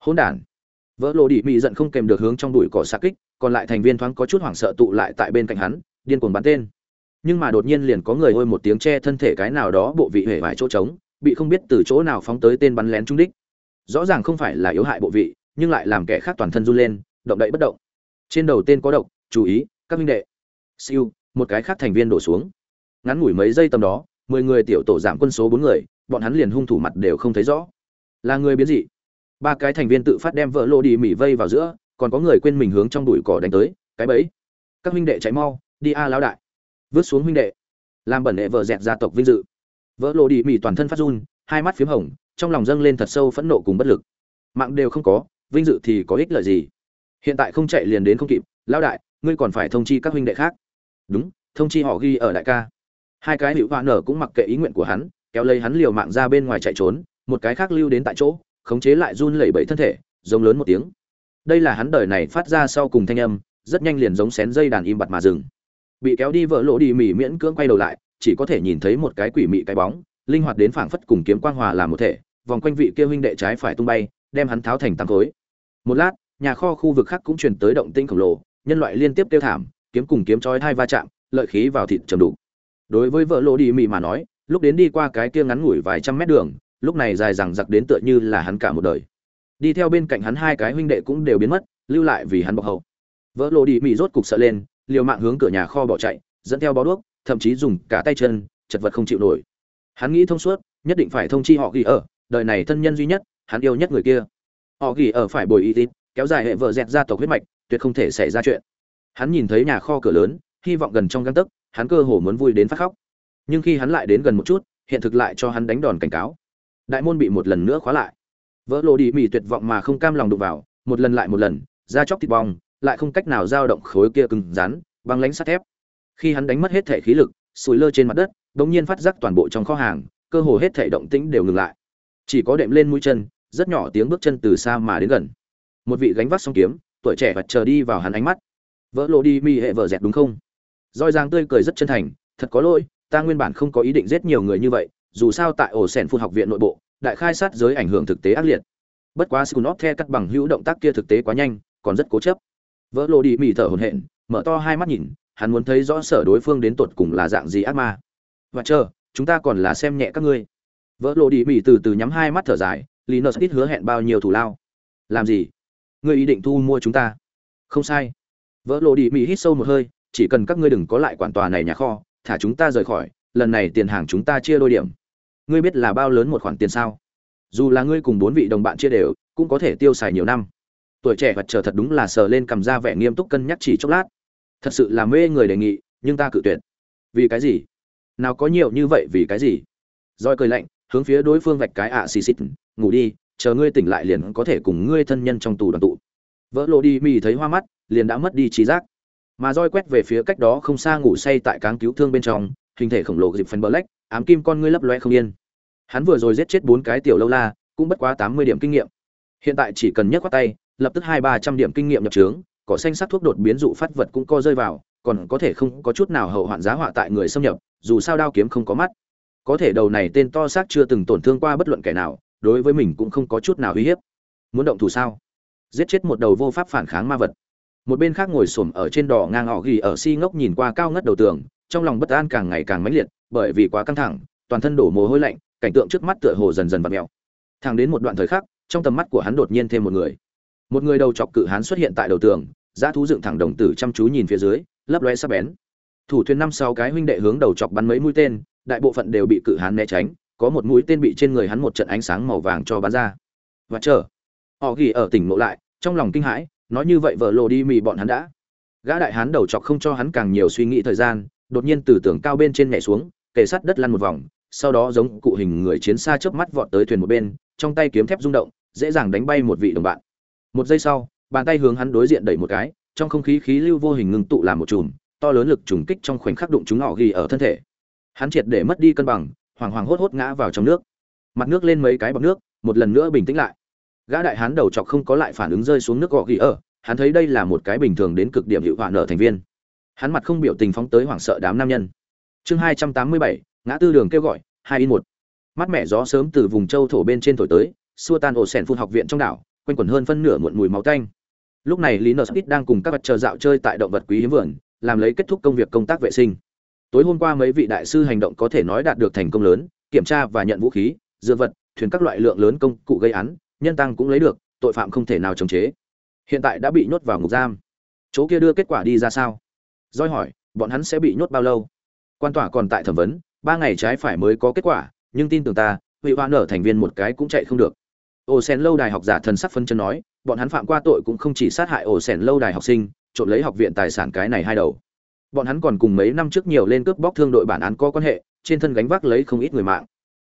hỗn đản. Vỡ lộ đi, mị giận không kèm được hướng trong đùi cỏ xa kích, còn lại thành viên thoáng có chút hoảng sợ tụ lại tại bên cạnh hắn, điên cuồng bắn tên. Nhưng mà đột nhiên liền có người hôi một tiếng che thân thể cái nào đó bộ vị hể vài chỗ trống, bị không biết từ chỗ nào phóng tới tên bắn lén trung đích. Rõ ràng không phải là yếu hại bộ vị, nhưng lại làm kẻ khác toàn thân run lên, động đậy bất động. Trên đầu tên có độc, chú ý, các minh đệ. Siêu, một cái khác thành viên đổ xuống. Ngắn ngủi mấy giây tầm đó, mười người tiểu tổ giảm quân số bốn người, bọn hắn liền hung thủ mặt đều không thấy rõ. Là người biến dị ba cái thành viên tự phát đem vợ lô đi mỉ vây vào giữa, còn có người quên mình hướng trong bụi cỏ đánh tới, cái bẫy. Các huynh đệ chạy mau, đi a lão đại. Vứt xuống huynh đệ. Làm bẩn đệ vợ dẹt gia tộc vinh dự. Vỡ lộ đi mỉ toàn thân phát run, hai mắt p h í m hồng, trong lòng dâng lên thật sâu phẫn nộ cùng bất lực. Mạng đều không có, vinh dự thì có ích lợi gì? Hiện tại không chạy liền đến không kịp, lão đại, ngươi còn phải thông chi các huynh đệ khác. Đúng, thông chi họ ghi ở đại ca. Hai cái hữu hoa nở cũng mặc kệ ý nguyện của hắn, kéo lấy hắn liều mạng ra bên ngoài chạy trốn, một cái khác lưu đến tại chỗ khống chế lại run lẩy bẩy thân thể, giống lớn một tiếng. Đây là hắn đời này phát ra sau cùng thanh âm, rất nhanh liền giống xén dây đàn im bặt mà dừng. Bị kéo đi vỡ lỗ đi mỉ miễn cưỡng quay đầu lại, chỉ có thể nhìn thấy một cái quỷ mị cái bóng, linh hoạt đến phảng phất cùng kiếm quang hòa làm một thể, vòng quanh vị kia huynh đệ trái phải tung bay, đem hắn tháo thành tám khối. Một lát, nhà kho khu vực khác cũng truyền tới động tinh khổng lồ, nhân loại liên tiếp tiêu thảm, kiếm cùng kiếm chói hai va chạm, lợi khí vào thịt trầm đủ đối với vợ lỗ đi mị mà nói, lúc đến đi qua cái kia ngắn ngủi vài trăm mét đường lúc này dài rằng giặc đến tựa như là hắn cả một đời. Đi theo bên cạnh hắn hai cái huynh đệ cũng đều biến mất, lưu lại vì hắn bọc hậu. Vỡ lộ đi mỹ rốt cục sợ lên, liều mạng hướng cửa nhà kho bỏ chạy, dẫn theo bó đuốc, thậm chí dùng cả tay chân, chật vật không chịu nổi. Hắn nghĩ thông suốt, nhất định phải thông chi họ ghi ở, đời này thân nhân duy nhất, hắn yêu nhất người kia. Họ ghi ở phải bồi y tín, kéo dài hệ vợ dẹt ra tộc huyết mạch, tuyệt không thể xảy ra chuyện. Hắn nhìn thấy nhà kho cửa lớn, hy vọng gần trong găng tấc, hắn cơ hồ muốn vui đến phát khóc. Nhưng khi hắn lại đến gần một chút, hiện thực lại cho hắn đánh đòn cảnh cáo đại môn bị một lần nữa khóa lại. Vỡ lộ đi mì tuyệt vọng mà không cam lòng đụng vào, một lần lại một lần, da chóc thịt bong, lại không cách nào dao động khối kia cứng rắn, băng lánh sắt thép. Khi hắn đánh mất hết thể khí lực sùi lơ trên mặt đất đống nhiên phát giác toàn bộ trong kho hàng, cơ hồ hết thể động tĩnh đều ngừng lại. Chỉ có đệm lên mũi chân, rất nhỏ tiếng bước chân từ xa mà đến gần. Một vị gánh vác song kiếm, tuổi trẻ vật chờ đi vào hắn ánh mắt. Vỡ lộ đi mi hệ vợ dẹt đúng không? Roi giang tươi cười rất chân thành, thật có lỗi, ta nguyên bản không có ý định giết nhiều người như vậy dù sao tại ổ sen phun học viện nội bộ, đại khai sát giới ảnh hưởng thực tế ác liệt. Bất quá skunop the cắt bằng hữu động tác kia thực tế quá nhanh, còn rất cố chấp. Vỡ lộ đi mỉ thở hổn hển, mở to hai mắt nhìn, hắn muốn thấy rõ sở đối phương đến tột cùng là dạng gì ác ma. Và chờ, chúng ta còn là xem nhẹ các ngươi. Vỡ lộ đi mỉ từ từ nhắm hai mắt thở dài, linus ít hứa hẹn bao nhiêu thủ lao. Làm gì? Ngươi ý định thu mua chúng ta? Không sai. Vỡ lộ đi mỉ hít sâu một hơi, chỉ cần các ngươi đừng có lại quản tòa này nhà kho, thả chúng ta rời khỏi, lần này tiền hàng chúng ta chia đôi điểm ngươi biết là bao lớn một khoản tiền sao? Dù là ngươi cùng bốn vị đồng bạn chia đều, cũng có thể tiêu xài nhiều năm. Tuổi trẻ vật chờ thật đúng là sờ lên cầm ra vẻ nghiêm túc cân nhắc chỉ chốc lát. Thật sự là mê người đề nghị, nhưng ta cự tuyệt. Vì cái gì? Nào có nhiều như vậy vì cái gì? Roi cười lạnh, hướng phía đối phương vạch cái ạ xì xịt, ngủ đi, chờ ngươi tỉnh lại liền có thể cùng ngươi thân nhân trong tù đoàn tụ. Vỡ lộ đi, mì thấy hoa mắt, liền đã mất đi trí giác. Mà roi quét về phía cách đó không xa ngủ say tại cáng cứu thương bên trong, hình thể khổng lồ dịp phần black ám kim con ngươi lấp loe không yên hắn vừa rồi giết chết bốn cái tiểu lâu la, cũng bất quá tám mươi điểm kinh nghiệm. Hiện tại chỉ cần nhấc qua tay, lập tức hai ba trăm điểm kinh nghiệm nhập trướng, cỏ xanh sắc thuốc đột biến dụ phát vật cũng co rơi vào, còn có thể không có chút nào hậu hoạn giá họa tại người xâm nhập, dù sao đao kiếm không có mắt. Có thể đầu này tên to xác chưa từng tổn thương qua bất luận kẻ nào, đối với mình cũng không có chút nào uy hiếp. Muốn động thủ sao? Giết chết một đầu vô pháp phản kháng ma vật. Một bên khác ngồi xổm ở trên đỏ ngang họ ghi ở si ngốc nhìn qua cao ngất đầu tường, trong lòng bất an càng ngày càng mãnh liệt, bởi vì quá căng thẳng, toàn thân đổ mồ hôi lạnh cảnh tượng trước mắt tựa hồ dần dần vặn mèo thẳng đến một đoạn thời khắc, trong tầm mắt của hắn đột nhiên thêm một người. Một người đầu chọc cự hán xuất hiện tại đầu tường, dã thú dựng thẳng đồng tử chăm chú nhìn phía dưới, lấp lóe sắc bén. Thủ thuyền năm sáu cái huynh đệ hướng đầu chọc bắn mấy mũi tên, đại bộ phận đều bị cự hán né tránh, có một mũi tên bị trên người hắn một trận ánh sáng màu vàng cho bắn ra. Và chờ, họ ghi ở tỉnh ngộ lại, trong lòng kinh hãi, nói như vậy vợ lộ đi mì bọn hắn đã. Gã đại hán đầu chọc không cho hắn càng nhiều suy nghĩ thời gian, đột nhiên từ tường cao bên trên nhảy xuống, kề sát đất lăn một vòng sau đó giống cụ hình người chiến xa chớp mắt vọt tới thuyền một bên, trong tay kiếm thép rung động, dễ dàng đánh bay một vị đồng bạn. Một giây sau, bàn tay hướng hắn đối diện đẩy một cái, trong không khí khí lưu vô hình ngưng tụ làm một chùm, to lớn lực trùng kích trong khoảnh khắc đụng chúng họ ghi ở thân thể. Hắn triệt để mất đi cân bằng, hoàng hoàng hốt hốt ngã vào trong nước. Mặt nước lên mấy cái bọt nước, một lần nữa bình tĩnh lại. Gã đại hán đầu chọc không có lại phản ứng rơi xuống nước gọ ghi ở, hắn thấy đây là một cái bình thường đến cực điểm hiệu hoạn ở thành viên. Hắn mặt không biểu tình phóng tới hoảng sợ đám nam nhân. Chương 287, ngã tư đường kêu gọi, hai in một. Mắt mẻ gió sớm từ vùng châu thổ bên trên thổi tới, xua tan ổ sẻn phun học viện trong đảo, quanh quẩn hơn phân nửa muộn mùi máu tanh. Lúc này lý nợ spit đang cùng các vật chờ dạo chơi tại động vật quý hiếm vườn, làm lấy kết thúc công việc công tác vệ sinh. Tối hôm qua mấy vị đại sư hành động có thể nói đạt được thành công lớn, kiểm tra và nhận vũ khí, dược vật, thuyền các loại lượng lớn công cụ gây án, nhân tăng cũng lấy được, tội phạm không thể nào chống chế. Hiện tại đã bị nhốt vào ngục giam. Chỗ kia đưa kết quả đi ra sao? Roi hỏi, bọn hắn sẽ bị nhốt bao lâu? Quan tòa còn tại thẩm vấn ba ngày trái phải mới có kết quả, nhưng tin tưởng ta vị hoa nở thành viên một cái cũng chạy không được. Ổ sen lâu đài học giả thần sắc phân chân nói, bọn hắn phạm qua tội cũng không chỉ sát hại ổ sen lâu đài học sinh, trộm lấy học viện tài sản cái này hai đầu. Bọn hắn còn cùng mấy năm trước nhiều lên cướp bóc thương đội bản án có quan hệ, trên thân gánh vác lấy không ít người mạng.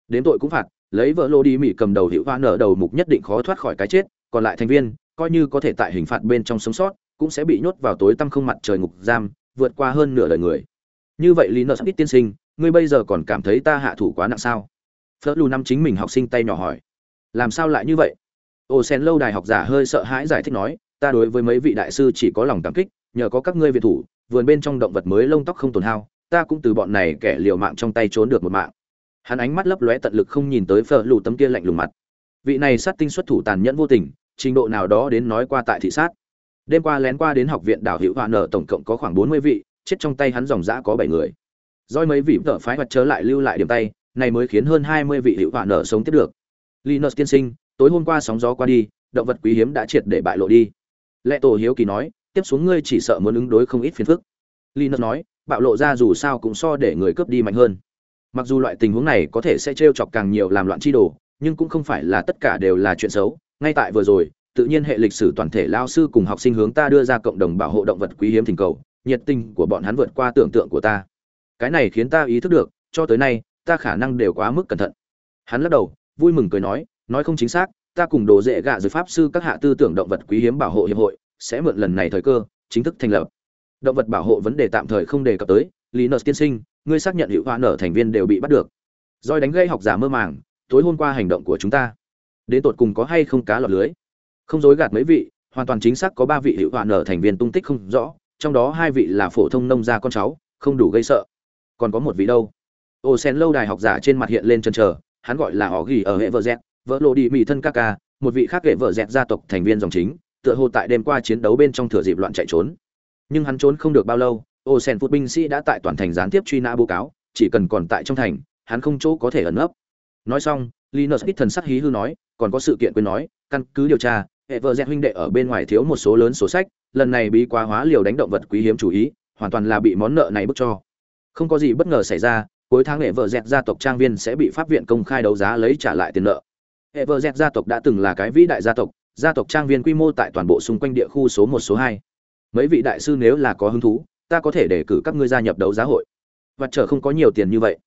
Đến tội cũng phạt, lấy vợ lô đi mỹ cầm đầu hữu hoa nở đầu mục nhất định khó thoát khỏi cái chết, còn lại thành viên, coi như có thể tại hình phạt bên trong sống sót, cũng sẽ bị nhốt vào tối tăm không mặt trời ngục giam, vượt qua hơn nửa đời người. Như vậy lý nợ ít tiên sinh ngươi bây giờ còn cảm thấy ta hạ thủ quá nặng sao? Phớt lù năm chính mình học sinh tay nhỏ hỏi. Làm sao lại như vậy? Ô sen lâu đài học giả hơi sợ hãi giải thích nói, ta đối với mấy vị đại sư chỉ có lòng cảm kích, nhờ có các ngươi việt thủ, vườn bên trong động vật mới lông tóc không tổn hao, ta cũng từ bọn này kẻ liều mạng trong tay trốn được một mạng. Hắn ánh mắt lấp lóe tận lực không nhìn tới phở lù tấm kia lạnh lùng mặt. Vị này sát tinh xuất thủ tàn nhẫn vô tình, trình độ nào đó đến nói qua tại thị sát. Đêm qua lén qua đến học viện đảo hữu hòa nở tổng cộng có khoảng bốn mươi vị, chết trong tay hắn dòng dã có bảy người doi mấy vị tợ phái hoạt trở lại lưu lại điểm tay, này mới khiến hơn hai mươi vị hữu hòa nở sống tiếp được. Linus tiên sinh, tối hôm qua sóng gió qua đi, động vật quý hiếm đã triệt để bại lộ đi. Lệ tổ hiếu kỳ nói, tiếp xuống ngươi chỉ sợ muốn ứng đối không ít phiền phức. Linus nói, bạo lộ ra dù sao cũng so để người cướp đi mạnh hơn. Mặc dù loại tình huống này có thể sẽ trêu chọc càng nhiều làm loạn chi đồ, nhưng cũng không phải là tất cả đều là chuyện xấu. Ngay tại vừa rồi, tự nhiên hệ lịch sử toàn thể lao sư cùng học sinh hướng ta đưa ra cộng đồng bảo hộ động vật quý hiếm thỉnh cầu, nhiệt tình của bọn hắn vượt qua tưởng tượng của ta cái này khiến ta ý thức được, cho tới nay, ta khả năng đều quá mức cẩn thận. Hắn lắc đầu, vui mừng cười nói nói không chính xác, ta cùng đồ dễ gạ giới pháp sư các hạ tư tưởng động vật quý hiếm bảo hộ hiệp hội, sẽ mượn lần này thời cơ, chính thức thành lập. Động vật bảo hộ vấn đề tạm thời không đề cập tới lý nợ tiên sinh, ngươi xác nhận hữu hoa nở thành viên đều bị bắt được. Roi đánh gây học giả mơ màng, tối hôm qua hành động của chúng ta, đến tột cùng có hay không cá lọt lưới? Không dối gạt mấy vị, hoàn toàn chính xác có ba vị hữu hoa nở thành viên tung tích không rõ, trong đó hai vị là phổ thông nông gia con cháu, không đủ gây sợ còn có một vị đâu. Ô sen lâu đài học giả trên mặt hiện lên chân chờ, hắn gọi là họ ghi ở hệ vợ dẹt, vợ lộ đi mỹ thân ca ca, một vị khác hệ vợ dẹt gia tộc thành viên dòng chính, tựa hồ tại đêm qua chiến đấu bên trong thửa dịp loạn chạy trốn. Nhưng hắn trốn không được bao lâu, ô sen phút binh sĩ đã tại toàn thành gián tiếp truy nã báo cáo, chỉ cần còn tại trong thành, hắn không chỗ có thể ẩn nấp. Nói xong, linus ít thần sắc hí hư nói, còn có sự kiện quên nói, căn cứ điều tra, hệ vợ dẹt huynh đệ ở bên ngoài thiếu một số lớn số sách, lần này bí quá hóa liều đánh động vật quý hiếm chủ ý, hoàn toàn là bị món nợ này bức cho không có gì bất ngờ xảy ra, cuối tháng hệ vợ dẹt gia tộc trang viên sẽ bị pháp viện công khai đấu giá lấy trả lại tiền nợ. Hệ vợ dẹt gia tộc đã từng là cái vĩ đại gia tộc gia tộc trang viên quy mô tại toàn bộ xung quanh địa khu số một, số hai. Mấy vị đại sư nếu là có hứng thú, ta có thể đề cử các ngươi gia nhập đấu giá hội. Và chờ không có nhiều tiền như vậy.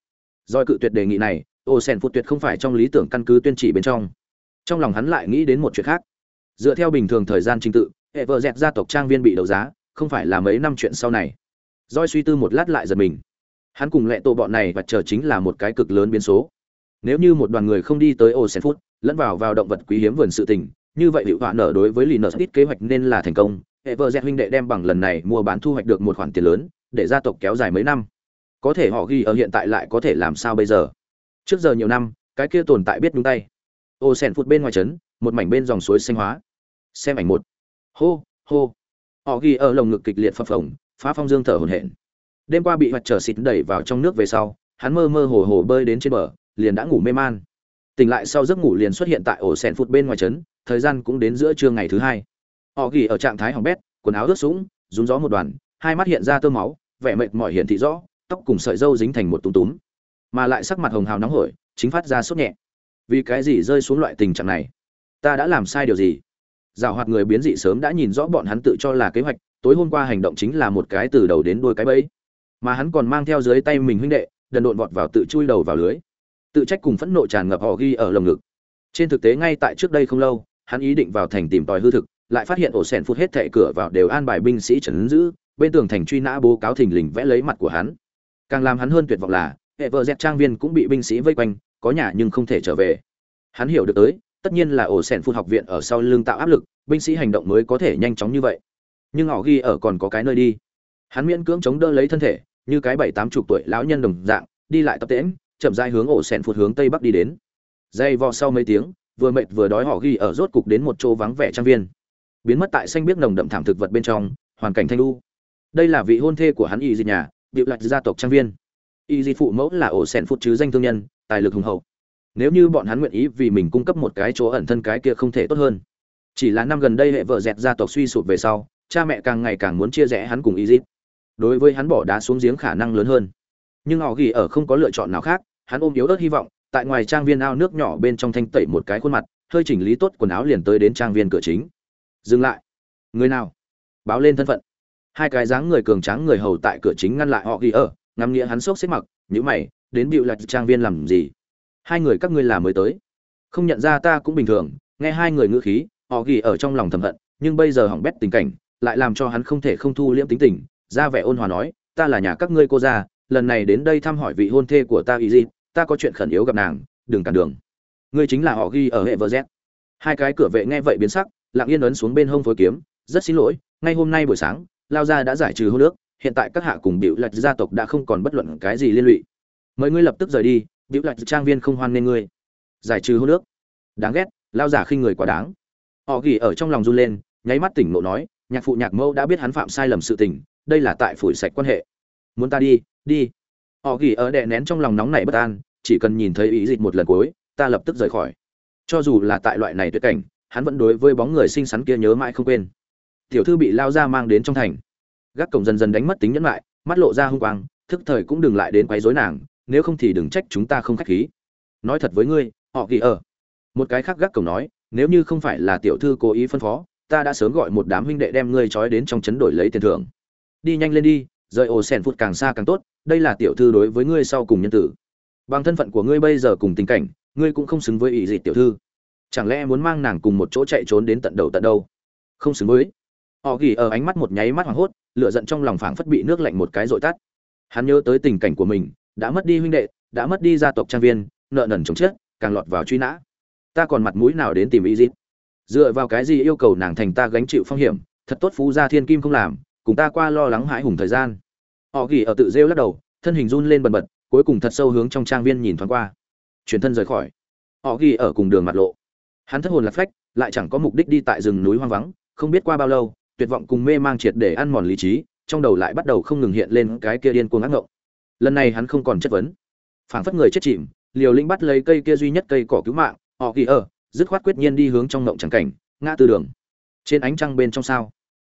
Doi cự tuyệt đề nghị này, ô sen phụ tuyệt không phải trong lý tưởng căn cứ tuyên chỉ bên trong. Trong lòng hắn lại nghĩ đến một chuyện khác. Dựa theo bình thường thời gian trình tự, hệ vợ dẹt gia tộc trang viên bị đấu giá, không phải là mấy năm chuyện sau này. Doi suy tư một lát lại giật mình hắn cùng lệ tổ bọn này và chờ chính là một cái cực lớn biến số. Nếu như một đoàn người không đi tới ô sen phút lẫn vào vào động vật quý hiếm vườn sự tình, như vậy hiệu quả nở đối với lì nợ ít kế hoạch nên là thành công. Hệ vợ dẹt huynh đệ đem bằng lần này mua bán thu hoạch được một khoản tiền lớn, để gia tộc kéo dài mấy năm. Có thể họ ghi ở hiện tại lại có thể làm sao bây giờ? Trước giờ nhiều năm, cái kia tồn tại biết đúng tay. Ô sen phút bên ngoài trấn, một mảnh bên dòng suối xanh hóa. Xem ảnh một. Hô hô. Họ ghi ở lồng ngực kịch liệt phập phồng, phá phong dương thở hổn hển đêm qua bị vật trở xịt đẩy vào trong nước về sau, hắn mơ mơ hồ hồ bơi đến trên bờ, liền đã ngủ mê man. Tỉnh lại sau giấc ngủ liền xuất hiện tại ổ sen phụt bên ngoài trấn, thời gian cũng đến giữa trưa ngày thứ hai. Họ ghi ở trạng thái hỏng bét, quần áo ướt sũng, rúng gió một đoàn, hai mắt hiện ra tơ máu, vẻ mệt mỏi hiện thị rõ, tóc cùng sợi râu dính thành một túm túm. Mà lại sắc mặt hồng hào nóng hổi, chính phát ra sốt nhẹ. Vì cái gì rơi xuống loại tình trạng này? Ta đã làm sai điều gì? Giảo hoạt người biến dị sớm đã nhìn rõ bọn hắn tự cho là kế hoạch, tối hôm qua hành động chính là một cái từ đầu đến đuôi cái bẫy mà hắn còn mang theo dưới tay mình huynh đệ, đần độn vọt vào tự chui đầu vào lưới. Tự trách cùng phẫn nộ tràn ngập họ ghi ở lồng ngực. Trên thực tế ngay tại trước đây không lâu, hắn ý định vào thành tìm tòi hư thực, lại phát hiện ổ sèn phút hết thệ cửa vào đều an bài binh sĩ trấn giữ, bên tường thành truy nã bố cáo thình lình vẽ lấy mặt của hắn. Càng làm hắn hơn tuyệt vọng là, hệ vợ dẹt trang viên cũng bị binh sĩ vây quanh, có nhà nhưng không thể trở về. Hắn hiểu được tới, tất nhiên là ổ sèn phút học viện ở sau lưng tạo áp lực, binh sĩ hành động mới có thể nhanh chóng như vậy. Nhưng họ ghi ở còn có cái nơi đi. Hắn miễn cưỡng chống đỡ lấy thân thể như cái bảy tám chục tuổi lão nhân đồng dạng, đi lại tập tễnh, chậm rãi hướng ổ sẹn phụt hướng tây bắc đi đến. Dây vò sau mấy tiếng, vừa mệt vừa đói họ ghi ở rốt cục đến một chỗ vắng vẻ trang viên. Biến mất tại xanh biếc nồng đậm thảm thực vật bên trong, hoàn cảnh thanh lu đây là vị hôn thê của hắn y di nhà, bịu lạch gia tộc trang viên. Y di phụ mẫu là ổ sẹn phụt chứ danh thương nhân, tài lực hùng hậu. Nếu như bọn hắn nguyện ý vì mình cung cấp một cái chỗ ẩn thân cái kia không thể tốt hơn. Chỉ là năm gần đây hệ vợ dẹt gia tộc suy sụp về sau, cha mẹ càng ngày càng muốn chia rẽ hắn cùng y di đối với hắn bỏ đá xuống giếng khả năng lớn hơn. Nhưng họ ghi ở không có lựa chọn nào khác, hắn ôm yếu ớt hy vọng, tại ngoài trang viên ao nước nhỏ bên trong thanh tẩy một cái khuôn mặt, hơi chỉnh lý tốt quần áo liền tới đến trang viên cửa chính. Dừng lại. Người nào? Báo lên thân phận. Hai cái dáng người cường tráng người hầu tại cửa chính ngăn lại họ ghi ở, ngắm nghĩa hắn sốc xếp mặc nhữ mày, đến bịu lạch trang viên làm gì? Hai người các ngươi là mới tới. Không nhận ra ta cũng bình thường, nghe hai người ngữ khí, họ ghi ở trong lòng thầm hận, nhưng bây giờ hỏng bét tình cảnh, lại làm cho hắn không thể không thu liễm tính tình ra vẻ ôn hòa nói, ta là nhà các ngươi cô gia, lần này đến đây thăm hỏi vị hôn thê của ta y gì ta có chuyện khẩn yếu gặp nàng, đừng cản đường. Ngươi chính là họ ghi ở hệ vợ z. Hai cái cửa vệ nghe vậy biến sắc, lặng yên ấn xuống bên hông phối kiếm, rất xin lỗi, ngay hôm nay buổi sáng, lao gia đã giải trừ hôn nước hiện tại các hạ cùng biểu lạch gia tộc đã không còn bất luận cái gì liên lụy. Mời ngươi lập tức rời đi biểu lạch trang viên không hoan nên ngươi. Giải trừ hôn nước đáng ghét, lao giả khinh người quá đáng. Họ ghi ở trong lòng run lên, nháy mắt tỉnh ngộ nói, nhạc phụ, nhạc mẫu đã biết hắn phạm sai lầm sự tình đây là tại phủi sạch quan hệ. Muốn ta đi đi. Họ ghi ở đè nén trong lòng nóng này bất an, chỉ cần nhìn thấy ý dịch một lần cuối, ta lập tức rời khỏi. Cho dù là tại loại này tuyệt cảnh, hắn vẫn đối với bóng người xinh xắn kia nhớ mãi không quên. Tiểu thư bị lao ra mang đến trong thành. Gác cổng dần dần đánh mất tính nhẫn lại, mắt lộ ra hung quang, thức thời cũng đừng lại đến quấy rối nàng, nếu không thì đừng trách chúng ta không khách khí. Nói thật với ngươi, họ ghi ở. Một cái khác gác cổng nói, nếu như không phải là tiểu thư cố ý phân phó, ta đã sớm gọi một đám huynh đệ đem ngươi trói đến trong chấn đổi lấy tiền thưởng đi nhanh lên đi, rời ổ sèn phút càng xa càng tốt, đây là tiểu thư đối với ngươi sau cùng nhân tử. Bằng thân phận của ngươi bây giờ cùng tình cảnh, ngươi cũng không xứng với ý gì tiểu thư. Chẳng lẽ muốn mang nàng cùng một chỗ chạy trốn đến tận đầu tận đâu? Không xứng với. Họ ghi ở ánh mắt một nháy mắt hoảng hốt, lửa giận trong lòng phảng phất bị nước lạnh một cái dội tắt. Hắn nhớ tới tình cảnh của mình, đã mất đi huynh đệ, đã mất đi gia tộc trang viên, nợ nần chồng chết, càng lọt vào truy nã. Ta còn mặt mũi nào đến tìm ý gì? Dựa vào cái gì yêu cầu nàng thành ta gánh chịu phong hiểm, thật tốt phú gia thiên kim không làm cùng ta qua lo lắng hãi hùng thời gian. Họ ghi ở tự rêu lắc đầu, thân hình run lên bần bật, cuối cùng thật sâu hướng trong trang viên nhìn thoáng qua. Chuyển thân rời khỏi. Họ ghi ở cùng đường mặt lộ. Hắn thất hồn lạc phách, lại chẳng có mục đích đi tại rừng núi hoang vắng, không biết qua bao lâu, tuyệt vọng cùng mê mang triệt để ăn mòn lý trí, trong đầu lại bắt đầu không ngừng hiện lên cái kia điên cuồng ác ngộng. Lần này hắn không còn chất vấn. Phảng phất người chết chìm, liều lĩnh bắt lấy cây kia duy nhất cây cỏ cứu mạng, họ ghi ở, dứt khoát quyết nhiên đi hướng trong ngộng trắng cảnh, ngã tư đường. Trên ánh trăng bên trong sao,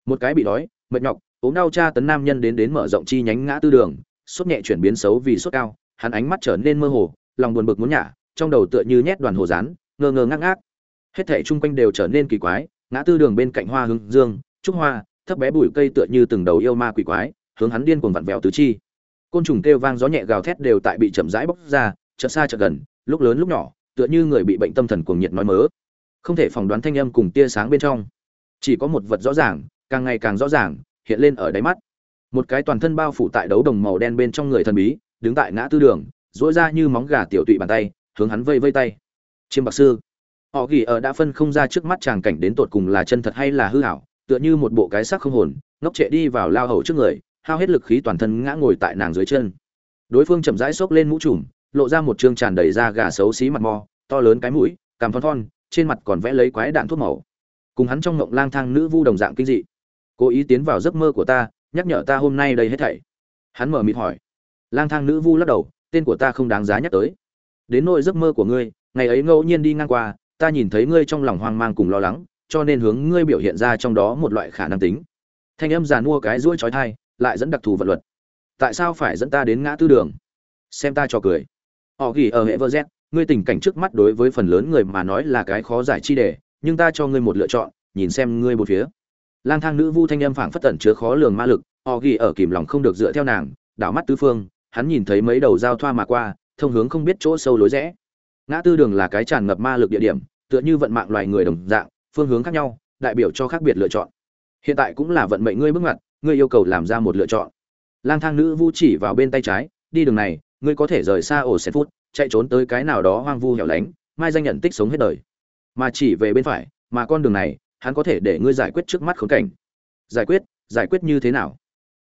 một cái bị đói mệt nhọc, ốm đau cha tấn nam nhân đến đến mở rộng chi nhánh ngã tư đường, sốt nhẹ chuyển biến xấu vì sốt cao, hắn ánh mắt trở nên mơ hồ, lòng buồn bực muốn nhả, trong đầu tựa như nhét đoàn hồ rán, ngơ ngơ ngác ngác. Hết thảy chung quanh đều trở nên kỳ quái, ngã tư đường bên cạnh hoa hướng dương, trúc hoa, thấp bé bụi cây tựa như từng đầu yêu ma quỷ quái, hướng hắn điên cuồng vặn vẹo tứ chi. Côn trùng kêu vang gió nhẹ gào thét đều tại bị chậm rãi bốc ra, chợt xa chợt gần, lúc lớn lúc nhỏ, tựa như người bị bệnh tâm thần cuồng nhiệt nói mớ. Không thể phỏng đoán thanh âm cùng tia sáng bên trong. Chỉ có một vật rõ ràng càng ngày càng rõ ràng, hiện lên ở đáy mắt. Một cái toàn thân bao phủ tại đấu đồng màu đen bên trong người thần bí, đứng tại ngã tư đường dỗi ra như móng gà tiểu tụy bàn tay, hướng hắn vây vây tay. Chiêm bạc sư. Họ ghi ở đã phân không ra trước mắt chàng cảnh đến tột cùng là chân thật hay là hư hảo tựa như một bộ cái xác không hồn, ngốc trệ đi vào lao hầu trước người, hao hết lực khí toàn thân ngã ngồi tại nàng dưới chân. Đối phương chậm rãi xốc lên mũ trùm, lộ ra một trương tràn đầy da gà xấu xí mặt mò, to lớn cái mũi, cằm thon thon, trên mặt còn vẽ lấy quái đạn thuốc màu. Cùng hắn trong ngộng lang thang nữ vu đồng dạng kinh dị cố ý tiến vào giấc mơ của ta, nhắc nhở ta hôm nay đây hết thảy. Hắn mở mịt hỏi. Lang thang nữ vu lắc đầu, tên của ta không đáng giá nhắc tới. Đến nỗi giấc mơ của ngươi, ngày ấy ngẫu nhiên đi ngang qua, ta nhìn thấy ngươi trong lòng hoang mang cùng lo lắng, cho nên hướng ngươi biểu hiện ra trong đó một loại khả năng tính. Thanh âm giàn mua cái ruỗi trói thai lại dẫn đặc thù vật luật. Tại sao phải dẫn ta đến ngã tư đường? Xem ta cho cười. Họ ghi ở hệ vơ z, ngươi tình cảnh trước mắt đối với phần lớn người mà nói là cái khó giải chi đề, nhưng ta cho ngươi một lựa chọn, nhìn xem ngươi một phía lang thang nữ vu thanh âm phảng phất tẩn chứa khó lường ma lực họ ghi ở kìm lòng không được dựa theo nàng, đảo mắt tứ phương, hắn nhìn thấy mấy đầu giao thoa mà qua, thông hướng không biết chỗ sâu lối rẽ. Ngã tư đường là cái tràn ngập ma lực địa điểm, tựa như vận mạng loài người đồng dạng, phương hướng khác nhau, đại biểu cho khác biệt lựa chọn. Hiện tại cũng là vận mệnh ngươi bước ngoặt, ngươi yêu cầu làm ra một lựa chọn. Lang thang nữ vu chỉ vào bên tay trái, đi đường này, ngươi có thể rời xa ổ xe phút, chạy trốn tới cái nào đó hoang vu hẻo lánh, mai danh nhận tích sống hết đời. Mà chỉ về bên phải, mà con đường này hắn có thể để ngươi giải quyết trước mắt khốn cảnh. Giải quyết giải quyết như thế nào?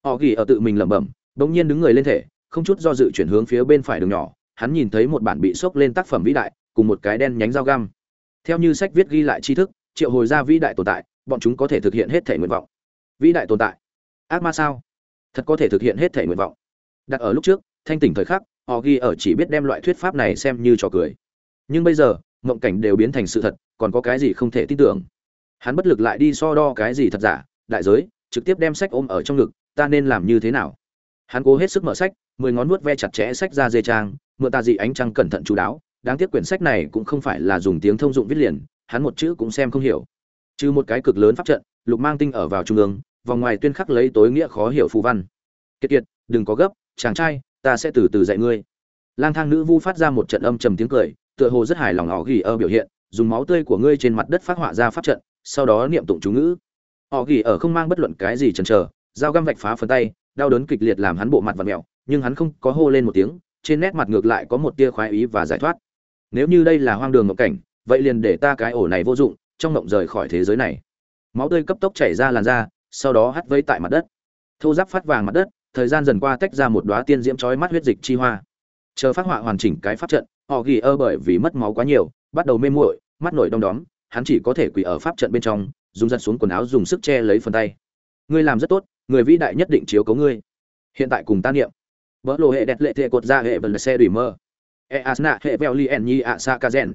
Họ ghi ở tự mình lẩm bẩm, bỗng nhiên đứng người lên thể, không chút do dự chuyển hướng phía bên phải đường nhỏ. Hắn nhìn thấy một bản bị sốc lên tác phẩm vĩ đại, cùng một cái đen nhánh dao găm. Theo như sách viết ghi lại tri thức, triệu hồi ra vĩ đại tồn tại, bọn chúng có thể thực hiện hết thể nguyện vọng. Vĩ đại tồn tại? Ác ma sao? Thật có thể thực hiện hết thể nguyện vọng. Đặt ở lúc trước, thanh tỉnh thời khắc, họ ghi ở chỉ biết đem loại thuyết pháp này xem như trò cười. Nhưng bây giờ, mộng cảnh đều biến thành sự thật, còn có cái gì không thể tin tưởng? Hắn bất lực lại đi so đo cái gì thật giả, đại giới, trực tiếp đem sách ôm ở trong ngực, ta nên làm như thế nào? Hắn cố hết sức mở sách, mười ngón nuốt ve chặt chẽ sách ra dê trang, mượn ta dị ánh trăng cẩn thận chú đáo, đáng tiếc quyển sách này cũng không phải là dùng tiếng thông dụng viết liền, hắn một chữ cũng xem không hiểu. Trừ một cái cực lớn pháp trận, lục mang tinh ở vào trung ương, vòng ngoài tuyên khắc lấy tối nghĩa khó hiểu phù văn. Kiệt kiệt, đừng có gấp, chàng trai, ta sẽ từ từ dạy ngươi. Lang thang nữ vu phát ra một trận âm trầm tiếng cười, tựa hồ rất hài lòng họ ghi ở biểu hiện, dùng máu tươi của ngươi trên mặt đất phát họa ra pháp trận sau đó niệm tụng chú ngữ. Họ gỉ ở không mang bất luận cái gì chần chờ, dao găm vạch phá phần tay, đau đớn kịch liệt làm hắn bộ mặt và mẹo nhưng hắn không có hô lên một tiếng, trên nét mặt ngược lại có một tia khoái ý và giải thoát. Nếu như đây là hoang đường ngộ cảnh, vậy liền để ta cái ổ này vô dụng, trong ngộng rời khỏi thế giới này. Máu tươi cấp tốc chảy ra làn da, sau đó hắt vây tại mặt đất. Thô giáp phát vàng mặt đất, thời gian dần qua tách ra một đóa tiên diễm chói mắt huyết dịch chi hoa. Chờ phát họa hoàn chỉnh cái pháp trận, họ ghi ơ bởi vì mất máu quá nhiều, bắt đầu mê muội, mắt nổi đom đóm hắn chỉ có thể quỳ ở pháp trận bên trong, dùng giật xuống quần áo dùng sức che lấy phần tay. Ngươi làm rất tốt, người vĩ đại nhất định chiếu cấu ngươi. Hiện tại cùng ta niệm. Vỡ lộ hệ đẹp lệ thệ cột ra hệ vần xe đùi mơ. E asna hệ veo li en nhi a sa ca gen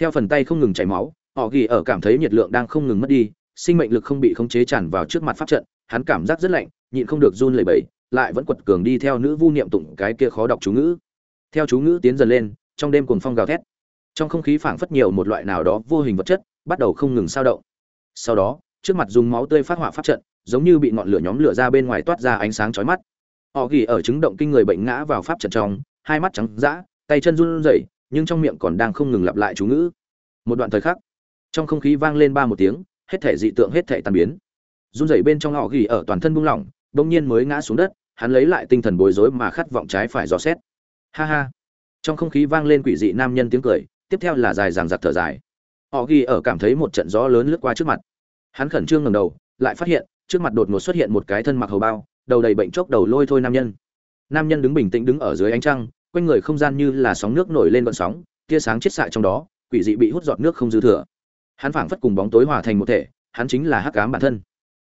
theo phần tay không ngừng chảy máu, họ ghi ở cảm thấy nhiệt lượng đang không ngừng mất đi, sinh mệnh lực không bị khống chế tràn vào trước mặt pháp trận, hắn cảm giác rất lạnh, nhịn không được run lẩy bẩy, lại vẫn quật cường đi theo nữ vu niệm tụng cái kia khó đọc chú ngữ. Theo chú ngữ tiến dần lên, trong đêm cuồng phong gào thét trong không khí phảng phất nhiều một loại nào đó vô hình vật chất, bắt đầu không ngừng sao động. Sau đó, trước mặt dùng máu tươi phát hỏa pháp trận, giống như bị ngọn lửa nhóm lửa ra bên ngoài toát ra ánh sáng chói mắt. Họ ghi ở chứng động kinh người bệnh ngã vào pháp trận trong, hai mắt trắng dã, tay chân run rẩy, nhưng trong miệng còn đang không ngừng lặp lại chú ngữ. Một đoạn thời khắc, trong không khí vang lên ba một tiếng, hết thể dị tượng, hết thể tan biến. Run rẩy bên trong họ ghi ở toàn thân buông lỏng, bỗng nhiên mới ngã xuống đất, hắn lấy lại tinh thần bối rối mà khát vọng trái phải dò xét. Ha ha. Trong không khí vang lên quỷ dị nam nhân tiếng cười tiếp theo là dài dằng dặc thở dài. Họ ghi ở cảm thấy một trận gió lớn lướt qua trước mặt. Hắn khẩn trương ngẩng đầu, lại phát hiện, trước mặt đột ngột xuất hiện một cái thân mặc hầu bao, đầu đầy bệnh chốc đầu lôi thôi nam nhân. Nam nhân đứng bình tĩnh đứng ở dưới ánh trăng, quanh người không gian như là sóng nước nổi lên vận sóng, tia sáng chết xạ trong đó, quỷ dị bị hút giọt nước không dư thừa. Hắn phảng phất cùng bóng tối hòa thành một thể, hắn chính là hắc ám bản thân.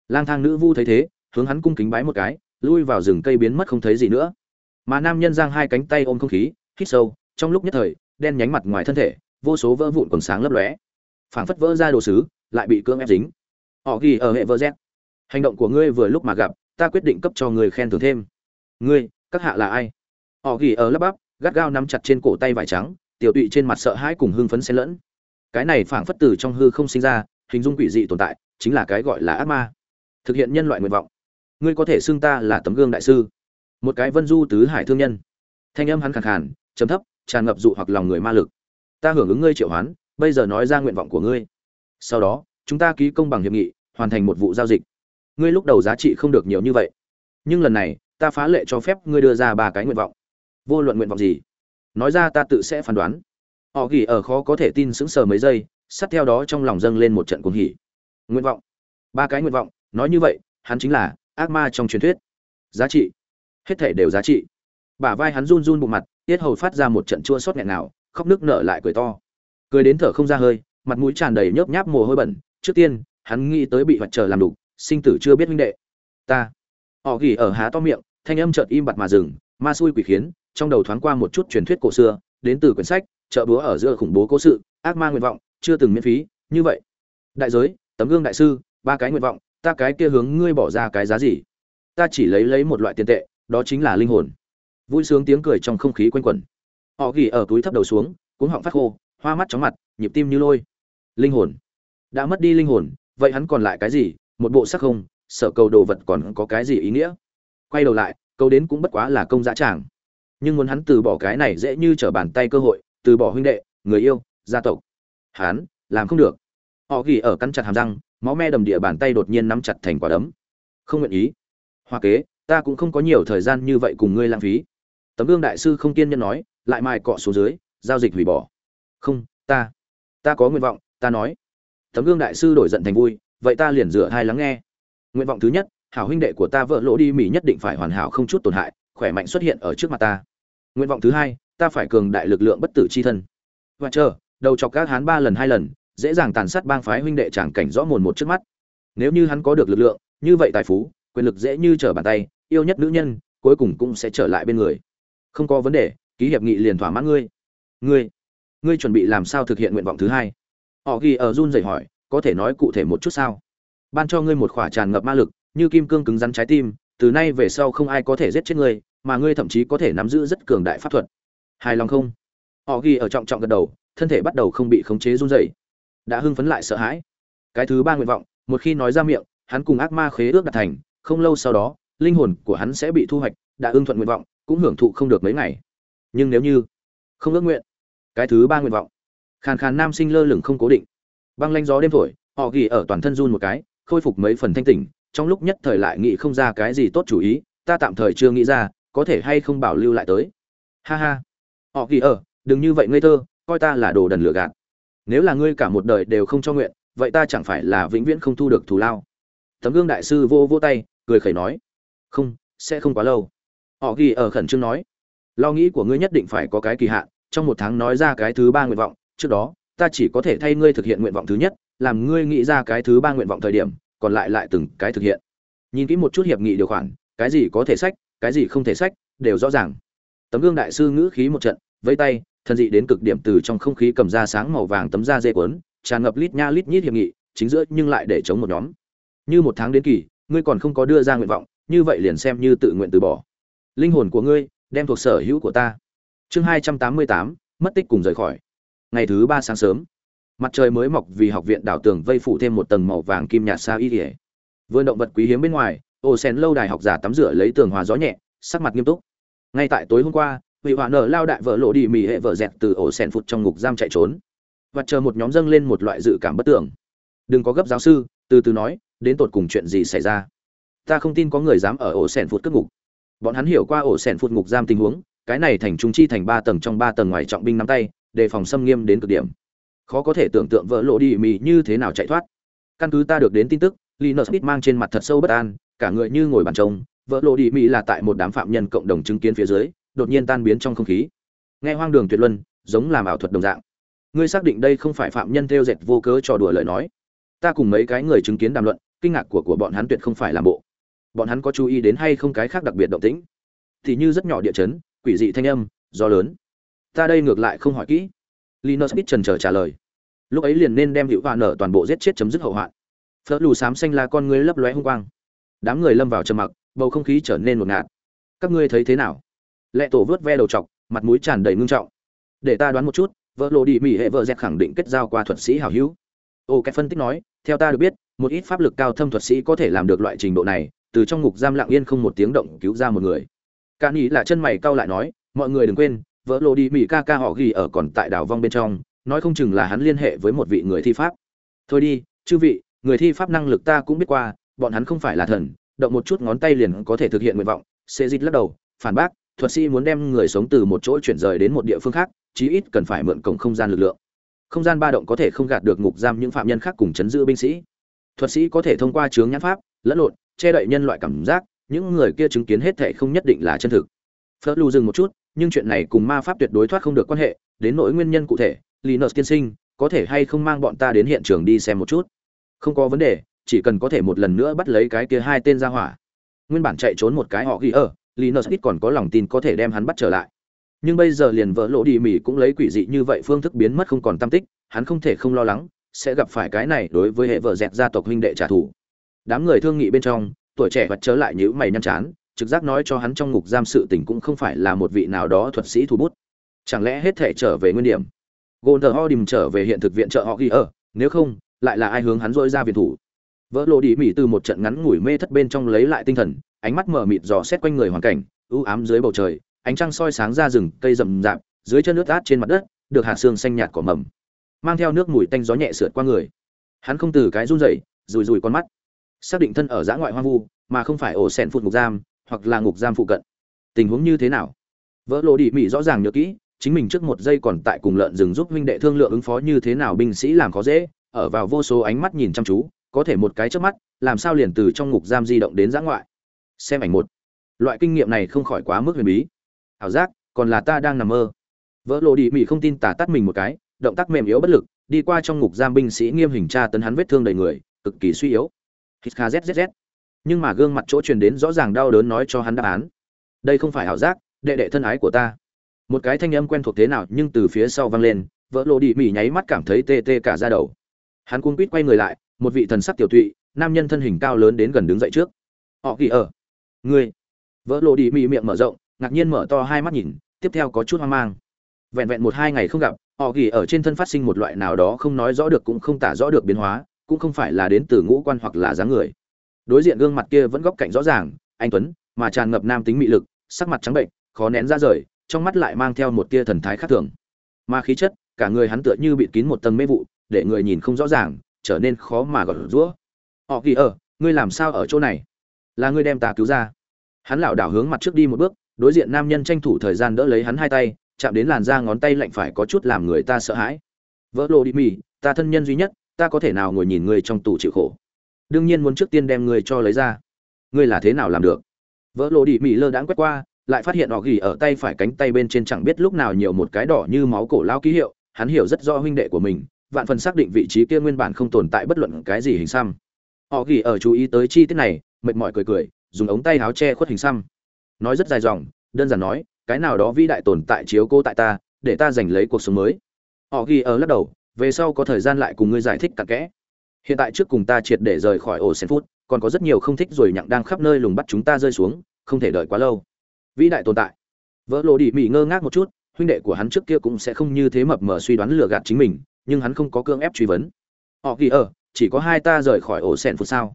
Lang thang nữ vu thấy thế, hướng hắn cung kính bái một cái, lui vào rừng cây biến mất không thấy gì nữa. Mà nam nhân giang hai cánh tay ôm không khí, hít sâu, trong lúc nhất thời đen nhánh mặt ngoài thân thể, vô số vỡ vụn còn sáng lấp lóe. Phảng phất vỡ ra đồ sứ, lại bị cưỡng ép dính. Họ ghi ở hệ vơ z. Hành động của ngươi vừa lúc mà gặp, ta quyết định cấp cho người khen thưởng thêm. Ngươi, các hạ là ai? Họ ghi ở lắp bắp, gắt gao nắm chặt trên cổ tay vải trắng, tiểu tụy trên mặt sợ hãi cùng hưng phấn xen lẫn. Cái này phảng phất từ trong hư không sinh ra, hình dung quỷ dị tồn tại, chính là cái gọi là ác ma. Thực hiện nhân loại nguyện vọng. Ngươi có thể xưng ta là tấm gương đại sư. Một cái vân du tứ hải thương nhân. Thanh âm hắn khàn khàn chấm thấp tràn ngập dụ hoặc lòng người ma lực. Ta hưởng ứng ngươi triệu hoán, bây giờ nói ra nguyện vọng của ngươi. Sau đó, chúng ta ký công bằng hiệp nghị, hoàn thành một vụ giao dịch. Ngươi lúc đầu giá trị không được nhiều như vậy. Nhưng lần này, ta phá lệ cho phép ngươi đưa ra ba cái nguyện vọng. Vô luận nguyện vọng gì, nói ra ta tự sẽ phán đoán. Họ gỉ ở khó có thể tin sững sờ mấy giây, sát theo đó trong lòng dâng lên một trận cuồng hỉ. Nguyện vọng. Ba cái nguyện vọng, nói như vậy, hắn chính là ác ma trong truyền thuyết. Giá trị. Hết thể đều giá trị. Bả vai hắn run run bụng mặt tiết hầu phát ra một trận chua xót nghẹn nào khóc nước nở lại cười to. Cười đến thở không ra hơi, mặt mũi tràn đầy nhớp nháp mồ hôi bẩn. Trước tiên, hắn nghĩ tới bị hoạt trở làm đục, sinh tử chưa biết huynh đệ. Ta. Họ gỉ ở há to miệng, thanh âm chợt im bặt mà dừng, ma xui quỷ khiến, trong đầu thoáng qua một chút truyền thuyết cổ xưa, đến từ quyển sách, chợ búa ở giữa khủng bố cố sự, ác ma nguyện vọng, chưa từng miễn phí, như vậy. Đại giới, tấm gương đại sư, ba cái nguyện vọng, ta cái kia hướng ngươi bỏ ra cái giá gì? Ta chỉ lấy lấy một loại tiền tệ, đó chính là linh hồn vui sướng tiếng cười trong không khí quanh quẩn. Họ ghi ở túi thấp đầu xuống, cuống họng phát khô, hoa mắt chóng mặt, nhịp tim như lôi. Linh hồn. Đã mất đi linh hồn, vậy hắn còn lại cái gì? Một bộ sắc không, sở cầu đồ vật còn có cái gì ý nghĩa? Quay đầu lại câu đến cũng bất quá là công dã tràng. Nhưng muốn hắn từ bỏ cái này dễ như trở bàn tay cơ hội, từ bỏ huynh đệ, người yêu, gia tộc. Hắn, làm không được. Họ ghi ở cắn chặt hàm răng, máu me đầm địa bàn tay đột nhiên nắm chặt thành quả đấm. Không nguyện ý. Hoa kế, ta cũng không có nhiều thời gian như vậy cùng ngươi lãng phí tấm gương đại sư không kiên nhẫn nói, lại mài cọ xuống dưới, giao dịch hủy bỏ. Không, ta ta có nguyện vọng, ta nói. Tấm gương đại sư đổi giận thành vui, vậy ta liền dựa hai lắng nghe. Nguyện vọng thứ nhất, hảo huynh đệ của ta vợ lỗ đi mỹ nhất định phải hoàn hảo không chút tổn hại, khỏe mạnh xuất hiện ở trước mặt ta. Nguyện vọng thứ hai, ta phải cường đại lực lượng bất tử c h i thân. Và chờ, đầu chọc các hán ba lần hai lần, dễ dàng tàn sát bang phái huynh đệ chẳng cảnh rõ mồn một trước mắt. Nếu như hắn có được lực lượng, như vậy tài phú, quyền lực dễ như trở bàn tay, yêu nhất nữ nhân, cuối cùng cũng sẽ trở lại bên người không có vấn đề, ký hiệp nghị liền thỏa mãn ngươi. Ngươi ngươi chuẩn bị làm sao thực hiện nguyện vọng thứ hai? Họ ghi ở run rẩy hỏi, có thể nói cụ thể một chút sao? Ban cho ngươi một khỏa tràn ngập ma lực, như kim cương cứng rắn trái tim, từ nay về sau không ai có thể giết chết ngươi, mà ngươi thậm chí có thể nắm giữ rất cường đại pháp thuật. Hài lòng không? Họ ghi ở trọng trọng gật đầu, thân thể bắt đầu không bị khống chế run rẩy. Đã hưng phấn lại sợ hãi. Cái thứ ba nguyện vọng, một khi nói ra miệng, hắn cùng ác ma khế ước đạt thành, không lâu sau đó, linh hồn của hắn sẽ bị thu hoạch, đã ưng thuận nguyện vọng cũng hưởng thụ không được mấy ngày. Nhưng nếu như không ước nguyện, cái thứ ba nguyện vọng, khàn khàn nam sinh lơ lửng không cố định. Băng lanh gió đêm thổi, họ ghi ở toàn thân run một cái, khôi phục mấy phần thanh tỉnh, trong lúc nhất thời lại nghĩ không ra cái gì tốt chủ ý, ta tạm thời chưa nghĩ ra, có thể hay không bảo lưu lại tới. Ha ha. Họ ghi ở, đừng như vậy ngây thơ, coi ta là đồ đần lừa gạt. Nếu là ngươi cả một đời đều không cho nguyện, vậy ta chẳng phải là vĩnh viễn không thu được thù lao. Tấm gương đại sư vô vô tay, cười khẩy nói, không, sẽ không quá lâu họ ghi ở khẩn trương nói, lo nghĩ của ngươi nhất định phải có cái kỳ hạn, trong một tháng nói ra cái thứ ba nguyện vọng, trước đó, ta chỉ có thể thay ngươi thực hiện nguyện vọng thứ nhất, làm ngươi nghĩ ra cái thứ ba nguyện vọng thời điểm, còn lại lại từng cái thực hiện. Nhìn kỹ một chút hiệp nghị điều khoản, cái gì có thể sách, cái gì không thể sách, đều rõ ràng. Tấm gương đại sư ngữ khí một trận vây tay thân dị đến cực điểm từ trong không khí cầm ra sáng màu vàng tấm da dê quấn tràn ngập lít nha lít nhít hiệp nghị, chính giữa nhưng lại để chống một nhóm. Như một tháng đến kỳ, ngươi còn không có đưa ra nguyện vọng, như vậy liền xem như tự nguyện từ bỏ linh hồn của ngươi đem thuộc sở hữu của ta. Chương hai trăm tám mươi tám, mất tích cùng rời khỏi. Ngày thứ ba sáng sớm, mặt trời mới mọc vì học viện đảo tường vây phủ thêm một tầng màu vàng kim nhạt xa y ỉa vườn động vật quý hiếm bên ngoài, ô sen lâu đài học giả tắm rửa lấy tường hòa gió nhẹ, sắc mặt nghiêm túc. Ngay tại tối hôm qua vị họa nở lao đại vợ lộ đi mì hệ vợ dẹt từ ổ sen phụt trong ngục giam chạy trốn. Và chờ một nhóm dâng lên một loại dự cảm bất tưởng. Đừng có gấp giáo sư, từ từ nói, đến tột cùng chuyện gì xảy ra? Ta không tin có người dám ở ổ sen phụt cất ngục bọn hắn hiểu qua ổ sẻn phụt ngục giam tình huống, cái này thành trung chi thành ba tầng trong ba tầng ngoài trọng binh nắm tay, đề phòng xâm nghiêm đến cực điểm. Khó có thể tưởng tượng vợ lộ đi mì như thế nào chạy thoát. Căn cứ ta được đến tin tức, linus bít mang trên mặt thật sâu bất an, cả người như ngồi bàn trông vợ lộ đi mì là tại một đám phạm nhân cộng đồng chứng kiến phía dưới, đột nhiên tan biến trong không khí. Nghe hoang đường tuyệt luân, giống làm ảo thuật đồng dạng. Ngươi xác định đây không phải phạm nhân theo dệt vô cớ trò đùa lời nói. Ta cùng mấy cái người chứng kiến đàm luận, kinh ngạc của của bọn hắn tuyệt không phải làm bộ bọn hắn có chú ý đến hay không cái khác đặc biệt động tĩnh? Thì như rất nhỏ địa chấn, quỷ dị thanh âm do lớn. Ta đây ngược lại không hỏi kỹ. Linus bít trần trờ trả lời. Lúc ấy liền nên đem hữu hoa nở toàn bộ giết chết chấm dứt hậu hoạn. Phớt lù xám xanh là con ngươi lấp lóe hung quang. Đám người lâm vào trầm mặc, bầu không khí trở nên một ngạt. Các ngươi thấy thế nào? Lệ tổ vớt ve đầu chọc mặt mũi tràn đầy ngưng trọng. Để ta đoán một chút, vợ lộ đi mỹ hệ vợ dẹt khẳng định kết giao qua thuật sĩ hảo hữu. Ô, cái phân tích nói, theo ta được biết, một ít pháp lực cao thâm thuật sĩ có thể làm được loại trình độ này từ trong ngục giam lặng yên không một tiếng động cứu ra một người. Cả nghĩ là chân mày cau lại nói, mọi người đừng quên, vợ lộ đi mỹ ca ca họ ghi ở còn tại đảo vong bên trong, nói không chừng là hắn liên hệ với một vị người thi pháp. Thôi đi, chư vị, người thi pháp năng lực ta cũng biết qua, bọn hắn không phải là thần, động một chút ngón tay liền có thể thực hiện nguyện vọng. Xe dịch lắc đầu, phản bác, thuật sĩ muốn đem người sống từ một chỗ chuyển rời đến một địa phương khác, chí ít cần phải mượn cổng không gian lực lượng. Không gian ba động có thể không gạt được ngục giam những phạm nhân khác cùng chấn giữ binh sĩ. Thuật sĩ có thể thông qua chướng nhãn pháp, lẫn lộn che đậy nhân loại cảm giác, những người kia chứng kiến hết thệ không nhất định là chân thực. Phớt lưu dừng một chút, nhưng chuyện này cùng ma pháp tuyệt đối thoát không được quan hệ, đến nỗi nguyên nhân cụ thể, linus tiên sinh, có thể hay không mang bọn ta đến hiện trường đi xem một chút? Không có vấn đề, chỉ cần có thể một lần nữa bắt lấy cái kia hai tên ra hỏa. Nguyên bản chạy trốn một cái họ ghi ở, linus ít còn có lòng tin có thể đem hắn bắt trở lại. Nhưng bây giờ liền vỡ lỗ đi mỉ cũng lấy quỷ dị như vậy phương thức biến mất không còn tâm tích, hắn không thể không lo lắng, sẽ gặp phải cái này đối với hệ vợ dẹt gia tộc huynh đệ trả thù đám người thương nghị bên trong, tuổi trẻ vật chớ lại nhữ mày nhăn chán, trực giác nói cho hắn trong ngục giam sự tình cũng không phải là một vị nào đó thuật sĩ thủ bút. Chẳng lẽ hết thể trở về nguyên điểm? Gồn thờ ho đìm trở về hiện thực viện trợ họ ghi ở, nếu không, lại là ai hướng hắn dỗi ra viện thủ? Vỡ lộ đi mỹ từ một trận ngắn ngủi mê thất bên trong lấy lại tinh thần, ánh mắt mở mịt dò xét quanh người hoàn cảnh ưu ám dưới bầu trời, ánh trăng soi sáng ra rừng, cây rậm rạp, dưới chân nước át trên mặt đất, được hạt xương xanh nhạt cỏ mầm, mang theo nước mùi tanh gió nhẹ sượt qua người. Hắn không từ cái run rẩy rùi rùi con mắt xác định thân ở giã ngoại hoang vu, mà không phải ổ sẻn phụt ngục giam, hoặc là ngục giam phụ cận. Tình huống như thế nào? Vỡ lộ đi, mỹ rõ ràng nhớ kỹ, chính mình trước một giây còn tại cùng lợn rừng giúp huynh đệ thương lượng ứng phó như thế nào binh sĩ làm khó dễ, ở vào vô số ánh mắt nhìn chăm chú, có thể một cái trước mắt, làm sao liền từ trong ngục giam di động đến giã ngoại? Xem ảnh một. Loại kinh nghiệm này không khỏi quá mức huyền bí. Ảo giác, còn là ta đang nằm mơ. Vỡ lộ đi, mỹ không tin tả tắt mình một cái, động tác mềm yếu bất lực, đi qua trong ngục giam binh sĩ nghiêm hình tra tấn hắn vết thương đầy người, cực kỳ suy yếu hít kha zzz nhưng mà gương mặt chỗ truyền đến rõ ràng đau đớn nói cho hắn đáp án. Đây không phải ảo giác, đệ đệ thân ái của ta. Một cái thanh âm quen thuộc thế nào nhưng từ phía sau vang lên, vỡ lộ đi, mỉ nháy mắt cảm thấy tê tê cả da đầu. Hắn cuống quýt quay người lại, một vị thần sắc tiểu tụy, nam nhân thân hình cao lớn đến gần đứng dậy trước. Họ kỳ ở. Ngươi. Vỡ lộ đi, mỉ miệng mở rộng, ngạc nhiên mở to hai mắt nhìn, tiếp theo có chút hoang mang. Vẹn vẹn một hai ngày không gặp, họ kỳ ở trên thân phát sinh một loại nào đó không nói rõ được cũng không tả rõ được biến hóa cũng không phải là đến từ ngũ quan hoặc là dáng người. Đối diện gương mặt kia vẫn góc cạnh rõ ràng, anh tuấn, mà tràn ngập nam tính mị lực, sắc mặt trắng bệnh, khó nén ra rời, trong mắt lại mang theo một tia thần thái khác thường. Mà khí chất, cả người hắn tựa như bị kín một tầng mê vụ, để người nhìn không rõ ràng, trở nên khó mà gọt rũa. Họ kỳ ở ngươi làm sao ở chỗ này? Là ngươi đem ta cứu ra. Hắn lảo đảo hướng mặt trước đi một bước, đối diện nam nhân tranh thủ thời gian đỡ lấy hắn hai tay, chạm đến làn da ngón tay lạnh phải có chút làm người ta sợ hãi. Vỡ lộ đi mì, ta thân nhân duy nhất ta có thể nào ngồi nhìn ngươi trong tù chịu khổ? Đương nhiên muốn trước tiên đem ngươi cho lấy ra. Ngươi là thế nào làm được? Vỡ lộ đi mỹ lơ đãng quét qua, lại phát hiện họ ghi ở tay phải cánh tay bên trên chẳng biết lúc nào nhiều một cái đỏ như máu cổ lao ký hiệu, hắn hiểu rất rõ huynh đệ của mình, vạn phần xác định vị trí kia nguyên bản không tồn tại bất luận cái gì hình xăm. Họ ghi ở chú ý tới chi tiết này, mệt mỏi cười cười, dùng ống tay áo che khuất hình xăm. Nói rất dài dòng, đơn giản nói, cái nào đó vĩ đại tồn tại chiếu cố tại ta, để ta giành lấy cuộc sống mới. Họ ghi ở lắc đầu về sau có thời gian lại cùng ngươi giải thích cặn kẽ. Hiện tại trước cùng ta triệt để rời khỏi ổ sen phút, còn có rất nhiều không thích rồi nhặng đang khắp nơi lùng bắt chúng ta rơi xuống, không thể đợi quá lâu. Vĩ đại tồn tại. Vỡ lộ đi mỹ ngơ ngác một chút, huynh đệ của hắn trước kia cũng sẽ không như thế mập mờ suy đoán lừa gạt chính mình, nhưng hắn không có cương ép truy vấn. Họ ghi ở, chỉ có hai ta rời khỏi ổ sen phút sao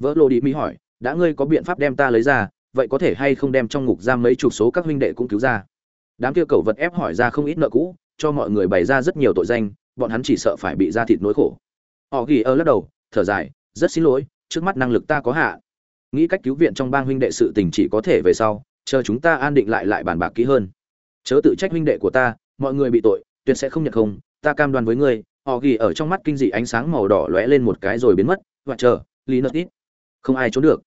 vỡ lộ đi mỹ hỏi, đã ngươi có biện pháp đem ta lấy ra, vậy có thể hay không đem trong ngục giam mấy chục số các huynh đệ cũng cứu ra? Đám kia cầu vật ép hỏi ra không ít nợ cũ, cho mọi người bày ra rất nhiều tội danh bọn hắn chỉ sợ phải bị ra thịt nỗi khổ. Họ ghi ơ lắc đầu, thở dài, rất xin lỗi, trước mắt năng lực ta có hạ nghĩ cách cứu viện trong bang huynh đệ sự tình chỉ có thể về sau, chờ chúng ta an định lại lại bàn bạc kỹ hơn. Chớ tự trách huynh đệ của ta, mọi người bị tội, tuyệt sẽ không nhận không, ta cam đoan với ngươi, họ ghi ở trong mắt kinh dị ánh sáng màu đỏ lóe lên một cái rồi biến mất, và chờ lý nợ ít không ai trốn được.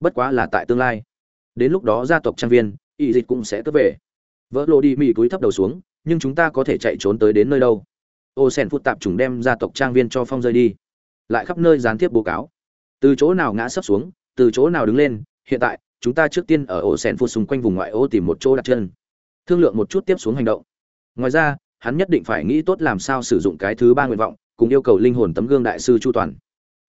Bất quá là tại tương lai. Đến lúc đó gia tộc trang viên, y dịch cũng sẽ cướp về. Vỡ lộ đi mỹ túi thấp đầu xuống, nhưng chúng ta có thể chạy trốn tới đến nơi đâu? Ô sen phút tạp trùng đem gia tộc trang viên cho phong rơi đi. Lại khắp nơi gián tiếp bố cáo. Từ chỗ nào ngã sấp xuống, từ chỗ nào đứng lên, hiện tại, chúng ta trước tiên ở ổ sen phút xung quanh vùng ngoại ô tìm một chỗ đặt chân. Thương lượng một chút tiếp xuống hành động. Ngoài ra, hắn nhất định phải nghĩ tốt làm sao sử dụng cái thứ ba nguyện vọng, cùng yêu cầu linh hồn tấm gương đại sư chu toàn.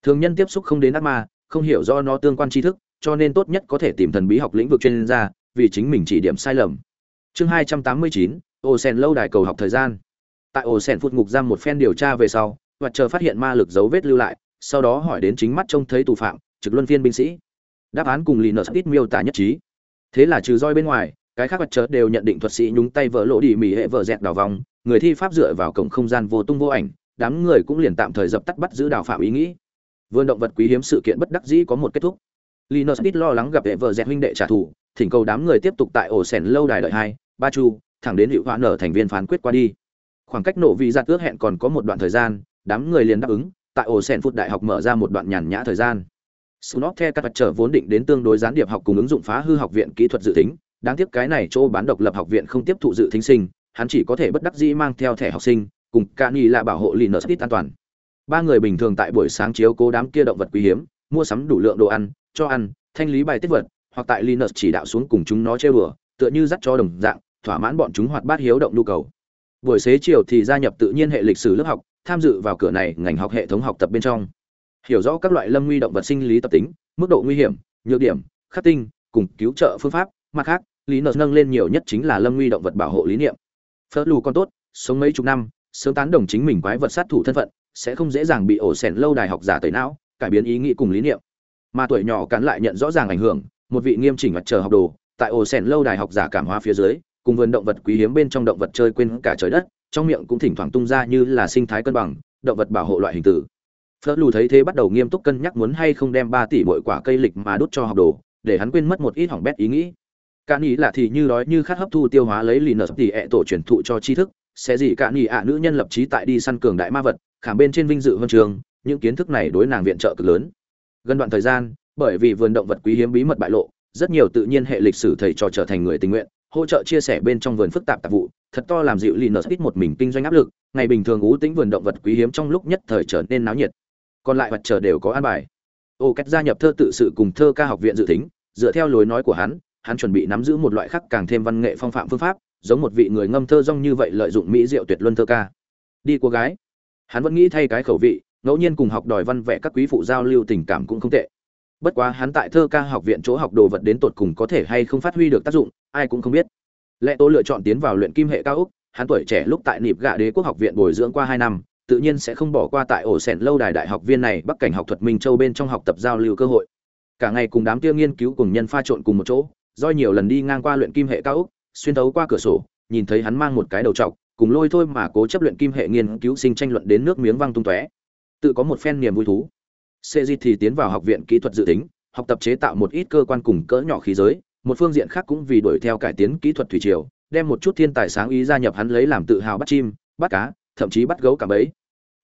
Thường nhân tiếp xúc không đến ác ma, không hiểu do nó tương quan tri thức, cho nên tốt nhất có thể tìm thần bí học lĩnh vực chuyên gia, vì chính mình chỉ điểm sai lầm. Chương hai trăm tám mươi chín, ô sen lâu đài cầu học thời gian tại ổ sẻn phút ngục giam một phen điều tra về sau hoặc chờ phát hiện ma lực dấu vết lưu lại sau đó hỏi đến chính mắt trông thấy tù phạm trực luân phiên binh sĩ. Đáp án cùng lì nợ ít miêu tả nhất trí. Thế là trừ roi bên ngoài cái khác vật chớ đều nhận định thuật sĩ nhúng tay vỡ lỗ đi mỉ hệ vợ dẹt đào vòng người thi pháp dựa vào cổng không gian vô tung vô ảnh đám người cũng liền tạm thời dập tắt bắt giữ đào phạm ý nghĩ. Vườn động vật quý hiếm sự kiện bất đắc dĩ có một kết thúc. Linus ít lo lắng gặp hệ vợ dẹt huynh đệ trả thù, thỉnh cầu đám người tiếp tục tại ổ sèn lâu đài đợi hai, ba chu, thẳng đến hiệu hoa nở thành viên phán quyết qua đi. Khoảng cách nộ vị giặt ước hẹn còn có một đoạn thời gian, đám người liền đáp ứng, tại ổ sen phút đại học mở ra một đoạn nhàn nhã thời gian. snop theo các vật trở vốn định đến tương đối gián điệp học cùng ứng dụng phá hư học viện kỹ thuật dự tính, đáng tiếc cái này chỗ bán độc lập học viện không tiếp thụ dự thính sinh, hắn chỉ có thể bất đắc dĩ mang theo thẻ học sinh, cùng Cani là bảo hộ Linus ít an toàn. Ba người bình thường tại buổi sáng chiếu cố đám kia động vật quý hiếm, mua sắm đủ lượng đồ ăn, cho ăn thanh lý bài tiết vật hoặc tại linus chỉ đạo xuống cùng chúng nó chơi bừa tựa như dắt cho đồng dạng thỏa mãn bọn chúng hoạt bát hiếu động nhu cầu buổi xế chiều thì gia nhập tự nhiên hệ lịch sử lớp học, tham dự vào cửa này ngành học hệ thống học tập bên trong. Hiểu rõ các loại lâm nguy động vật sinh lý tập tính, mức độ nguy hiểm, nhược điểm, khắc tinh, cùng cứu trợ phương pháp. Mặt khác, lý nợ nâng lên nhiều nhất chính là lâm nguy động vật bảo hộ lý niệm. Phớt lù con tốt, sống mấy chục năm, sớm tán đồng chính mình quái vật sát thủ thân phận, sẽ không dễ dàng bị ổ sẻn lâu đài học giả tẩy não, cải biến ý nghĩ cùng lý niệm. Mà tuổi nhỏ cắn lại nhận rõ ràng ảnh hưởng, một vị nghiêm chỉnh mặt chờ học đồ, tại ổ sẻn lâu đài học giả cảm hóa phía dưới cùng vườn động vật quý hiếm bên trong động vật chơi quên cả trời đất, trong miệng cũng thỉnh thoảng tung ra như là sinh thái cân bằng, động vật bảo hộ loại hình tử. Phớt lù thấy thế bắt đầu nghiêm túc cân nhắc muốn hay không đem ba tỷ mỗi quả cây lịch mà đút cho học đồ, để hắn quên mất một ít hỏng bét ý nghĩ. Cạn ý là thì như đói như khát hấp thu tiêu hóa lấy lì nợ tỷ ẹ tổ truyền thụ cho tri thức, sẽ gì cạn ý ạ nữ nhân lập trí tại đi săn cường đại ma vật, khảm bên trên vinh dự huân trường, những kiến thức này đối nàng viện trợ cực lớn. Gần đoạn thời gian, bởi vì vườn động vật quý hiếm bí mật bại lộ, rất nhiều tự nhiên hệ lịch sử thầy trò trở thành người tình nguyện hỗ trợ chia sẻ bên trong vườn phức tạp tạp vụ, thật to làm dịu linus ít một mình kinh doanh áp lực, ngày bình thường ú tính vườn động vật quý hiếm trong lúc nhất thời trở nên náo nhiệt. Còn lại vật chờ đều có an bài. Ô cách gia nhập thơ tự sự cùng thơ ca học viện dự tính, dựa theo lối nói của hắn hắn chuẩn bị nắm giữ một loại khác càng thêm văn nghệ phong phạm phương pháp, giống một vị người ngâm thơ rong như vậy lợi dụng mỹ diệu tuyệt luân thơ ca. Đi cô gái. Hắn vẫn nghĩ thay cái khẩu vị, ngẫu nhiên cùng học đòi văn vẽ các quý phụ giao lưu tình cảm cũng không tệ bất quá hắn tại thơ ca học viện chỗ học đồ vật đến tột cùng có thể hay không phát huy được tác dụng, ai cũng không biết. Lệ tố lựa chọn tiến vào luyện kim hệ cao úc, hắn tuổi trẻ lúc tại nịp gạ đế quốc học viện bồi dưỡng qua hai năm, tự nhiên sẽ không bỏ qua tại ổ sẻn lâu đài đại học viên này bắc cảnh học thuật minh châu bên trong học tập giao lưu cơ hội. Cả ngày cùng đám kia nghiên cứu cùng nhân pha trộn cùng một chỗ, do nhiều lần đi ngang qua luyện kim hệ cao úc, xuyên thấu qua cửa sổ, nhìn thấy hắn mang một cái đầu trọc, cùng lôi thôi mà cố chấp luyện kim hệ nghiên cứu sinh tranh luận đến nước miếng văng tung tóe. Tự có một phen niềm vui thú. Sê thì tiến vào học viện kỹ thuật dự tính, học tập chế tạo một ít cơ quan cùng cỡ nhỏ khí giới, một phương diện khác cũng vì đuổi theo cải tiến kỹ thuật thủy triều, đem một chút thiên tài sáng ý gia nhập hắn lấy làm tự hào bắt chim, bắt cá, thậm chí bắt gấu cả bấy.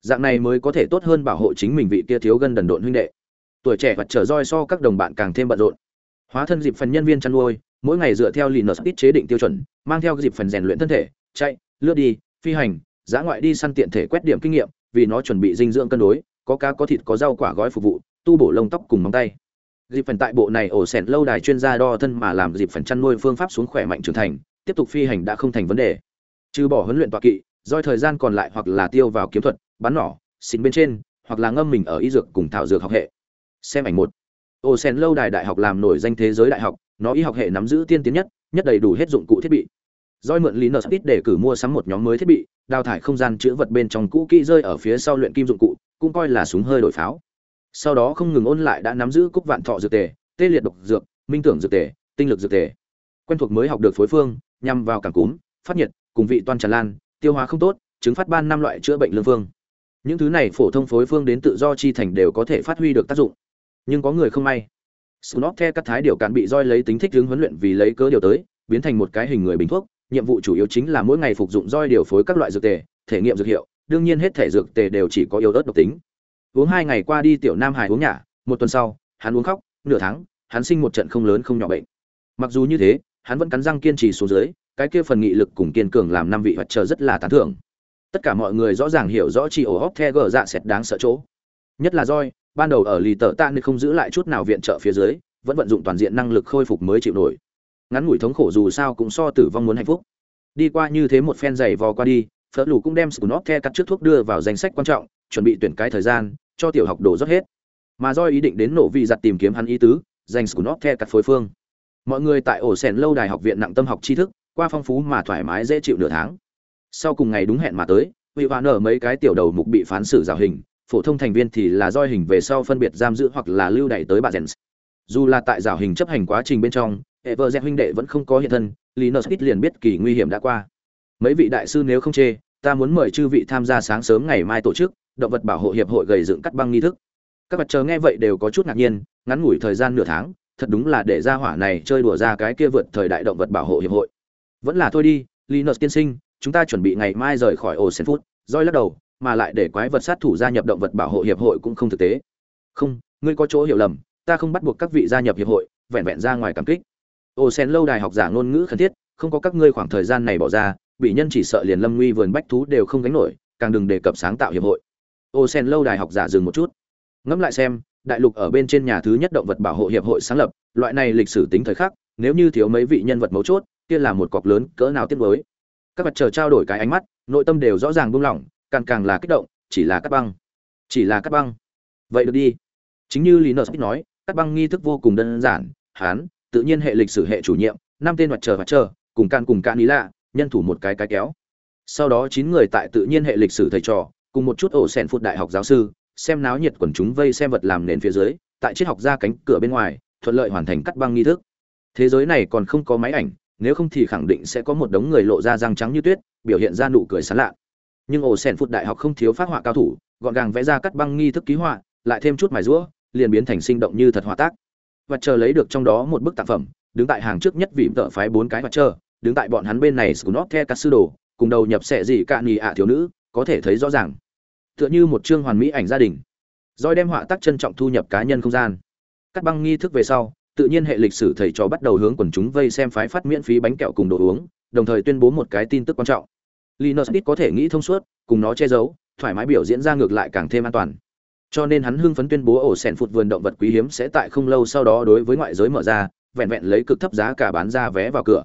Dạng này mới có thể tốt hơn bảo hộ chính mình vị kia thiếu gân đần độn huynh đệ. Tuổi trẻ vật trở roi so các đồng bạn càng thêm bận rộn. Hóa thân dịp phần nhân viên chăn nuôi, mỗi ngày dựa theo Linus ít chế định tiêu chuẩn, mang theo dịp phần rèn luyện thân thể, chạy, lướt đi, phi hành, giã ngoại đi săn tiện thể quét điểm kinh nghiệm, vì nó chuẩn bị dinh dưỡng cân đối, có cá có thịt có rau quả gói phục vụ tu bổ lông tóc cùng móng tay. Dịp phần tại bộ này ổ sẻn lâu đài chuyên gia đo thân mà làm dịp phần chăn nuôi phương pháp xuống khỏe mạnh trưởng thành tiếp tục phi hành đã không thành vấn đề. Trừ bỏ huấn luyện tọa kỵ doi thời gian còn lại hoặc là tiêu vào kiếm thuật bắn nỏ xịn bên trên hoặc là ngâm mình ở y dược cùng thảo dược học hệ. Xem ảnh một. Ổ sẻn lâu đài đại học làm nổi danh thế giới đại học nó y học hệ nắm giữ tiên tiến nhất nhất đầy đủ hết dụng cụ thiết bị. Doi mượn lý nợ ít để cử mua sắm một nhóm mới thiết bị, đào thải không gian chứa vật bên trong cũ kỹ rơi ở phía sau luyện kim dụng cụ, cũng coi là súng hơi đổi pháo. Sau đó không ngừng ôn lại đã nắm giữ cúc vạn thọ dược tề, tê liệt độc dược, minh tưởng dược tề, tinh lực dược tề. Quen thuộc mới học được phối phương, nhằm vào cảm cúm, phát nhiệt, cùng vị toan tràn lan, tiêu hóa không tốt, chứng phát ban năm loại chữa bệnh lương phương. Những thứ này phổ thông phối phương đến tự do chi thành đều có thể phát huy được tác dụng. Nhưng có người không may. Snot The các thái điều cản bị roi lấy tính thích hướng huấn luyện vì lấy cớ điều tới, biến thành một cái hình người bình thuốc, nhiệm vụ chủ yếu chính là mỗi ngày phục dụng roi điều phối các loại dược tề, thể nghiệm dược hiệu, đương nhiên hết thể dược tề đều chỉ có yếu ớt độc tính. Uống hai ngày qua đi tiểu Nam Hải uống nhả, một tuần sau, hắn uống khóc, nửa tháng, hắn sinh một trận không lớn không nhỏ bệnh. Mặc dù như thế, hắn vẫn cắn răng kiên trì xuống dưới, cái kia phần nghị lực cùng kiên cường làm năm vị hoạt chờ rất là tán thưởng. Tất cả mọi người rõ ràng hiểu rõ chị ổ hóc the gở dạ sệt đáng sợ chỗ. Nhất là roi, ban đầu ở lì tợ tạ nên không giữ lại chút nào viện trợ phía dưới, vẫn vận dụng toàn diện năng lực khôi phục mới chịu nổi. Ngắn ngủi thống khổ dù sao cũng so tử vong muốn hạnh phúc đi qua như thế một phen giày vò qua đi phớt lù cũng đem scunop the cắt trước thuốc đưa vào danh sách quan trọng chuẩn bị tuyển cái thời gian cho tiểu học đổ rót hết. Mà do ý định đến nổ vị giặt tìm kiếm hắn ý tứ dành scunop the cắt phối phương. Mọi người tại ổ sèn lâu đài học viện nặng tâm học tri thức qua phong phú mà thoải mái dễ chịu nửa tháng. Sau cùng ngày đúng hẹn mà tới vị hoạn ở mấy cái tiểu đầu mục bị phán xử rào hình phổ thông thành viên thì là roi hình về sau phân biệt giam giữ hoặc là lưu đày tới bà jens. Dù là tại rào hình chấp hành quá trình bên trong Ever huynh đệ vẫn không có hiện thân, Linus ít liền biết kỳ nguy hiểm đã qua. Mấy vị đại sư nếu không chê, ta muốn mời chư vị tham gia sáng sớm ngày mai tổ chức động vật bảo hộ hiệp hội gầy dựng cắt băng nghi thức. Các vật chờ nghe vậy đều có chút ngạc nhiên, ngắn ngủi thời gian nửa tháng, thật đúng là để ra hỏa này chơi đùa ra cái kia vượt thời đại động vật bảo hộ hiệp hội. Vẫn là thôi đi, Linus tiên sinh, chúng ta chuẩn bị ngày mai rời khỏi osen phút, roi lắc đầu, mà lại để quái vật sát thủ gia nhập động vật bảo hộ hiệp hội cũng không thực tế. Không, ngươi có chỗ hiểu lầm, ta không bắt buộc các vị gia nhập hiệp hội, vẹn vẹn ra ngoài cảm kích ô sen lâu đài học giả ngôn ngữ khẩn thiết không có các ngươi khoảng thời gian này bỏ ra bị nhân chỉ sợ liền lâm nguy vườn bách thú đều không gánh nổi, càng đừng đề cập sáng tạo hiệp hội. Ô sen lâu đài học giả dừng một chút. Ngẫm lại xem, đại lục ở bên trên nhà thứ nhất động vật bảo hộ hiệp hội sáng lập, loại này lịch sử tính thời khắc, nếu như thiếu mấy vị nhân vật mấu chốt, kia là một cọc lớn cỡ nào tiếc với các vật chờ trao đổi cái ánh mắt, nội tâm đều rõ ràng buông lỏng, càng càng là kích động, chỉ là cắt băng. Chỉ là cắt băng. Vậy được đi. Chính như lý nợ nói, cắt băng nghi thức vô cùng đơn giản, hán, tự nhiên hệ lịch sử hệ chủ nhiệm, năm tên mặt chờ mặt chờ cùng can cùng can ý lạ nhân thủ một cái cái kéo. Sau đó chín người tại tự nhiên hệ lịch sử thầy trò, cùng một chút ổ sèn phụt đại học giáo sư, xem náo nhiệt quần chúng vây xem vật làm nền phía dưới, tại triết học ra cánh cửa bên ngoài, thuận lợi hoàn thành cắt băng nghi thức. Thế giới này còn không có máy ảnh, nếu không thì khẳng định sẽ có một đống người lộ ra răng trắng như tuyết, biểu hiện ra nụ cười sán lạ. Nhưng ổ sèn phụt đại học không thiếu phát họa cao thủ, gọn gàng vẽ ra cắt băng nghi thức ký họa, lại thêm chút mài rũa, liền biến thành sinh động như thật họa tác. Và chờ lấy được trong đó một bức tác phẩm, đứng tại hàng trước nhất vì tợ phái bốn cái và chờ đứng tại bọn hắn bên này scunop the các sư đồ, cùng đầu nhập sẽ gì cạn nhì ạ thiếu nữ, có thể thấy rõ ràng. Tựa như một chương hoàn mỹ ảnh gia đình. Rồi đem họa tác trân trọng thu nhập cá nhân không gian. Cắt băng nghi thức về sau, tự nhiên hệ lịch sử thầy trò bắt đầu hướng quần chúng vây xem phái phát miễn phí bánh kẹo cùng đồ uống, đồng thời tuyên bố một cái tin tức quan trọng. Linus có thể nghĩ thông suốt, cùng nó che giấu, thoải mái biểu diễn ra ngược lại càng thêm an toàn. Cho nên hắn hưng phấn tuyên bố ổ sẻn phụt vườn động vật quý hiếm sẽ tại không lâu sau đó đối với ngoại giới mở ra, vẹn vẹn lấy cực thấp giá cả bán ra vé vào cửa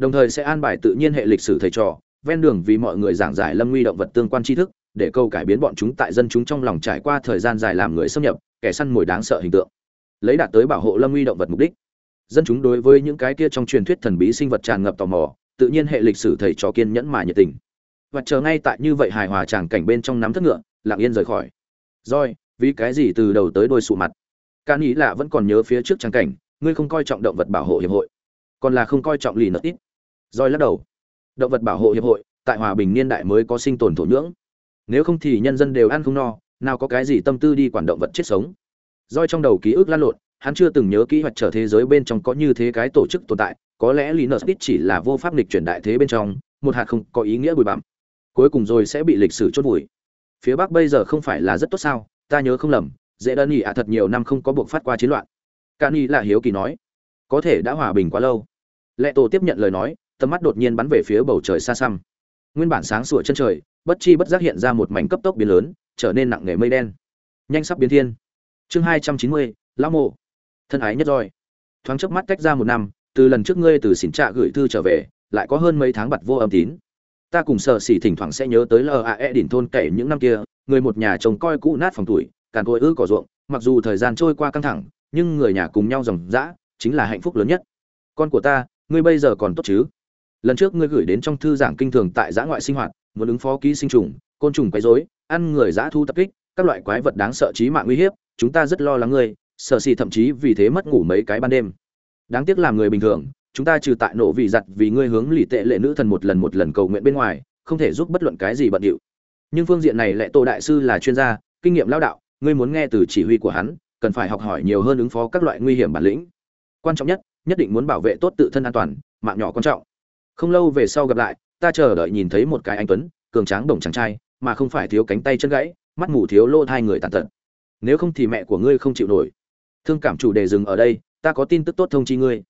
đồng thời sẽ an bài tự nhiên hệ lịch sử thầy trò, ven đường vì mọi người giảng giải lâm nguy động vật tương quan tri thức, để câu cải biến bọn chúng tại dân chúng trong lòng trải qua thời gian dài làm người xâm nhập, kẻ săn mồi đáng sợ hình tượng. Lấy đạt tới bảo hộ lâm nguy động vật mục đích. Dân chúng đối với những cái kia trong truyền thuyết thần bí sinh vật tràn ngập tò mò, tự nhiên hệ lịch sử thầy trò kiên nhẫn mà nhiệt tình. Và chờ ngay tại như vậy hài hòa tràng cảnh bên trong nắm thất ngựa, lặng yên rời khỏi. Rồi, vì cái gì từ đầu tới đôi sụ mặt? Ca nghĩ là vẫn còn nhớ phía trước tràng cảnh, ngươi không coi trọng động vật bảo hộ hiệp hội, còn là không coi trọng lì nợ ít rồi lắc đầu. Động vật bảo hộ hiệp hội, tại hòa bình niên đại mới có sinh tồn thổ nhưỡng. Nếu không thì nhân dân đều ăn không no, nào có cái gì tâm tư đi quản động vật chết sống. Roi trong đầu ký ức lan lộn, hắn chưa từng nhớ kỹ hoạch trở thế giới bên trong có như thế cái tổ chức tồn tại, có lẽ linus ít chỉ là vô pháp lịch chuyển đại thế bên trong, một hạt không có ý nghĩa bụi bặm. Cuối cùng rồi sẽ bị lịch sử chốt vùi. Phía bắc bây giờ không phải là rất tốt sao, ta nhớ không lầm, dễ đơn nghỉ ạ thật nhiều năm không có buộc phát qua chiến loạn. Cani là hiếu kỳ nói, có thể đã hòa bình quá lâu. Lệ tổ tiếp nhận lời nói tầm mắt đột nhiên bắn về phía bầu trời xa xăm. Nguyên bản sáng sủa chân trời, bất chi bất giác hiện ra một mảnh cấp tốc biến lớn, trở nên nặng nề mây đen. Nhanh sắp biến thiên. Chương hai trăm chín mươi, lão mộ. Thân ái nhất roi thoáng chớp mắt cách ra một năm, từ lần trước ngươi từ xỉn trạ gửi thư trở về, lại có hơn mấy tháng bặt vô âm tín. Ta cùng sợ xỉ thỉnh thoảng sẽ nhớ tới lae đỉnh thôn kể những năm kia, người một nhà chồng coi cũ nát phòng tuổi, càn côi ư cỏ ruộng, mặc dù thời gian trôi qua căng thẳng, nhưng người nhà cùng nhau dòng dã, chính là hạnh phúc lớn nhất. Con của ta, ngươi bây giờ còn tốt chứ? Lần trước ngươi gửi đến trong thư giảng kinh thường tại giã ngoại sinh hoạt, muốn ứng phó ký sinh trùng, côn trùng quấy rối, ăn người giã thu tập kích, các loại quái vật đáng sợ chí mạng nguy hiếp, chúng ta rất lo lắng ngươi, sợ xì thậm chí vì thế mất ngủ mấy cái ban đêm. Đáng tiếc làm người bình thường, chúng ta trừ tại nổ vì giặt vì ngươi hướng lì tệ lệ nữ thần một lần một lần cầu nguyện bên ngoài, không thể giúp bất luận cái gì bận điệu. Nhưng phương diện này lệ tổ đại sư là chuyên gia, kinh nghiệm lao đạo, ngươi muốn nghe từ chỉ huy của hắn, cần phải học hỏi nhiều hơn ứng phó các loại nguy hiểm bản lĩnh. Quan trọng nhất nhất định muốn bảo vệ tốt tự thân an toàn, mạng nhỏ quan trọng không lâu về sau gặp lại, ta chờ đợi nhìn thấy một cái anh tuấn, cường tráng đồng chàng trai, mà không phải thiếu cánh tay chân gãy, mắt mù thiếu lô hai người tàn tật. Nếu không thì mẹ của ngươi không chịu nổi. Thương cảm chủ đề dừng ở đây, ta có tin tức tốt thông chi ngươi.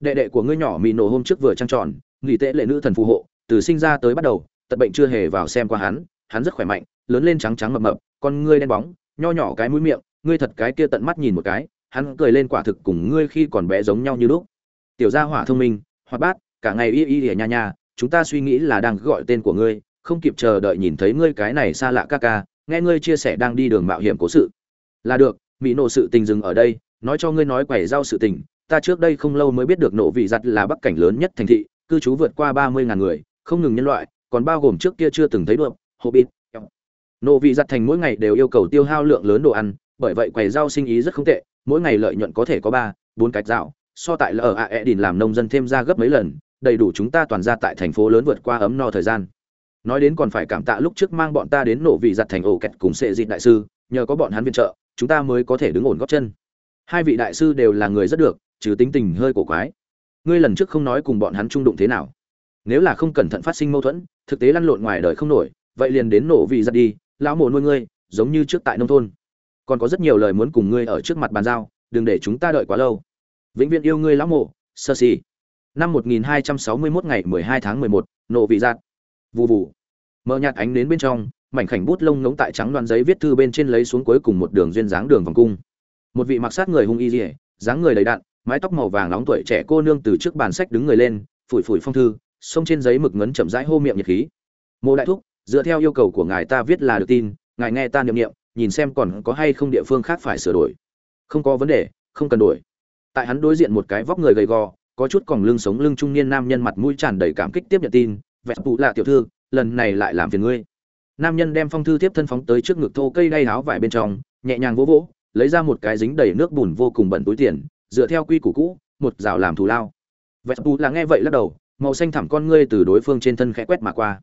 Đệ đệ của ngươi nhỏ mị nổ hôm trước vừa trăng tròn, nghỉ tễ lệ nữ thần phù hộ, từ sinh ra tới bắt đầu, tật bệnh chưa hề vào xem qua hắn hắn rất khỏe mạnh, lớn lên trắng trắng mập mập, con ngươi đen bóng, nho nhỏ cái mũi miệng, ngươi thật cái kia tận mắt nhìn một cái, hắn cười lên quả thực cùng ngươi khi còn bé giống nhau như lúc. Tiểu gia hỏa thông minh, hoạt bát cả ngày y y ỉa nha nha chúng ta suy nghĩ là đang gọi tên của ngươi, không kịp chờ đợi nhìn thấy ngươi cái này xa lạ ca ca, nghe ngươi chia sẻ đang đi đường mạo hiểm cố sự. Là được mỹ nộ sự tình dừng ở đây, nói cho ngươi nói quẻ giao sự tình, ta trước đây không lâu mới biết được nộ vị giặt là bắc cảnh lớn nhất thành thị, cư trú vượt qua ba mươi ngàn người, không ngừng nhân loại, còn bao gồm trước kia chưa từng thấy được, hobbit. Nộ vị giặt thành mỗi ngày đều yêu cầu tiêu hao lượng lớn đồ ăn, bởi vậy quầy rau sinh ý rất không tệ, mỗi ngày lợi nhuận có thể có ba, bốn cách rau so tại lae đình làm nông dân thêm ra gấp mấy lần đầy đủ chúng ta toàn ra tại thành phố lớn vượt qua ấm no thời gian. Nói đến còn phải cảm tạ lúc trước mang bọn ta đến nổ vị giặt thành ổ kẹt cùng sệ dịt đại sư, nhờ có bọn hắn viện trợ, chúng ta mới có thể đứng ổn góp chân. Hai vị đại sư đều là người rất được trừ tính tình hơi cổ quái. Ngươi lần trước không nói cùng bọn hắn trung đụng thế nào. Nếu là không cẩn thận phát sinh mâu thuẫn, thực tế lăn lộn ngoài đời không nổi, vậy liền đến nổ vị giặt đi, lão mồ nuôi ngươi, giống như trước tại nông thôn. Còn có rất nhiều lời muốn cùng ngươi ở trước mặt bàn giao, đừng để chúng ta đợi quá lâu. Vĩnh viễn yêu ngươi lão mộ sơ xì năm 1261 ngày 12 tháng 11, Nộ vị giạt. vù vù. Mở nhạt ánh đến bên trong mảnh khảnh bút lông ngống tại trắng đoan giấy viết thư bên trên lấy xuống cuối cùng một đường duyên dáng đường vòng cung. Một vị mặc sát người hung y liễu, dáng người đầy đặn mái tóc màu vàng nóng tuổi trẻ cô nương từ trước bàn sách đứng người lên phủi phủi phong thư xông trên giấy mực ngấn chậm rãi hô miệng nhiệt khí. Mộ đại thúc dựa theo yêu cầu của ngài ta viết là được tin ngài nghe ta niệm niệm nhìn xem còn có hay không địa phương khác phải sửa đổi. Không có vấn đề không cần đổi. Tại hắn đối diện một cái vóc người gầy gò có chút còn lưng sống lưng trung niên nam nhân mặt mũi tràn đầy cảm kích tiếp nhận tin, vẹt phụ lạ tiểu thư, lần này lại làm phiền ngươi. Nam nhân đem phong thư tiếp thân phóng tới trước ngực thô cây đay áo vải bên trong, nhẹ nhàng vỗ vỗ, lấy ra một cái dính đầy nước bùn vô cùng bẩn túi tiền, dựa theo quy củ cũ, một rào làm thù lao. Vẹt phụ là nghe vậy lắc đầu, màu xanh thẳm con ngươi từ đối phương trên thân khẽ quét mà qua.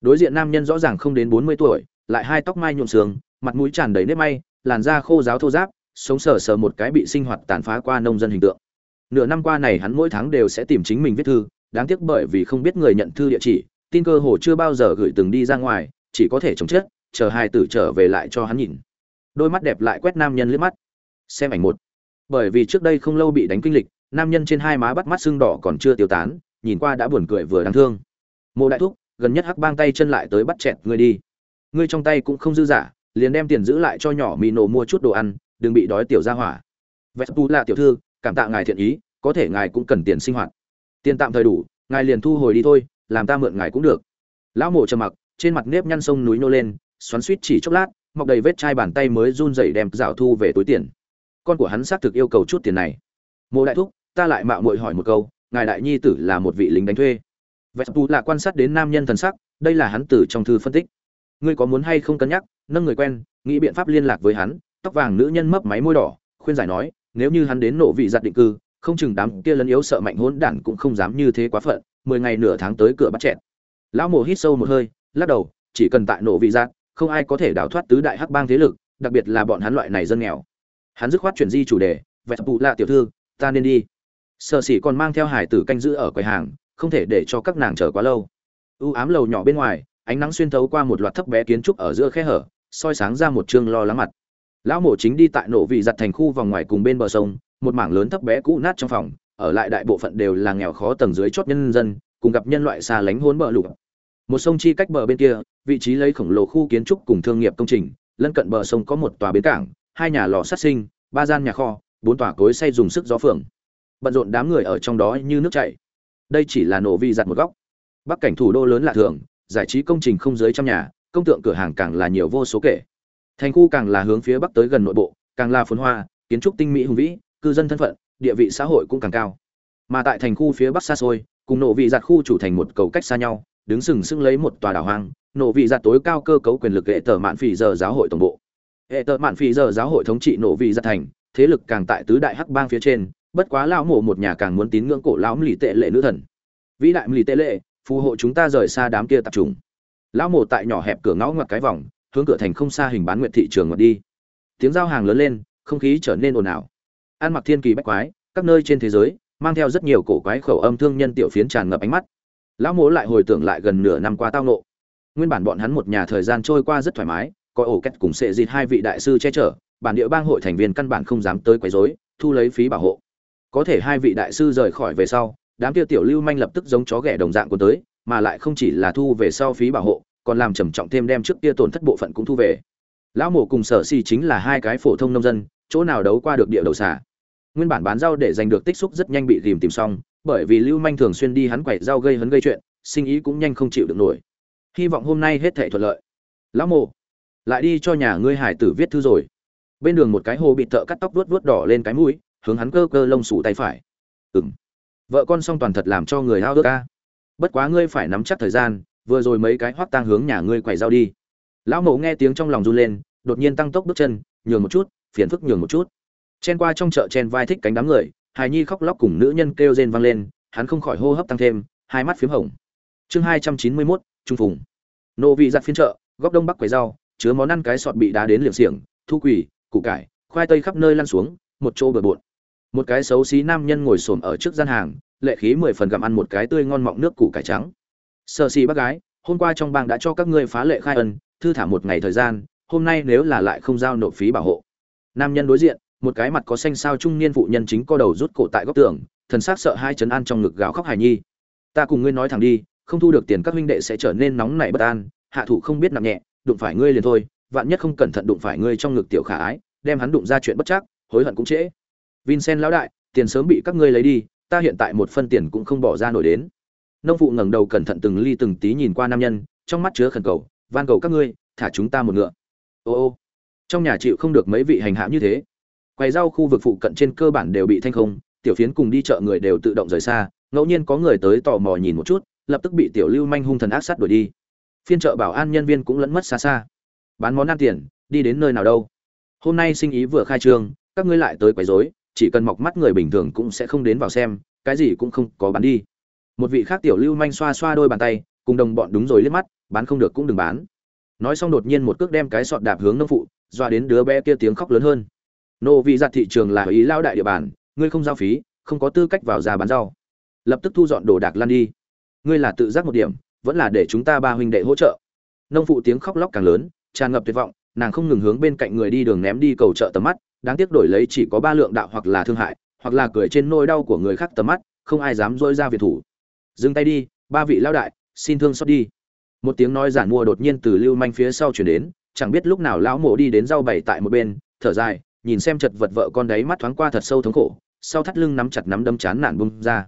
Đối diện nam nhân rõ ràng không đến bốn mươi tuổi, lại hai tóc mai nhuộm sườn, mặt mũi tràn đầy nếp may, làn da khô ráo thô ráp, sống sờ sờ một cái bị sinh hoạt tàn phá qua nông dân hình tượng nửa năm qua này hắn mỗi tháng đều sẽ tìm chính mình viết thư, đáng tiếc bởi vì không biết người nhận thư địa chỉ, tin cơ hồ chưa bao giờ gửi từng đi ra ngoài, chỉ có thể chống chết, chờ hai tử trở về lại cho hắn nhìn. Đôi mắt đẹp lại quét nam nhân liếc mắt. Xem ảnh một. Bởi vì trước đây không lâu bị đánh kinh lịch, nam nhân trên hai má bắt mắt sưng đỏ còn chưa tiêu tán, nhìn qua đã buồn cười vừa đáng thương. Mộ đại thúc, gần nhất hắc bang tay chân lại tới bắt chẹt ngươi đi. Ngươi trong tay cũng không dư giả, liền đem tiền giữ lại cho nhỏ mì nổ mua chút đồ ăn, đừng bị đói tiểu ra hỏa. Tu là tiểu thư cảm tạ ngài thiện ý, có thể ngài cũng cần tiền sinh hoạt. Tiền tạm thời đủ, ngài liền thu hồi đi thôi, làm ta mượn ngài cũng được. Lão mộ trầm mặc, trên mặt nếp nhăn sông núi nô lên, xoắn suýt chỉ chốc lát, mọc đầy vết chai bàn tay mới run rẩy đem dạo thu về túi tiền. Con của hắn xác thực yêu cầu chút tiền này. Mộ đại thúc, ta lại mạo muội hỏi một câu, ngài đại nhi tử là một vị lính đánh thuê. Tu là quan sát đến nam nhân thần sắc, đây là hắn từ trong thư phân tích. Ngươi có muốn hay không cân nhắc, nâng người quen, nghĩ biện pháp liên lạc với hắn, tóc vàng nữ nhân mấp máy môi đỏ, khuyên giải nói nếu như hắn đến nộ vị giặt định cư, không chừng đám kia lấn yếu sợ mạnh hỗn đản cũng không dám như thế quá phận, mười ngày nửa tháng tới cửa bắt chẹt. Lão mồ hít sâu một hơi, lắc đầu, chỉ cần tại nộ vị giặt, không ai có thể đào thoát tứ đại hắc bang thế lực, đặc biệt là bọn hắn loại này dân nghèo. Hắn dứt khoát chuyển di chủ đề, vẹt phụ là tiểu thư, ta nên đi. Sợ sĩ còn mang theo hải tử canh giữ ở quầy hàng, không thể để cho các nàng chờ quá lâu. U ám lầu nhỏ bên ngoài, ánh nắng xuyên thấu qua một loạt thấp bé kiến trúc ở giữa khe hở, soi sáng ra một chương lo lắng mặt lão mổ chính đi tại nổ vị giặt thành khu vòng ngoài cùng bên bờ sông, một mảng lớn thấp bé cũ nát trong phòng, ở lại đại bộ phận đều là nghèo khó tầng dưới chót nhân dân, cùng gặp nhân loại xa lánh hốn bờ lục một sông chi cách bờ bên kia, vị trí lấy khổng lồ khu kiến trúc cùng thương nghiệp công trình, lân cận bờ sông có một tòa bến cảng, hai nhà lò sát sinh, ba gian nhà kho, bốn tòa cối xây dùng sức gió phượng. Bận rộn đám người ở trong đó như nước chảy. Đây chỉ là nổ vi giặt một góc. Bắc cảnh thủ đô lớn lạ thường, giải trí công trình không dưới trăm nhà, công tượng cửa hàng càng là nhiều vô số kể thành khu càng là hướng phía bắc tới gần nội bộ, càng là phồn hoa, kiến trúc tinh mỹ hùng vĩ, cư dân thân phận, địa vị xã hội cũng càng cao. Mà tại thành khu phía bắc xa xôi, cùng nổ vị giặt khu chủ thành một cầu cách xa nhau, đứng sừng sững lấy một tòa đảo hoang, nổ vị giặt tối cao cơ cấu quyền lực hệ tờ mạn phỉ giờ giáo hội tổng bộ. Hệ tờ mạn phỉ giờ giáo hội thống trị nổ vị giặt thành, thế lực càng tại tứ đại hắc bang phía trên, bất quá lão mộ một nhà càng muốn tín ngưỡng cổ lão lì tệ lệ nữ thần. Vĩ đại lì tệ lệ, phù hộ chúng ta rời xa đám kia tập trung lão mộ tại nhỏ hẹp cửa ngõ ngoặt cái vòng hướng cửa thành không xa hình bán nguyện thị trường ngoặt đi. Tiếng giao hàng lớn lên, không khí trở nên ồn ào. Ăn mặc thiên kỳ bách quái, các nơi trên thế giới, mang theo rất nhiều cổ quái khẩu âm thương nhân tiểu phiến tràn ngập ánh mắt. Lão mỗ lại hồi tưởng lại gần nửa năm qua tao nộ nguyên bản bọn hắn một nhà thời gian trôi qua rất thoải mái, có ổ kết cùng sệ dịt hai vị đại sư che chở, bản địa bang hội thành viên căn bản không dám tới quấy rối, thu lấy phí bảo hộ. Có thể hai vị đại sư rời khỏi về sau, đám kia tiểu lưu manh lập tức giống chó ghẻ đồng dạng của tới, mà lại không chỉ là thu về sau phí bảo hộ còn làm trầm trọng thêm đem trước kia tổn thất bộ phận cũng thu về. Lão mổ cùng sở xì chính là hai cái phổ thông nông dân, chỗ nào đấu qua được địa đầu xả nguyên bản bán rau để giành được tích xúc rất nhanh bị dìm tìm xong, bởi vì lưu manh thường xuyên đi hắn quậy rau gây hấn gây chuyện, sinh ý cũng nhanh không chịu được nổi. Hy vọng hôm nay hết thể thuận lợi. Lão mộ lại đi cho nhà ngươi hải tử viết thư rồi. Bên đường một cái hồ bị thợ cắt tóc vuốt vuốt đỏ lên cái mũi, hướng hắn cơ cơ lông sủ tay phải. Ừng vợ con xong toàn thật làm cho người hao ước ca. Bất quá ngươi phải nắm chắc thời gian vừa rồi mấy cái hoắc tang hướng nhà ngươi quẩy rau đi. Lão mẫu nghe tiếng trong lòng run lên, đột nhiên tăng tốc bước chân, nhường một chút, phiền phức nhường một chút. Chen qua trong chợ chen vai thích cánh đám người, hài nhi khóc lóc cùng nữ nhân kêu rên vang lên, hắn không khỏi hô hấp tăng thêm, hai mắt p h í m hồng. Chương hai trăm chín mươi mốt, trung phùng. Nô vị giặt phiên chợ, góc đông bắc quầy rau, chứa món ăn cái sọt bị đá đến liệm xiềng, thu quỷ củ cải, khoai tây khắp nơi lăn xuống, một chỗ bừa bộn. Một cái xấu xí nam nhân ngồi xổm ở trước gian hàng, lệ khí mười phần gặm ăn một cái tươi ngon mọng nước củ cải trắng sợ xì bác gái, hôm qua trong bang đã cho các ngươi phá lệ khai ân, thư thả một ngày thời gian, hôm nay nếu là lại không giao nộp phí bảo hộ. Nam nhân đối diện, một cái mặt có xanh sao trung niên phụ nhân chính co đầu rút cổ tại góc tường, thần s á c sợ hai chấn an trong ngực gào khóc hài nhi. Ta cùng ngươi nói thẳng đi, không thu được tiền các huynh đệ sẽ trở nên nóng nảy bất an, hạ thủ không biết nặng nhẹ, đụng phải ngươi liền thôi, vạn nhất không cẩn thận đụng phải ngươi trong ngực tiểu khả ái, đem hắn đụng ra chuyện bất chắc, hối hận cũng trễ. Vincent lão đại, tiền sớm bị các ngươi lấy đi, ta hiện tại một phân tiền cũng không bỏ ra nổi đến nông phụ ngẩng đầu cẩn thận từng ly từng tí nhìn qua nam nhân, trong mắt chứa khẩn cầu, van cầu các ngươi, thả chúng ta một ngựa. Ô ô. Trong nhà chịu không được mấy vị hành hạ như thế. Quầy rau khu vực phụ cận trên cơ bản đều bị thanh không, tiểu phiến cùng đi chợ người đều tự động rời xa, ngẫu nhiên có người tới tò mò nhìn một chút, lập tức bị tiểu lưu manh hung thần ác sát đuổi đi. Phiên chợ bảo an nhân viên cũng lẫn mất xa xa. Bán món ăn tiền, đi đến nơi nào đâu. Hôm nay sinh ý vừa khai trương, các ngươi lại tới quấy rối, chỉ cần mọc mắt người bình thường cũng sẽ không đến vào xem, cái gì cũng không có bán đi một vị khác tiểu lưu manh xoa xoa đôi bàn tay, cùng đồng bọn đúng rồi liếc mắt, bán không được cũng đừng bán. Nói xong đột nhiên một cước đem cái sọt đạp hướng nông phụ doa đến đứa bé kia tiếng khóc lớn hơn. Nô vị giặt thị trường là ý lao đại địa bàn, ngươi không giao phí, không có tư cách vào ra bán rau. Lập tức thu dọn đồ đạc lan đi. Ngươi là tự giác một điểm, vẫn là để chúng ta ba huynh đệ hỗ trợ. Nông phụ tiếng khóc lóc càng lớn, tràn ngập tuyệt vọng, nàng không ngừng hướng bên cạnh người đi đường ném đi cầu chợ tầm mắt, đáng tiếc đổi lấy chỉ có ba lượng đạo hoặc là thương hại, hoặc là cười trên nỗi đau của người khác tầm mắt, không ai dám dôi ra việt thủ dừng tay đi, ba vị lao đại, xin thương xót đi. Một tiếng nói giản mua đột nhiên từ lưu manh phía sau chuyển đến, chẳng biết lúc nào lão mộ đi đến rau bày tại một bên, thở dài, nhìn xem chật vật vợ con đấy mắt thoáng qua thật sâu thống khổ, sau thắt lưng nắm chặt nắm đâm chán nản bung ra.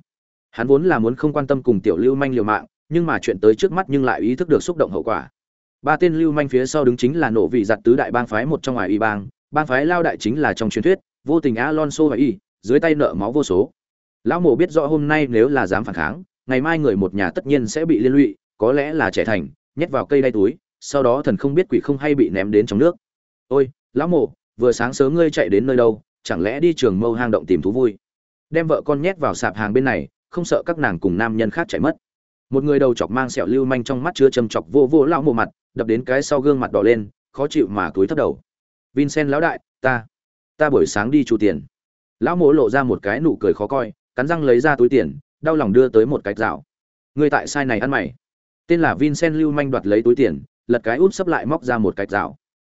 Hắn vốn là muốn không quan tâm cùng tiểu lưu manh liều mạng, nhưng mà chuyện tới trước mắt nhưng lại ý thức được xúc động hậu quả. Ba tên lưu manh phía sau đứng chính là nổ vị giặt tứ đại bang phái một trong ngoài y bang bang phái lao đại chính là trong truyền thuyết, vô tình alonso và y, dưới tay nợ máu vô số. Lão mộ biết rõ hôm nay nếu là dám phản kháng ngày mai người một nhà tất nhiên sẽ bị liên lụy, có lẽ là trẻ thành, nhét vào cây đay túi, sau đó thần không biết quỷ không hay bị ném đến trong nước. Ôi, lão mộ, vừa sáng sớm ngươi chạy đến nơi đâu, chẳng lẽ đi trường mâu hang động tìm thú vui? Đem vợ con nhét vào sạp hàng bên này, không sợ các nàng cùng nam nhân khác chạy mất. Một người đầu chọc mang sẹo lưu manh trong mắt chứa châm chọc vô vô lão mộ mặt, đập đến cái sau gương mặt đỏ lên, khó chịu mà túi thấp đầu. Vincent lão đại, ta ta buổi sáng đi chu tiền. Lão mộ lộ ra một cái nụ cười khó coi, cắn răng lấy ra túi tiền đau lòng đưa tới một cái rào. Người tại sai này ăn mày. Tên là vincent lưu manh đoạt lấy túi tiền, lật cái úp sấp lại móc ra một cái rào.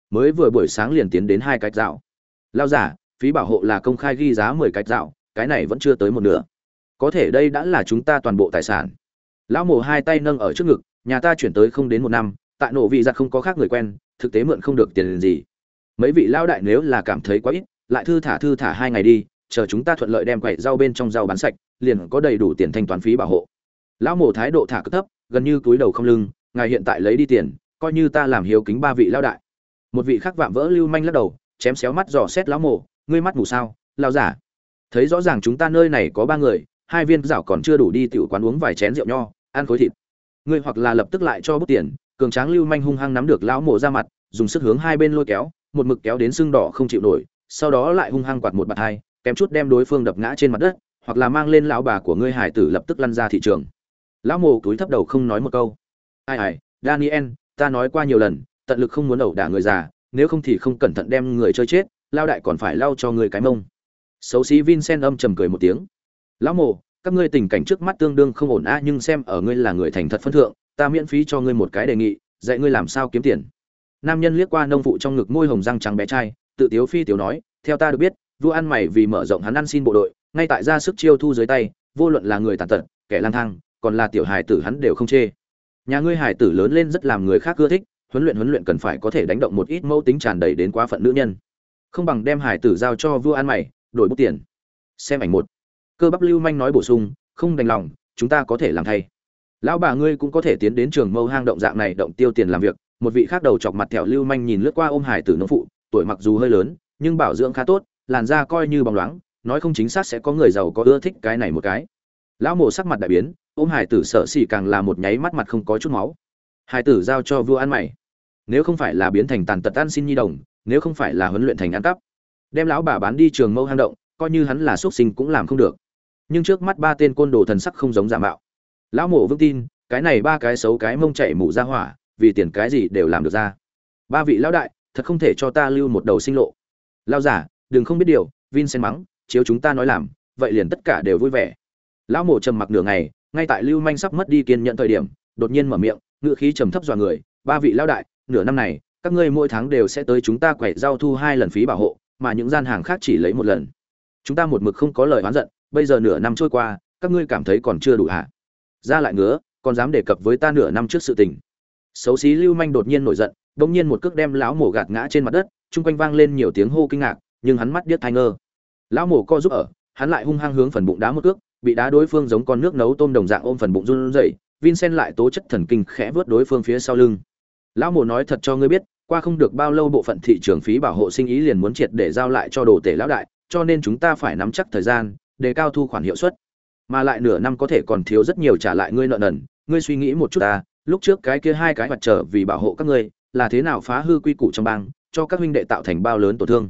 Mới vừa buổi sáng liền tiến đến hai cái rào. Lao giả, phí bảo hộ là công khai ghi giá mười cái rào, cái này vẫn chưa tới một nửa. Có thể đây đã là chúng ta toàn bộ tài sản. Lão mổ hai tay nâng ở trước ngực, nhà ta chuyển tới không đến một năm, tại nổ vị giặt không có khác người quen, thực tế mượn không được tiền gì. Mấy vị lao đại nếu là cảm thấy quá ít, lại thư thả thư thả hai ngày đi, chờ chúng ta thuận lợi đem quậy rau bên trong rau bán sạch liền có đầy đủ tiền thanh toán phí bảo hộ. Lão mổ thái độ thả cực thấp, gần như túi đầu không lưng, ngài hiện tại lấy đi tiền, coi như ta làm hiếu kính ba vị lão đại. Một vị khác vạm vỡ lưu manh lắc đầu, chém xéo mắt dò xét lão mổ, ngươi mắt mù sao, lão giả? Thấy rõ ràng chúng ta nơi này có ba người, hai viên rảo còn chưa đủ đi tiểu quán uống vài chén rượu nho, ăn khối thịt. Ngươi hoặc là lập tức lại cho bút tiền. Cường tráng lưu manh hung hăng nắm được lão mổ ra mặt, dùng sức hướng hai bên lôi kéo, một mực kéo đến sưng đỏ không chịu nổi, sau đó lại hung hăng quạt một bạt hai, kém chút đem đối phương đập ngã trên mặt đất hoặc là mang lên lão bà của ngươi hải tử lập tức lăn ra thị trường. Lão mồ túi thấp đầu không nói một câu. Ai ai, daniel, ta nói qua nhiều lần, tận lực không muốn ẩu đả người già, nếu không thì không cẩn thận đem người chơi chết lao đại còn phải lao cho người cái mông. Xấu xí vincent âm trầm cười một tiếng. Lão mồ, các ngươi tình cảnh trước mắt tương đương không ổn a nhưng xem ở ngươi là người thành thật phân thượng, ta miễn phí cho ngươi một cái đề nghị, dạy ngươi làm sao kiếm tiền. Nam nhân liếc qua nông phụ trong ngực môi hồng răng trắng bé trai, tự tiếu phi tiểu nói, theo ta được biết, vua ăn mày vì mở rộng hắn ăn xin bộ đội ngay tại ra sức chiêu thu dưới tay, vô luận là người tàn tật, kẻ lang thang, còn là tiểu hài tử hắn đều không chê. Nhà ngươi hài tử lớn lên rất làm người khác ưa thích, huấn luyện huấn luyện cần phải có thể đánh động một ít mẫu tính tràn đầy đến quá phận nữ nhân. Không bằng đem hài tử giao cho vua ăn mày, đổi bút tiền. Xem ảnh một. Cơ bắp lưu manh nói bổ sung, không đành lòng, chúng ta có thể làm thay. Lão bà ngươi cũng có thể tiến đến trường mâu hang động dạng này động tiêu tiền làm việc. Một vị khác đầu chọc mặt thẹo lưu manh nhìn lướt qua ôm hải tử nông phụ, tuổi mặc dù hơi lớn, nhưng bảo dưỡng khá tốt, làn da coi như bóng loáng nói không chính xác sẽ có người giàu có ưa thích cái này một cái. Lão mộ sắc mặt đại biến, ôm hải tử sợ xỉ càng là một nháy mắt mặt không có chút máu. Hải tử giao cho vua ăn mày. Nếu không phải là biến thành tàn tật ăn xin nhi đồng, nếu không phải là huấn luyện thành ăn cắp, đem lão bà bán đi trường mâu hang động, coi như hắn là xuất sinh cũng làm không được. Nhưng trước mắt ba tên côn đồ thần sắc không giống giả mạo. Lão mộ vững tin, cái này ba cái xấu cái mông chạy mụ ra hỏa, vì tiền cái gì đều làm được ra. Ba vị lão đại, thật không thể cho ta lưu một đầu sinh lộ. Lao giả đừng không biết điều vin xen mắng chiếu chúng ta nói làm, vậy liền tất cả đều vui vẻ. Lão mộ trầm mặc nửa ngày, ngay tại lưu manh sắp mất đi kiên nhận thời điểm, đột nhiên mở miệng ngựa khí trầm thấp dọa người, ba vị lão đại, nửa năm này, các ngươi mỗi tháng đều sẽ tới chúng ta quẻ giao thu hai lần phí bảo hộ, mà những gian hàng khác chỉ lấy một lần. Chúng ta một mực không có lời oán giận, bây giờ nửa năm trôi qua, các ngươi cảm thấy còn chưa đủ hả? Ra lại ngứa, còn dám đề cập với ta nửa năm trước sự tình. Xấu xí lưu manh đột nhiên nổi giận, bỗng nhiên một cước đem lão mổ gạt ngã trên mặt đất, chung quanh vang lên nhiều tiếng hô kinh ngạc, nhưng hắn mắt điếc thai ngơ lão mổ co giúp ở, hắn lại hung hăng hướng phần bụng đá một cước, bị đá đối phương giống con nước nấu tôm đồng dạng ôm phần bụng run rẩy, vincent lại tố chất thần kinh khẽ vớt đối phương phía sau lưng. Lão mổ nói thật cho ngươi biết, qua không được bao lâu bộ phận thị trường phí bảo hộ sinh ý liền muốn triệt để giao lại cho đồ tể lão đại, cho nên chúng ta phải nắm chắc thời gian đề cao thu khoản hiệu suất. Mà lại nửa năm có thể còn thiếu rất nhiều trả lại ngươi nợ nần, ngươi suy nghĩ một chút ta, lúc trước cái kia hai cái mặt trở vì bảo hộ các ngươi, là thế nào phá hư quy củ trong bang, cho các huynh đệ tạo thành bao lớn tổn thương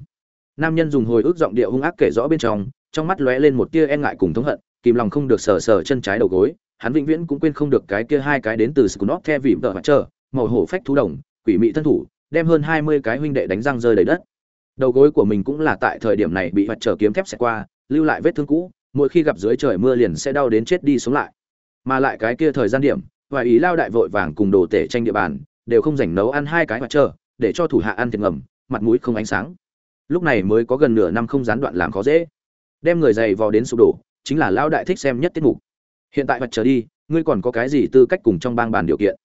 nam nhân dùng hồi ức giọng điệu hung ác kể rõ bên trong trong mắt lóe lên một tia e ngại cùng thống hận kìm lòng không được sờ sờ chân trái đầu gối hắn vĩnh viễn cũng quên không được cái kia hai cái đến từ scunop The vịm tợ mặt trở, màu hổ phách thú đồng, quỷ mị thân thủ, đem hơn hai mươi cái huynh đệ đánh răng rơi đầy đất. Đầu gối của mình cũng là tại thời điểm này bị mặt trở kiếm thép xẹt qua, lưu lại vết thương cũ, mỗi khi gặp dưới trời mưa liền sẽ đau đến chết đi sống lại. Mà lại cái kia thời gian điểm, và ý lao đại vội vàng cùng đồ tể tranh địa bàn, đều không rảnh nấu ăn hai cái mặt trở, để cho thủ hạ ăn thiệt ngầm, mặt mũi không ánh sáng lúc này mới có gần nửa năm không gián đoạn làm khó dễ. Đem người dày vò đến sụp đổ, chính là lão đại thích xem nhất tiết mục. Hiện tại mặt trở đi, ngươi còn có cái gì tư cách cùng trong bang bàn điều kiện?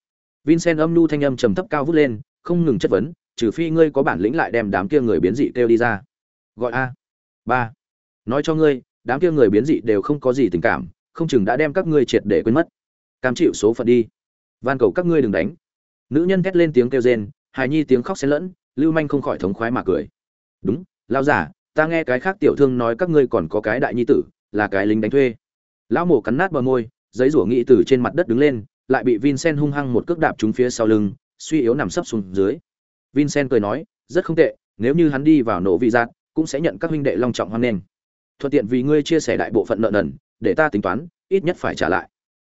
Vincent âm nu thanh âm trầm thấp cao vút lên, không ngừng chất vấn, trừ phi ngươi có bản lĩnh lại đem đám kia người biến dị kêu đi ra. Gọi a. Ba. Nói cho ngươi, đám kia người biến dị đều không có gì tình cảm, không chừng đã đem các ngươi triệt để quên mất. Cam chịu số phận đi. Van cầu các ngươi đừng đánh. Nữ nhân thét lên tiếng kêu rên, hài nhi tiếng khóc xen lẫn, lưu manh không khỏi thống khoái mà cười đúng lao giả ta nghe cái khác tiểu thương nói các ngươi còn có cái đại nhi tử, là cái lính đánh thuê. Lão mổ cắn nát bờ môi, giấy rủa nghĩ từ trên mặt đất đứng lên, lại bị vincent hung hăng một cước đạp trúng phía sau lưng, suy yếu nằm sấp xuống dưới. Vincent cười nói, rất không tệ, nếu như hắn đi vào nổ vị giác, cũng sẽ nhận các huynh đệ long trọng hoan nghênh. Thuận tiện vì ngươi chia sẻ đại bộ phận nợ nần, để ta tính toán, ít nhất phải trả lại.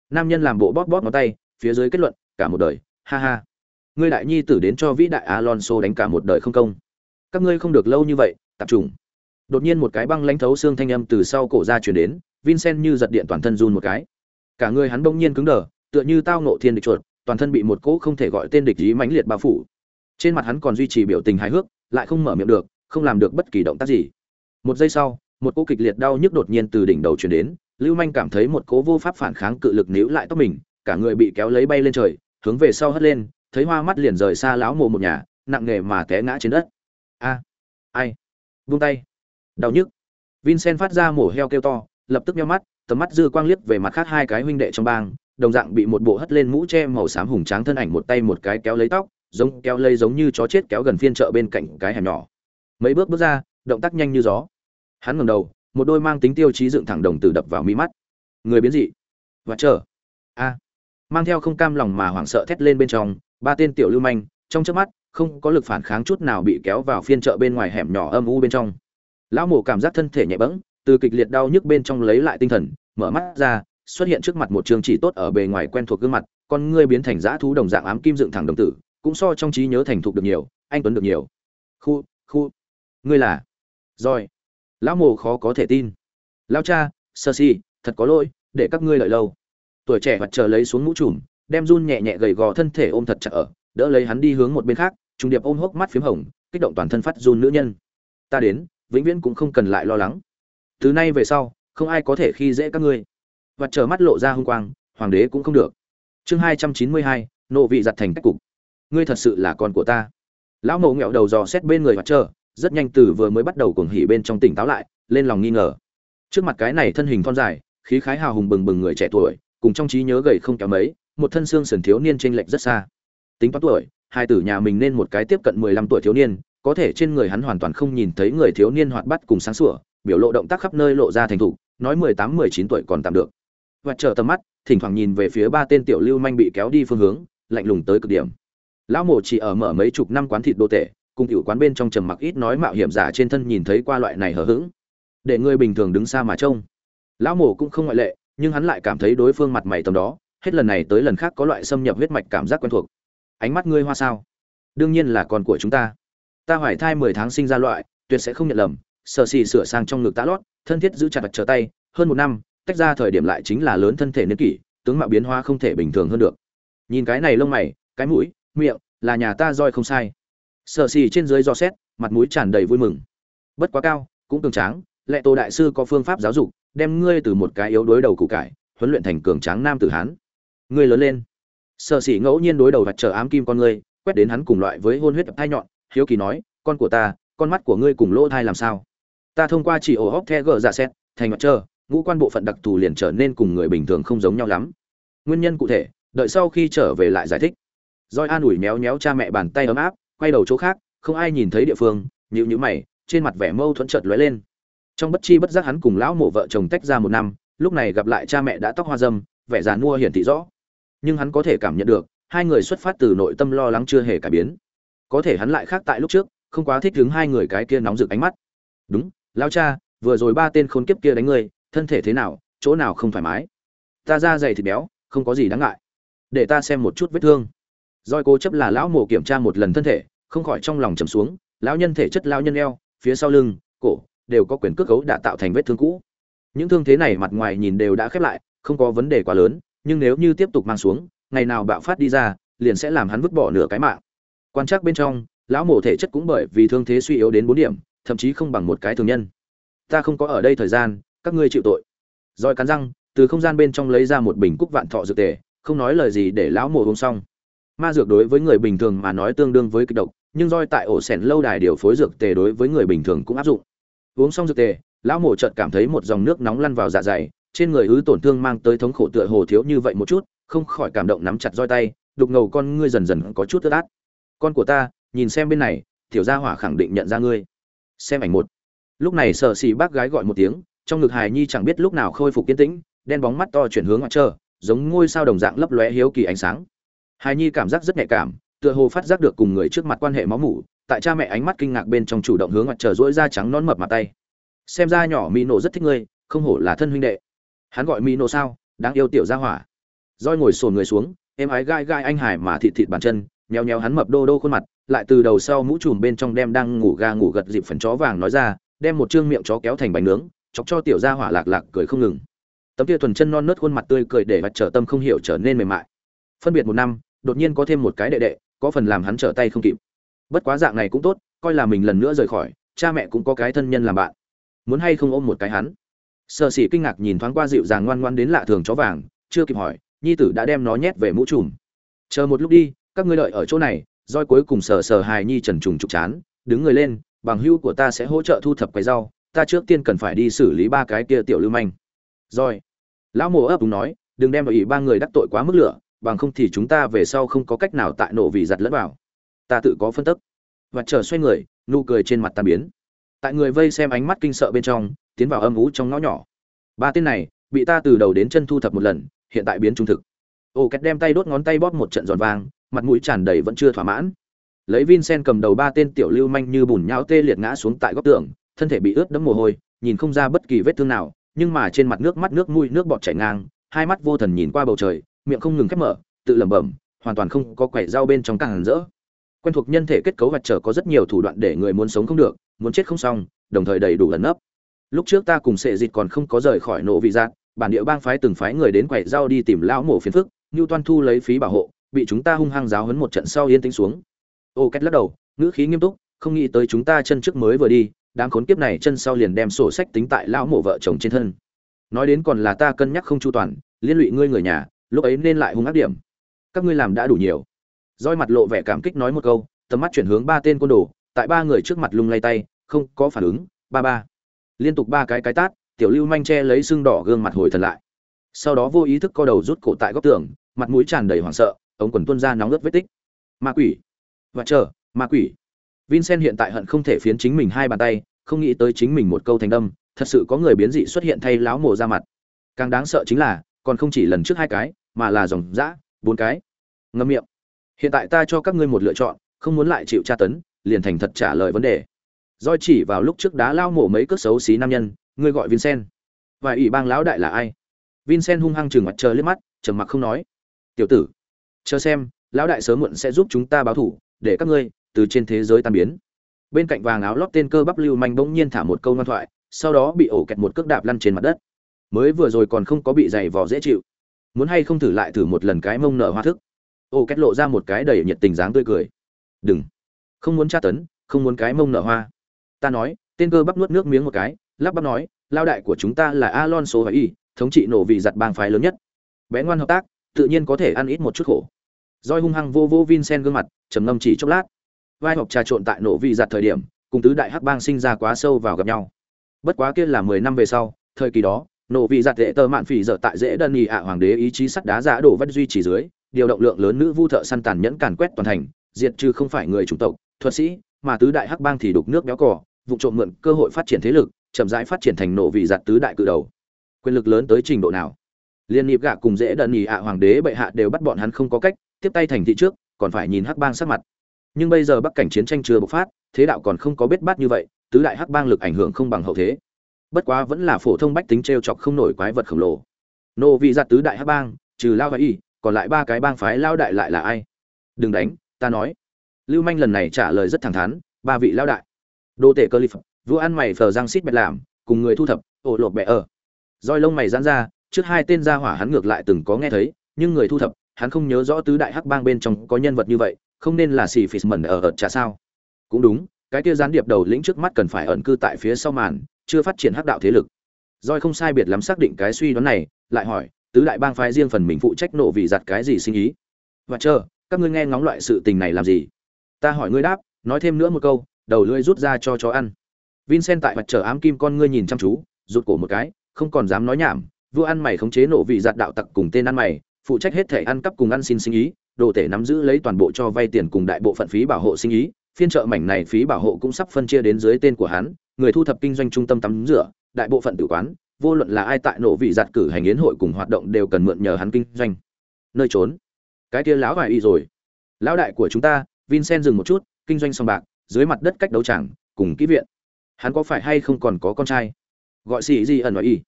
Nam nhân làm bộ bóp bóp ngón tay, phía dưới kết luận, cả một đời, ha ha. Ngươi đại nhi tử đến cho vĩ đại alonso đánh cả một đời không công các ngươi không được lâu như vậy tập trung đột nhiên một cái băng lãnh thấu xương thanh âm từ sau cổ ra chuyển đến, vincent như giật điện toàn thân run một cái. Cả người hắn bỗng nhiên cứng đờ, tựa như tao nộ thiên địch chuột, toàn thân bị một cỗ không thể gọi tên địch ý mãnh liệt bao phủ. Trên mặt hắn còn duy trì biểu tình hài hước, lại không mở miệng được, không làm được bất kỳ động tác gì. Một giây sau, một cỗ kịch liệt đau nhức đột nhiên từ đỉnh đầu chuyển đến, lưu manh cảm thấy một cỗ vô pháp phản kháng cự lực níu lại tóc mình, cả người bị kéo lấy bay lên trời, hướng về sau hất lên, thấy hoa mắt liền rời xa lão mồ một nhà, nặng nề mà té ngã trên đất a, ai? Buông tay. Đau nhức. Vincent phát ra mổ heo kêu to, lập tức nheo mắt, tầm mắt dư quang liếc về mặt khác hai cái huynh đệ trong bang, đồng dạng bị một bộ hất lên mũ che màu xám hùng tráng thân ảnh một tay một cái kéo lấy tóc, giống kéo lây giống như chó chết kéo gần phiên chợ bên cạnh cái hẻm nhỏ. Mấy bước bước ra, động tác nhanh như gió. Hắn ngẩng đầu, một đôi mang tính tiêu chí dựng thẳng đồng tử đập vào mi mắt. Người biến dị. Và chờ. A. Mang theo không cam lòng mà hoảng sợ thét lên bên trong, ba tên tiểu lưu manh, trong chớp mắt không có lực phản kháng chút nào bị kéo vào phiên chợ bên ngoài hẻm nhỏ âm u bên trong. Lão mổ cảm giác thân thể nhẹ bẫng, từ kịch liệt đau nhức bên trong lấy lại tinh thần, mở mắt ra, xuất hiện trước mặt một trường chỉ tốt ở bề ngoài quen thuộc gương mặt, con ngươi biến thành dã thú đồng dạng ám kim dựng thẳng đồng tử, cũng so trong trí nhớ thành thục được nhiều, anh tuấn được nhiều. Khu khu, ngươi là? Rồi. Lão mồ khó có thể tin. Lão cha, sơ si, thật có lỗi, để các ngươi lợi lâu. Tuổi trẻ mặt chờ lấy xuống mũ trùm, đem run nhẹ nhẹ gầy gò thân thể ôm thật chặt ở, đỡ lấy hắn đi hướng một bên khác trùng điệp ôm hốc mắt phím hồng, kích động toàn thân phát run nữ nhân. Ta đến, vĩnh viễn cũng không cần lại lo lắng. Từ nay về sau, không ai có thể khi dễ các ngươi. Và chờ mắt lộ ra hung quang, hoàng đế cũng không được. Chương hai trăm chín mươi hai, nộ vị giặt thành cách cục. Ngươi thật sự là con của ta. Lão mộ nghẹo đầu dò xét bên người mặt chờ, rất nhanh từ vừa mới bắt đầu cuồng hỉ bên trong tỉnh táo lại, lên lòng nghi ngờ. Trước mặt cái này thân hình thon dài, khí khái hào hùng bừng bừng người trẻ tuổi, cùng trong trí nhớ gầy không kéo mấy, một thân xương sườn thiếu niên chênh lệch rất xa. Tính toán tuổi hai tử nhà mình nên một cái tiếp cận mười lăm tuổi thiếu niên, có thể trên người hắn hoàn toàn không nhìn thấy người thiếu niên hoạt bát cùng sáng sủa, biểu lộ động tác khắp nơi lộ ra thành thục, nói mười tám, mười chín tuổi còn tạm được. Và chờ tầm mắt, thỉnh thoảng nhìn về phía ba tên tiểu lưu manh bị kéo đi phương hướng, lạnh lùng tới cực điểm. Lão mổ chỉ ở mở mấy chục năm quán thịt đô tệ cùng tiểu quán bên trong trầm mặc ít nói mạo hiểm giả trên thân nhìn thấy qua loại này hờ hững. Để người bình thường đứng xa mà trông. Lão mổ cũng không ngoại lệ, nhưng hắn lại cảm thấy đối phương mặt mày tầm đó, hết lần này tới lần khác có loại xâm nhập huyết mạch cảm giác quen thuộc ánh mắt ngươi hoa sao? Đương nhiên là con của chúng ta. Ta hoài thai mười tháng sinh ra loại, tuyệt sẽ không nhận lầm. Sợ xì sửa sang trong ngực tá lót, thân thiết giữ chặt trở tay. Hơn một năm, tách ra thời điểm lại chính là lớn thân thể niên kỷ, tướng mạo biến hóa không thể bình thường hơn được. Nhìn cái này lông mày, cái mũi, miệng, là nhà ta roi không sai. Sợ xì trên dưới do xét, mặt mũi tràn đầy vui mừng. Bất quá cao, cũng cường tráng, lệ tổ đại sư có phương pháp giáo dục, đem ngươi từ một cái yếu đối đầu củ cải, huấn luyện thành cường tráng nam tử hán. Ngươi lớn lên sợ sỉ ngẫu nhiên đối đầu vạch trở ám kim con ngươi, quét đến hắn cùng loại với hôn huyết thai nhọn, hiếu kỳ nói, con của ta, con mắt của ngươi cùng lỗ thai làm sao? Ta thông qua chỉ ổ hóc the gờ giả xét, thành mặt trơ, ngũ quan bộ phận đặc thù liền trở nên cùng người bình thường không giống nhau lắm. Nguyên nhân cụ thể, đợi sau khi trở về lại giải thích. Roi an ủi méo méo cha mẹ bàn tay ấm áp, quay đầu chỗ khác, không ai nhìn thấy địa phương nhịu nhữ mày, trên mặt vẻ mâu thuẫn chợt lóe lên. Trong bất chi bất giác hắn cùng lão mộ vợ chồng tách ra một năm, lúc này gặp lại cha mẹ đã tóc hoa dâm, vẻ già nua hiển thị rõ nhưng hắn có thể cảm nhận được, hai người xuất phát từ nội tâm lo lắng chưa hề cải biến. Có thể hắn lại khác tại lúc trước, không quá thích đứng hai người cái kia nóng rực ánh mắt. Đúng, lao cha, vừa rồi ba tên khốn kiếp kia đánh ngươi, thân thể thế nào, chỗ nào không thoải mái? Ta da dày thịt béo, không có gì đáng ngại. Để ta xem một chút vết thương. Roi cố chấp là lão mổ kiểm tra một lần thân thể, không khỏi trong lòng trầm xuống, lão nhân thể chất lão nhân eo, phía sau lưng, cổ, đều có quyền cước cấu đã tạo thành vết thương cũ. Những thương thế này mặt ngoài nhìn đều đã khép lại, không có vấn đề quá lớn nhưng nếu như tiếp tục mang xuống, ngày nào bạo phát đi ra, liền sẽ làm hắn vứt bỏ nửa cái mạng. Quan trắc bên trong, lão mổ thể chất cũng bởi vì thương thế suy yếu đến bốn điểm, thậm chí không bằng một cái thường nhân. Ta không có ở đây thời gian, các ngươi chịu tội. Roi cắn răng, từ không gian bên trong lấy ra một bình cúc vạn thọ dược tề, không nói lời gì để lão mộ uống xong. Ma dược đối với người bình thường mà nói tương đương với kịch độc, nhưng roi tại ổ sẻn lâu đài điều phối dược tề đối với người bình thường cũng áp dụng. Uống xong dược tề, lão mộ chợt cảm thấy một dòng nước nóng lăn vào dạ dày trên người ứ tổn thương mang tới thống khổ tựa hồ thiếu như vậy một chút, không khỏi cảm động nắm chặt roi tay, đục ngầu con ngươi dần dần có chút tức át. Con của ta, nhìn xem bên này, tiểu gia hỏa khẳng định nhận ra ngươi. Xem ảnh một. Lúc này sợ xì bác gái gọi một tiếng, trong ngực hài nhi chẳng biết lúc nào khôi phục kiên tĩnh, đen bóng mắt to chuyển hướng ngoại trơ giống ngôi sao đồng dạng lấp lóe hiếu kỳ ánh sáng. Hài nhi cảm giác rất nhạy cảm, tựa hồ phát giác được cùng người trước mặt quan hệ máu mủ, tại cha mẹ ánh mắt kinh ngạc bên trong chủ động hướng ngoại trờ dỗi da trắng non mập mặt tay. Xem ra nhỏ mỹ nổ rất thích ngươi, không hổ là thân huynh đệ hắn gọi mỹ nô sao? Đáng yêu tiểu gia hỏa. Roi ngồi sồn người xuống, em ái gai gai anh hải mà thịt thịt bàn chân, nheo nheo hắn mập đô đô khuôn mặt, lại từ đầu sau mũ trùm bên trong đem đang ngủ ga ngủ gật dịp phần chó vàng nói ra, đem một trương miệng chó kéo thành bánh nướng, chọc cho tiểu gia hỏa lạc lạc cười không ngừng. Tấm kia thuần chân non nớt khuôn mặt tươi cười để mặt trở tâm không hiểu trở nên mềm mại. Phân biệt một năm, đột nhiên có thêm một cái đệ đệ, có phần làm hắn trở tay không kịp. Bất quá dạng này cũng tốt, coi là mình lần nữa rời khỏi, cha mẹ cũng có cái thân nhân làm bạn. Muốn hay không ôm một cái hắn? Sợ sĩ kinh ngạc nhìn thoáng qua dịu dàng ngoan ngoan đến lạ thường chó vàng, chưa kịp hỏi, nhi tử đã đem nó nhét về mũ trùm. Chờ một lúc đi, các ngươi đợi ở chỗ này. Roi cuối cùng sờ sờ hài nhi trần trùng trục chán, đứng người lên, bằng hữu của ta sẽ hỗ trợ thu thập cái rau, ta trước tiên cần phải đi xử lý ba cái kia tiểu lưu manh. Rồi. Lão mồ ấp đúng nói, đừng đem vào ủy ba người đắc tội quá mức lửa, bằng không thì chúng ta về sau không có cách nào tại nổ vì giặt lẫn vào. Ta tự có phân tích và chờ xoay người, nụ cười trên mặt tan biến. Tại người vây xem ánh mắt kinh sợ bên trong tiến vào âm ú trong ngõ nhỏ. Ba tên này, bị ta từ đầu đến chân thu thập một lần, hiện tại biến trung thực. Ô két đem tay đốt ngón tay bóp một trận giòn vang, mặt mũi tràn đầy vẫn chưa thỏa mãn. Lấy vincent cầm đầu ba tên tiểu lưu manh như bùn nhão tê liệt ngã xuống tại góc tường, thân thể bị ướt đẫm mồ hôi, nhìn không ra bất kỳ vết thương nào, nhưng mà trên mặt nước mắt nước mũi nước bọt chảy ngang, hai mắt vô thần nhìn qua bầu trời, miệng không ngừng khép mở, tự lẩm bẩm, hoàn toàn không có quẻ dao bên trong càng rỡ. Quen thuộc nhân thể kết cấu vật trở có rất nhiều thủ đoạn để người muốn sống không được, muốn chết không xong, đồng thời đầy đủ lần nấp lúc trước ta cùng sệ dịt còn không có rời khỏi nổ vị giác, bản địa bang phái từng phái người đến quậy dao đi tìm lão mổ phiền phức như toan thu lấy phí bảo hộ, bị chúng ta hung hăng giáo hấn một trận sau yên tĩnh xuống. Ô két lắc đầu, ngữ khí nghiêm túc, không nghĩ tới chúng ta chân trước mới vừa đi, đám khốn kiếp này chân sau liền đem sổ sách tính tại lão mộ vợ chồng trên thân. Nói đến còn là ta cân nhắc không chu toàn, liên lụy ngươi người nhà, lúc ấy nên lại hung ác điểm. Các ngươi làm đã đủ nhiều. Roi mặt lộ vẻ cảm kích nói một câu, tầm mắt chuyển hướng ba tên côn đồ, tại ba người trước mặt lung lay tay, không có phản ứng, ba ba liên tục ba cái cái tát, tiểu lưu manh che lấy xương đỏ gương mặt hồi thần lại. Sau đó vô ý thức co đầu rút cổ tại góc tường, mặt mũi tràn đầy hoảng sợ, ống quần tuôn ra nóng ướt vết tích. Ma quỷ. Và chờ, ma quỷ. Vincent hiện tại hận không thể phiến chính mình hai bàn tay, không nghĩ tới chính mình một câu thành đâm, thật sự có người biến dị xuất hiện thay láo mổ ra mặt. Càng đáng sợ chính là, còn không chỉ lần trước hai cái, mà là dòng dã, bốn cái. Ngâm miệng. Hiện tại ta cho các ngươi một lựa chọn, không muốn lại chịu tra tấn, liền thành thật trả lời vấn đề doi chỉ vào lúc trước đá lao mổ mấy cước xấu xí nam nhân, ngươi gọi vincent. Và ủy bang lão đại là ai? Vincent hung hăng chừng mặt chờ liếc mắt, trầm mặc không nói. Tiểu tử, chờ xem, lão đại sớm muộn sẽ giúp chúng ta báo thủ, để các ngươi từ trên thế giới tan biến. Bên cạnh vàng áo lót tên cơ bắp lưu manh bỗng nhiên thả một câu ngoan thoại, sau đó bị ổ kẹt một cước đạp lăn trên mặt đất. Mới vừa rồi còn không có bị giày vò dễ chịu. Muốn hay không thử lại thử một lần cái mông nở hoa thức. Ổ kẹt lộ ra một cái đầy nhiệt tình dáng tươi cười. Đừng, không muốn tra tấn, không muốn cái mông nở hoa ta nói, tên cơ bắp nuốt nước miếng một cái, lắp bắp nói, lao đại của chúng ta là alonso và y, thống trị nổ vị giặt bang phái lớn nhất. Bé ngoan hợp tác, tự nhiên có thể ăn ít một chút khổ. Roi hung hăng vô vô vincent gương mặt, trầm ngâm chỉ chốc lát. Vai học trà trộn tại nổ vị giặt thời điểm, cùng tứ đại hắc bang sinh ra quá sâu vào gặp nhau. Bất quá kia là mười năm về sau, thời kỳ đó, nổ vị giặt dễ tơ mạn phỉ dở tại dễ đơn nghị ạ hoàng đế ý chí sắt đá giả đổ vắt duy trì dưới, điều động lượng lớn nữ vu thợ săn tàn nhẫn càn quét toàn thành, diệt trừ không phải người chủng tộc, thuật sĩ, mà tứ đại hắc bang thì đục nước béo cỏ vụ trộm mượn cơ hội phát triển thế lực, chậm rãi phát triển thành nổ vị giặt tứ đại cự đầu. Quyền lực lớn tới trình độ nào? Liên nhịp gạ cùng dễ đần nhì ạ hoàng đế bệ hạ đều bắt bọn hắn không có cách, tiếp tay thành thị trước, còn phải nhìn hắc bang sắc mặt. Nhưng bây giờ bắc cảnh chiến tranh chưa bộc phát, thế đạo còn không có biết bát như vậy, tứ đại hắc bang lực ảnh hưởng không bằng hậu thế. Bất quá vẫn là phổ thông bách tính t r e o chọc không nổi quái vật khổng lồ. Nô vị giặt tứ đại hắc bang, trừ lao và y, còn lại ba cái bang phái lao đại lại là ai? Đừng đánh, ta nói. Lưu manh lần này trả lời rất thẳng thắn, ba vị lao đại đô tể cơ lip vua ăn mày phờ giang xít bẹt làm, cùng người thu thập, ổ lột bẹ ở. Roi lông mày dán ra, trước hai tên gia hỏa hắn ngược lại từng có nghe thấy, nhưng người thu thập, hắn không nhớ rõ tứ đại hắc bang bên trong có nhân vật như vậy, không nên là xì phì mẩn ở ợt trà sao. Cũng đúng, cái kia gián điệp đầu lĩnh trước mắt cần phải ẩn cư tại phía sau màn, chưa phát triển hắc đạo thế lực. Roi không sai biệt lắm xác định cái suy đoán này, lại hỏi, tứ đại bang phái riêng phần mình phụ trách nộ vì giặt cái gì sinh ý? Và chờ, các ngươi nghe ngóng loại sự tình này làm gì? Ta hỏi ngươi đáp, nói thêm nữa một câu đầu lưỡi rút ra cho chó ăn. Vincent tại mặt trở ám kim con ngươi nhìn chăm chú, rụt cổ một cái, không còn dám nói nhảm, vua ăn mày khống chế nổ vị giặt đạo tặc cùng tên ăn mày, phụ trách hết thể ăn cắp cùng ăn xin sinh ý, đồ tể nắm giữ lấy toàn bộ cho vay tiền cùng đại bộ phận phí bảo hộ sinh ý, phiên chợ mảnh này phí bảo hộ cũng sắp phân chia đến dưới tên của hắn, người thu thập kinh doanh trung tâm tắm rửa, đại bộ phận tử quán, vô luận là ai tại nổ vị giặt cử hành yến hội cùng hoạt động đều cần mượn nhờ hắn kinh doanh. Nơi trốn. Cái kia lão vài y rồi. Lão đại của chúng ta, vincent dừng một chút, kinh doanh sòng bạc dưới mặt đất cách đấu tràng, cùng kỹ viện. Hắn có phải hay không còn có con trai? Gọi xì gì ẩn nói y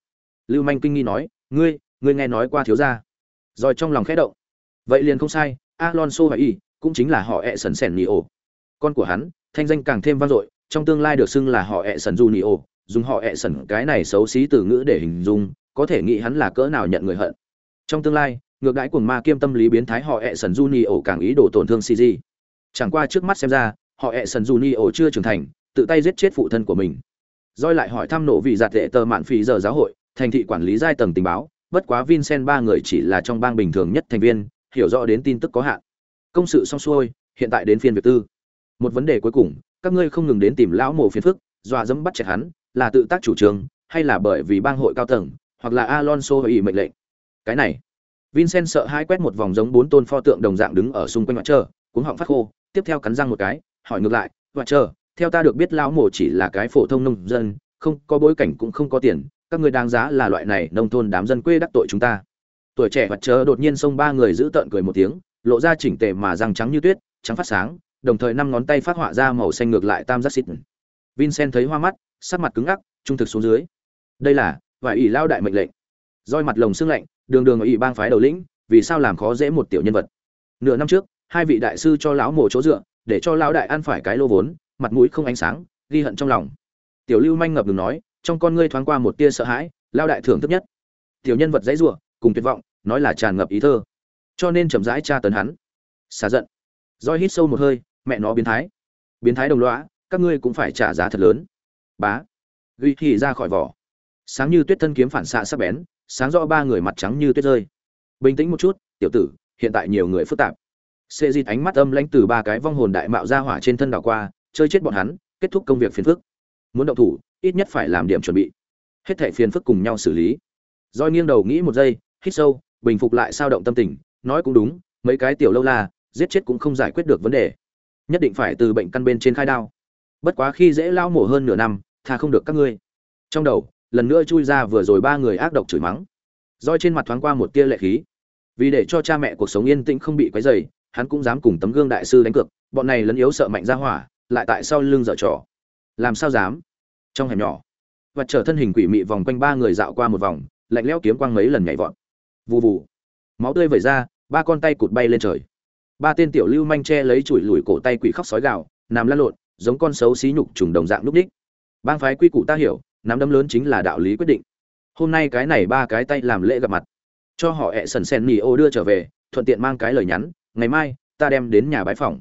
lưu manh kinh nghi nói, ngươi ngươi nghe nói qua thiếu gia. Rồi trong lòng khẽ động. Vậy liền không sai, alonso và y cũng chính là họ ẹ sần sèn nỉ ổ. Con của hắn, thanh danh càng thêm vang dội, trong tương lai được xưng là họ ẹ sần du nỉ ổ, dùng họ ẹ sần cái này xấu xí từ ngữ để hình dung, có thể nghĩ hắn là cỡ nào nhận người hận. Trong tương lai, ngược đãi cuồng ma kiêm tâm lý biến thái họ ẹ sần du nỉ ổ càng ý đồ tổn thương cg chẳng qua trước mắt xem ra họ ẹ sần du ni ổ chưa trưởng thành, tự tay giết chết phụ thân của mình. Roi lại hỏi thăm nộ vị giạt tệ tờ mạn phí giờ giáo hội, thành thị quản lý giai tầng tình báo, bất quá vincent ba người chỉ là trong bang bình thường nhất thành viên, hiểu rõ đến tin tức có hạn. Công sự xong xuôi, hiện tại đến phiên việc tư. Một vấn đề cuối cùng, các ngươi không ngừng đến tìm lão mộ phiền phức, dọa dẫm bắt chẹt hắn, là tự tác chủ trương, hay là bởi vì bang hội cao tầng, hoặc là alonso ủy mệnh lệnh? Cái này, vincent sợ hai quét một vòng giống bốn tôn pho tượng đồng dạng đứng ở xung quanh mặt trơ cuống họng phát khô, tiếp theo cắn răng một cái hỏi ngược lại, và chờ, theo ta được biết lão mổ chỉ là cái phổ thông nông dân, không có bối cảnh cũng không có tiền, các người đáng giá là loại này nông thôn đám dân quê đắc tội chúng ta. Tuổi trẻ và chờ đột nhiên xông ba người giữ tợn cười một tiếng, lộ ra chỉnh tề mà răng trắng như tuyết, trắng phát sáng, đồng thời năm ngón tay phát họa ra màu xanh ngược lại tam giác xịt. Vincent thấy hoa mắt, sắc mặt cứng ngắc, trung thực xuống dưới. Đây là vải ủy lao đại mệnh lệnh. Roi mặt lồng xương lạnh, đường đường ở ủy bang phái đầu lĩnh, vì sao làm khó dễ một tiểu nhân vật. Nửa năm trước, hai vị đại sư cho lão mổ chỗ dựa để cho lão đại ăn phải cái lô vốn, mặt mũi không ánh sáng, ghi hận trong lòng. Tiểu lưu manh ngập ngừng nói, trong con ngươi thoáng qua một tia sợ hãi lao đại thưởng thức nhất. Tiểu nhân vật dãy rủa, cùng tuyệt vọng, nói là tràn ngập ý thơ. Cho nên chậm rãi tra tấn hắn. Xả giận. Roi hít sâu một hơi, mẹ nó biến thái. Biến thái đồng lõa, các ngươi cũng phải trả giá thật lớn. Bá. Ghi thì ra khỏi vỏ. Sáng như tuyết thân kiếm phản xạ sắc bén, sáng rõ ba người mặt trắng như tuyết rơi. Bình tĩnh một chút, tiểu tử, hiện tại nhiều người phức tạp xê dịt ánh mắt âm lãnh từ ba cái vong hồn đại mạo ra hỏa trên thân đảo qua, chơi chết bọn hắn, kết thúc công việc phiền phức. Muốn động thủ, ít nhất phải làm điểm chuẩn bị. Hết thảy phiền phức cùng nhau xử lý. Roi nghiêng đầu nghĩ một giây, hít sâu, bình phục lại sao động tâm tình, nói cũng đúng, mấy cái tiểu lâu la, giết chết cũng không giải quyết được vấn đề. Nhất định phải từ bệnh căn bên trên khai đao. Bất quá khi dễ lao mổ hơn nửa năm, tha không được các ngươi. Trong đầu, lần nữa chui ra vừa rồi ba người ác độc chửi mắng. Roi trên mặt thoáng qua một tia lệ khí. Vì để cho cha mẹ cuộc sống yên tĩnh không bị quấy rầy hắn cũng dám cùng tấm gương đại sư đánh cược, bọn này lấn yếu sợ mạnh ra hỏa, lại tại sau lưng dở trò. Làm sao dám? Trong hẻm nhỏ, và trở thân hình quỷ mị vòng quanh ba người dạo qua một vòng, lạnh lẽo kiếm quang mấy lần nhảy vọt. Vù vù. Máu tươi vẩy ra, ba con tay cụt bay lên trời. Ba tên tiểu lưu manh che lấy chùi lùi cổ tay quỷ khóc sói gạo nằm lăn lộn, giống con xấu xí nhục trùng đồng dạng núp đích bang phái quy củ ta hiểu, nắm đấm lớn chính là đạo lý quyết định. Hôm nay cái này ba cái tay làm lễ gặp mặt. Cho họ ẹ sần sen nỉ ô đưa trở về, thuận tiện mang cái lời nhắn ngày mai, ta đem đến nhà bãi phòng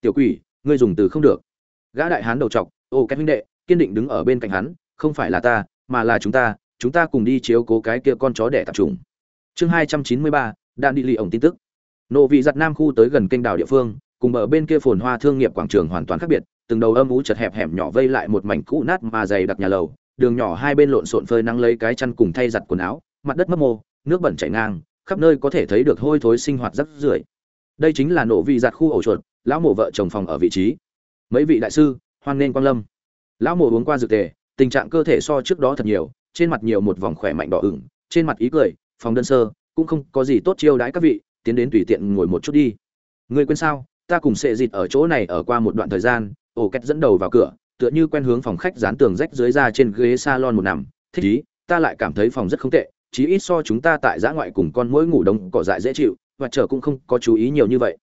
tiểu quỷ, ngươi dùng từ không được. Gã đại hán đầu chọc, ô, cái huynh đệ, kiên định đứng ở bên cạnh hắn, không phải là ta, mà là chúng ta chúng ta cùng đi chiếu cố cái kia con chó đẻ tạp trùng. Chương hai trăm chín mươi ba, đạn đi lì ổng tin tức. Nộ vị giặt nam khu tới gần kênh đảo địa phương, cùng ở bên kia phồn hoa thương nghiệp quảng trường hoàn toàn khác biệt, từng đầu âm ú chật hẹp hẻm nhỏ vây lại một mảnh cũ nát mà dày đặc nhà lầu, đường nhỏ hai bên lộn xộn phơi nắng lấy cái chăn cùng thay giặt quần áo, mặt đất mấp mô, nước bẩn chảy ngang, khắp nơi có thể thấy được hôi thối sinh hoạt rắc rưởi đây chính là nổ vị giặt khu ổ chuột, lão mổ vợ chồng phòng ở vị trí. Mấy vị đại sư, hoan nghênh quang lâm. Lão mổ uống qua dược tề, tình trạng cơ thể so trước đó thật nhiều, trên mặt nhiều một vòng khỏe mạnh đỏ ửng, trên mặt ý cười, phòng đơn sơ, cũng không có gì tốt chiêu đãi các vị, tiến đến tùy tiện ngồi một chút đi. Người quên sao, ta cùng sệ dịt ở chỗ này ở qua một đoạn thời gian, ổ két dẫn đầu vào cửa, tựa như quen hướng phòng khách dán tường rách dưới ra trên ghế salon một nằm, thích ý, ta lại cảm thấy phòng rất không tệ, chí ít so chúng ta tại giã ngoại cùng con mỗi ngủ đông cỏ dại dễ chịu và chờ cũng không có chú ý nhiều như vậy.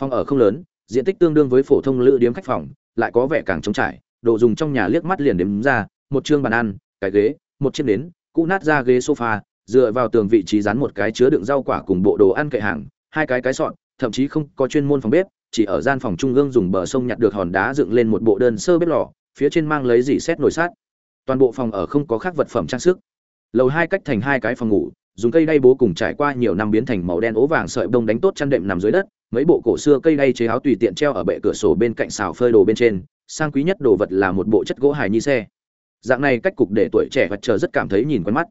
Phòng ở không lớn, diện tích tương đương với phổ thông lữ điếm khách phòng, lại có vẻ càng trống trải, đồ dùng trong nhà liếc mắt liền đếm ra, một chương bàn ăn, cái ghế, một chiếc nến, cũ nát ra ghế sofa, dựa vào tường vị trí dán một cái chứa đựng rau quả cùng bộ đồ ăn kệ hàng, hai cái cái sọn thậm chí không có chuyên môn phòng bếp, chỉ ở gian phòng trung ương dùng bờ sông nhặt được hòn đá dựng lên một bộ đơn sơ bếp lò, phía trên mang lấy dỉ xét nồi sát toàn bộ phòng ở không có khác vật phẩm trang sức. Lầu hai cách thành hai cái phòng ngủ dùng cây đay bố cùng trải qua nhiều năm biến thành màu đen ố vàng sợi bông đánh tốt chăn đệm nằm dưới đất, mấy bộ cổ xưa cây đay chế áo tùy tiện treo ở bệ cửa sổ bên cạnh xào phơi đồ bên trên, sang quý nhất đồ vật là một bộ chất gỗ hài nhi xe. Dạng này cách cục để tuổi trẻ vật chờ rất cảm thấy nhìn quen mắt.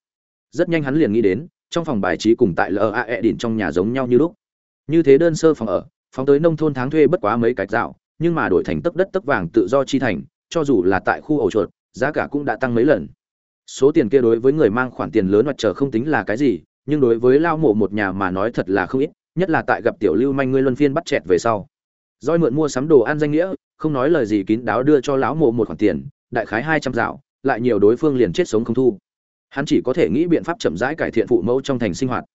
Rất nhanh hắn liền nghĩ đến, trong phòng bài trí cùng tại lae đỉnh trong nhà giống nhau như lúc. Như thế đơn sơ phòng ở, phóng tới nông thôn tháng thuê bất quá mấy cạch dạo, nhưng mà đổi thành tấc đất tấc vàng tự do chi thành, cho dù là tại khu ổ chuột, giá cả cũng đã tăng mấy lần số tiền kia đối với người mang khoản tiền lớn hoặc chờ không tính là cái gì, nhưng đối với lao mộ một nhà mà nói thật là không ít, nhất là tại gặp tiểu lưu manh ngươi luân phiên bắt chẹt về sau. Roi mượn mua sắm đồ ăn danh nghĩa, không nói lời gì kín đáo đưa cho lão mộ một khoản tiền, đại khái hai trăm dạo, lại nhiều đối phương liền chết sống không thu. Hắn chỉ có thể nghĩ biện pháp chậm rãi cải thiện phụ mẫu trong thành sinh hoạt.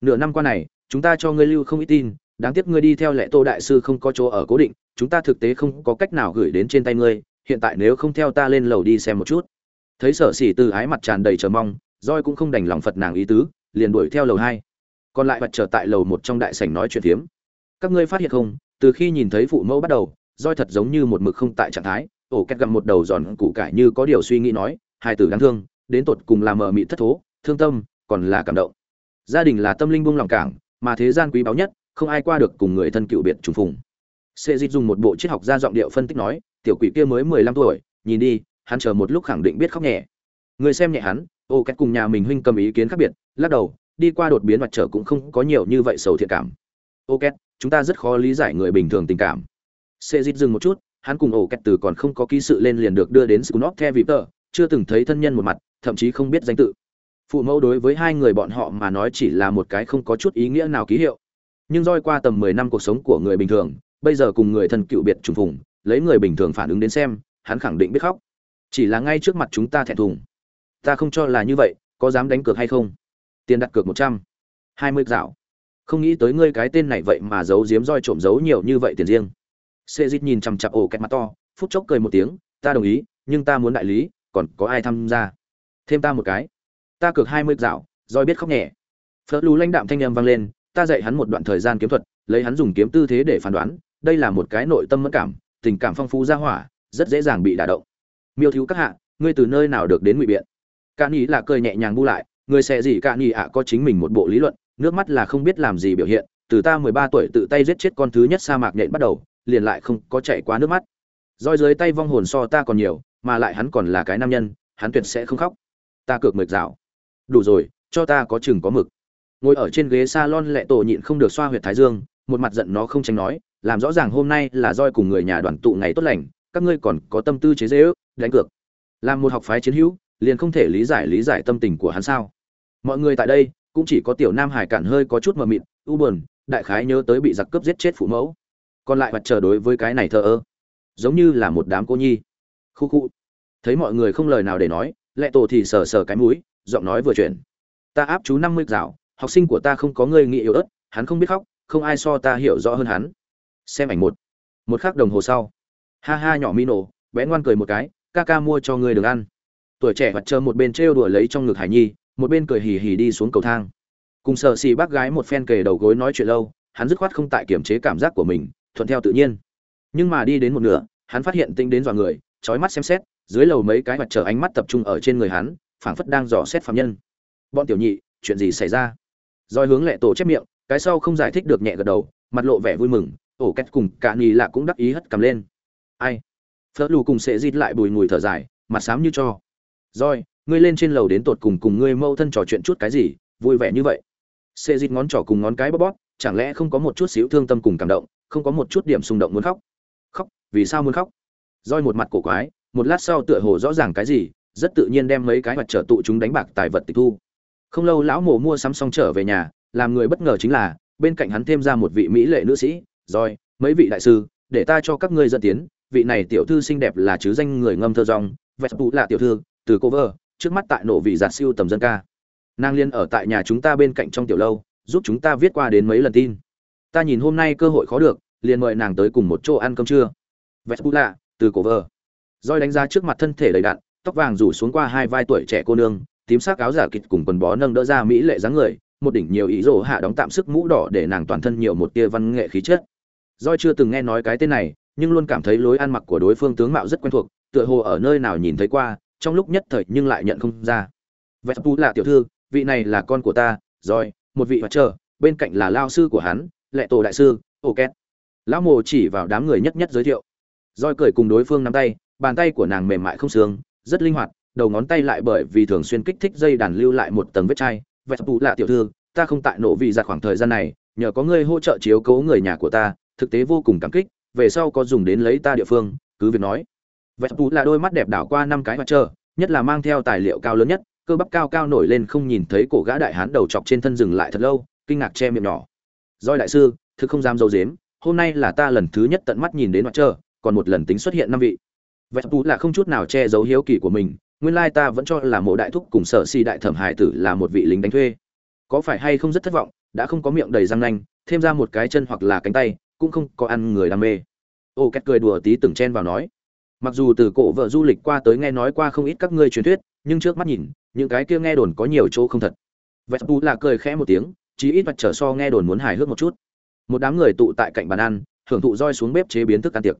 Nửa năm qua này, chúng ta cho ngươi lưu không ít tin, đáng tiếc ngươi đi theo lệ tô đại sư không có chỗ ở cố định, chúng ta thực tế không có cách nào gửi đến trên tay ngươi, hiện tại nếu không theo ta lên lầu đi xem một chút thấy sở xỉ từ ái mặt tràn đầy chờ mong roi cũng không đành lòng phật nàng ý tứ, liền đuổi theo lầu hai. Còn lại vật trở tại lầu một trong đại sảnh nói chuyện phiếm. Các ngươi phát hiện không? Từ khi nhìn thấy phụ mẫu bắt đầu roi thật giống như một mực không tại trạng thái. Ổ két gặm một đầu giòn củ cải như có điều suy nghĩ nói, hai từ đáng thương, đến tột cùng là mờ mị thất thố, thương tâm, còn là cảm động. Gia đình là tâm linh buông lòng cảng, mà thế gian quý báu nhất, không ai qua được cùng người thân cựu biệt trùng phùng. Sệ dịch dùng một bộ triết học ra giọng điệu phân tích nói, tiểu quỷ kia mới mười lăm tuổi, nhìn đi hắn chờ một lúc khẳng định biết khóc nhẹ người xem nhẹ hắn ô cách cùng nhà mình huynh cầm ý kiến khác biệt lắc đầu đi qua đột biến mặt trở cũng không có nhiều như vậy sầu thiện cảm ô két chúng ta rất khó lý giải người bình thường tình cảm sẽ dít dừng một chút hắn cùng ổ két từ còn không có ký sự lên liền được đưa đến scunop The tờ, chưa từng thấy thân nhân một mặt, thậm chí không biết danh tự. Phụ mẫu đối với hai người bọn họ mà nói chỉ là một cái không có chút ý nghĩa nào ký hiệu. Nhưng roi qua tầm 10 năm cuộc sống của người bình thường, bây giờ cùng người thân cựu biệt trùng phùng, lấy người bình thường phản ứng đến xem, hắn khẳng định biết khóc. Chỉ là ngay trước mặt chúng ta thẹn thùng. Ta không cho là như vậy, có dám đánh cược hay không? Tiền đặt cược 100. 20 dạo. Không nghĩ tới ngươi cái tên này vậy mà giấu giếm roi trộm giấu nhiều như vậy tiền riêng Sệ dít nhìn chằm chặp ổ kẹt mặt to, phút chốc cười một tiếng, ta đồng ý, nhưng ta muốn đại lý, còn có ai tham gia? Thêm ta một cái. Ta cược hai mươi dạo, roi biết khóc nhẹ. Phớt lù lãnh đạm thanh âm vang lên, ta dạy hắn một đoạn thời gian kiếm thuật, lấy hắn dùng kiếm tư thế để phán đoán, đây là một cái nội tâm mẫn cảm, tình cảm phong phú ra hỏa, rất dễ dàng bị đả động. Miêu thiếu các hạ, ngươi từ nơi nào được đến ngụy biện? Cạn Nghị là cười nhẹ nhàng bu lại, người sẽ gì Cạn Nghị ạ có chính mình một bộ lý luận, nước mắt là không biết làm gì biểu hiện, từ ta mười ba tuổi tự tay giết chết con thứ nhất sa mạc nện bắt đầu, liền lại không có chạy quá nước mắt roi dưới tay vong hồn so ta còn nhiều mà lại hắn còn là cái nam nhân hắn tuyệt sẽ không khóc ta cược mực rào. đủ rồi cho ta có chừng có mực ngồi ở trên ghế salon lẹ tổ nhịn không được xoa huyệt thái dương một mặt giận nó không tránh nói làm rõ ràng hôm nay là roi cùng người nhà đoàn tụ ngày tốt lành các ngươi còn có tâm tư chế dễ ước đánh cược. Làm một học phái chiến hữu, liền không thể lý giải lý giải tâm tình của hắn sao? Mọi người tại đây, cũng chỉ có tiểu nam hải cản hơi có chút mờ mịt, u buồn, đại khái nhớ tới bị giặc cướp giết chết phụ mẫu. Còn lại mặt chờ đối với cái này thờ ơ. Giống như là một đám cô nhi. Khu khu. Thấy mọi người không lời nào để nói, lệ tổ thì sờ sờ cái mũi, giọng nói vừa chuyển. Ta áp chú năm mươi dạo, học sinh của ta không có người nghĩ yếu ớt, hắn không biết khóc, không ai so ta hiểu rõ hơn hắn. Xem ảnh một. Một khắc đồng hồ sau. Ha ha nhỏ mi nổ bé ngoan cười một cái ca ca mua cho ngươi đường ăn. Tuổi trẻ mặt trơ một bên trêu đùa lấy trong ngực hải nhi, một bên cười hì hì đi xuống cầu thang. Cùng sợ xì bác gái một phen kề đầu gối nói chuyện lâu, hắn dứt khoát không tại kiểm chế cảm giác của mình, thuận theo tự nhiên. Nhưng mà đi đến một nửa, hắn phát hiện tinh đến dọa người trói mắt xem xét, dưới lầu mấy cái mặt trở ánh mắt tập trung ở trên người hắn, phảng phất đang dò xét phạm nhân. Bọn tiểu nhị, chuyện gì xảy ra? Roi hướng lệ tổ chép miệng, cái sau không giải thích được nhẹ gật đầu, mặt lộ vẻ vui mừng, ổ cách cùng cả nhì lạ cũng đắc ý hất cầm lên. Ai? Phớt lù cùng sẽ dít lại bùi ngùi thở dài, mặt xám như cho. Roi ngươi lên trên lầu đến tột cùng cùng ngươi mâu thân trò chuyện chút cái gì, vui vẻ như vậy. Sẽ dít ngón trỏ cùng ngón cái bóp bóp, chẳng lẽ không có một chút xíu thương tâm cùng cảm động, không có một chút điểm xung động muốn khóc? Khóc, vì sao muốn khóc? Roi một mặt cổ quái, một lát sau tựa hồ rõ ràng cái gì, rất tự nhiên đem mấy cái mặt trở tụ chúng đánh bạc tài vật tịch thu. Không lâu lão mổ mua sắm xong trở về nhà, làm người bất ngờ chính là, bên cạnh hắn thêm ra một vị mỹ lệ nữ sĩ roi mấy vị đại sư, để ta cho các ngươi dẫn tiến vị này tiểu thư xinh đẹp là chứ danh người ngâm thơ rong, vẹt bụ là tiểu thư, từ cover trước mắt tại nổ vị giạt siêu tầm dân ca. Nàng liên ở tại nhà chúng ta bên cạnh trong tiểu lâu, giúp chúng ta viết qua đến mấy lần tin. Ta nhìn hôm nay cơ hội khó được, liền mời nàng tới cùng một chỗ ăn cơm trưa. Vẹt bụ lạ từ cổ vờ roi đánh giá trước mặt thân thể đầy đặn, tóc vàng rủ xuống qua hai vai tuổi trẻ cô nương, tím sắc áo giả kịch cùng quần bó nâng đỡ ra mỹ lệ dáng người, một đỉnh nhiều ý rổ hạ đóng tạm sức mũ đỏ để nàng toàn thân nhiều một tia văn nghệ khí chất. Doi chưa từng nghe nói cái tên này nhưng luôn cảm thấy lối ăn mặc của đối phương tướng mạo rất quen thuộc, tựa hồ ở nơi nào nhìn thấy qua, trong lúc nhất thời nhưng lại nhận không ra. Vẹt pu là tiểu thư, vị này là con của ta, rồi, một vị hoạt chờ bên cạnh là lao sư của hắn, lệ tổ đại sư, ô két. Lão mồ chỉ vào đám người nhất nhất giới thiệu. Roi cười cùng đối phương nắm tay, bàn tay của nàng mềm mại không xương rất linh hoạt, đầu ngón tay lại bởi vì thường xuyên kích thích dây đàn lưu lại một tầng vết chai. Vẹt pu là tiểu thư, ta không tại nổ vì giặt khoảng thời gian này, nhờ có ngươi hỗ trợ chiếu cố người nhà của ta, thực tế vô cùng cảm kích về sau có dùng đến lấy ta địa phương, cứ việc nói. Vẹt tú là đôi mắt đẹp đảo qua năm cái mặt trơ nhất là mang theo tài liệu cao lớn nhất, cơ bắp cao cao nổi lên không nhìn thấy cổ gã đại hán đầu chọc trên thân dừng lại thật lâu, kinh ngạc che miệng nhỏ. Doi đại sư, thực không dám dâu dếm hôm nay là ta lần thứ nhất tận mắt nhìn đến mặt trơ còn một lần tính xuất hiện năm vị. Vẹt tú là không chút nào che giấu hiếu kỳ của mình, nguyên lai ta vẫn cho là mộ đại thúc cùng sở si đại thẩm hải tử là một vị lính đánh thuê. Có phải hay không rất thất vọng, đã không có miệng đầy răng nanh, thêm ra một cái chân hoặc là cánh tay cũng không có ăn người đam mê. Ô, két cười đùa tí từng chen vào nói. Mặc dù từ cổ vợ du lịch qua tới nghe nói qua không ít các ngươi truyền thuyết, nhưng trước mắt nhìn, những cái kia nghe đồn có nhiều chỗ không thật. Vẹt bù là cười khẽ một tiếng, chí ít vật trở so nghe đồn muốn hài hước một chút. Một đám người tụ tại cạnh bàn ăn, hưởng thụ roi xuống bếp chế biến thức ăn tiệc.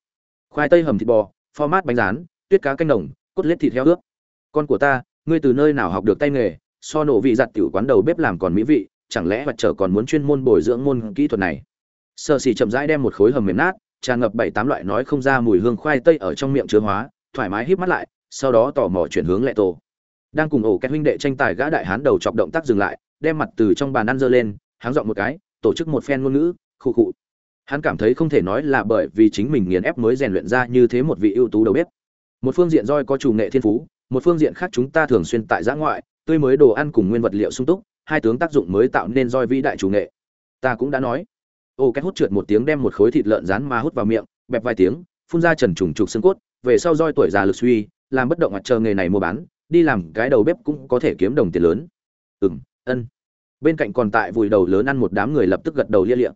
Khoai tây hầm thịt bò, format bánh rán, tuyết cá canh đồng cốt lết thịt heo ướp. Con của ta, ngươi từ nơi nào học được tay nghề, so nổ vị giặt tiểu quán đầu bếp làm còn mỹ vị, chẳng lẽ vật trở còn muốn chuyên môn bồi dưỡng môn kỹ thuật này? Sở Sỉ chậm rãi đem một khối hầm mềm nát, tràn ngập bảy tám loại nói không ra mùi hương khoai tây ở trong miệng chứa hóa, thoải mái híp mắt lại, sau đó tò mò chuyển hướng lệ tổ. Đang cùng ổ các huynh đệ tranh tài gã đại hán đầu chọc động tác dừng lại, đem mặt từ trong bàn ăn dơ lên, háng dọn một cái, tổ chức một phen ngôn ngữ, khụ khụ. Hắn cảm thấy không thể nói là bởi vì chính mình nghiền ép mới rèn luyện ra như thế một vị ưu tú đầu bếp. Một phương diện roi có chủ nghệ thiên phú, một phương diện khác chúng ta thường xuyên tại giã ngoại, tươi mới đồ ăn cùng nguyên vật liệu sung túc, hai tướng tác dụng mới tạo nên roi vĩ đại chủ nghệ. Ta cũng đã nói ô, két hút trượt một tiếng đem một khối thịt lợn rán mà hút vào miệng, bẹp vài tiếng, phun ra trần trùng trục xương cốt, về sau roi tuổi già lực suy, làm bất động mặt chờ nghề này mua bán, đi làm cái đầu bếp cũng có thể kiếm đồng tiền lớn. Ừm, ân. Bên cạnh còn tại vùi đầu lớn ăn một đám người lập tức gật đầu lia liệm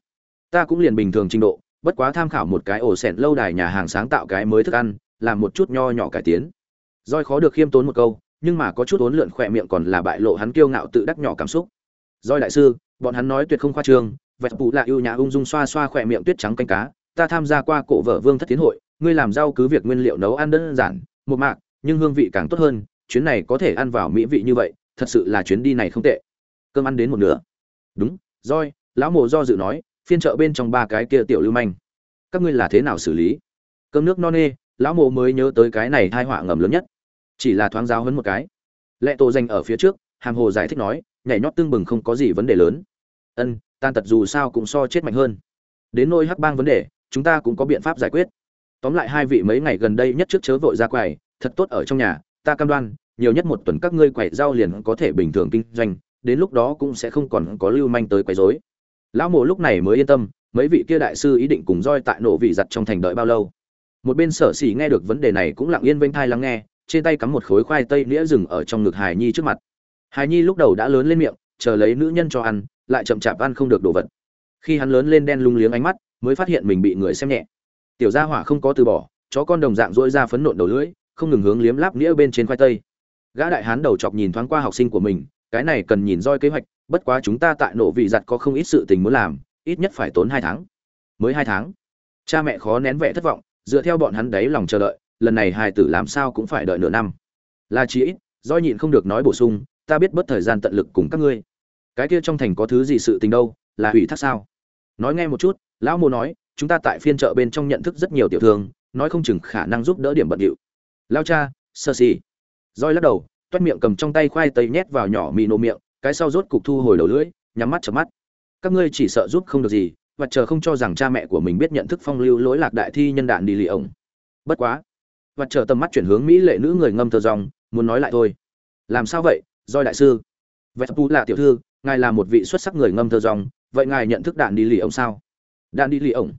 ta cũng liền bình thường trình độ, bất quá tham khảo một cái ổ sẹn lâu đài nhà hàng sáng tạo cái mới thức ăn, làm một chút nho nhỏ cải tiến. Roi khó được khiêm tốn một câu, nhưng mà có chút ốn lượn khỏe miệng còn là bại lộ hắn kiêu ngạo tự đắc nhỏ cảm xúc. Roi đại sư, bọn hắn nói tuyệt không khoa trương vẹt bù là ưu nhã ung dung xoa xoa khỏe miệng tuyết trắng canh cá, ta tham gia qua cổ vợ vương thất tiến hội, ngươi làm rau cứ việc nguyên liệu nấu ăn đơn giản một mạc, nhưng hương vị càng tốt hơn, chuyến này có thể ăn vào mỹ vị như vậy, thật sự là chuyến đi này không tệ. Cơm ăn đến một nửa. Đúng roi lão mộ do dự nói, phiên chợ bên trong ba cái kia tiểu lưu manh. Các ngươi là thế nào xử lý? Cơm nước no nê, lão mộ mới nhớ tới cái này thai họa ngầm lớn nhất. Chỉ là thoáng giáo hấn một cái. Lệ tổ danh ở phía trước, hàm hồ giải thích nói, nhảy nhót tương bừng không có gì vấn đề lớn ân tan tật dù sao cũng so chết mạnh hơn. Đến nôi hắc bang vấn đề chúng ta cũng có biện pháp giải quyết. Tóm lại hai vị mấy ngày gần đây nhất trước chớ vội ra quầy thật tốt ở trong nhà ta cam đoan nhiều nhất một tuần các ngươi quầy rau liền có thể bình thường kinh doanh đến lúc đó cũng sẽ không còn có lưu manh tới quấy rối. Lão mộ lúc này mới yên tâm mấy vị kia đại sư ý định cùng roi tại nổ vị giặt trong thành đợi bao lâu. Một bên sở xỉ nghe được vấn đề này cũng lặng yên vênh thai lắng nghe trên tay cắm một khối khoai tây nĩa rừng ở trong ngực Hải Nhi trước mặt. Hải Nhi lúc đầu đã lớn lên miệng, chờ lấy nữ nhân cho ăn, lại chậm chạp ăn không được đồ vật. Khi hắn lớn lên đen lung liếng ánh mắt, mới phát hiện mình bị người xem nhẹ. Tiểu Gia Hỏa không có từ bỏ, chó con đồng dạng dỗi ra phấn nộn đầu lưỡi, không ngừng hướng liếm láp nghĩa bên trên khoai tây. Gã đại hán đầu chọc nhìn thoáng qua học sinh của mình, cái này cần nhìn roi kế hoạch, bất quá chúng ta tại nổ vị giặt có không ít sự tình muốn làm, ít nhất phải tốn hai tháng. Mới hai tháng. Cha mẹ khó nén vẻ thất vọng, dựa theo bọn hắn đấy lòng chờ đợi, lần này hài tử làm sao cũng phải đợi nửa năm là chí ít do nhịn không được nói bổ sung ta biết bất thời gian tận lực cùng các ngươi cái kia trong thành có thứ gì sự tình đâu, là hủy thác sao? Nói nghe một chút, lão mô nói, chúng ta tại phiên chợ bên trong nhận thức rất nhiều tiểu thương, nói không chừng khả năng giúp đỡ điểm bận điệu. Lao cha, sơ xì roi lắc đầu, toét miệng cầm trong tay khoai tây nhét vào nhỏ mì nổ miệng, cái sau rốt cục thu hồi đầu lưỡi, nhắm mắt chợp mắt. Các ngươi chỉ sợ giúp không được gì, và chờ không cho rằng cha mẹ của mình biết nhận thức phong lưu lỗi lạc đại thi nhân đạn đi lì ổng. Bất quá. Và chờ tầm mắt chuyển hướng mỹ lệ nữ người ngâm thơ rong muốn nói lại thôi. Làm sao vậy doi đại sư? Vẹt pu là tiểu thư ngài là một vị xuất sắc người ngâm thơ rong, vậy ngài nhận thức đạn đi lì ông sao? Đạn đi lì ông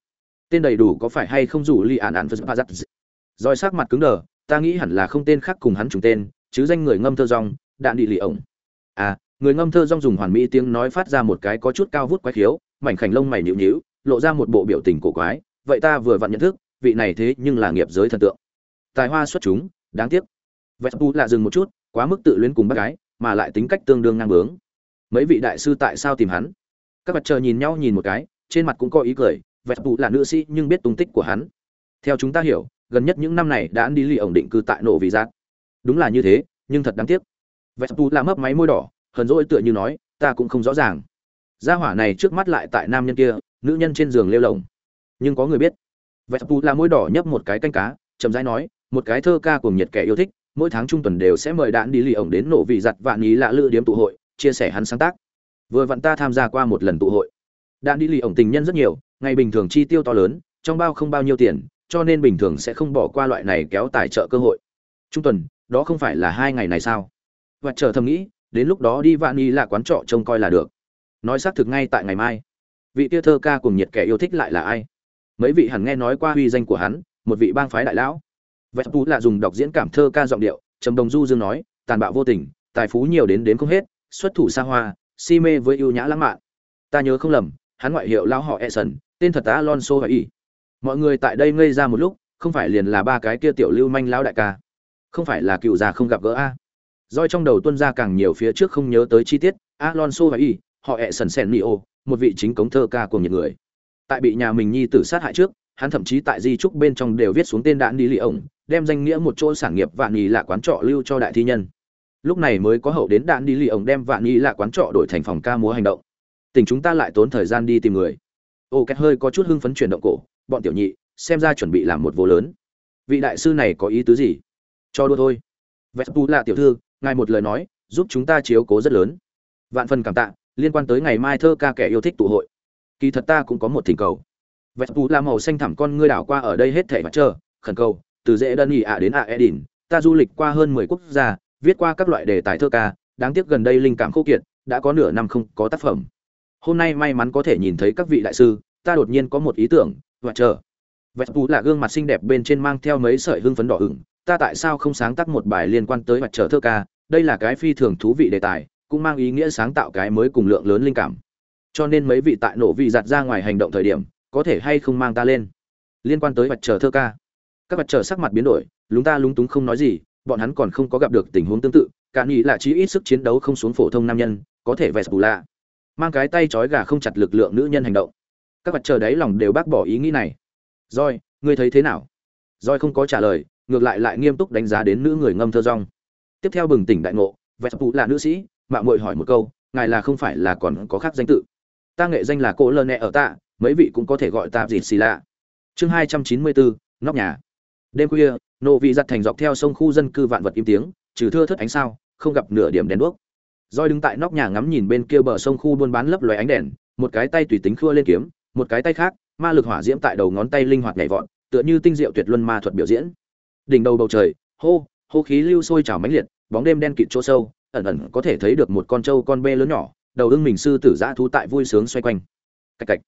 tên đầy đủ có phải hay không rủ lì ạn ạn phật pa giặt roi sắc mặt cứng đờ, ta nghĩ hẳn là không tên khác cùng hắn trùng tên, chứ danh người ngâm thơ rong, đạn đi lì ông à người ngâm thơ rong dùng hoàn mỹ tiếng nói phát ra một cái có chút cao vút quái khiếu, mảnh khảnh lông mày nhịu nhịu lộ ra một bộ biểu tình cổ quái, vậy ta vừa vặn nhận thức, vị này thế nhưng là nghiệp giới thần tượng. Tài hoa xuất chúng, đáng tiếc. Vẹt tu là dừng một chút, quá mức tự luyến cùng bác gái, mà lại tính cách tương đương ngang bướng mấy vị đại sư tại sao tìm hắn? Các mặt chờ nhìn nhau nhìn một cái, trên mặt cũng có ý cười vẹt phụ là nữ sĩ nhưng biết tung tích của hắn. Theo chúng ta hiểu, gần nhất những năm này đã đi lì ổng định cư tại nổ vị giác. Đúng là như thế, nhưng thật đáng tiếc. Vẹt phụ là mấp máy môi đỏ, hờn rỗi tựa như nói, ta cũng không rõ ràng. Gia hỏa này trước mắt lại tại nam nhân kia, nữ nhân trên giường lêu lồng. Nhưng có người biết. Vẹt phụ là môi đỏ nhấp một cái canh cá, chậm rãi nói, một cái thơ ca cùng nhiệt kẻ yêu thích, mỗi tháng trung tuần đều sẽ mời đạn đi lì ổng đến nổ vị giặt vạn ý lạ lự điếm tụ hội chia sẻ hắn sáng tác. Vừa vặn ta tham gia qua một lần tụ hội. Đạn đi lì ổng tình nhân rất nhiều, ngày bình thường chi tiêu to lớn, trong bao không bao nhiêu tiền, cho nên bình thường sẽ không bỏ qua loại này kéo tài trợ cơ hội. Trung tuần, đó không phải là hai ngày này sao? Và chờ thầm nghĩ, đến lúc đó đi vạn y là quán trọ trông coi là được. Nói xác thực ngay tại ngày mai. Vị tia thơ ca cùng nhiệt kẻ yêu thích lại là ai? Mấy vị hẳn nghe nói qua huy danh của hắn, một vị bang phái đại lão. Vẹt tú là dùng đọc diễn cảm thơ ca giọng điệu, trầm đồng du dương nói, tàn bạo vô tình, tài phú nhiều đến đến không hết xuất thủ xa hoa si mê với ưu nhã lãng mạn ta nhớ không lầm hắn ngoại hiệu lão họ Eson, tên thật Alonso và y. Mọi người tại đây ngây ra một lúc, không phải liền là ba cái kia tiểu lưu manh lão đại ca, không phải là cựu già không gặp gỡ a. Rồi trong đầu tuân ra càng nhiều phía trước không nhớ tới chi tiết, Alonso và y, họ Eson Senio, một vị chính cống thơ ca của những người. Tại bị nhà mình nhi tử sát hại trước, hắn thậm chí tại di trúc bên trong đều viết xuống tên đạn đi lì ổng, đem danh nghĩa một chỗ sản nghiệp vạn nhì là quán trọ lưu cho đại thi nhân. Lúc này mới có hậu đến đạn đi lì ổng đem vạn nhì là quán trọ đổi thành phòng ca múa hành động. Tình chúng ta lại tốn thời gian đi tìm người. Ô két hơi có chút hưng phấn chuyển động cổ, bọn tiểu nhị, xem ra chuẩn bị làm một vô lớn. Vị đại sư này có ý tứ gì? Cho đua thôi. Vespu là tiểu thư, ngài một lời nói, giúp chúng ta chiếu cố rất lớn. Vạn phần cảm tạ, liên quan tới ngày mai thơ ca kẻ yêu thích tụ hội. Kỳ thật ta cũng có một thỉnh cầu. Vespu là màu xanh thẳm con ngươi đảo qua ở đây hết thể mặt trơ khẩn cầu, từ dễ đơn nghỉ ạ đến ạ edin ta du lịch qua hơn mười quốc gia viết qua các loại đề tài thơ ca, đáng tiếc gần đây linh cảm khô kiệt, đã có nửa năm không có tác phẩm. Hôm nay may mắn có thể nhìn thấy các vị đại sư, ta đột nhiên có một ý tưởng, và chờ. Vẹt bù là gương mặt xinh đẹp bên trên mang theo mấy sợi hương phấn đỏ ửng, ta tại sao không sáng tác một bài liên quan tới mặt trở thơ ca, đây là cái phi thường thú vị đề tài, cũng mang ý nghĩa sáng tạo cái mới cùng lượng lớn linh cảm. Cho nên mấy vị tại nổ vị giặt ra ngoài hành động thời điểm, có thể hay không mang ta lên? Liên quan tới mặt trở thơ ca. Các mặt trở sắc mặt biến đổi, lúng ta lúng túng không nói gì bọn hắn còn không có gặp được tình huống tương tự, cả nghĩ là chí ít sức chiến đấu không xuống phổ thông nam nhân, có thể vẹt bù lạ. Mang cái tay trói gà không chặt lực lượng nữ nhân hành động. Các mặt trời đấy lòng đều bác bỏ ý nghĩ này. Roi ngươi thấy thế nào? Roi không có trả lời, ngược lại lại nghiêm túc đánh giá đến nữ người ngâm thơ rong. Tiếp theo bừng tỉnh đại ngộ, vẹt bù là nữ sĩ mạng muội hỏi một câu, ngài là không phải là còn có khác danh tự? Ta nghệ danh là cô lơ nẹ ở ta mấy vị cũng có thể gọi ta dịt xì lạ. Chương hai trăm chín mươi bốn, nóc nhà. Đêm khuya nộ vị giặt thành dọc theo sông khu dân cư vạn vật im tiếng trừ thưa thất ánh sao không gặp nửa điểm đèn đuốc Roi đứng tại nóc nhà ngắm nhìn bên kia bờ sông khu buôn bán lấp loé ánh đèn, một cái tay tùy tính khua lên kiếm, một cái tay khác, ma lực hỏa diễm tại đầu ngón tay linh hoạt nhảy vọt, tựa như tinh diệu tuyệt luân ma thuật biểu diễn. Đỉnh đầu bầu trời, hô, hô khí lưu sôi trào mãnh liệt, bóng đêm đen kịt chỗ sâu, ẩn ẩn có thể thấy được một con trâu con bê lớn nhỏ, đầu ưng mình sư tử giã thú tại vui sướng xoay quanh. Cạch cạch.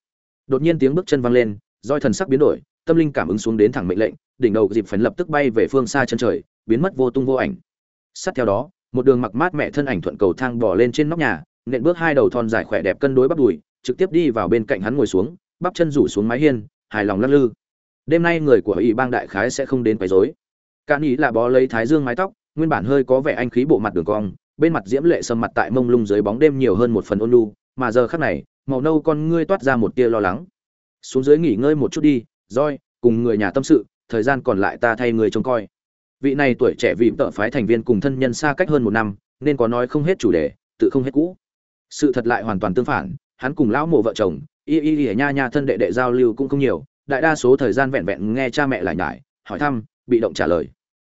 Đột nhiên tiếng bước chân vang lên, Roi thần sắc biến đổi, tâm linh cảm ứng xuống đến thẳng mệnh lệnh, đỉnh đầu dịp phấn lập tức bay về phương xa chân trời, biến mất vô tung vô ảnh. Sát theo đó, một đường mặc mát mẹ thân ảnh thuận cầu thang bỏ lên trên nóc nhà nện bước hai đầu thon dài khỏe đẹp cân đối bắp đùi trực tiếp đi vào bên cạnh hắn ngồi xuống bắp chân rủ xuống mái hiên hài lòng lắc lư. Đêm nay người của ủy bang đại khái sẽ không đến quấy rối. Cả ý là bó lấy thái dương mái tóc nguyên bản hơi có vẻ anh khí bộ mặt đường cong bên mặt diễm lệ sầm mặt tại mông lung dưới bóng đêm nhiều hơn một phần ôn lu mà giờ khắc này màu nâu con ngươi toát ra một tia lo lắng. Xuống dưới nghỉ ngơi một chút đi roi cùng người nhà tâm sự thời gian còn lại ta thay người trông coi. Vị này tuổi trẻ vì tợ phái thành viên cùng thân nhân xa cách hơn một năm, nên có nói không hết chủ đề, tự không hết cũ. Sự thật lại hoàn toàn tương phản, hắn cùng lão mộ vợ chồng, y y y nha nha thân đệ đệ giao lưu cũng không nhiều, đại đa số thời gian vẹn vẹn nghe cha mẹ lại nhải, hỏi thăm, bị động trả lời.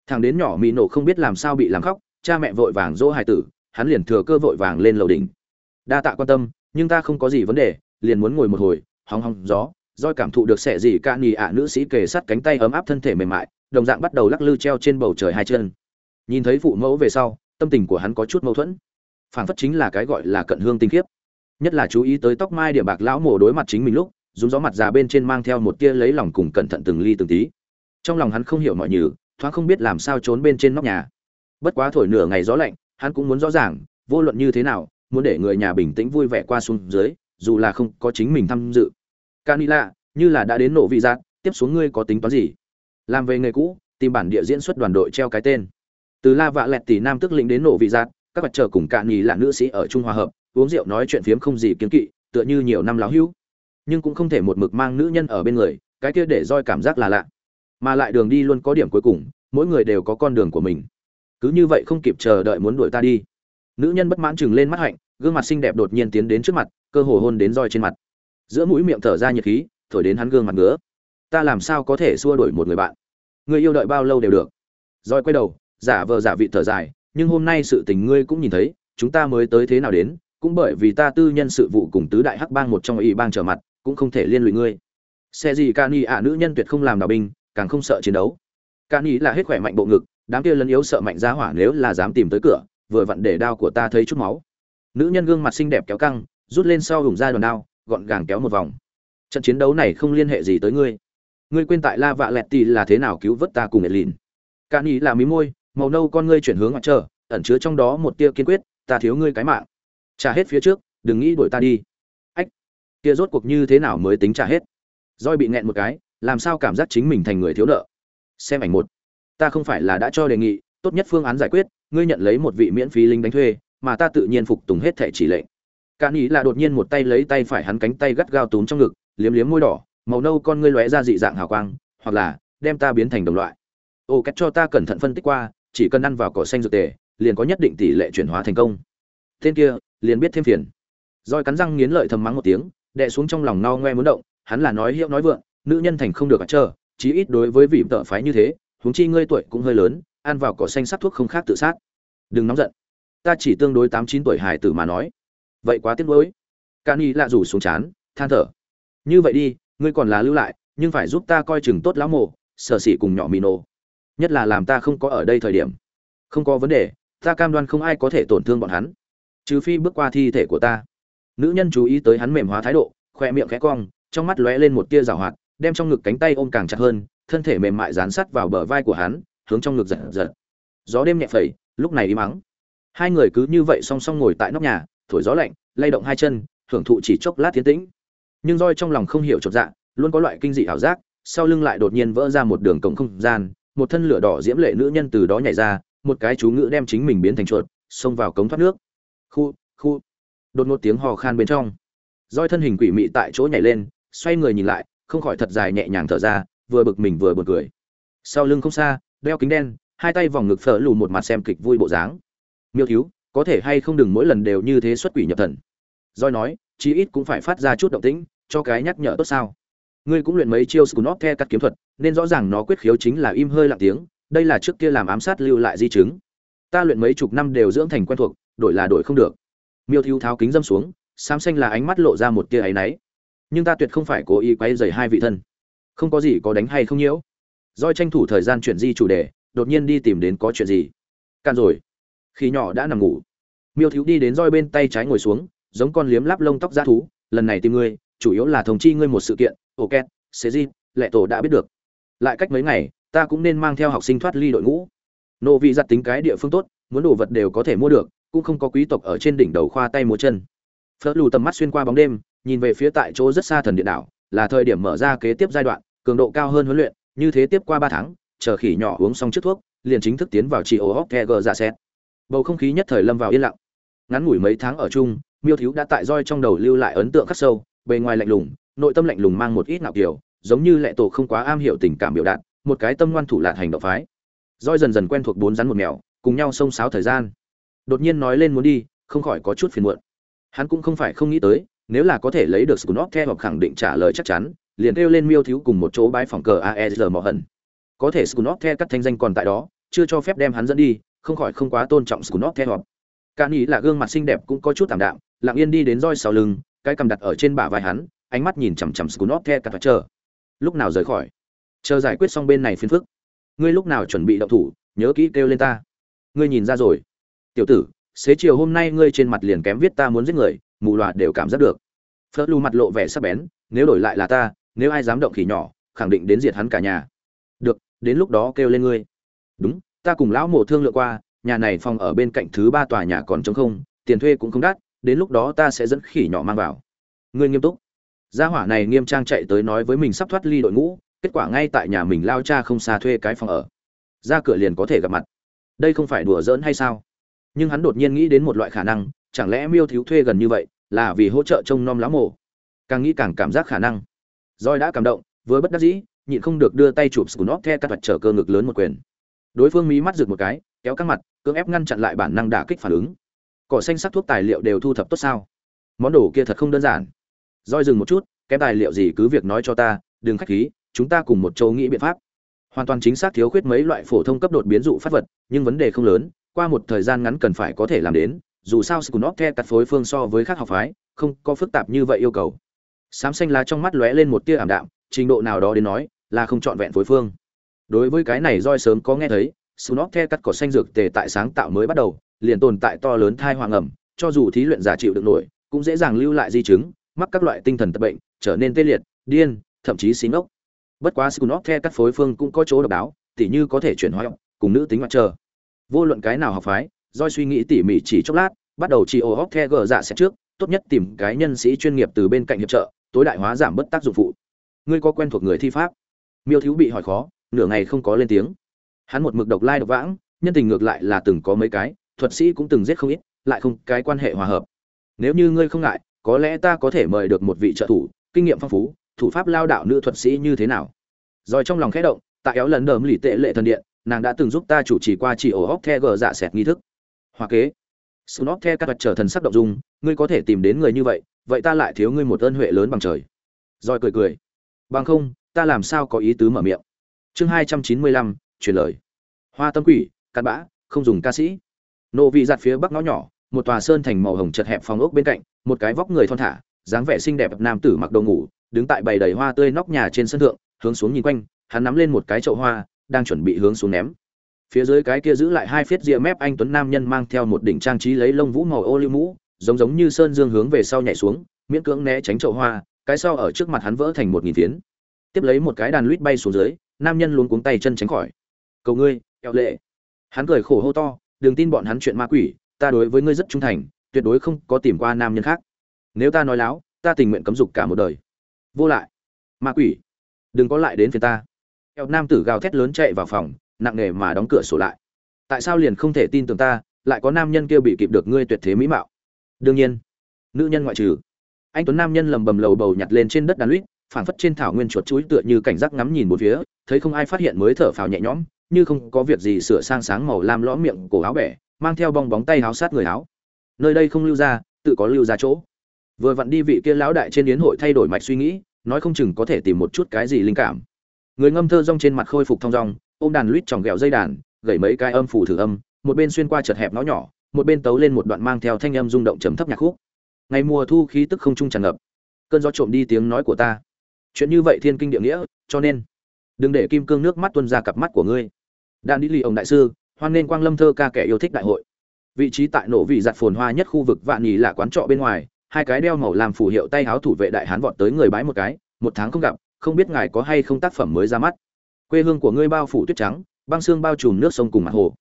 Thằng đến nhỏ mỹ nổ không biết làm sao bị làm khóc, cha mẹ vội vàng dỗ hài tử, hắn liền thừa cơ vội vàng lên lầu đỉnh. Đa tạ quan tâm, nhưng ta không có gì vấn đề, liền muốn ngồi một hồi, hóng hóng gió doi cảm thụ được sẻ gì ca nhì ạ nữ sĩ kề sát cánh tay ấm áp thân thể mềm mại, đồng dạng bắt đầu lắc lư treo trên bầu trời hai chân. Nhìn thấy phụ mẫu về sau, tâm tình của hắn có chút mâu thuẫn. Phảng phất chính là cái gọi là cận hương tinh khiếp nhất là chú ý tới tóc mai địa bạc lão mổ đối mặt chính mình lúc dùng gió mặt già bên trên mang theo một tia lấy lòng cùng cẩn thận từng ly từng tí. Trong lòng hắn không hiểu mọi nhừ, thoáng không biết làm sao trốn bên trên nóc nhà. Bất quá thổi nửa ngày gió lạnh, hắn cũng muốn rõ ràng, vô luận như thế nào, muốn để người nhà bình tĩnh vui vẻ qua xuống dưới, dù là không có chính mình tham dự canila như là đã đến nổ vị giác, tiếp xuống ngươi có tính toán gì? Làm về nghề cũ, tìm bản địa diễn xuất đoàn đội treo cái tên. Từ la vạ lẹt tỷ nam tức lĩnh đến nổ vị giác, các mặt trời cùng cạn nhì là nữ sĩ ở trung hòa hợp, uống rượu nói chuyện phiếm không gì kiến kỵ, tựa như nhiều năm láo hữu. Nhưng cũng không thể một mực mang nữ nhân ở bên người, cái kia để roi cảm giác là lạ. Mà lại đường đi luôn có điểm cuối cùng, mỗi người đều có con đường của mình. Cứ như vậy không kịp chờ đợi muốn đuổi ta đi. Nữ nhân bất mãn chừng lên mắt hạnh, gương mặt xinh đẹp đột nhiên tiến đến trước mặt, cơ hồ hôn đến roi trên mặt giữa mũi miệng thở ra nhiệt khí, thổi đến hắn gương mặt ngứa. Ta làm sao có thể xua đuổi một người bạn? Người yêu đợi bao lâu đều được. Rồi quay đầu, giả vờ giả vị thở dài, nhưng hôm nay sự tình ngươi cũng nhìn thấy, chúng ta mới tới thế nào đến, cũng bởi vì ta tư nhân sự vụ cùng tứ đại hắc bang một trong ủy bang trở mặt, cũng không thể liên lụy ngươi. Xe gì ca ni ạ, nữ nhân tuyệt không làm đào binh, càng không sợ chiến đấu. Ca ni là hết khỏe mạnh bộ ngực, đám kia lấn yếu sợ mạnh giá hỏa nếu là dám tìm tới cửa, vừa vặn để đao của ta thấy chút máu. Nữ nhân gương mặt xinh đẹp kéo căng, rút lên sau hùng ra đòn đao gọn gàng kéo một vòng. Trận chiến đấu này không liên hệ gì tới ngươi. Ngươi quên tại la vạ lẹt tì là thế nào cứu vớt ta cùng lìn ca ý là mí môi, màu nâu con ngươi chuyển hướng ngoại trở, ẩn chứa trong đó một tia kiên quyết, ta thiếu ngươi cái mạng. Trả hết phía trước, đừng nghĩ đuổi ta đi. Ách, kia rốt cuộc như thế nào mới tính trả hết? Roi bị nghẹn một cái, làm sao cảm giác chính mình thành người thiếu nợ? Xem ảnh một. Ta không phải là đã cho đề nghị, tốt nhất phương án giải quyết, ngươi nhận lấy một vị miễn phí lính đánh thuê, mà ta tự nhiên phục tùng hết thẻ chỉ lệnh cả nghĩ là đột nhiên một tay lấy tay phải hắn cánh tay gắt gao túm trong ngực, liếm liếm môi đỏ, màu nâu con ngươi lóe ra dị dạng hào quang, hoặc là, đem ta biến thành đồng loại. Ô, cách cho ta cẩn thận phân tích qua, chỉ cần ăn vào cỏ xanh dược tề, liền có nhất định tỷ lệ chuyển hóa thành công. Tên kia, liền biết thêm phiền. Rồi cắn răng nghiến lợi thầm mắng một tiếng, đè xuống trong lòng no ngoe muốn động, hắn là nói hiệu nói vượng, nữ nhân thành không được cả chờ, chí ít đối với vị tợ phái như thế, huống chi ngươi tuổi cũng hơi lớn, ăn vào cỏ xanh sắc thuốc không khác tự sát. Đừng nóng giận. Ta chỉ tương đối tám chín tuổi hài tử mà nói vậy quá tiếc nuối. Cani lạ rủ xuống chán, than thở. Như vậy đi, ngươi còn là lưu lại, nhưng phải giúp ta coi chừng tốt lão mộ, sở sỉ cùng nhỏ mì nổ nhất là làm ta không có ở đây thời điểm. Không có vấn đề, ta cam đoan không ai có thể tổn thương bọn hắn. Trừ phi bước qua thi thể của ta. Nữ nhân chú ý tới hắn mềm hóa thái độ khoe miệng khẽ cong, trong mắt lóe lên một tia rào hoạt, đem trong ngực cánh tay ôm càng chặt hơn, thân thể mềm mại dán sắt vào bờ vai của hắn, hướng trong ngực giật giật. Gió đêm nhẹ phẩy, lúc này đi mắng hai người cứ như vậy song song ngồi tại nóc nhà thổi gió lạnh, lay động hai chân, hưởng thụ chỉ chốc lát tiến tĩnh. Nhưng roi trong lòng không hiểu chột dạ luôn có loại kinh dị ảo giác, sau lưng lại đột nhiên vỡ ra một đường cổng không gian, một thân lửa đỏ diễm lệ nữ nhân từ đó nhảy ra, một cái chú ngữ đem chính mình biến thành chuột, xông vào cống thoát nước. Khu khu. Đột ngột tiếng hò khan bên trong. Roi thân hình quỷ mị tại chỗ nhảy lên, xoay người nhìn lại, không khỏi thật dài nhẹ nhàng thở ra, vừa bực mình vừa buồn cười. Sau lưng không xa, đeo kính đen, hai tay vòng ngực phở lù một mặt xem kịch vui bộ dáng. Miêu thiếu có thể hay không đừng mỗi lần đều như thế xuất quỷ nhập thần. Roi nói, chí ít cũng phải phát ra chút động tĩnh, cho cái nhắc nhở tốt sao. Ngươi cũng luyện mấy chiêu scunop the cắt kiếm thuật, nên rõ ràng nó quyết khiếu chính là im hơi lặng tiếng, đây là trước kia làm ám sát lưu lại di chứng. Ta luyện mấy chục năm đều dưỡng thành quen thuộc, đổi là đổi không được. Miêu thiếu tháo kính dâm xuống, xám xanh là ánh mắt lộ ra một tia áy náy. Nhưng ta tuyệt không phải cố ý quay dày hai vị thân. Không có gì có đánh hay không nhiễu. Doi tranh thủ thời gian chuyển di chủ đề, đột nhiên đi tìm đến có chuyện gì. Can rồi khi nhỏ đã nằm ngủ. Miêu thiếu đi đến roi bên tay trái ngồi xuống, giống con liếm láp lông tóc ra thú, lần này tìm ngươi, chủ yếu là thông chi ngươi một sự kiện ok xế di lệ tổ đã biết được. Lại cách mấy ngày, ta cũng nên mang theo học sinh thoát ly đội ngũ. Nộ vị giặt tính cái địa phương tốt, muốn đồ vật đều có thể mua được, cũng không có quý tộc ở trên đỉnh đầu khoa tay múa chân. Phớt lù tầm mắt xuyên qua bóng đêm, nhìn về phía tại chỗ rất xa thần điện đảo, là thời điểm mở ra kế tiếp giai đoạn, cường độ cao hơn huấn luyện, như thế tiếp qua ba tháng, chờ khỉ nhỏ uống xong trước thuốc, liền chính thức tiến vào chị ô hóc the ra xét dạ bầu không khí nhất thời lâm vào yên lặng. Ngắn ngủi mấy tháng ở chung, miêu thiếu đã tại roi trong đầu lưu lại ấn tượng khắc sâu, bề ngoài lạnh lùng, nội tâm lạnh lùng mang một ít nạo kiểu, giống như lệ tổ không quá am hiểu tình cảm biểu đạt, một cái tâm ngoan thủ lạt hành động phái. Roi dần dần quen thuộc bốn rắn một mèo, cùng nhau xông xáo thời gian. Đột nhiên nói lên muốn đi, không khỏi có chút phiền muộn. Hắn cũng không phải không nghĩ tới, nếu là có thể lấy được scunop theo hoặc khẳng định trả lời chắc chắn, liền kêu lên miêu thiếu cùng một chỗ bãi phòng cờ aesr mỏ hận. Có thể scunop theo các thanh danh còn tại đó, chưa cho phép đem hắn dẫn đi không khỏi không quá tôn trọng Scunop theo hoặc cả nghĩ là gương mặt xinh đẹp cũng có chút tạm đạm, lặng yên đi đến roi sau lưng, cái cầm đặt ở trên bả vai hắn, ánh mắt nhìn chằm chằm Scunop theo cả chờ. Lúc nào rời khỏi? Chờ giải quyết xong bên này phiền phức. Ngươi lúc nào chuẩn bị động thủ, nhớ kỹ kêu lên ta. Ngươi nhìn ra rồi. Tiểu tử, xế chiều hôm nay ngươi trên mặt liền kém viết ta muốn giết người, mù loà đều cảm giác được. Phớt lu mặt lộ vẻ sắc bén, nếu đổi lại là ta, nếu ai dám động khỉ nhỏ, khẳng định đến diệt hắn cả nhà. Được, đến lúc đó kêu lên ngươi. Đúng ta cùng lão mộ thương lượng qua, nhà này phòng ở bên cạnh thứ ba tòa nhà còn trống không, tiền thuê cũng không đắt, đến lúc đó ta sẽ dẫn khỉ nhỏ mang vào. Ngươi nghiêm túc. Gia hỏa này nghiêm trang chạy tới nói với mình sắp thoát ly đội ngũ, kết quả ngay tại nhà mình lao cha không xa thuê cái phòng ở. Ra cửa liền có thể gặp mặt. Đây không phải đùa giỡn hay sao? Nhưng hắn đột nhiên nghĩ đến một loại khả năng, chẳng lẽ miêu thiếu thuê gần như vậy, là vì hỗ trợ trông nom lão mổ càng nghĩ càng cảm giác khả năng. Roi đã cảm động với bất đắc dĩ, nhịn không được đưa tay chụp scunop the cắt vật trở cơ ngực lớn một quyền đối phương mí mắt rực một cái, kéo các mặt, cưỡng ép ngăn chặn lại bản năng đả kích phản ứng. Cỏ xanh sắc thuốc tài liệu đều thu thập tốt sao? Món đồ kia thật không đơn giản. Roi dừng một chút, kém tài liệu gì cứ việc nói cho ta, đừng khách khí, chúng ta cùng một châu nghĩ biện pháp. Hoàn toàn chính xác thiếu khuyết mấy loại phổ thông cấp đột biến dụ phát vật, nhưng vấn đề không lớn, qua một thời gian ngắn cần phải có thể làm đến, dù sao scunop the cắt phối phương so với các học phái, không có phức tạp như vậy yêu cầu. Sám xanh lá trong mắt lóe lên một tia ảm đạm, trình độ nào đó đến nói, là không trọn vẹn phối phương đối với cái này roi sớm có nghe thấy Snot the cắt cỏ xanh dược tề tại sáng tạo mới bắt đầu, liền tồn tại to lớn thai hoàng ẩm, cho dù thí luyện giả chịu được nổi, cũng dễ dàng lưu lại di chứng, mắc các loại tinh thần tật bệnh, trở nên tê liệt, điên, thậm chí xí ngốc. Bất quá Snot the cắt phối phương cũng có chỗ độc đáo, tỉ như có thể chuyển hóa cùng nữ tính mặt trời. Vô luận cái nào học phái, roi suy nghĩ tỉ mỉ chỉ chốc lát, bắt đầu chỉ ô hóc the gở dạ sẽ trước, tốt nhất tìm cái nhân sĩ chuyên nghiệp từ bên cạnh hiệp trợ, tối đại hóa giảm bất tác dụng phụ. Ngươi có quen thuộc người thi pháp? Miêu thiếu bị hỏi khó, nửa ngày không có lên tiếng. Hắn một mực độc lai độc vãng, nhân tình ngược lại là từng có mấy cái, thuật sĩ cũng từng giết không ít, lại không, cái quan hệ hòa hợp. Nếu như ngươi không ngại, có lẽ ta có thể mời được một vị trợ thủ, kinh nghiệm phong phú, thủ pháp lao đạo nữ thuật sĩ như thế nào? Rồi trong lòng khẽ động, tại éo lần đờm lì tệ lệ thần điện, nàng đã từng giúp ta chủ trì qua chỉ ổ hóc the gờ dạ sẹt nghi thức. Hoa kế. Snop the các vật trở thần sắc động dung, ngươi có thể tìm đến người như vậy vậy ta lại thiếu ngươi một ơn huệ lớn bằng trời. Rồi cười cười. Bằng không, ta làm sao có ý tứ mở miệng? Chương hai trăm chín mươi lăm truyền lời. Hoa tâm quỷ cặn bã, không dùng ca sĩ. Nộ vị giặt phía bắc ngõ nhỏ, một tòa sơn thành màu hồng chật hẹp phòng ốc bên cạnh, một cái vóc người thon thả, dáng vẻ xinh đẹp nam tử mặc đồ ngủ, đứng tại bầy đầy hoa tươi nóc nhà trên sân thượng, hướng xuống nhìn quanh, hắn nắm lên một cái chậu hoa, đang chuẩn bị hướng xuống ném. Phía dưới cái kia giữ lại hai phiết rìa mép anh tuấn nam nhân mang theo một đỉnh trang trí lấy lông vũ màu ô liu mũ, giống giống như sơn dương hướng về sau nhảy xuống, miễn cưỡng né tránh chậu hoa, cái sau ở trước mặt hắn vỡ thành một nghìn phiến. Tiếp lấy một cái đàn lít bay xuống dưới nam nhân luôn cuống tay chân tránh khỏi. Cầu ngươi eo lệ. Hắn cười khổ hô to, đừng tin bọn hắn chuyện ma quỷ, ta đối với ngươi rất trung thành, tuyệt đối không có tìm qua nam nhân khác. Nếu ta nói láo, ta tình nguyện cấm dục cả một đời. Vô lại. Ma quỷ, đừng có lại đến phía ta. Eo nam tử gào thét lớn chạy vào phòng, nặng nề mà đóng cửa sổ lại. Tại sao liền không thể tin tưởng ta, lại có nam nhân kia bị kịp được ngươi tuyệt thế mỹ mạo? Đương nhiên. Nữ nhân ngoại trừ. Anh tuấn nam nhân lầm bầm lầu bầu nhặt lên trên đất đàn lũy phảng phất trên thảo nguyên chuột chuối tựa như cảnh giác ngắm nhìn một phía, thấy không ai phát hiện mới thở phào nhẹ nhõm, như không có việc gì sửa sang sáng màu lam lõm miệng cổ áo bẻ, mang theo bong bóng tay áo sát người áo. Nơi đây không lưu ra, tự có lưu ra chỗ. Vừa vặn đi vị kia lão đại trên yến hội thay đổi mạch suy nghĩ, nói không chừng có thể tìm một chút cái gì linh cảm. Người ngâm thơ rong trên mặt khôi phục thong rong, ôm đàn lít tròng ghẹo dây đàn, gảy mấy cái âm phủ thử âm, một bên xuyên qua chật hẹp nó nhỏ, một bên tấu lên một đoạn mang theo thanh âm rung động trầm thấp nhạc khúc. Ngày mùa thu khí tức không trung tràn ngập. Cơn gió trộm đi tiếng nói của ta chuyện như vậy thiên kinh địa nghĩa, cho nên, đừng để kim cương nước mắt tuôn ra cặp mắt của ngươi. Đan đi lì ông đại sư, hoan nên quang lâm thơ ca kẻ yêu thích đại hội. Vị trí tại nổ vị giặt phồn hoa nhất khu vực vạn nhì là quán trọ bên ngoài, hai cái đeo màu làm phù hiệu tay háo thủ vệ đại hán vọt tới người bái một cái, một tháng không gặp, không biết ngài có hay không tác phẩm mới ra mắt. Quê hương của ngươi bao phủ tuyết trắng, băng xương bao trùm nước sông cùng mặt hồ.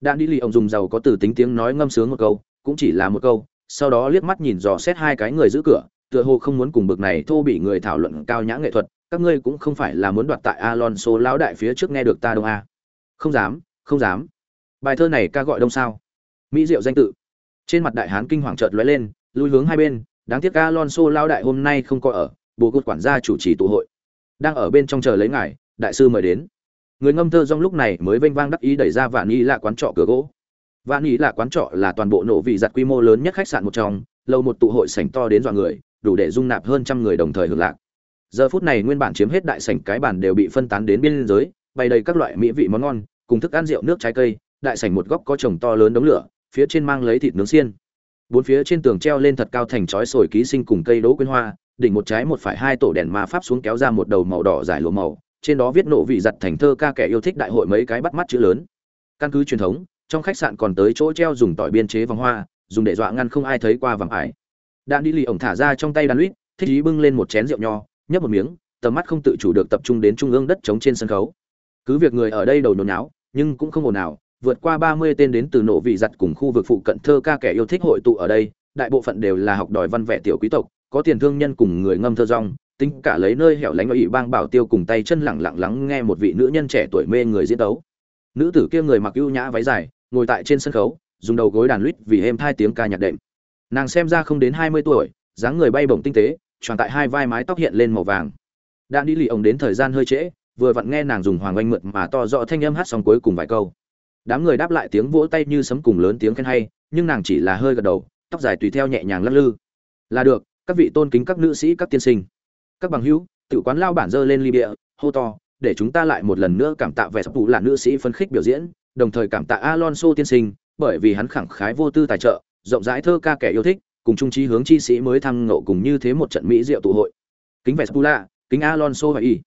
Đan đi lì ông dùng giàu có từ tính tiếng nói ngâm sướng một câu, cũng chỉ là một câu, sau đó liếc mắt nhìn dò xét hai cái người giữ cửa tựa hồ không muốn cùng bực này thô bị người thảo luận cao nhã nghệ thuật, các ngươi cũng không phải là muốn đoạt tại alonso lão đại phía trước nghe được ta đâu a? không dám không dám. Bài thơ này ca gọi đông sao? Mỹ diệu danh tự. Trên mặt đại hán kinh hoàng chợt lóe lên, lui hướng hai bên, đáng tiếc alonso lão đại hôm nay không có ở bồ cốt quản gia chủ trì tụ hội. Đang ở bên trong chờ lấy ngài, đại sư mời đến. Người ngâm thơ trong lúc này mới vênh vang đắc ý đẩy ra vạn ý là quán trọ cửa gỗ. Vạn ý là quán trọ là toàn bộ nổ vị giặt quy mô lớn nhất khách sạn một trong, lâu một tụ hội sảnh to đến dọa người đủ để dung nạp hơn trăm người đồng thời hưởng lạc. Giờ phút này nguyên bản chiếm hết đại sảnh cái bàn đều bị phân tán đến biên giới, bày đầy các loại mỹ vị món ngon, cùng thức ăn rượu, nước trái cây, đại sảnh một góc có trồng to lớn đống lửa, phía trên mang lấy thịt nướng xiên. Bốn phía trên tường treo lên thật cao thành chói sồi ký sinh cùng cây đỗ quyên hoa, đỉnh một trái một phải hai tổ đèn ma pháp xuống kéo ra một đầu màu đỏ dài lụa màu, trên đó viết nộ vị giặt thành thơ ca kẻ yêu thích đại hội mấy cái bắt mắt chữ lớn. Căn cứ truyền thống, trong khách sạn còn tới chỗ treo dùng tỏi biên chế vòng hoa, dùng để dọa ngăn không ai thấy qua vàng ải đạn đi lì ổng thả ra trong tay đàn lũy thích ý bưng lên một chén rượu nho nhấp một miếng tầm mắt không tự chủ được tập trung đến trung ương đất trống trên sân khấu. Cứ việc người ở đây đầu nhốn nháo nhưng cũng không ồn ào, vượt qua ba mươi tên đến từ nổ vị giặt cùng khu vực phụ cận thơ ca kẻ yêu thích hội tụ ở đây đại bộ phận đều là học đòi văn vẻ tiểu quý tộc có tiền thương nhân cùng người ngâm thơ rong tính cả lấy nơi hẻo lánh ở ỵ bang bảo tiêu cùng tay chân lẳng lặng lắng nghe một vị nữ nhân trẻ tuổi mê người diễn tấu. Nữ tử kia người mặc ưu nhã váy dài ngồi tại trên sân khấu dùng đầu gối đàn lít vì êm thai tiếng ca nhạc đệm nàng xem ra không đến hai mươi tuổi, dáng người bay bổng tinh tế tròn tại hai vai mái tóc hiện lên màu vàng. Đã đi lì ổng đến thời gian hơi trễ, vừa vặn nghe nàng dùng hoàng oanh mượt mà to rõ thanh âm hát xong cuối cùng vài câu. Đám người đáp lại tiếng vỗ tay như sấm cùng lớn tiếng khen hay, nhưng nàng chỉ là hơi gật đầu, tóc dài tùy theo nhẹ nhàng lắc lư. Là được, các vị tôn kính các nữ sĩ, các tiên sinh, các bằng hữu, tự quán lao bản dơ lên ly bia, hô to, để chúng ta lại một lần nữa cảm tạ vẻ sắp phụ là nữ sĩ phấn khích biểu diễn, đồng thời cảm tạ alonso tiên sinh, bởi vì hắn khẳng khái vô tư tài trợ rộng rãi thơ ca kẻ yêu thích cùng trung trí hướng chi sĩ mới thăng ngộ cùng như thế một trận mỹ diệu tụ hội. Kính vẻ Spula, kính Alonso và y.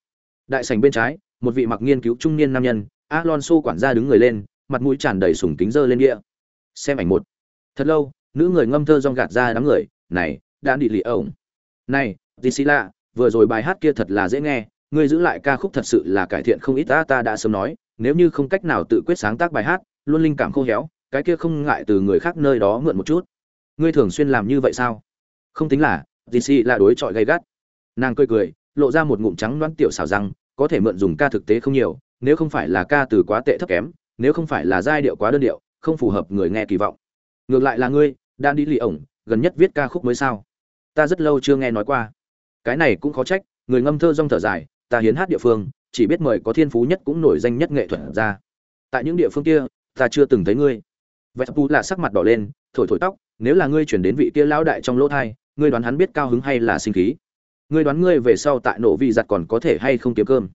Đại sảnh bên trái một vị mặc nghiên cứu trung niên nam nhân Alonso quản gia đứng người lên mặt mũi tràn đầy sùng kính dơ lên địa xem ảnh một. Thật lâu nữ người ngâm thơ rong gạt ra đám người này đã đi lì ổng. Này Tisila, vừa rồi bài hát kia thật là dễ nghe ngươi giữ lại ca khúc thật sự là cải thiện không ít ta ta đã sớm nói nếu như không cách nào tự quyết sáng tác bài hát luôn linh cảm khô héo cái kia không ngại từ người khác nơi đó mượn một chút. Ngươi thường xuyên làm như vậy sao? Không tính là dc là đối chọi gay gắt. Nàng cười cười, lộ ra một ngụm trắng đoán tiểu xảo rằng, có thể mượn dùng ca thực tế không nhiều, nếu không phải là ca từ quá tệ thấp kém, nếu không phải là giai điệu quá đơn điệu, không phù hợp người nghe kỳ vọng. Ngược lại là ngươi đang đi lì ổng, gần nhất viết ca khúc mới sao? Ta rất lâu chưa nghe nói qua. Cái này cũng khó trách, người ngâm thơ rong thở dài, ta hiến hát địa phương, chỉ biết mời có thiên phú nhất cũng nổi danh nhất nghệ thuật ra. Tại những địa phương kia, ta chưa từng thấy ngươi vẹt tu là sắc mặt đỏ lên, thổi thổi tóc, nếu là ngươi chuyển đến vị kia lão đại trong lỗ thai, ngươi đoán hắn biết cao hứng hay là sinh khí? Ngươi đoán ngươi về sau tại nổ vị giặt còn có thể hay không kiếm cơm?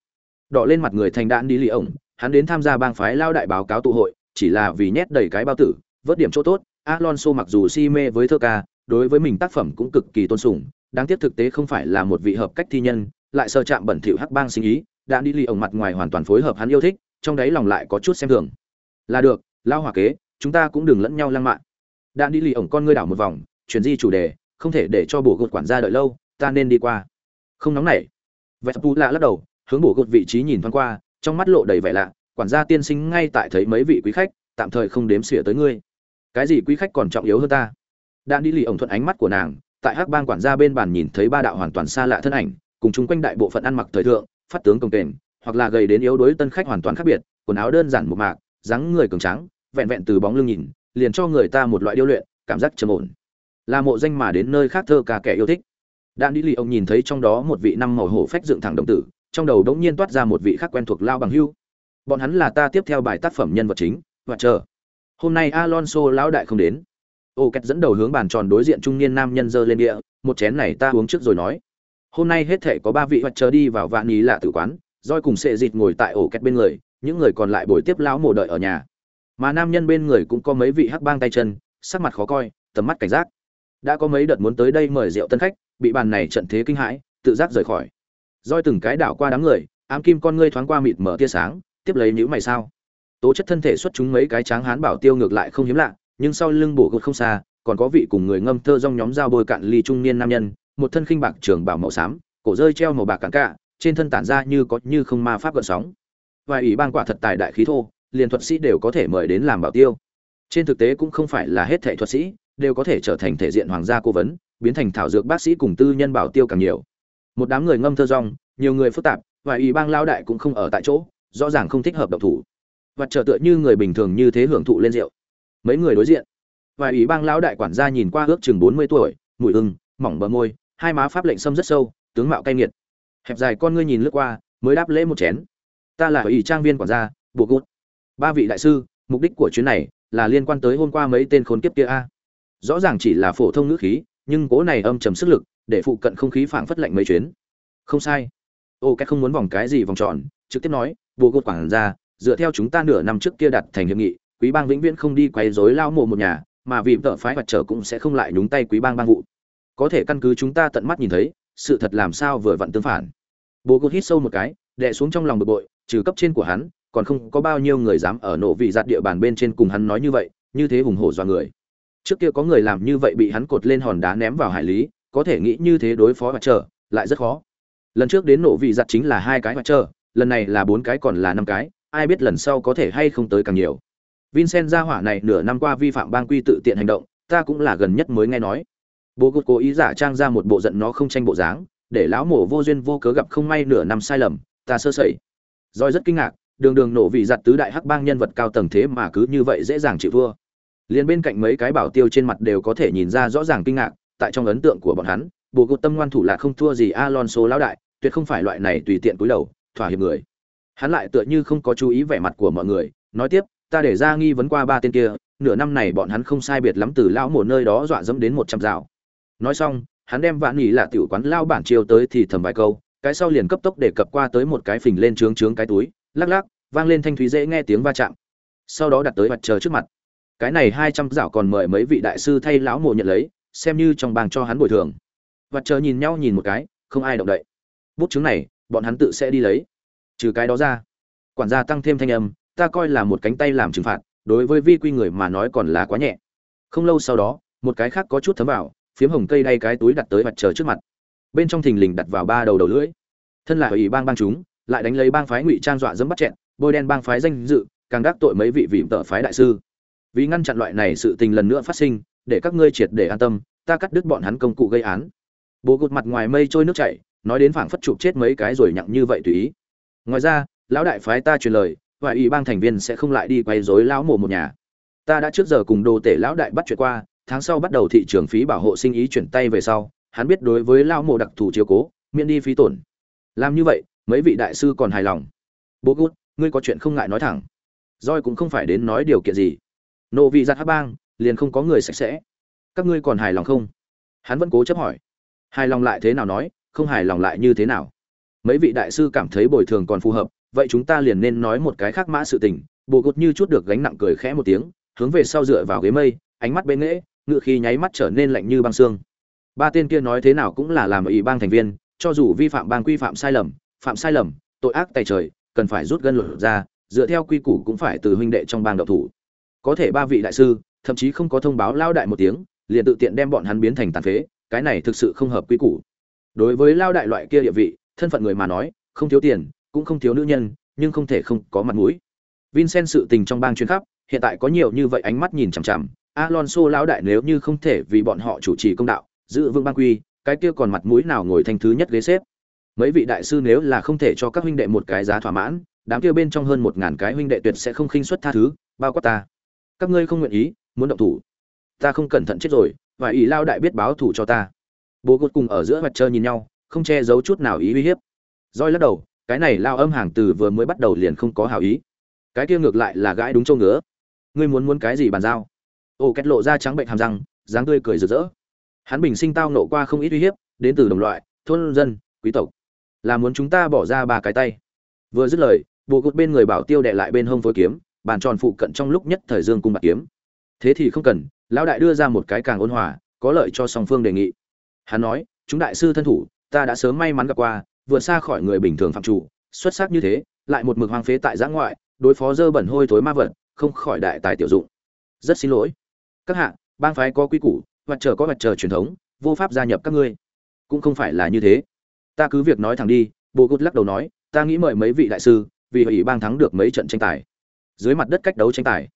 Đỏ lên mặt người thành đạn đi lì ổng, hắn đến tham gia bang phái lao đại báo cáo tụ hội, chỉ là vì nhét đầy cái bao tử, vớt điểm chỗ tốt. Alonso mặc dù si mê với thơ ca, đối với mình tác phẩm cũng cực kỳ tôn sùng, đáng tiếc thực tế không phải là một vị hợp cách thi nhân, lại sơ chạm bẩn thỉu hắc bang sinh ý, đạn đi lì ổng mặt ngoài hoàn toàn phối hợp hắn yêu thích, trong đấy lòng lại có chút xem thường. Là được lao hòa kế chúng ta cũng đừng lẫn nhau lăng mạn đạn đi lì ổng con ngươi đảo một vòng, chuyển di chủ đề, không thể để cho bổ gột quản gia đợi lâu, ta nên đi qua. Không nóng nảy. Vẹt tu lạ lắc đầu, hướng bổ gột vị trí nhìn thoáng qua, trong mắt lộ đầy vẻ lạ, quản gia tiên sinh ngay tại thấy mấy vị quý khách, tạm thời không đếm xỉa tới ngươi. Cái gì quý khách còn trọng yếu hơn ta? Đạn đi lì ổng thuận ánh mắt của nàng, tại hắc bang quản gia bên bàn nhìn thấy ba đạo hoàn toàn xa lạ thân ảnh, cùng chung quanh đại bộ phận ăn mặc thời thượng, phát tướng công kềnh, hoặc là gầy đến yếu đuối tân khách hoàn toàn khác biệt, quần áo đơn giản một mạc, dáng người cường trắng vẹn vẹn từ bóng lưng nhìn, liền cho người ta một loại điêu luyện, cảm giác trầm ổn. Là mộ danh mà đến nơi khác thơ ca kẻ yêu thích. Đan đi lì ông nhìn thấy trong đó một vị năm màu hổ phách dựng thẳng đồng tử, trong đầu đống nhiên toát ra một vị khác quen thuộc lao bằng hưu. Bọn hắn là ta tiếp theo bài tác phẩm nhân vật chính, và chờ. Hôm nay alonso lão đại không đến. Ô két dẫn đầu hướng bàn tròn đối diện trung niên nam nhân dơ lên địa, một chén này ta uống trước rồi nói. Hôm nay hết thể có ba vị hoặc chờ đi vào vạn ý lạ tử quán, roi cùng sệ dịt ngồi tại ổ két bên người, những người còn lại buổi tiếp lão mộ đợi ở nhà mà nam nhân bên người cũng có mấy vị hắc bang tay chân, sắc mặt khó coi, tầm mắt cảnh giác. Đã có mấy đợt muốn tới đây mời rượu tân khách, bị bàn này trận thế kinh hãi, tự giác rời khỏi. Roi từng cái đảo qua đám người, ám kim con ngươi thoáng qua mịt mở tia sáng, tiếp lấy nhữ mày sao. Tố chất thân thể xuất chúng mấy cái tráng hán bảo tiêu ngược lại không hiếm lạ, nhưng sau lưng bổ gột không xa, còn có vị cùng người ngâm thơ rong nhóm dao bôi cạn ly trung niên nam nhân, một thân khinh bạc trường bảo màu xám, cổ rơi treo màu bạc cạn cả trên thân tản ra như có như không ma pháp gợn sóng. Vài ủy ban quả thật tài đại khí thô liền thuật sĩ đều có thể mời đến làm bảo tiêu. Trên thực tế cũng không phải là hết thể thuật sĩ, đều có thể trở thành thể diện hoàng gia cố vấn, biến thành thảo dược bác sĩ cùng tư nhân bảo tiêu càng nhiều. Một đám người ngâm thơ rong, nhiều người phức tạp, và ủy bang lao đại cũng không ở tại chỗ, rõ ràng không thích hợp độc thủ. Và trở tựa như người bình thường như thế hưởng thụ lên rượu. Mấy người đối diện. Và ủy bang lão đại quản gia nhìn qua ước chừng bốn mươi tuổi, mùi ưng mỏng bờ môi, hai má pháp lệnh sâm rất sâu, tướng mạo cay nghiệt. Hẹp dài con ngươi nhìn lướt qua, mới đáp lễ một chén. Ta là ủy trang viên quản gia bộ gút ba vị đại sư, mục đích của chuyến này là liên quan tới hôm qua mấy tên khốn kiếp kia a. Rõ ràng chỉ là phổ thông ngữ khí, nhưng cố này âm trầm sức lực để phụ cận không khí phảng phất lạnh mấy chuyến. Không sai. Ô cách không muốn vòng cái gì vòng tròn, trực tiếp nói bộ gột quản ra dựa theo chúng ta nửa năm trước kia đặt thành hiệp nghị, quý bang vĩnh viễn không đi quấy rối lao mộ một nhà, mà vì vợ phái mặt trở cũng sẽ không lại nhúng tay quý bang bang vụ. Có thể căn cứ chúng ta tận mắt nhìn thấy, sự thật làm sao vừa vặn tương phản. Bộ gột hít sâu một cái, đè xuống trong lòng bực bội, trừ cấp trên của hắn còn không có bao nhiêu người dám ở nổ vị giặt địa bàn bên trên cùng hắn nói như vậy như thế hùng hổ dọa người. Trước kia có người làm như vậy bị hắn cột lên hòn đá ném vào hải lý có thể nghĩ như thế đối phó mặt chờ, lại rất khó. Lần trước đến nổ vị giặt chính là hai cái mặt chờ, lần này là bốn cái còn là năm cái ai biết lần sau có thể hay không tới càng nhiều. Vincent gia hỏa này nửa năm qua vi phạm bang quy tự tiện hành động ta cũng là gần nhất mới nghe nói. Bố cốt cố ý giả trang ra một bộ giận nó không tranh bộ dáng để lão mổ vô duyên vô cớ gặp không may nửa năm sai lầm ta sơ sẩy. Roi rất kinh ngạc đường đường nổ vị giặt tứ đại hắc bang nhân vật cao tầng thế mà cứ như vậy dễ dàng chịu thua. Liền bên cạnh mấy cái bảo tiêu trên mặt đều có thể nhìn ra rõ ràng kinh ngạc, tại trong ấn tượng của bọn hắn bộ gột tâm ngoan thủ là không thua gì alonso lão đại, tuyệt không phải loại này tùy tiện cúi đầu, thỏa hiệp người. Hắn lại tựa như không có chú ý vẻ mặt của mọi người, nói tiếp, ta để ra nghi vấn qua ba tên kia, nửa năm này bọn hắn không sai biệt lắm từ lão một nơi đó dọa dẫm đến một trăm dạo. Nói xong, hắn đem vạn nghỉ là tiểu quán lao bản chiêu tới thì thầm vài câu, cái sau liền cấp tốc để cập qua tới một cái phình lên trướng trướng cái túi, lắc lắc vang lên thanh thúy dễ nghe tiếng va chạm. Sau đó đặt tới mặt trời trước mặt. Cái này hai trăm dạo còn mời mấy vị đại sư thay lão mộ nhận lấy, xem như trong bang cho hắn bồi thường. Mặt trời nhìn nhau nhìn một cái, không ai động đậy. Bút chứng này, bọn hắn tự sẽ đi lấy. Trừ cái đó ra, quản gia tăng thêm thanh âm, ta coi là một cánh tay làm trừng phạt, đối với vi quy người mà nói còn là quá nhẹ. Không lâu sau đó, một cái khác có chút thấm vào, phiếm hồng cây đay cái túi đặt tới mặt trời trước mặt. Bên trong thình lình đặt vào ba đầu đầu lưỡi. Thân là ủy bang bang chúng, lại đánh lấy bang phái ngụy trang dọa dẫm bắt chẹn bôi đen bang phái danh dự, càng đắc tội mấy vị vị tợ phái đại sư. Vì ngăn chặn loại này sự tình lần nữa phát sinh, để các ngươi triệt để an tâm, ta cắt đứt bọn hắn công cụ gây án. Bố gột mặt ngoài mây trôi nước chảy, nói đến phảng phất chụp chết mấy cái rồi nhặng như vậy tùy ý. Ngoài ra, lão đại phái ta truyền lời, và ủy ban thành viên sẽ không lại đi quay rối lão mổ một nhà. Ta đã trước giờ cùng đồ tể lão đại bắt chuyện qua, tháng sau bắt đầu thị trường phí bảo hộ sinh ý chuyển tay về sau, hắn biết đối với lão mổ đặc thù chiếu cố, miễn đi phí tổn. Làm như vậy, mấy vị đại sư còn hài lòng. Bố gút ngươi có chuyện không ngại nói thẳng. Roi cũng không phải đến nói điều kiện gì. Nộ vị giặt hát bang, liền không có người sạch sẽ. Các ngươi còn hài lòng không? Hắn vẫn cố chấp hỏi. Hài lòng lại thế nào nói, không hài lòng lại như thế nào? Mấy vị đại sư cảm thấy bồi thường còn phù hợp, vậy chúng ta liền nên nói một cái khác mã sự tình. Bộ gột như chút được gánh nặng cười khẽ một tiếng, hướng về sau dựa vào ghế mây, ánh mắt bên nghễ, ngựa khi nháy mắt trở nên lạnh như băng xương. Ba tên kia nói thế nào cũng là làm ủy bang thành viên, cho dù vi phạm bang quy phạm sai lầm, phạm sai lầm, tội ác tài trời cần phải rút gân lột ra, dựa theo quy củ cũng phải từ huynh đệ trong bang độc thủ. Có thể ba vị đại sư, thậm chí không có thông báo lao đại một tiếng, liền tự tiện đem bọn hắn biến thành tàn phế, cái này thực sự không hợp quy củ. Đối với lao đại loại kia địa vị, thân phận người mà nói, không thiếu tiền, cũng không thiếu nữ nhân, nhưng không thể không có mặt mũi. Vincent sự tình trong bang chuyên khắp, hiện tại có nhiều như vậy ánh mắt nhìn chằm chằm. Alonso lão đại nếu như không thể vì bọn họ chủ trì công đạo, giữ vững bang quy, cái kia còn mặt mũi nào ngồi thành thứ nhất ghế xếp? Mấy vị đại sư nếu là không thể cho các huynh đệ một cái giá thỏa mãn, đám kia bên trong hơn một ngàn cái huynh đệ tuyệt sẽ không khinh suất tha thứ, bao quát ta. Các ngươi không nguyện ý, muốn động thủ. Ta không cẩn thận chết rồi, và ý lao đại biết báo thủ cho ta. Bố gột cùng ở giữa mặt trơ nhìn nhau, không che giấu chút nào ý uy hiếp. Roi lắc đầu, cái này lao âm hàng từ vừa mới bắt đầu liền không có hảo ý. Cái kia ngược lại là gãi đúng châu ngứa. Ngươi muốn muốn cái gì bàn giao? Ô kết lộ ra trắng bệnh hàm răng, dáng tươi cười rực rỡ. Hắn bình sinh tao nộ qua không ít uy hiếp, đến từ đồng loại, thôn dân, quý tộc là muốn chúng ta bỏ ra ba cái tay. Vừa dứt lời, bộ cột bên người bảo tiêu đệ lại bên hông phối kiếm, bàn tròn phụ cận trong lúc nhất thời dương cung bạc kiếm. Thế thì không cần, lão đại đưa ra một cái càng ôn hòa, có lợi cho song phương đề nghị. Hắn nói, chúng đại sư thân thủ, ta đã sớm may mắn gặp qua, vượt xa khỏi người bình thường phạm chủ, xuất sắc như thế, lại một mực hoang phế tại giã ngoại, đối phó dơ bẩn hôi thối ma vật, không khỏi đại tài tiểu dụng. Rất xin lỗi. Các hạ, bang phái có quy củ, vật chờ có vật chờ truyền thống, vô pháp gia nhập các ngươi. Cũng không phải là như thế ta cứ việc nói thẳng đi, bồ gút lắc đầu nói, ta nghĩ mời mấy vị đại sư, vì ủy bang thắng được mấy trận tranh tài. Dưới mặt đất cách đấu tranh tài.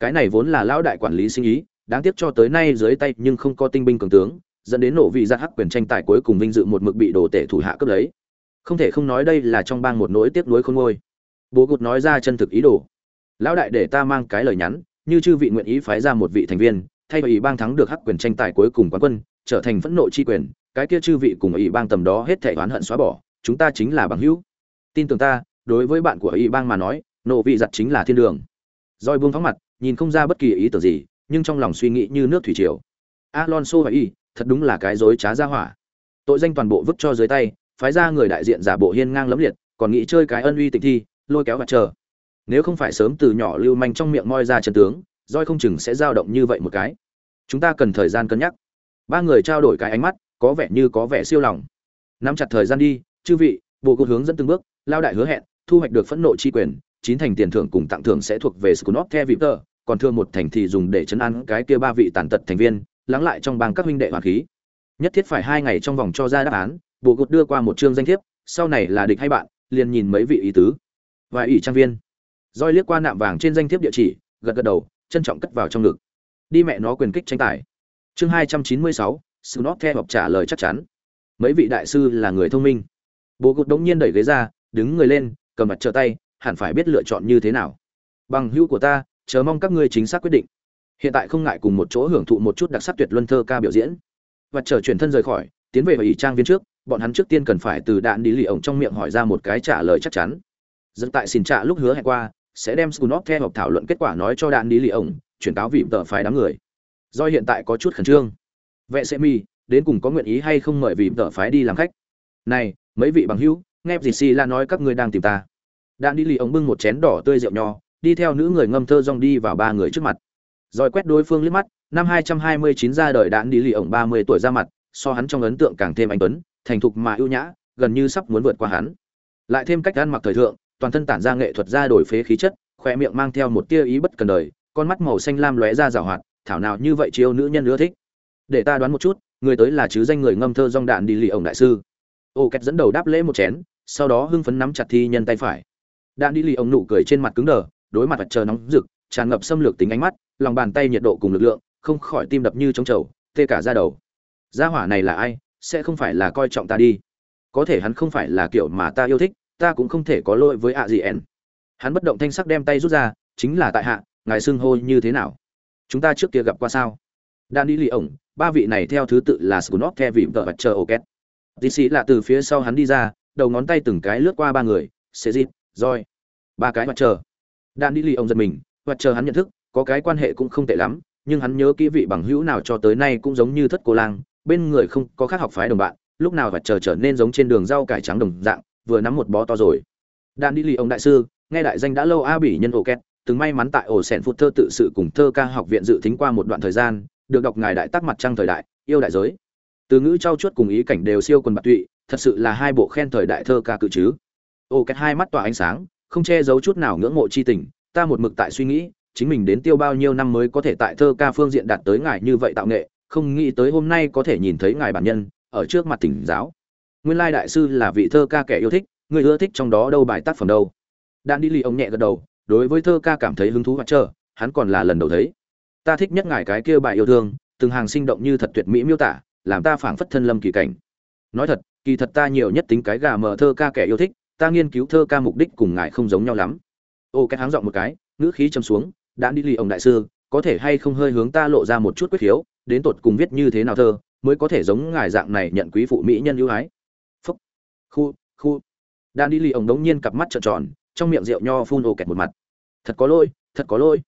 Cái này vốn là lão đại quản lý sinh ý, đáng tiếc cho tới nay dưới tay nhưng không có tinh binh cường tướng, dẫn đến nổ vị ra hắc quyền tranh tài cuối cùng vinh dự một mực bị đồ tể thủ hạ cướp lấy. Không thể không nói đây là trong bang một nỗi tiếc nuối không ngôi bố gột nói ra chân thực ý đồ. Lão đại để ta mang cái lời nhắn, như chư vị nguyện ý phái ra một vị thành viên, thay ủy bang thắng được hắc quyền tranh tài cuối cùng quán quân, trở thành phẫn nộ chi quyền cái kia chư vị cùng ủy bang tầm đó hết thể oán hận xóa bỏ, chúng ta chính là bằng hữu. Tin tưởng ta, đối với bạn của ủy bang mà nói, nộ vị giặt chính là thiên đường. Roi buông phóng mặt, nhìn không ra bất kỳ ý tưởng gì, nhưng trong lòng suy nghĩ như nước thủy triều. Alonso và y thật đúng là cái dối trá ra hỏa. Tội danh toàn bộ vứt cho dưới tay, phái ra người đại diện giả bộ hiên ngang lẫm liệt, còn nghĩ chơi cái ân uy tịch thi, lôi kéo và chờ. Nếu không phải sớm từ nhỏ lưu manh trong miệng moi ra chân tướng roi không chừng sẽ dao động như vậy một cái. Chúng ta cần thời gian cân nhắc. Ba người trao đổi cái ánh mắt có vẻ như có vẻ siêu lòng nắm chặt thời gian đi chư vị bộ cột hướng dẫn từng bước lao đại hứa hẹn thu hoạch được phẫn nộ chi quyền chín thành tiền thưởng cùng tặng thưởng sẽ thuộc về scunop The Victor, còn thương một thành thì dùng để chấn an cái kia ba vị tàn tật thành viên, lắng lại trong bang các huynh đệ hoàn khí. Nhất thiết phải hai ngày trong vòng cho ra đáp án, bộ cột đưa qua một chương danh thiếp, sau này là địch hay bạn, liền nhìn mấy vị ý tứ. Và ủy trang viên. Roi liếc qua nạm vàng trên danh thiếp địa chỉ, gật gật đầu, trân trọng cất vào trong ngực. Đi mẹ nó quyền kích tranh tài. Chương hai trăm chín mươi sáu, Skunop theo học trả lời chắc chắn. Mấy vị đại sư là người thông minh. Bố cục đống nhiên đẩy ghế ra, đứng người lên, cầm mặt trở tay, hẳn phải biết lựa chọn như thế nào. Bằng hữu của ta chờ mong các ngươi chính xác quyết định. Hiện tại không ngại cùng một chỗ hưởng thụ một chút đặc sắc tuyệt luân thơ ca biểu diễn. Và chờ chuyển thân rời khỏi tiến về ủy trang viên trước bọn hắn trước tiên cần phải từ đạn đi lì ổng trong miệng hỏi ra một cái trả lời chắc chắn. Dẫn tại xin trả lúc hứa hẹn qua sẽ đem Scunop theo học thảo luận kết quả nói cho đạn đi lì ổng chuyển cáo vị tờ phái đám người. Do hiện tại có chút khẩn trương vệ sẽ mi, đến cùng có nguyện ý hay không mời vị tờ phái đi làm khách? Này, mấy vị bằng hữu, nghe gì xì là nói các ngươi đang tìm ta. Đạn đi lì ống bưng một chén đỏ tươi rượu nho, đi theo nữ người ngâm thơ rong đi vào ba người trước mặt. Rồi quét đối phương liếc mắt, năm 229 ra đời đạn đi lì ổng 30 tuổi ra mặt, so hắn trong ấn tượng càng thêm anh tuấn, thành thục mà ưu nhã, gần như sắp muốn vượt qua hắn. Lại thêm cách ăn mặc thời thượng, toàn thân tản ra nghệ thuật ra đổi phế khí chất khoe miệng mang theo một tia ý bất cần đời, con mắt màu xanh lam lóe ra rào hoạt, thảo nào như vậy chiêu nữ nhân ưa thích để ta đoán một chút, người tới là chứ danh người ngâm thơ dong đạn đi lì ổng đại sư. Ô két dẫn đầu đáp lễ một chén, sau đó hưng phấn nắm chặt thi nhân tay phải. Đạn đi lì ổng nụ cười trên mặt cứng đờ, đối mặt vật chờ nóng rực, tràn ngập xâm lược tính ánh mắt, lòng bàn tay nhiệt độ cùng lực lượng, không khỏi tim đập như trong chậu tê cả ra đầu. Gia hỏa này là ai? Sẽ không phải là coi trọng ta đi. Có thể hắn không phải là kiểu mà ta yêu thích, ta cũng không thể có lỗi với ạ gì ẻn hắn bất động thanh sắc đem tay rút ra, chính là tại hạ, ngài xưng hô như thế nào? Chúng ta trước kia gặp qua sao? Đan đi lì ổng ba vị này theo thứ tự là scunop The vị vợ vật chờ O'Ket. két. Sĩ là từ phía sau hắn đi ra đầu ngón tay từng cái lướt qua ba người xê dịp rồi ba cái Vật chờ. Đan đi lì ông giật mình vật chờ hắn nhận thức có cái quan hệ cũng không tệ lắm nhưng hắn nhớ kỹ vị bằng hữu nào cho tới nay cũng giống như thất cô lang bên người không có khác học phái đồng bạn lúc nào vật chờ trở nên giống trên đường rau cải trắng đồng dạng vừa nắm một bó to rồi. Đan đi lì ông đại sư nghe đại danh đã lâu a bỉ nhân O'Ket, từng may mắn tại ổ sẹn phụt thơ tự sự cùng thơ ca học viện dự tính qua một đoạn thời gian được đọc ngài đại tác mặt trăng thời đại, yêu đại giới. Từ ngữ trau chuốt cùng ý cảnh đều siêu quần bạc tụy, thật sự là hai bộ khen thời đại thơ ca cự chứ. Ô, két hai mắt tỏa ánh sáng, không che giấu chút nào ngưỡng mộ chi tình, ta một mực tại suy nghĩ, chính mình đến tiêu bao nhiêu năm mới có thể tại thơ ca phương diện đạt tới ngài như vậy tạo nghệ, không nghĩ tới hôm nay có thể nhìn thấy ngài bản nhân, ở trước mặt tỉnh giáo. Nguyên lai đại sư là vị thơ ca kẻ yêu thích, người ưa thích trong đó đâu bài tác phẩm đâu. Đan đi lì ông nhẹ gật đầu, đối với thơ ca cảm thấy hứng thú hoặc chờ, hắn còn là lần đầu thấy ta thích nhất ngài cái kia bài yêu thương, từng hàng sinh động như thật tuyệt mỹ miêu tả, làm ta phảng phất thân lâm kỳ cảnh. Nói thật, kỳ thật ta nhiều nhất tính cái gà mờ thơ ca kẻ yêu thích, ta nghiên cứu thơ ca mục đích cùng ngài không giống nhau lắm. Ô, cái háng giọng một cái, ngữ khí châm xuống, đã đi lì ông đại sư, có thể hay không hơi hướng ta lộ ra một chút quyết khiếu đến tột cùng viết như thế nào thơ, mới có thể giống ngài dạng này nhận quý phụ mỹ nhân ưu ái. Phúc, khu khu. Đan đi lì ông đống nhiên cặp mắt trợn tròn, trong miệng rượu nho phun ồ kẹt một mặt. Thật có lỗi, thật có lỗi.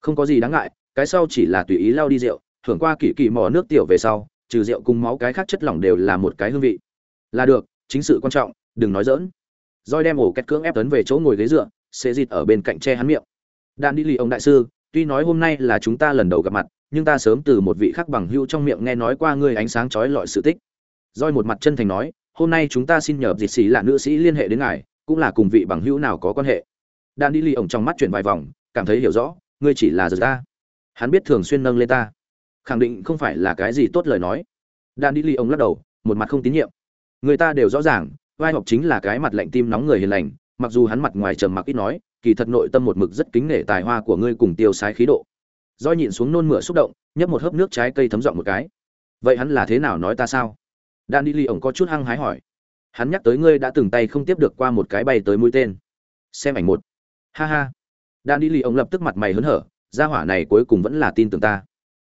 Không có gì đáng ngại cái sau chỉ là tùy ý lao đi rượu, thưởng qua kỳ kỳ mò nước tiểu về sau, trừ rượu cùng máu cái khác chất lỏng đều là một cái hương vị. Là được, chính sự quan trọng, đừng nói dỡn roi đem ổ két cưỡng ép tấn về chỗ ngồi ghế dựa sẽ dịt ở bên cạnh che hắn miệng. Đan đi lì ông đại sư, tuy nói hôm nay là chúng ta lần đầu gặp mặt, nhưng ta sớm từ một vị khác bằng hưu trong miệng nghe nói qua ngươi ánh sáng chói lọi sự tích. Roi một mặt chân thành nói, hôm nay chúng ta xin nhờ dịt sĩ là nữ sĩ liên hệ đến ngài, cũng là cùng vị bằng hữu nào có quan hệ. Đan đi lì ổng trong mắt chuyển vài vòng, cảm thấy hiểu rõ, ngươi chỉ là giật ra hắn biết thường xuyên nâng lên ta. Khẳng định không phải là cái gì tốt lời nói. Đan đi ly ông lắc đầu, một mặt không tín nhiệm. Người ta đều rõ ràng, vai học chính là cái mặt lạnh tim nóng người hiền lành, mặc dù hắn mặt ngoài trầm mặc ít nói, kỳ thật nội tâm một mực rất kính nể tài hoa của ngươi cùng tiêu sái khí độ. Doi nhịn xuống nôn mửa xúc động, nhấp một hớp nước trái cây thấm dọn một cái. Vậy hắn là thế nào nói ta sao? Đan đi ly ổng có chút hăng hái hỏi. Hắn nhắc tới ngươi đã từng tay không tiếp được qua một cái bay tới mũi tên. Xem ảnh một. Ha ha. Đan đi ly ổng lập tức mặt mày hớn hở gia hỏa này cuối cùng vẫn là tin tưởng ta.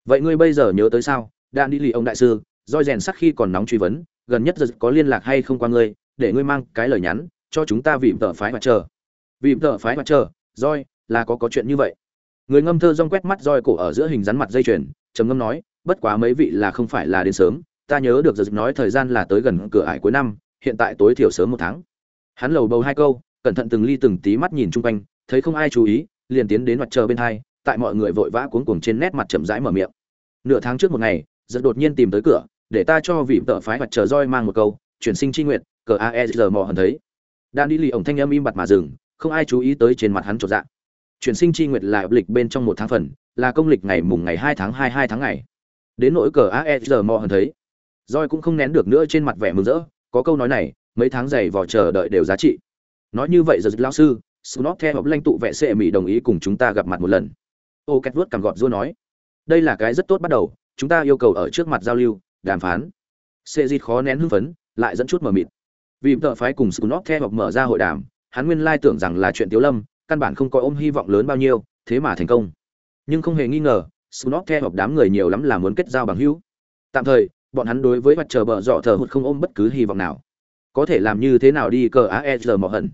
Vậy ngươi bây giờ nhớ tới sao? Đan đi lì ông đại sư roi rèn sắc khi còn nóng truy vấn, gần nhất giờ có liên lạc hay không qua ngươi, để ngươi mang cái lời nhắn, cho chúng ta vì tờ phái mặt chờ. Vì tờ phái mặt chờ roi là có có chuyện như vậy. Người ngâm thơ rong quét mắt roi cổ ở giữa hình rắn mặt dây chuyền, trầm ngâm nói, bất quá mấy vị là không phải là đến sớm, ta nhớ được giờ nói thời gian là tới gần cửa ải cuối năm, hiện tại tối thiểu sớm một tháng. Hắn lầu bầu hai câu, cẩn thận từng ly từng tí mắt nhìn chung quanh, thấy không ai chú ý, liền tiến đến mặt chờ bên hai tại mọi người vội vã cuống cuồng trên nét mặt chậm rãi mở miệng. Nửa tháng trước một ngày, giật đột nhiên tìm tới cửa, để ta cho vị tợ phái mặt chờ roi mang một câu, chuyển sinh chi nguyện, cờ ae giờ mò hẳn thấy. Đang đi lì ổng thanh âm im bặt mà dừng, không ai chú ý tới trên mặt hắn trột dạng chuyển sinh chi nguyệt là lịch bên trong một tháng phần, là công lịch ngày mùng ngày hai tháng hai hai tháng ngày. Đến nỗi cờ aesr mò hẳn thấy, roi cũng không nén được nữa trên mặt vẻ mừng rỡ, có câu nói này, mấy tháng dày vò chờ đợi đều giá trị. Nói như vậy giờ lao sư snot theo hợp lãnh tụ vệ sệ mỹ đồng ý cùng chúng ta gặp mặt một lần ô két vuốt cằm gọt rua nói đây là cái rất tốt bắt đầu chúng ta yêu cầu ở trước mặt giao lưu đàm phán. Sệ dịt khó nén hưng phấn lại dẫn chút mờ mịt. Vì tợ phái cùng snot theo hoặc mở ra hội đàm hắn nguyên lai tưởng rằng là chuyện tiếu lâm căn bản không có ôm hy vọng lớn bao nhiêu, thế mà thành công. Nhưng không hề nghi ngờ, Snot theo hoặc đám người nhiều lắm là muốn kết giao bằng hữu. Tạm thời, bọn hắn đối với mặt trời bờ dọ thờ hụt không ôm bất cứ hy vọng nào. Có thể làm như thế nào đi cờ aesr mỏ hận.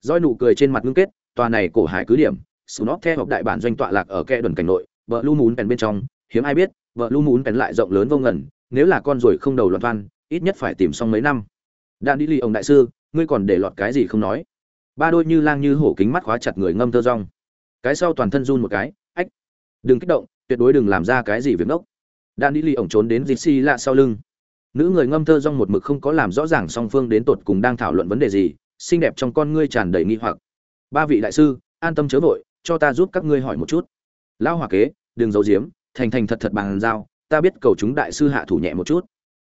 Roi nụ cười trên mặt ngưng kết tòa này cổ hải cứ điểm. Snot theo hợp đại bản doanh tọa lạc ở kẽ đồn cảnh nội, vợ lu muốn bèn bên trong, hiếm ai biết, vợ lu muốn bèn lại rộng lớn vô ngần, nếu là con rồi không đầu loạn văn, ít nhất phải tìm xong mấy năm. Đan đi lì ông đại sư, ngươi còn để lọt cái gì không nói? Ba đôi như lang như hổ kính mắt khóa chặt người ngâm thơ rong. Cái sau toàn thân run một cái, ách. Đừng kích động, tuyệt đối đừng làm ra cái gì việc ngốc. Đan đi lì ông trốn đến Jixi lạ sau lưng. Nữ người ngâm thơ rong một mực không có làm rõ ràng song phương đến tột cùng đang thảo luận vấn đề gì, xinh đẹp trong con ngươi tràn đầy nghi hoặc. Ba vị đại sư, an tâm chớ vội, cho ta giúp các ngươi hỏi một chút. Lão hòa kế, đừng giấu giếm, thành thành thật thật bằng giao ta biết cầu chúng đại sư hạ thủ nhẹ một chút.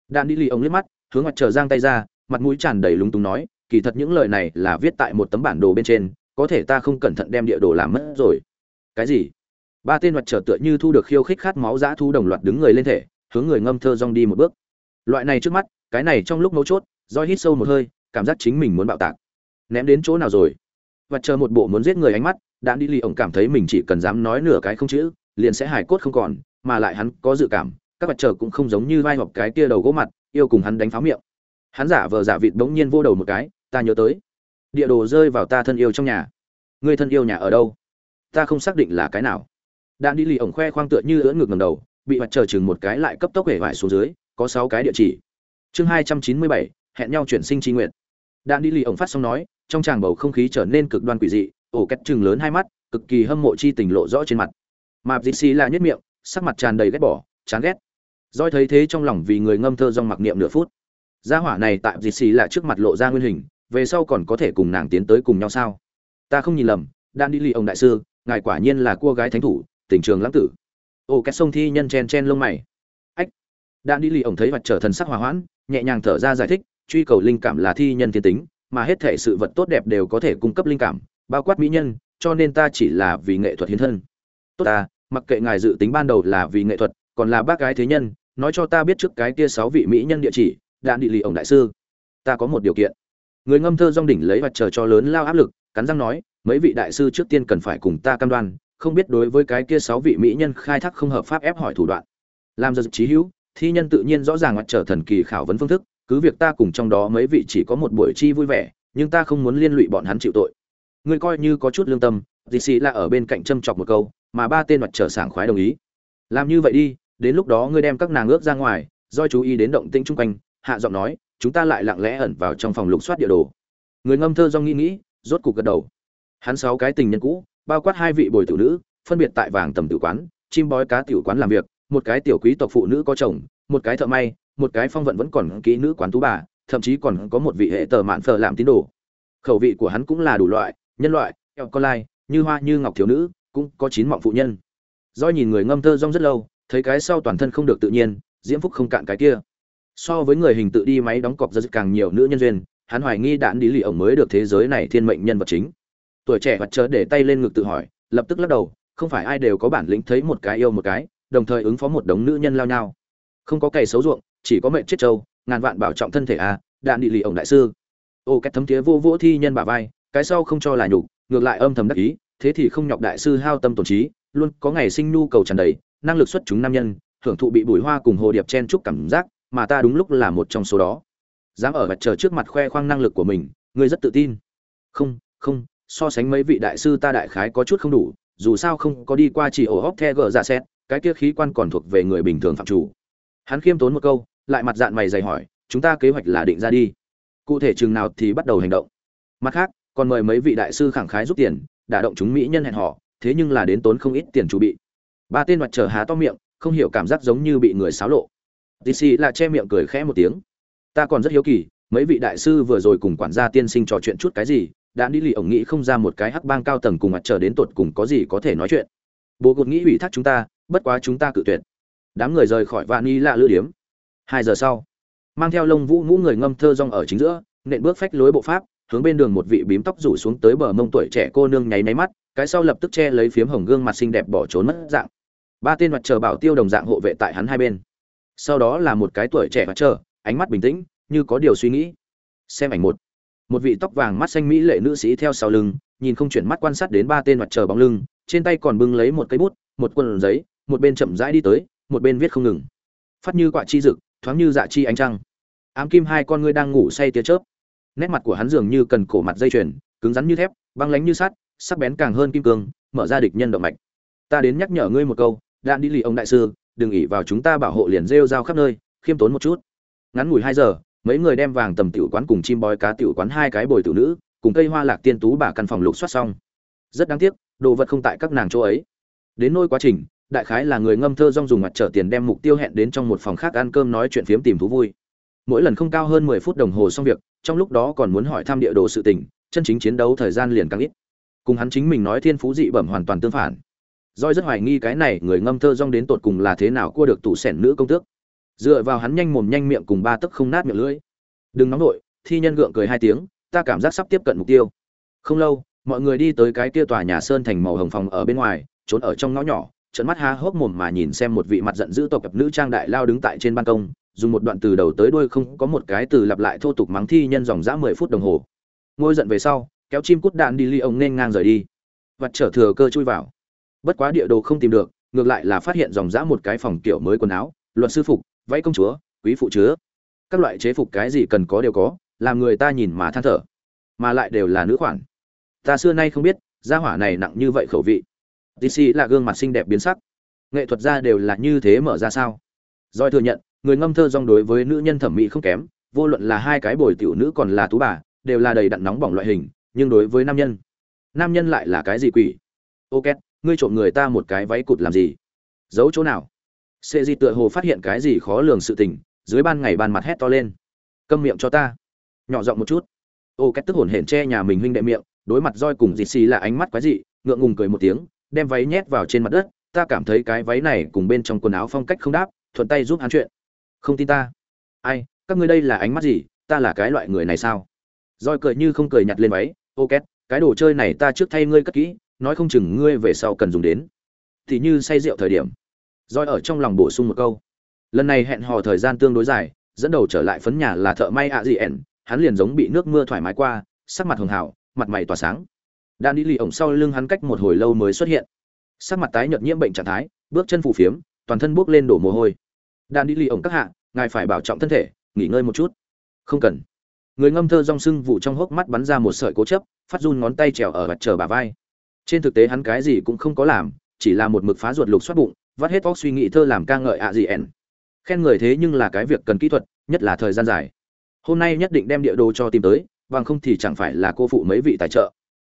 Đan đi lì ông liếc mắt, hướng mặt chờ giang tay ra, mặt mũi tràn đầy lúng túng nói, kỳ thật những lời này là viết tại một tấm bản đồ bên trên, có thể ta không cẩn thận đem địa đồ làm mất rồi. Cái gì? Ba tên mặt trở tựa như thu được khiêu khích khát máu dã thu đồng loạt đứng người lên thể, hướng người ngâm thơ rong đi một bước. Loại này trước mắt, cái này trong lúc mấu chốt do hít sâu một hơi, cảm giác chính mình muốn bạo tạc. Ném đến chỗ nào rồi? Và chờ một bộ muốn giết người ánh mắt đạn đi lì ổng cảm thấy mình chỉ cần dám nói nửa cái không chữ, liền sẽ hài cốt không còn, mà lại hắn có dự cảm, các vật chờ cũng không giống như vai hoặc cái kia đầu gỗ mặt, yêu cùng hắn đánh pháo miệng. Hắn giả vờ giả vịt bỗng nhiên vô đầu một cái, ta nhớ tới. Địa đồ rơi vào ta thân yêu trong nhà. Người thân yêu nhà ở đâu? Ta không xác định là cái nào. Đạn đi lì ổng khoe khoang tựa như ưỡn ngược ngầm đầu, bị mặt trời chừng một cái lại cấp tốc hể vải xuống dưới, có sáu cái địa chỉ. Chương hai trăm chín mươi bảy, hẹn nhau chuyển sinh tri nguyện. Đạn đi lì ổng phát xong nói, trong tràng bầu không khí trở nên cực đoan quỷ dị ổ két chừng lớn hai mắt, cực kỳ hâm mộ chi tình lộ rõ trên mặt. Mà dì xì là nhất miệng, sắc mặt tràn đầy ghét bỏ, chán ghét. Doi thấy thế trong lòng vì người ngâm thơ rong mặc niệm nửa phút. Gia hỏa này tại dì xì là trước mặt lộ ra nguyên hình, về sau còn có thể cùng nàng tiến tới cùng nhau sao? Ta không nhìn lầm, đan đi lì ông đại sư, ngài quả nhiên là cua gái thánh thủ, tình trường lãng tử. Ổ két sông thi nhân chen chen lông mày. Ách! Đan đi lì ông thấy mặt trở thần sắc hòa hoãn, nhẹ nhàng thở ra giải thích, truy cầu linh cảm là thi nhân thiên tính, mà hết thể sự vật tốt đẹp đều có thể cung cấp linh cảm bao quát mỹ nhân, cho nên ta chỉ là vì nghệ thuật hiến thân. Tốt ta, mặc kệ ngài dự tính ban đầu là vì nghệ thuật, còn là bác gái thế nhân, nói cho ta biết trước cái kia sáu vị mỹ nhân địa chỉ, đạn địa lì ổng đại sư. Ta có một điều kiện. Người ngâm thơ dong đỉnh lấy vật chờ cho lớn lao áp lực, cắn răng nói, mấy vị đại sư trước tiên cần phải cùng ta cam đoan, không biết đối với cái kia sáu vị mỹ nhân khai thác không hợp pháp ép hỏi thủ đoạn. Làm giật trí hữu, thi nhân tự nhiên rõ ràng mặt trở thần kỳ khảo vấn phương thức, cứ việc ta cùng trong đó mấy vị chỉ có một buổi chi vui vẻ, nhưng ta không muốn liên lụy bọn hắn chịu tội ngươi coi như có chút lương tâm dì xì là ở bên cạnh châm chọc một câu, mà ba tên mặt trở sảng khoái đồng ý. Làm như vậy đi, đến lúc đó ngươi đem các nàng ước ra ngoài, do chú ý đến động tĩnh chung quanh, hạ giọng nói, chúng ta lại lặng lẽ ẩn vào trong phòng lục soát địa đồ. Người ngâm thơ do nghĩ nghĩ, rốt cục gật đầu. Hắn sáu cái tình nhân cũ, bao quát hai vị bồi tử nữ, phân biệt tại vàng tầm tử quán, chim bói cá tiểu quán làm việc, một cái tiểu quý tộc phụ nữ có chồng, một cái thợ may, một cái phong vận vẫn còn kỹ nữ quán tú bà, thậm chí còn có một vị hệ tờ mạn phờ làm tín đồ. Khẩu vị của hắn cũng là đủ loại nhân loại eo con lai như hoa như ngọc thiếu nữ cũng có chín mọng phụ nhân. Do nhìn người ngâm thơ rong rất lâu thấy cái sau toàn thân không được tự nhiên diễm phúc không cạn cái kia. So với người hình tự đi máy đóng cọc rất càng nhiều nữ nhân duyên hắn hoài nghi đạn đi lì ổng mới được thế giới này thiên mệnh nhân vật chính. Tuổi trẻ mặt chớ để tay lên ngực tự hỏi lập tức lắc đầu không phải ai đều có bản lĩnh thấy một cái yêu một cái đồng thời ứng phó một đống nữ nhân lao nhau. Không có cày xấu ruộng chỉ có mệnh chết trâu ngàn vạn bảo trọng thân thể à, đạn đi lì ổng đại sư. Ô cách thấm tía vô vỗ thi nhân bà vai cái sau không cho là nhục, ngược lại âm thầm đắc ý, thế thì không nhọc đại sư hao tâm tổn trí, luôn có ngày sinh nhu cầu tràn đầy, năng lực xuất chúng nam nhân hưởng thụ bị bùi hoa cùng hồ điệp chen chúc cảm giác, mà ta đúng lúc là một trong số đó. Dám ở mặt trời trước mặt khoe khoang năng lực của mình, ngươi rất tự tin. Không không, so sánh mấy vị đại sư ta đại khái có chút không đủ, dù sao không có đi qua chỉ ổ hóc the gờ ra xét, cái kia khí quan còn thuộc về người bình thường phạm chủ. Hắn khiêm tốn một câu, lại mặt dạng mày dày hỏi, chúng ta kế hoạch là định ra đi. Cụ thể chừng nào thì bắt đầu hành động. Mặt khác còn mời mấy vị đại sư khẳng khái giúp tiền, đả động chúng mỹ nhân hẹn họ thế nhưng là đến tốn không ít tiền chuẩn bị. Ba tên mặt trở há to miệng, không hiểu cảm giác giống như bị người xáo lộ. Dc là che miệng cười khẽ một tiếng. Ta còn rất hiếu kỳ, mấy vị đại sư vừa rồi cùng quản gia tiên sinh trò chuyện chút cái gì, đã đi lì ổng nghĩ không ra một cái hắc bang cao tầng cùng mặt trở đến tột cùng có gì có thể nói chuyện. Bố cột nghĩ ủy thác chúng ta, bất quá chúng ta cự tuyệt. Đám người rời khỏi vạn y lạ lữ điếm. Hai giờ sau, mang theo lông vũ ngũ người ngâm thơ rong ở chính giữa, nện bước phách lối bộ pháp hướng bên đường một vị bím tóc rủ xuống tới bờ mông tuổi trẻ cô nương nháy náy mắt, cái sau lập tức che lấy phiếm hồng gương mặt xinh đẹp bỏ trốn mất dạng. Ba tên mặt chờ bảo tiêu đồng dạng hộ vệ tại hắn hai bên. Sau đó là một cái tuổi trẻ mặt chờ, ánh mắt bình tĩnh, như có điều suy nghĩ. Xem ảnh một. Một vị tóc vàng mắt xanh mỹ lệ nữ sĩ theo sau lưng, nhìn không chuyển mắt quan sát đến ba tên mặt chờ bóng lưng, trên tay còn bưng lấy một cây bút, một quần giấy, một bên chậm rãi đi tới, một bên viết không ngừng. Phát như quạ chi dực, thoáng như dạ chi ánh trăng. Ám kim hai con ngươi đang ngủ say tia chớp nét mặt của hắn dường như cần cổ mặt dây chuyền, cứng rắn như thép, băng lánh như sắt, sắc bén càng hơn kim cương, mở ra địch nhân động mạch. Ta đến nhắc nhở ngươi một câu, đạn đi lì ông đại sư, đừng ỉ vào chúng ta bảo hộ liền rêu rao khắp nơi, khiêm tốn một chút. Ngắn ngủi hai giờ, mấy người đem vàng tầm tiểu quán cùng chim bói cá tiểu quán hai cái bồi tiểu nữ, cùng cây hoa lạc tiên tú bà căn phòng lục soát xong. Rất đáng tiếc, đồ vật không tại các nàng chỗ ấy. Đến nôi quá trình, đại khái là người ngâm thơ rong dùng mặt trở tiền đem mục tiêu hẹn đến trong một phòng khác ăn cơm nói chuyện phiếm tìm thú vui mỗi lần không cao hơn mười phút đồng hồ xong việc, trong lúc đó còn muốn hỏi thăm địa đồ sự tình, chân chính chiến đấu thời gian liền càng ít. Cùng hắn chính mình nói thiên phú dị bẩm hoàn toàn tương phản. Doi rất hoài nghi cái này, người ngâm thơ rong đến tột cùng là thế nào cua được tủ sẻn nữ công tước. Dựa vào hắn nhanh mồm nhanh miệng cùng ba tấc không nát miệng lưỡi. Đừng nóng nổi thi nhân gượng cười hai tiếng, ta cảm giác sắp tiếp cận mục tiêu. Không lâu, mọi người đi tới cái kia tòa nhà sơn thành màu hồng phòng ở bên ngoài, trốn ở trong ngõ nhỏ, trợn mắt há hốc mồm mà nhìn xem một vị mặt giận dữ tộc cặp nữ trang đại lao đứng tại trên ban công dùng một đoạn từ đầu tới đuôi không có một cái từ lặp lại thô tục mắng thi nhân dòng dã mười phút đồng hồ. Ngôi giận về sau, kéo chim cút đạn đi ly ông nên ngang rời đi. Vặt trở thừa cơ chui vào. Bất quá địa đồ không tìm được, ngược lại là phát hiện dòng dã một cái phòng kiểu mới quần áo, luật sư phục, váy công chúa, quý phụ chứa. Các loại chế phục cái gì cần có đều có, làm người ta nhìn mà than thở. Mà lại đều là nữ khoản. Ta xưa nay không biết, gia hỏa này nặng như vậy khẩu vị. Dc là gương mặt xinh đẹp biến sắc. Nghệ thuật gia đều là như thế mở ra sao? Doi thừa nhận người ngâm thơ rong đối với nữ nhân thẩm mỹ không kém, vô luận là hai cái bồi tiểu nữ còn là tú bà, đều là đầy đặn nóng bỏng loại hình, nhưng đối với nam nhân nam nhân lại là cái gì quỷ? Ok, ngươi trộm người ta một cái váy cụt làm gì? Giấu chỗ nào? Sệ di tựa hồ phát hiện cái gì khó lường sự tình, dưới ban ngày ban mặt hét to lên. Câm miệng cho ta. Nhỏ giọng một chút. Ô két tức hổn hển che nhà mình huynh đệ miệng, đối mặt roi cùng dịt xì là ánh mắt quái dị, ngượng ngùng cười một tiếng, đem váy nhét vào trên mặt đất. Ta cảm thấy cái váy này cùng bên trong quần áo phong cách không đáp, thuận tay giúp hắn chuyện không tin ta. Ai, các ngươi đây là ánh mắt gì, ta là cái loại người này sao? Roi cười như không cười nhặt lên váy ok cái đồ chơi này ta trước thay ngươi cất kỹ, nói không chừng ngươi về sau cần dùng đến. Thì như say rượu thời điểm. Roi ở trong lòng bổ sung một câu. Lần này hẹn hò thời gian tương đối dài, dẫn đầu trở lại phấn nhà là thợ may ạ gì ẻn, hắn liền giống bị nước mưa thoải mái qua, sắc mặt hường hảo mặt mày tỏa sáng. Đan đi lì ổng sau lưng hắn cách một hồi lâu mới xuất hiện. Sắc mặt tái nhợt nhiễm bệnh trạng thái, bước chân phù phiếm, toàn thân buốc lên đổ mồ hôi đan đi lì ổng các hạ, ngài phải bảo trọng thân thể, nghỉ ngơi một chút. Không cần. Người ngâm thơ rong sưng vụ trong hốc mắt bắn ra một sợi cố chấp, phát run ngón tay trèo ở mặt chờ bà vai. Trên thực tế hắn cái gì cũng không có làm, chỉ là một mực phá ruột lục xoát bụng, vắt hết óc suy nghĩ thơ làm ca ngợi ạ gì ẻn. Khen người thế nhưng là cái việc cần kỹ thuật, nhất là thời gian dài. Hôm nay nhất định đem địa đồ cho tìm tới, bằng không thì chẳng phải là cô phụ mấy vị tài trợ.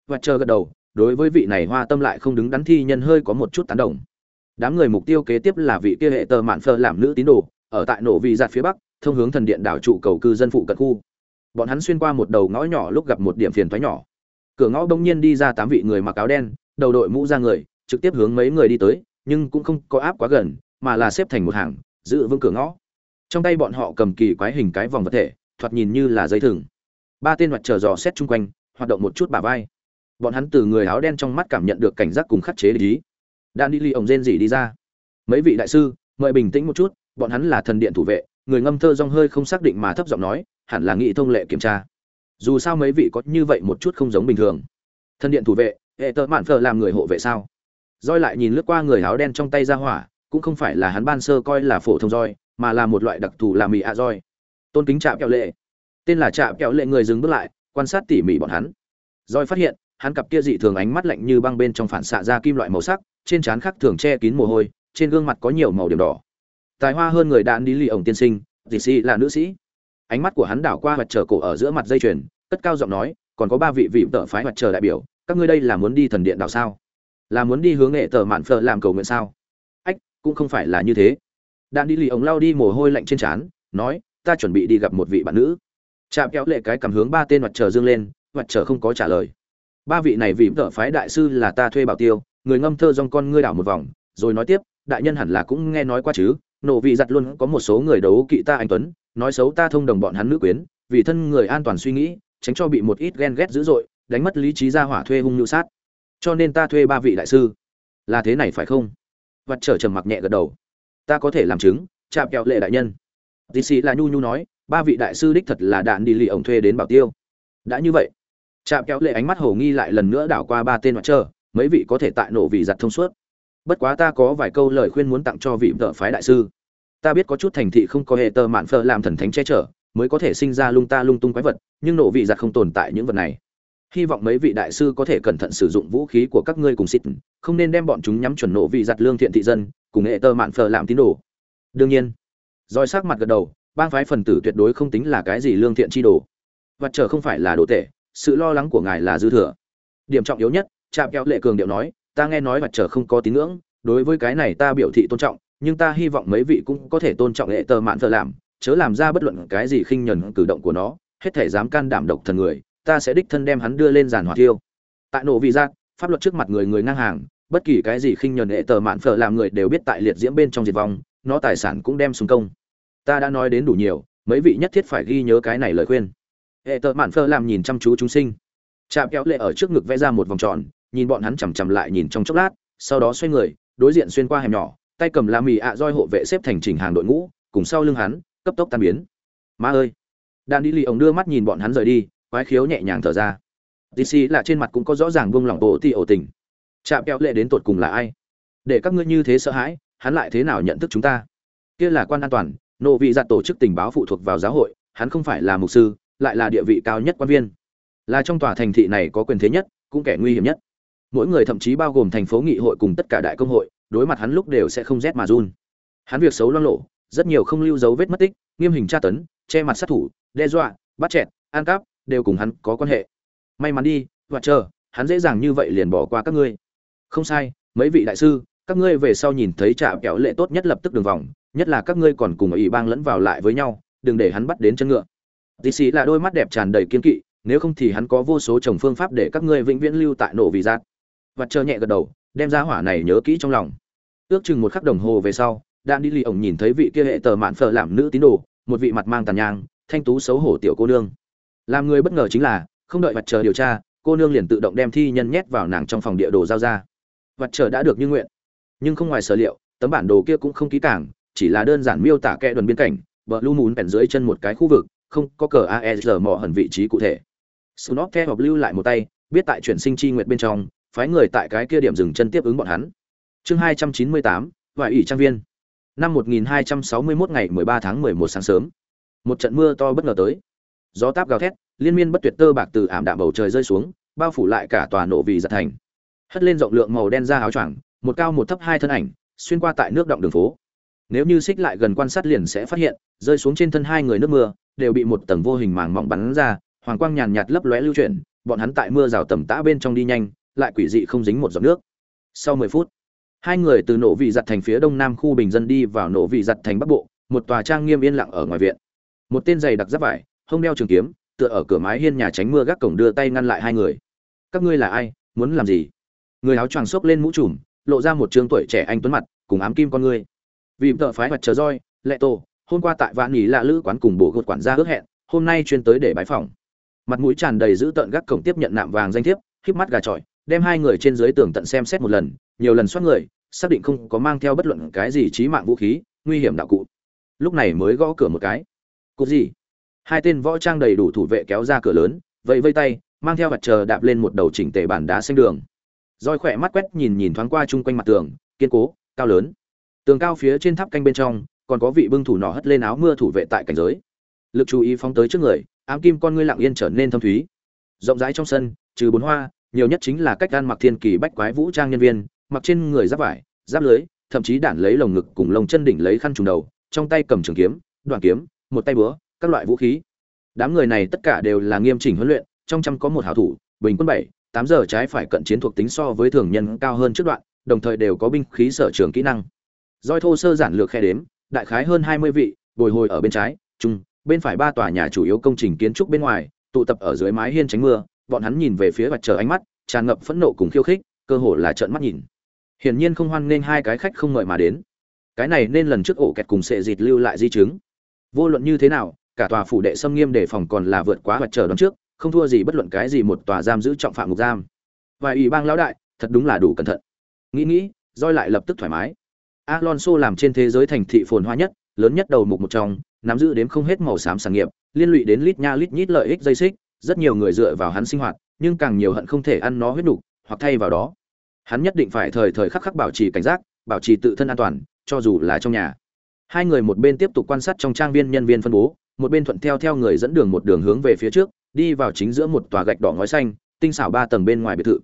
Và chờ gật đầu, đối với vị này hoa tâm lại không đứng đắn thi nhân hơi có một chút tán đồng đám người mục tiêu kế tiếp là vị kia hệ tờ mạn phơ làm nữ tín đồ, ở tại nổ vị giạt phía bắc, thông hướng thần điện đảo trụ cầu cư dân phụ cận khu. Bọn hắn xuyên qua một đầu ngõ nhỏ lúc gặp một điểm phiền thoái nhỏ. Cửa ngõ đông nhiên đi ra tám vị người mặc áo đen, đầu đội mũ ra người, trực tiếp hướng mấy người đi tới, nhưng cũng không có áp quá gần, mà là xếp thành một hàng, giữ vững cửa ngõ. Trong tay bọn họ cầm kỳ quái hình cái vòng vật thể, thoạt nhìn như là dây thừng. Ba tên mặt chờ dò xét chung quanh, hoạt động một chút bả vai. Bọn hắn từ người áo đen trong mắt cảm nhận được cảnh giác cùng khắc chế lý đan đi ly ổng rên rỉ đi ra. Mấy vị đại sư, mời bình tĩnh một chút, bọn hắn là thần điện thủ vệ, người ngâm thơ rong hơi không xác định mà thấp giọng nói, hẳn là nghị thông lệ kiểm tra. Dù sao mấy vị có như vậy một chút không giống bình thường. Thần điện thủ vệ, hệ tợ mạn phờ làm người hộ vệ sao? Roi lại nhìn lướt qua người áo đen trong tay ra hỏa, cũng không phải là hắn ban sơ coi là phổ thông roi, mà là một loại đặc thù làm mì ạ roi. Tôn kính chạm kẹo lệ. Tên là chạm kẹo lệ người dừng bước lại, quan sát tỉ mỉ bọn hắn. Roi phát hiện, hắn cặp kia dị thường ánh mắt lạnh như băng bên trong phản xạ ra kim loại màu sắc trên trán khắc thường che kín mồ hôi, trên gương mặt có nhiều màu điểm đỏ. Tài hoa hơn người đạn đi lì ổng tiên sinh, dì sĩ là nữ sĩ. Ánh mắt của hắn đảo qua mặt trời cổ ở giữa mặt dây chuyền, cất cao giọng nói, còn có ba vị vị tợ phái mặt trời đại biểu, các ngươi đây là muốn đi thần điện đảo sao? Là muốn đi hướng nghệ tờ mạn phở làm cầu nguyện sao? Ách, cũng không phải là như thế. Đạn đi lì ổng lao đi mồ hôi lạnh trên trán, nói, ta chuẩn bị đi gặp một vị bạn nữ. Chạm kéo lệ cái cầm hướng ba tên mặt trời dương lên mặt trời không có trả lời. Ba vị này vị tợ phái đại sư là ta thuê bảo tiêu người ngâm thơ dòng con ngươi đảo một vòng, rồi nói tiếp, đại nhân hẳn là cũng nghe nói qua chứ, nổ vị giặt luôn có một số người đấu kỵ ta anh tuấn, nói xấu ta thông đồng bọn hắn nữ quyến, vì thân người an toàn suy nghĩ, tránh cho bị một ít ghen ghét dữ dội, đánh mất lý trí ra hỏa thuê hung nhu sát. Cho nên ta thuê ba vị đại sư. Là thế này phải không? Vật trở trầm mặc nhẹ gật đầu. Ta có thể làm chứng, chạm kẹo lệ đại nhân. Dì sĩ là nhu nhu nói, ba vị đại sư đích thật là đạn đi lì ổng thuê đến bảo tiêu. Đã như vậy, chạm kẹo lệ ánh mắt hồ nghi lại lần nữa đảo qua ba tên mặt trơ mấy vị có thể tại nổ vị giặt thông suốt. Bất quá ta có vài câu lời khuyên muốn tặng cho vị vợ phái đại sư. Ta biết có chút thành thị không có hệ tờ mạn phở làm thần thánh che chở, mới có thể sinh ra lung ta lung tung quái vật, nhưng nổ vị giặt không tồn tại những vật này. Hy vọng mấy vị đại sư có thể cẩn thận sử dụng vũ khí của các ngươi cùng xịt, không nên đem bọn chúng nhắm chuẩn nổ vị giặt lương thiện thị dân, cùng hệ tờ mạn phở làm tín đồ. Đương nhiên roi sắc mặt gật đầu, bang phái phần tử tuyệt đối không tính là cái gì lương thiện chi đồ. Vật trở không phải là đồ tệ, sự lo lắng của ngài là dư thừa. Điểm trọng yếu nhất chạm kéo lệ cường điệu nói, ta nghe nói mặt trời không có tín ngưỡng, đối với cái này ta biểu thị tôn trọng, nhưng ta hy vọng mấy vị cũng có thể tôn trọng hệ tờ mạn thợ làm, chớ làm ra bất luận cái gì khinh nhẫn cử động của nó, hết thể dám can đảm độc thần người, ta sẽ đích thân đem hắn đưa lên giàn hỏa tiêu tại nổ vị giác, pháp luật trước mặt người người ngang hàng, bất kỳ cái gì khinh nhẫn hệ tờ mạn phở làm người đều biết tại liệt diễm bên trong diệt vong, nó tài sản cũng đem xuống công. Ta đã nói đến đủ nhiều, mấy vị nhất thiết phải ghi nhớ cái này lời khuyên. Hệ tờ mạn phở làm nhìn chăm chú chúng sinh. Chạm kéo lệ ở trước ngực vẽ ra một vòng tròn nhìn bọn hắn chằm chằm lại nhìn trong chốc lát, sau đó xoay người, đối diện xuyên qua hẻm nhỏ, tay cầm la mì ạ roi hộ vệ xếp thành chỉnh hàng đội ngũ, cùng sau lưng hắn, cấp tốc tan biến. Ma ơi! Đan đi lì ổng đưa mắt nhìn bọn hắn rời đi, quái khiếu nhẹ nhàng thở ra. Dc là trên mặt cũng có rõ ràng buông lỏng bộ ti ổ tình. Chạm kéo lệ đến tột cùng là ai? Để các ngươi như thế sợ hãi, hắn lại thế nào nhận thức chúng ta? Kia là quan an toàn, nộ vị giặt tổ chức tình báo phụ thuộc vào giáo hội, hắn không phải là mục sư, lại là địa vị cao nhất quan viên. Là trong tòa thành thị này có quyền thế nhất, cũng kẻ nguy hiểm nhất mỗi người thậm chí bao gồm thành phố nghị hội cùng tất cả đại công hội, đối mặt hắn lúc đều sẽ không rét mà run. Hắn việc xấu loang lộ rất nhiều không lưu dấu vết mất tích, nghiêm hình tra tấn, che mặt sát thủ, đe dọa, bắt chẹt, ăn cắp, đều cùng hắn có quan hệ. May mắn đi, và chờ, hắn dễ dàng như vậy liền bỏ qua các ngươi. Không sai, mấy vị đại sư, các ngươi về sau nhìn thấy trả kẹo lệ tốt nhất lập tức đường vòng, nhất là các ngươi còn cùng ở ủy bang lẫn vào lại với nhau, đừng để hắn bắt đến chân ngựa. Tì xì là đôi mắt đẹp tràn đầy kiên kỵ, nếu không thì hắn có vô số chồng phương pháp để các ngươi vĩnh viễn lưu tại nổ vì giác Vật chờ nhẹ gật đầu, đem ra hỏa này nhớ kỹ trong lòng. Ước chừng một khắc đồng hồ về sau, đan đi lì ổng nhìn thấy vị kia hệ tờ mạn phở làm nữ tín đồ, một vị mặt mang tàn nhang, thanh tú xấu hổ tiểu cô nương. Làm người bất ngờ chính là, không đợi vật chờ điều tra, cô nương liền tự động đem thi nhân nhét vào nàng trong phòng địa đồ giao ra. Vật chờ đã được như nguyện. Nhưng không ngoài sở liệu, tấm bản đồ kia cũng không kỹ càng, chỉ là đơn giản miêu tả kẽ đồn biên cảnh, bờ lu muốn bèn dưới chân một cái khu vực, không có cờ aesr mỏ hẳn vị trí cụ thể. Snot theo học lưu lại một tay, biết tại chuyển sinh chi nguyện bên trong phái người tại cái kia điểm dừng chân tiếp ứng bọn hắn. Chương hai trăm chín mươi tám ủy trang viên. Năm một nghìn hai trăm sáu mươi 1261 ngày mười ba tháng mười một sáng sớm, một trận mưa to bất ngờ tới. Gió táp gào thét, liên miên bất tuyệt tơ bạc từ ảm đạm bầu trời rơi xuống, bao phủ lại cả tòa nổ vì giật thành. Hất lên rộng lượng màu đen ra áo choàng, một cao một thấp hai thân ảnh, xuyên qua tại nước động đường phố. Nếu như xích lại gần quan sát liền sẽ phát hiện, rơi xuống trên thân hai người nước mưa, đều bị một tầng vô hình màng mỏng bắn ra, hoàng quang nhàn nhạt lấp lóe lưu chuyển, bọn hắn tại mưa rào tầm tã bên trong đi nhanh lại quỷ dị không dính một giọt nước. Sau mười phút, hai người từ nổ vị giặt thành phía đông nam khu bình dân đi vào nổ vị giặt thành bắc bộ, một tòa trang nghiêm yên lặng ở ngoài viện. Một tên giày đặc giáp vải, hông đeo trường kiếm, tựa ở cửa mái hiên nhà tránh mưa gác cổng đưa tay ngăn lại hai người. Các ngươi là ai? Muốn làm gì? Người áo choàng xốc lên mũ trùm, lộ ra một trương tuổi trẻ anh tuấn mặt, cùng ám kim con ngươi. Vì tợ phái mặt chờ roi, lệ tổ, hôm qua tại vạn nghỉ lạ lữ quán cùng bộ gột quản gia ước hẹn, hôm nay chuyên tới để bái phòng. Mặt mũi tràn đầy giữ tợn gác cổng tiếp nhận nạm vàng danh thiếp, híp mắt gà trọi đem hai người trên dưới tường tận xem xét một lần, nhiều lần xoát người, xác định không có mang theo bất luận cái gì trí mạng vũ khí, nguy hiểm đạo cụ. Lúc này mới gõ cửa một cái. Cục gì? Hai tên võ trang đầy đủ thủ vệ kéo ra cửa lớn, vẫy vây tay, mang theo mặt chờ đạp lên một đầu chỉnh tề bàn đá xanh đường. Roi khỏe mắt quét nhìn nhìn thoáng qua chung quanh mặt tường, kiên cố, cao lớn. Tường cao phía trên tháp canh bên trong, còn có vị bưng thủ nỏ hất lên áo mưa thủ vệ tại cảnh giới. Lực chú ý phóng tới trước người, ám kim con ngươi lặng yên trở nên thâm thúy. Rộng rãi trong sân, trừ bốn hoa nhiều nhất chính là cách ăn mặc thiên kỳ bách quái vũ trang nhân viên, mặc trên người giáp vải, giáp lưới, thậm chí đản lấy lồng ngực cùng lồng chân đỉnh lấy khăn trùng đầu, trong tay cầm trường kiếm, đoạn kiếm, một tay búa, các loại vũ khí. Đám người này tất cả đều là nghiêm chỉnh huấn luyện, trong trăm có một hảo thủ, bình quân bảy, tám giờ trái phải cận chiến thuộc tính so với thường nhân cao hơn trước đoạn, đồng thời đều có binh khí sở trường kỹ năng. Roi thô sơ giản lược khe đếm, đại khái hơn hai mươi vị, bồi hồi ở bên trái, trung, bên phải ba tòa nhà chủ yếu công trình kiến trúc bên ngoài, tụ tập ở dưới mái hiên tránh mưa bọn hắn nhìn về phía mặt trời ánh mắt, tràn ngập phẫn nộ cùng khiêu khích, cơ hồ là trợn mắt nhìn. Hiển nhiên không hoan nên hai cái khách không mời mà đến. Cái này nên lần trước ổ kẹt cùng sệ dịt lưu lại di chứng. Vô luận như thế nào, cả tòa phủ đệ xâm nghiêm đề phòng còn là vượt quá mặt trời đón trước, không thua gì bất luận cái gì một tòa giam giữ trọng phạm ngục giam. Và ủy bang lão đại, thật đúng là đủ cẩn thận. Nghĩ nghĩ, roi lại lập tức thoải mái. Alonso làm trên thế giới thành thị phồn hoa nhất, lớn nhất đầu mục một trong, nắm giữ đến không hết màu xám sản nghiệp, liên lụy đến lít nha lít nhít lợi ích dây xích rất nhiều người dựa vào hắn sinh hoạt nhưng càng nhiều hận không thể ăn nó huyết đủ, hoặc thay vào đó. Hắn nhất định phải thời thời khắc khắc bảo trì cảnh giác bảo trì tự thân an toàn cho dù là trong nhà. Hai người một bên tiếp tục quan sát trong trang viên nhân viên phân bố một bên thuận theo theo người dẫn đường một đường hướng về phía trước đi vào chính giữa một tòa gạch đỏ ngói xanh tinh xảo ba tầng bên ngoài biệt thự.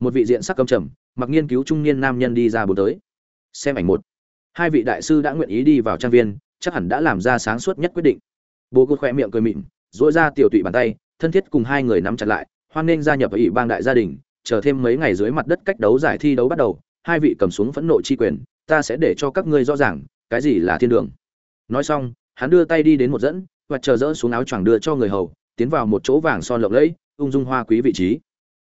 Một vị diện sắc cầm trầm mặc nghiên cứu trung niên nam nhân đi ra bốn tới. Xem ảnh một. Hai vị đại sư đã nguyện ý đi vào trang viên chắc hẳn đã làm ra sáng suốt nhất quyết định. Bố cốt khoe miệng cười mịn dỗi ra tiểu tụy bàn tay thân thiết cùng hai người nắm chặt lại, hoan nghênh gia nhập vào ủy ban đại gia đình, chờ thêm mấy ngày dưới mặt đất cách đấu giải thi đấu bắt đầu, hai vị cầm xuống phẫn nộ chi quyền, ta sẽ để cho các ngươi rõ ràng, cái gì là thiên đường. Nói xong, hắn đưa tay đi đến một dẫn, và chờ dỡ xuống áo choàng đưa cho người hầu, tiến vào một chỗ vàng son lộng lẫy, ung dung hoa quý vị trí.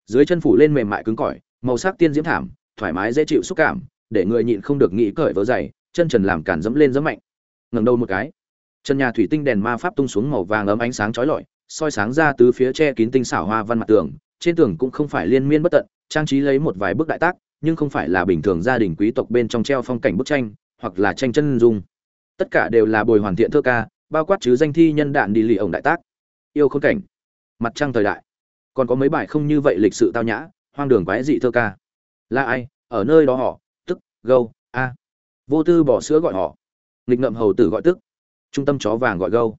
Dưới chân phủ lên mềm mại cứng cỏi, màu sắc tiên diễm thảm, thoải mái dễ chịu xúc cảm, để người nhịn không được nghĩ cởi vớ dày, chân trần làm cản dẫm lên dẫm mạnh. Ngẩng đầu một cái, chân nhà thủy tinh đèn ma pháp tung xuống màu vàng ấm ánh sáng chói lọi soi sáng ra từ phía che kín tinh xảo hoa văn mặt tường, trên tường cũng không phải liên miên bất tận, trang trí lấy một vài bức đại tác, nhưng không phải là bình thường gia đình quý tộc bên trong treo phong cảnh bức tranh, hoặc là tranh chân dung. Tất cả đều là bồi hoàn thiện thơ ca, bao quát chứ danh thi nhân đạn đi lì ổng đại tác. Yêu khôn cảnh. Mặt trăng thời đại. Còn có mấy bài không như vậy lịch sự tao nhã, hoang đường quái dị thơ ca. Là ai? Ở nơi đó họ, tức, gâu, a. Vô tư bỏ sữa gọi họ. Nghịch ngậm hầu tử gọi tức. Trung tâm chó vàng gọi gâu.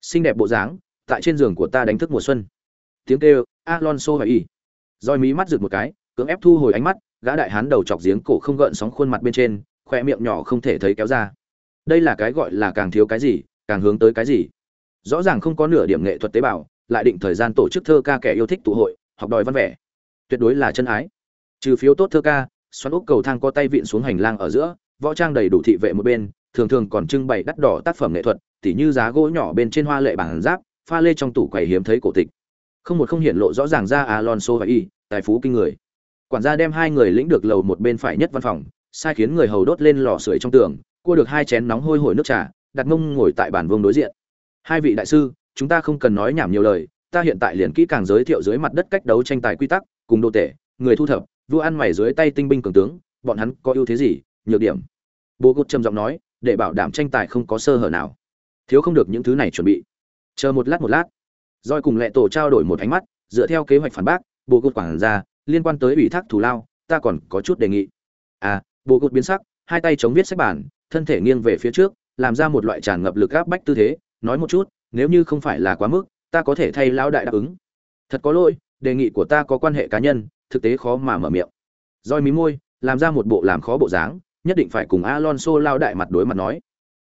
Xinh đẹp bộ dáng tại trên giường của ta đánh thức mùa xuân. Tiếng kêu, alonso và y roi mí mắt rực một cái, cưỡng ép thu hồi ánh mắt, gã đại hán đầu chọc giếng cổ không gợn sóng khuôn mặt bên trên khoe miệng nhỏ không thể thấy kéo ra. Đây là cái gọi là càng thiếu cái gì, càng hướng tới cái gì? Rõ ràng không có nửa điểm nghệ thuật tế bào, lại định thời gian tổ chức thơ ca kẻ yêu thích tụ hội, học đòi văn vẻ. Tuyệt đối là chân ái. Trừ phiếu tốt thơ ca, xoắn úc cầu thang có tay vịn xuống hành lang ở giữa, võ trang đầy đủ thị vệ một bên, thường thường còn trưng bày đắt đỏ tác phẩm nghệ thuật, tỉ như giá gỗ nhỏ bên trên hoa lệ bản giáp pha lê trong tủ quầy hiếm thấy cổ tịch. Không một không hiện lộ rõ ràng ra alonso và y, tài phú kinh người. Quản gia đem hai người lĩnh được lầu một bên phải nhất văn phòng, sai khiến người hầu đốt lên lò sưởi trong tường, cua được hai chén nóng hôi hổi nước trà, đặt mông ngồi tại bàn vương đối diện. Hai vị đại sư, chúng ta không cần nói nhảm nhiều lời, ta hiện tại liền kỹ càng giới thiệu dưới mặt đất cách đấu tranh tài quy tắc, cùng đô tể, người thu thập, vua ăn mày dưới tay tinh binh cường tướng, bọn hắn có ưu thế gì, nhược điểm. Bố cốt trầm giọng nói, để bảo đảm tranh tài không có sơ hở nào. Thiếu không được những thứ này chuẩn bị chờ một lát một lát. Roi cùng lệ tổ trao đổi một ánh mắt, dựa theo kế hoạch phản bác, bộ cốt quản ra liên quan tới ủy thác thù lao, ta còn có chút đề nghị. À bộ cốt biến sắc, hai tay chống viết sách bản, thân thể nghiêng về phía trước, làm ra một loại tràn ngập lực áp bách tư thế, nói một chút, nếu như không phải là quá mức, ta có thể thay lão đại đáp ứng. Thật có lỗi, đề nghị của ta có quan hệ cá nhân, thực tế khó mà mở miệng. Roi mí môi, làm ra một bộ làm khó bộ dáng, nhất định phải cùng alonso lao đại mặt đối mặt nói.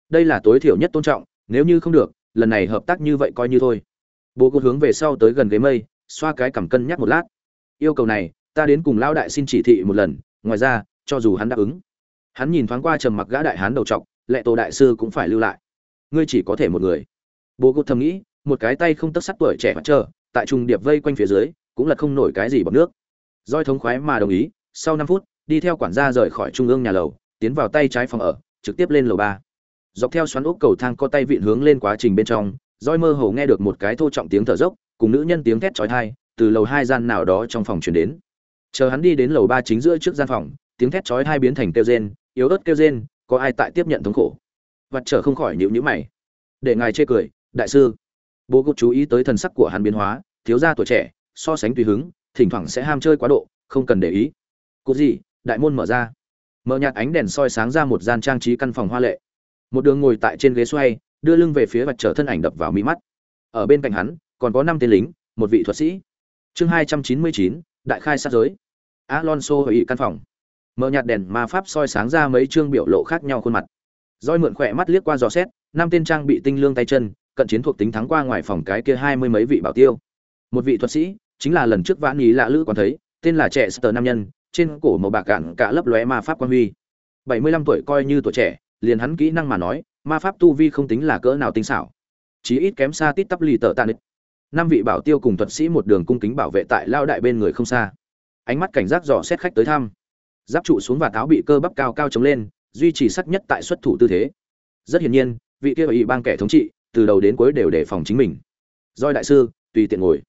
Đây là tối thiểu nhất tôn trọng, nếu như không được lần này hợp tác như vậy coi như thôi. Bố cô hướng về sau tới gần ghế mây, xoa cái cảm cân nhắc một lát. Yêu cầu này, ta đến cùng lão đại xin chỉ thị một lần, ngoài ra, cho dù hắn đáp ứng. Hắn nhìn thoáng qua trầm mặc gã đại hán đầu trọc, lệ tổ đại sư cũng phải lưu lại. Ngươi chỉ có thể một người. Bố cô thầm nghĩ, một cái tay không tất sắt tuổi trẻ mặt trơ tại trùng điệp vây quanh phía dưới, cũng là không nổi cái gì bằng nước. Roi thống khoái mà đồng ý, sau năm phút, đi theo quản gia rời khỏi trung ương nhà lầu, tiến vào tay trái phòng ở, trực tiếp lên lầu ba dọc theo xoắn ốc cầu thang có tay vịn hướng lên quá trình bên trong roi mơ hồ nghe được một cái thô trọng tiếng thở dốc, cùng nữ nhân tiếng thét chói tai, từ lầu hai gian nào đó trong phòng truyền đến. Chờ hắn đi đến lầu ba chính giữa trước gian phòng, tiếng thét chói tai biến thành kêu rên, yếu ớt kêu rên, có ai tại tiếp nhận thống khổ. Vặt trở không khỏi nhịu nhữ mày. Để ngài chê cười, đại sư. Bố cục chú ý tới thần sắc của hắn biến hóa, thiếu gia tuổi trẻ, so sánh tùy hứng, thỉnh thoảng sẽ ham chơi quá độ, không cần để ý. Cốt gì đại môn mở ra. Mở nhạt ánh đèn soi sáng ra một gian trang trí căn phòng hoa lệ một đường ngồi tại trên ghế xoay, đưa lưng về phía vạch trở thân ảnh đập vào mi mắt. Ở bên cạnh hắn, còn có năm tên lính, một vị thuật sĩ. Chương hai trăm chín mươi chín, đại khai sát giới. Alonso hội ý căn phòng. Mở nhạt đèn ma pháp soi sáng ra mấy chương biểu lộ khác nhau khuôn mặt. Roi mượn khỏe mắt liếc qua dò xét, năm tên trang bị tinh lương tay chân, cận chiến thuộc tính thắng qua ngoài phòng cái kia hai mươi mấy vị bảo tiêu. Một vị thuật sĩ, chính là lần trước vãn ý lạ lữ còn thấy, tên là trẻ sờ nam nhân, trên cổ màu bạc cạn cả lấp lóe ma pháp quan huy. Bảy mươi lăm tuổi coi như tuổi trẻ liền hắn kỹ năng mà nói, ma pháp tu vi không tính là cỡ nào tinh xảo. Chí ít kém xa tít tắp lì tợ tàn năm vị bảo tiêu cùng thuật sĩ một đường cung kính bảo vệ tại lao đại bên người không xa. Ánh mắt cảnh giác dò xét khách tới thăm. Giáp trụ xuống và táo bị cơ bắp cao cao chống lên, duy trì sắc nhất tại xuất thủ tư thế. Rất hiển nhiên, vị kia ủy ban kẻ thống trị, từ đầu đến cuối đều đề phòng chính mình. Doi đại sư, tùy tiện ngồi.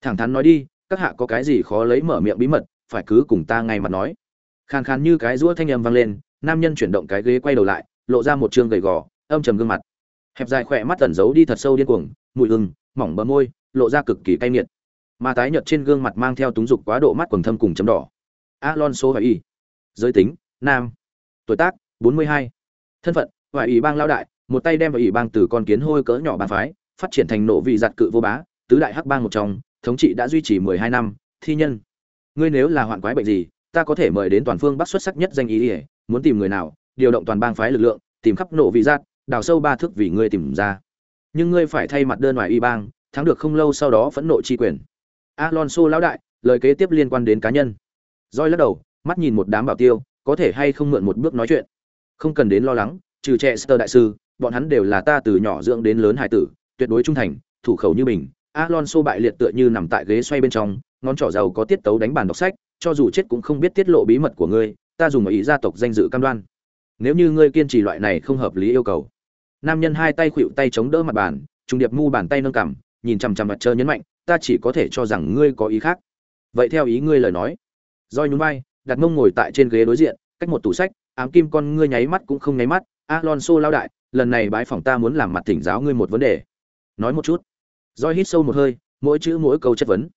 Thẳng thắn nói đi, các hạ có cái gì khó lấy mở miệng bí mật, phải cứ cùng ta ngay mặt nói. Khàn khàn như cái rũa thanh âm vang lên, nam nhân chuyển động cái ghế quay đầu lại lộ ra một trương gầy gò, âm trầm gương mặt. Hẹp dài khỏe mắt tẩn giấu đi thật sâu điên cuồng, mùi hừng mỏng bờ môi, lộ ra cực kỳ cay nghiệt. Mà tái nhợt trên gương mặt mang theo túng dục quá độ mắt quầng thâm cùng chấm đỏ. Alonso và y. Giới tính, nam. Tuổi tác 42. thân phận ngoại ủy bang lao đại, một tay đem vào ủy bang từ con kiến hôi cỡ nhỏ bàn phái, phát triển thành nộ vị giặt cự vô bá, tứ đại hắc bang một trong, thống trị đã duy trì mười hai năm. Thi nhân, ngươi nếu là hoạn quái bệnh gì, ta có thể mời đến toàn phương bắc xuất sắc nhất danh ý ỉa muốn tìm người nào điều động toàn bang phái lực lượng, tìm khắp nộ vị giác, đào sâu ba thước vì ngươi tìm ra. Nhưng ngươi phải thay mặt đơn ngoài y bang, thắng được không lâu sau đó phẫn nộ chi quyền. Alonso lão đại, lời kế tiếp liên quan đến cá nhân. Roi lắc đầu, mắt nhìn một đám bảo tiêu, có thể hay không mượn một bước nói chuyện. Không cần đến lo lắng, trừ trẻ sơ đại sư, bọn hắn đều là ta từ nhỏ dưỡng đến lớn hải tử, tuyệt đối trung thành, thủ khẩu như mình. Alonso bại liệt tựa như nằm tại ghế xoay bên trong, ngón trỏ giàu có tiết tấu đánh bàn đọc sách, cho dù chết cũng không biết tiết lộ bí mật của ngươi, ta dùng ý gia tộc danh dự cam đoan nếu như ngươi kiên trì loại này không hợp lý yêu cầu. Nam nhân hai tay khuỵu tay chống đỡ mặt bàn, trung điệp mu bàn tay nâng cằm, nhìn chằm chằm mặt trơ nhấn mạnh, ta chỉ có thể cho rằng ngươi có ý khác. Vậy theo ý ngươi lời nói. Roi nhún vai, đặt mông ngồi tại trên ghế đối diện, cách một tủ sách, ám kim con ngươi nháy mắt cũng không nháy mắt. Alonso lao đại, lần này bái phỏng ta muốn làm mặt thỉnh giáo ngươi một vấn đề. Nói một chút. Roi hít sâu một hơi, mỗi chữ mỗi câu chất vấn.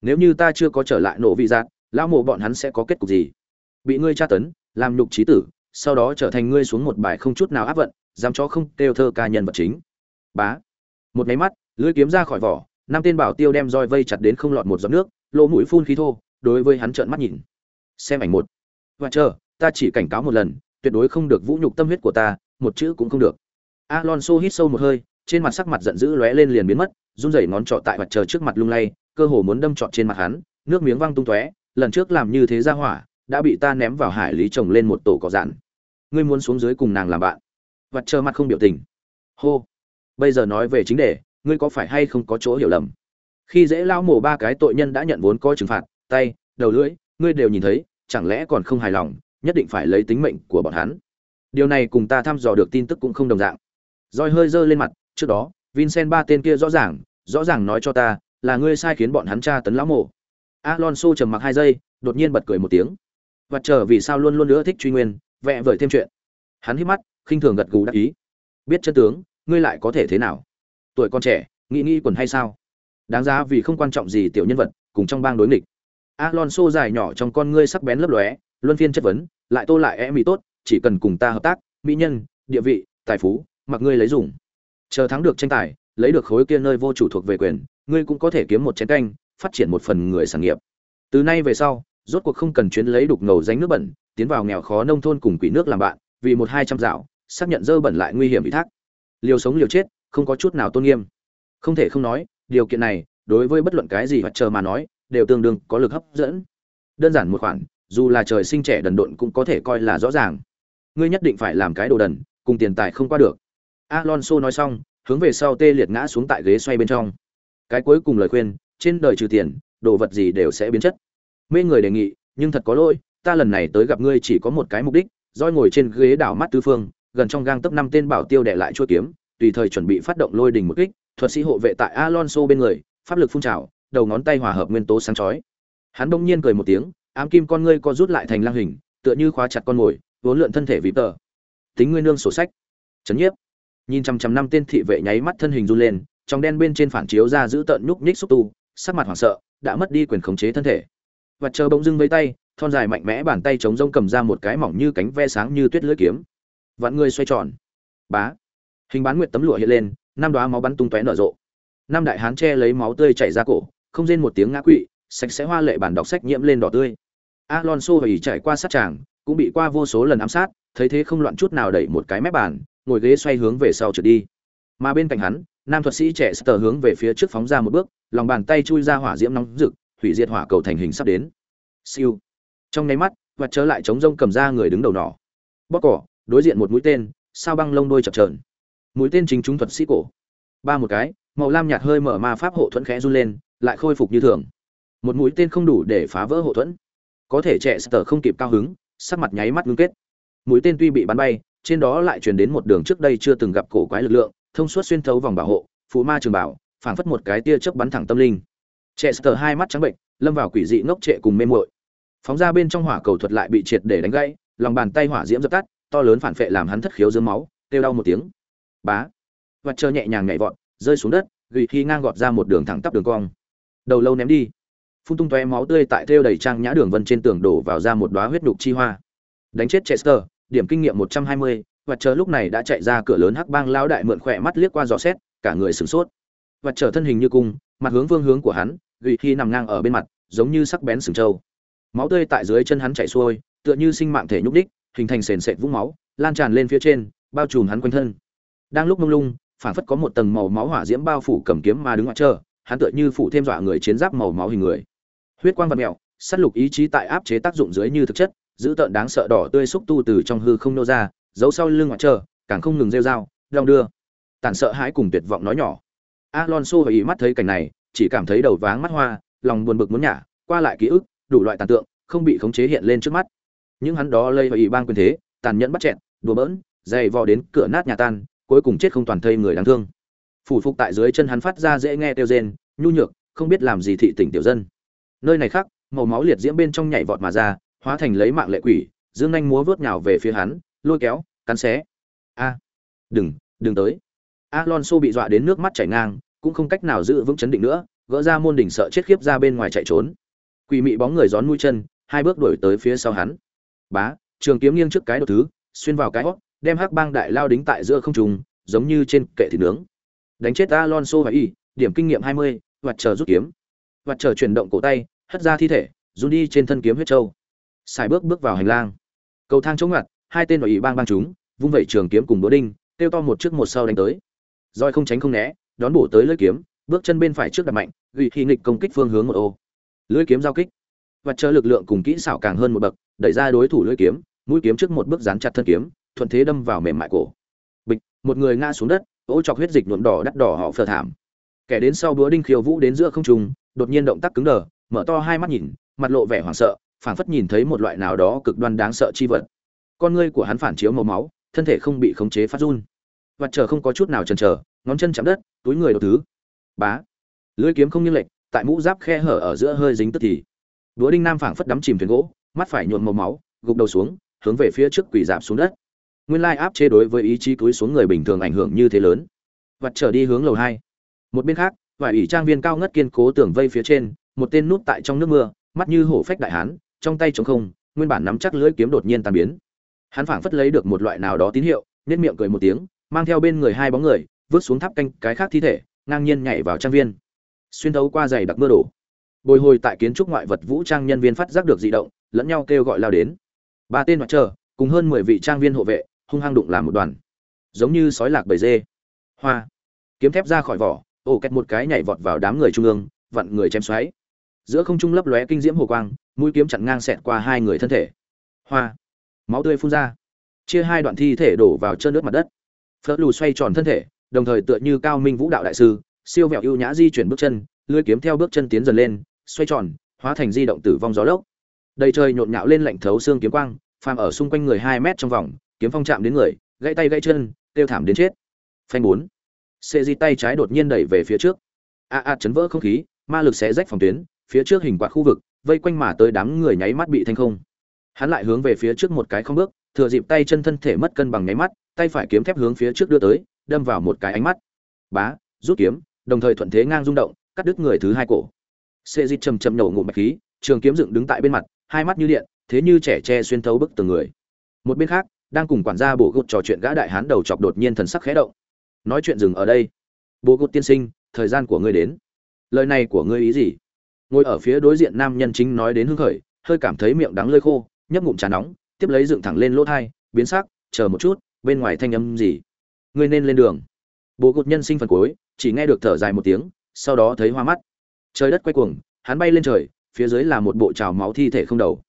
Nếu như ta chưa có trở lại nổ vị giác, lão mộ bọn hắn sẽ có kết cục gì? Bị ngươi tra tấn, làm nhục trí tử sau đó trở thành ngươi xuống một bài không chút nào áp vận, dám cho không kêu thơ ca nhân vật chính. Bá. Một máy mắt, lưỡi kiếm ra khỏi vỏ, năm tên bảo tiêu đem roi vây chặt đến không lọt một giọt nước, lỗ mũi phun khí thô, đối với hắn trợn mắt nhìn. Xem ảnh một. Và chờ, ta chỉ cảnh cáo một lần, tuyệt đối không được vũ nhục tâm huyết của ta, một chữ cũng không được. Alonso hít sâu một hơi, trên mặt sắc mặt giận dữ lóe lên liền biến mất, run rẩy ngón trọ tại mặt trời trước mặt lung lay, cơ hồ muốn đâm trọt trên mặt hắn, nước miếng văng tung tóe, lần trước làm như thế ra hỏa đã bị ta ném vào hải lý trồng lên một tổ cỏ dạn ngươi muốn xuống dưới cùng nàng làm bạn vặt trơ mặt không biểu tình. Hô. Bây giờ nói về chính đề, ngươi có phải hay không có chỗ hiểu lầm? Khi dễ lao mổ ba cái tội nhân đã nhận vốn có trừng phạt, tay, đầu lưỡi, ngươi đều nhìn thấy, chẳng lẽ còn không hài lòng, nhất định phải lấy tính mệnh của bọn hắn. Điều này cùng ta thăm dò được tin tức cũng không đồng dạng. roi hơi dơ lên mặt, trước đó, Vincent ba tên kia rõ ràng, rõ ràng nói cho ta, là ngươi sai khiến bọn hắn tra tấn lão mổ. Alonso trầm mặc hai giây, đột nhiên bật cười một tiếng. Vật chờ vì sao luôn luôn nữa thích truy nguyên, vẽ vời thêm chuyện. Hắn hít mắt, khinh thường gật gù đắc ý. Biết chân tướng ngươi lại có thể thế nào? Tuổi con trẻ nghĩ nghĩ quần hay sao? Đáng giá vì không quan trọng gì tiểu nhân vật cùng trong bang đối nghịch. Alonso dài nhỏ trong con ngươi sắc bén lấp lóe luân phiên chất vấn lại tô lại e mỹ tốt chỉ cần cùng ta hợp tác mỹ nhân địa vị tài phú mặc ngươi lấy dùng. Chờ thắng được tranh tài lấy được khối kia nơi vô chủ thuộc về quyền ngươi cũng có thể kiếm một chén canh phát triển một phần người sản nghiệp. Từ nay về sau rốt cuộc không cần chuyến lấy đục ngầu danh nước bẩn, tiến vào nghèo khó nông thôn cùng quỷ nước làm bạn, vì một hai trăm dạo, xác nhận dơ bẩn lại nguy hiểm ủy thác. Liều sống liều chết, không có chút nào tôn nghiêm. Không thể không nói, điều kiện này, đối với bất luận cái gì hoặc chờ mà nói, đều tương đương có lực hấp dẫn. Đơn giản một khoản, dù là trời sinh trẻ đần độn cũng có thể coi là rõ ràng. Ngươi nhất định phải làm cái đồ đần, cùng tiền tài không qua được. Alonso nói xong, hướng về sau tê liệt ngã xuống tại ghế xoay bên trong. Cái cuối cùng lời khuyên, trên đời trừ tiền, đồ vật gì đều sẽ biến chất mê người đề nghị nhưng thật có lỗi ta lần này tới gặp ngươi chỉ có một cái mục đích roi ngồi trên ghế đảo mắt tứ phương gần trong gang tấp năm tên bảo tiêu để lại chua kiếm, tùy thời chuẩn bị phát động lôi đình một kích, thuật sĩ hộ vệ tại Alonso bên người, pháp lực phun trào, đầu ngón tay hòa hợp nguyên tố sáng chói. Hắn đông nhiên cười một tiếng, ám kim con ngươi co rút lại thành lang hình, tựa như khóa chặt con mồi, vốn lượn thân thể vì tờ. Tính ngươi nương sổ sách. Chấn nhiếp. Nhìn chằm chằm năm tên thị vệ nháy mắt thân hình run lên, trong đen bên trên phản chiếu ra giữ tợn nhúc nhích xúc tu, sắc mặt hoảng sợ, đã mất đi quyền khống chế thân thể. Vật chờ bỗng dưng với tay, thon dài mạnh mẽ bàn tay chống rông cầm ra một cái mỏng như cánh ve sáng như tuyết lưỡi kiếm. Vạn người xoay tròn. Bá. Hình bán nguyệt tấm lụa hiện lên năm đoá máu bắn tung tóe nở rộ. Năm đại hán che lấy máu tươi chảy ra cổ không rên một tiếng ngã quỵ sạch sẽ hoa lệ bản đọc sách nhiễm lên đỏ tươi. Alonso hỉ chạy qua sát tràng cũng bị qua vô số lần ám sát thấy thế không loạn chút nào đẩy một cái mép bàn ngồi ghế xoay hướng về sau trượt đi. Mà bên cạnh hắn nam thuật sĩ trẻ sờ hướng về phía trước phóng ra một bước lòng bàn tay chui ra hỏa diễm nóng rực hủy diệt hỏa cầu thành hình sắp đến. Siêu. Trong nháy mắt, và trở lại chống rông cầm ra người đứng đầu nỏ. Bóc cỏ, đối diện một mũi tên, sao băng lông đôi chập trờn mũi tên chính chúng thuật sĩ cổ. Ba một cái, màu lam nhạt hơi mở ma pháp hộ thuẫn khẽ run lên, lại khôi phục như thường. Một mũi tên không đủ để phá vỡ hộ thuẫn. Có thể trẻ sờ không kịp cao hứng, sắc mặt nháy mắt ngưng kết. Mũi tên tuy bị bắn bay, trên đó lại truyền đến một đường trước đây chưa từng gặp cổ quái lực lượng, thông suốt xuyên thấu vòng bảo hộ phụ ma trường bảo, phảng phất một cái tia chớp bắn thẳng tâm linh trẻ sờ hai mắt trắng bệnh, lâm vào quỷ dị ngốc trệ cùng mê muội. Phóng ra bên trong hỏa cầu thuật lại bị triệt để đánh gãy, lòng bàn tay hỏa diễm dập tắt, to lớn phản phệ làm hắn thất khiếu dưới máu, kêu đau một tiếng. Bá. Và chờ nhẹ nhàng nhảy vọt, rơi xuống đất gỉ khi ngang gọt ra một đường thẳng tắp đường cong. Đầu lâu ném đi. Phun tung tóe máu tươi tại thêu đầy trang nhã đường vân trên tường đổ vào ra một đóa huyết nhục chi hoa. Đánh chết chester điểm kinh nghiệm một trăm hai mươi và chờ lúc này đã chạy ra cửa lớn hắc bang lão đại mượn khỏe mắt liếc qua dò xét, cả người sửng sốt và chờ thân hình như cung, mặt hướng phương hướng của hắn, gửi khi nằm ngang ở bên mặt, giống như sắc bén sừng trâu. Máu tươi tại dưới chân hắn chảy xuôi, tựa như sinh mạng thể nhúc đích hình thành sền sệt vũng máu, lan tràn lên phía trên, bao trùm hắn quanh thân. Đang lúc mông lung phản phất có một tầng màu máu hỏa diễm bao phủ cầm kiếm mà đứng ngoại chờ, hắn tựa như phủ thêm dọa người chiến giáp màu máu hình người. Huyết quang vật mẹo sát lục ý chí tại áp chế tác dụng dưới như thực chất, giữ tợn đáng sợ đỏ tươi xúc tu từ trong hư không nô ra, giấu sau lưng ngoại chờ, càng không ngừng rêu dao đong đưa. Tàn sợ hãi cùng tuyệt vọng nói nhỏ alonso và ý mắt thấy cảnh này, chỉ cảm thấy đầu váng mắt hoa, lòng buồn bực muốn nhả, qua lại ký ức, đủ loại tàn tượng, không bị khống chế hiện lên trước mắt. Những hắn đó lây vào ý bang quyền thế, tàn nhẫn bắt chẹn đùa bỡn, dày vò đến cửa nát nhà tan, cuối cùng chết không toàn thây người đáng thương. Phủ phục tại dưới chân hắn phát ra dễ nghe tiêu rên, nhu nhược, không biết làm gì thị tỉnh tiểu dân. Nơi này khác màu máu liệt diễm bên trong nhảy vọt mà ra, hóa thành lấy mạng lệ quỷ, dương nhanh múa vớt nhào về phía hắn, lôi kéo, cắn xé. A, đừng đừng tới alonso bị dọa đến nước mắt chảy ngang cũng không cách nào giữ vững chấn định nữa gỡ ra môn đỉnh sợ chết khiếp ra bên ngoài chạy trốn. Quỷ mị bóng người gión mũi chân hai bước đuổi tới phía sau hắn. Bá trường kiếm nghiêng trước cái đầu thứ xuyên vào cái hốc, đem hắc bang đại lao đính tại giữa không trung giống như trên kệ thịt nướng. Đánh chết alonso và y điểm kinh nghiệm 20, hoặc chờ rút kiếm. Hoặc chờ chuyển động cổ tay hất ra thi thể run đi trên thân kiếm huyết châu xài bước bước vào hành lang. Cầu thang chống ngặt hai tên nội y bang bang chúng vung vẩy trường kiếm cùng đũa đinh tiêu to một trước một sau đánh tới roi không tránh không né, đón bổ tới lưỡi kiếm, bước chân bên phải trước đặt mạnh, ghi khi nghịch công kích phương hướng một ô. Lưỡi kiếm giao kích. Và chờ lực lượng cùng kỹ xảo càng hơn một bậc, đẩy ra đối thủ lưỡi kiếm, mũi kiếm trước một bước dán chặt thân kiếm, thuận thế đâm vào mềm mại cổ. Bịch, một người ngã xuống đất, ô chọc huyết dịch nhuộm đỏ đắt đỏ họ phờ thảm. Kẻ đến sau búa đinh khiêu vũ đến giữa không trung, đột nhiên động tác cứng đờ, mở to hai mắt nhìn, mặt lộ vẻ hoảng sợ, phảng phất nhìn thấy một loại nào đó cực đoan đáng sợ chi vật. Con ngươi của hắn phản chiếu màu máu, thân thể không bị khống chế phát run và chờ không có chút nào chần chờ, ngón chân chạm đất, túi người đầu thứ. Bá. Lưỡi kiếm không nghiêng lệch, tại mũ giáp khe hở ở giữa hơi dính tức thì. Đúa đinh nam phảng phất đắm chìm thuyền gỗ, mắt phải nhuộm màu máu, gục đầu xuống, hướng về phía trước quỷ dạp xuống đất. Nguyên lai áp chế đối với ý chí túi xuống người bình thường ảnh hưởng như thế lớn. Vặt trở đi hướng lầu hai. Một bên khác, vài ủy trang viên cao ngất kiên cố tường vây phía trên, một tên nút tại trong nước mưa, mắt như hổ phách đại hán, trong tay trống không, nguyên bản nắm chắc lưỡi kiếm đột nhiên tan biến. Hắn phảng phất lấy được một loại nào đó tín hiệu nên miệng cười một tiếng mang theo bên người hai bóng người, vứt xuống tháp canh cái khác thi thể, ngang nhiên nhảy vào trang viên. Xuyên thấu qua giày đặc mưa đổ. Bồi hồi tại kiến trúc ngoại vật vũ trang nhân viên phát giác được dị động, lẫn nhau kêu gọi lao đến. Ba tên mặt chờ cùng hơn mười vị trang viên hộ vệ, hung hăng đụng làm một đoàn. Giống như sói lạc bầy dê. Hoa. Kiếm thép ra khỏi vỏ, ổ kẹt một cái nhảy vọt vào đám người trung ương, vặn người chém xoáy. Giữa không trung lấp lóe kinh diễm hồ quang, mũi kiếm chặn ngang xẹt qua hai người thân thể. Hoa. Máu tươi phun ra. Chia hai đoạn thi thể đổ vào trơn nước mặt đất phớt lù xoay tròn thân thể, đồng thời tựa như cao minh vũ đạo đại sư, siêu vẹo ưu nhã di chuyển bước chân, lưỡi kiếm theo bước chân tiến dần lên, xoay tròn, hóa thành di động tử vong gió lốc. Đầy trời nhộn nhạo lên lạnh thấu xương kiếm quang, phàm ở xung quanh người hai mét trong vòng, kiếm phong chạm đến người, gãy tay gãy chân, tiêu thảm đến chết. Phanh bốn. Xê di tay trái đột nhiên đẩy về phía trước. A a chấn vỡ không khí, ma lực xé rách phòng tuyến, phía trước hình quạt khu vực, vây quanh mà tới đám người nháy mắt bị thanh không. Hắn lại hướng về phía trước một cái không bước, thừa dịp tay chân thân thể mất cân bằng nháy mắt tay phải kiếm thép hướng phía trước đưa tới, đâm vào một cái ánh mắt. Bá, rút kiếm, đồng thời thuận thế ngang rung động, cắt đứt người thứ hai cổ. Xê di chầm chầm nổ ngụm bạch khí, trường kiếm dựng đứng tại bên mặt, hai mắt như điện, thế như trẻ tre xuyên thấu bức từng người. Một bên khác, đang cùng quản gia bộ gột trò chuyện gã đại hán đầu chọc đột nhiên thần sắc khẽ động. Nói chuyện dừng ở đây. Bộ gột tiên sinh, thời gian của ngươi đến. Lời này của ngươi ý gì? Ngồi ở phía đối diện nam nhân chính nói đến hưng khởi, hơi cảm thấy miệng đắng lơi khô, nhấp ngụm trà nóng, tiếp lấy dựng thẳng lên lỗ thai, biến sắc, chờ một chút bên ngoài thanh âm gì? Ngươi nên lên đường. Bố gột nhân sinh phần cuối, chỉ nghe được thở dài một tiếng, sau đó thấy hoa mắt. Trời đất quay cuồng, hắn bay lên trời, phía dưới là một bộ trào máu thi thể không đầu.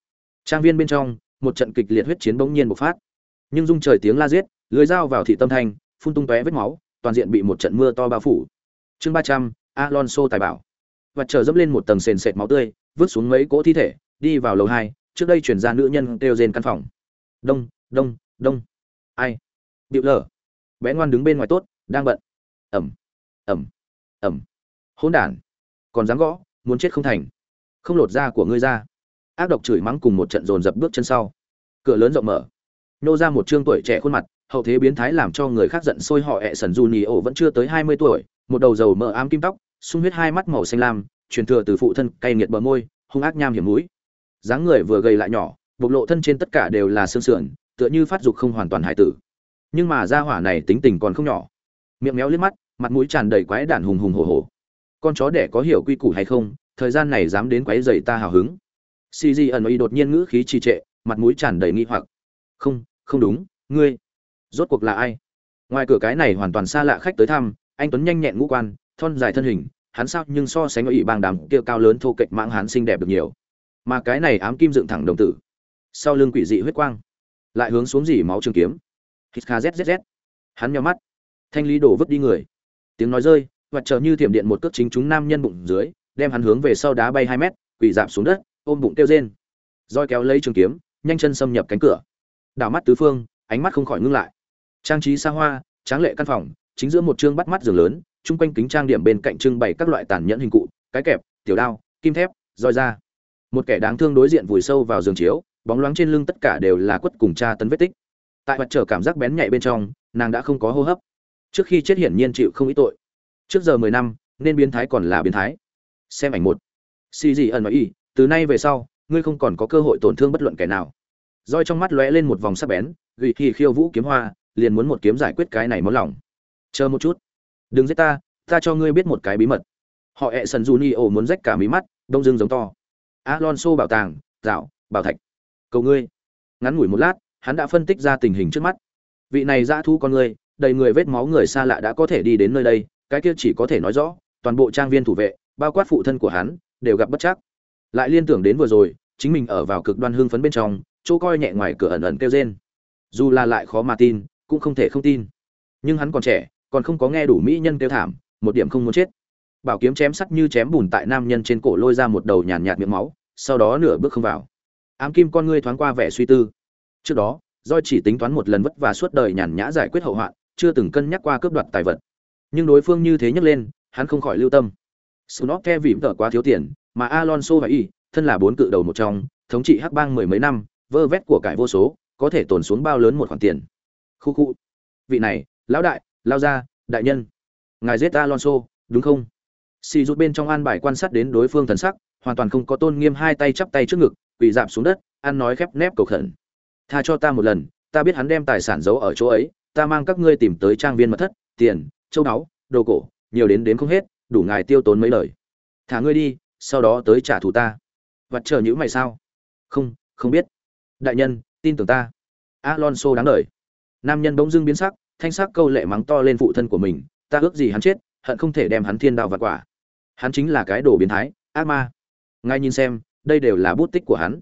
Trang viên bên trong, một trận kịch liệt huyết chiến bỗng nhiên bộc phát. Nhưng dung trời tiếng la giết, lưới dao vào thị tâm thanh, phun tung tóe vết máu, toàn diện bị một trận mưa to bao phủ. Chương ba trăm, alonso tài bảo. Và chờ dẫm lên một tầng sền sệt máu tươi, vứt xuống mấy cỗ thi thể, đi vào lầu hai, trước đây chuyển ra nữ nhân kêu rên căn phòng. Đông đông đông ai? Bịu lờ bé ngoan đứng bên ngoài tốt, đang bận. Ẩm ẩm ẩm. Hỗn đản. Còn dám gõ, muốn chết không thành. Không lột da của ngươi ra. Ác độc chửi mắng cùng một trận dồn dập bước chân sau. Cửa lớn rộng mở. Nô ra một trương tuổi trẻ khuôn mặt, hậu thế biến thái làm cho người khác giận sôi họ ẹ sần dù nhì ổ vẫn chưa tới hai mươi tuổi, một đầu dầu mỡ ám kim tóc, sung huyết hai mắt màu xanh lam, truyền thừa từ phụ thân cay nghiệt bờ môi, hung ác nham hiểm mũi. Dáng người vừa gầy lại nhỏ, bộc lộ thân trên tất cả đều là xương sườn tựa như phát dục không hoàn toàn hải tử. Nhưng mà gia hỏa này tính tình còn không nhỏ. Miệng méo liếc mắt, mặt mũi tràn đầy quái đản hùng hùng hổ hổ. Con chó đẻ có hiểu quy củ hay không? Thời gian này dám đến quấy dậy ta hào hứng. Si di ẩn ý đột nhiên ngữ khí trì trệ, mặt mũi tràn đầy nghi hoặc. Không không đúng, ngươi. Rốt cuộc là ai? Ngoài cửa cái này hoàn toàn xa lạ khách tới thăm, anh tuấn nhanh nhẹn ngũ quan, thon dài thân hình, hắn sao nhưng so sánh với ỷ bang đám kia cao lớn thô kệch mãng hắn xinh đẹp được nhiều. Mà cái này ám kim dựng thẳng đồng tử. Sau lưng quỷ dị huyết quang lại hướng xuống dỉ máu trường kiếm. Hít kha zzz hắn nhắm mắt. Thanh lý đổ vứt đi người. Tiếng nói rơi, và chờ như thiểm điện một cước chính chúng nam nhân bụng dưới, đem hắn hướng về sau đá bay hai mét, quỳ giảm xuống đất, ôm bụng tiêu rên. Roi kéo lấy trường kiếm, nhanh chân xâm nhập cánh cửa. Đảo mắt tứ phương, ánh mắt không khỏi ngưng lại. Trang trí xa hoa, tráng lệ căn phòng, chính giữa một chương bắt mắt giường lớn, chung quanh kính trang điểm bên cạnh trưng bày các loại tàn nhẫn hình cụ, cái kẹp, tiểu đao, kim thép, roi da một kẻ đáng thương đối diện vùi sâu vào giường chiếu bóng loáng trên lưng tất cả đều là quất cùng cha tấn vết tích. Tại mặt trở cảm giác bén nhạy bên trong, nàng đã không có hô hấp. Trước khi chết hiển nhiên chịu không ít tội. Trước giờ mười năm, nên biến thái còn là biến thái. Xem ảnh một. Xì gì ẩn nói y, từ nay về sau, ngươi không còn có cơ hội tổn thương bất luận kẻ nào. Roi trong mắt lóe lên một vòng sắc bén, gửi khi khiêu vũ kiếm hoa, liền muốn một kiếm giải quyết cái này mất lòng. Chờ một chút. Đừng giết ta ta cho ngươi biết một cái bí mật. Họ ẹ sần ồ muốn rách cả mí mắt, đông dương giống to. Alonso bảo tàng dạo bảo thạch cầu ngươi. Ngắn ngủi một lát, hắn đã phân tích ra tình hình trước mắt. Vị này dã thu con ngươi, đầy người vết máu người xa lạ đã có thể đi đến nơi đây, cái kia chỉ có thể nói rõ, toàn bộ trang viên thủ vệ, bao quát phụ thân của hắn, đều gặp bất chắc. Lại liên tưởng đến vừa rồi, chính mình ở vào cực đoan hưng phấn bên trong, chỗ coi nhẹ ngoài cửa ẩn ẩn kêu rên. Dù là lại khó mà tin, cũng không thể không tin. Nhưng hắn còn trẻ, còn không có nghe đủ mỹ nhân kêu thảm, một điểm không muốn chết. Bảo kiếm chém sắt như chém bùn tại nam nhân trên cổ lôi ra một đầu nhàn nhạt miệng máu, sau đó nửa bước không vào ám kim con ngươi thoáng qua vẻ suy tư. Trước đó do chỉ tính toán một lần vất và suốt đời nhàn nhã giải quyết hậu hoạn, chưa từng cân nhắc qua cướp đoạt tài vật. Nhưng đối phương như thế nhấc lên, hắn không khỏi lưu tâm. Snot the vì tở quá thiếu tiền, mà Alonso và y, thân là bốn cự đầu một trong, thống trị hắc bang mười mấy năm, vơ vét của cải vô số, có thể tồn xuống bao lớn một khoản tiền. Khu khu. Vị này, lão đại lao ra đại nhân. Ngài giết alonso, đúng không? Xì rút bên trong an bài quan sát đến đối phương thần sắc, hoàn toàn không có tôn nghiêm hai tay chắp tay trước ngực quỳ dạp xuống đất, ăn nói khép nép cầu khẩn. Tha cho ta một lần, ta biết hắn đem tài sản giấu ở chỗ ấy, ta mang các ngươi tìm tới trang viên mật thất, tiền, châu báu, đồ cổ, nhiều đến đến không hết, đủ ngài tiêu tốn mấy lời. Thả ngươi đi, sau đó tới trả thù ta. Vặt chờ nhữ mày sao? Không không biết. Đại nhân, tin tưởng ta. Alonso đáng đời nam nhân bỗng dưng biến sắc, thanh sắc câu lệ mắng to lên phụ thân của mình, ta ước gì hắn chết, hận không thể đem hắn thiên đao vặt quả. Hắn chính là cái đồ biến thái, ác ma. Ngay nhìn xem đây đều là bút tích của hắn.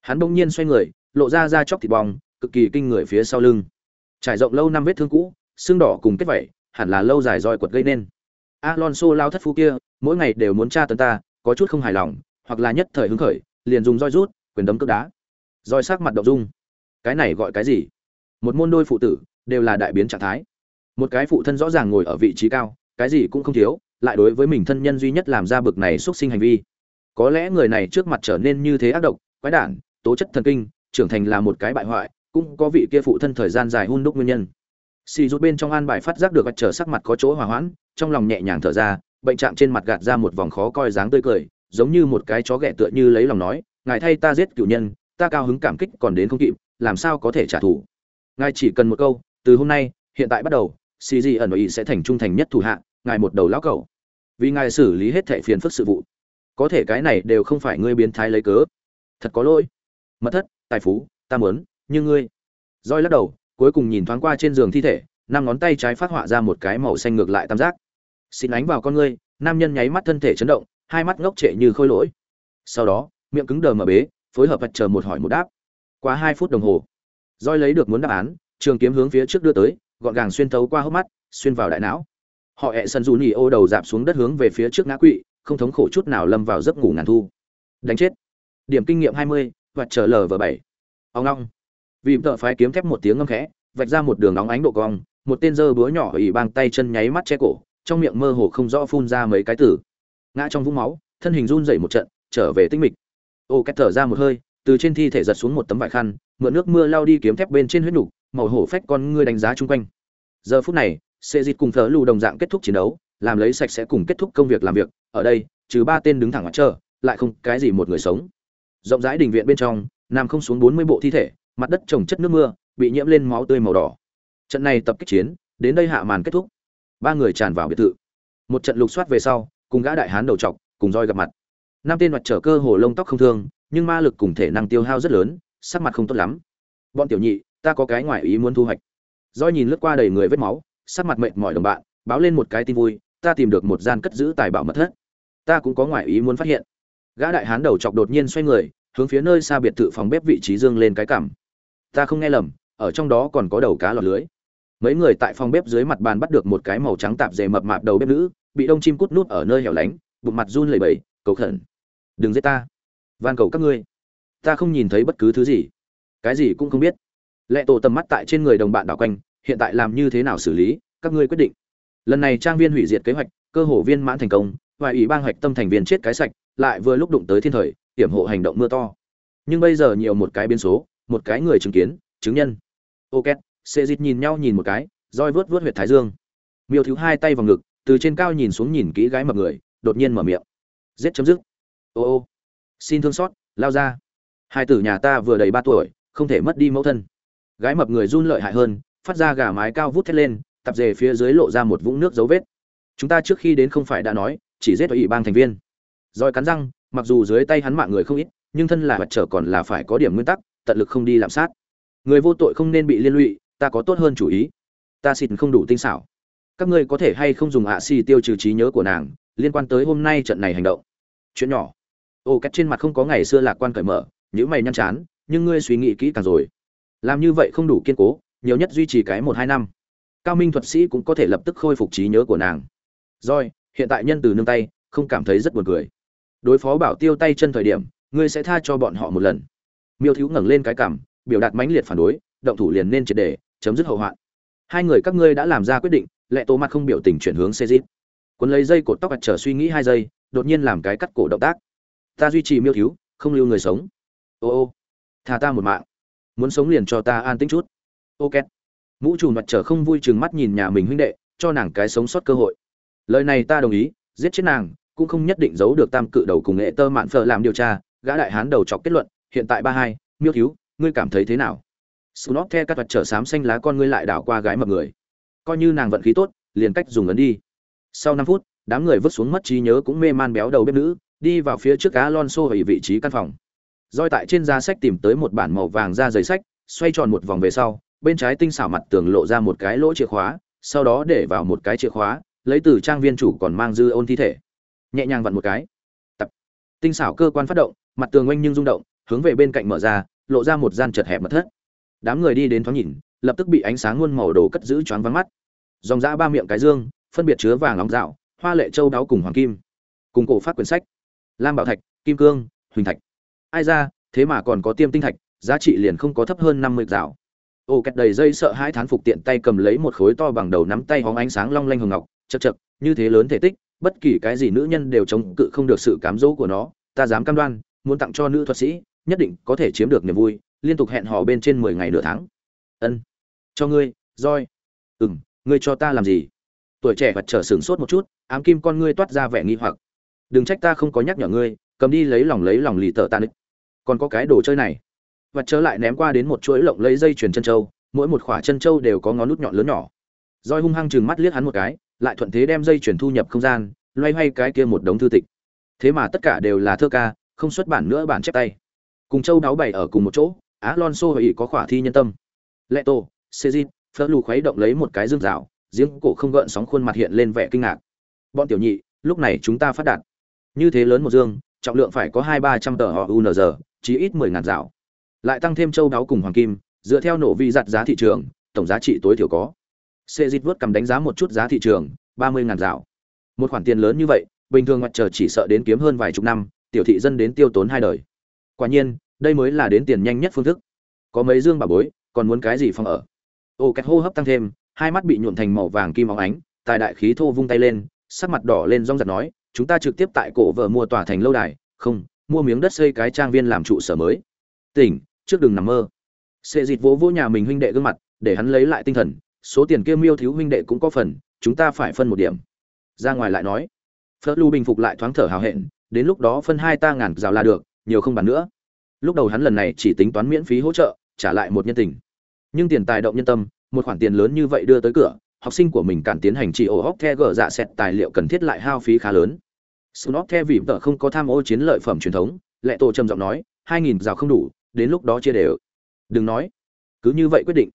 Hắn bỗng nhiên xoay người, lộ ra da chóc thịt bong, cực kỳ kinh người phía sau lưng. Trải rộng lâu năm vết thương cũ, xương đỏ cùng kết vẩy hẳn là lâu dài roi quật gây nên. Alonso lao thất phu kia, mỗi ngày đều muốn tra tấn ta, có chút không hài lòng, hoặc là nhất thời hứng khởi, liền dùng roi rút, quyền đấm cước đá. Roi sắc mặt động dung. Cái này gọi cái gì? Một môn đôi phụ tử, đều là đại biến trạng thái. Một cái phụ thân rõ ràng ngồi ở vị trí cao, cái gì cũng không thiếu, lại đối với mình thân nhân duy nhất làm ra bực này xuất sinh hành vi có lẽ người này trước mặt trở nên như thế ác độc, quái đản, tố chất thần kinh, trưởng thành là một cái bại hoại, cũng có vị kia phụ thân thời gian dài hun đúc nguyên nhân. Xì rút bên trong an bài phát giác được gạch trở sắc mặt có chỗ hòa hoãn, trong lòng nhẹ nhàng thở ra, bệnh trạng trên mặt gạt ra một vòng khó coi dáng tươi cười, giống như một cái chó ghẻ tựa như lấy lòng nói, ngài thay ta giết cửu nhân, ta cao hứng cảm kích còn đến không kịp, làm sao có thể trả thù? Ngài chỉ cần một câu, từ hôm nay, hiện tại bắt đầu, xì gì ẩn ý sẽ thành trung thành nhất thủ hạ, ngài một đầu lão cầu vì ngài xử lý hết thẻ phiền phức sự vụ có thể cái này đều không phải ngươi biến thái lấy cớ. Thật có lỗi. Mất thất, tài phú, ta muốn như ngươi. Roi lắc đầu, cuối cùng nhìn thoáng qua trên giường thi thể, năm ngón tay trái phát họa ra một cái màu xanh ngược lại tam giác. Xin ánh vào con ngươi, nam nhân nháy mắt thân thể chấn động, hai mắt ngốc trệ như khôi lỗi. Sau đó, miệng cứng đờ mở bế, phối hợp vật chờ một hỏi một đáp. Qua hai phút đồng hồ roi lấy được muốn đáp án, trường kiếm hướng phía trước đưa tới, gọn gàng xuyên thấu qua hốc mắt, xuyên vào đại não. Họ hẹ sân dù nhì ô đầu dạp xuống đất hướng về phía trước ngã quỵ không thống khổ chút nào lâm vào giấc ngủ ngàn thu. Đánh chết. Điểm kinh nghiệm hai mươi, và chờ lờ vờ bảy. Ông long. Vì tợ phái kiếm thép một tiếng ngâm khẽ, vạch ra một đường nóng ánh độ cong, một tên dơ búa nhỏ ỉ bang tay chân nháy mắt che cổ, trong miệng mơ hồ không rõ phun ra mấy cái tử. Ngã trong vũng máu, thân hình run dậy một trận, trở về tinh mịch. Ô két thở ra một hơi, từ trên thi thể giật xuống một tấm vải khăn, mượn nước mưa lao đi kiếm thép bên trên huyết nhục màu hổ phách con ngươi đánh giá chung quanh. Giờ phút này sệ dịt cùng thờ lù đồng dạng kết thúc chiến đấu làm lấy sạch sẽ cùng kết thúc công việc làm việc, ở đây, trừ ba tên đứng thẳng mặt trơ lại không cái gì một người sống. Rộng rãi đình viện bên trong, nằm không xuống bốn mươi bộ thi thể, mặt đất trồng chất nước mưa, bị nhiễm lên máu tươi màu đỏ. Trận này tập kích chiến, đến đây hạ màn kết thúc. Ba người tràn vào biệt thự. Một trận lục soát về sau, cùng gã đại hán đầu trọc cùng roi gặp mặt. Năm tên mặt trở cơ hồ lông tóc không thương, nhưng ma lực cùng thể năng tiêu hao rất lớn, sắc mặt không tốt lắm. Bọn tiểu nhị, ta có cái ngoài ý muốn thu hoạch. Roi nhìn lướt qua đầy người vết máu, sắc mặt mệt mỏi đồng bạn, báo lên một cái tin vui ta tìm được một gian cất giữ tài bảo mật thất. Ta cũng có ngoại ý muốn phát hiện. Gã đại hán đầu chọc đột nhiên xoay người, hướng phía nơi xa biệt thự phòng bếp vị trí dương lên cái cảm ta không nghe lầm, ở trong đó còn có đầu cá lọt lưới. Mấy người tại phòng bếp dưới mặt bàn bắt được một cái màu trắng tạp dề mập mạp đầu bếp nữ, bị đông chim cút nút ở nơi hẻo lánh, bụng mặt run lẩy bẩy, cầu khẩn. Đừng giết ta, van cầu các ngươi. Ta không nhìn thấy bất cứ thứ gì. Cái gì cũng không biết. Lệ tổ tầm mắt tại trên người đồng bạn đảo quanh, hiện tại làm như thế nào xử lý, các ngươi quyết định lần này trang viên hủy diệt kế hoạch, cơ hồ viên mãn thành công, và ủy ban hoạch tâm thành viên chết cái sạch, lại vừa lúc đụng tới thiên thời, hiểm hộ hành động mưa to. Nhưng bây giờ nhiều một cái biến số, một cái người chứng kiến, chứng nhân. Ok sẽ dịt nhìn nhau nhìn một cái, roi vớt vớt huyệt thái dương. Miêu thứ hai tay vào ngực, từ trên cao nhìn xuống nhìn kỹ gái mập người, đột nhiên mở miệng. Giết chấm dứt. Ô ô. Xin thương xót, lao ra. Hai tử nhà ta vừa đầy ba tuổi, không thể mất đi mẫu thân. Gái mập người run lợi hại hơn, phát ra gà mái cao vút thét lên tập dề phía dưới lộ ra một vũng nước dấu vết. Chúng ta trước khi đến không phải đã nói, chỉ giết ủy ban thành viên. Rồi cắn răng, mặc dù dưới tay hắn mạng người không ít, nhưng thân là vật trở còn là phải có điểm nguyên tắc, tận lực không đi làm sát. Người vô tội không nên bị liên lụy, ta có tốt hơn chủ ý. Ta xịt không đủ tinh xảo. Các ngươi có thể hay không dùng ạ xì tiêu trừ trí nhớ của nàng, liên quan tới hôm nay trận này hành động. Chuyện nhỏ. Ô, cách trên mặt không có ngày xưa lạc quan cởi mở những mày nhăn chán, nhưng ngươi suy nghĩ kỹ càng rồi. Làm như vậy không đủ kiên cố, nhiều nhất duy trì cái một hai năm cao minh thuật sĩ cũng có thể lập tức khôi phục trí nhớ của nàng. Rồi, hiện tại nhân từ nương tay, không cảm thấy rất buồn cười. Đối phó bảo tiêu tay chân thời điểm, ngươi sẽ tha cho bọn họ một lần. Miêu thiếu ngẩng lên cái cảm, biểu đạt mãnh liệt phản đối, động thủ liền nên triệt để, chấm dứt hậu hoạn. Hai người các ngươi đã làm ra quyết định, lệ tô mặt không biểu tình chuyển hướng xe dít cuốn lấy dây cột tóc ặt trở suy nghĩ hai giây, đột nhiên làm cái cắt cổ động tác. Ta duy trì miêu thiếu, không lưu người sống. Ô ô thà ta một mạng. Muốn sống liền cho ta an tĩnh chút. Ok mũ trùm mặt trở không vui chừng mắt nhìn nhà mình huynh đệ cho nàng cái sống sót cơ hội lời này ta đồng ý giết chết nàng cũng không nhất định giấu được tam cự đầu cùng nghệ tơ mạn phở làm điều tra gã đại hán đầu chọc kết luận hiện tại ba hai miêu thiếu ngươi cảm thấy thế nào Snot the các vật trở xám xanh lá con ngươi lại đảo qua gái mập người. Coi như nàng vận khí tốt, liền cách dùng ấn đi. Sau 5 phút, đám người vứt xuống mất trí nhớ cũng mê man béo đầu bếp nữ, đi vào phía trước Alonso ở vị trí căn phòng. Rồi tại trên giá sách tìm tới một bản màu vàng da giấy sách, xoay tròn một vòng về sau, bên trái tinh xảo mặt tường lộ ra một cái lỗ chìa khóa, sau đó để vào một cái chìa khóa, lấy từ trang viên chủ còn mang dư ôn thi thể. Nhẹ nhàng vặn một cái. Tập. Tinh xảo cơ quan phát động, mặt tường oanh nhưng rung động, hướng về bên cạnh mở ra, lộ ra một gian chật hẹp mật thất đám người đi đến thoáng nhìn lập tức bị ánh sáng muôn màu đồ cất giữ choáng váng mắt dòng dã ba miệng cái dương phân biệt chứa vàng nóng dạo hoa lệ châu đáo cùng hoàng kim cùng cổ phát quyển sách lam bảo thạch kim cương huỳnh thạch ai ra thế mà còn có tiêm tinh thạch giá trị liền không có thấp hơn năm mươi dạo ô, kẹt đầy dây sợ hai thán phục tiện tay cầm lấy một khối to bằng đầu nắm tay hóng ánh sáng long lanh hồng ngọc, chật chật, như thế lớn thể tích, bất kỳ cái gì nữ nhân đều chống cự không được sự cám dỗ của nó. Ta dám cam đoan, muốn tặng cho nữ thuật sĩ, nhất định có thể chiếm được niềm vui, liên tục hẹn hò bên trên mười ngày nửa tháng. Ân. Cho ngươi roi ừm, ngươi cho ta làm gì? Tuổi trẻ vật trở sửng sốt một chút, ám kim con ngươi toát ra vẻ nghi hoặc. Đừng trách ta không có nhắc nhở ngươi, cầm đi lấy lòng lấy lòng lì tợ ta nứt còn có cái đồ chơi này và trở lại ném qua đến một chuỗi lộng lấy dây chuyền chân châu mỗi một khỏa chân châu đều có ngón nút nhọn lớn nhỏ roi hung hăng chừng mắt liếc hắn một cái lại thuận thế đem dây chuyền thu nhập không gian loay hoay cái kia một đống thư tịch thế mà tất cả đều là thơ ca không xuất bản nữa bản chép tay cùng châu đáo bày ở cùng một chỗ Alonso ý có khỏa thi nhân tâm. Leto, Cezin Fleur lù khuấy động lấy một cái dương rào, giếng cổ không gợn sóng khuôn mặt hiện lên vẻ kinh ngạc. Bọn tiểu nhị, lúc này chúng ta phát đạt. Như thế lớn một dương, trọng lượng phải có hai ba trăm tờ họ UNZ, chí ít mười ngàn rào. Lại tăng thêm châu đáo cùng hoàng kim, dựa theo nổ vi giặt giá thị trường, tổng giá trị tối thiểu có. Cezit vớt cầm đánh giá một chút giá thị trường, ba mươi ngàn rào. Một khoản tiền lớn như vậy, bình thường mặt trời chỉ sợ đến kiếm hơn vài chục năm, tiểu thị dân đến tiêu tốn hai đời. Quả nhiên, đây mới là đến tiền nhanh nhất phương thức có mấy dương bà bối còn muốn cái gì phòng ở ô kẹt hô hấp tăng thêm hai mắt bị nhuộn thành màu vàng kim óng ánh tài đại khí thô vung tay lên sắc mặt đỏ lên rong giặt nói chúng ta trực tiếp tại cổ vợ mua tòa thành lâu đài không mua miếng đất xây cái trang viên làm trụ sở mới tỉnh trước đừng nằm mơ. Sệ dịt vỗ vỗ nhà mình huynh đệ gương mặt, để hắn lấy lại tinh thần, số tiền kia miêu thiếu huynh đệ cũng có phần, chúng ta phải phân một điểm. Ra ngoài lại nói. Phớt lu bình phục lại thoáng thở hào hẹn, đến lúc đó phân hai ta ngàn rào là được, nhiều không bàn nữa. Lúc đầu hắn lần này chỉ tính toán miễn phí hỗ trợ, trả lại một nhân tình. Nhưng tiền tài động nhân tâm, một khoản tiền lớn như vậy đưa tới cửa, học sinh của mình cản tiến hành chỉ ổ hóc the gờ dạ xẹt tài liệu cần thiết lại hao phí khá lớn. Snob the vì vợ không có tham ô chiến lợi phẩm truyền thống, lệ tổ trầm giọng nói, hai nghìn rào không đủ đến lúc đó chia đều. Đừng nói. Cứ như vậy quyết định.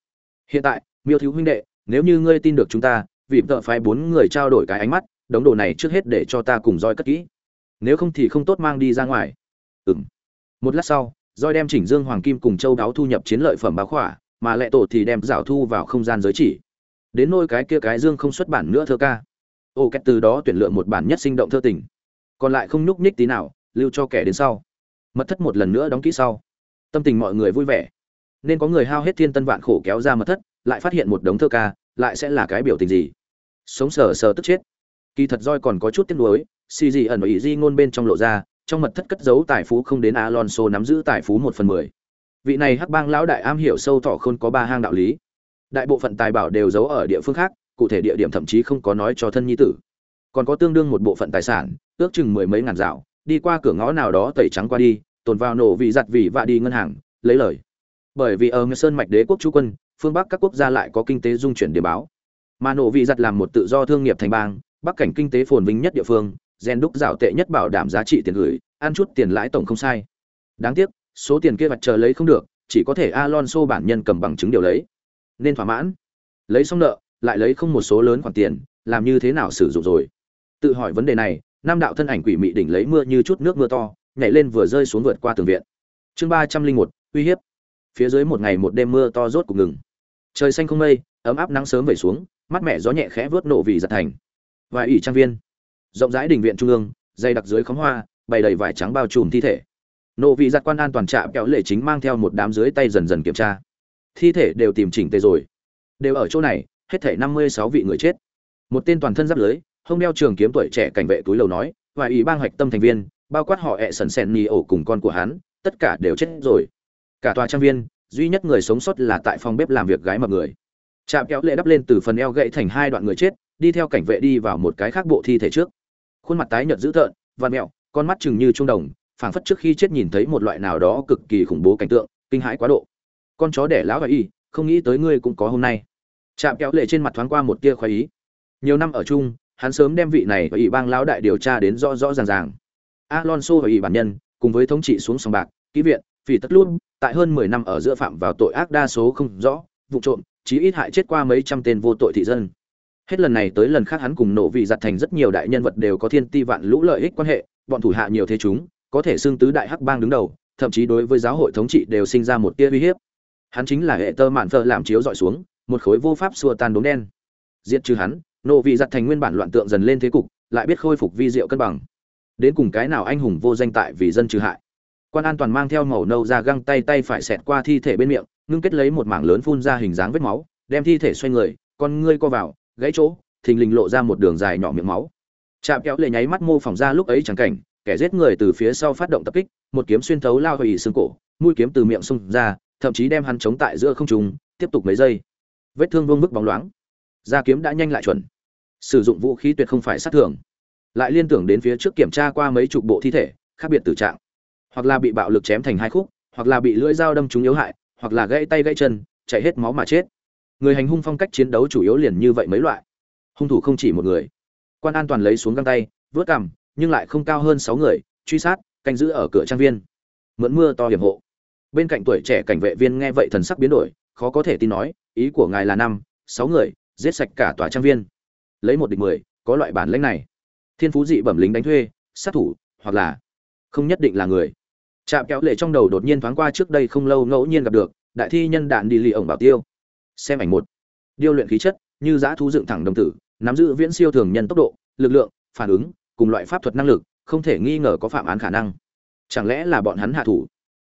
Hiện tại, miêu thiếu huynh đệ, nếu như ngươi tin được chúng ta, vì vợ phái bốn người trao đổi cái ánh mắt, đống đồ này trước hết để cho ta cùng roi cất kỹ. Nếu không thì không tốt mang đi ra ngoài. Ừng một lát sau, roi đem chỉnh dương hoàng kim cùng châu đáo thu nhập chiến lợi phẩm báo khỏa, mà lệ tổ thì đem dạo thu vào không gian giới chỉ. Đến nôi cái kia cái dương không xuất bản nữa thơ ca. Ô két từ đó tuyển lựa một bản nhất sinh động thơ tình. Còn lại không nhúc nhích tí nào, lưu cho kẻ đến sau. Mất thất một lần nữa đóng kỹ sau tâm tình mọi người vui vẻ. Nên có người hao hết thiên tân vạn khổ kéo ra mật thất, lại phát hiện một đống thơ ca, lại sẽ là cái biểu tình gì? Sống sờ sờ tức chết. Kỳ thật roi còn có chút tiếc nuối, xì gì ẩn ý di ngôn bên trong lộ ra, trong mật thất cất giấu tài phú không đến alonso nắm giữ tài phú một phần mười. Vị này hắc bang lão đại am hiểu sâu thọ khôn có ba hang đạo lý. Đại bộ phận tài bảo đều giấu ở địa phương khác, cụ thể địa điểm thậm chí không có nói cho thân nhi tử. Còn có tương đương một bộ phận tài sản, ước chừng mười mấy ngàn dạo, đi qua cửa ngõ nào đó tẩy trắng qua đi tồn vào nổ vị giặt vị và đi ngân hàng, lấy lời. Bởi vì ở ngân sơn mạch đế quốc chú quân, phương bắc các quốc gia lại có kinh tế dung chuyển địa báo. Mà nổ vị giặt làm một tự do thương nghiệp thành bang, bắc cảnh kinh tế phồn vinh nhất địa phương, gen đúc rào tệ nhất bảo đảm giá trị tiền gửi, ăn chút tiền lãi tổng không sai. Đáng tiếc, số tiền kia vặt chờ lấy không được, chỉ có thể alonso bản nhân cầm bằng chứng điều lấy. Nên thỏa mãn. Lấy xong nợ, lại lấy không một số lớn khoản tiền, làm như thế nào sử dụng rồi? Tự hỏi vấn đề này nam đạo thân ảnh quỷ mị đỉnh lấy mưa như chút nước mưa to nhảy lên vừa rơi xuống vượt qua tường viện. Chương ba trăm linh một, uy hiếp. Phía dưới một ngày một đêm mưa to rốt cục ngừng. Trời xanh không mây, ấm áp nắng sớm vẩy xuống mắt mẹ gió nhẹ khẽ vớt nổ vì giật thành. Và ủy trang viên, rộng rãi đình viện trung ương, dày đặc dưới khóm hoa, bày đầy vải trắng bao trùm thi thể. Nộ vị giặt quan an toàn trạm kéo lệ chính mang theo một đám dưới tay dần dần kiểm tra. Thi thể đều tìm chỉnh tề rồi. Đều ở chỗ này, hết thể năm mươi sáu vị người chết. Một tên toàn thân giáp lưới, hông đeo trường kiếm tuổi trẻ cảnh vệ túi lầu nói và ủy ban hoạch tâm thành viên bao quát họ ẹ sần sèn nì ổ cùng con của hắn, tất cả đều chết rồi. Cả tòa trang viên, duy nhất người sống sót là tại phòng bếp làm việc gái mập người. Chạm kéo lệ đắp lên từ phần eo gãy thành hai đoạn người chết, đi theo cảnh vệ đi vào một cái khác bộ thi thể trước. Khuôn mặt tái nhợt dữ tợn và mẹo, con mắt chừng như trung đồng, phảng phất trước khi chết nhìn thấy một loại nào đó cực kỳ khủng bố cảnh tượng, kinh hãi quá độ. Con chó đẻ lão và y, không nghĩ tới ngươi cũng có hôm nay. Chạm kéo lệ trên mặt thoáng qua một tia khoái ý. Nhiều năm ở chung, hắn sớm đem vị này và ủy bang lão đại điều tra đến rõ rõ ràng ràng alonso và ủy bản nhân, cùng với thống trị xuống sòng bạc kỹ viện vì tất luôn tại hơn mười năm ở giữa phạm vào tội ác đa số không rõ, vụ trộm, chí ít hại chết qua mấy trăm tên vô tội thị dân. Hết lần này tới lần khác hắn cùng nổ vị giặt thành rất nhiều đại nhân vật đều có thiên ti vạn lũ lợi ích quan hệ, bọn thủ hạ nhiều thế chúng, có thể xưng tứ đại hắc bang đứng đầu, thậm chí đối với giáo hội thống trị đều sinh ra một tia uy hiếp. Hắn chính là hệ tơ mạn phở làm chiếu dọi xuống, một khối vô pháp xua tan đốm đen. Diệt trừ hắn nổ vị giặt thành nguyên bản loạn tượng dần lên thế cục, lại biết khôi phục vi diệu cân bằng đến cùng cái nào anh hùng vô danh tại vì dân trừ hại. Quan an toàn mang theo màu nâu ra găng tay tay phải xẹt qua thi thể bên miệng, ngưng kết lấy một mảng lớn phun ra hình dáng vết máu, đem thi thể xoay người, con ngươi co vào, gãy chỗ, thình lình lộ ra một đường dài nhỏ miệng máu. Chạm kéo lệ nháy mắt mô phỏng ra lúc ấy chẳng cảnh, kẻ giết người từ phía sau phát động tập kích, một kiếm xuyên thấu lao hủy xương cổ, mũi kiếm từ miệng xung ra, thậm chí đem hắn chống tại giữa không trung, tiếp tục mấy giây. Vết thương vương mức bóng loáng. Da kiếm đã nhanh lại chuẩn. Sử dụng vũ khí tuyệt không phải sát thường lại liên tưởng đến phía trước kiểm tra qua mấy chục bộ thi thể, khác biệt tử trạng. Hoặc là bị bạo lực chém thành hai khúc, hoặc là bị lưỡi dao đâm trúng yếu hại, hoặc là gãy tay gãy chân, chạy hết máu mà chết. Người hành hung phong cách chiến đấu chủ yếu liền như vậy mấy loại. Hung thủ không chỉ một người. Quan an toàn lấy xuống găng tay, vớt cằm, nhưng lại không cao hơn sáu người, truy sát, canh giữ ở cửa trang viên. Mượn mưa to hiểm hộ. Bên cạnh tuổi trẻ cảnh vệ viên nghe vậy thần sắc biến đổi, khó có thể tin nói, ý của ngài là năm, sáu người, giết sạch cả tòa trang viên. Lấy một địch mười, có loại bản lãnh này thiên phú dị bẩm lính đánh thuê, sát thủ, hoặc là không nhất định là người. Chạm kéo lệ trong đầu đột nhiên thoáng qua trước đây không lâu ngẫu nhiên gặp được, đại thi nhân đạn đi lì ổng bảo tiêu. Xem ảnh một. Điêu luyện khí chất, như giã thú dựng thẳng đồng tử, nắm giữ viễn siêu thường nhân tốc độ, lực lượng, phản ứng, cùng loại pháp thuật năng lực, không thể nghi ngờ có phạm án khả năng. Chẳng lẽ là bọn hắn hạ thủ?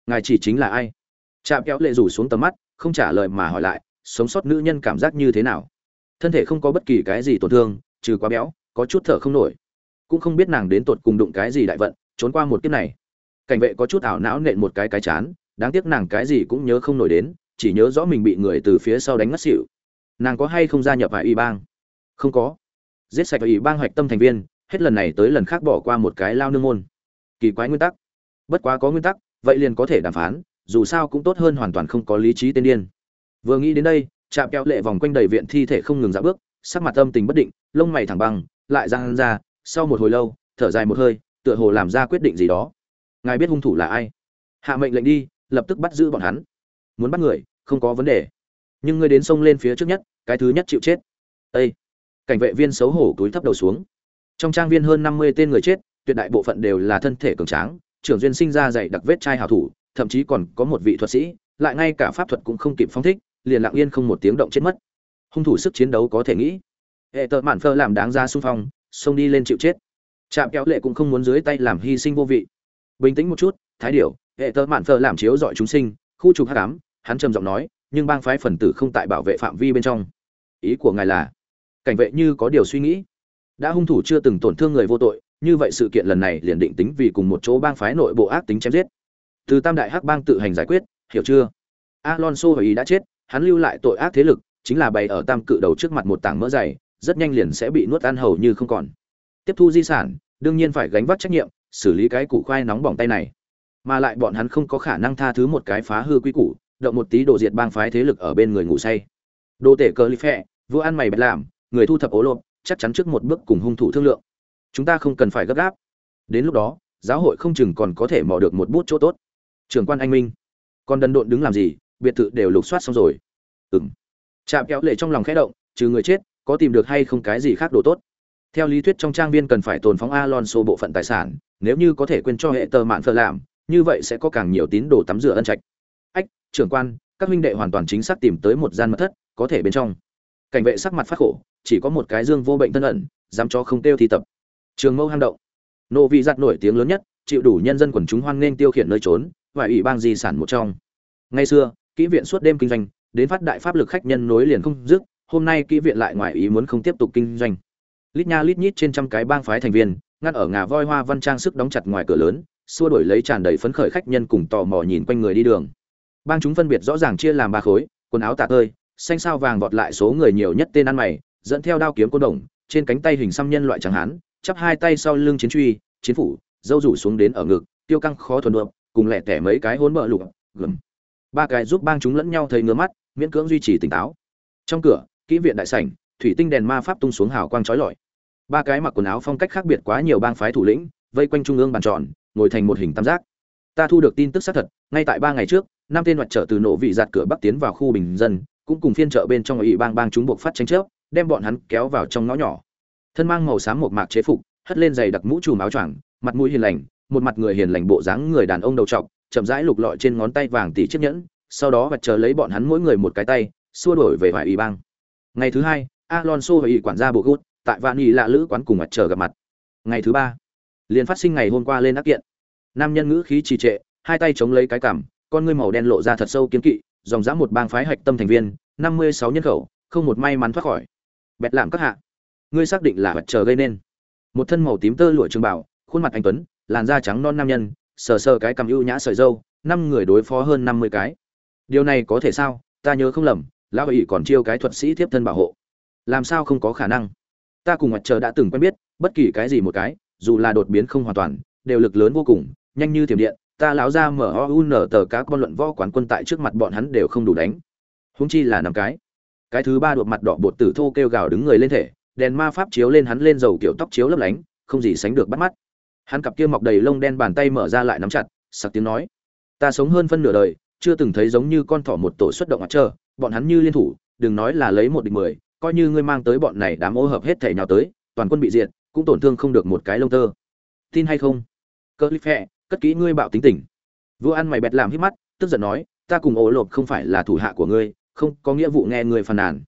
Ngài chỉ chính là ai? Chạm kéo lệ rủ xuống tầm mắt, không trả lời mà hỏi lại, sống sót nữ nhân cảm giác như thế nào? Thân thể không có bất kỳ cái gì tổn thương, trừ quá béo, có chút thở không nổi cũng không biết nàng đến tột cùng đụng cái gì đại vận, trốn qua một kiếp này. Cảnh vệ có chút ảo não nện một cái cái chán, đáng tiếc nàng cái gì cũng nhớ không nổi đến, chỉ nhớ rõ mình bị người từ phía sau đánh ngất xỉu. Nàng có hay không gia nhập vào ủy bang? Không có. Giết sạch ủy bang hoạch tâm thành viên, hết lần này tới lần khác bỏ qua một cái lao nương môn. Kỳ quái nguyên tắc. Bất quá có nguyên tắc, vậy liền có thể đàm phán, dù sao cũng tốt hơn hoàn toàn không có lý trí tên điên. Vừa nghĩ đến đây, chạm keo lệ vòng quanh đầy viện thi thể không ngừng dạo bước, sắc mặt âm tình bất định, lông mày thẳng băng, lại răng ra sau một hồi lâu, thở dài một hơi, tựa hồ làm ra quyết định gì đó. Ngài biết hung thủ là ai? Hạ mệnh lệnh đi, lập tức bắt giữ bọn hắn. Muốn bắt người, không có vấn đề. Nhưng ngươi đến sông lên phía trước nhất, cái thứ nhất chịu chết. Ê! cảnh vệ viên xấu hổ túi thấp đầu xuống. Trong trang viên hơn năm mươi tên người chết, tuyệt đại bộ phận đều là thân thể cường tráng, trưởng duyên sinh ra dạy đặc vết trai hào thủ, thậm chí còn có một vị thuật sĩ, lại ngay cả pháp thuật cũng không kịp phong thích, liền lặng yên không một tiếng động chết mất. Hung thủ sức chiến đấu có thể nghĩ. Hệ tợ mạn phơ làm đáng ra xung phong xông đi lên chịu chết. Trạm kéo lệ cũng không muốn dưới tay làm hy sinh vô vị. Bình tĩnh một chút, thái điểu, hệ tơ mạn phơ làm chiếu dọi chúng sinh, khu trục hát cám hắn trầm giọng nói, nhưng bang phái phần tử không tại bảo vệ phạm vi bên trong. Ý của ngài là, cảnh vệ như có điều suy nghĩ. Đã hung thủ chưa từng tổn thương người vô tội, như vậy sự kiện lần này liền định tính vì cùng một chỗ bang phái nội bộ ác tính chém giết. Từ tam đại hắc bang tự hành giải quyết, hiểu chưa? Alonso ý đã chết, hắn lưu lại tội ác thế lực, chính là bày ở tam cự đầu trước mặt một tảng mỡ dày rất nhanh liền sẽ bị nuốt ăn hầu như không còn. Tiếp thu di sản, đương nhiên phải gánh vác trách nhiệm, xử lý cái củ khoai nóng bỏng tay này. Mà lại bọn hắn không có khả năng tha thứ một cái phá hư quy củ, động một tí đồ diệt bang phái thế lực ở bên người ngủ say. Đồ tể cờ li phẹ vua ăn mày bạch làm, người thu thập ố lộp, chắc chắn trước một bước cùng hung thủ thương lượng. Chúng ta không cần phải gấp gáp. Đến lúc đó, giáo hội không chừng còn có thể mò được một bút chỗ tốt. Trưởng quan anh minh còn đần độn đứng làm gì, biệt thự đều lục soát xong rồi. Ừng chạm kéo lệ trong lòng khẽ động, trừ người chết có tìm được hay không cái gì khác đồ tốt. Theo lý thuyết trong trang viên cần phải tồn phóng alonso bộ phận tài sản, nếu như có thể quên cho hệ tờ mạn phở làm, như vậy sẽ có càng nhiều tín đồ tắm rửa ân trạch. Ách, trưởng quan, các huynh đệ hoàn toàn chính xác tìm tới một gian mật thất, có thể bên trong. Cảnh vệ sắc mặt phát khổ, chỉ có một cái dương vô bệnh thân ẩn, dám cho không tiêu thi tập. Trường mâu hang động. Nộ vị giặt nổi tiếng lớn nhất, chịu đủ nhân dân quần chúng hoan nghênh tiêu khiển nơi trốn, và ủy ban di sản một trong. Ngày xưa, kỹ viện suốt đêm kinh doanh, đến phát đại pháp lực khách nhân nối liền không dứt hôm nay kỹ viện lại ngoài ý muốn không tiếp tục kinh doanh. Lít nha lít nhít trên trăm cái bang phái thành viên, ngắt ở ngà voi hoa văn trang sức đóng chặt ngoài cửa lớn, xua đổi lấy tràn đầy phấn khởi khách nhân cùng tò mò nhìn quanh người đi đường. Bang chúng phân biệt rõ ràng chia làm ba khối, quần áo tạ tơi, xanh sao vàng vọt lại số người nhiều nhất tên ăn mày, dẫn theo đao kiếm côn đồng, trên cánh tay hình xăm nhân loại trắng hán, chắp hai tay sau lưng chiến truy, chiến phủ, dâu rủ xuống đến ở ngực, tiêu căng khó thuần đượm cùng lẻ tẻ mấy cái hỗn bợ lục gừng ba cái giúp bang chúng lẫn nhau thấy ngứa mắt, miễn cưỡng duy trì tỉnh táo. Trong cửa kỹ viện đại sảnh, thủy tinh đèn ma pháp tung xuống hào quang chói lọi. Ba cái mặc quần áo phong cách khác biệt quá nhiều bang phái thủ lĩnh, vây quanh trung ương bàn tròn, ngồi thành một hình tam giác. Ta thu được tin tức xác thật, ngay tại ba ngày trước, năm tên hoạt trở từ nổ vị giạt cửa bắc tiến vào khu bình dân, cũng cùng phiên chợ bên trong ủy bang bang chúng buộc phát tranh chấp, đem bọn hắn kéo vào trong ngõ nhỏ. Thân mang màu xám một mạc chế phục, hất lên giày đặc mũ trùm áo choàng, mặt mũi hiền lành, một mặt người hiền lành bộ dáng người đàn ông đầu trọc, chậm rãi lục lọi trên ngón tay vàng tỷ chiếc nhẫn, sau đó vật chờ lấy bọn hắn mỗi người một cái tay, xua đổi về ngoài ủy bang ngày thứ hai, alonso và ủy quản gia bộ gút tại vạn y lạ lữ quán cùng mặt trời gặp mặt. Ngày thứ ba, liền phát sinh ngày hôm qua lên ác kiện. Nam nhân ngữ khí trì trệ, hai tay chống lấy cái cằm, con ngươi màu đen lộ ra thật sâu kiến kỵ, dòng dã một bang phái hạch tâm thành viên, năm mươi sáu nhân khẩu, không một may mắn thoát khỏi. Bẹt làm các hạ. Ngươi xác định là mặt trời gây nên. Một thân màu tím tơ lụa trường bảo khuôn mặt anh tuấn, làn da trắng non nam nhân, sờ sờ cái cầm ưu nhã sợi dâu năm người đối phó hơn năm mươi cái. Điều này có thể sao? Ta nhớ không lầm lão ủy còn chiêu cái thuật sĩ tiếp thân bảo hộ. Làm sao không có khả năng? Ta cùng mặt trời đã từng quen biết, bất kỳ cái gì một cái, dù là đột biến không hoàn toàn, đều lực lớn vô cùng, nhanh như thiểm điện, ta lão ra mở o u nở tờ các con luận võ quán quân tại trước mặt bọn hắn đều không đủ đánh. Húng chi là năm cái. Cái thứ ba đột mặt đỏ bột tử thô kêu gào đứng người lên thể, đèn ma pháp chiếu lên hắn lên dầu kiểu tóc chiếu lấp lánh, không gì sánh được bắt mắt. Hắn cặp kia mọc đầy lông đen bàn tay mở ra lại nắm chặt, sặc tiếng nói. Ta sống hơn phân nửa đời, chưa từng thấy giống như con thỏ một tổ xuất động mặt trơ bọn hắn như liên thủ, đừng nói là lấy một địch mười, coi như ngươi mang tới bọn này đám ô hợp hết thể nào tới, toàn quân bị diệt, cũng tổn thương không được một cái lông tơ. Tin hay không? Cơ lip hẹ cất kỹ ngươi bạo tính tình. Vua ăn mày bẹt làm hít mắt, tức giận nói, ta cùng ổ lộp không phải là thủ hạ của ngươi, không có nghĩa vụ nghe ngươi phàn nàn.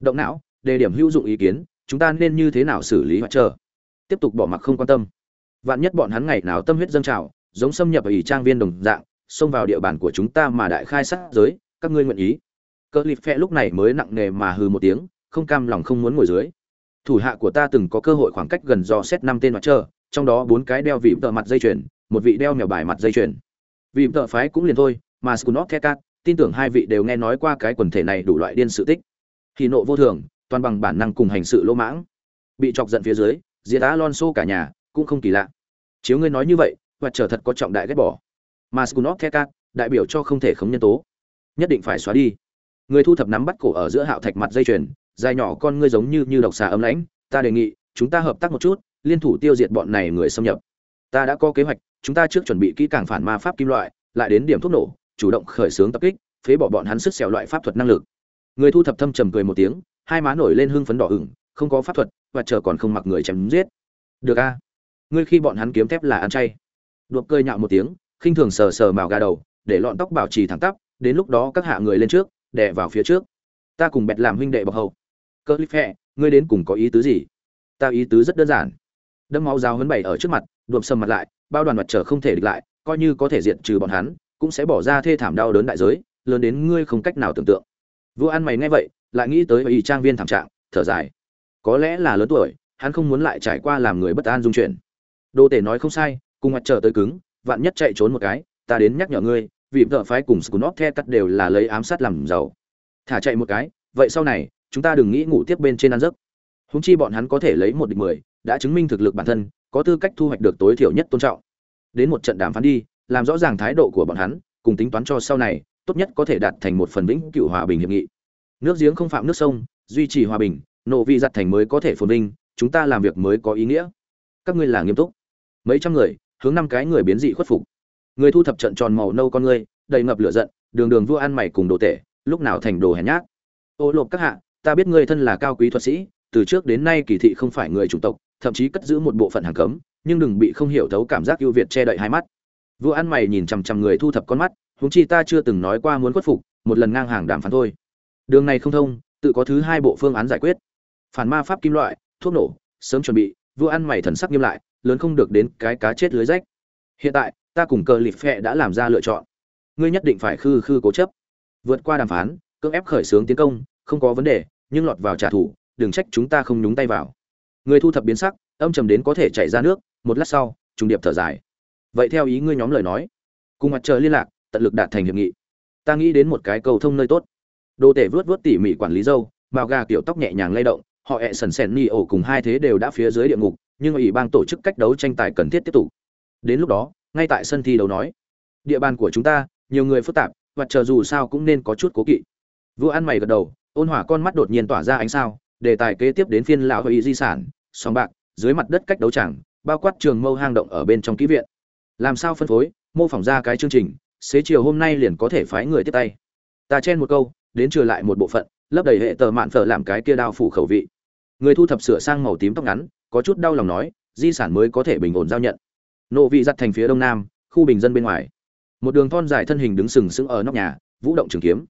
Động não, đề điểm hữu dụng ý kiến, chúng ta nên như thế nào xử lý hoặc chờ? Tiếp tục bỏ mặc không quan tâm. Vạn nhất bọn hắn ngày nào tâm huyết dâng trào, giống xâm nhập ở ỷ trang viên đồng dạng, xông vào địa bàn của chúng ta mà đại khai sát giới, các ngươi nguyện ý? Cỡ lịp phe lúc này mới nặng nề mà hừ một tiếng, không cam lòng không muốn ngồi dưới. Thủ hạ của ta từng có cơ hội khoảng cách gần do xét năm tên mặt trơ trong đó bốn cái đeo vị tợ mặt dây chuyền, một vị đeo mèo bài mặt dây chuyền. Vị tợ phái cũng liền thôi, mà scunot thekat tin tưởng hai vị đều nghe nói qua cái quần thể này đủ loại điên sự tích. Thì nộ vô thường, toàn bằng bản năng cùng hành sự lỗ mãng. Bị chọc giận phía dưới, diệt alonso cả nhà, cũng không kỳ lạ. Chiếu ngươi nói như vậy và trở thật có trọng đại ghét bỏ. Mà scunot thekat đại biểu cho không thể khống nhân tố. Nhất định phải xóa đi người thu thập nắm bắt cổ ở giữa hạo thạch mặt dây chuyền, dài nhỏ con ngươi giống như như độc xà ấm lãnh, ta đề nghị, chúng ta hợp tác một chút, liên thủ tiêu diệt bọn này người xâm nhập. Ta đã có kế hoạch, chúng ta trước chuẩn bị kỹ càng phản ma pháp kim loại, lại đến điểm thuốc nổ, chủ động khởi xướng tập kích, phế bỏ bọn hắn sức xẻo loại pháp thuật năng lực. Người thu thập thâm trầm cười một tiếng, hai má nổi lên hưng phấn đỏ ửng, không có pháp thuật, và chờ còn không mặc người chém giết. Được a. Ngươi khi bọn hắn kiếm thép là ăn chay. Đuộc cơi nhạo một tiếng, khinh thường sờ sờ màu gà đầu, để lọn tóc bảo trì thẳng tắp, đến lúc đó các hạ người lên trước đè vào phía trước. Ta cùng bẹt làm huynh đệ bọc hậu cơ lip hẹ ngươi đến cùng có ý tứ gì? Ta ý tứ rất đơn giản. Đâm máu giáo hấn bày ở trước mặt đuộm sầm mặt lại, bao đoàn mặt trở không thể địch lại, coi như có thể diệt trừ bọn hắn, cũng sẽ bỏ ra thê thảm đau đớn đại giới, lớn đến ngươi không cách nào tưởng tượng. Vua ăn mày nghe vậy, lại nghĩ tới ý trang viên thảm trạng, thở dài. Có lẽ là lớn tuổi, hắn không muốn lại trải qua làm người bất an dung chuyển đô tể nói không sai, cùng mặt trở tới cứng, vạn nhất chạy trốn một cái, ta đến nhắc nhở ngươi vì vợ phái cùng scunop the cắt đều là lấy ám sát làm giàu. Thả chạy một cái, vậy sau này, chúng ta đừng nghĩ ngủ tiếp bên trên ăn giấc. Húng chi bọn hắn có thể lấy một địch mười, đã chứng minh thực lực bản thân, có tư cách thu hoạch được tối thiểu nhất tôn trọng. Đến một trận đàm phán đi, làm rõ ràng thái độ của bọn hắn, cùng tính toán cho sau này, tốt nhất có thể đạt thành một phần vĩnh cựu hòa bình hiệp nghị. Nước giếng không phạm nước sông, duy trì hòa bình, nộ vị giặt thành mới có thể phồn vinh, chúng ta làm việc mới có ý nghĩa. Các ngươi là nghiêm túc. Mấy trăm người, hướng năm cái người biến dị khuất phục người thu thập trận tròn màu nâu con ngươi, đầy ngập lửa giận, đường đường vua ăn mày cùng đồ tể, lúc nào thành đồ hèn nhát. Ô lộp các hạ, ta biết ngươi thân là cao quý thuật sĩ, từ trước đến nay kỳ thị không phải người chủng tộc, thậm chí cất giữ một bộ phận hàng cấm, nhưng đừng bị không hiểu thấu cảm giác ưu việt che đậy hai mắt. Vua ăn mày nhìn chằm chằm người thu thập con mắt, huống chi ta chưa từng nói qua muốn khuất phục, một lần ngang hàng đàm phán thôi. Đường này không thông, tự có thứ hai bộ phương án giải quyết. Phản ma pháp kim loại, thuốc nổ, sớm chuẩn bị, vua ăn mày thần sắc nghiêm lại, lớn không được đến cái cá chết lưới rách. Hiện tại ta cùng cờ lịp phẹ đã làm ra lựa chọn. Ngươi nhất định phải khư khư cố chấp. Vượt qua đàm phán, cưỡng ép khởi xướng tiến công, không có vấn đề, nhưng lọt vào trả thù, đừng trách chúng ta không nhúng tay vào. Người thu thập biến sắc, âm trầm đến có thể chảy ra nước, một lát sau, trùng điệp thở dài. Vậy theo ý ngươi nhóm lời nói, cùng mặt trời liên lạc, tận lực đạt thành hiệp nghị. Ta nghĩ đến một cái cầu thông nơi tốt. Đồ tể vớt vớt tỉ mỉ quản lý dâu màu gà kiểu tóc nhẹ nhàng lay động, họ hẹ sần sèn ni ổ cùng hai thế đều đã phía dưới địa ngục, nhưng ủy ban tổ chức cách đấu tranh tài cần thiết tiếp tục. Đến lúc đó ngay tại sân thi đấu nói. Địa bàn của chúng ta, nhiều người phức tạp, và chờ dù sao cũng nên có chút cố kỵ. Vua ăn mày gật đầu, ôn hỏa con mắt đột nhiên tỏa ra ánh sao, đề tài kế tiếp đến phiên lão hội di sản sòng bạc, dưới mặt đất cách đấu chẳng bao quát trường mâu hang động ở bên trong ký viện. Làm sao phân phối, mô phỏng ra cái chương trình, xế chiều hôm nay liền có thể phái người tiếp tay. Ta chen một câu, đến trừ lại một bộ phận, lấp đầy hệ tờ mạn phở làm cái kia đao phủ khẩu vị. Người thu thập sửa sang màu tím tóc ngắn, có chút đau lòng nói, di sản mới có thể bình ổn giao nhận nộ vị giặt thành phía đông nam, khu bình dân bên ngoài. Một đường thon dài thân hình đứng sừng sững ở nóc nhà, vũ động trường kiếm.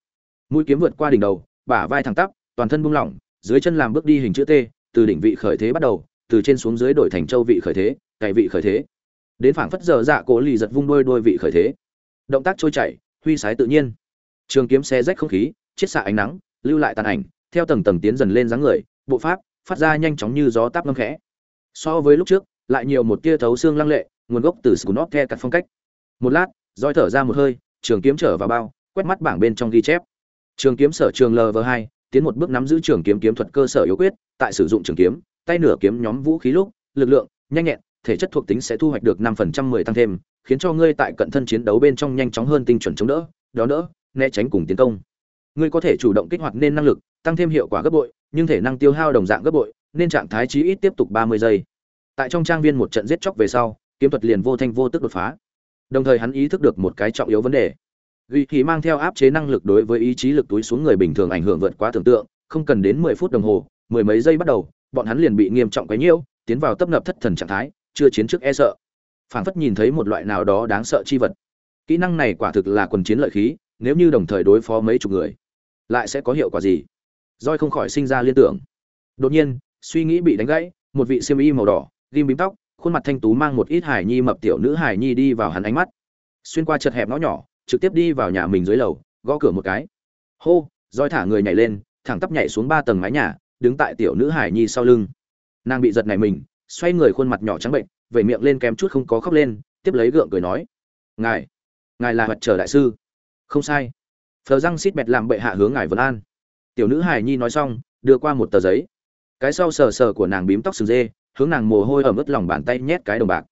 Mũi kiếm vượt qua đỉnh đầu, bả vai thẳng tắp, toàn thân buông lỏng, dưới chân làm bước đi hình chữ t, từ đỉnh vị khởi thế bắt đầu, từ trên xuống dưới đổi thành châu vị khởi thế, cày vị khởi thế. Đến phảng phất giờ dạ cổ lì giật vung đôi đôi vị khởi thế. Động tác trôi chảy, huy sái tự nhiên. Trường kiếm xe rách không khí, chiết xạ ánh nắng, lưu lại tàn ảnh, theo tầng tầng tiến dần lên dáng người, bộ pháp phát ra nhanh chóng như gió táp ngâm khẽ. So với lúc trước, lại nhiều một tia thấu xương lăng lệ nguồn gốc từ scunop the cắt phong cách. Một lát roi thở ra một hơi, trường kiếm trở vào bao, quét mắt bảng bên trong ghi chép. Trường kiếm sở trường lv hai, tiến một bước nắm giữ trường kiếm kiếm thuật cơ sở yếu quyết, tại sử dụng trường kiếm, tay nửa kiếm nhóm vũ khí lúc, lực lượng, nhanh nhẹn, thể chất thuộc tính sẽ thu hoạch được năm phần trăm mười tăng thêm, khiến cho ngươi tại cận thân chiến đấu bên trong nhanh chóng hơn tinh chuẩn chống đỡ đó đỡ, né tránh cùng tiến công. Ngươi có thể chủ động kích hoạt nên năng lực, tăng thêm hiệu quả gấp bội, nhưng thể năng tiêu hao đồng dạng gấp bội, nên trạng thái chí ít tiếp tục ba mươi giây. Tại trong trang viên một trận giết chóc về sau kiếm thuật liền vô thanh vô tức đột phá. Đồng thời hắn ý thức được một cái trọng yếu vấn đề. Ghi khí mang theo áp chế năng lực đối với ý chí lực túi xuống người bình thường ảnh hưởng vượt quá tưởng tượng, không cần đến mười phút đồng hồ, mười mấy giây bắt đầu, bọn hắn liền bị nghiêm trọng quấy nhiễu, tiến vào tấp nập thất thần trạng thái, chưa chiến trước e sợ. Phảng phất nhìn thấy một loại nào đó đáng sợ chi vật. Kỹ năng này quả thực là quần chiến lợi khí, nếu như đồng thời đối phó mấy chục người, lại sẽ có hiệu quả gì? Roi không khỏi sinh ra liên tưởng. Đột nhiên, suy nghĩ bị đánh gãy, một vị siêm y màu đỏ, ghim bím tóc khuôn mặt thanh tú mang một ít hải nhi mập tiểu nữ hải nhi đi vào hắn ánh mắt. Xuyên qua chật hẹp ngõ nhỏ, trực tiếp đi vào nhà mình dưới lầu, gõ cửa một cái. Hô, roi thả người nhảy lên, thẳng tắp nhảy xuống ba tầng mái nhà, đứng tại tiểu nữ hải nhi sau lưng. Nàng bị giật này mình, xoay người khuôn mặt nhỏ trắng bệnh, vẩy miệng lên kém chút không có khóc lên, tiếp lấy gượng cười nói, ngài ngài là hoạt trở đại sư. Không sai. Phờ răng xít bẹt làm bệ hạ hướng ngài vân an. Tiểu nữ hải nhi nói xong, đưa qua một tờ giấy. Cái sau sờ sờ của nàng bím tóc sừng dê hướng nàng mồ hôi ở mức lòng bàn tay nhét cái đồng bạc.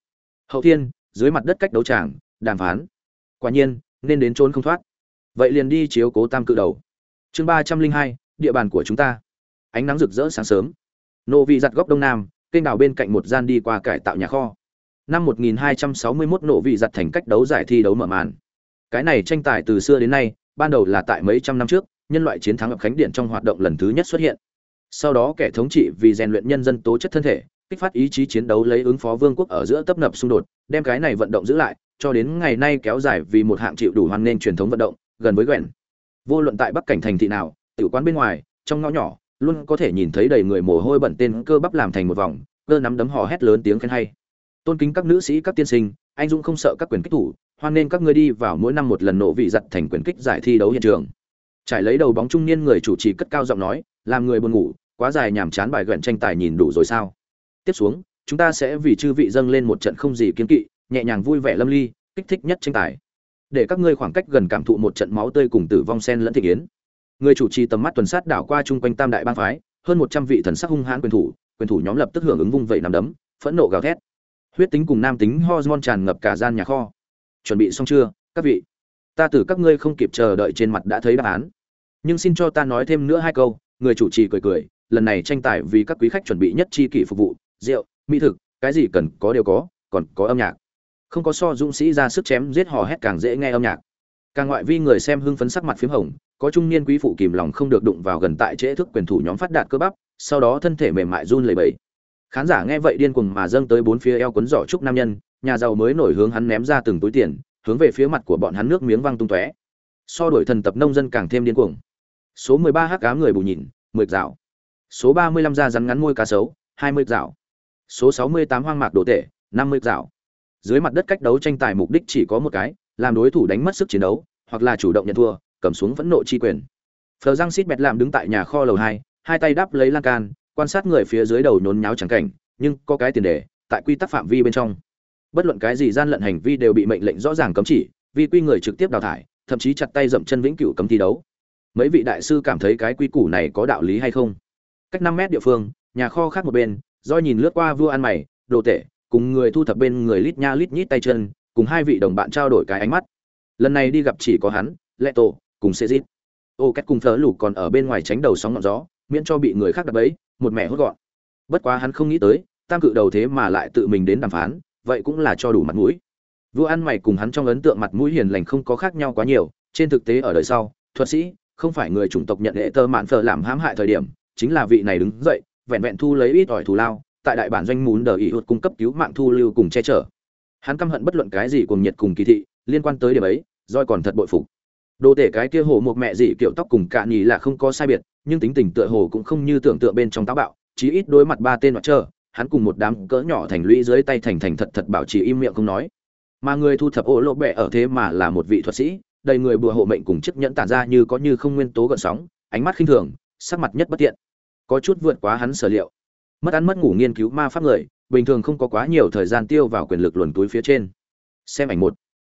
Hậu thiên, dưới mặt đất cách đấu tràng, đàm phán. Quả nhiên, nên đến trốn không thoát. Vậy liền đi chiếu cố tam cự đầu. Chương ba trăm linh hai, địa bàn của chúng ta. Ánh nắng rực rỡ sáng sớm. Nộ vị giặt góc đông nam, kênh đào bên cạnh một gian đi qua cải tạo nhà kho. Năm 1261 nộ vị giặt thành cách đấu giải thi đấu mở màn. Cái này tranh tài từ xưa đến nay, ban đầu là tại mấy trăm năm trước, nhân loại chiến thắng ở khánh điện trong hoạt động lần thứ nhất xuất hiện. Sau đó kẻ thống trị vì rèn luyện nhân dân tố chất thân thể kích phát ý chí chiến đấu lấy ứng phó vương quốc ở giữa tấp nập xung đột, đem cái này vận động giữ lại, cho đến ngày nay kéo dài vì một hạng chịu đủ hoan nên truyền thống vận động, gần với quẹn. Vô luận tại bắc cảnh thành thị nào, tiểu quán bên ngoài, trong ngõ nhỏ, luôn có thể nhìn thấy đầy người mồ hôi bẩn tên cơ bắp làm thành một vòng, cơ nắm đấm hò hét lớn tiếng khen hay. Tôn kính các nữ sĩ, các tiên sinh, anh dũng không sợ các quyền kích thủ, hoan nên các ngươi đi vào mỗi năm một lần nổ vị giật thành quyền kích giải thi đấu hiện trường. Trải lấy đầu bóng trung niên người chủ trì cất cao giọng nói, làm người buồn ngủ, quá dài nhàm chán bài gần tranh tài nhìn đủ rồi sao? Tiếp xuống, chúng ta sẽ vì chư vị dâng lên một trận không gì kiên kỵ, nhẹ nhàng vui vẻ lâm ly, kích thích nhất tranh tài. Để các ngươi khoảng cách gần cảm thụ một trận máu tươi cùng tử vong sen lẫn thị yến. Người chủ trì tầm mắt tuần sát đảo qua chung quanh tam đại bang phái, hơn một trăm vị thần sắc hung hãn quyền thủ quyền thủ nhóm lập tức hưởng ứng vung vẩy nằm đấm, phẫn nộ gào thét. Huyết tính cùng nam tính hormone tràn ngập cả gian nhà kho. Chuẩn bị xong chưa, các vị? Ta từ các ngươi không kịp chờ đợi trên mặt đã thấy đáp án. Nhưng xin cho ta nói thêm nữa hai câu, người chủ trì cười cười, lần này tranh tài vì các quý khách chuẩn bị nhất chi kỷ phục vụ rượu, mỹ thực, cái gì cần có đều có, còn có âm nhạc. Không có so dũng sĩ ra sức chém giết hò hét càng dễ nghe âm nhạc. Càng ngoại vi người xem hưng phấn sắc mặt p h í m hồng, có trung niên quý phụ kìm lòng không được đụng vào gần tại trễ thức quyền thủ nhóm phát đạt cơ bắp, sau đó thân thể mềm mại run lẩy bẩy. Khán giả nghe vậy điên cuồng mà dâng tới bốn phía eo cuốn giỏ trúc nam nhân, nhà giàu mới nổi hướng hắn ném ra từng túi tiền, hướng về phía mặt của bọn hắn nước miếng văng tung tóe. So đổi thần tập nông dân càng thêm điên cuồng. Số mười ba hắc cá người bù nhìn, mười dạo. Số ba mươi lăm da rắn ngắn môi cá sấu, hai mươi dạo số sáu mươi tám hoang mạc đồ tể, năm mươi dạo dưới mặt đất cách đấu tranh tài mục đích chỉ có một cái, làm đối thủ đánh mất sức chiến đấu, hoặc là chủ động nhận thua, cầm xuống vẫn nộ chi quyền. Phờ giang xít bẹt làm đứng tại nhà kho lầu hai hai tay đắp lấy lan can, quan sát người phía dưới đầu nhốn nháo chẳng cảnh, nhưng có cái tiền đề, tại quy tắc phạm vi bên trong. Bất luận cái gì gian lận hành vi đều bị mệnh lệnh rõ ràng cấm chỉ, vì quy người trực tiếp đào thải, thậm chí chặt tay dậm chân vĩnh cửu cấm thi đấu. Mấy vị đại sư cảm thấy cái quy củ này có đạo lý hay không? Cách năm mét địa phương, nhà kho khác một bên doi nhìn lướt qua vua ăn mày, đồ tể, cùng người thu thập bên người lít nha lít nhít tay chân, cùng hai vị đồng bạn trao đổi cái ánh mắt. Lần này đi gặp chỉ có hắn, lệ tổ, cùng xe dít. Ô cách cùng thớ lủ còn ở bên ngoài tránh đầu sóng ngọn gió, miễn cho bị người khác đập ấy một mẹ hốt gọn. Bất quá hắn không nghĩ tới, tam cự đầu thế mà lại tự mình đến đàm phán, vậy cũng là cho đủ mặt mũi. Vua ăn mày cùng hắn trong ấn tượng mặt mũi hiền lành không có khác nhau quá nhiều, trên thực tế ở đời sau, thuật sĩ, không phải người chủng tộc nhận hệ tơ mạn phở làm hãm hại thời điểm, chính là vị này đứng dậy vẹn vẹn thu lấy ít ỏi thù lao, tại đại bản doanh muốn đờ ý hụt cung cấp cứu mạng thu lưu cùng che chở. Hắn căm hận bất luận cái gì cùng nhiệt cùng kỳ thị, liên quan tới điểm ấy, roi còn thật bội phục. Đồ tể cái kia hồ một mẹ gì kiểu tóc cùng cạn nhì là không có sai biệt, nhưng tính tình tựa hồ cũng không như tưởng tượng bên trong táo bạo, chí ít đối mặt ba tên mặt trơ, hắn cùng một đám cỡ nhỏ thành lũy dưới tay thành thành thật thật bảo trì im miệng không nói. Mà người thu thập ô lỗ bẹ ở thế mà là một vị thuật sĩ, đầy người bùa hộ mệnh cùng chiếc nhẫn tản ra như có như không nguyên tố gợn sóng, ánh mắt khinh thường, sắc mặt nhất bất tiện có chút vượt quá hắn sở liệu. Mất ăn mất ngủ nghiên cứu ma pháp người, bình thường không có quá nhiều thời gian tiêu vào quyền lực luồn túi phía trên. Xem ảnh một.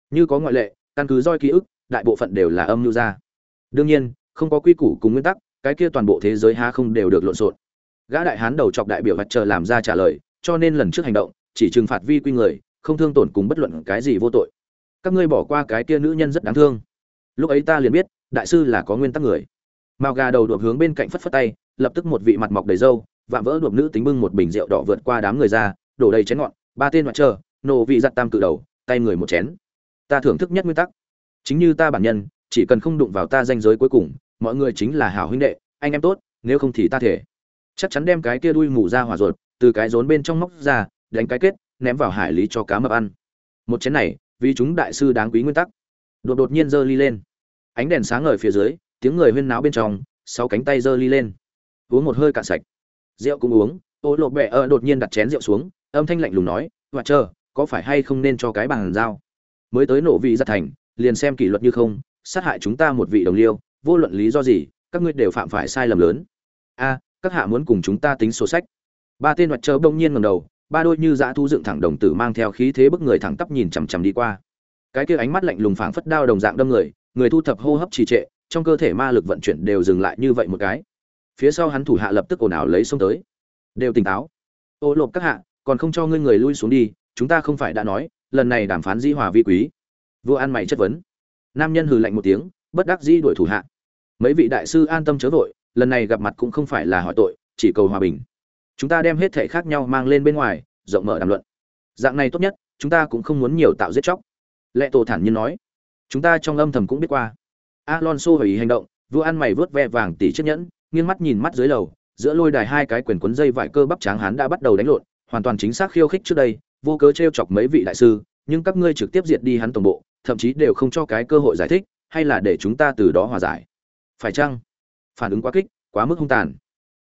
Như có ngoại lệ, căn cứ roi ký ức, đại bộ phận đều là âm mưu ra. Đương nhiên, không có quy củ cùng nguyên tắc, cái kia toàn bộ thế giới ha không đều được lộn xộn. Gã đại hán đầu chọc đại biểu vật chờ làm ra trả lời, cho nên lần trước hành động, chỉ trừng phạt vi quy người, không thương tổn cùng bất luận cái gì vô tội. Các ngươi bỏ qua cái kia nữ nhân rất đáng thương. Lúc ấy ta liền biết, đại sư là có nguyên tắc người. Mao gà đầu đột hướng bên cạnh phất phất tay lập tức một vị mặt mọc đầy râu, vạm vỡ đuộc nữ tính bưng một bình rượu đỏ vượt qua đám người ra, đổ đầy chén ngọn, ba tên ngoại trơ, nổ vị giặt tam cự đầu, tay người một chén. Ta thưởng thức nhất nguyên tắc. Chính như ta bản nhân, chỉ cần không đụng vào ta danh giới cuối cùng, mọi người chính là hảo huynh đệ, anh em tốt, nếu không thì ta thể. Chắc chắn đem cái kia đuôi mù ra hỏa ruột, từ cái rốn bên trong móc ra, đánh cái kết, ném vào hải lý cho cá mập ăn. Một chén này, vì chúng đại sư đáng quý nguyên tắc. Đột đột nhiên giơ ly lên. Ánh đèn sáng ngời phía dưới, tiếng người huyên náo bên trong, sáu cánh tay giơ ly lên uống một hơi cạn sạch. Rượu cũng uống ô lộ bẹ ơ đột nhiên đặt chén rượu xuống, âm thanh lạnh lùng nói, và chờ, có phải hay không nên cho cái bàn dao mới tới nổ vị ra thành, liền xem kỷ luật như không, sát hại chúng ta một vị đồng liêu, vô luận lý do gì, các ngươi đều phạm phải sai lầm lớn. A, các hạ muốn cùng chúng ta tính sổ sách. Ba tên mặt trơ bỗng nhiên ngầm đầu, ba đôi như dã thu dựng thẳng đồng tử mang theo khí thế bức người thẳng tắp nhìn chằm chằm đi qua. Cái kia ánh mắt lạnh lùng phảng phất đao đồng dạng đâm người người thu thập hô hấp trì trệ, trong cơ thể ma lực vận chuyển đều dừng lại như vậy một cái phía sau hắn thủ hạ lập tức ồn ào lấy xông tới. Đều tỉnh táo. Ô lộp các hạ, còn không cho ngươi người lui xuống đi, chúng ta không phải đã nói, lần này đàm phán di hòa vi quý. Vua ăn mày chất vấn. Nam nhân hừ lạnh một tiếng, bất đắc dĩ đuổi thủ hạ. Mấy vị đại sư an tâm chớ vội, lần này gặp mặt cũng không phải là hỏi tội, chỉ cầu hòa bình. Chúng ta đem hết thể khác nhau mang lên bên ngoài, rộng mở đàm luận. Dạng này tốt nhất, chúng ta cũng không muốn nhiều tạo giết chóc. Lệ tổ thản nhiên nói. Chúng ta trong âm thầm cũng biết qua. Alonso hủy ý hành động, vua ăn mày vớt ve vàng tỷ chiếc nhẫn nghiêng mắt nhìn mắt dưới lầu, giữa lôi đài hai cái quyền quấn dây vải cơ bắp tráng hán đã bắt đầu đánh lộn, hoàn toàn chính xác khiêu khích trước đây, vô cớ t chọc mấy vị đại sư, nhưng các ngươi trực tiếp diệt đi hắn tổng bộ, thậm chí đều không cho cái cơ hội giải thích, hay là để chúng ta từ đó hòa giải. Phải chăng? Phản ứng quá kích, quá mức hung tàn.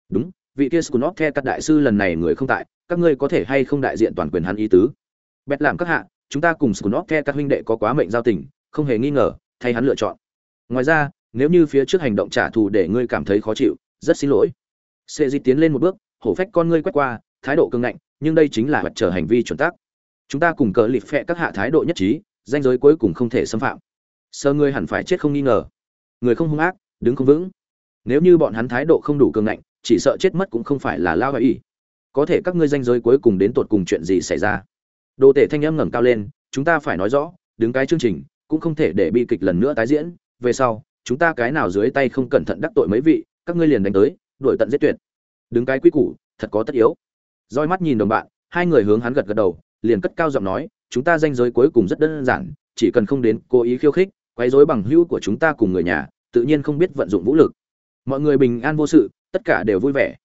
Đúng, vị kia scunop the các đại sư lần này người không tại, các ngươi có thể hay không đại diện toàn quyền hắn ý tứ? Bét làm các hạ, chúng ta cùng scunop the các huynh đệ có quá mệnh giao tình, không hề nghi ngờ, thay hắn lựa chọn. Ngoài ra nếu như phía trước hành động trả thù để ngươi cảm thấy khó chịu, rất xin lỗi. Sệ di tiến lên một bước, hổ phách con ngươi quét qua, thái độ cương ngạnh, nhưng đây chính là mặt trở hành vi chuẩn tắc chúng ta cùng cờ lịp phẹ các hạ thái độ nhất trí, danh giới cuối cùng không thể xâm phạm. Sơ ngươi hẳn phải chết không nghi ngờ. Người không hung ác, đứng không vững. Nếu như bọn hắn thái độ không đủ cường ngạnh, chỉ sợ chết mất cũng không phải là lao ý có thể các ngươi danh giới cuối cùng đến tột cùng chuyện gì xảy ra? Đồ tể thanh âm ngẩng cao lên, chúng ta phải nói rõ, đứng cái chương trình, cũng không thể để bi kịch lần nữa tái diễn. Về sau chúng ta cái nào dưới tay không cẩn thận đắc tội mấy vị, các ngươi liền đánh tới, đuổi tận giết tuyệt. Đứng cái quy củ, thật có tất yếu. Roi mắt nhìn đồng bạn, hai người hướng hắn gật gật đầu, liền cất cao giọng nói, chúng ta danh giới cuối cùng rất đơn giản, chỉ cần không đến cố ý khiêu khích, quấy rối bằng hữu của chúng ta cùng người nhà, tự nhiên không biết vận dụng vũ lực. Mọi người bình an vô sự, tất cả đều vui vẻ.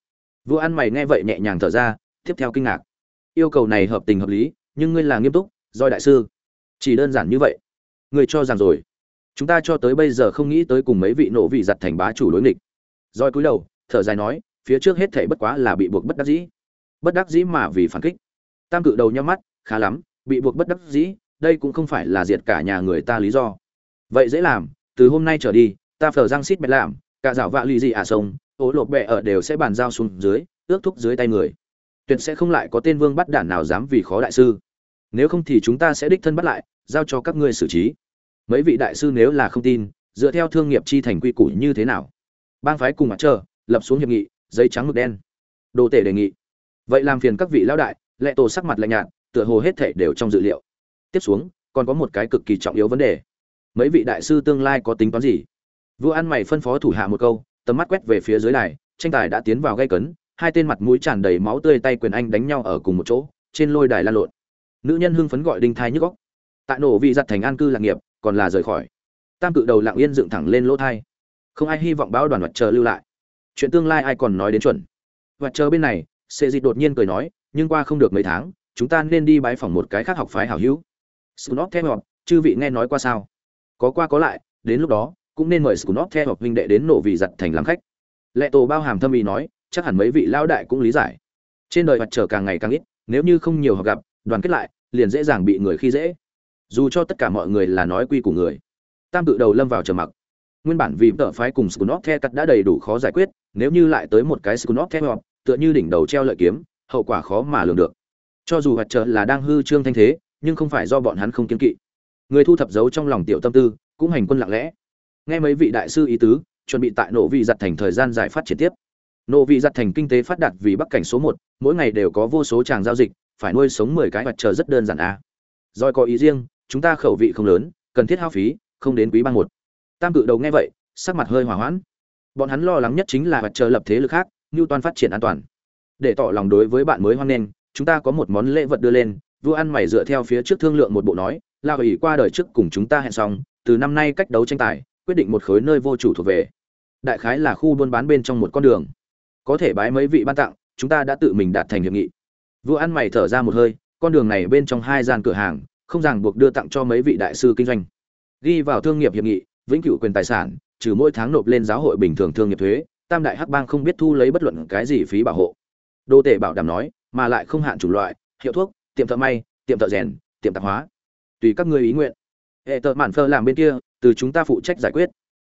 Vua ăn mày nghe vậy nhẹ nhàng thở ra, tiếp theo kinh ngạc. Yêu cầu này hợp tình hợp lý, nhưng ngươi là nghiêm túc, roi đại sư. Chỉ đơn giản như vậy. Ngươi cho rằng rồi chúng ta cho tới bây giờ không nghĩ tới cùng mấy vị nộ vị giặt thành bá chủ đối nghịch. Roi cúi đầu, thở dài nói, phía trước hết thể bất quá là bị buộc bất đắc dĩ. Bất đắc dĩ mà vì phản kích. Tam cự đầu nhắm mắt, khá lắm, bị buộc bất đắc dĩ, đây cũng không phải là diệt cả nhà người ta lý do. Vậy dễ làm, từ hôm nay trở đi, ta phờ giang xít bẹt làm, cả rào vạ lì gì à sông, ố lộp bẹ ở đều sẽ bàn giao xuống dưới, ước thúc dưới tay người. Tuyệt sẽ không lại có tên vương bắt đản nào dám vì khó đại sư. Nếu không thì chúng ta sẽ đích thân bắt lại, giao cho các ngươi xử trí mấy vị đại sư nếu là không tin, dựa theo thương nghiệp chi thành quy củ như thế nào? Bang phái cùng mặt chờ lập xuống hiệp nghị, giấy trắng mực đen. Đồ tể đề nghị. Vậy làm phiền các vị lão đại, lệ tổ sắc mặt lạnh nhạt, tựa hồ hết thể đều trong dự liệu. Tiếp xuống, còn có một cái cực kỳ trọng yếu vấn đề. Mấy vị đại sư tương lai có tính toán gì? Vua ăn mày phân phó thủ hạ một câu, tầm mắt quét về phía dưới đài, tranh tài đã tiến vào gây cấn, hai tên mặt mũi tràn đầy máu tươi tay quyền anh đánh nhau ở cùng một chỗ, trên lôi đài lan lộn. Nữ nhân hưng phấn gọi đinh thai nhức góc tại nổ vị giặt thành an cư lạc nghiệp còn là rời khỏi tam cự đầu lặng yên dựng thẳng lên lỗ thai không ai hy vọng báo đoàn mặt chờ lưu lại chuyện tương lai ai còn nói đến chuẩn mặt chờ bên này sệ dịch đột nhiên cười nói nhưng qua không được mấy tháng chúng ta nên đi bái phỏng một cái khác học phái hảo hữu Snot theo họp, chư vị nghe nói qua sao? Có qua có lại, đến lúc đó, cũng nên mời Snot theo họp huynh đệ đến nổ vị giặt thành làm khách. Lệ tổ bao hàm thâm ý nói, chắc hẳn mấy vị lão đại cũng lý giải. Trên đời mặt trở càng ngày càng ít, nếu như không nhiều họ gặp, đoàn kết lại, liền dễ dàng bị người khi dễ. Dù cho tất cả mọi người là nói quy của người. Tam cự đầu lâm vào trầm mặc. Nguyên bản vì tờ phái cùng scunop the cắt đã đầy đủ khó giải quyết, nếu như lại tới một cái scunop the họp, tựa như đỉnh đầu treo lợi kiếm, hậu quả khó mà lường được. Cho dù hoạt trở là đang hư trương thanh thế, nhưng không phải do bọn hắn không kiên kỵ người thu thập dấu trong lòng tiểu tâm tư cũng hành quân lặng lẽ nghe mấy vị đại sư ý tứ chuẩn bị tại nộ vị giặt thành thời gian dài phát triển tiếp nộ vị giặt thành kinh tế phát đạt vì bắc cảnh số một mỗi ngày đều có vô số tràng giao dịch phải nuôi sống mười cái hoạt trợ rất đơn giản a à. rồi có ý riêng chúng ta khẩu vị không lớn, cần thiết hao phí, không đến quý bang một. Tam cự đầu nghe vậy, sắc mặt hơi hỏa hoãn. Bọn hắn lo lắng nhất chính là mặt trời lập thế lực khác như toàn phát triển an toàn. Để tỏ lòng đối với bạn mới hoan nghênh, chúng ta có một món lễ vật đưa lên, vua ăn mày dựa theo phía trước thương lượng một bộ nói, lao ủy qua đời trước cùng chúng ta hẹn xong, từ năm nay cách đấu tranh tài, quyết định một khối nơi vô chủ thuộc về. Đại khái là khu buôn bán bên trong một con đường. Có thể bái mấy vị ban tặng, chúng ta đã tự mình đạt thành hiệp nghị. Vua ăn mày thở ra một hơi, con đường này bên trong hai gian cửa hàng không ràng buộc đưa tặng cho mấy vị đại sư kinh doanh. Ghi vào thương nghiệp hiệp nghị, vĩnh cửu quyền tài sản, trừ mỗi tháng nộp lên giáo hội bình thường thương nghiệp thuế, tam đại hắc bang không biết thu lấy bất luận cái gì phí bảo hộ. Đô tể bảo đảm nói, mà lại không hạn chủng loại, hiệu thuốc, tiệm thợ may, tiệm thợ rèn, tiệm tạp hóa. Tùy các ngươi ý nguyện. Hệ tợ mạn phơ làm bên kia, từ chúng ta phụ trách giải quyết.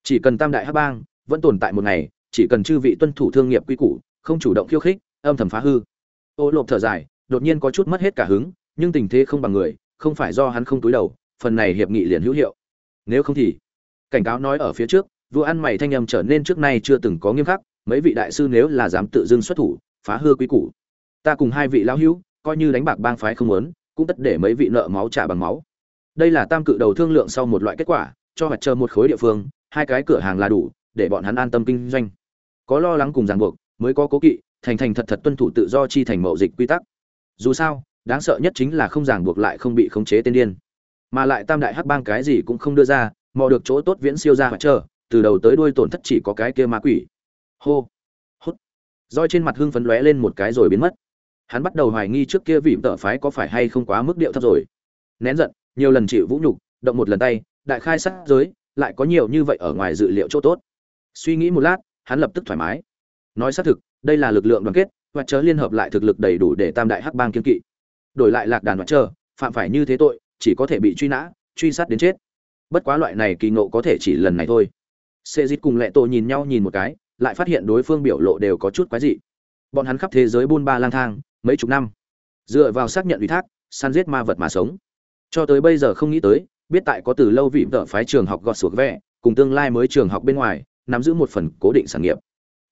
Chỉ cần tam đại hắc bang vẫn tồn tại một ngày, chỉ cần chư vị tuân thủ thương nghiệp quy củ, không chủ động khiêu khích, âm thầm phá hư. Ô lộp thở dài, đột nhiên có chút mất hết cả hứng, nhưng tình thế không bằng người không phải do hắn không túi đầu phần này hiệp nghị liền hữu hiệu. Nếu không thì cảnh cáo nói ở phía trước vua ăn mày thanh âm trở nên trước nay chưa từng có nghiêm khắc mấy vị đại sư nếu là dám tự dưng xuất thủ phá hư quy củ. Ta cùng hai vị lão hữu coi như đánh bạc bang phái không muốn, cũng tất để mấy vị nợ máu trả bằng máu. Đây là tam cự đầu thương lượng sau một loại kết quả, cho hoạt chờ một khối địa phương, hai cái cửa hàng là đủ, để bọn hắn an tâm kinh doanh. Có lo lắng cùng ràng buộc mới có cố kỵ thành thành thật thật tuân thủ tự do chi thành mậu dịch quy tắc. Dù sao đáng sợ nhất chính là không ràng buộc lại không bị khống chế tên điên. Mà lại tam đại hắc bang cái gì cũng không đưa ra mò được chỗ tốt viễn siêu ra và chờ từ đầu tới đuôi tổn thất chỉ có cái kia ma quỷ. Hô hốt, roi trên mặt hưng phấn lóe lên một cái rồi biến mất. Hắn bắt đầu hoài nghi trước kia vị tợ phái có phải hay không quá mức điệu thấp rồi. Nén giận nhiều lần chịu vũ nhục động một lần tay đại khai sát giới lại có nhiều như vậy ở ngoài dự liệu chỗ tốt. Suy nghĩ một lát hắn lập tức thoải mái. Nói xác thực đây là lực lượng đoàn kết và chớ liên hợp lại thực lực đầy đủ để tam đại hắc bang kiên kỵ đổi lại lạc đàn và chờ, phạm phải như thế tội, chỉ có thể bị truy nã, truy sát đến chết. Bất quá loại này kỳ ngộ có thể chỉ lần này thôi. Sệ dít cùng lệ tổ nhìn nhau nhìn một cái, lại phát hiện đối phương biểu lộ đều có chút quái dị. Bọn hắn khắp thế giới buôn ba lang thang, mấy chục năm. Dựa vào xác nhận ủy thác, săn giết ma vật mà sống. Cho tới bây giờ không nghĩ tới, biết tại có từ lâu vị vợ phái trường học gọt xuống vẽ cùng tương lai mới trường học bên ngoài, nắm giữ một phần cố định sản nghiệp.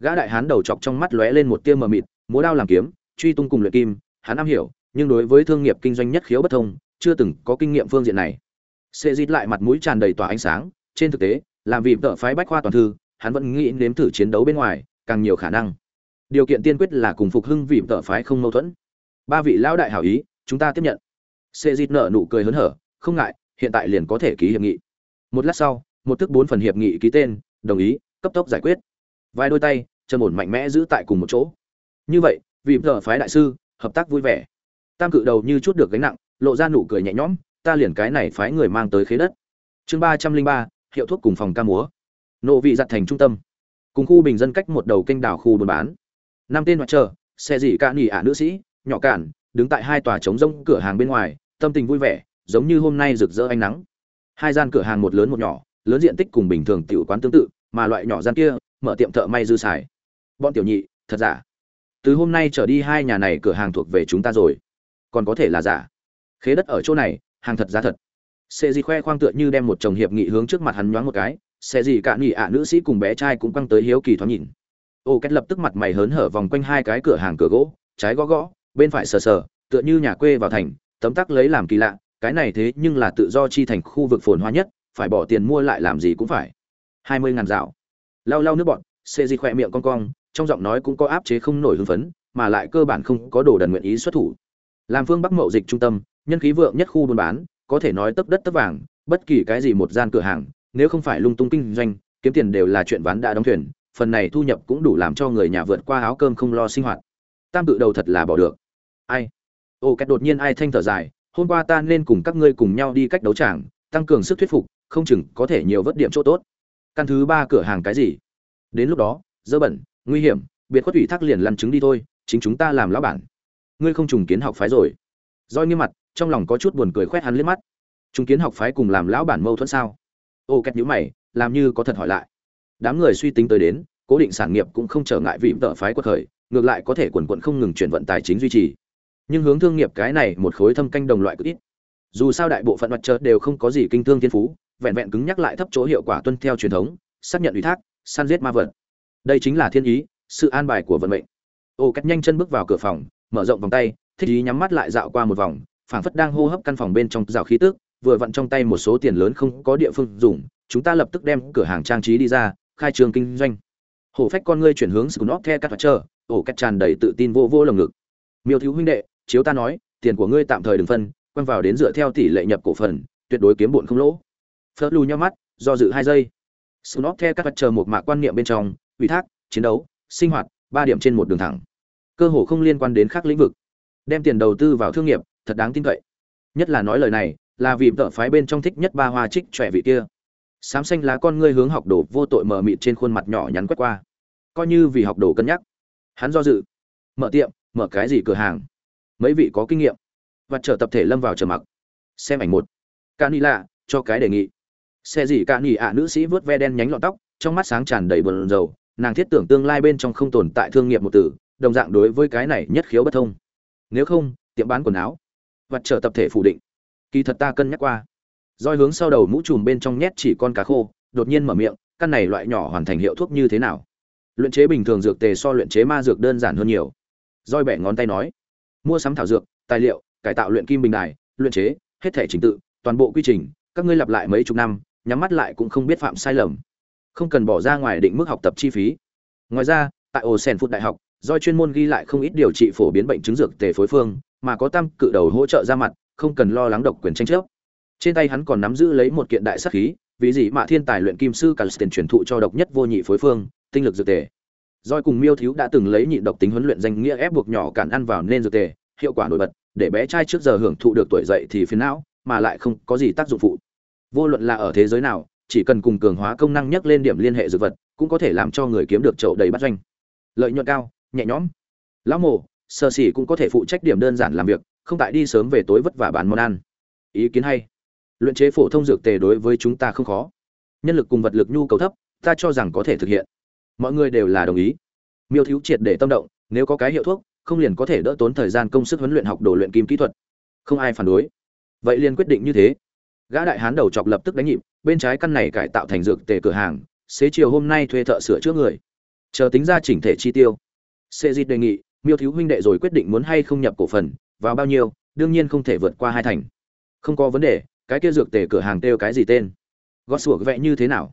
Gã đại hán đầu chọc trong mắt lóe lên một tia mờ mịt, múa đao làm kiếm, truy tung cùng luyện kim, hắn am hiểu nhưng đối với thương nghiệp kinh doanh nhất khiếu bất thông, chưa từng có kinh nghiệm phương diện này. Sẽ dít lại mặt mũi tràn đầy tỏa ánh sáng, trên thực tế, làm vì tợ phái bách khoa toàn thư, hắn vẫn nghĩ nếm thử chiến đấu bên ngoài, càng nhiều khả năng. Điều kiện tiên quyết là cùng phục hưng vị tợ phái không mâu thuẫn. Ba vị lão đại hảo ý, chúng ta tiếp nhận. Sẽ dít nở nụ cười hớn hở, không ngại, hiện tại liền có thể ký hiệp nghị. Một lát sau, một thức bốn phần hiệp nghị ký tên, đồng ý, cấp tốc giải quyết. Vài đôi tay chân ổn mạnh mẽ giữ tại cùng một chỗ. Như vậy vị tợ phái đại sư, hợp tác vui vẻ tam cự đầu như chút được gánh nặng lộ ra nụ cười nhẹ nhõm ta liền cái này phái người mang tới khế đất. Chương ba trăm linh ba hiệu thuốc cùng phòng ca múa. Nộ vị giặt thành trung tâm. Cùng khu bình dân cách một đầu kênh đảo khu buôn bán. Năm tên mặt trời xe dị cạn nghỉ ả nữ sĩ nhỏ cản, đứng tại hai tòa trống rông cửa hàng bên ngoài tâm tình vui vẻ giống như hôm nay rực rỡ ánh nắng. Hai gian cửa hàng một lớn một nhỏ lớn diện tích cùng bình thường tiểu quán tương tự mà loại nhỏ gian kia mở tiệm thợ may dư xài. Bọn tiểu nhị thật giả? Từ hôm nay trở đi hai nhà này cửa hàng thuộc về chúng ta rồi còn có thể là giả khế đất ở chỗ này hàng thật giá thật Xe gì khoe khoang tựa như đem một chồng hiệp nghị hướng trước mặt hắn nhoáng một cái, xe gì cả nghị ạ nữ sĩ cùng bé trai cũng quăng tới hiếu kỳ thoáng nhìn. Ô két lập tức mặt mày hớn hở vòng quanh hai cái cửa hàng cửa gỗ, trái gõ gõ, bên phải sờ sờ, tựa như nhà quê vào thành, tấm tắc lấy làm kỳ lạ, cái này thế nhưng là tự do chi thành khu vực phồn hoa nhất, phải bỏ tiền mua lại làm gì cũng phải. Hai mươi ngàn dạo. Lau lau nước bọn, xe gì khỏe miệng con cong, trong giọng nói cũng có áp chế không nổi hưng phấn, mà lại cơ bản không có đồ đần nguyện ý xuất thủ. Làm phương Bắc Mậu dịch trung tâm, nhân khí vượng nhất khu buôn bán, có thể nói tấp đất tấp vàng bất kỳ cái gì một gian cửa hàng nếu không phải lung tung kinh doanh kiếm tiền đều là chuyện ván đã đóng thuyền phần này thu nhập cũng đủ làm cho người nhà vượt qua áo cơm không lo sinh hoạt. Tam tự đầu thật là bỏ được. Ai? Ô két đột nhiên ai thanh thở dài hôm qua ta nên cùng các ngươi cùng nhau đi cách đấu tràng tăng cường sức thuyết phục không chừng có thể nhiều vất điểm chỗ tốt. Căn thứ ba cửa hàng cái gì? Đến lúc đó dơ bẩn nguy hiểm biệt khuất ủy thác liền lăn chứng đi thôi chính chúng ta làm lão bản ngươi không trùng kiến học phái rồi. Roi nghiêm mặt, trong lòng có chút buồn cười khoét hắn liếc mắt. Trùng kiến học phái cùng làm lão bản mâu thuẫn sao? Ô két nhíu mày, làm như có thật hỏi lại. Đám người suy tính tới đến, cố định sản nghiệp cũng không trở ngại vị tợ phái quật khởi, ngược lại có thể quần quận không ngừng chuyển vận tài chính duy trì. Nhưng hướng thương nghiệp cái này một khối thâm canh đồng loại cực ít. Dù sao đại bộ phận mặt trời đều không có gì kinh thương thiên phú, vẹn vẹn cứng nhắc lại thấp chỗ hiệu quả tuân theo truyền thống, xác nhận ủy thác, săn giết ma vật. Đây chính là thiên ý, sự an bài của vận mệnh. Ô cách nhanh chân bước vào cửa phòng mở rộng vòng tay thích ý nhắm mắt lại dạo qua một vòng phảng phất đang hô hấp căn phòng bên trong rào khí tức, vừa vặn trong tay một số tiền lớn không có địa phương dùng, chúng ta lập tức đem cửa hàng trang trí đi ra, khai trường kinh doanh. Hổ phách con ngươi chuyển hướng scunop The Cắt chờ, ổ cắt tràn đầy tự tin vô vô lồng ngực. Miêu thiếu huynh đệ, chiếu ta nói, tiền của ngươi tạm thời đừng phân, quan vào đến dựa theo tỷ lệ nhập cổ phần, tuyệt đối kiếm bổn không lỗ. Phớt lù nhau mắt, do dự hai giây. scunop The Cắt chờ một mạc quan niệm bên trong, ủy thác, chiến đấu, sinh hoạt, ba điểm trên một đường thẳng. Cơ hồ không liên quan đến khác lĩnh vực. Đem tiền đầu tư vào thương nghiệp, thật đáng tin cậy. Nhất là nói lời này là vì vợ phái bên trong thích nhất ba hoa trích trẻ vị kia. Sám xanh lá con ngươi hướng học đồ vô tội mờ mịt trên khuôn mặt nhỏ nhắn quét qua. Coi như vì học đồ cân nhắc. Hắn do dự. Mở tiệm mở cái gì cửa hàng? Mấy vị có kinh nghiệm. Và chờ tập thể lâm vào trở mặc. Xem ảnh một. Ca ni lạ cho cái đề nghị. Xe gì ca ni ạ nữ sĩ vớt ve đen nhánh lọn tóc trong mắt sáng tràn đầy bờn dầu nàng thiết tưởng tương lai bên trong không tồn tại thương nghiệp một tử đồng dạng đối với cái này nhất khiếu bất thông. Nếu không, tiệm bán quần áo vật trở tập thể phủ định. Kỳ thật ta cân nhắc qua. Roi hướng sau đầu mũ chùm bên trong nhét chỉ con cá khô, đột nhiên mở miệng, căn này loại nhỏ hoàn thành hiệu thuốc như thế nào? Luyện chế bình thường dược tề so luyện chế ma dược đơn giản hơn nhiều. Roi bẻ ngón tay nói, mua sắm thảo dược, tài liệu, cải tạo luyện kim bình đài, luyện chế, hết thể trình tự, toàn bộ quy trình, các ngươi lặp lại mấy chục năm, nhắm mắt lại cũng không biết phạm sai lầm. Không cần bỏ ra ngoài định mức học tập chi phí. Ngoài ra, tại ồ sen phút đại học do chuyên môn ghi lại không ít điều trị phổ biến bệnh chứng dược tề phối phương mà có tam cự đầu hỗ trợ ra mặt không cần lo lắng độc quyền tranh chấp trên tay hắn còn nắm giữ lấy một kiện đại sát khí vì gì mà thiên tài luyện kim sư cần tiền truyền thụ cho độc nhất vô nhị phối phương tinh lực dược tề Doi cùng Miêu Thiếu đã từng lấy nhịn độc tính huấn luyện danh nghĩa ép buộc nhỏ cản ăn vào nên dược tề, hiệu quả nổi bật, để bé trai trước giờ hưởng thụ được tuổi dậy thì phiền não, mà lại không có gì tác dụng phụ. Vô luận là ở thế giới nào, chỉ cần cùng cường hóa công năng nhắc lên điểm liên hệ dược vật, cũng có thể làm cho người kiếm được chậu đầy bát doanh. Lợi nhuận cao, nhẹ nhõm. Lão mổ, sơ xỉ cũng có thể phụ trách điểm đơn giản làm việc, không tại đi sớm về tối vất vả bán món ăn. Ý kiến hay. Luyện chế phổ thông dược tề đối với chúng ta không khó. Nhân lực cùng vật lực nhu cầu thấp, ta cho rằng có thể thực hiện. Mọi người đều là đồng ý miêu thiếu triệt để tâm động nếu có cái hiệu thuốc không liền có thể đỡ tốn thời gian công sức huấn luyện học đồ luyện kim kỹ thuật không ai phản đối vậy liền quyết định như thế gã đại hán đầu chọc lập tức đánh nhịp bên trái căn này cải tạo thành dược tề cửa hàng xế chiều hôm nay thuê thợ sửa trước người chờ tính ra chỉnh thể chi tiêu sệ Dịch đề nghị miêu thiếu huynh đệ rồi quyết định muốn hay không nhập cổ phần vào bao nhiêu đương nhiên không thể vượt qua hai thành. Không có vấn đề cái kia dược tề cửa hàng kêu cái gì tên? Gót sủa vẽ như thế nào?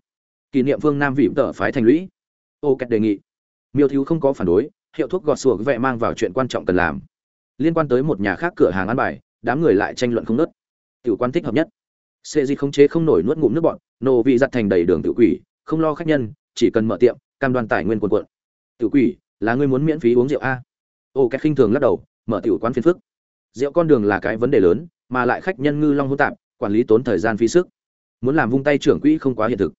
Kỷ niệm Vương nam vị tự phái thành lũy. Ô Kẹt đề nghị. Miêu thiếu không có phản đối hiệu thuốc gọt sủa vệ mang vào chuyện quan trọng cần làm. Liên quan tới một nhà khác cửa hàng ăn bài đám người lại tranh luận không ngớt. tiểu quan thích hợp nhất. Xê Dịch không chế không nổi nuốt ngụm nước bọt, nô vị giặt thành đầy đường tự quỷ không lo khách nhân chỉ cần mở tiệm cam đoan tài nguyên cuồn cuộn. tự quỷ là ngươi muốn miễn phí uống rượu a? Ô cách khinh thường lắc đầu, mở tiểu quán phiên phức. Rượu con đường là cái vấn đề lớn, mà lại khách nhân ngư long hỗn tạp, quản lý tốn thời gian phí sức. Muốn làm vung tay trưởng quỹ không quá hiện thực.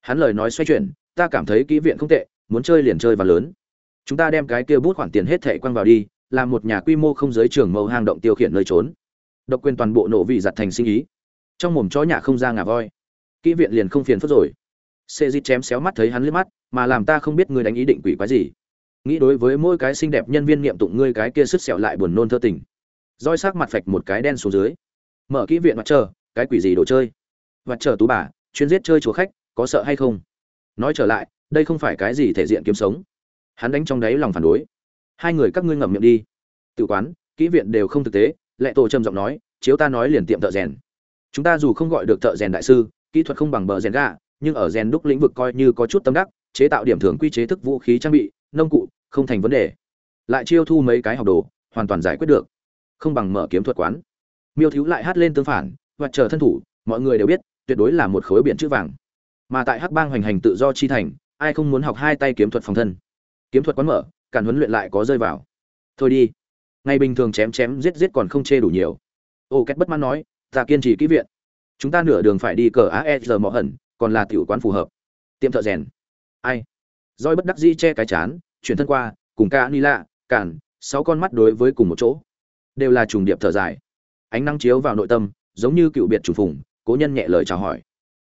Hắn lời nói xoay chuyển, ta cảm thấy kỹ viện không tệ, muốn chơi liền chơi và lớn. Chúng ta đem cái kia bút khoản tiền hết thệ quăng vào đi, làm một nhà quy mô không giới trường mâu hang động tiêu khiển nơi trốn. Độc quyền toàn bộ nổ vị giặt thành sinh ý. Trong mồm chó nhà không ra ngà voi. Kỹ viện liền không phiền phức rồi. Xê di chém xéo mắt thấy hắn liếc mắt, mà làm ta không biết ngươi đánh ý định quỷ quái gì nghĩ đối với mỗi cái xinh đẹp nhân viên niệm tụng ngươi cái kia sứt sẹo lại buồn nôn thơ tình. Roi sắc mặt phạch một cái đen xuống dưới. Mở kỹ viện mặt chờ, cái quỷ gì đồ chơi? Mặt chờ tú bà, chuyên giết chơi chùa khách, có sợ hay không? Nói trở lại, đây không phải cái gì thể diện kiếm sống. Hắn đánh trong đáy lòng phản đối. Hai người các ngươi ngậm miệng đi. Tự quán, kỹ viện đều không thực tế, lệ tổ trầm giọng nói, chiếu ta nói liền tiệm thợ rèn. Chúng ta dù không gọi được thợ rèn đại sư, kỹ thuật không bằng bờ rèn gà, nhưng ở rèn đúc lĩnh vực coi như có chút tâm đắc, chế tạo điểm thưởng quy chế thức vũ khí trang bị nông cụ, không thành vấn đề. Lại chiêu thu mấy cái học đồ, hoàn toàn giải quyết được. Không bằng mở kiếm thuật quán. Miêu thiếu lại hát lên tương phản, và chờ thân thủ, mọi người đều biết, tuyệt đối là một khối biển chữ vàng. Mà tại hắc bang hoành hành tự do chi thành, ai không muốn học hai tay kiếm thuật phòng thân? Kiếm thuật quán mở cản huấn luyện lại có rơi vào. Thôi đi. Ngày bình thường chém chém giết giết còn không chê đủ nhiều. Ô két bất mãn nói, ta kiên trì kỹ viện. Chúng ta nửa đường phải đi cờ aesr mỏ hẩn, còn là tiểu quán phù hợp. Tiệm thợ rèn. Ai? Roi bất đắc dĩ che cái chán, chuyển thân qua, cùng ca ni lạ cản, sáu con mắt đối với cùng một chỗ. Đều là trùng điệp thở dài. Ánh nắng chiếu vào nội tâm, giống như cựu biệt trùng phùng, cố nhân nhẹ lời chào hỏi.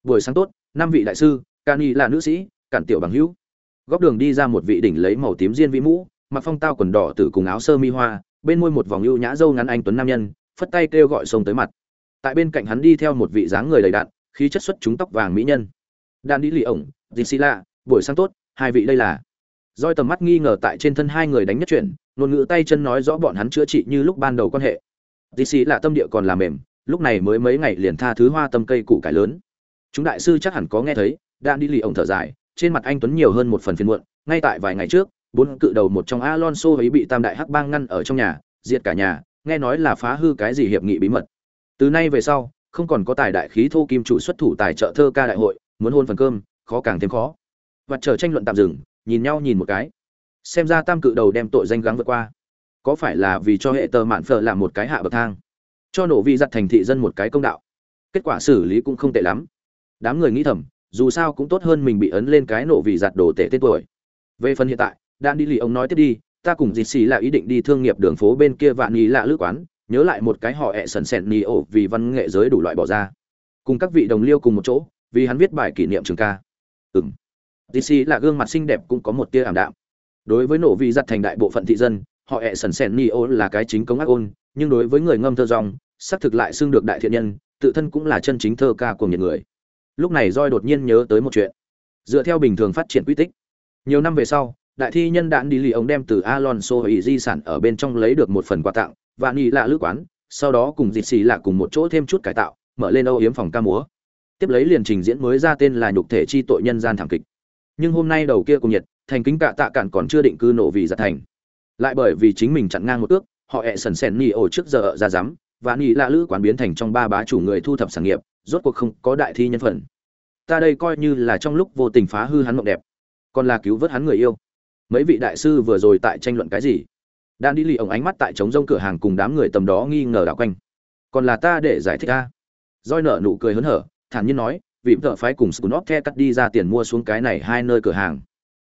Buổi sáng tốt, năm vị đại sư ca ni là nữ sĩ, cản tiểu bằng hữu. Góc đường đi ra một vị đỉnh lấy màu tím diên vĩ mũ, mặc phong tao quần đỏ từ cùng áo sơ mi hoa, bên môi một vòng ưu nhã dâu ngắn anh tuấn nam nhân, phất tay kêu gọi sông tới mặt. Tại bên cạnh hắn đi theo một vị dáng người đầy đạn, khí chất xuất chúng tóc vàng mỹ nhân. Đan đi lì ổng, dì xì lạ buổi sáng tốt hai vị đây là. Roi tầm mắt nghi ngờ tại trên thân hai người đánh nhất chuyển ngôn ngữ tay chân nói rõ bọn hắn chữa trị như lúc ban đầu quan hệ. Dì xì lạ tâm địa còn làm mềm, lúc này mới mấy ngày liền tha thứ hoa tâm cây củ cải lớn. Chúng đại sư chắc hẳn có nghe thấy đan đi lì ổng thở dài, trên mặt anh tuấn nhiều hơn một phần phiền muộn, ngay tại vài ngày trước, bốn cự đầu một trong alonso ấy bị tam đại hắc bang ngăn ở trong nhà, diệt cả nhà, nghe nói là phá hư cái gì hiệp nghị bí mật. Từ nay về sau, không còn có tài đại khí thô kim chủ xuất thủ tài trợ thơ ca đại hội, muốn hôn phần cơm, khó càng thêm khó và chờ tranh luận tạm dừng, nhìn nhau nhìn một cái. Xem ra tam cự đầu đem tội danh gắng vượt qua. Có phải là vì cho hệ tờ mạn phở làm một cái hạ bậc thang? Cho nổ vi giặt thành thị dân một cái công đạo. Kết quả xử lý cũng không tệ lắm. Đám người nghĩ thầm, dù sao cũng tốt hơn mình bị ấn lên cái nổ vì giặt đồ tệ tên tuổi. Về phần hiện tại, đan đi lì ông nói tiếp đi, ta cùng dịt xì là ý định đi thương nghiệp đường phố bên kia vạn ý lạ lữ quán, nhớ lại một cái họ ẹ sần sẹn nì ổ vì văn nghệ giới đủ loại bỏ ra. Cùng các vị đồng liêu cùng một chỗ, vì hắn viết bài kỷ niệm trường ca. Ừng dịt là gương mặt xinh đẹp cũng có một tia ảm đạm. Đối với nổ vị giặt thành đại bộ phận thị dân, họ ẹ sần sẹn ni ô là cái chính công ác ôn, nhưng đối với người ngâm thơ rong xác thực lại xưng được đại thiện nhân, tự thân cũng là chân chính thơ ca của nhiệt người. Lúc này roi đột nhiên nhớ tới một chuyện. Dựa theo bình thường phát triển quy tích, nhiều năm về sau, đại thi nhân đạn đi lì ông đem từ alonso ý di sản ở bên trong lấy được một phần quà tặng, và nghĩ lạ lữ quán, sau đó cùng dịt xì lạ cùng một chỗ thêm chút cải tạo, mở lên âu yếm phòng ca múa. Tiếp lấy liền trình diễn mới ra tên là nhục thể chi tội nhân gian thảm kịch nhưng hôm nay đầu kia cùng nhiệt, thành kính cạ tạ cạn còn chưa định cư nổ vì giặt thành. Lại bởi vì chính mình chặn ngang một ước, họ hẹ sần sèn nỉ ổ trước giờ ra rắm và nỉ lạ lữ quán biến thành trong ba bá chủ người thu thập sản nghiệp, rốt cuộc không có đại thi nhân phần. Ta đây coi như là trong lúc vô tình phá hư hắn mộng đẹp, còn là cứu vớt hắn người yêu. Mấy vị đại sư vừa rồi tại tranh luận cái gì? Đang đi lì ổng ánh mắt tại trống rông cửa hàng cùng đám người tầm đó nghi ngờ đảo quanh. Còn là ta để giải thích ta roi nở nụ cười hớn hở, thản nhiên nói vì thợ phái cùng scunop the cắt đi ra tiền mua xuống cái này hai nơi cửa hàng.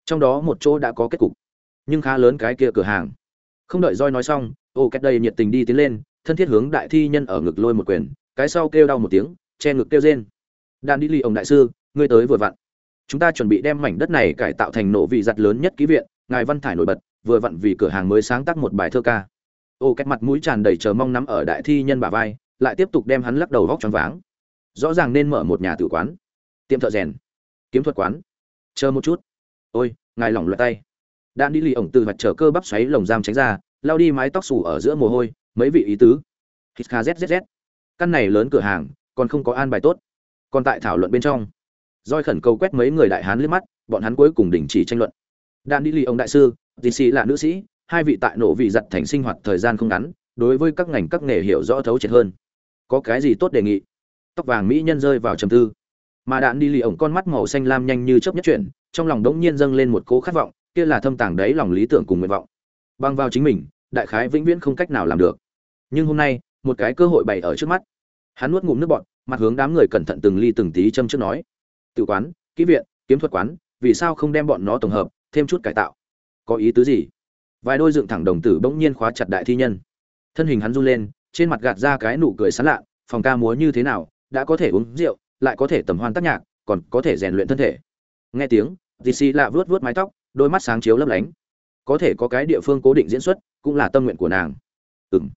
Trong đó một chỗ đã có kết cục, nhưng khá lớn cái kia cửa hàng. Không đợi roi nói xong, ô cách đây nhiệt tình đi tiến lên, thân thiết hướng đại thi nhân ở ngực lôi một quyền, cái sau kêu đau một tiếng, che ngực kêu rên. Đan đi lì ông đại sư, ngươi tới vừa vặn. Chúng ta chuẩn bị đem mảnh đất này cải tạo thành nổ vị giặt lớn nhất ký viện, ngài văn thải nổi bật, vừa vặn vì cửa hàng mới sáng tác một bài thơ ca. Ô cách mặt mũi tràn đầy chờ mong nắm ở đại thi nhân bả vai, lại tiếp tục đem hắn lắc đầu vóc choáng váng rõ ràng nên mở một nhà tử quán. Tiệm thợ rèn, kiếm thuật quán. Chờ một chút. Ôi, ngài lỏng loại tay. Đan đi lì ổng từ vạch trở cơ bắp xoáy lồng giam tránh ra, lao đi mái tóc xù ở giữa mồ hôi, mấy vị ý tứ. Hít kha zzz căn này lớn cửa hàng, còn không có an bài tốt. Còn tại thảo luận bên trong. Roi khẩn cầu quét mấy người đại hán liếc mắt, bọn hắn cuối cùng đình chỉ tranh luận. Đan đi lì ông đại sư tiến sĩ là nữ sĩ, hai vị tại nổ vị giặt thành sinh hoạt thời gian không ngắn, đối với các ngành các nghề hiểu rõ thấu triệt hơn. Có cái gì tốt đề nghị? Tóc vàng mỹ nhân rơi vào trầm tư. Mà đạn đi lì ổng con mắt màu xanh lam nhanh như chớp nhất chuyển, trong lòng đống nhiên dâng lên một cố khát vọng, kia là thâm tàng đấy lòng lý tưởng cùng nguyện vọng. Băng vào chính mình, đại khái vĩnh viễn không cách nào làm được. Nhưng hôm nay, một cái cơ hội bày ở trước mắt. Hắn nuốt ngụm nước bọt, mặt hướng đám người cẩn thận từng ly từng tí châm trước nói. Tự quán, kỹ viện, kiếm thuật quán, vì sao không đem bọn nó tổng hợp, thêm chút cải tạo? Có ý tứ gì? Vài đôi dựng thẳng đồng tử bỗng nhiên khóa chặt đại thi nhân. Thân hình hắn run lên, trên mặt gạt ra cái nụ cười sán lạ, phòng ca múa như thế nào đã có thể uống rượu, lại có thể tầm hoan tác nhạc, còn có thể rèn luyện thân thể. Nghe tiếng dì xì lạ vuốt vuốt mái tóc, đôi mắt sáng chiếu lấp lánh. Có thể có cái địa phương cố định diễn xuất, cũng là tâm nguyện của nàng. Ừng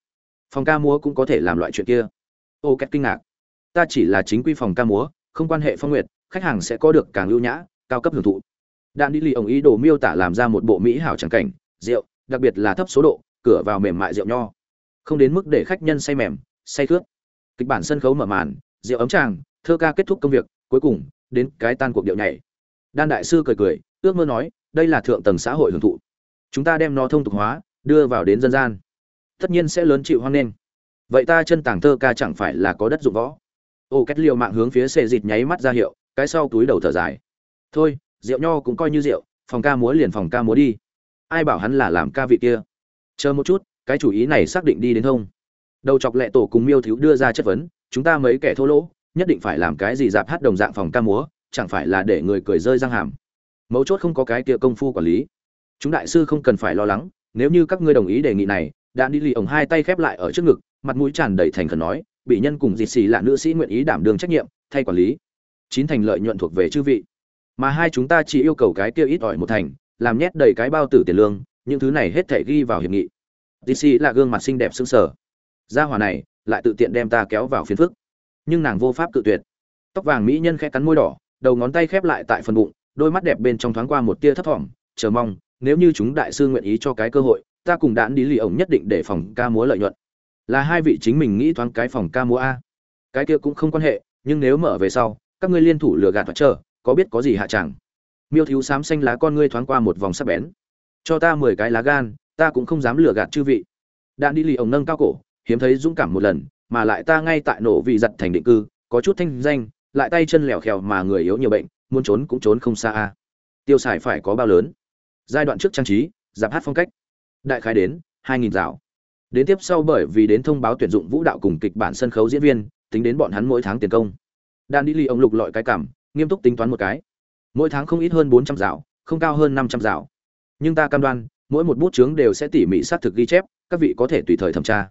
phòng ca múa cũng có thể làm loại chuyện kia. Ô, két kinh ngạc. Ta chỉ là chính quy phòng ca múa, không quan hệ phong nguyệt, khách hàng sẽ có được càng lưu nhã, cao cấp hưởng thụ. Đạn đi lì ổng ý đồ miêu tả làm ra một bộ mỹ hảo chẳng cảnh, rượu, đặc biệt là thấp số độ, cửa vào mềm mại rượu nho. Không đến mức để khách nhân say mềm, say khướt. Kịch bản sân khấu mở màn rượu ấm tràng, thơ ca kết thúc công việc, cuối cùng, đến cái tan cuộc điệu nhảy. Đan đại sư cười cười, ước mơ nói, đây là thượng tầng xã hội hưởng thụ. Chúng ta đem nó thông tục hóa, đưa vào đến dân gian. Tất nhiên sẽ lớn chịu hoang nghênh. Vậy ta chân tàng thơ ca chẳng phải là có đất dụng võ? Ô, két liều mạng hướng phía xệ dịt nháy mắt ra hiệu, cái sau túi đầu thở dài. Thôi, rượu nho cũng coi như rượu, phòng ca múa liền phòng ca múa đi. Ai bảo hắn là làm ca vị kia? Chờ một chút, cái chủ ý này xác định đi đến không đầu chọc lệ tổ cùng miêu thiếu đưa ra chất vấn chúng ta mấy kẻ thô lỗ, nhất định phải làm cái gì dạp hát đồng dạng phòng ca múa, chẳng phải là để người cười rơi răng hàm. Mấu chốt không có cái kia công phu quản lý. Chúng đại sư không cần phải lo lắng, nếu như các ngươi đồng ý đề nghị này, đạn đi lì ổng hai tay khép lại ở trước ngực, mặt mũi tràn đầy thành khẩn nói, bị nhân cùng dịt xì là nữ sĩ nguyện ý đảm đương trách nhiệm, thay quản lý. Chín thành lợi nhuận thuộc về chư vị. Mà hai chúng ta chỉ yêu cầu cái kia ít ỏi một thành, làm nhét đầy cái bao tử tiền lương, những thứ này hết thể ghi vào hiệp nghị. Dịt xì là gương mặt xinh đẹp xứng sở gia hòa này lại tự tiện đem ta kéo vào phiền phức. Nhưng nàng vô pháp cự tuyệt. Tóc vàng mỹ nhân khẽ cắn môi đỏ, đầu ngón tay khép lại tại phần bụng, đôi mắt đẹp bên trong thoáng qua một tia thấp thỏm, chờ mong, nếu như chúng đại sư nguyện ý cho cái cơ hội, ta cùng đạn đi lì ổng nhất định để phòng ca múa lợi nhuận. Là hai vị chính mình nghĩ thoáng cái phòng ca múa a. Cái kia cũng không quan hệ, nhưng nếu mở về sau, các ngươi liên thủ lừa gạt và chờ, có biết có gì hạ chẳng? Miêu thiếu xám xanh lá con ngươi thoáng qua một vòng sắc bén. Cho ta mười cái lá gan, ta cũng không dám lừa gạt chư vị. Đạn đi lì ổng nâng cao cổ hiếm thấy dũng cảm một lần, mà lại ta ngay tại nổ vị giặt thành định cư, có chút thanh danh, lại tay chân lẻo khèo mà người yếu nhiều bệnh, muốn trốn cũng trốn không xa a. Tiêu xài phải có bao lớn? Giai đoạn trước trang trí giảm hát phong cách. Đại khái đến hai nghìn dạo. Đến tiếp sau bởi vì đến thông báo tuyển dụng vũ đạo cùng kịch bản sân khấu diễn viên, tính đến bọn hắn mỗi tháng tiền công. Đan đi ly ông lục lọi cái cảm, nghiêm túc tính toán một cái. Mỗi tháng không ít hơn bốn trăm dạo, không cao hơn năm trăm dạo. Nhưng ta cam đoan, mỗi một bút chướng đều sẽ tỉ mỉ xác thực ghi chép, các vị có thể tùy thời thẩm tra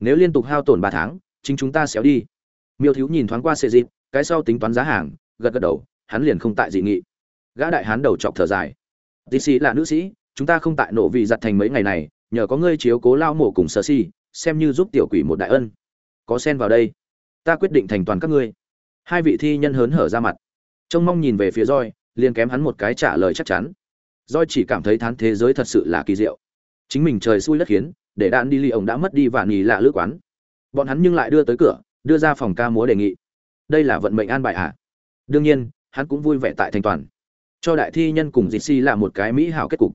nếu liên tục hao tổn ba tháng, chính chúng ta xéo đi. Miêu thiếu nhìn thoáng qua xê dịp, cái sau tính toán giá hàng, gật gật đầu, hắn liền không tại dị nghị. Gã đại hán đầu chọc thở dài. Dì xì là nữ sĩ, chúng ta không tại nộ vì giặt thành mấy ngày này, nhờ có ngươi chiếu cố lao mổ cùng sở si, xem như giúp tiểu quỷ một đại ân. Có sen vào đây. Ta quyết định thành toàn các ngươi. Hai vị thi nhân hớn hở ra mặt. Trông mong nhìn về phía roi, liền kém hắn một cái trả lời chắc chắn. Roi chỉ cảm thấy thán thế giới thật sự là kỳ diệu. Chính mình trời xui đất khiến để đạn đi lì ổng đã mất đi và nghỉ lạ lữ quán. Bọn hắn nhưng lại đưa tới cửa, đưa ra phòng ca múa đề nghị. Đây là vận mệnh an bài à đương nhiên, hắn cũng vui vẻ tại thành toàn. Cho đại thi nhân cùng dịch si là một cái mỹ hảo kết cục.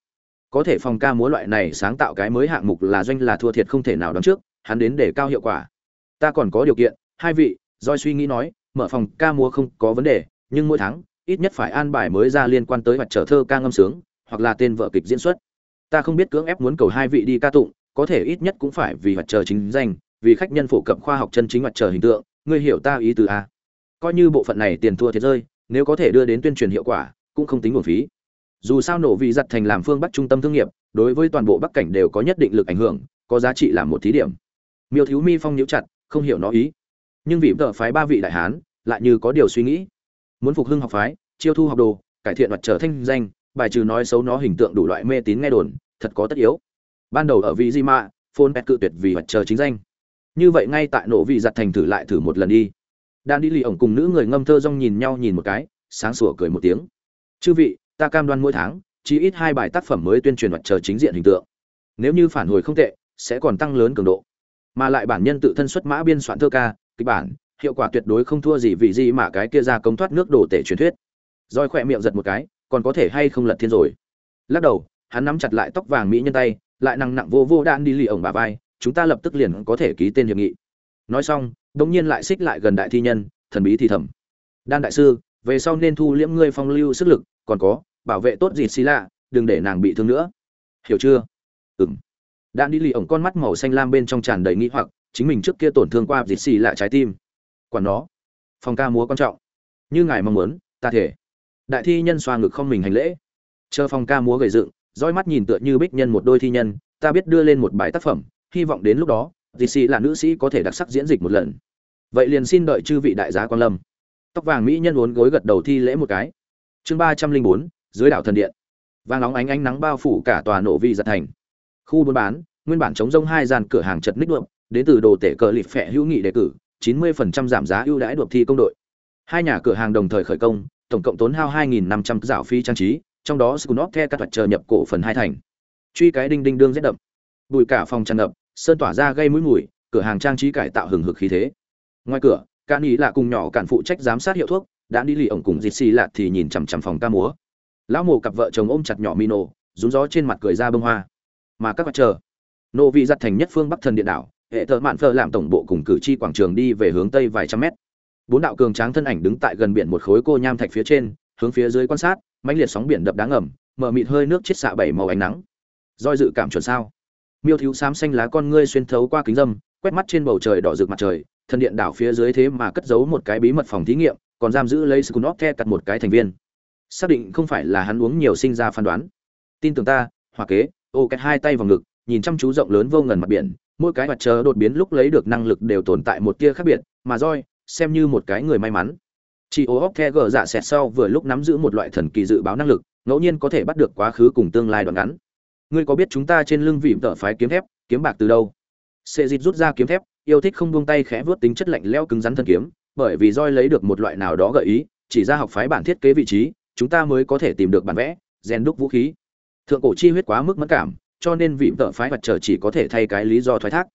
Có thể phòng ca múa loại này sáng tạo cái mới hạng mục là doanh là thua thiệt không thể nào đón trước, hắn đến để cao hiệu quả. Ta còn có điều kiện, hai vị doi suy nghĩ nói, mở phòng ca múa không có vấn đề, nhưng mỗi tháng, ít nhất phải an bài mới ra liên quan tới mặt trở thơ ca ngâm sướng, hoặc là tên vợ kịch diễn xuất. Ta không biết cưỡng ép muốn cầu hai vị đi ca tụng có thể ít nhất cũng phải vì mặt trời chính danh, vì khách nhân phổ cập khoa học chân chính mặt trời hình tượng, ngươi hiểu ta ý từ a. Coi như bộ phận này tiền thua thiệt rơi, nếu có thể đưa đến tuyên truyền hiệu quả, cũng không tính nguồn phí. Dù sao nổ vị giặt thành làm phương bắc trung tâm thương nghiệp, đối với toàn bộ bắc cảnh đều có nhất định lực ảnh hưởng, có giá trị làm một thí điểm. Miêu thiếu mi phong nhiễu chặt, không hiểu nó ý. Nhưng vị vợ phái ba vị đại hán, lại như có điều suy nghĩ. Muốn phục hưng học phái, chiêu thu học đồ, cải thiện mặt trở thanh danh, bài trừ nói xấu nó hình tượng đủ loại mê tín nghe đồn, thật có tất yếu ban đầu ở vị di mạ phôn pet cự tuyệt vì mặt trời chính danh. Như vậy ngay tại nổ vị giặt thành thử lại thử một lần đi. Đan đi lì ổng cùng nữ người ngâm thơ rong nhìn nhau nhìn một cái, sáng sủa cười một tiếng. Chư vị, ta cam đoan mỗi tháng, chỉ ít hai bài tác phẩm mới tuyên truyền mặt trời chính diện hình tượng. Nếu như phản hồi không tệ, sẽ còn tăng lớn cường độ. Mà lại bản nhân tự thân xuất mã biên soạn thơ ca, kịch bản, hiệu quả tuyệt đối không thua gì vì gì mà cái kia ra công thoát nước đổ tể truyền thuyết. Roi khỏe miệng giật một cái, còn có thể hay không lật thiên rồi? Lắc đầu, hắn nắm chặt lại tóc vàng mỹ nhân tay lại nặng nặng vô vô đạn đi lì ổng bà vai, chúng ta lập tức liền có thể ký tên hiệp nghị. Nói xong, đống nhiên lại xích lại gần đại thi nhân, thần bí thì thầm. Đan đại sư, về sau nên thu liễm ngươi phong lưu sức lực, còn có, bảo vệ tốt gì xì lạ, đừng để nàng bị thương nữa. Hiểu chưa? Ừng đan đi lì ổng con mắt màu xanh lam bên trong tràn đầy nghĩ hoặc, chính mình trước kia tổn thương qua dịt xì lạ trái tim. Quản nó, phòng ca múa quan trọng. Như ngài mong muốn, ta thể. Đại thi nhân xoa ngực không mình hành lễ. Chờ phòng ca múa gầy dựng dõi mắt nhìn tựa như bích nhân một đôi thi nhân, ta biết đưa lên một bài tác phẩm, hy vọng đến lúc đó dì xì là nữ sĩ có thể đặc sắc diễn dịch một lần. Vậy liền xin đợi chư vị đại giá quan lâm. Tóc vàng mỹ nhân uốn gối gật đầu thi lễ một cái. Chương ba trăm linh bốn, dưới đảo thần điện. Vàng nóng ánh ánh nắng bao phủ cả tòa nổ vi giật thành. Khu buôn bán, nguyên bản chống rông hai dàn cửa hàng chật ních đượm đến từ đồ tể cờ lịp phẹ hữu nghị đề cử, chín mươi phần trăm giảm giá ưu đãi đột thi công đội. Hai nhà cửa hàng đồng thời khởi công, tổng cộng tốn hao hai nghìn năm trăm dạo phi trang trí trong đó Skunop The các thuật chờ nhập cổ phần hai thành. Truy cái đinh đinh đương rất đậm. Bùi cả phòng tràn ngập, sơn tỏa ra gây mũi mùi, cửa hàng trang trí cải tạo hừng hực khí thế. Ngoài cửa, Cạn Nghị là cùng nhỏ cản phụ trách giám sát hiệu thuốc, đã đi lì ổng cùng Dịch Xì Lạt thì nhìn chằm chằm phòng ca múa. Lão mồ cặp vợ chồng ôm chặt nhỏ Mino, rúng gió trên mặt cười ra bông hoa. Mà các vật chờ, nô vị giật thành nhất phương Bắc thần điện đảo, hệ thợ mạn phơ làm tổng bộ cùng cử tri quảng trường đi về hướng tây vài trăm mét. Bốn đạo cường tráng thân ảnh đứng tại gần biển một khối cô nham thạch phía trên, hướng phía dưới quan sát, mãnh liệt sóng biển đập đáng ngầm, mở mịt hơi nước chết xạ bảy màu ánh nắng. Doi dự cảm chuẩn sao. Miêu thiếu xám xanh lá con ngươi xuyên thấu qua kính dâm, quét mắt trên bầu trời đỏ rực mặt trời thần điện đảo phía dưới thế mà cất giấu một cái bí mật phòng thí nghiệm, còn giam giữ lấy scunop the cặt một cái thành viên. Xác định không phải là hắn uống nhiều sinh ra phán đoán. Tin tưởng ta hòa kế, ô kẹt hai tay vào ngực, nhìn chăm chú rộng lớn vô ngần mặt biển, mỗi cái mặt trời đột biến lúc lấy được năng lực đều tồn tại một tia khác biệt, mà roi, xem như một cái người may mắn. Chỉ ô hóc the gờ dạ xẹt sau vừa lúc nắm giữ một loại thần kỳ dự báo năng lực, ngẫu nhiên có thể bắt được quá khứ cùng tương lai đoạn ngắn. Ngươi có biết chúng ta trên lưng vịm tợ phái kiếm thép, kiếm bạc từ đâu? Sệ dịch rút ra kiếm thép, yêu thích không buông tay khẽ vuốt tính chất lạnh lẽo cứng rắn thân kiếm, bởi vì roi lấy được một loại nào đó gợi ý, chỉ ra học phái bản thiết kế vị trí, chúng ta mới có thể tìm được bản vẽ, rèn đúc vũ khí. Thượng cổ chi huyết quá mức mẫn cảm, cho nên vịm tợ phái vật trở chỉ có thể thay cái lý do thoái thác.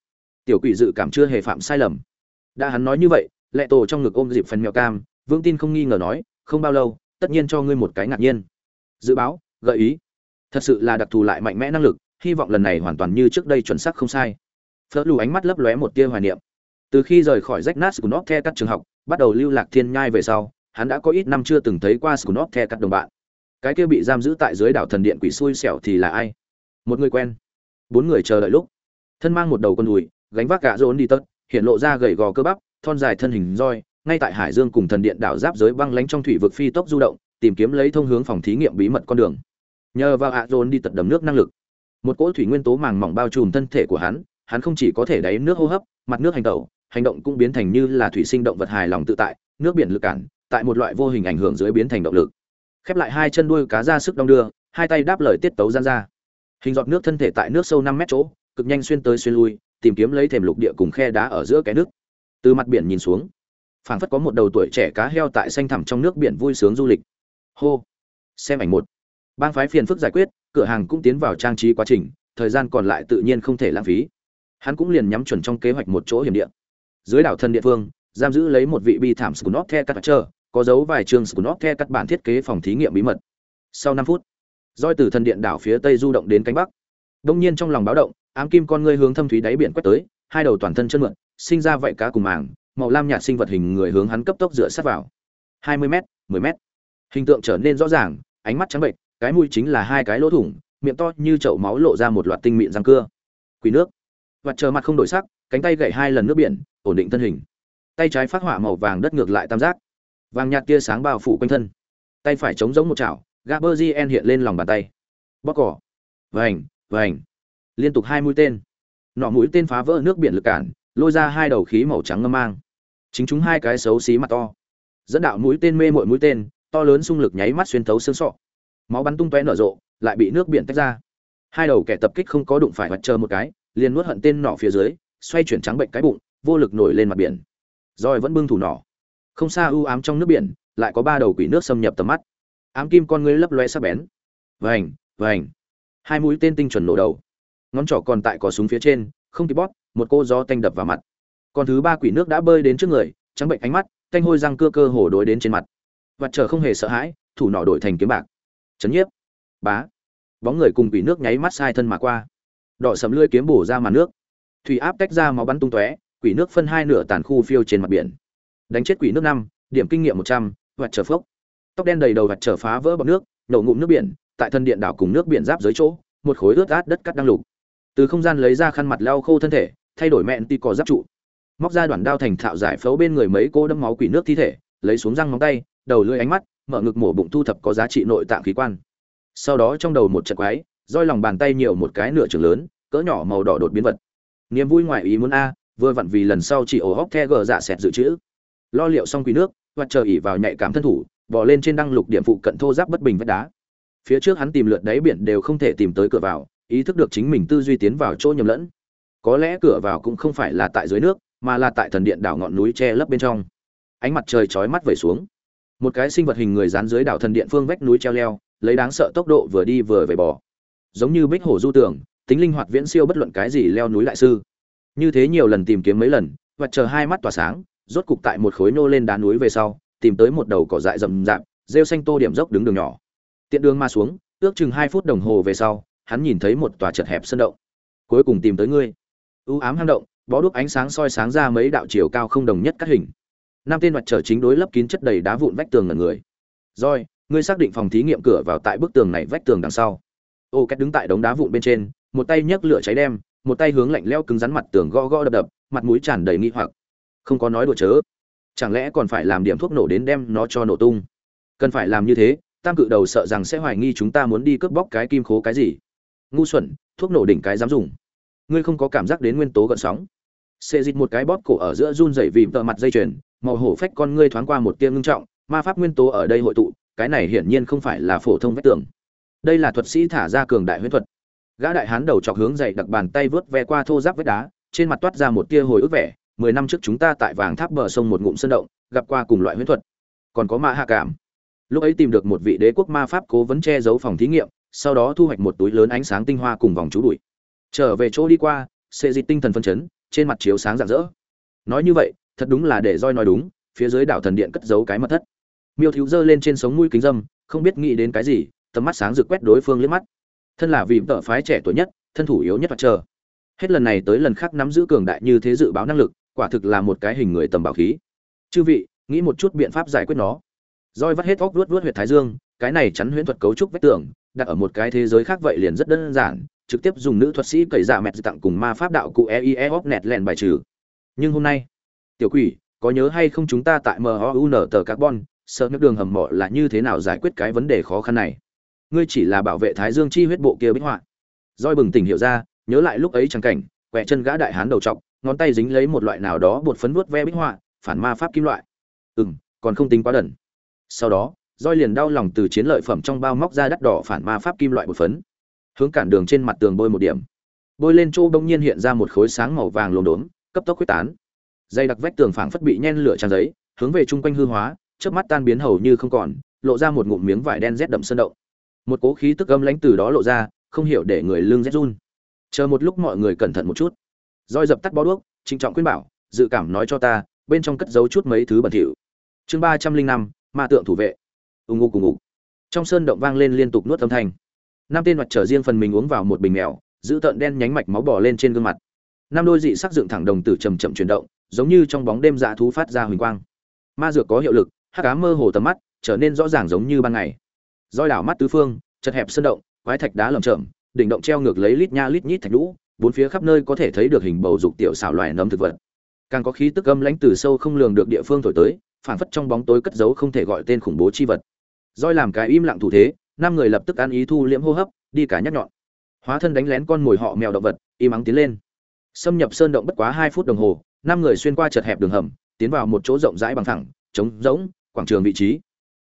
Tiểu quỷ dự cảm chưa hề phạm sai lầm. Đã hắn nói như vậy, lệ tổ trong ngực ôm dịp phần mèo cam, Vương Tin không nghi ngờ nói, không bao lâu, tất nhiên cho ngươi một cái ngạc nhiên. Dự báo, gợi ý, thật sự là đặc thù lại mạnh mẽ năng lực, hy vọng lần này hoàn toàn như trước đây chuẩn xác không sai. Phớt lù ánh mắt lấp lóe một tia hoài niệm. Từ khi rời khỏi rách nát Skunop The các trường học, bắt đầu lưu lạc thiên nhai về sau, hắn đã có ít năm chưa từng thấy qua Skunop The các đồng bạn. Cái kia bị giam giữ tại dưới đảo thần điện quỷ xui xẻo thì là ai? Một người quen. Bốn người chờ đợi lúc, thân mang một đầu con đùi, gánh vác gã rốn đi tất, hiện lộ ra gầy gò cơ bắp, thon dài thân hình roi, ngay tại hải dương cùng thần điện đảo giáp giới băng lánh trong thủy vực phi tốc du động, tìm kiếm lấy thông hướng phòng thí nghiệm bí mật con đường. Nhờ vào ạ dồn đi tật đầm nước năng lực. Một cỗ thủy nguyên tố màng mỏng bao trùm thân thể của hắn hắn không chỉ có thể đáy nước hô hấp, mặt nước hành tẩu, hành động cũng biến thành như là thủy sinh động vật hài lòng tự tại, nước biển lực cản, tại một loại vô hình ảnh hưởng dưới biến thành động lực. Khép lại hai chân đuôi cá ra sức đong đưa, hai tay đáp lời tiết tấu gian ra. Hình giọt nước thân thể tại nước sâu năm mét chỗ, cực nhanh xuyên tới xuyên lui, tìm kiếm lấy thềm lục địa cùng khe đá ở giữa cái nước. Từ mặt biển nhìn xuống phảng phất có một đầu tuổi trẻ cá heo tại xanh thẳm trong nước biển vui sướng du lịch. Hô, xem ảnh một. Bang phái phiền phức giải quyết, cửa hàng cũng tiến vào trang trí quá trình, thời gian còn lại tự nhiên không thể lãng phí. Hắn cũng liền nhắm chuẩn trong kế hoạch một chỗ hiểm địa. Dưới đảo thân địa phương, giam giữ lấy một vị bi thảm scunop the cắt chờ có dấu vài trường scunop the cắt bản thiết kế phòng thí nghiệm bí mật. Sau năm phút, roi từ thần điện đảo phía tây du động đến cánh bắc. Đông nhiên trong lòng báo động, ám kim con ngươi hướng thâm thúy đáy biển quét tới, hai đầu toàn thân chân mượn, sinh ra vậy cá cùng màng màu lam nhạt sinh vật hình người hướng hắn cấp tốc dựa sát vào. 20 m 10 m hình tượng trở nên rõ ràng, ánh mắt trắng bệnh cái mũi chính là hai cái lỗ thủng, miệng to như chậu máu lộ ra một loạt tinh mịn răng cưa. Quỷ nước. Vật chờ mặt không đổi sắc, cánh tay gảy hai lần nước biển, ổn định thân hình. Tay trái phát hỏa màu vàng đất ngược lại tam giác. Vàng nhạt tia sáng bao phủ quanh thân. Tay phải chống giống một chảo gaberzien hiện lên lòng bàn tay. Bóc cỏ. Vành vành. Liên tục hai mũi tên. Nọ mũi tên phá vỡ nước biển lực cản, lôi ra hai đầu khí màu trắng ngâm mang chính chúng hai cái xấu xí mặt to. Dẫn đạo mũi tên mê mội mũi tên, to lớn xung lực nháy mắt xuyên thấu xương sọ. Máu bắn tung tóe nở rộ, lại bị nước biển tách ra. Hai đầu kẻ tập kích không có đụng phải mặt chờ một cái, liền nuốt hận tên nỏ phía dưới, xoay chuyển trắng bệnh cái bụng, vô lực nổi lên mặt biển. Rồi vẫn bưng thủ nỏ. Không xa u ám trong nước biển, lại có ba đầu quỷ nước xâm nhập tầm mắt. Ám kim con ngươi lấp loe sắc bén. Vành vành. Hai mũi tên tinh chuẩn nổ đầu. Ngón trỏ còn tại cò súng phía trên, không kịp bóp, một cô gió tanh đập vào mặt còn thứ ba quỷ nước đã bơi đến trước người, trắng bệnh ánh mắt, thanh hôi răng cưa cơ hồ đối đến trên mặt. Vặt trở không hề sợ hãi, thủ nỏ đổi thành kiếm bạc. Chấn nhiếp. Bá. Bóng người cùng quỷ nước nháy mắt sai thân mà qua. Đỏ sầm lưỡi kiếm bổ ra màn nước. Thủy áp tách ra máu bắn tung tóe, quỷ nước phân hai nửa tàn khu phiêu trên mặt biển. Đánh chết quỷ nước năm, điểm kinh nghiệm một trăm vặt trở phốc. Tóc đen đầy đầu vặt trở phá vỡ bọc nước, nổ ngụm nước biển, tại thân điện đảo cùng nước biển giáp dưới chỗ, một khối ướt át đất cắt đang lục. Từ không gian lấy ra khăn mặt lau khô thân thể, thay đổi mẹn ti cò giáp trụ móc ra đoạn đao thành thạo giải phẫu bên người mấy cô đâm máu quỷ nước thi thể, lấy xuống răng móng tay, đầu lưỡi ánh mắt, mở ngực mổ bụng thu thập có giá trị nội tạng khí quan. Sau đó trong đầu một trận quái, roi lòng bàn tay nhiều một cái nửa trường lớn, cỡ nhỏ màu đỏ đột biến vật. Niềm vui ngoài ý muốn a, vừa vặn vì lần sau chỉ ổ hóc the gờ dạ sẹt dự trữ. Lo liệu xong quỷ nước, hoặc chờ ỉ vào nhạy cảm thân thủ bỏ lên trên đăng lục điểm phụ cận thô giáp bất bình vách đá. Phía trước hắn tìm lượt đáy biển đều không thể tìm tới cửa vào, ý thức được chính mình tư duy tiến vào chỗ nhầm lẫn. Có lẽ cửa vào cũng không phải là tại dưới nước mà là tại thần điện đảo ngọn núi che lấp bên trong. Ánh mặt trời chói mắt vẩy xuống. Một cái sinh vật hình người dán dưới đảo thần điện phương vách núi treo leo, lấy đáng sợ tốc độ vừa đi vừa về bò. Giống như bích hổ du tưởng tính linh hoạt viễn siêu bất luận cái gì leo núi lại sư. Như thế nhiều lần tìm kiếm mấy lần, và chờ hai mắt tỏa sáng, rốt cục tại một khối nô lên đá núi về sau, tìm tới một đầu cỏ dại rậm rạp, rêu xanh tô điểm dốc đứng đường nhỏ. Tiện đường ma xuống, ước chừng hai phút đồng hồ về sau, hắn nhìn thấy một tòa chật hẹp sân động. Cuối cùng tìm tới ngươi. U ám hang động bó đuốc ánh sáng soi sáng ra mấy đạo chiều cao không đồng nhất các hình. Năm tên mặt trở chính đối lấp kín chất đầy đá vụn vách tường ngần người. Rồi, ngươi xác định phòng thí nghiệm cửa vào tại bức tường này vách tường đằng sau. Ô két đứng tại đống đá vụn bên trên, một tay nhấc lửa cháy đem, một tay hướng lạnh leo cứng rắn mặt tường gõ gõ đập đập, mặt mũi tràn đầy nghi hoặc. Không có nói đùa chớ. Chẳng lẽ còn phải làm điểm thuốc nổ đến đem nó cho nổ tung? Cần phải làm như thế, tam cự đầu sợ rằng sẽ hoài nghi chúng ta muốn đi cướp bóc cái kim khố cái gì. Ngu xuẩn, thuốc nổ đỉnh cái dám dùng ngươi không có cảm giác đến nguyên tố gợn sóng. Xê dịch một cái bóp cổ ở giữa run dày vì tợ mặt dây chuyền, màu hổ phách con ngươi thoáng qua một tia ngưng trọng, ma pháp nguyên tố ở đây hội tụ, cái này hiển nhiên không phải là phổ thông vách tường. Đây là thuật sĩ thả ra cường đại huyễn thuật. Gã đại hán đầu chọc hướng dậy đặc bàn tay vớt ve qua thô giáp vách đá, trên mặt toát ra một tia hồi ức vẻ, mười năm trước chúng ta tại vàng tháp bờ sông một ngụm sơn động, gặp qua cùng loại huyễn thuật. Còn có ma hạ cảm. Lúc ấy tìm được một vị đế quốc ma pháp cố vấn che giấu phòng thí nghiệm, sau đó thu hoạch một túi lớn ánh sáng tinh hoa cùng vòng chú đuổi trở về chỗ đi qua xê dịch tinh thần phân chấn, trên mặt chiếu sáng rạng rỡ. Nói như vậy, thật đúng là để roi nói đúng, phía dưới đảo thần điện cất giấu cái mật thất. Miêu thiếu giơ lên trên sống mũi kính dâm, không biết nghĩ đến cái gì, tầm mắt sáng rực quét đối phương liếc mắt. Thân là vì tợ phái trẻ tuổi nhất, thân thủ yếu nhất và chờ. Hết lần này tới lần khác nắm giữ cường đại như thế dự báo năng lực, quả thực là một cái hình người tầm bảo khí. Chư vị, nghĩ một chút biện pháp giải quyết nó. Roi vắt hết óc vuốt vuốt huyệt thái dương, cái này chắn huyễn thuật cấu trúc vách tường, đặt ở một cái thế giới khác vậy liền rất đơn giản trực tiếp dùng nữ thuật sĩ cậy dạ mẹt tặng cùng ma pháp đạo cụ eie óc nẹt lẹn bài trừ. Nhưng hôm nay, tiểu quỷ, có nhớ hay không chúng ta tại MOUN tờ carbon, sợ nước đường hầm mỏ là như thế nào giải quyết cái vấn đề khó khăn này? Ngươi chỉ là bảo vệ thái dương chi huyết bộ kia bích họa. Roi bừng tỉnh hiểu ra, nhớ lại lúc ấy chẳng cảnh, quẹ chân gã đại hán đầu trọc, ngón tay dính lấy một loại nào đó bột phấn vuốt ve bích họa, phản ma pháp kim loại. Ừ còn không tính quá đần. Sau đó roi liền đau lòng từ chiến lợi phẩm trong bao móc ra đắt đỏ phản ma pháp kim loại bột phấn hướng cản đường trên mặt tường bôi một điểm. Bôi lên chỗ bỗng nhiên hiện ra một khối sáng màu vàng lốm đốm, cấp tốc quyết tán. Dây đặc vách tường phảng phất bị nhen lửa tràn giấy, hướng về chung quanh hư hóa trước mắt tan biến hầu như không còn, lộ ra một ngụm miếng vải đen rét đậm sơn động. Một cố khí tức âm lãnh từ đó lộ ra, không hiểu để người lương rét run. Chờ một lúc mọi người cẩn thận một chút. Roi dập tắt bó đuốc, trịnh trọng khuyên bảo, dự cảm nói cho ta, bên trong cất giấu chút mấy thứ bẩn thỉu. Chương ba trăm linh năm, ma tượng thủ vệ. Ù ngụ cùng ngụ trong sơn động vang lên liên tục nuốt âm thanh năm tên mặt trở riêng phần mình uống vào một bình mèo, giữ tợn đen nhánh mạch máu bò lên trên gương mặt. Năm đôi dị sắc dựng thẳng đồng tử chầm chậm chuyển động, giống như trong bóng đêm dạ thú phát ra huỳnh quang. Ma dược có hiệu lực, hắc cá mơ hồ tầm mắt, trở nên rõ ràng giống như ban ngày. Roi đảo mắt tứ phương, chật hẹp sơn động, quái thạch đá lởm chởm, đỉnh động treo ngược lấy lít nha lít nhít thạch lũ bốn phía khắp nơi có thể thấy được hình bầu dục tiểu xảo loài nấm thực vật. Càng có khí tức âm lãnh từ sâu không lường được địa phương thổi tới phản phất trong bóng tối cất giấu không thể gọi tên khủng bố chi vật. Roi làm cái im lặng thủ thế năm người lập tức ăn ý thu liễm hô hấp, đi cả nhắc nhọn. Hóa thân đánh lén con mồi họ mèo động vật im ắng tiến lên. Xâm nhập sơn động bất quá hai phút đồng hồ, năm người xuyên qua chật hẹp đường hầm, tiến vào một chỗ rộng rãi bằng thẳng trống rỗng, quảng trường vị trí.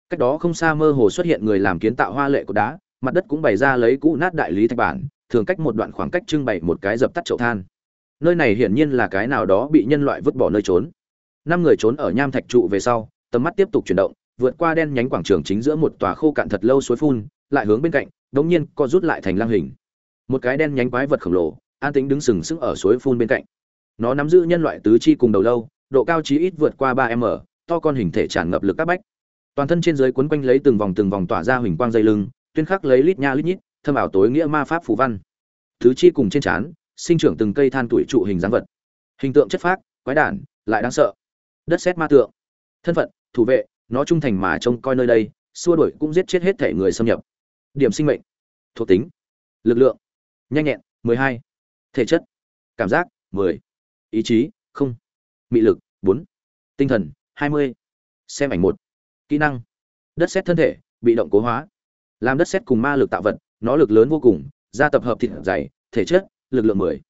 Cách đó không xa mơ hồ xuất hiện người làm kiến tạo hoa lệ của đá, mặt đất cũng bày ra lấy cũ nát đại lý thạch bản, thường cách một đoạn khoảng cách trưng bày một cái dập tắt chậu than. Nơi này hiển nhiên là cái nào đó bị nhân loại vứt bỏ nơi trốn. Năm người trốn ở nham thạch trụ về sau, tầm mắt tiếp tục chuyển động vượt qua đen nhánh quảng trường chính giữa một tòa khô cạn thật lâu suối phun, lại hướng bên cạnh, đống nhiên co rút lại thành lang hình. Một cái đen nhánh quái vật khổng lồ, an tính đứng sừng sững ở suối phun bên cạnh. Nó nắm giữ nhân loại tứ chi cùng đầu lâu, độ cao chí ít vượt qua ba m, to con hình thể tràn ngập lực các bách. Toàn thân trên dưới quấn quanh lấy từng vòng từng vòng tỏa ra huỳnh quang dây lưng, tuyên khắc lấy lít nha lít nhít, thâm ảo tối nghĩa ma pháp phù văn. Thứ chi cùng trên trán, sinh trưởng từng cây than tuổi trụ hình dáng vật. Hình tượng chất phác, quái đản, lại đáng sợ. Đất sét ma tượng. Thân phận, thủ vệ nó trung thành mà trông coi nơi đây, xua đuổi cũng giết chết hết thể người xâm nhập. Điểm sinh mệnh. Thuộc tính. Lực lượng. Nhanh nhẹn. 12. thể chất. Cảm giác. 10. ý chí. không. Mị lực. 4. tinh thần. 20. xem ảnh một. Kỹ năng. Đất xét thân thể, bị động cố hóa. Làm đất xét cùng ma lực tạo vật, nó lực lớn vô cùng, gia tập hợp thịt dày, thể chất, lực lượng 10.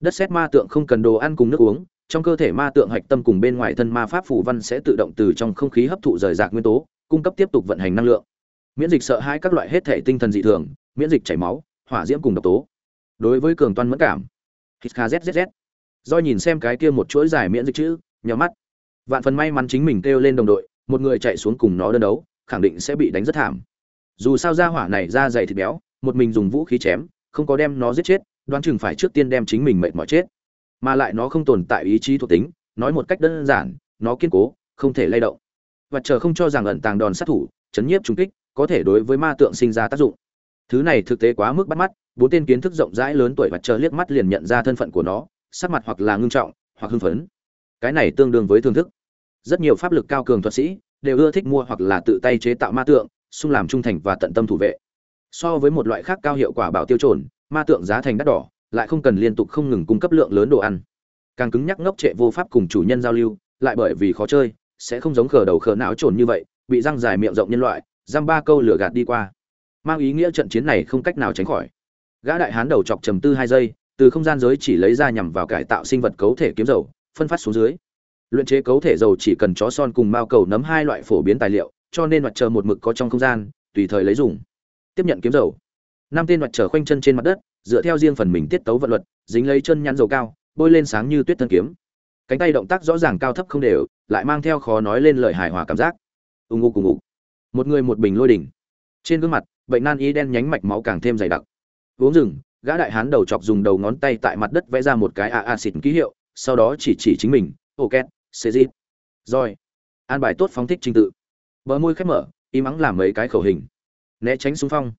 đất xét ma tượng không cần đồ ăn cùng nước uống trong cơ thể ma tượng hạch tâm cùng bên ngoài thân ma pháp phù văn sẽ tự động từ trong không khí hấp thụ rời rạc nguyên tố, cung cấp tiếp tục vận hành năng lượng. Miễn dịch sợ hãi các loại hết thể tinh thần dị thường, miễn dịch chảy máu, hỏa diễm cùng độc tố. Đối với cường toan mẫn cảm hít kha zzz do nhìn xem cái kia một chuỗi dài miễn dịch chữ, nhắm mắt. Vạn phần may mắn chính mình kêu lên đồng đội, một người chạy xuống cùng nó đơn đấu, khẳng định sẽ bị đánh rất thảm. Dù sao ra hỏa này ra dày thịt béo, một mình dùng vũ khí chém, không có đem nó giết chết, đoán chừng phải trước tiên đem chính mình mệt mỏi chết mà lại nó không tồn tại ý chí thuộc tính, nói một cách đơn giản, nó kiên cố, không thể lay động. Và chờ không cho rằng ẩn tàng đòn sát thủ, chấn nhiếp trung kích, có thể đối với ma tượng sinh ra tác dụng. Thứ này thực tế quá mức bắt mắt, bốn tên kiến thức rộng rãi lớn tuổi và chờ liếc mắt liền nhận ra thân phận của nó, sắc mặt hoặc là ngưng trọng, hoặc hưng phấn. Cái này tương đương với thương thức. Rất nhiều pháp lực cao cường thuật sĩ đều ưa thích mua hoặc là tự tay chế tạo ma tượng, xung làm trung thành và tận tâm thủ vệ. So với một loại khác cao hiệu quả bảo tiêu trồn, ma tượng giá thành đắt đỏ lại không cần liên tục không ngừng cung cấp lượng lớn đồ ăn. Càng cứng nhắc ngốc trệ vô pháp cùng chủ nhân giao lưu, lại bởi vì khó chơi, sẽ không giống khờ đầu khờ não trồn như vậy, bị răng dài miệng rộng nhân loại, giam ba câu lửa gạt đi qua. Mang ý nghĩa trận chiến này không cách nào tránh khỏi. Gã đại hán đầu chọc trầm tư hai giây, từ không gian giới chỉ lấy ra nhằm vào cải tạo sinh vật cấu thể kiếm dầu, phân phát xuống dưới. Luyện chế cấu thể dầu chỉ cần chó son cùng mao cầu nấm hai loại phổ biến tài liệu, cho nên mặt trời một mực có trong không gian, tùy thời lấy dùng. Tiếp nhận kiếm dầu. Năm tên mặt trời khoanh chân trên mặt đất dựa theo riêng phần mình tiết tấu vận luật, dính lấy chân nhăn dầu cao, bôi lên sáng như tuyết thân kiếm. Cánh tay động tác rõ ràng cao thấp không đều, lại mang theo khó nói lên lời hài hòa cảm giác. Ù ngụ cùng ngụ một người một bình lôi đỉnh. Trên gương mặt, bệnh nan y đen nhánh mạch máu càng thêm dày đặc. Uống rừng, gã đại hán đầu chọc dùng đầu ngón tay tại mặt đất vẽ ra một cái a a xịt ký hiệu, sau đó chỉ chỉ chính mình, ô két, xê dít. Rồi, an bài tốt phóng thích trình tự. Bờ môi khép mở, im ắng làm mấy cái khẩu hình. Né tránh xung phong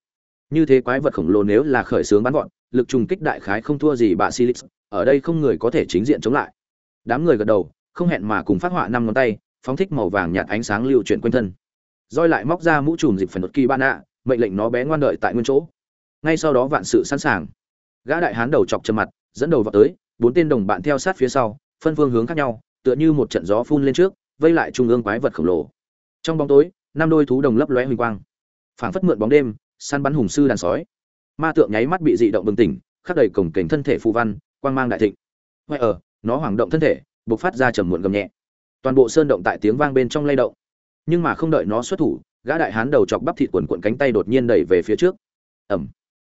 như thế quái vật khổng lồ nếu là khởi xướng bắn gọn lực trùng kích đại khái không thua gì bà silix, ở đây không người có thể chính diện chống lại. Đám người gật đầu, không hẹn mà cùng phát họa năm ngón tay, phóng thích màu vàng nhạt ánh sáng lưu chuyển quanh thân. Roi lại móc ra mũ trùm dịp phần đột kỳ ban ạ mệnh lệnh nó bé ngoan đợi tại nguyên chỗ. Ngay sau đó vạn sự sẵn sàng. Gã đại hán đầu chọc chân mặt, dẫn đầu vào tới, bốn tên đồng bạn theo sát phía sau, phân phương hướng khác nhau, tựa như một trận gió phun lên trước, vây lại trung ương quái vật khổng lồ. Trong bóng tối, năm đôi thú đồng lấp lóe huỳnh quang. Phảng phất mượn bóng đêm săn bắn hùng sư đàn sói. Ma tượng nháy mắt bị dị động bừng tỉnh, khắc đầy cổng kềnh thân thể phù văn, quang mang đại thịnh. Huệ ở, nó hoảng động thân thể, bộc phát ra trầm muộn gầm nhẹ. Toàn bộ sơn động tại tiếng vang bên trong lay động. Nhưng mà không đợi nó xuất thủ, gã đại hán đầu chọc bắp thịt quần quận cánh tay đột nhiên đẩy về phía trước. Ẩm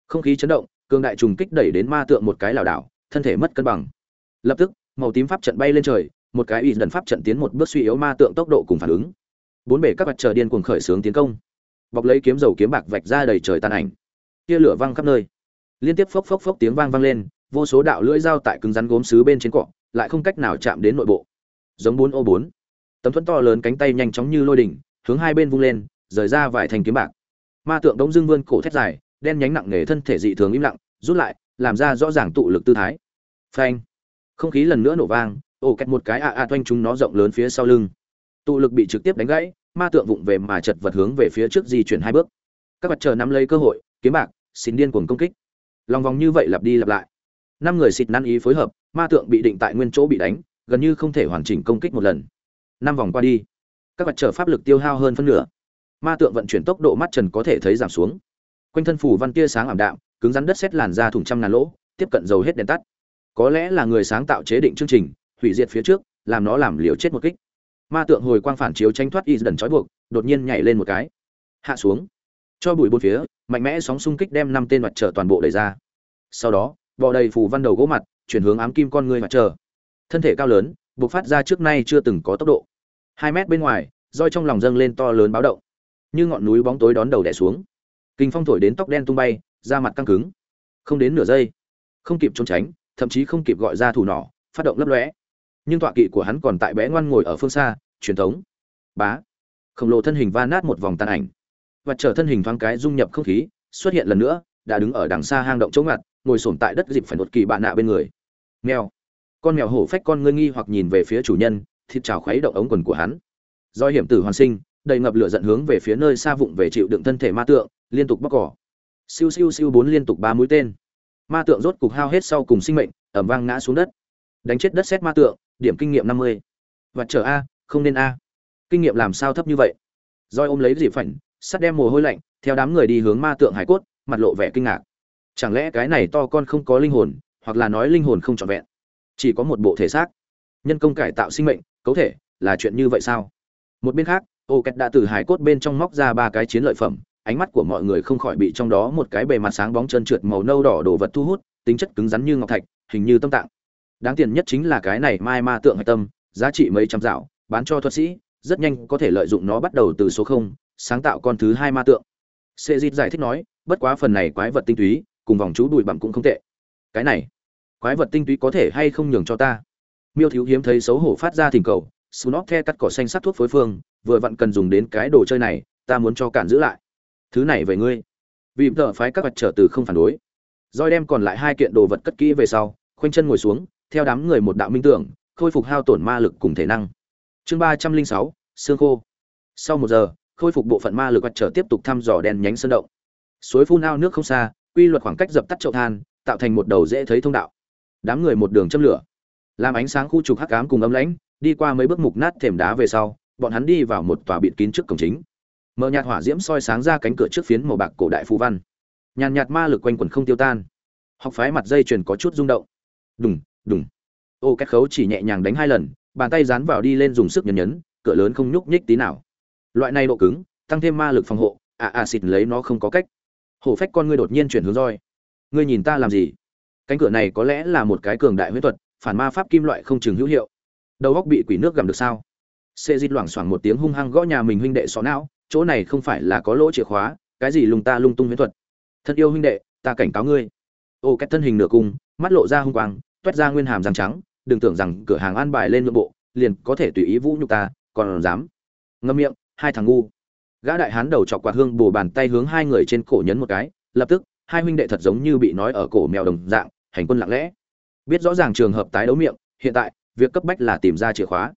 không khí chấn động, cường đại trùng kích đẩy đến ma tượng một cái lảo đảo, thân thể mất cân bằng. Lập tức, màu tím pháp trận bay lên trời, một cái ủy dẫn pháp trận tiến một bước suy yếu ma tượng tốc độ cùng phản ứng. Bốn bể các mặt trời điên cuồng khởi xướng tiến công bọc lấy kiếm dầu kiếm bạc vạch ra đầy trời tàn ảnh. Tia lửa văng khắp nơi. Liên tiếp phốc phốc phốc tiếng vang vang lên, vô số đạo lưỡi dao tại cứng rắn gốm sứ bên trên cọ, lại không cách nào chạm đến nội bộ. Giống bốn ô bốn. Tấm thuẫn to lớn cánh tay nhanh chóng như lôi đỉnh, hướng hai bên vung lên, rời ra vài thành kiếm bạc. Ma tượng đống dương vươn cổ thét dài, đen nhánh nặng nề thân thể dị thường im lặng, rút lại, làm ra rõ ràng tụ lực tư thái. Phanh. Không khí lần nữa nổ vang ổ kẹt một cái ạ ạ toanh chúng nó rộng lớn phía sau lưng. Tụ lực bị trực tiếp đánh gãy ma tượng vụng về mà chật vật hướng về phía trước di chuyển hai bước. Các mặt trời nắm lấy cơ hội, kiếm bạc, xin điên cuồng công kích. Lòng vòng như vậy lặp đi lặp lại. Năm người xịt năn ý phối hợp, ma tượng bị định tại nguyên chỗ bị đánh, gần như không thể hoàn chỉnh công kích một lần. Năm vòng qua đi, các mặt trời pháp lực tiêu hao hơn phân nửa. Ma tượng vận chuyển tốc độ mắt trần có thể thấy giảm xuống. Quanh thân phủ văn tia sáng ảm đạm, cứng rắn đất xét làn ra thủng trăm ngàn lỗ, tiếp cận dầu hết đèn tắt. Có lẽ là người sáng tạo chế định chương trình, hủy diệt phía trước, làm nó làm liều chết một kích ma tượng hồi quang phản chiếu tranh thoát y dần trói buộc, đột nhiên nhảy lên một cái. Hạ xuống. Cho bụi bốn phía, mạnh mẽ sóng xung kích đem năm tên mặt trở toàn bộ đẩy ra. Sau đó, bò đầy phù văn đầu gỗ mặt, chuyển hướng ám kim con người mặt trở thân thể cao lớn buộc phát ra trước nay chưa từng có tốc độ. Hai mét bên ngoài, roi trong lòng dâng lên to lớn báo động. Như ngọn núi bóng tối đón đầu đẻ xuống. Kinh phong thổi đến tóc đen tung bay, da mặt căng cứng. Không đến nửa giây, không kịp trốn tránh, thậm chí không kịp gọi ra thủ nỏ, phát động lấp lóe nhưng tọa kỵ của hắn còn tại bé ngoan ngồi ở phương xa, truyền thống. Bá. Khổng lồ thân hình va nát một vòng tàn ảnh. Và trở thân hình thoáng cái dung nhập không khí, xuất hiện lần nữa, đã đứng ở đằng xa hang động chống ngặt, ngồi sổm tại đất dịp phải một kỳ bạn nạ bên người. Mèo. Con mèo hổ phách con ngươi nghi hoặc nhìn về phía chủ nhân, thịt trào khuấy động ống quần của hắn. Do hiểm tử hoàn sinh, đầy ngập lửa giận hướng về phía nơi xa vụng về chịu đựng thân thể ma tượng, liên tục bóc cỏ. Siêu siêu siêu bốn liên tục ba mũi tên. Ma tượng rốt cục hao hết sau cùng sinh mệnh ẩm vang ngã xuống đất. Đánh chết đất xét ma tượng điểm kinh nghiệm năm mươi. Và chờ a, không nên a. Kinh nghiệm làm sao thấp như vậy? Roi ôm lấy dịp phảnh, sắt đem mồ hôi lạnh, theo đám người đi hướng ma tượng hải cốt, mặt lộ vẻ kinh ngạc. Chẳng lẽ cái này to con không có linh hồn, hoặc là nói linh hồn không trọn vẹn? Chỉ có một bộ thể xác. Nhân công cải tạo sinh mệnh, cấu thể, là chuyện như vậy sao? Một bên khác, ô kẹt đã từ hải cốt bên trong móc ra ba cái chiến lợi phẩm, ánh mắt của mọi người không khỏi bị trong đó một cái bề mặt sáng bóng trơn trượt màu nâu đỏ đồ vật thu hút, tính chất cứng rắn như ngọc thạch, hình như tâm tạng đáng tiền nhất chính là cái này mai ma tượng hạch tâm giá trị mấy trăm dạo bán cho thuật sĩ rất nhanh có thể lợi dụng nó bắt đầu từ số không sáng tạo con thứ hai ma tượng sệ dịt giải thích nói bất quá phần này quái vật tinh túy cùng vòng chú đùi bặm cũng không tệ cái này quái vật tinh túy có thể hay không nhường cho ta miêu thiếu hiếm thấy xấu hổ phát ra thỉnh cầu Snot the cắt cỏ xanh sắc thuốc phối phương, vừa vặn cần dùng đến cái đồ chơi này, ta muốn cho cản giữ lại. Thứ này về ngươi. Vì tờ phái các vật trở từ không phản đối. Rồi đem còn lại hai kiện đồ vật cất kỹ về sau, khoanh chân ngồi xuống, theo đám người một đạo minh tưởng, khôi phục hao tổn ma lực cùng thể năng. Chương ba trăm linh sáu, xương khô. Sau một giờ, khôi phục bộ phận ma lực vật trở tiếp tục thăm dò đèn nhánh sơn động. Suối phun ao nước không xa, quy luật khoảng cách dập tắt chậu than, tạo thành một đầu dễ thấy thông đạo. Đám người một đường châm lửa, làm ánh sáng khu trục hắc ám cùng âm lãnh, đi qua mấy bước mục nát thềm đá về sau bọn hắn đi vào một tòa bịt kín trước cổng chính mờ nhạt hỏa diễm soi sáng ra cánh cửa trước phiến màu bạc cổ đại phù văn nhàn nhạt ma lực quanh quần không tiêu tan học phái mặt dây chuyền có chút rung động đùng đùng ô, két khấu chỉ nhẹ nhàng đánh hai lần, bàn tay dán vào đi lên dùng sức nhấn nhấn, cửa lớn không nhúc nhích tí nào. Loại này độ cứng, tăng thêm ma lực phòng hộ à à xịt lấy nó không có cách. Hổ phách con ngươi đột nhiên chuyển hướng roi. Ngươi nhìn ta làm gì? Cánh cửa này có lẽ là một cái cường đại huyết thuật, phản ma pháp kim loại không chừng hữu hiệu. Đầu góc bị quỷ nước gầm được sao? Xê dít loảng xoảng một tiếng hung hăng gõ nhà mình huynh đệ xó não, chỗ này không phải là có lỗ chìa khóa, cái gì lung ta lung tung huyết thuật? Thân yêu huynh đệ, ta cảnh cáo ngươi. Ô cách thân hình nửa cung, mắt lộ ra hung quang toét ra nguyên hàm răng trắng, đừng tưởng rằng cửa hàng an bài lên nội bộ, liền có thể tùy ý vũ nhục ta, còn dám. Ngâm miệng, hai thằng ngu. Gã đại hán đầu chọc quạt hương bù bàn tay hướng hai người trên cổ nhấn một cái, lập tức, hai huynh đệ thật giống như bị nói ở cổ mèo đồng dạng, hành quân lặng lẽ. Biết rõ ràng trường hợp tái đấu miệng, hiện tại, việc cấp bách là tìm ra chìa khóa.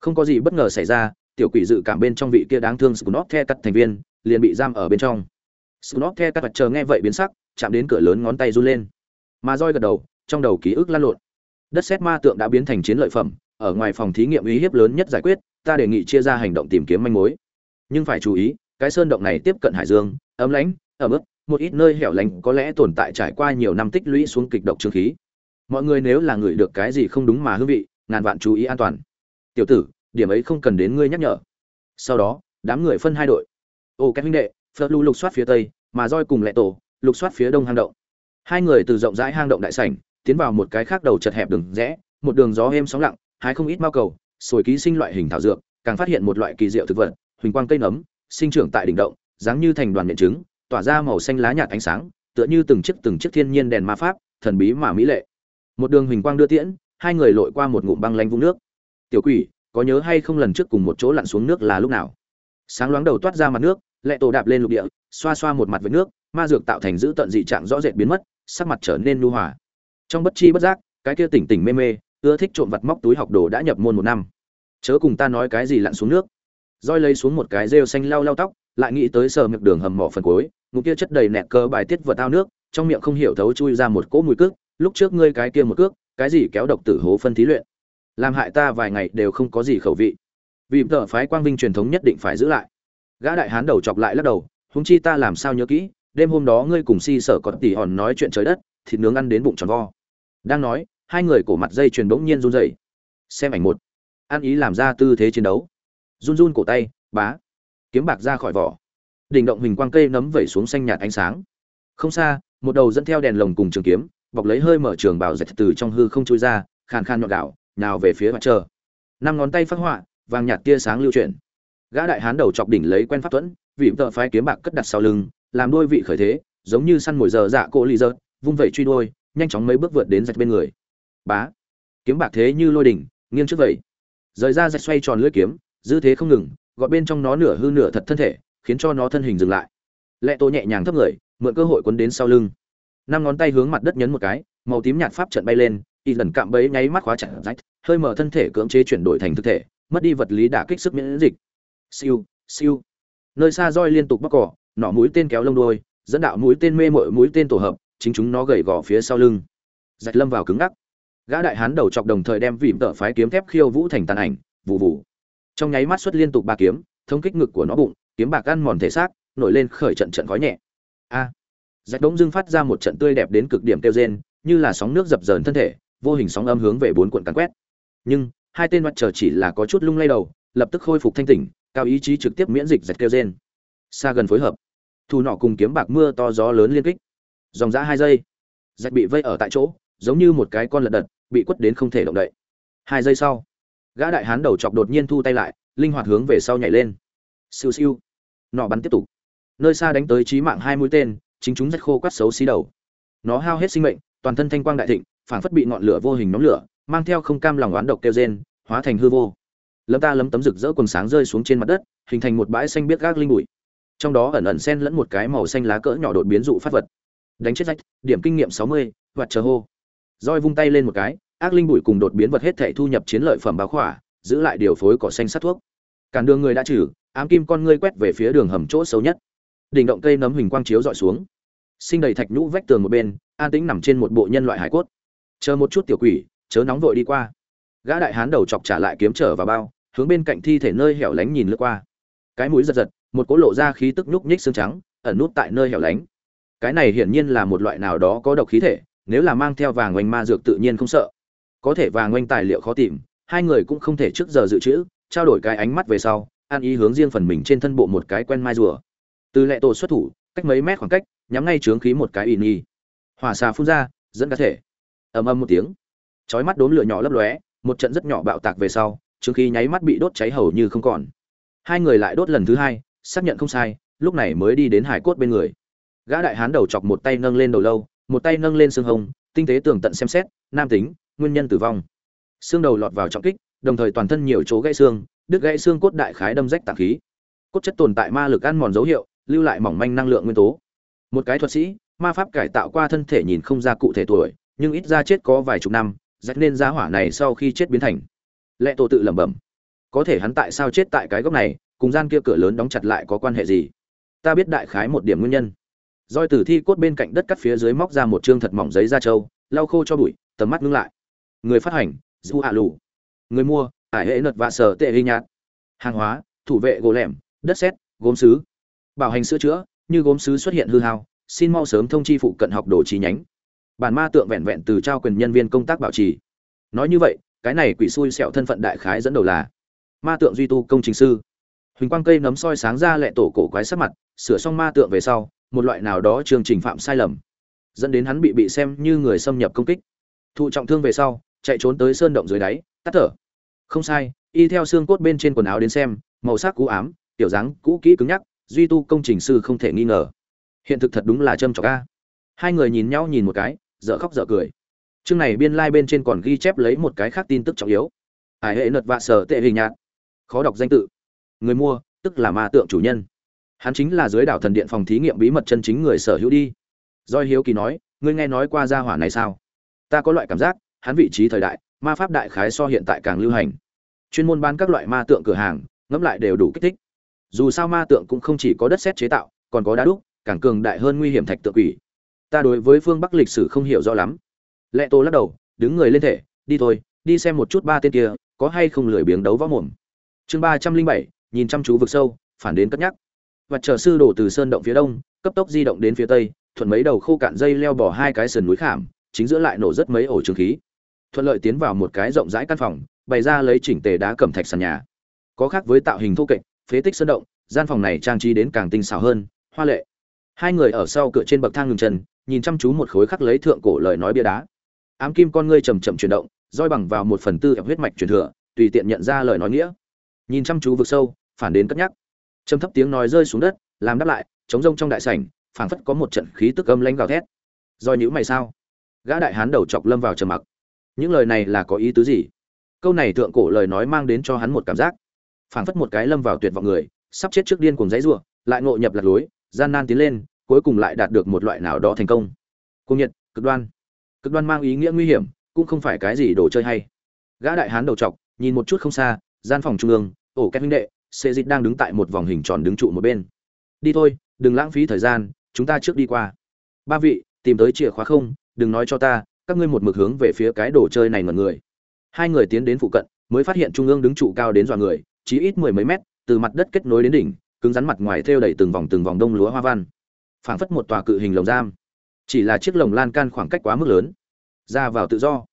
Không có gì bất ngờ xảy ra, tiểu quỷ dự cảm bên trong vị kia đáng thương Snot The cắt thành viên, liền bị giam ở bên trong. Snot The cắt chờ nghe vậy biến sắc, chạm đến cửa lớn ngón tay run lên. Mà roi gật đầu trong đầu ký ức lan lộn. Đất sét ma tượng đã biến thành chiến lợi phẩm ở ngoài phòng thí nghiệm uy hiếp lớn nhất giải quyết ta đề nghị chia ra hành động tìm kiếm manh mối. Nhưng phải chú ý cái sơn động này tiếp cận hải dương ấm lãnh ở ướt, một ít nơi hẻo lánh có lẽ tồn tại trải qua nhiều năm tích lũy xuống kịch độc trương khí. Mọi người nếu là người được cái gì không đúng mà hương vị ngàn vạn chú ý an toàn. Tiểu tử điểm ấy không cần đến ngươi nhắc nhở. Sau đó đám người phân hai đội. Ô các huynh đệ phật lưu lục soát phía tây mà roi cùng lệ tổ lục soát phía đông hang động. Hai người từ rộng rãi hang động đại sảnh tiến vào một cái khác đầu chật hẹp đường rẽ, một đường gió êm sóng lặng, hái không ít mao cầu, sồi ký sinh loại hình thảo dược, càng phát hiện một loại kỳ diệu thực vật, huỳnh quang cây nấm, sinh trưởng tại đỉnh động, dáng như thành đoàn miệng trứng, tỏa ra màu xanh lá nhạt ánh sáng, tựa như từng chiếc từng chiếc thiên nhiên đèn ma pháp, thần bí mà mỹ lệ. Một đường huỳnh quang đưa tiễn, hai người lội qua một ngụm băng lanh vũng nước. Tiểu quỷ, có nhớ hay không lần trước cùng một chỗ lặn xuống nước là lúc nào? Sáng loáng đầu toát ra mặt nước, lệ tổ đạp lên lục địa, xoa xoa một mặt với nước, ma dược tạo thành giữ tận dị trạng rõ rệt biến mất, sắc mặt trở nên nhu hòa trong bất chi bất giác, cái kia tỉnh tỉnh mê mê, ưa thích trộm vặt móc túi học đồ đã nhập môn một năm. Chớ cùng ta nói cái gì lặn xuống nước. Roi lấy xuống một cái rêu xanh lau lau tóc, lại nghĩ tới sờ miệng đường hầm mỏ phần cuối ngụ kia chất đầy nẹt cơ bài tiết vật ao nước, trong miệng không hiểu thấu chui ra một cỗ mùi cước, lúc trước ngươi cái kia một cước, cái gì kéo độc tử hố phân thí luyện. Làm hại ta vài ngày đều không có gì khẩu vị. Vì tờ phái quang vinh truyền thống nhất định phải giữ lại. Gã đại hán đầu chọc lại lắc đầu húng chi ta làm sao nhớ kỹ, đêm hôm đó ngươi cùng si sở còn tỉ hòn nói chuyện trời đất, thịt nướng ăn đến bụng tròn vo đang nói, hai người cổ mặt dây chuyền bỗng nhiên run rẩy. Xem ảnh một. An ý làm ra tư thế chiến đấu. Run run cổ tay, bá. Kiếm bạc ra khỏi vỏ. Đỉnh động hình quang cây nấm vẩy xuống xanh nhạt ánh sáng. Không xa, một đầu dẫn theo đèn lồng cùng trường kiếm, bọc lấy hơi mở trường bảo dạch từ trong hư không trôi ra, khàn khan nhọn gạo nào về phía mặt trời. Năm ngón tay phát họa, vàng nhạt tia sáng lưu chuyển. Gã đại hán đầu chọc đỉnh lấy quen pháp tuẫn vị tợ phái kiếm bạc cất đặt sau lưng, làm đôi vị khởi thế, giống như săn mồi giờ dạ cỗ lì dơ vung vẩy truy đôi nhanh chóng mấy bước vượt đến rạch bên người. Bá. Kiếm bạc thế như lôi đỉnh, nghiêng trước vậy. Rời ra rạch xoay tròn lưỡi kiếm, dư thế không ngừng, gọt bên trong nó nửa hư nửa thật thân thể, khiến cho nó thân hình dừng lại. Lệ tô nhẹ nhàng thấp người, mượn cơ hội quấn đến sau lưng. Năm ngón tay hướng mặt đất nhấn một cái, màu tím nhạt pháp trận bay lên, y lần cạm bẫy nháy mắt khóa chặt rách hơi mở thân thể cưỡng chế chuyển đổi thành thực thể, mất đi vật lý đả kích sức miễn dịch. Siêu siêu. Nơi xa roi liên tục bóc cỏ, nỏ mũi tên kéo lông đôi dẫn đạo mũi tên mê mội mũi tên tổ hợp chính chúng nó gầy gò phía sau lưng. Dạch lâm vào cứng ngắc. Gã đại hán đầu chọc đồng thời đem vịm tợ phái kiếm thép khiêu vũ thành tàn ảnh vụ vụ trong nháy mắt xuất liên tục ba kiếm thông kích ngực của nó bụng kiếm bạc ăn mòn thể xác nổi lên khởi trận trận khói nhẹ. A! À, rạch đống dưng phát ra một trận tươi đẹp đến cực điểm tiêu rên như là sóng nước dập dờn thân thể vô hình sóng âm hướng về bốn cuộn cắn quét. Nhưng hai tên mặt trời chỉ là có chút lung lay đầu lập tức khôi phục thanh tỉnh cao ý chí trực tiếp miễn dịch dạch tiêu rên. Xa gần phối hợp. Thu nọ cùng kiếm bạc mưa to gió lớn liên kích dòng giã hai giây. Rạch bị vây ở tại chỗ, giống như một cái con lật đật, bị quất đến không thể động đậy. Hai giây sau, gã đại hán đầu chọc đột nhiên thu tay lại, linh hoạt hướng về sau nhảy lên. Siêu siêu. Nọ bắn tiếp tục. Nơi xa đánh tới trí mạng hai mũi tên, chính chúng rất khô quát xấu xí đầu. Nó hao hết sinh mệnh, toàn thân thanh quang đại thịnh, phảng phất bị ngọn lửa vô hình nóng lửa, mang theo không cam lòng oán độc kêu rên, hóa thành hư vô. Lâm ta lấm tấm rực rỡ quần sáng rơi xuống trên mặt đất, hình thành một bãi xanh biết gác linh bụi. Trong đó ẩn ẩn xen lẫn một cái màu xanh lá cỡ nhỏ đột biến dụ phát vật đánh chết rách, điểm kinh nghiệm sáu mươi hoạt chờ hô. Roi vung tay lên một cái, ác linh bụi cùng đột biến vật hết thảy thu nhập chiến lợi phẩm báo khỏa, giữ lại điều phối cỏ xanh sát thuốc. Cản đường người đã trừ, ám kim con ngươi quét về phía đường hầm chỗ xấu nhất. Đỉnh động cây nấm hình quang chiếu dọi xuống. Sinh đầy thạch nhũ vách tường một bên, an tĩnh nằm trên một bộ nhân loại hải cốt. Chờ một chút tiểu quỷ, chớ nóng vội đi qua. Gã đại hán đầu chọc trả lại kiếm trở vào bao, hướng bên cạnh thi thể nơi hẻo lánh nhìn lướt qua. Cái mũi giật giật, một cỗ lộ ra khí tức nhúc nhích xương trắng, ẩn nút tại nơi hẻo lánh cái này hiển nhiên là một loại nào đó có độc khí thể, nếu là mang theo vàng oanh ma dược tự nhiên không sợ. Có thể vàng oanh tài liệu khó tìm, hai người cũng không thể trước giờ dự trữ, trao đổi cái ánh mắt về sau an ý hướng riêng phần mình trên thân bộ một cái quen mai rùa. Từ lệ tổ xuất thủ, cách mấy mét khoảng cách, nhắm ngay trướng khí một cái ỉ nhi hỏa xà phun ra, dẫn cá thể. Ầm ầm một tiếng. Chói mắt đốm lửa nhỏ lấp lóe, một trận rất nhỏ bạo tạc về sau, trướng khí nháy mắt bị đốt cháy hầu như không còn. Hai người lại đốt lần thứ hai, xác nhận không sai, lúc này mới đi đến hải cốt bên người gã đại hán đầu chọc một tay nâng lên đầu lâu, một tay nâng lên xương hông tinh tế tường tận xem xét, nam tính, nguyên nhân tử vong. Xương đầu lọt vào trọng kích, đồng thời toàn thân nhiều chỗ gãy xương, đứt gãy xương cốt đại khái đâm rách tạng khí. Cốt chất tồn tại ma lực ăn mòn dấu hiệu, lưu lại mỏng manh năng lượng nguyên tố. Một cái thuật sĩ, ma pháp cải tạo qua thân thể nhìn không ra cụ thể tuổi, nhưng ít ra chết có vài chục năm, rách nên giá hỏa này sau khi chết biến thành. Lệ tổ tự lẩm bẩm. Có thể hắn tại sao chết tại cái góc này, cùng gian kia cửa lớn đóng chặt lại có quan hệ gì? Ta biết đại khái một điểm nguyên nhân roi tử thi cốt bên cạnh đất cắt phía dưới móc ra một trương thật mỏng giấy da trâu, lau khô cho bụi, tầm mắt ngưng lại. Người phát hành du hạ lù. Người mua, ải hệ nật và sở tệ hình nhạt. Hàng hóa, thủ vệ gỗ lẻm, đất sét, gốm sứ. Bảo hành sửa chữa, như gốm sứ xuất hiện hư hao, xin mau sớm thông chi phụ cận học đồ trí nhánh. Bản ma tượng vẹn vẹn từ trao quyền nhân viên công tác bảo trì. Nói như vậy, cái này quỷ xui xẹo thân phận đại khái dẫn đầu là ma tượng duy tu công trình sư. Huỳnh quang cây nấm soi sáng ra lẹ tổ cổ quái sắc mặt, sửa xong ma tượng về sau một loại nào đó chương trình phạm sai lầm, dẫn đến hắn bị bị xem như người xâm nhập công kích. Thụ trọng thương về sau, chạy trốn tới sơn động dưới đáy, tắt thở. Không sai, y theo xương cốt bên trên quần áo đến xem, màu sắc cũ ám, tiểu dáng cũ kỹ cứng nhắc, duy tu công trình sư không thể nghi ngờ. Hiện thực thật đúng là châm trọc ca hai người nhìn nhau nhìn một cái, dở khóc dở cười. Chương này biên lai、like、bên trên còn ghi chép lấy một cái khác tin tức trọng yếu. Ải hệ nật vạ sở tệ hình nhạt. Khó đọc danh tự. Người mua, tức là ma tượng chủ nhân hắn chính là dưới đảo thần điện phòng thí nghiệm bí mật chân chính người sở hữu đi. Doi hiếu kỳ nói, ngươi nghe nói qua gia hỏa này sao? Ta có loại cảm giác, hắn vị trí thời đại, ma pháp đại khái so hiện tại càng lưu hành. Chuyên môn bán các loại ma tượng cửa hàng, ngẫm lại đều đủ kích thích. Dù sao ma tượng cũng không chỉ có đất xét chế tạo, còn có đá đúc, càng cường đại hơn nguy hiểm thạch tượng quỷ. Ta đối với phương bắc lịch sử không hiểu rõ lắm. Lệ tô lắc đầu, đứng người lên thể, đi thôi, đi xem một chút ba tên kia, có hay không lười biếng đấu võ mồm. Chương ba trăm linh bảy, nhìn chăm chú vực sâu, phản đến cất nhắc và chờ sư đổ từ sơn động phía đông, cấp tốc di động đến phía tây, thuận mấy đầu khô cạn dây leo bỏ hai cái sườn núi khảm, chính giữa lại nổ rất mấy ổ trường khí. Thuận lợi tiến vào một cái rộng rãi căn phòng, bày ra lấy chỉnh tề đá cẩm thạch sàn nhà. Có khác với tạo hình thô kệch, phế tích sơn động, gian phòng này trang trí đến càng tinh xảo hơn, hoa lệ. Hai người ở sau cửa trên bậc thang ngừng chân, nhìn chăm chú một khối khắc lấy thượng cổ lời nói bia đá. Ám kim con ngươi chầm chậm chuyển động, roi bằng vào một phần tư huyết mạch truyền thừa, tùy tiện nhận ra lời nói nghĩa. Nhìn chăm chú vực sâu, phản đến cất nhắc trầm thấp tiếng nói rơi xuống đất, làm đáp lại chống rông trong đại sảnh, phảng phất có một trận khí tức âm lãnh gào thét. Roi nhữ mày sao? Gã đại hán đầu chọc lâm vào trầm mặc. Những lời này là có ý tứ gì? Câu này thượng cổ lời nói mang đến cho hắn một cảm giác. Phảng phất một cái lâm vào tuyệt vọng người, sắp chết trước điên cùng giấy rủa, lại ngộ nhập lạc lối, gian nan tiến lên, cuối cùng lại đạt được một loại nào đó thành công. Cung nhiệt, cực đoan. Cực đoan mang ý nghĩa nguy hiểm, cũng không phải cái gì đồ chơi hay. Gã đại hán đầu trọc nhìn một chút không xa, gian phòng trung ương, ổ két huynh đệ xê dịch đang đứng tại một vòng hình tròn đứng trụ một bên. Đi thôi, đừng lãng phí thời gian, chúng ta trước đi qua. Ba vị, tìm tới chìa khóa không, đừng nói cho ta, các ngươi một mực hướng về phía cái đồ chơi này ngẩn người. Hai người tiến đến phụ cận, mới phát hiện trung ương đứng trụ cao đến dọa người chỉ ít mười mấy mét, từ mặt đất kết nối đến đỉnh, cứng rắn mặt ngoài thêu đầy từng vòng từng vòng đông lúa hoa văn. Phảng phất một tòa cự hình lồng giam. Chỉ là chiếc lồng lan can khoảng cách quá mức lớn, ra vào tự do.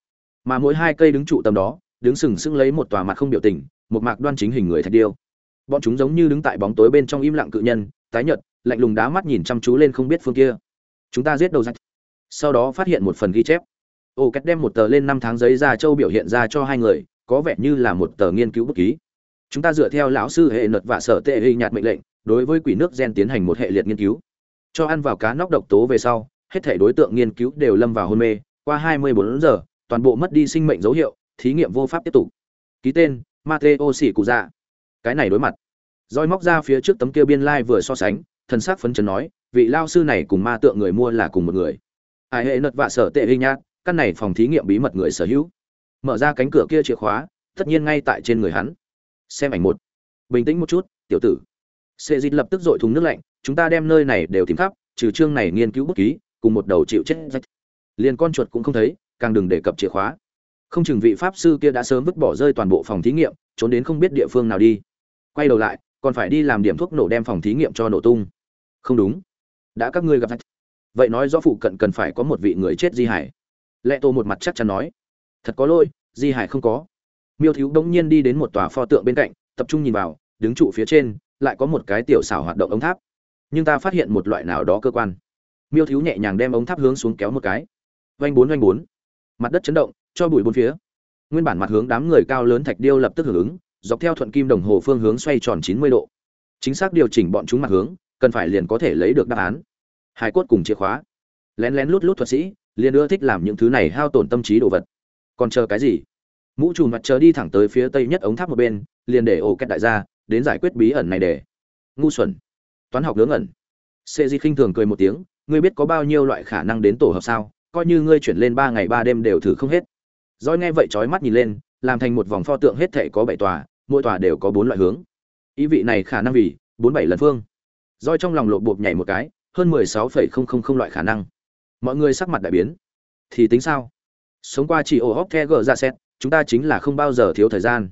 Mà mỗi hai cây đứng trụ tầm đó, đứng sừng sững lấy một tòa mặt không biểu tình, một mạc đoan chính hình người thạch điêu bọn chúng giống như đứng tại bóng tối bên trong im lặng cự nhân, tái nhợt, lạnh lùng đá mắt nhìn chăm chú lên không biết phương kia. Chúng ta giết đầu rạch sau đó phát hiện một phần ghi chép. Ô cách đem một tờ lên năm tháng giấy ra châu biểu hiện ra cho hai người, có vẻ như là một tờ nghiên cứu bút ký. Chúng ta dựa theo lão sư hệ luật và sở tệ hình nhạt mệnh lệnh, đối với quỷ nước gen tiến hành một hệ liệt nghiên cứu. Cho ăn vào cá nóc độc tố về sau, hết thể đối tượng nghiên cứu đều lâm vào hôn mê. Qua 24 giờ, toàn bộ mất đi sinh mệnh dấu hiệu, thí nghiệm vô pháp tiếp tục. Ký tên, mateo xỉ cụ dạ cái này đối mặt. Roi móc ra phía trước tấm kia biên lai vừa so sánh, thần sắc phấn chấn nói, vị lao sư này cùng ma tượng người mua là cùng một người. Ai hệ nật vạ sở tệ hình nhạt, căn này phòng thí nghiệm bí mật người sở hữu. Mở ra cánh cửa kia chìa khóa, tất nhiên ngay tại trên người hắn. Xem ảnh một. Bình tĩnh một chút, tiểu tử. Sệ dịt lập tức dội thùng nước lạnh, chúng ta đem nơi này đều tìm khắp, trừ chương này nghiên cứu bút ký, cùng một đầu chịu chết rách. Liền con chuột cũng không thấy, càng đừng đề cập chìa khóa. Không chừng vị pháp sư kia đã sớm vứt bỏ rơi toàn bộ phòng thí nghiệm, trốn đến không biết địa phương nào đi quay đầu lại, còn phải đi làm điểm thuốc nổ đem phòng thí nghiệm cho nổ tung. Không đúng. Đã các ngươi gặp rách vậy nói rõ phụ cận cần phải có một vị người chết di hải. Lệ tô một mặt chắc chắn nói. Thật có lỗi, di hải không có. Miêu thiếu đống nhiên đi đến một tòa pho tượng bên cạnh, tập trung nhìn vào, đứng trụ phía trên, lại có một cái tiểu xảo hoạt động ống tháp. Nhưng ta phát hiện một loại nào đó cơ quan. Miêu thiếu nhẹ nhàng đem ống tháp hướng xuống kéo một cái. Vanh bốn vanh bốn. Mặt đất chấn động, cho bụi bốn phía. Nguyên bản mặt hướng đám người cao lớn thạch điêu lập tức hưởng ứng dọc theo thuận kim đồng hồ phương hướng xoay tròn chín mươi độ. Chính xác điều chỉnh bọn chúng mặt hướng, cần phải liền có thể lấy được đáp án. Hai cốt cùng chìa khóa. Lén lén lút lút thuật sĩ, liền ưa thích làm những thứ này hao tổn tâm trí đồ vật. Còn chờ cái gì? Mũ trùm mặt chờ đi thẳng tới phía tây nhất ống tháp một bên, liền để ổ kết đại gia, đến giải quyết bí ẩn này để. Ngu xuẩn. Toán học ngớ ngẩn. Sệ di khinh thường cười một tiếng, ngươi biết có bao nhiêu loại khả năng đến tổ hợp sao? Coi như ngươi chuyển lên ba ngày ba đêm đều thử không hết. Rồi nghe vậy chói mắt nhìn lên làm thành một vòng pho tượng hết thể có bảy tòa, mỗi tòa đều có bốn loại hướng. Ý vị này khả năng vì bốn bảy lần phương. Roi trong lòng lộp bộp nhảy một cái, hơn mười sáu phẩy không không không loại khả năng. Mọi người sắc mặt đại biến. Thì tính sao? Sống qua chỉ ổ hóc the gờ ra xét, chúng ta chính là không bao giờ thiếu thời gian.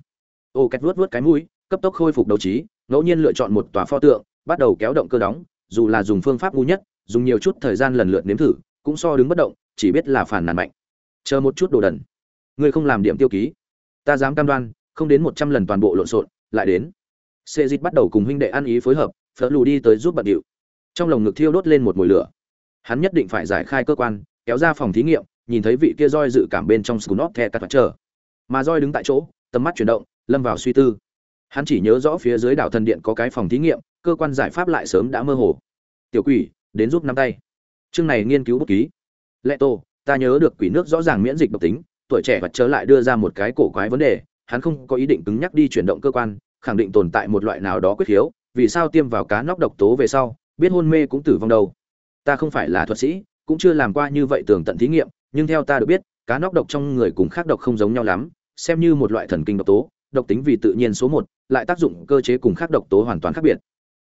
Ô két vuốt vuốt cái mũi, cấp tốc khôi phục đấu trí, ngẫu nhiên lựa chọn một tòa pho tượng, bắt đầu kéo động cơ đóng, dù là dùng phương pháp ngu nhất, dùng nhiều chút thời gian lần lượt nếm thử, cũng so đứng bất động, chỉ biết là phản nàn mạnh. Chờ một chút đồ đần. Ngươi không làm điểm tiêu ký ta dám cam đoan, không đến một trăm lần toàn bộ lộn xộn, lại đến. Xê dít bắt đầu cùng huynh đệ ăn ý phối hợp phớt lù đi tới giúp bận điệu. Trong lồng ngực thiêu đốt lên một mùi lửa. Hắn nhất định phải giải khai cơ quan, kéo ra phòng thí nghiệm, nhìn thấy vị kia roi dự cảm bên trong scunop the cắt chờ. Mà roi đứng tại chỗ, tầm mắt chuyển động, lâm vào suy tư. Hắn chỉ nhớ rõ phía dưới đảo thần điện có cái phòng thí nghiệm, cơ quan giải pháp lại sớm đã mơ hồ. Tiểu quỷ, đến giúp nắm tay. Chương này nghiên cứu bút ký. Lệ tô, ta nhớ được quỷ nước rõ ràng miễn dịch độc tính tuổi trẻ vật chớ lại đưa ra một cái cổ quái vấn đề hắn không có ý định cứng nhắc đi chuyển động cơ quan khẳng định tồn tại một loại nào đó quyết hiếu, vì sao tiêm vào cá nóc độc tố về sau biết hôn mê cũng tử vong đâu. Ta không phải là thuật sĩ cũng chưa làm qua như vậy tường tận thí nghiệm nhưng theo ta được biết cá nóc độc trong người cùng khác độc không giống nhau lắm xem như một loại thần kinh độc tố độc tính vì tự nhiên số một lại tác dụng cơ chế cùng khác độc tố hoàn toàn khác biệt.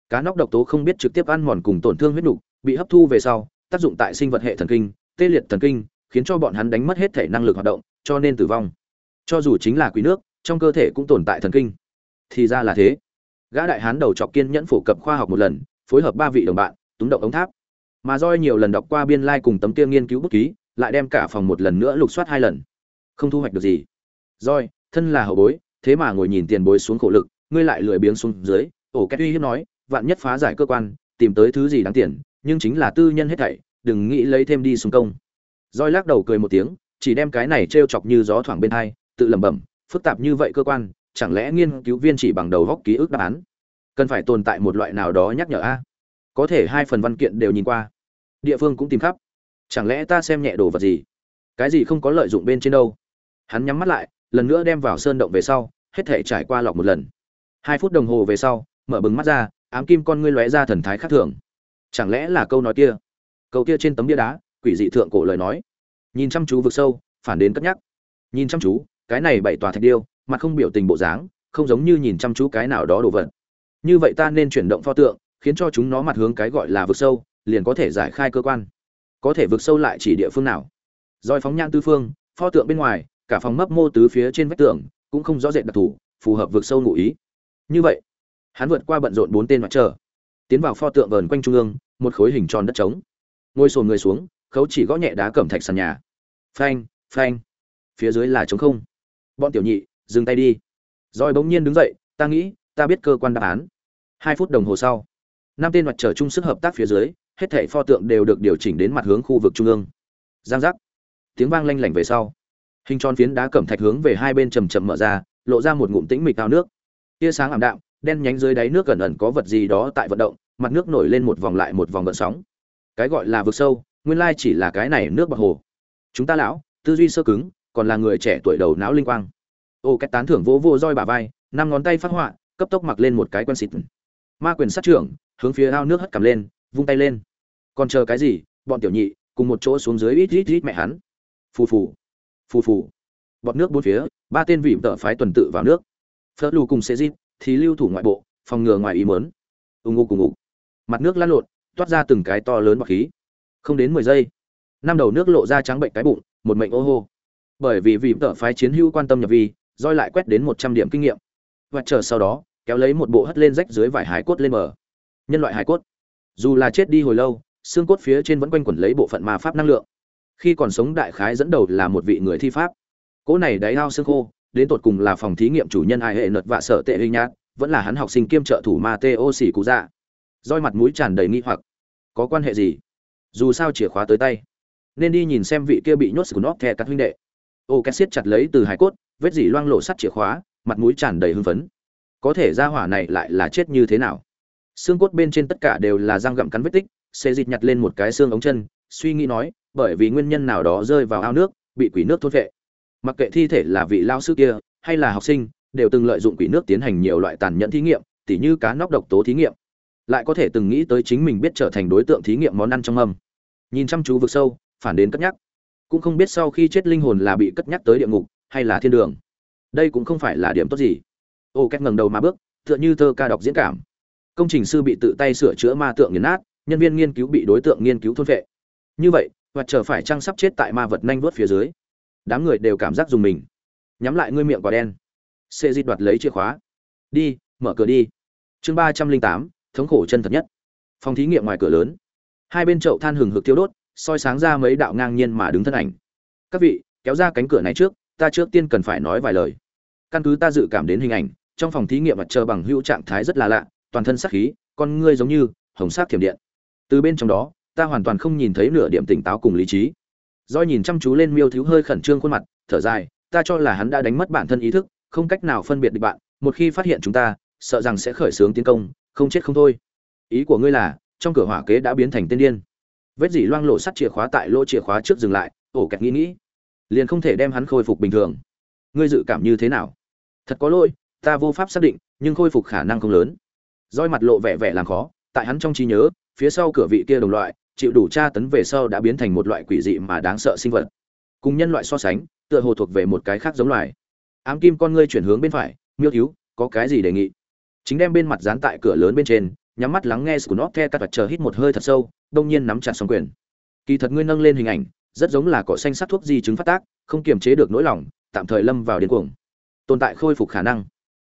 Cá nóc độc tố không biết trực tiếp ăn mòn cùng tổn thương huyết nục bị hấp thu về sau tác dụng tại sinh vật hệ thần kinh tê liệt thần kinh khiến cho bọn hắn đánh mất hết thể năng lực hoạt động cho nên tử vong. Cho dù chính là quý nước, trong cơ thể cũng tồn tại thần kinh. Thì ra là thế. Gã đại hán đầu chọc kiên nhẫn phổ cập khoa học một lần, phối hợp ba vị đồng bạn, túng động ống tháp. Mà roi nhiều lần đọc qua biên lai、like、cùng tấm kia nghiên cứu bút ký, lại đem cả phòng một lần nữa lục soát hai lần. Không thu hoạch được gì. Roi thân là hậu bối, thế mà ngồi nhìn tiền bối xuống khổ lực, ngươi lại lười biếng xuống dưới. Ổ két uy hiếp nói, vạn nhất phá giải cơ quan, tìm tới thứ gì đáng tiền, nhưng chính là tư nhân hết thảy, đừng nghĩ lấy thêm đi xuống công. Roi lắc đầu cười một tiếng chỉ đem cái này t chọc như gió thoảng bên hai, tự lẩm bẩm, phức tạp như vậy cơ quan, chẳng lẽ nghiên cứu viên chỉ bằng đầu góc ký ức đáp án? Cần phải tồn tại một loại nào đó nhắc nhở a? Có thể hai phần văn kiện đều nhìn qua. Địa phương cũng tìm khắp. Chẳng lẽ ta xem nhẹ đồ vật gì? Cái gì không có lợi dụng bên trên đâu? Hắn nhắm mắt lại, lần nữa đem vào sơn động về sau, hết thể trải qua lọc một lần. Hai phút đồng hồ về sau, mở bừng mắt ra, ám kim con ngươi lóe ra thần thái khác thường. Chẳng lẽ là câu nói kia? Câu kia trên tấm bia đá, quỷ dị thượng cổ lời nói nhìn chăm chú vực sâu, phản đến cất nhắc. Nhìn chăm chú, cái này bảy tòa thạch điêu, mặt không biểu tình bộ dáng, không giống như nhìn chăm chú cái nào đó đồ vật. Như vậy ta nên chuyển động pho tượng, khiến cho chúng nó mặt hướng cái gọi là vực sâu, liền có thể giải khai cơ quan. Có thể vực sâu lại chỉ địa phương nào? Roi phóng nhãn tư phương, pho tượng bên ngoài, cả phòng mấp mô tứ phía trên vách tường, cũng không rõ rệt đặc thù, phù hợp vực sâu ngụ ý. Như vậy, hắn vượt qua bận rộn bốn tên mặt trở tiến vào pho tượng vờn quanh trung ương, một khối hình tròn đất trống. Ngồi sồn người xuống, khấu chỉ gõ nhẹ đá cẩm thạch sàn nhà phanh phanh. Phía dưới là trống không. Bọn tiểu nhị, dừng tay đi. Rồi bỗng nhiên đứng dậy, ta nghĩ, ta biết cơ quan đáp án. Hai phút đồng hồ sau, năm tên mặt trở chung sức hợp tác phía dưới, hết thảy pho tượng đều được điều chỉnh đến mặt hướng khu vực trung ương. Giang giác. Tiếng vang lanh lảnh về sau. Hình tròn phiến đá cẩm thạch hướng về hai bên chầm chậm mở ra, lộ ra một ngụm tĩnh mịch ao nước. Tia sáng ảm đạm, đen nhánh dưới đáy nước gần ẩn có vật gì đó tại vận động, mặt nước nổi lên một vòng lại một vòng gợn sóng. Cái gọi là vực sâu, nguyên lai chỉ là cái này nước bạc hồ chúng ta lão, tư duy sơ cứng, còn là người trẻ tuổi đầu não linh quang. Ô cách tán thưởng vỗ vô roi bà vai, năm ngón tay phát họa, cấp tốc mặc lên một cái quen xịt. Ma quyền sát trưởng, hướng phía ao nước hất cầm lên, vung tay lên. Còn chờ cái gì, bọn tiểu nhị, cùng một chỗ xuống dưới ít ít ít mẹ hắn. Phù phù phù phù. Bọt nước bốn phía, ba tên vịm tợ phái tuần tự vào nước. Phớt lù cùng xe dít, thì lưu thủ ngoại bộ, phòng ngừa ngoài ý mớn ù ngụ cùng ngụ mặt nước lăn lộn, toát ra từng cái to lớn bọc khí. Không đến mười giây năm đầu nước lộ ra trắng bệnh cái bụng, một mệnh ô hô. Bởi vì vì tợ phái chiến hữu quan tâm nhập vi, roi lại quét đến một trăm điểm kinh nghiệm. Và chờ sau đó, kéo lấy một bộ hất lên rách dưới vải hải cốt lên mở. nhân loại hải cốt. Dù là chết đi hồi lâu, xương cốt phía trên vẫn quanh quẩn lấy bộ phận ma pháp năng lượng. Khi còn sống đại khái dẫn đầu là một vị người thi pháp. Cỗ này đáy ao xương khô, đến tột cùng là phòng thí nghiệm chủ nhân ai hệ nợt vạ sợ tệ hình nhát vẫn là hắn học sinh kiêm trợ thủ ma tê ô xỉ cụ dạ roi mặt mũi tràn đầy nghi hoặc. Có quan hệ gì? Dù sao chìa khóa tới tay nên đi nhìn xem vị kia bị nhốt của nó thẻ các huynh đệ. Ô két siết chặt lấy từ hải cốt, vết dỉ loang lộ sắt chìa khóa, mặt mũi tràn đầy hưng phấn. Có thể ra hỏa này lại là chết như thế nào? Xương cốt bên trên tất cả đều là răng gặm cắn vết tích, xê dịch nhặt lên một cái xương ống chân, suy nghĩ nói, bởi vì nguyên nhân nào đó rơi vào ao nước, bị quỷ nước thốt vệ. Mặc kệ thi thể là vị lao sư kia, hay là học sinh, đều từng lợi dụng quỷ nước tiến hành nhiều loại tàn nhẫn thí nghiệm, tỉ như cá nóc độc tố thí nghiệm. Lại có thể từng nghĩ tới chính mình biết trở thành đối tượng thí nghiệm món ăn trong âm nhìn chăm chú vực sâu phản đến cất nhắc. Cũng không biết sau khi chết linh hồn là bị cất nhắc tới địa ngục, hay là thiên đường. Đây cũng không phải là điểm tốt gì. Ô két ngẩng đầu mà bước, tựa như thơ ca đọc diễn cảm. Công trình sư bị tự tay sửa chữa ma tượng nghiền nát, nhân viên nghiên cứu bị đối tượng nghiên cứu thôn vệ như vậy hoặc chờ phải trăng sắp chết tại ma vật nhanh vớt phía dưới, đám người đều cảm giác dùng mình. Nhắm lại ngươi miệng quả đen. Xê di đoạt lấy chìa khóa. Đi, mở cửa đi. Chương ba trăm linh tám, thống khổ chân thật nhất. Phòng thí nghiệm ngoài cửa lớn. Hai bên chậu than hừng hực thiêu đốt soi sáng ra mấy đạo ngang nhiên mà đứng thân ảnh. Các vị, kéo ra cánh cửa này trước, ta trước tiên cần phải nói vài lời. Căn cứ ta dự cảm đến hình ảnh, trong phòng thí nghiệm mặt trời bằng hữu trạng thái rất là lạ, toàn thân sắc khí, con ngươi giống như hồng sắc thiểm điện. Từ bên trong đó, ta hoàn toàn không nhìn thấy nửa điểm tỉnh táo cùng lý trí. Do nhìn chăm chú lên miêu thiếu hơi khẩn trương khuôn mặt, thở dài, ta cho là hắn đã đánh mất bản thân ý thức, không cách nào phân biệt được bạn, một khi phát hiện chúng ta, sợ rằng sẽ khởi xướng tiến công, không chết không thôi. Ý của ngươi là, trong cửa hỏa kế đã biến thành tên điên vết dỉ loang lộ sắt chìa khóa tại lỗ chìa khóa trước dừng lại, ổ kẹt nghĩ nghĩ, liền không thể đem hắn khôi phục bình thường. Ngươi dự cảm như thế nào? Thật có lỗi, ta vô pháp xác định, nhưng khôi phục khả năng không lớn. Roi mặt lộ vẻ vẻ làm khó, tại hắn trong trí nhớ, phía sau cửa vị kia đồng loại, chịu đủ tra tấn về sau đã biến thành một loại quỷ dị mà đáng sợ sinh vật. Cùng nhân loại so sánh, tựa hồ thuộc về một cái khác giống loài. Ám kim con ngươi chuyển hướng bên phải, miêu thiếu, có cái gì đề nghị? Chính đem bên mặt dán tại cửa lớn bên trên nhắm mắt lắng nghe của nó the cắt vật chờ hít một hơi thật sâu, đông nhiên nắm chặt song quyền. Kỳ thật ngươi nâng lên hình ảnh, rất giống là cỏ xanh sắc thuốc di chứng phát tác, không kiềm chế được nỗi lòng, tạm thời lâm vào điên cuồng. Tồn tại khôi phục khả năng.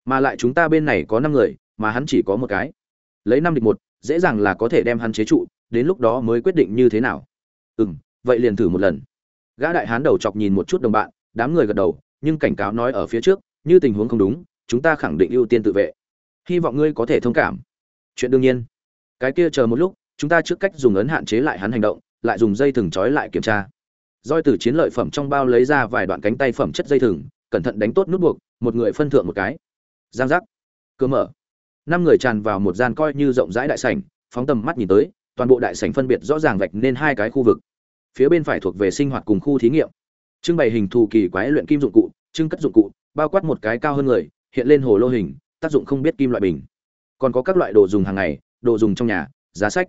Mà lại chúng ta bên này có năm người, mà hắn chỉ có một cái. Lấy năm địch một, dễ dàng là có thể đem hắn chế trụ, đến lúc đó mới quyết định như thế nào. Ừ m vậy liền thử một lần. Gã đại hán đầu chọc nhìn một chút đồng bạn, đám người gật đầu, nhưng cảnh cáo nói ở phía trước, như tình huống không đúng, chúng ta khẳng định ưu tiên tự vệ. Hy vọng ngươi có thể thông cảm chuyện đương nhiên. Cái kia chờ một lúc, chúng ta trước cách dùng ấn hạn chế lại hắn hành động, lại dùng dây thừng trói lại kiểm tra. Roi từ chiến lợi phẩm trong bao lấy ra vài đoạn cánh tay phẩm chất dây thừng, cẩn thận đánh tốt nút buộc, một người phân thượng một cái. Giang giác. Cơ mở. Năm người tràn vào một gian coi như rộng rãi đại sảnh, phóng tầm mắt nhìn tới, toàn bộ đại sảnh phân biệt rõ ràng vạch nên hai cái khu vực. Phía bên phải thuộc về sinh hoạt cùng khu thí nghiệm. Trưng bày hình thù kỳ quái luyện kim dụng cụ, trưng cất dụng cụ, bao quát một cái cao hơn người, hiện lên hồ lô hình, tác dụng không biết kim loại bình còn có các loại đồ dùng hàng ngày đồ dùng trong nhà giá sách.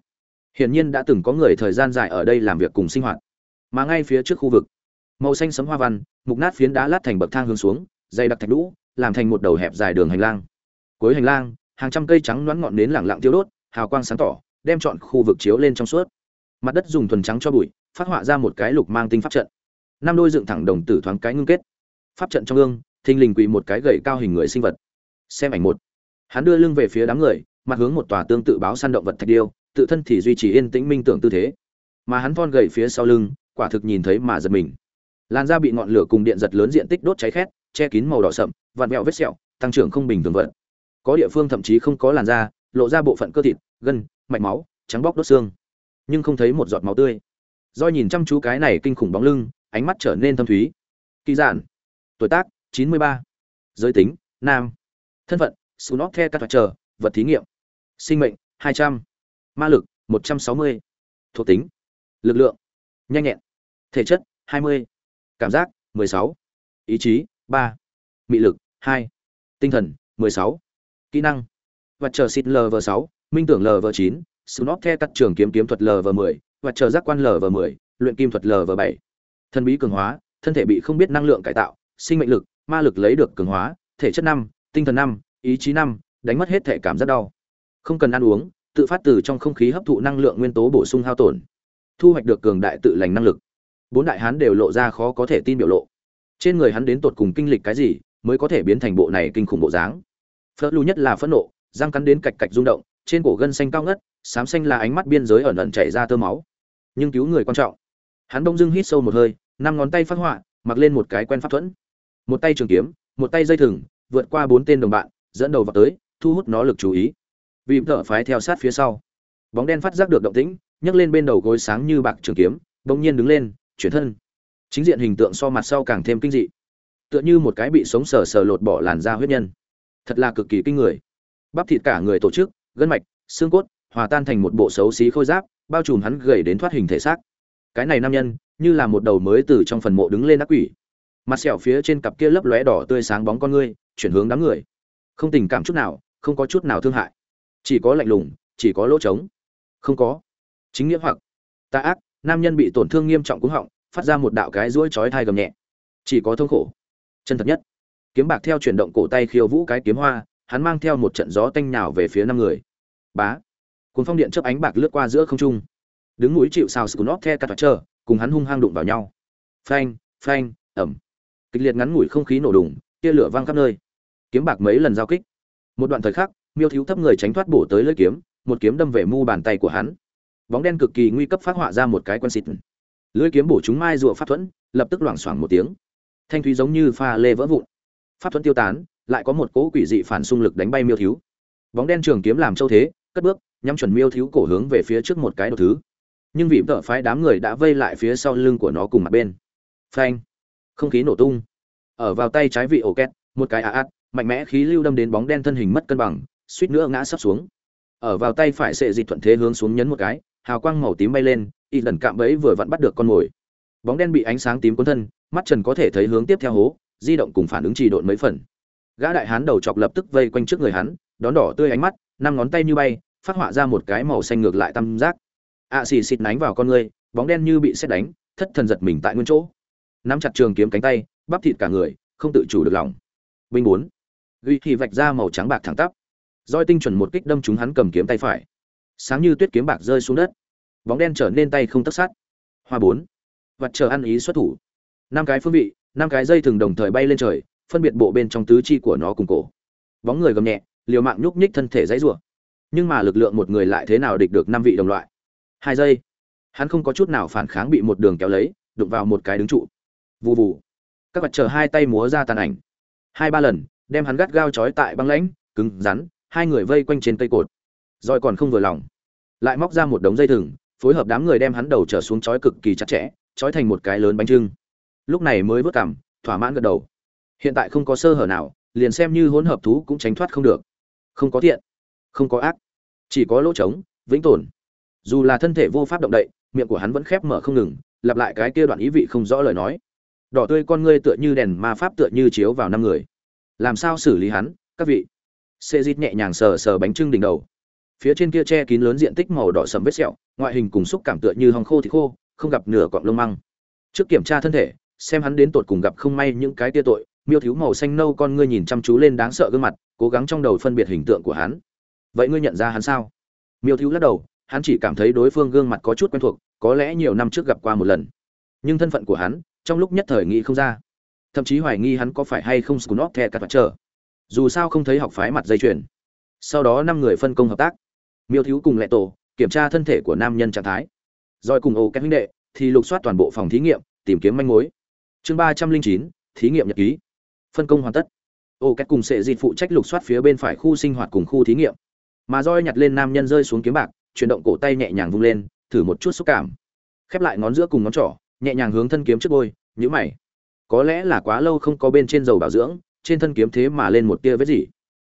Hiển nhiên đã từng có người thời gian dài ở đây làm việc cùng sinh hoạt. Mà ngay phía trước khu vực màu xanh sấm hoa văn mục nát phiến đá lát thành bậc thang hướng xuống dày đặc thạch lũ làm thành một đầu hẹp dài đường hành lang. Cuối hành lang hàng trăm cây trắng loãng ngọn nến lẳng lặng tiêu đốt hào quang sáng tỏ đem chọn khu vực chiếu lên trong suốt. Mặt đất dùng thuần trắng cho bụi phát họa ra một cái lục mang tinh pháp trận. Năm đôi dựng thẳng đồng tử thoáng cái ngưng kết. Pháp trận trong ương, thình lình quỳ một cái gậy cao hình người sinh vật. Xem ảnh một hắn đưa lưng về phía đám người, mặt hướng một tòa tương tự báo săn động vật thạch điêu, tự thân thì duy trì yên tĩnh minh tưởng tư thế. Mà hắn thon gậy phía sau lưng, quả thực nhìn thấy mà giật mình. Làn da bị ngọn lửa cùng điện giật lớn diện tích đốt cháy khét, che kín màu đỏ sậm vạt mẹo vết sẹo, tăng trưởng không bình thường vật. Có địa phương thậm chí không có làn da, lộ ra bộ phận cơ thịt, gân, mạch máu, trắng bóc đốt xương. Nhưng không thấy một giọt máu tươi. Do nhìn chăm chú cái này kinh khủng bóng lưng, ánh mắt trở nên thâm thúy. Kỳ giản. Tuổi tác 93. giới tính, nam. Thân phận sunot the các chờ, vật thí nghiệm sinh mệnh 200. ma lực 160. thuộc tính, lực lượng, nhanh nhẹn thể chất 20. cảm giác 16. ý chí 3. mị lực 2. tinh thần 16. kỹ năng, vật chờ xịt lv 6 minh tưởng lv 9 snot the các trường kiếm kiếm thuật lv 10 vật chờ giác quan lv 10 luyện kim thuật lv 7 thân bí cường hóa, thân thể bị không biết năng lượng cải tạo, sinh mệnh lực, ma lực lấy được cường hóa, thể chất năm, tinh thần năm ý chí năm, đánh mất hết thể cảm giác đau. Không cần ăn uống, tự phát từ trong không khí hấp thụ năng lượng nguyên tố bổ sung hao tổn. Thu hoạch được cường đại tự lành năng lực. Bốn đại hán đều lộ ra khó có thể tin biểu lộ. Trên người hắn đến tột cùng kinh lịch cái gì, mới có thể biến thành bộ này kinh khủng bộ dáng. Phớt lưu nhất là phẫn nộ, răng cắn đến cạch cạch rung động, trên cổ gân xanh cao ngất, xám xanh là ánh mắt biên giới ẩn ẩn chảy ra tơ máu. Nhưng cứu người quan trọng. Hắn bỗng dưng hít sâu một hơi, năm ngón tay phát họa, mặc lên một cái quen pháp thuẫn. Một tay trường kiếm, một tay dây thừng, vượt qua bốn tên đồng bạn dẫn đầu vào tới, thu hút nó lực chú ý. Vì thợ phái theo sát phía sau. Bóng đen phát giác được động tĩnh, nhấc lên bên đầu gối sáng như bạc trường kiếm, bỗng nhiên đứng lên, chuyển thân. Chính diện hình tượng so mặt sau càng thêm kinh dị. Tựa như một cái bị sống sờ sờ lột bỏ làn da huyết nhân. Thật là cực kỳ kinh người. Bắp thịt cả người tổ chức, gân mạch, xương cốt, hòa tan thành một bộ xấu xí khôi giáp, bao trùm hắn gầy đến thoát hình thể xác. Cái này nam nhân, như là một đầu mới từ trong phần mộ đứng lên ác quỷ. Mặt sẹo phía trên cặp kia lấp lóe đỏ tươi sáng bóng con ngươi, chuyển hướng đám người không tình cảm chút nào, không có chút nào thương hại. Chỉ có lạnh lùng, chỉ có lỗ trống. Không có. Chính nghĩa hoặc ta ác, nam nhân bị tổn thương nghiêm trọng cúng họng, phát ra một đạo cái rũi chói thai gầm nhẹ. Chỉ có thương khổ. Chân thật nhất. Kiếm bạc theo chuyển động cổ tay khiêu vũ cái kiếm hoa, hắn mang theo một trận gió tanh nhào về phía năm người. Bá. Cuốn phong điện chớp ánh bạc lướt qua giữa không trung. Đứng núi chịu sao scunop the cắt chờ cùng hắn hung hăng đụng vào nhau. Phanh phanh, ẩm. Kịch liệt ngắn ngủi không khí nổ đùng, tia lửa vang khắp nơi kiếm bạc mấy lần giao kích. Một đoạn thời khắc, miêu thiếu thấp người tránh thoát bổ tới lưỡi kiếm, một kiếm đâm về mu bàn tay của hắn. Bóng đen cực kỳ nguy cấp phát họa ra một cái quan xịt. Lưỡi kiếm bổ chúng mai rùa pháp thuẫn, lập tức loảng xoảng một tiếng. Thanh thúy giống như pha lê vỡ vụn. Pháp thuẫn tiêu tán, lại có một cỗ quỷ dị phản xung lực đánh bay miêu thiếu. Bóng đen trường kiếm làm châu thế, cất bước, nhắm chuẩn miêu thiếu cổ hướng về phía trước một cái đồ thứ. Nhưng vị vợ phái đám người đã vây lại phía sau lưng của nó cùng mặt bên. Phanh! Không khí nổ tung. Ở vào tay trái vị ổ két, một cái á át mạnh mẽ khí lưu đâm đến bóng đen thân hình mất cân bằng, suýt nữa ngã sắp xuống. Ở vào tay phải sệ dịch thuận thế hướng xuống nhấn một cái, hào quang màu tím bay lên, y lần cạm bẫy vừa vặn bắt được con mồi. Bóng đen bị ánh sáng tím cuốn thân, mắt trần có thể thấy hướng tiếp theo hố, di động cùng phản ứng trì độn mấy phần. Gã đại hán đầu chọc lập tức vây quanh trước người hắn, đón đỏ tươi ánh mắt, năm ngón tay như bay, phát họa ra một cái màu xanh ngược lại tam giác. Ạ xì xịt nánh vào con người, bóng đen như bị xét đánh, thất thần giật mình tại nguyên chỗ. Nắm chặt trường kiếm cánh tay, bắp thịt cả người, không tự chủ được lòng. Binh bốn ghi thì vạch ra màu trắng bạc thẳng tắp. Roi tinh chuẩn một kích đâm trúng hắn cầm kiếm tay phải. Sáng như tuyết kiếm bạc rơi xuống đất. Bóng đen trở nên tay không tất sát. Hoa bốn. Vặt chờ ăn ý xuất thủ. Năm cái phương vị, năm cái dây thường đồng thời bay lên trời, phân biệt bộ bên trong tứ chi của nó cùng cổ. Bóng người gầm nhẹ, liều mạng nhúc nhích thân thể dãy rủa. Nhưng mà lực lượng một người lại thế nào địch được năm vị đồng loại? Hai giây. Hắn không có chút nào phản kháng bị một đường kéo lấy, đụng vào một cái đứng trụ. Vù vù. Các vật chờ hai tay múa ra tàn ảnh. Hai ba lần đem hắn gắt gao trói tại băng lãnh, cứng rắn, hai người vây quanh trên cây cột. Rồi còn không vừa lòng, lại móc ra một đống dây thừng, phối hợp đám người đem hắn đầu trở xuống trói cực kỳ chặt chẽ, trói thành một cái lớn bánh trưng. Lúc này mới vớt cảm, thỏa mãn gật đầu. Hiện tại không có sơ hở nào, liền xem như hỗn hợp thú cũng tránh thoát không được. Không có thiện, không có ác, chỉ có lỗ trống, vĩnh tồn. Dù là thân thể vô pháp động đậy, miệng của hắn vẫn khép mở không ngừng, lặp lại cái kia đoạn ý vị không rõ lời nói. Đỏ tươi con ngươi tựa như đèn ma pháp tựa như chiếu vào năm người làm sao xử lý hắn, các vị? Xê dít nhẹ nhàng sờ sờ bánh trưng đỉnh đầu. Phía trên kia che kín lớn diện tích màu đỏ sầm vết sẹo, ngoại hình cùng xúc cảm tựa như hòng khô thì khô, không gặp nửa cọng lông măng. Trước kiểm tra thân thể, xem hắn đến tột cùng gặp không may những cái tia tội, miêu thiếu màu xanh nâu con ngươi nhìn chăm chú lên đáng sợ gương mặt, cố gắng trong đầu phân biệt hình tượng của hắn. Vậy ngươi nhận ra hắn sao? Miêu thiếu lắc đầu, hắn chỉ cảm thấy đối phương gương mặt có chút quen thuộc, có lẽ nhiều năm trước gặp qua một lần. Nhưng thân phận của hắn, trong lúc nhất thời nghĩ không ra thậm chí hoài nghi hắn có phải hay không scunop the cắt trở dù sao không thấy học phái mặt dây chuyền. Sau đó năm người phân công hợp tác. Miêu thiếu cùng lệ tổ kiểm tra thân thể của nam nhân trạng thái. Rồi cùng ô các huynh đệ thì lục soát toàn bộ phòng thí nghiệm, tìm kiếm manh mối. Chương ba trăm linh chín, thí nghiệm nhật ký. Phân công hoàn tất. Ô các cùng sệ Dịch phụ trách lục soát phía bên phải khu sinh hoạt cùng khu thí nghiệm. Mà roi nhặt lên nam nhân rơi xuống kiếm bạc, chuyển động cổ tay nhẹ nhàng vung lên, thử một chút xúc cảm. Khép lại ngón giữa cùng ngón trỏ, nhẹ nhàng hướng thân kiếm trước bôi nhíu mày có lẽ là quá lâu không có bên trên dầu bảo dưỡng, trên thân kiếm thế mà lên một tia vết gì.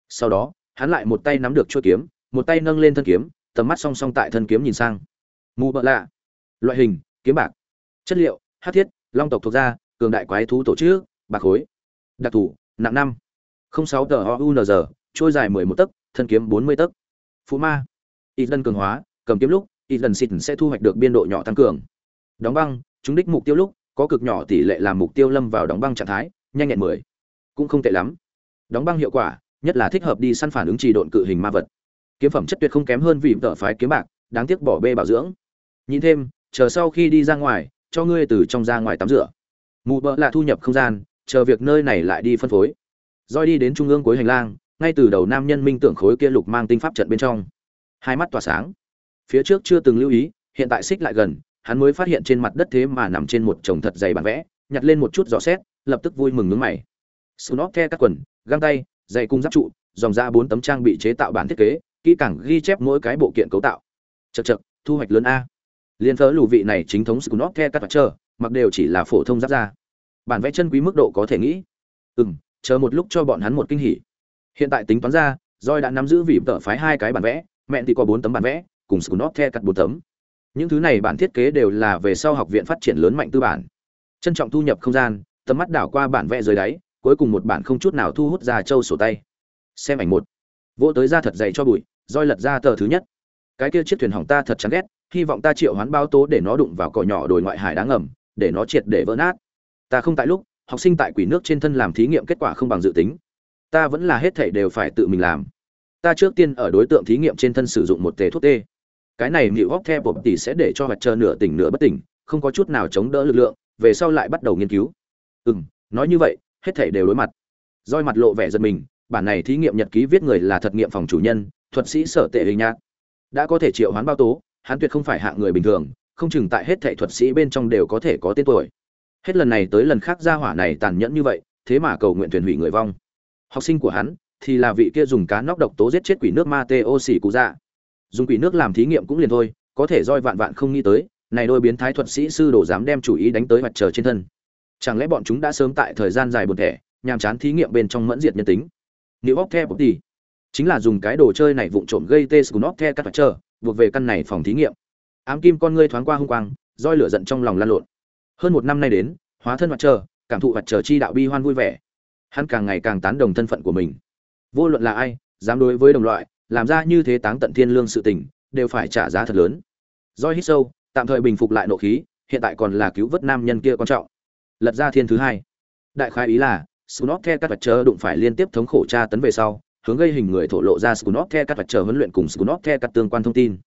Sau đó, hắn lại một tay nắm được chuôi kiếm, một tay nâng lên thân kiếm, tầm mắt song song tại thân kiếm nhìn sang. Mù bợ lạ. Loại hình, kiếm bạc. Chất liệu, hát thiết, long tộc thuộc da cường đại quái thú tổ chức, bạc khối. Đặc thù, nặng năm. Sáu tờ ounz trôi dài mười một tấc, thân kiếm bốn mươi tấc. Phú ma. Ít lần cường hóa, cầm kiếm lúc, ít lần xịt sẽ thu hoạch được biên độ nhỏ tăng cường. Đóng băng chúng đích mục tiêu lúc có cực nhỏ tỷ lệ làm mục tiêu lâm vào đóng băng trạng thái, nhanh nhẹn mười. Cũng không tệ lắm. Đóng băng hiệu quả, nhất là thích hợp đi săn phản ứng trì độn cự hình ma vật. Kiếm phẩm chất tuyệt không kém hơn vì tờ phái kiếm bạc, đáng tiếc bỏ bê bảo dưỡng. Nhìn thêm, chờ sau khi đi ra ngoài, cho ngươi từ trong ra ngoài tắm rửa. Mù bợ là thu nhập không gian, chờ việc nơi này lại đi phân phối. Roi đi đến trung ương cuối hành lang, ngay từ đầu nam nhân minh tưởng khối kia lục mang tinh pháp trận bên trong. Hai mắt tỏa sáng. Phía trước chưa từng lưu ý, hiện tại xích lại gần hắn mới phát hiện trên mặt đất thế mà nằm trên một chồng thật dày bản vẽ nhặt lên một chút rõ xét lập tức vui mừng nướng mày Snot the các quần, găng tay, dày cung giáp trụ, dòng ra bốn tấm trang bị chế tạo bản thiết kế, kỹ càng ghi chép mỗi cái bộ kiện cấu tạo. chật chật thu hoạch lớn a. Liên phớ lù vị này chính thống Snot the các chờ, mặc đều chỉ là phổ thông giáp ra. Bản vẽ chân quý mức độ có thể nghĩ. Ừm, chờ một lúc cho bọn hắn một kinh hỉ. Hiện tại tính toán ra, roi đã nắm giữ vị tợ phái hai cái bản vẽ, mẹ thì có bốn tấm bản vẽ, cùng Snot the cắt bốn tấm. Những thứ này bản thiết kế đều là về sau học viện phát triển lớn mạnh tư bản. Trân trọng thu nhập không gian, tầm mắt đảo qua bản vẽ dưới đáy, cuối cùng một bản không chút nào thu hút ra châu sổ tay. Xem ảnh một. Vỗ tới ra thật dày cho bụi roi lật ra tờ thứ nhất. Cái kia chiếc thuyền hỏng ta thật chán ghét hy vọng ta triệu hoán bao tố để nó đụng vào cỏ nhỏ đồi ngoại hải đáng ngầm để nó triệt để vỡ nát. Ta không tại lúc học sinh tại quỷ nước trên thân làm thí nghiệm kết quả không bằng dự tính. Ta vẫn là hết thảy đều phải tự mình làm. Ta trước tiên ở đối tượng thí nghiệm trên thân sử dụng một tề thuốc tê cái này liệu hóc theo bột tỷ sẽ để cho mặt trời nửa tỉnh nửa bất tỉnh, không có chút nào chống đỡ lực lượng, về sau lại bắt đầu nghiên cứu. Ừ nói như vậy, hết thảy đều đối mặt. Roi mặt lộ vẻ giật mình, bản này thí nghiệm nhật ký viết người là thật nghiệm phòng chủ nhân, thuật sĩ sở tệ hình nhạt đã có thể triệu hoán bao tố, hắn tuyệt không phải hạng người bình thường, không chừng tại hết thảy thuật sĩ bên trong đều có thể có tên tuổi. Hết lần này tới lần khác gia hỏa này tàn nhẫn như vậy, thế mà cầu nguyện thuyền hủy người vong. Học sinh của hắn thì là vị kia dùng cá nóc độc tố giết chết quỷ nước ma tê ô xỉ cụ dạ dùng quỷ nước làm thí nghiệm cũng liền thôi có thể roi vạn vạn không nghĩ tới này đôi biến thái thuật sĩ sư đồ dám đem chủ ý đánh tới mặt trời trên thân. Chẳng lẽ bọn chúng đã sớm tại thời gian dài buồn thẻ nhàm chán thí nghiệm bên trong mẫn diệt nhân tính? Nếu óc the bóc tỉ chính là dùng cái đồ chơi này vụng trộm gây tê của nó the cắt trời, buộc về căn này phòng thí nghiệm. Ám kim con ngươi thoáng qua hung quang roi lửa giận trong lòng lan lộn. Hơn một năm nay đến hóa thân mặt trời cảm thụ mặt trời chi đạo bi hoan vui vẻ. Hắn càng ngày càng tán đồng thân phận của mình. Vô luận là ai dám đối với đồng loại làm ra như thế táng tận thiên lương sự tình đều phải trả giá thật lớn Doi hít sâu tạm thời bình phục lại nộ khí hiện tại còn là cứu vớt nam nhân kia quan trọng lật ra thiên thứ hai đại khái ý là Skunov The các vật chờ đụng phải liên tiếp thống khổ tra tấn về sau, hướng gây hình người thổ lộ ra Skunov The các vật chờ huấn luyện cùng Skunov The các tương quan thông tin.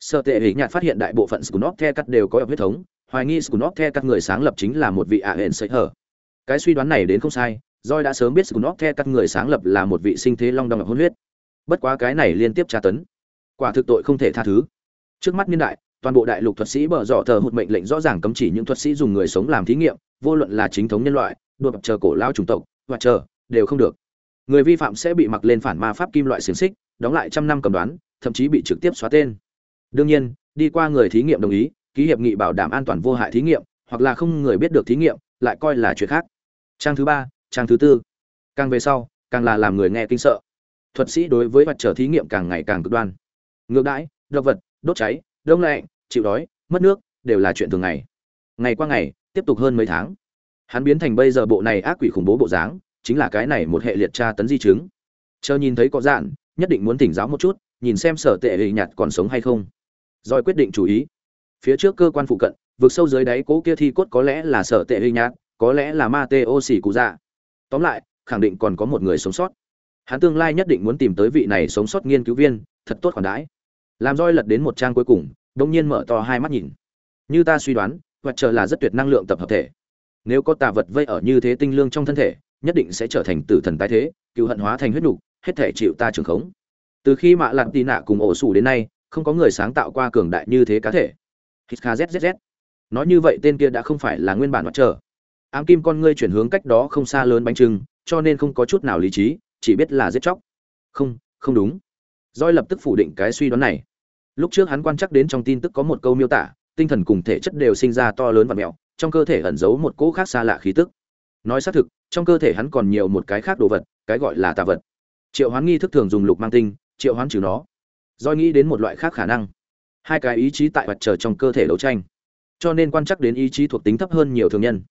Sở tệ hình nhạt phát hiện đại bộ phận Skunov The các đều có huyết thống, hoài nghi Skunov The các người sáng lập chính là một vị ạ hẹn sợi hở. Cái suy đoán này đến không sai, Joy đã sớm biết Skunov The các người sáng lập là một vị sinh thế long đong hôn huyết. Bất quá cái này liên tiếp tra tấn, quả thực tội không thể tha thứ. Trước mắt niên đại, toàn bộ đại lục thuật sĩ bở dọ thờ hụt mệnh lệnh rõ ràng cấm chỉ những thuật sĩ dùng người sống làm thí nghiệm, vô luận là chính thống nhân loại, đột chờ cổ lao chủng tộc và chờ đều không được. Người vi phạm sẽ bị mặc lên phản ma pháp kim loại xiềng xích đóng lại trăm năm cầm đoán thậm chí bị trực tiếp xóa tên. Đương nhiên đi qua người thí nghiệm đồng ý ký hiệp nghị bảo đảm an toàn vô hại thí nghiệm hoặc là không người biết được thí nghiệm lại coi là chuyện khác. Trang thứ ba trang thứ tư. Càng về sau càng là làm người nghe kinh sợ thuật sĩ đối với mặt trở thí nghiệm càng ngày càng cực đoan. Ngược đãi động vật, đốt cháy, đông lạnh, chịu đói, mất nước đều là chuyện thường ngày. Ngày qua ngày, tiếp tục hơn mấy tháng. Hắn biến thành bây giờ bộ này ác quỷ khủng bố bộ dáng, chính là cái này một hệ liệt tra tấn di chứng. Chờ nhìn thấy có dạn, nhất định muốn tỉnh giáo một chút, nhìn xem sở tệ hình nhạt còn sống hay không. Rồi quyết định chú ý. Phía trước cơ quan phụ cận, vực sâu dưới đáy cố kia thi cốt có lẽ là sở tệ hình nhạt, có lẽ là ma tê ô xỉ cụ dạ tóm lại, khẳng định còn có một người sống sót hắn tương lai nhất định muốn tìm tới vị này sống sót nghiên cứu viên, thật tốt khoản đãi. Làm roi lật đến một trang cuối cùng đông nhiên mở to hai mắt nhìn. Như ta suy đoán hoặc chờ là rất tuyệt năng lượng tập hợp thể. Nếu có tà vật vây ở như thế tinh lương trong thân thể, nhất định sẽ trở thành tử thần tái thế cựu hận hóa thành huyết nục, hết thể chịu ta trường khống. Từ khi mạ lặn tì nạ cùng ổ sủ đến nay, không có người sáng tạo qua cường đại như thế cá thể. Hít kzzz nói như vậy tên kia đã không phải là nguyên bản mặt trời ám kim con ngươi chuyển hướng cách đó không xa lớn bánh trưng, cho nên không có chút nào lý trí chỉ biết là giết chóc. Không không đúng. Roi lập tức phủ định cái suy đoán này. Lúc trước hắn quan chắc đến trong tin tức có một câu miêu tả, tinh thần cùng thể chất đều sinh ra to lớn và mẹo, trong cơ thể ẩn giấu một cỗ khác xa lạ khí tức. Nói xác thực, trong cơ thể hắn còn nhiều một cái khác đồ vật, cái gọi là tà vật. Triệu hoán nghi thức thường dùng lục mang tinh, triệu hoán trừ nó. Do nghĩ đến một loại khác khả năng. Hai cái ý chí tại vật chờ trong cơ thể đấu tranh. Cho nên quan chắc đến ý chí thuộc tính thấp hơn nhiều thường nhân.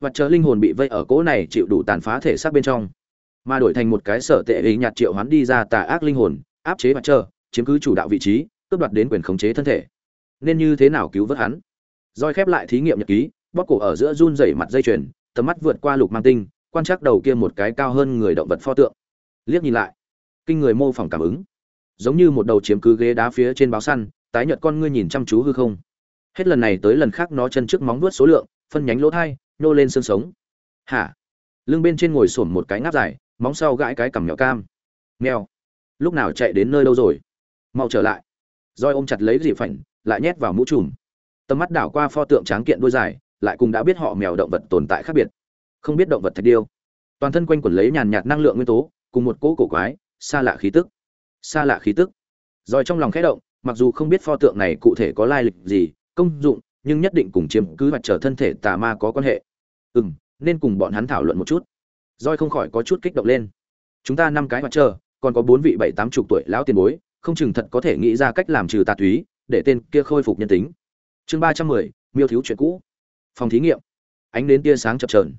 Vật chờ linh hồn bị vây ở cỗ này chịu đủ tàn phá thể xác bên trong mà đổi thành một cái sở tệ ý nhạt triệu hoán đi ra tà ác linh hồn, áp chế mặt trơ chiếm cứ chủ đạo vị trí, cướp đoạt đến quyền khống chế thân thể. Nên như thế nào cứu vớt hắn? Roi khép lại thí nghiệm nhật ký, bóp cổ ở giữa run rẩy mặt dây chuyền, tầm mắt vượt qua lục mang tinh, quan trắc đầu kia một cái cao hơn người động vật pho tượng. Liếc nhìn lại, kinh người mô phỏng cảm ứng. Giống như một đầu chiếm cứ ghế đá phía trên báo săn, tái nhợt con ngươi nhìn chăm chú hư không. Hết lần này tới lần khác nó chân trước móng vuốt số lượng, phân nhánh lỗ thai, nhô lên xương sống. Hả? Lưng bên trên ngồi xổm một cái ngáp dài móng sau gãi cái cằm nhỏ cam. Mèo. Lúc nào chạy đến nơi đâu rồi? Mau trở lại. Roi ôm chặt lấy dịp phảnh, lại nhét vào mũ trùm. Tầm mắt đảo qua pho tượng tráng kiện đuôi dài, lại cùng đã biết họ mèo động vật tồn tại khác biệt. Không biết động vật thạch điêu. Toàn thân quanh quẩn lấy nhàn nhạt năng lượng nguyên tố, cùng một cỗ cổ quái, xa lạ khí tức. Xa lạ khí tức. Rồi trong lòng khẽ động, mặc dù không biết pho tượng này cụ thể có lai lịch gì, công dụng, nhưng nhất định cùng chiếm cứ mặt trở thân thể tà ma có quan hệ. Ừ m nên cùng bọn hắn thảo luận một chút roi không khỏi có chút kích động lên. Chúng ta năm cái mặt trời còn có bốn vị bảy tám chục tuổi lão tiền bối, không chừng thật có thể nghĩ ra cách làm trừ tà túy, để tên kia khôi phục nhân tính. Chương ba trăm mười, miêu thiếu chuyện cũ. Phòng thí nghiệm. Ánh đến tia sáng chập trờn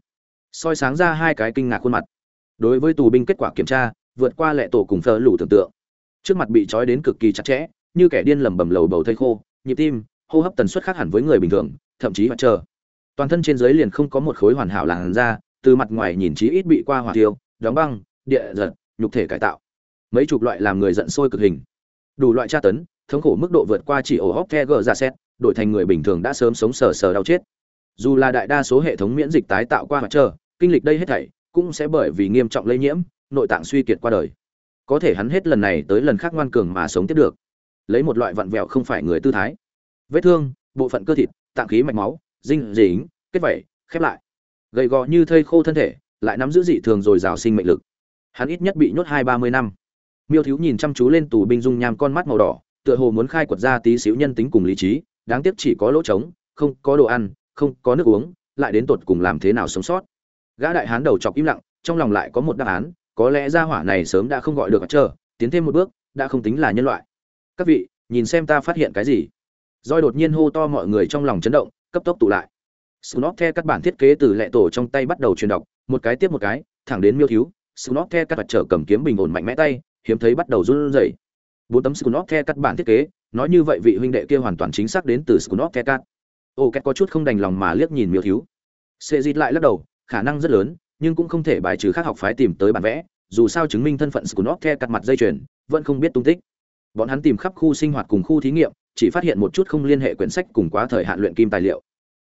soi sáng ra hai cái kinh ngạc khuôn mặt. Đối với tù binh kết quả kiểm tra, vượt qua lệ tổ cùng thờ lủ tưởng tượng. Trước mặt bị trói đến cực kỳ chặt chẽ, như kẻ điên lầm bầm lầu bầu thây khô, nhịp tim, hô hấp tần suất khác hẳn với người bình thường, thậm chí mặt chờ. Toàn thân trên dưới liền không có một khối hoàn hảo làn da từ mặt ngoài nhìn chí ít bị qua hỏa tiêu đóng băng địa giật nhục thể cải tạo. Mấy chục loại làm người giận sôi cực hình. Đủ loại tra tấn thống khổ mức độ vượt qua chỉ ổ hốc the gờ ra xét đổi thành người bình thường đã sớm sống sờ sờ đau chết. Dù là đại đa số hệ thống miễn dịch tái tạo qua mặt trời kinh lịch đây hết thảy cũng sẽ bởi vì nghiêm trọng lây nhiễm nội tạng suy kiệt qua đời. Có thể hắn hết lần này tới lần khác ngoan cường mà sống tiếp được. Lấy một loại vặn vẹo không phải người tư thái. Vết thương bộ phận cơ thịt tạng khí mạch máu dinh dính kết vảy, khép lại gầy gò như thây khô thân thể, lại nắm giữ dị thường rồi rào sinh mệnh lực. Hắn ít nhất bị nhốt hai ba mươi năm. Miêu thiếu nhìn chăm chú lên tù binh dung nham con mắt màu đỏ, tựa hồ muốn khai quật ra tí xíu nhân tính cùng lý trí, đáng tiếc chỉ có lỗ trống, không có đồ ăn, không có nước uống, lại đến tột cùng làm thế nào sống sót. Gã đại hán đầu chọc im lặng, trong lòng lại có một đáp án, có lẽ gia hỏa này sớm đã không gọi được chờ, tiến thêm một bước, đã không tính là nhân loại. Các vị, nhìn xem ta phát hiện cái gì? Roi đột nhiên hô to mọi người trong lòng chấn động, cấp tốc tụ lại. Snot các bản thiết kế từ lệ tổ trong tay bắt đầu truyền đọc, một cái tiếp một cái, thẳng đến miêu thiếu, Snot các vật trở cầm kiếm bình ổn mạnh mẽ tay, hiếm thấy bắt đầu run rẩy. bốn tấm scunop các bản thiết kế nói như vậy vị huynh đệ kia hoàn toàn chính xác đến từ scunop các. ô két có chút không đành lòng mà liếc nhìn miêu thiếu Xệ dịt lại lắc đầu khả năng rất lớn nhưng cũng không thể bài trừ khác học phái tìm tới bản vẽ dù sao chứng minh thân phận scunop các mặt dây chuyền vẫn không biết tung tích bọn hắn tìm khắp khu sinh hoạt cùng khu thí nghiệm chỉ phát hiện một chút không liên hệ quyển sách cùng quá thời hạn luyện kim tài liệu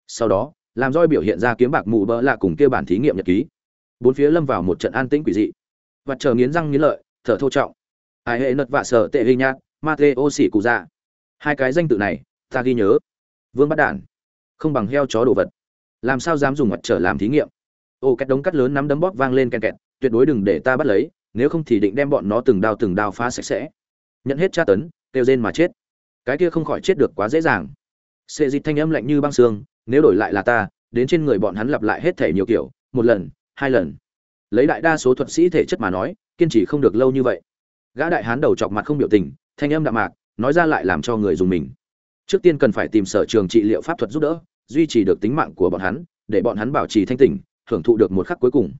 sau đó làm roi biểu hiện ra kiếm bạc mù bỡ lạ cùng kia bản thí nghiệm nhật ký. Bốn phía lâm vào một trận an tĩnh quỷ dị. Và chờ nghiến răng nghiến lợi, thở thô trọng. Ai hệ nật vạ sở tệ hình nhạc mateo xỉ cụ dạ. Hai cái danh tự này, ta ghi nhớ. Vương bắt đản. Không bằng heo chó đồ vật. Làm sao dám dùng mặt trở làm thí nghiệm? Ô két đống cắt lớn nắm đấm bóp vang lên ken kẹt, tuyệt đối đừng để ta bắt lấy, nếu không thì định đem bọn nó từng đao từng đao phá sạch sẽ. Nhận hết tra tấn, kêu rên mà chết. Cái kia không khỏi chết được quá dễ dàng. Sệ dịch thanh âm lạnh như băng xương nếu đổi lại là ta, đến trên người bọn hắn lặp lại hết thể nhiều kiểu, một lần, hai lần. Lấy đại đa số thuật sĩ thể chất mà nói, kiên trì không được lâu như vậy. Gã đại hán đầu chọc mặt không biểu tình, thanh âm đạm mạc, nói ra lại làm cho người dùng mình. Trước tiên cần phải tìm sở trường trị liệu pháp thuật giúp đỡ, duy trì được tính mạng của bọn hắn, để bọn hắn bảo trì thanh tỉnh, hưởng thụ được một khắc cuối cùng.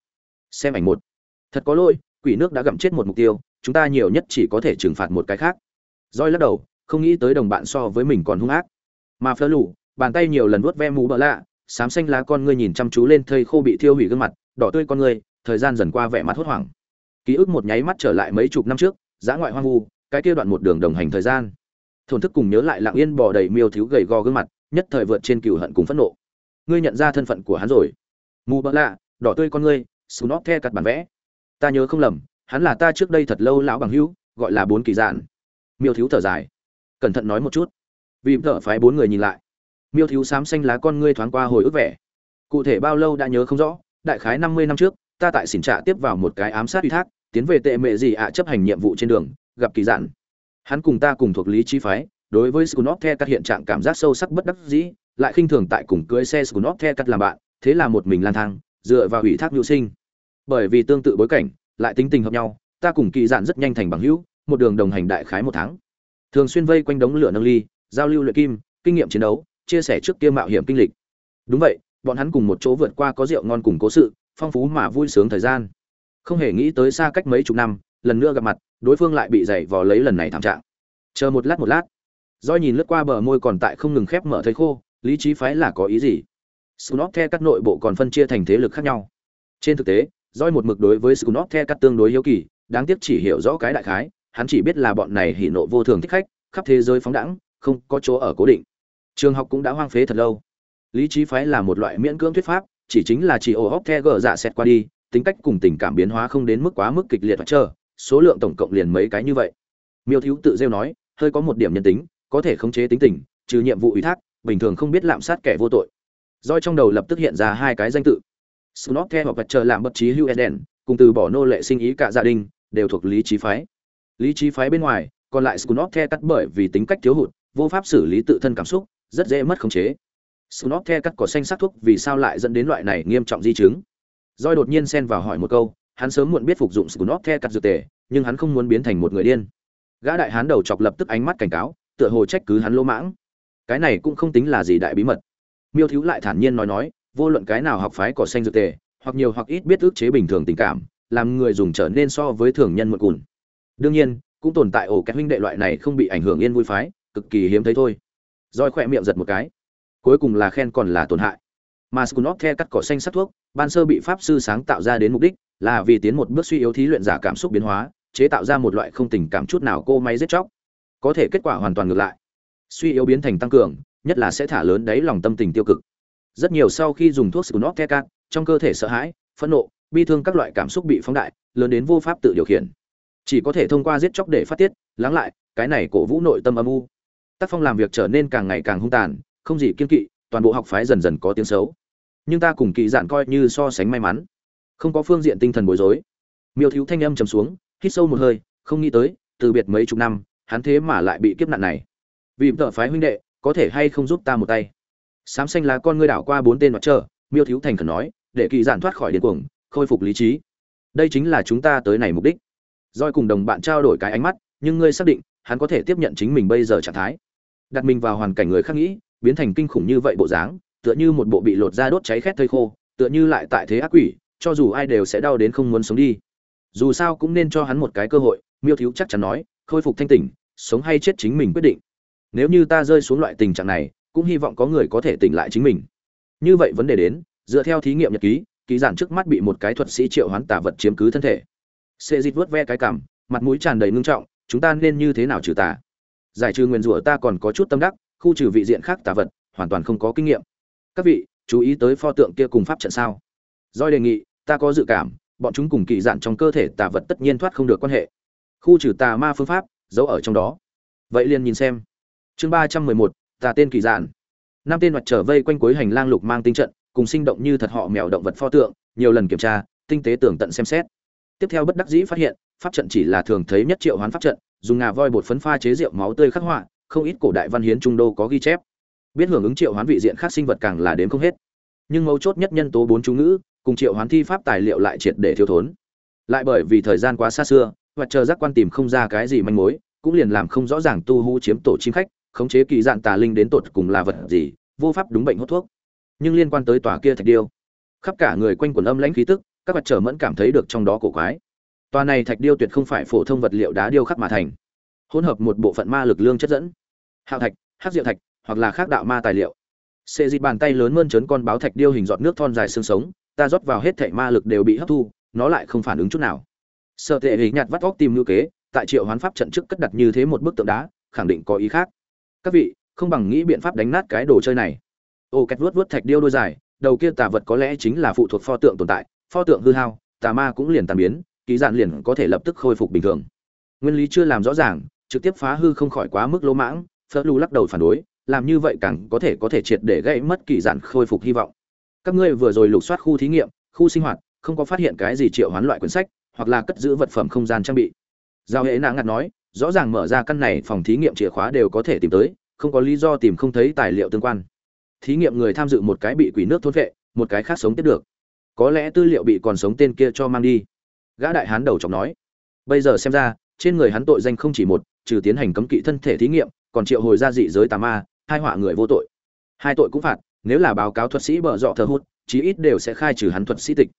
Xem ảnh một. Thật có lỗi, quỷ nước đã gặm chết một mục tiêu, chúng ta nhiều nhất chỉ có thể trừng phạt một cái khác. Roi lắc đầu, không nghĩ tới đồng bạn so với mình còn hung ác. Mà phơ lù bàn tay nhiều lần vuốt ve mũ bỡ lạ xám xanh lá con ngươi nhìn chăm chú lên thây khô bị thiêu hủy gương mặt, đỏ tươi con ngươi, thời gian dần qua vẻ mặt hốt hoảng. Ký ức một nháy mắt trở lại mấy chục năm trước giã ngoại hoang vu, cái kia đoạn một đường đồng hành thời gian. Thổn thức cùng nhớ lại lặng yên bò đầy miêu thiếu gầy gò gương mặt, nhất thời vượt trên cừu hận cùng phẫn nộ. Ngươi nhận ra thân phận của hắn rồi. Mù bỡ lạ, đỏ tươi con ngươi sù nóc the cặt bản vẽ. Ta nhớ không lầm, hắn là ta trước đây thật lâu lão bằng hữu, gọi là bốn kỳ dạn miêu thiếu thở dài. Cẩn thận nói một chút. Vì thở phái bốn người nhìn lại miêu thiếu xám xanh lá con ngươi thoáng qua hồi ức vẻ cụ thể bao lâu đã nhớ không rõ đại khái năm mươi năm trước ta tại xỉn trạ tiếp vào một cái ám sát ủy thác tiến về tệ mệ gì ạ chấp hành nhiệm vụ trên đường gặp kỳ dạn hắn cùng ta cùng thuộc lý chi phái đối với scunop The cắt hiện trạng cảm giác sâu sắc bất đắc dĩ, lại khinh thường tại cùng cưới xe scunop The cắt làm bạn, thế là một mình lang thang, dựa vào ủy thác nhu sinh. Bởi vì tương tự bối cảnh, lại tính tình hợp nhau, ta cùng kỳ dạn rất nhanh thành bằng hữu, một đường đồng hành đại khái một tháng. Thường xuyên vây quanh đống lửa nâng ly, giao lưu luyện kim, kinh nghiệm chiến đấu, chia sẻ trước kia mạo hiểm kinh lịch. Đúng vậy, bọn hắn cùng một chỗ vượt qua có rượu ngon cùng cố sự, phong phú mà vui sướng thời gian. Không hề nghĩ tới xa cách mấy chục năm, lần nữa gặp mặt, đối phương lại bị dày vò lấy lần này thảm trạng. Chờ một lát một lát, Doi nhìn lướt qua bờ môi còn tại không ngừng khép mở thấy khô, lý trí phái là có ý gì? Snot The các nội bộ còn phân chia thành thế lực khác nhau. Trên thực tế, Doi một mực đối với Snot The các tương đối hiếu kỳ, đáng tiếc chỉ hiểu rõ cái đại khái, hắn chỉ biết là bọn này hỉ nộ vô thường thích khách, khắp thế giới phóng đẳng không có chỗ ở cố định. Trường học cũng đã hoang phế thật lâu. Lý trí phái là một loại miễn cưỡng thuyết pháp, chỉ chính là chỉ ổ hóc the gở dạ xét qua đi, tính cách cùng tình cảm biến hóa không đến mức quá mức kịch liệt và chờ, số lượng tổng cộng liền mấy cái như vậy. Miêu Thiếu tự rêu nói, hơi có một điểm nhân tính, có thể khống chế tính tình trừ nhiệm vụ ủy thác bình thường không biết lạm sát kẻ vô tội roi trong đầu lập tức hiện ra hai cái danh tự snot the hoặc vật chờ làm bất trí hugh eden cùng từ bỏ nô lệ sinh ý cả gia đình đều thuộc lý trí phái lý trí phái bên ngoài còn lại snot the cắt bởi vì tính cách thiếu hụt vô pháp xử lý tự thân cảm xúc rất dễ mất khống chế. Snot the cắt có xanh sắc thuốc vì sao lại dẫn đến loại này nghiêm trọng di chứng? Roi đột nhiên xen vào hỏi một câu, hắn sớm muộn biết phục dụng snot the cắt dược tề, nhưng hắn không muốn biến thành một người điên. Gã đại hán đầu chọc lập tức ánh mắt cảnh cáo, tựa hồ trách cứ hắn lỗ mãng. Cái này cũng không tính là gì đại bí mật. Miêu thiếu lại thản nhiên nói nói, vô luận cái nào học phái cỏ xanh dược tề, hoặc nhiều hoặc ít biết ước chế bình thường tình cảm, làm người dùng trở nên so với thường nhân một cùn. Đương nhiên, cũng tồn tại ổ các huynh đệ loại này không bị ảnh hưởng yên vui phái, cực kỳ hiếm thấy thôi roi khỏe miệng giật một cái. Cuối cùng là khen còn là tổn hại. Mà skunov the cắt cỏ xanh sắc thuốc, ban sơ bị pháp sư sáng tạo ra đến mục đích là vì tiến một bước suy yếu thí luyện giả cảm xúc biến hóa, chế tạo ra một loại không tình cảm chút nào cô máy giết chóc. Có thể kết quả hoàn toàn ngược lại. Suy yếu biến thành tăng cường, nhất là sẽ thả lớn đáy lòng tâm tình tiêu cực. Rất nhiều sau khi dùng thuốc skunov the cắt, trong cơ thể sợ hãi, phẫn nộ, bi thương các loại cảm xúc bị phóng đại, lớn đến vô pháp tự điều khiển. Chỉ có thể thông qua giết chóc để phát tiết, lắng lại, cái này cổ vũ nội tâm âm u tác phong làm việc trở nên càng ngày càng hung tàn, không gì kiên kỵ, toàn bộ học phái dần dần có tiếng xấu. Nhưng ta cùng kỳ giản coi như so sánh may mắn. Không có phương diện tinh thần bối rối. Miêu thiếu thanh âm trầm xuống, hít sâu một hơi, không nghĩ tới, từ biệt mấy chục năm, hắn thế mà lại bị kiếp nạn này. Vì tợ phái huynh đệ, có thể hay không giúp ta một tay? Sám xanh lá con ngươi đảo qua bốn tên mặt trơ miêu thiếu thành khẩn nói, để kỳ giản thoát khỏi điên cuồng, khôi phục lý trí. Đây chính là chúng ta tới này mục đích. Doi cùng đồng bạn trao đổi cái ánh mắt, nhưng ngươi xác định, hắn có thể tiếp nhận chính mình bây giờ trạng thái đặt mình vào hoàn cảnh người khác nghĩ, biến thành kinh khủng như vậy bộ dáng, tựa như một bộ bị lột da đốt cháy khét thây khô, tựa như lại tại thế ác quỷ, cho dù ai đều sẽ đau đến không muốn sống đi. Dù sao cũng nên cho hắn một cái cơ hội, miêu thiếu chắc chắn nói, khôi phục thanh tỉnh, sống hay chết chính mình quyết định. Nếu như ta rơi xuống loại tình trạng này, cũng hy vọng có người có thể tỉnh lại chính mình. Như vậy vấn đề đến, dựa theo thí nghiệm nhật ký ký giản trước mắt bị một cái thuật sĩ triệu hoán tả vật chiếm cứ thân thể. Xê dịch vớt ve cái cảm, mặt mũi tràn đầy ngưng trọng, chúng ta nên như thế nào trừ tà? Giải trừ nguyên rủa ta còn có chút tâm đắc, khu trừ vị diện khác tà vật, hoàn toàn không có kinh nghiệm. Các vị, chú ý tới pho tượng kia cùng pháp trận sao? Doi đề nghị, ta có dự cảm, bọn chúng cùng kỳ dạn trong cơ thể tà vật tất nhiên thoát không được quan hệ. Khu trừ tà ma phương pháp, giấu ở trong đó. Vậy liền nhìn xem. Chương ba trăm mười một tà tên kỳ dạn. Năm tên mặt trở vây quanh cuối hành lang lục mang tinh trận, cùng sinh động như thật họ mèo động vật pho tượng, nhiều lần kiểm tra, tinh tế tưởng tận xem xét. Tiếp theo bất đắc dĩ phát hiện, pháp trận chỉ là thường thấy nhất triệu hoán pháp trận dùng ngà voi bột phấn pha chế rượu máu tươi khắc họa, không ít cổ đại văn hiến trung đô có ghi chép. Biết hưởng ứng triệu hoán vị diện khác sinh vật càng là đến không hết. Nhưng mấu chốt nhất nhân tố bốn chú ngữ, cùng triệu hoán thi pháp tài liệu lại triệt để thiếu thốn. Lại bởi vì thời gian quá xa xưa, và chờ giác quan tìm không ra cái gì manh mối, cũng liền làm không rõ ràng tu hú chiếm tổ chim khách, khống chế kỳ dạn tà linh đến tột cùng là vật gì, vô pháp đúng bệnh hốt thuốc. Nhưng liên quan tới tòa kia thạch điêu, khắp cả người quanh quần âm lãnh khí tức, các vật trở mẫn cảm thấy được trong đó cổ quái. Toa này thạch điêu tuyệt không phải phổ thông vật liệu đá điêu khắc mà thành. Hỗn hợp một bộ phận ma lực lương chất dẫn. Hạo thạch, hắc diệu thạch, hoặc là khác đạo ma tài liệu. Xê dịch bàn tay lớn mơn trớn con báo thạch điêu hình giọt nước thon dài xương sống, ta rót vào hết thảy ma lực đều bị hấp thu, nó lại không phản ứng chút nào. Sở tệ Hỉ nhạt vắt óc tìm lưu kế, tại triệu hoán pháp trận trước cất đặt như thế một bức tượng đá, khẳng định có ý khác. Các vị, không bằng nghĩ biện pháp đánh nát cái đồ chơi này. Ô két vuốt vuốt thạch điêu đôi dài, đầu kia tà vật có lẽ chính là phụ thuộc pho tượng tồn tại, pho tượng hư hao, tà ma cũng liền tan biến ký dạn liền có thể lập tức khôi phục bình thường. Nguyên lý chưa làm rõ ràng, trực tiếp phá hư không khỏi quá mức lỗ mãng, phớt lu lắc đầu phản đối, làm như vậy càng có thể có thể triệt để gây mất kỳ dạn khôi phục hy vọng. Các ngươi vừa rồi lục soát khu thí nghiệm, khu sinh hoạt, không có phát hiện cái gì triệu hoán loại quyển sách, hoặc là cất giữ vật phẩm không gian trang bị. Giao hệ nã ngặt nói, rõ ràng mở ra căn này phòng thí nghiệm chìa khóa đều có thể tìm tới, không có lý do tìm không thấy tài liệu tương quan. Thí nghiệm người tham dự một cái bị quỷ nước thốt vệ, một cái khác sống tiếp được. Có lẽ tư liệu bị còn sống tên kia cho mang đi gã đại hán đầu chọc nói, bây giờ xem ra, trên người hắn tội danh không chỉ một, trừ tiến hành cấm kỵ thân thể thí nghiệm, còn triệu hồi ra dị giới tà ma, hai họa người vô tội. Hai tội cũng phạt, nếu là báo cáo thuật sĩ bợ dọ thờ hút chí ít đều sẽ khai trừ hắn thuật sĩ tịch.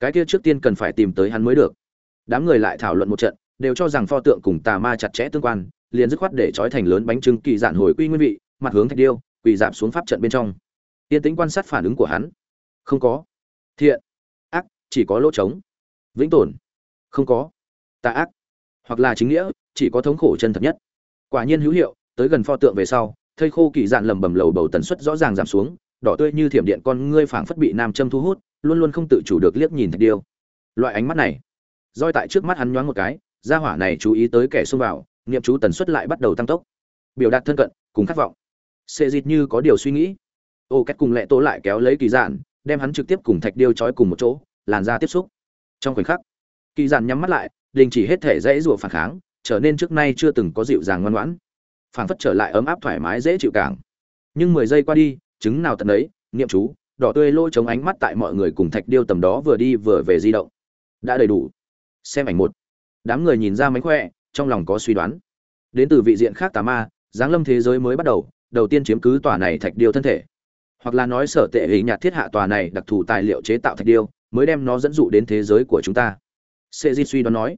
Cái kia trước tiên cần phải tìm tới hắn mới được. Đám người lại thảo luận một trận, đều cho rằng pho tượng cùng tà ma chặt chẽ tương quan, liền dứt khoát để trói thành lớn bánh trưng kỳ dạn hồi quy nguyên vị, mặt hướng thạch điêu, quỳ dạp xuống pháp trận bên trong. Tiên tính quan sát phản ứng của hắn. Không có. Thiện. Ác, chỉ có lỗ trống. Vĩnh tồn không có. Tà ác. Hoặc là chính nghĩa, chỉ có thống khổ chân thật nhất. Quả nhiên hữu hiệu, tới gần pho tượng về sau, thây khô kỳ dạn lầm bầm lầu bầu tần suất rõ ràng giảm xuống, đỏ tươi như thiểm điện con ngươi phảng phất bị nam châm thu hút, luôn luôn không tự chủ được liếc nhìn thạch điêu. Loại ánh mắt này, roi tại trước mắt hắn nhoáng một cái, gia hỏa này chú ý tới kẻ xông vào, niệm chú tần suất lại bắt đầu tăng tốc. Biểu đạt thân cận, cùng khát vọng. Xê dịt như có điều suy nghĩ. Ô cách cùng lẹ tố lại kéo lấy kỳ dạn, đem hắn trực tiếp cùng thạch điêu trói cùng một chỗ, làn ra tiếp xúc. Trong khoảnh khắc kỳ dàn nhắm mắt lại, đình chỉ hết thể dãy rủa phản kháng, trở nên trước nay chưa từng có dịu dàng ngoan ngoãn. Phảng phất trở lại ấm áp thoải mái dễ chịu càng. Nhưng mười giây qua đi, chứng nào tận đấy niệm chú, đỏ tươi lôi chống ánh mắt tại mọi người cùng thạch điêu tầm đó vừa đi vừa về di động. Đã đầy đủ. Xem ảnh một. Đám người nhìn ra mánh khỏe, trong lòng có suy đoán. Đến từ vị diện khác tà ma giáng lâm thế giới mới bắt đầu đầu tiên chiếm cứ tòa này thạch điêu thân thể. Hoặc là nói sở tệ hình nhạt thiết hạ tòa này đặc thù tài liệu chế tạo thạch điêu, mới đem nó dẫn dụ đến thế giới của chúng ta sê di suy đoán nói.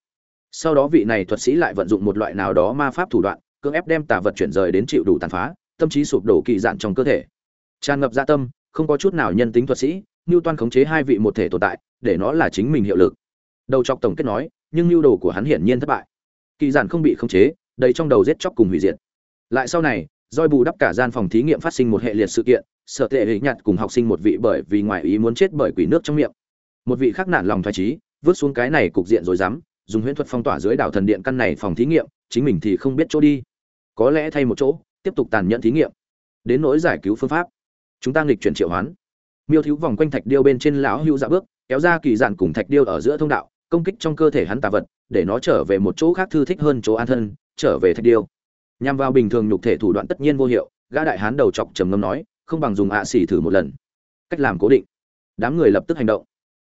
Sau đó vị này thuật sĩ lại vận dụng một loại nào đó ma pháp thủ đoạn, cưỡng ép đem tà vật chuyển rời đến chịu đủ tàn phá, tâm trí sụp đổ kỳ dạn trong cơ thể. Tràn ngập dạ tâm, không có chút nào nhân tính thuật sĩ như toan khống chế hai vị một thể tồn tại, để nó là chính mình hiệu lực. Đầu chọc tổng kết nói, nhưng mưu đồ của hắn hiển nhiên thất bại. Kỳ giản không bị khống chế, đầy trong đầu giết chóc cùng hủy diệt. Lại sau này doi bù đắp cả gian phòng thí nghiệm phát sinh một hệ liệt sự kiện, sợ tệ hình nhặt cùng học sinh một vị bởi vì ngoài ý muốn chết bởi quỷ nước trong miệng. Một vị khác nản lòng thoái trí vứt xuống cái này cục diện rồi dám, dùng huyễn thuật phong tỏa dưới đảo thần điện căn này phòng thí nghiệm, chính mình thì không biết chỗ đi. Có lẽ thay một chỗ, tiếp tục tàn nhẫn thí nghiệm. Đến nỗi giải cứu phương pháp, chúng ta nghịch chuyển triệu hoán. Miêu thiếu vòng quanh thạch điêu bên trên lão hữu dạ bước, kéo ra kỳ dạn cùng thạch điêu ở giữa thông đạo, công kích trong cơ thể hắn tà vật, để nó trở về một chỗ khác thư thích hơn chỗ an thân, trở về thạch điêu. Nhằm vào bình thường nhục thể thủ đoạn tất nhiên vô hiệu, gã đại hán đầu chọc trầm ngâm nói, không bằng dùng ạ xỉ thử một lần. Cách làm cố định. Đám người lập tức hành động.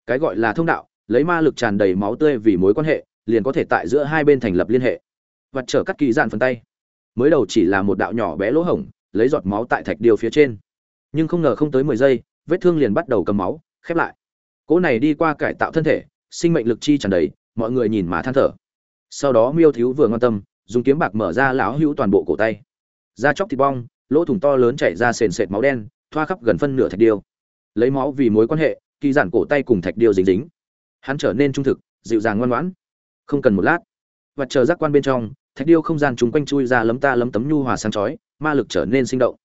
Cái gọi là thông đạo lấy ma lực tràn đầy máu tươi vì mối quan hệ, liền có thể tại giữa hai bên thành lập liên hệ. Vặt trở cắt kỳ dạn phần tay. Mới đầu chỉ là một đạo nhỏ bé lỗ hổng, lấy giọt máu tại thạch điều phía trên. Nhưng không ngờ không tới mười giây, vết thương liền bắt đầu cầm máu, khép lại. Cỗ này đi qua cải tạo thân thể, sinh mệnh lực chi tràn đầy, mọi người nhìn mà than thở. Sau đó miêu thiếu vừa ngon tâm, dùng kiếm bạc mở ra lão hữu toàn bộ cổ tay. Da chóc thịt bong, lỗ thủng to lớn chảy ra sền sệt máu đen, thoa khắp gần phân nửa thạch điêu lấy máu vì mối quan hệ, kỳ giản cổ tay cùng thạch điêu dính dính hắn trở nên trung thực, dịu dàng ngoan ngoãn. Không cần một lát, và chờ giác quan bên trong, thạch điêu không gian chúng quanh chui ra lấm ta lấm tấm nhu hòa sáng chói, ma lực trở nên sinh động.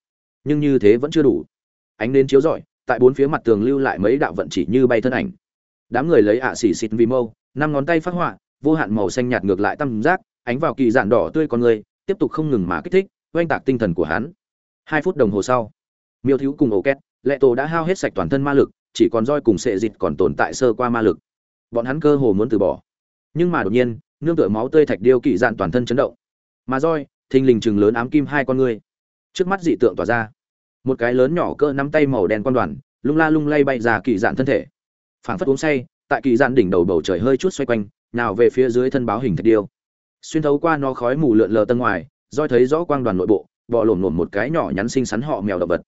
Nhưng như thế vẫn chưa đủ. Ánh đến chiếu rọi, tại bốn phía mặt tường lưu lại mấy đạo vận chỉ như bay thân ảnh. Đám người lấy ạ xỉ xịt vì mâu, năm ngón tay phát họa, vô hạn màu xanh nhạt ngược lại tam giác, ánh vào kỳ dạn đỏ tươi con người, tiếp tục không ngừng mà kích thích, oanh tạc tinh thần của hắn. Hai phút đồng hồ sau, miêu thiếu cùng ổ két, lệ tổ đã hao hết sạch toàn thân ma lực, chỉ còn roi cùng sệ dịt còn tồn tại sơ qua ma lực bọn hắn cơ hồ muốn từ bỏ. Nhưng mà đột nhiên, nương tựa máu tươi thạch điêu kỳ dạn toàn thân chấn động. Mà roi, thình lình chừng lớn ám kim hai con ngươi. Trước mắt dị tượng tỏa ra. Một cái lớn nhỏ cỡ nắm tay màu đen quan đoàn, lung la lung lay bay ra kỳ dạn thân thể. Phảng phất uống say, tại kỳ dạn đỉnh đầu bầu trời hơi chút xoay quanh, nào về phía dưới thân báo hình thạch điêu. Xuyên thấu qua nó khói mù lượn lờ tân ngoài, roi thấy rõ quang đoàn nội bộ bọ lổm lổm một cái nhỏ nhắn xinh xắn họ mèo động vật.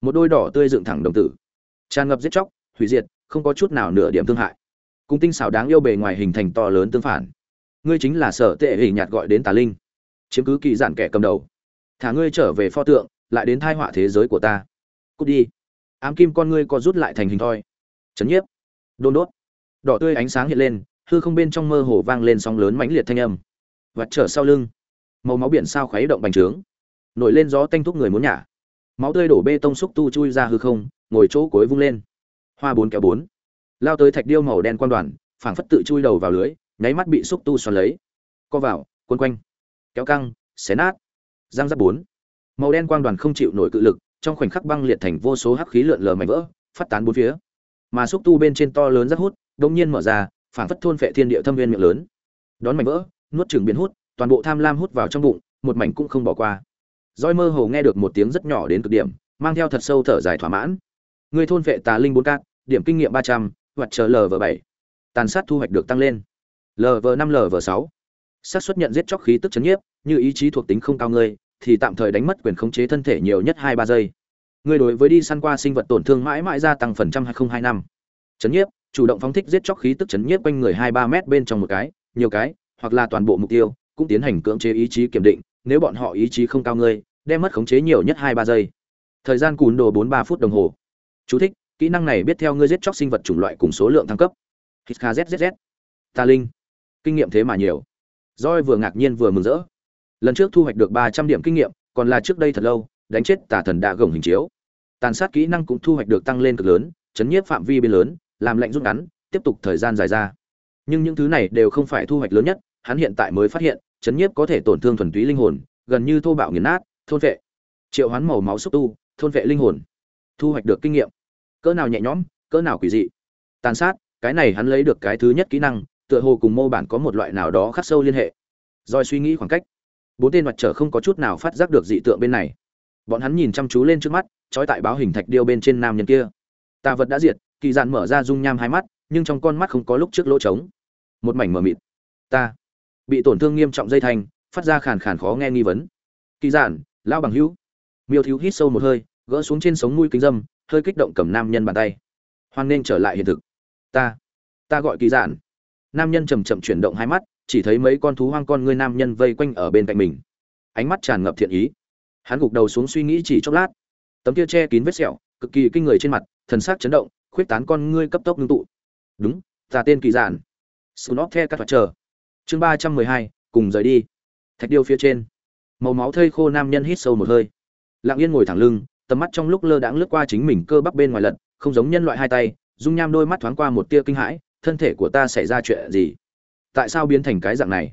Một đôi đỏ tươi dựng thẳng đồng tử. Tràn ngập giết chóc, hủy diệt, không có chút nào nửa điểm thương hại cung tinh xảo đáng yêu bề ngoài hình thành to lớn tương phản. Ngươi chính là sở tệ hình nhạt gọi đến tà linh. Chiếm cứ kỳ dạn kẻ cầm đầu. Thả ngươi trở về pho tượng, lại đến thai họa thế giới của ta. Cút đi. Ám kim con ngươi có rút lại thành hình thoi. Chấn nhiếp. Đôn đốt. Đỏ tươi ánh sáng hiện lên, hư không bên trong mơ hồ vang lên sóng lớn mãnh liệt thanh âm. Vặt trở sau lưng. Màu máu biển sao khuấy động bành trướng. Nổi lên gió tanh thúc người muốn nhả. Máu tươi đổ bê tông xúc tu chui ra hư không, ngồi chỗ cối vung lên. Hoa bốn kéo bốn lao tới thạch điêu màu đen quan đoàn, phảng phất tự chui đầu vào lưới, nháy mắt bị xúc tu xoắn lấy. Co vào quân quanh. Kéo căng, xé nát. Giang giáp bốn. Màu đen quang đoàn không chịu nổi cự lực, trong khoảnh khắc băng liệt thành vô số hắc khí lượn lờ mảnh vỡ, phát tán bốn phía. Mà xúc tu bên trên to lớn rất hút đông nhiên mở ra, phảng phất thôn phệ thiên địa thâm viên miệng lớn. Đón mảnh vỡ, nuốt chừng biến hút, toàn bộ tham lam hút vào trong bụng, một mảnh cũng không bỏ qua. Roi mơ hồ nghe được một tiếng rất nhỏ đến cực điểm, mang theo thật sâu thở dài thỏa mãn. Người thôn phệ tà linh bốn cát, điểm kinh nghiệm ba trăm hoặc chờ lv bảy. Tàn sát thu hoạch được tăng lên. Lv năm lv sáu. Xác suất nhận giết chóc khí tức chấn nhiếp như ý chí thuộc tính không cao ngươi thì tạm thời đánh mất quyền khống chế thân thể nhiều nhất hai ba giây. Ngươi đối với đi săn qua sinh vật tổn thương mãi mãi gia tăng phần trăm hai không hai năm. Chấn nhiếp chủ động phóng thích giết chóc khí tức chấn nhiếp quanh người hai ba mét bên trong một cái nhiều cái hoặc là toàn bộ mục tiêu cũng tiến hành cưỡng chế ý chí kiểm định nếu bọn họ ý chí không cao ngươi đem mất khống chế nhiều nhất hai ba giây. Thời gian cùn đồ bốn ba phút đồng hồ. Chú thích, kỹ năng này biết theo ngươi giết chóc sinh vật chủng loại cùng số lượng thăng cấp. Hít kzzz ta linh. Kinh nghiệm thế mà nhiều. Roi vừa ngạc nhiên vừa mừng rỡ. Lần trước thu hoạch được ba trăm điểm kinh nghiệm, còn là trước đây thật lâu, đánh chết tà thần đạ gồng hình chiếu. Tàn sát kỹ năng cũng thu hoạch được tăng lên cực lớn, chấn nhiếp phạm vi bên lớn, làm lệnh rút ngắn, tiếp tục thời gian dài ra. Nhưng những thứ này đều không phải thu hoạch lớn nhất, hắn hiện tại mới phát hiện, chấn nhiếp có thể tổn thương thuần túy linh hồn, gần như thô bạo nghiền nát, thôn vệ. Triệu hoán màu máu xúc tu, thôn vệ linh hồn. Thu hoạch được kinh nghiệm cỡ nào nhẹ nhõm, cỡ nào quỷ dị. Tàn sát, cái này hắn lấy được cái thứ nhất kỹ năng, tựa hồ cùng mô bản có một loại nào đó khắc sâu liên hệ. Rồi suy nghĩ khoảng cách. Bốn tên mặt trở không có chút nào phát giác được dị tượng bên này. Bọn hắn nhìn chăm chú lên trước mắt, trói tại báo hình thạch điêu bên trên nam nhân kia. Tà vật đã diệt, kỳ dạn mở ra dung nham hai mắt, nhưng trong con mắt không có lúc trước lỗ trống. Một mảnh mờ mịt. Ta bị tổn thương nghiêm trọng dây thanh phát ra khàn khàn khó nghe nghi vấn. Kỳ dạn, lão bằng hữu. Miêu thiếu hít sâu một hơi, gỡ xuống trên sống mũi kính dâm hơi kích động cầm nam nhân bàn tay. Hoan nên trở lại hiện thực. Ta ta gọi kỳ dạn nam nhân chầm chậm chuyển động hai mắt, chỉ thấy mấy con thú hoang con ngươi nam nhân vây quanh ở bên cạnh mình. Ánh mắt tràn ngập thiện ý. Hắn gục đầu xuống suy nghĩ chỉ chốc lát. Tấm kia che kín vết sẹo, cực kỳ kinh người trên mặt, thần sắc chấn động, khuyết tán con ngươi cấp tốc ngưng tụ. Đúng, ta tên kỳ giản. Snop the các thoạt chờ. Chương ba trăm mười hai, cùng rời đi. Thạch điêu phía trên. Màu máu thây khô nam nhân hít sâu một hơi. Lặng yên ngồi thẳng lưng tầm mắt trong lúc lơ đãng lướt qua chính mình cơ bắp bên ngoài lật, không giống nhân loại hai tay, dung nham đôi mắt thoáng qua một tia kinh hãi, thân thể của ta xảy ra chuyện gì? Tại sao biến thành cái dạng này?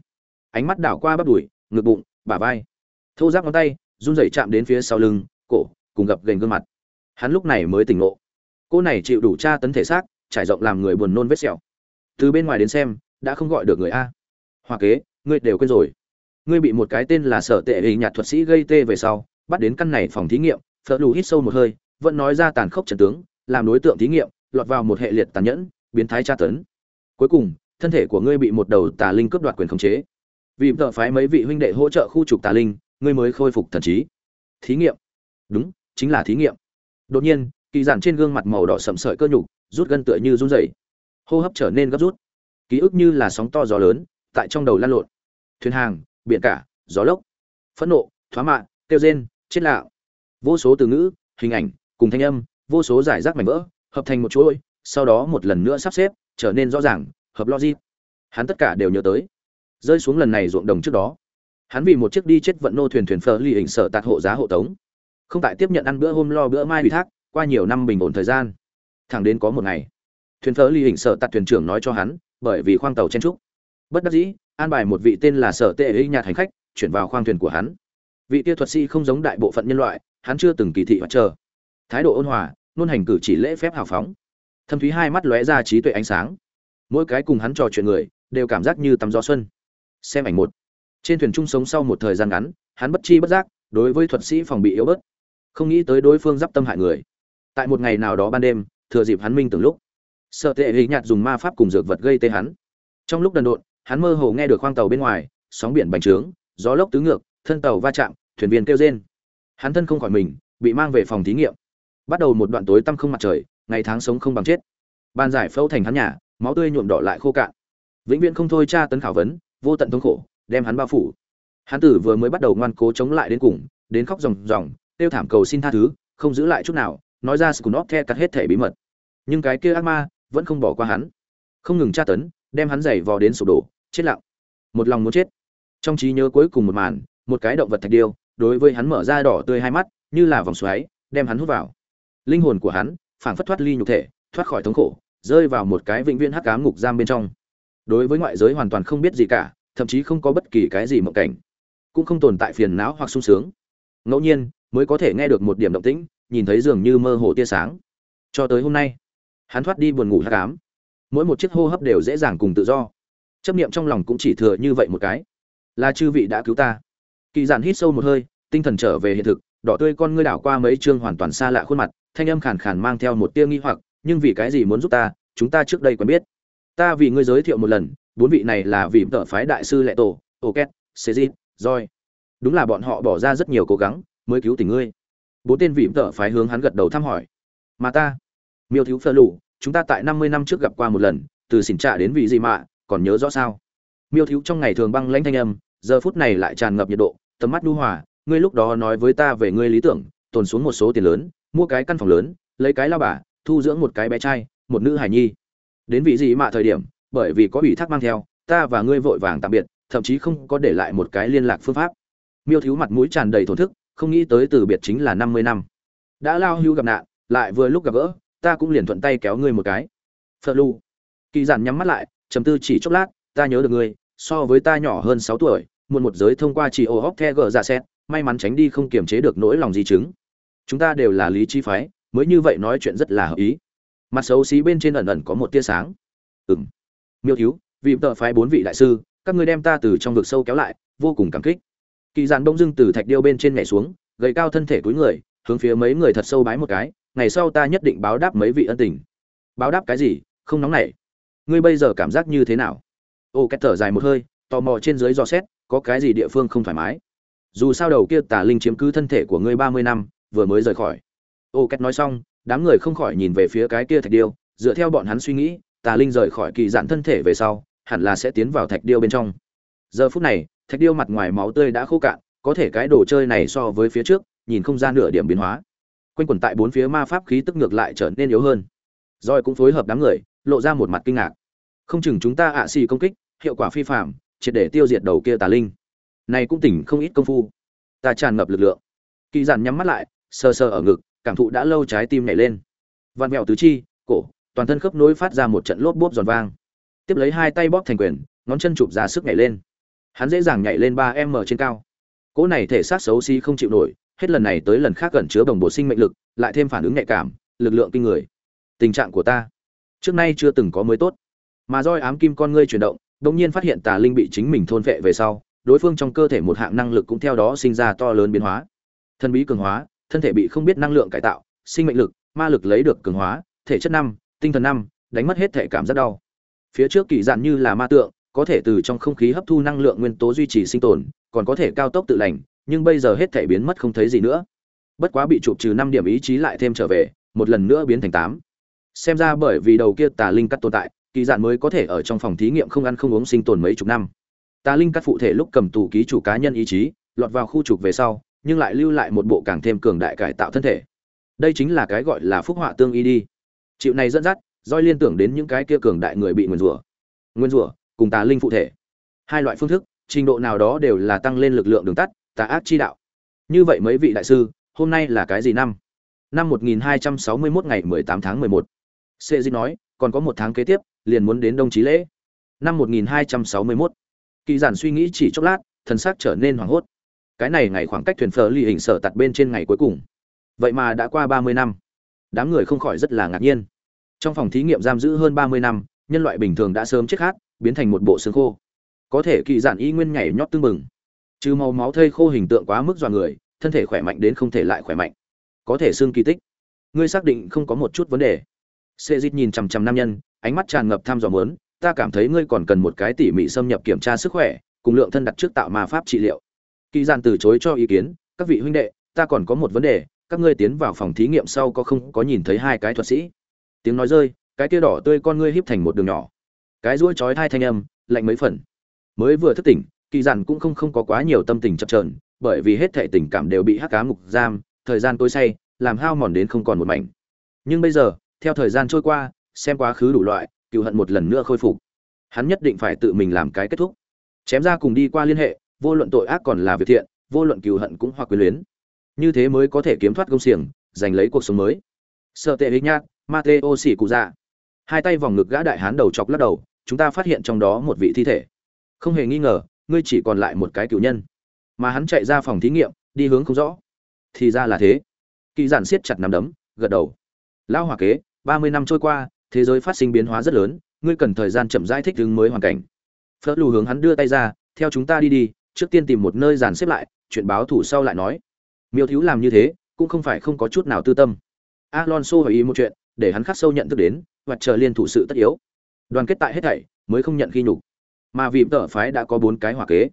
Ánh mắt đảo qua bắp đùi, ngực bụng, bả vai. Thô giáp ngón tay, run rẩy chạm đến phía sau lưng, cổ, cùng gập gành gương mặt. Hắn lúc này mới tỉnh ngộ. Cô này chịu đủ tra tấn thể xác, trải rộng làm người buồn nôn vết sẹo. Từ bên ngoài đến xem, đã không gọi được người a. Hoa kế, ngươi đều quên rồi. Ngươi bị một cái tên là sở tệ hình nhạt thuật sĩ gây tê về sau, bắt đến căn này phòng thí nghiệm phở lù hít sâu một hơi, vẫn nói ra tàn khốc trận tướng, làm đối tượng thí nghiệm, lọt vào một hệ liệt tàn nhẫn, biến thái tra tấn. Cuối cùng, thân thể của ngươi bị một đầu tà linh cướp đoạt quyền khống chế. Vì tợ phái mấy vị huynh đệ hỗ trợ khu trục tà linh, ngươi mới khôi phục thần trí. Thí nghiệm. Đúng, chính là thí nghiệm. Đột nhiên, kỳ giản trên gương mặt màu đỏ sậm sợi cơ nhục, rút gân tựa như run rẩy. Hô hấp trở nên gấp rút. Ký ức như là sóng to gió lớn, tại trong đầu lan lộn. Thuyền hàng, biển cả, gió lốc. Phẫn nộ, thoá mạ, kêu rên, chết lạo vô số từ ngữ, hình ảnh, cùng thanh âm, vô số giải rác mảnh vỡ, hợp thành một chuỗi, sau đó một lần nữa sắp xếp, trở nên rõ ràng, hợp logic. Hắn tất cả đều nhớ tới. Rơi xuống lần này ruộng đồng trước đó. Hắn vì một chiếc đi chết vận nô thuyền thuyền phở ly hình sở tạt hộ giá hộ tống. Không tại tiếp nhận ăn bữa hôm lo bữa mai ủy thác, qua nhiều năm bình ổn thời gian. Thẳng đến có một ngày, thuyền phở ly hình sở tạt thuyền trưởng nói cho hắn, bởi vì khoang tàu chen trúc. Bất đắc dĩ, an bài một vị tên là sở tệ ấy nhạt hành khách, chuyển vào khoang thuyền của hắn. Vị kia thuật sĩ không giống đại bộ phận nhân loại hắn chưa từng kỳ thị hoặc chờ. Thái độ ôn hòa, nôn hành cử chỉ lễ phép hào phóng. Thâm thúy hai mắt lóe ra trí tuệ ánh sáng. Mỗi cái cùng hắn trò chuyện người, đều cảm giác như tắm gió xuân. Xem ảnh một. Trên thuyền chung sống sau một thời gian ngắn, hắn bất chi bất giác, đối với thuật sĩ phòng bị yếu bớt. Không nghĩ tới đối phương d i p tâm hại người. Tại một ngày nào đó ban đêm, thừa dịp hắn minh từng lúc, sợ tệ hình nhạt dùng ma pháp cùng dược vật gây tê hắn. Trong lúc đần độn, hắn mơ hồ nghe được khoang tàu bên ngoài, sóng biển bành trướng, gió lốc tứ ngược, thân tàu va chạm, thuyền viên kêu rên hắn thân không khỏi mình, bị mang về phòng thí nghiệm. Bắt đầu một đoạn tối tăm không mặt trời, ngày tháng sống không bằng chết. Ban giải phẫu thành hắn nhà, máu tươi nhuộm đỏ lại khô cạn. Vĩnh viễn không thôi tra tấn khảo vấn, vô tận thống khổ, đem hắn bao phủ. Hắn tử vừa mới bắt đầu ngoan cố chống lại đến cùng, đến khóc ròng ròng tiêu thảm cầu xin tha thứ, không giữ lại chút nào, nói ra scunop the cắt hết thể bí mật. Nhưng cái kia ác ma, vẫn không bỏ qua hắn. Không ngừng tra tấn, đem hắn giày vò đến sụp đổ, chết lặng. Một lòng muốn chết. Trong trí nhớ cuối cùng một màn, một cái động vật thạch điêu đối với hắn mở ra đỏ tươi hai mắt, như là vòng xoáy, đem hắn hút vào. Linh hồn của hắn, phảng phất thoát ly nhục thể, thoát khỏi thống khổ, rơi vào một cái vĩnh viễn hắc ám ngục giam bên trong. Đối với ngoại giới hoàn toàn không biết gì cả, thậm chí không có bất kỳ cái gì mộng cảnh. Cũng không tồn tại phiền não hoặc sung sướng. Ngẫu nhiên, mới có thể nghe được một điểm động tĩnh, nhìn thấy dường như mơ hồ tia sáng. Cho tới hôm nay, hắn thoát đi buồn ngủ hắc ám. Mỗi một chiếc hô hấp đều dễ dàng cùng tự do. Chấp niệm trong lòng cũng chỉ thừa như vậy một cái. Là chư vị đã cứu ta kỳ giản hít sâu một hơi, tinh thần trở về hiện thực, đỏ tươi con ngươi đảo qua mấy chương hoàn toàn xa lạ khuôn mặt, thanh âm khàn khàn mang theo một tia nghi hoặc, nhưng vì cái gì muốn giúp ta? Chúng ta trước đây quen biết. Ta vì ngươi giới thiệu một lần, bốn vị này là vì tợ phái đại sư lệ tổ ô két xê di roi đúng là bọn họ bỏ ra rất nhiều cố gắng mới cứu tình ngươi. Bốn tên vị tợ phái hướng hắn gật đầu thăm hỏi. Mà ta, miêu thiếu phơ lụ chúng ta tại năm mươi năm trước gặp qua một lần, từ xỉn trạ đến vị gì mạ còn nhớ rõ sao? Miêu thiếu trong ngày thường băng lãnh thanh âm, giờ phút này lại tràn ngập nhiệt độ tầm mắt nhu hòa, ngươi lúc đó nói với ta về ngươi lý tưởng, tồn xuống một số tiền lớn, mua cái căn phòng lớn, lấy cái lao bà, thu dưỡng một cái bé trai, một nữ hài nhi. Đến vị gì mà thời điểm, bởi vì có ủy thác mang theo, ta và ngươi vội vàng tạm biệt, thậm chí không có để lại một cái liên lạc phương pháp. Miêu thiếu mặt mũi tràn đầy thổn thức, không nghĩ tới từ biệt chính là năm mươi năm. Đã lao hưu gặp nạn, lại vừa lúc gặp gỡ, ta cũng liền thuận tay kéo ngươi một cái. Phật lu. Kỳ giản nhắm mắt lại, trầm tư chỉ chốc lát, ta nhớ được ngươi, so với ta nhỏ hơn sáu tuổi muộn một giới thông qua chỉ ô hóc the gờ ra xét, may mắn tránh đi không kiềm chế được nỗi lòng di chứng. Chúng ta đều là lý chi phái, mới như vậy nói chuyện rất là hợp ý. Mặt xấu xí bên trên ẩn ẩn có một tia sáng. Ừng miêu thiếu, vì tợ phái bốn vị đại sư, các ngươi đem ta từ trong vực sâu kéo lại, vô cùng cảm kích. Kỳ dàn bông dưng từ thạch điêu bên trên nhảy xuống, gầy cao thân thể cúi người, hướng phía mấy người thật sâu bái một cái, ngày sau ta nhất định báo đáp mấy vị ân tình. Báo đáp cái gì? Không nóng nảy. Ngươi bây giờ cảm giác như thế nào? Ô két thở dài một hơi, tò mò trên dưới do xét có cái gì địa phương không thoải mái. Dù sao đầu kia tà linh chiếm cứ thân thể của ngươi ba mươi năm, vừa mới rời khỏi. Ô, két nói xong, đám người không khỏi nhìn về phía cái kia thạch điêu, dựa theo bọn hắn suy nghĩ, tà linh rời khỏi kỳ dạn thân thể về sau, hẳn là sẽ tiến vào thạch điêu bên trong. Giờ phút này, thạch điêu mặt ngoài máu tươi đã khô cạn, có thể cái đồ chơi này so với phía trước, nhìn không ra nửa điểm biến hóa. Quanh quẩn tại bốn phía ma pháp khí tức ngược lại trở nên yếu hơn. Roi cũng phối hợp đám người, lộ ra một mặt kinh ngạc. Không chừng chúng ta ạ xì công kích, hiệu quả phi phạm triệt để tiêu diệt đầu kia tà linh. Này cũng tỉnh không ít công phu. Ta tràn ngập lực lượng. Kỳ giản nhắm mắt lại, sờ sờ ở ngực, cảm thụ đã lâu trái tim nhảy lên. Vạn mẹo tứ chi, cổ, toàn thân khớp nối phát ra một trận lốp bốp giòn vang. Tiếp lấy hai tay bóp thành quyền, ngón chân chụp ra sức nhảy lên. Hắn dễ dàng nhảy lên ba m trên cao. Cỗ này thể xác xấu xí không chịu nổi, hết lần này tới lần khác gần chứa đồng bộ sinh mệnh lực, lại thêm phản ứng nhạy cảm, lực lượng kinh người. Tình trạng của ta trước nay chưa từng có mới tốt. Mà roi ám kim con ngươi chuyển động đột nhiên phát hiện tà linh bị chính mình thôn phệ về sau, đối phương trong cơ thể một hạng năng lực cũng theo đó sinh ra to lớn biến hóa. Thân bí cường hóa, thân thể bị không biết năng lượng cải tạo, sinh mệnh lực, ma lực lấy được cường hóa, thể chất năm, tinh thần năm, đánh mất hết thể cảm rất đau. Phía trước kỳ dạn như là ma tượng, có thể từ trong không khí hấp thu năng lượng nguyên tố duy trì sinh tồn, còn có thể cao tốc tự lành, nhưng bây giờ hết thể biến mất không thấy gì nữa. Bất quá bị chụp trừ năm điểm ý chí lại thêm trở về, một lần nữa biến thành tám. Xem ra bởi vì đầu kia tà linh cắt tồn tại kỳ dạn mới có thể ở trong phòng thí nghiệm không ăn không uống sinh tồn mấy chục năm. Tà linh cắt phụ thể lúc cầm tù ký chủ cá nhân ý chí, lọt vào khu trục về sau, nhưng lại lưu lại một bộ càng thêm cường đại cải tạo thân thể. Đây chính là cái gọi là phúc họa tương y đi. Chịu này dẫn dắt doi liên tưởng đến những cái kia cường đại người bị nguyên rủa. Nguyên rủa cùng tà linh phụ thể. Hai loại phương thức, trình độ nào đó đều là tăng lên lực lượng đường tắt, tà ác chi đạo. Như vậy mấy vị đại sư, hôm nay là cái gì năm? Năm 1261 ngày 18 tháng 11. Sệ Dịch nói, còn có một tháng kế tiếp, liền muốn đến Đông Chí lễ. Năm 1261. Kỳ giản suy nghĩ chỉ chốc lát, thần sắc trở nên hoảng hốt. Cái này ngày khoảng cách thuyền phở ly hình sở tạt bên trên ngày cuối cùng. Vậy mà đã qua 30 năm. Đám người không khỏi rất là ngạc nhiên. Trong phòng thí nghiệm giam giữ hơn 30 năm, nhân loại bình thường đã sớm chết khát, biến thành một bộ xương khô. Có thể kỳ giản y nguyên nhảy nhót tương mừng. Trừ màu máu thây khô hình tượng quá mức dọa người, thân thể khỏe mạnh đến không thể lại khỏe mạnh có thể xương kỳ tích ngươi xác định không có một chút vấn đề sệ dít nhìn chằm chằm nam nhân, ánh mắt tràn ngập tham dò mớn ta cảm thấy ngươi còn cần một cái tỉ mỉ xâm nhập kiểm tra sức khỏe, cùng lượng thân đặt trước tạo ma pháp trị liệu. Kỳ gian từ chối cho ý kiến, các vị huynh đệ, ta còn có một vấn đề, các ngươi tiến vào phòng thí nghiệm sau có không có nhìn thấy hai cái thuật sĩ? Tiếng nói rơi, cái kia đỏ tươi con ngươi híp thành một đường nhỏ. Cái ruỗi chói thai thanh âm, lạnh mấy phần. Mới vừa thức tỉnh, kỳ giản cũng không không có quá nhiều tâm tình chập chờn, bởi vì hết thảy tình cảm đều bị hắc cá ngục giam, thời gian tối say, làm hao mòn đến không còn một mảnh. Nhưng bây giờ theo thời gian trôi qua, xem quá khứ đủ loại, cựu hận một lần nữa khôi phục. Hắn nhất định phải tự mình làm cái kết thúc. Chém ra cùng đi qua liên hệ, vô luận tội ác còn là việc thiện, vô luận cựu hận cũng hoặc quyền luyến. Như thế mới có thể kiếm thoát công xiềng, giành lấy cuộc sống mới. Sợ tệ hích nhát, mateo xỉ cụ dạ. Hai tay vòng ngực gã đại hán đầu chọc lắc đầu, chúng ta phát hiện trong đó một vị thi thể. Không hề nghi ngờ, ngươi chỉ còn lại một cái cựu nhân. Mà hắn chạy ra phòng thí nghiệm, đi hướng không rõ. Thì ra là thế. Kỳ giản siết chặt nằm đấm, gật đầu. Lao hòa kế ba mươi năm trôi qua, thế giới phát sinh biến hóa rất lớn, ngươi cần thời gian chậm rãi thích ứng mới hoàn cảnh. Phớt lù hướng hắn đưa tay ra, theo chúng ta đi đi, trước tiên tìm một nơi dàn xếp lại, chuyện báo thủ sau lại nói. Miêu thiếu làm như thế, cũng không phải không có chút nào tư tâm. Alonso hỏi ý một chuyện, để hắn khắc sâu nhận thức đến và chờ liên thủ sự tất yếu. Đoàn kết tại hết thảy, mới không nhận khi nhục. Mà vì tở phái đã có bốn cái hỏa kế.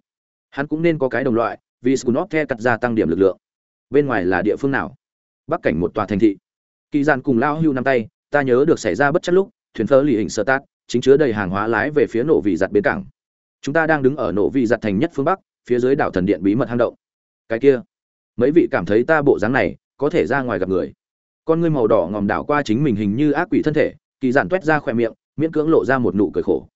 Hắn cũng nên có cái đồng loại, vì scunop the cắt ra tăng điểm lực lượng. Bên ngoài là địa phương nào? Bắc cảnh một tòa thành thị. Kỳ gian cùng lao hưu năm tay ta nhớ được xảy ra bất chắc lúc, thuyền phơ lì hình sơ tát, chính chứa đầy hàng hóa lái về phía nổ vị giặt bến cảng. Chúng ta đang đứng ở nổ vị giặt thành nhất phương bắc, phía dưới đảo thần điện bí mật hang động. Cái kia, mấy vị cảm thấy ta bộ dáng này, có thể ra ngoài gặp người. Con ngươi màu đỏ ngòm đảo qua chính mình hình như ác quỷ thân thể, kỳ giản toét ra khỏe miệng, miễn cưỡng lộ ra một nụ cười khổ.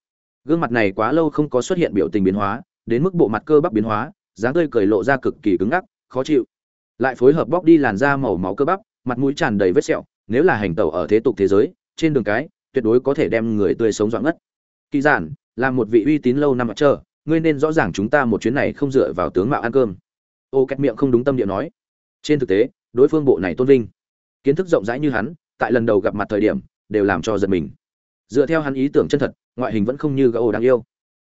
Gương mặt này quá lâu không có xuất hiện biểu tình biến hóa, đến mức bộ mặt cơ bắp biến hóa, dáng tươi cười lộ ra cực kỳ cứng ngắc, khó chịu. Lại phối hợp bóc đi làn da màu máu cơ bắp mặt mũi tràn đầy vết sẹo, nếu là hành tẩu ở thế tục thế giới, trên đường cái, tuyệt đối có thể đem người tươi sống dọn ngất. Kỳ giản, là một vị uy tín lâu năm mặt chờ, ngươi nên rõ ràng chúng ta một chuyến này không dựa vào tướng mạo ăn cơm. Ô cách miệng không đúng tâm địa nói. Trên thực tế, đối phương bộ này tôn vinh, kiến thức rộng rãi như hắn, tại lần đầu gặp mặt thời điểm, đều làm cho giật mình. Dựa theo hắn ý tưởng chân thật, ngoại hình vẫn không như gã ô đáng yêu.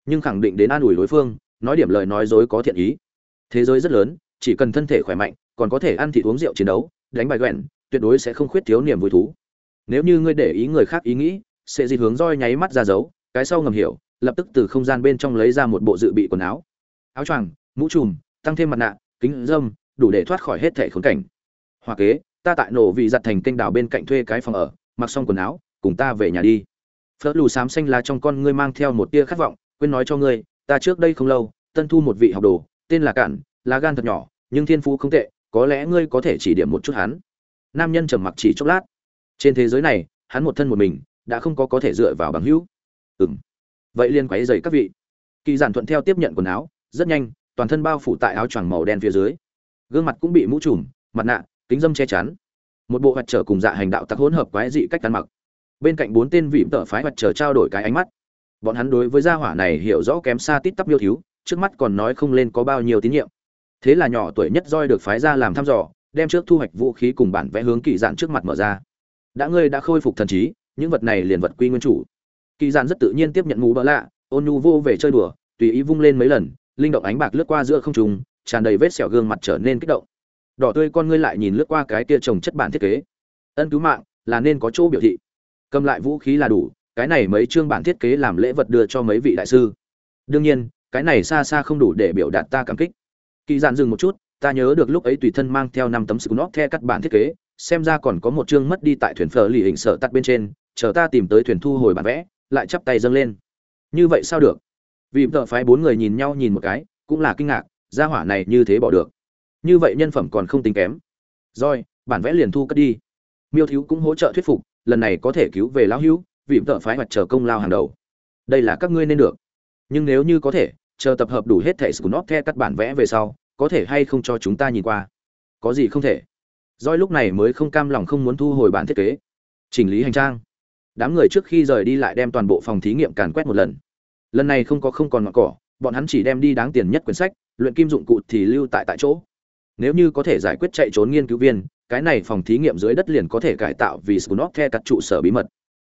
Nhưng khẳng định đến an ủi đối phương, nói điểm lời nói dối có thiện ý. Thế giới rất lớn, chỉ cần thân thể khỏe mạnh, còn có thể ăn thịt uống rượu chiến đấu đánh bài quẹn, tuyệt đối sẽ không khuyết thiếu niềm vui thú. Nếu như ngươi để ý người khác ý nghĩ, sẽ gì hướng roi nháy mắt ra dấu, cái sau ngầm hiểu, lập tức từ không gian bên trong lấy ra một bộ dự bị quần áo. Áo choàng, mũ trùm, tăng thêm mặt nạ, kính dâm, đủ để thoát khỏi hết thể khốn cảnh. Hoa kế, ta tại nổ vị giặt thành kênh đảo bên cạnh thuê cái phòng ở, mặc xong quần áo, cùng ta về nhà đi. Phớt lù xám xanh là trong con ngươi mang theo một tia khát vọng, quên nói cho ngươi, ta trước đây không lâu, tân thu một vị học đồ, tên là cản, lá gan thật nhỏ, nhưng thiên phú không tệ có lẽ ngươi có thể chỉ điểm một chút hắn. Nam nhân trầm mặc chỉ chốc lát. Trên thế giới này, hắn một thân một mình, đã không có có thể dựa vào bằng hữu. Ừ m vậy liên quáy dày các vị. Kỳ giản thuận theo tiếp nhận quần áo, rất nhanh, toàn thân bao phủ tại áo choàng màu đen phía dưới. Gương mặt cũng bị mũ trùm, mặt nạ, kính dâm che chắn. Một bộ hoạt trở cùng dạ hành đạo tặc hỗn hợp quái dị cách ăn mặc. Bên cạnh bốn tên vị tợ phái hoạt trở trao đổi cái ánh mắt. Bọn hắn đối với gia hỏa này hiểu rõ kém xa tít tắp yêu thiếu, trước mắt còn nói không lên có bao nhiêu tín nhiệm thế là nhỏ tuổi nhất roi được phái ra làm thăm dò, đem trước thu hoạch vũ khí cùng bản vẽ hướng kỳ dạn trước mặt mở ra. Đã ngươi đã khôi phục thần trí, những vật này liền vật quy nguyên chủ. Kỳ dạn rất tự nhiên tiếp nhận mũ bỡ lạ, ôn nhu vô về chơi đùa, tùy ý vung lên mấy lần, linh động ánh bạc lướt qua giữa không trùng tràn đầy vết sẹo gương mặt trở nên kích động. Đỏ tươi con ngươi lại nhìn lướt qua cái tia trồng chất bản thiết kế. Ân cứu mạng, là nên có chỗ biểu thị. Cầm lại vũ khí là đủ, cái này mấy chương bản thiết kế làm lễ vật đưa cho mấy vị đại sư. Đương nhiên, cái này xa xa không đủ để biểu đạt ta cảm kích kỳ dạn dừng một chút, ta nhớ được lúc ấy tùy thân mang theo năm tấm sừng nóc the cắt bản thiết kế, xem ra còn có một chương mất đi tại thuyền phở lì hình sợ tắt bên trên, chờ ta tìm tới thuyền thu hồi bản vẽ, lại chắp tay dâng lên. Như vậy sao được? Vì vợ phái bốn người nhìn nhau nhìn một cái, cũng là kinh ngạc, gia hỏa này như thế bỏ được. Như vậy nhân phẩm còn không tính kém. Rồi, bản vẽ liền thu cất đi. Miêu thiếu cũng hỗ trợ thuyết phục, lần này có thể cứu về lão hữu, vì vợ phái mặt chờ công lao hàng đầu. Đây là các ngươi nên được. Nhưng nếu như có thể chờ tập hợp đủ hết thẻ scunop the cắt bản vẽ về sau, có thể hay không cho chúng ta nhìn qua? Có gì không thể? Doi lúc này mới không cam lòng không muốn thu hồi bản thiết kế. Chỉnh lý hành trang. Đám người trước khi rời đi lại đem toàn bộ phòng thí nghiệm càn quét một lần. Lần này không có không còn ngọn cỏ, bọn hắn chỉ đem đi đáng tiền nhất quyển sách, luyện kim dụng cụ thì lưu tại tại chỗ. Nếu như có thể giải quyết chạy trốn nghiên cứu viên, cái này phòng thí nghiệm dưới đất liền có thể cải tạo vì scunop the cắt trụ sở bí mật.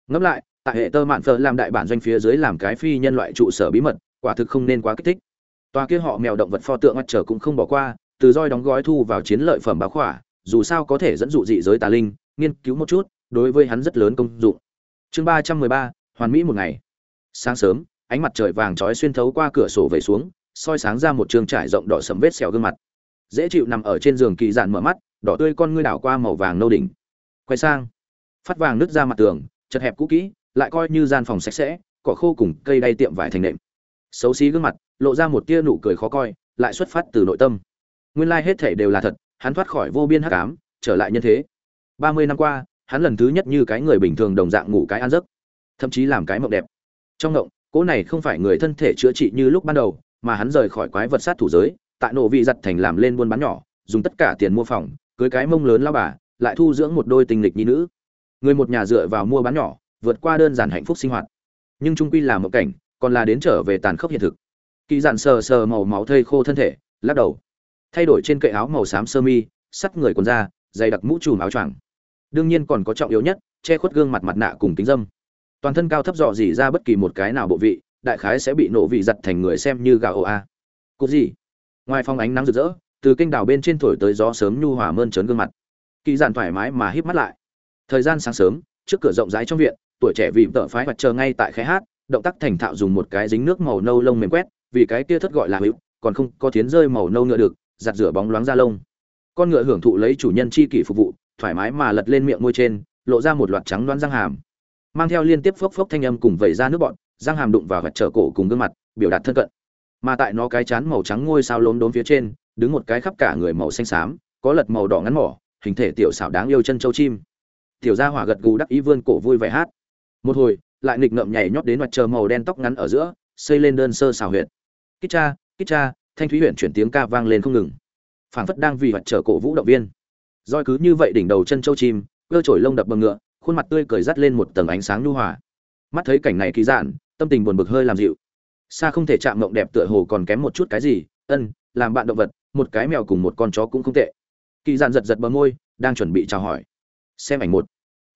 Ngẫm lại, tại hệ tơ mạn phở làm đại bản doanh phía dưới làm cái phi nhân loại trụ sở bí mật quả thực không nên quá kích thích. Tòa kia họ mèo động vật pho tượng mặt trở cũng không bỏ qua, từ roi đóng gói thu vào chiến lợi phẩm báo khỏa, dù sao có thể dẫn dụ dị giới tà linh, nghiên cứu một chút, đối với hắn rất lớn công dụng. Chương ba trăm mười ba, hoàn mỹ một ngày. Sáng sớm, ánh mặt trời vàng trói xuyên thấu qua cửa sổ về xuống, soi sáng ra một trường trải rộng đỏ sầm vết sẹo gương mặt. Dễ chịu nằm ở trên giường kỳ dạn mở mắt, đỏ tươi con ngươi đảo qua màu vàng nâu đỉnh. Quay sang, phát vàng nứt ra mặt tường, chật hẹp cũ kỹ, lại coi như gian phòng sạch sẽ, cỏ khô cùng cây đay tiệm vải thành nệm xấu xí gương mặt, lộ ra một tia nụ cười khó coi, lại xuất phát từ nội tâm. Nguyên lai hết thể đều là thật, hắn thoát khỏi vô biên hắc ám, trở lại nhân thế. Ba mươi năm qua, hắn lần thứ nhất như cái người bình thường đồng dạng ngủ cái ăn giấc, thậm chí làm cái mộng đẹp. Trong mộng, cỗ này không phải người thân thể chữa trị như lúc ban đầu, mà hắn rời khỏi quái vật sát thủ giới, tại nộ vị giặt thành làm lên buôn bán nhỏ, dùng tất cả tiền mua phòng, cưới cái mông lớn lao bà, lại thu dưỡng một đôi tình lịch nhi nữ. Người một nhà dựa vào mua bán nhỏ, vượt qua đơn giản hạnh phúc sinh hoạt. Nhưng trung quy là một cảnh còn là đến trở về tàn khốc hiện thực. Kỳ dạn sờ sờ màu máu thây khô thân thể, lắc đầu. Thay đổi trên cậy áo màu xám sơ mi, sắt người quần da, dày đặc mũ trùm áo choàng. Đương nhiên còn có trọng yếu nhất, che khuất gương mặt mặt nạ cùng kính dâm. Toàn thân cao thấp dọ dỉ ra bất kỳ một cái nào bộ vị, đại khái sẽ bị nổ vị giặt thành người xem như gà ồ a. Cốt gì? Ngoài phong ánh nắng rực rỡ, từ kênh đảo bên trên thổi tới gió sớm nhu hòa mơn trớn gương mặt. Kỳ giản thoải mái mà híp mắt lại. Thời gian sáng sớm, trước cửa rộng rãi trong viện, tuổi trẻ vì tợ phái mặt chờ ngay tại khẽ hát động tác thành thạo dùng một cái dính nước màu nâu lông mềm quét, vì cái kia thất gọi là hữu, còn không có thiến rơi màu nâu ngựa được, giặt rửa bóng loáng da lông. Con ngựa hưởng thụ lấy chủ nhân chi kỷ phục vụ, thoải mái mà lật lên miệng môi trên, lộ ra một loạt trắng đoán răng hàm. Mang theo liên tiếp phốc phốc thanh âm cùng vẩy ra nước bọn, răng hàm đụng vào vật trở cổ cùng gương mặt, biểu đạt thân cận. Mà tại nó cái chán màu trắng ngôi sao lốm đốm phía trên, đứng một cái khắp cả người màu xanh xám, có lật màu đỏ ngắn mỏ, hình thể tiểu xảo đáng yêu chân châu chim. Tiểu gia hỏa gật gù đắc ý vươn cổ vui vẻ hát. Một hồi lại nghịch ngợm nhảy nhót đến mặt trời màu đen tóc ngắn ở giữa, xây lên đơn sơ xào huyệt. Kích cha kích cha, thanh thúy huyện chuyển tiếng ca vang lên không ngừng. Phảng phất đang vì mặt trời cổ vũ động viên. Roi cứ như vậy đỉnh đầu chân châu chim, cơ trổi lông đập bằng ngựa, khuôn mặt tươi cười dắt lên một tầng ánh sáng nhu hòa. Mắt thấy cảnh này kỳ dạn, tâm tình buồn bực hơi làm dịu. Xa không thể chạm mộng đẹp tựa hồ còn kém một chút cái gì, ân, làm bạn động vật, một cái mèo cùng một con chó cũng không tệ. Kỳ dạn giật giật bờ môi, đang chuẩn bị chào hỏi. Xem ảnh một.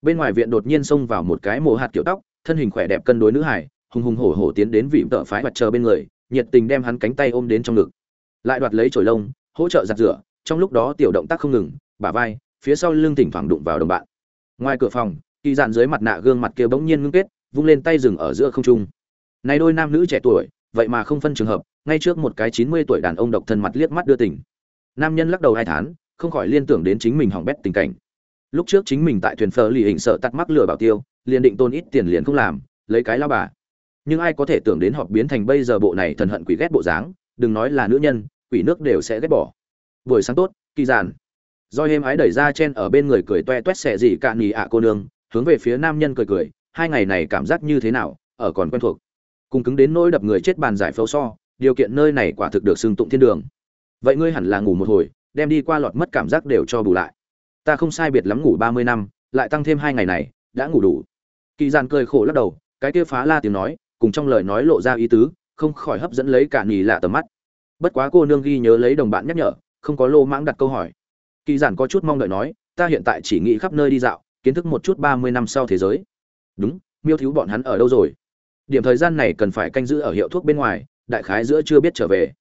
Bên ngoài viện đột nhiên xông vào một cái mồ hạt kiểu tóc thân hình khỏe đẹp cân đối nữ hải, hùng hùng hổ hổ tiến đến vị tợ phái mặt chờ bên người, nhiệt tình đem hắn cánh tay ôm đến trong ngực. Lại đoạt lấy chổi lông, hỗ trợ giặt rửa, trong lúc đó tiểu động tác không ngừng, bả vai, phía sau lưng thỉnh thoảng đụng vào đồng bạn. Ngoài cửa phòng, kỳ dạn dưới mặt nạ gương mặt kia bỗng nhiên ngưng kết, vung lên tay dừng ở giữa không trung. Này đôi nam nữ trẻ tuổi, vậy mà không phân trường hợp, ngay trước một cái chín mươi tuổi đàn ông độc thân mặt liếc mắt đưa tỉnh. Nam nhân lắc đầu hai tháng không khỏi liên tưởng đến chính mình hỏng bét tình cảnh lúc trước chính mình tại thuyền phờ lì hình sợ tắt mắc lừa bảo tiêu, liền định tôn ít tiền liền không làm, lấy cái lao bà. Nhưng ai có thể tưởng đến họ biến thành bây giờ bộ này thần hận quỷ ghét bộ dáng, đừng nói là nữ nhân, quỷ nước đều sẽ ghét bỏ. Buổi sáng tốt, kỳ giản. Do êm ái đẩy ra chen ở bên người cười toe toét xẻ gì cạn nhì ạ cô nương, hướng về phía nam nhân cười cười, hai ngày này cảm giác như thế nào, ở còn quen thuộc. Cùng cứng đến nỗi đập người chết bàn giải phẫu so, điều kiện nơi này quả thực được xưng tụng thiên đường. Vậy ngươi hẳn là ngủ một hồi, đem đi qua lọt mất cảm giác đều cho bù lại ta không sai biệt lắm ngủ ba mươi năm, lại tăng thêm hai ngày này, đã ngủ đủ. Kỳ giản cười khổ lắc đầu, cái kia phá la tiếng nói, cùng trong lời nói lộ ra ý tứ, không khỏi hấp dẫn lấy cả nhì lạ tầm mắt. Bất quá cô nương ghi nhớ lấy đồng bạn nhắc nhở, không có lô mãng đặt câu hỏi. Kỳ giản có chút mong đợi nói, ta hiện tại chỉ nghĩ khắp nơi đi dạo, kiến thức một chút ba mươi năm sau thế giới. Đúng, miêu thiếu bọn hắn ở đâu rồi? Điểm thời gian này cần phải canh giữ ở hiệu thuốc bên ngoài, đại khái giữa chưa biết trở về.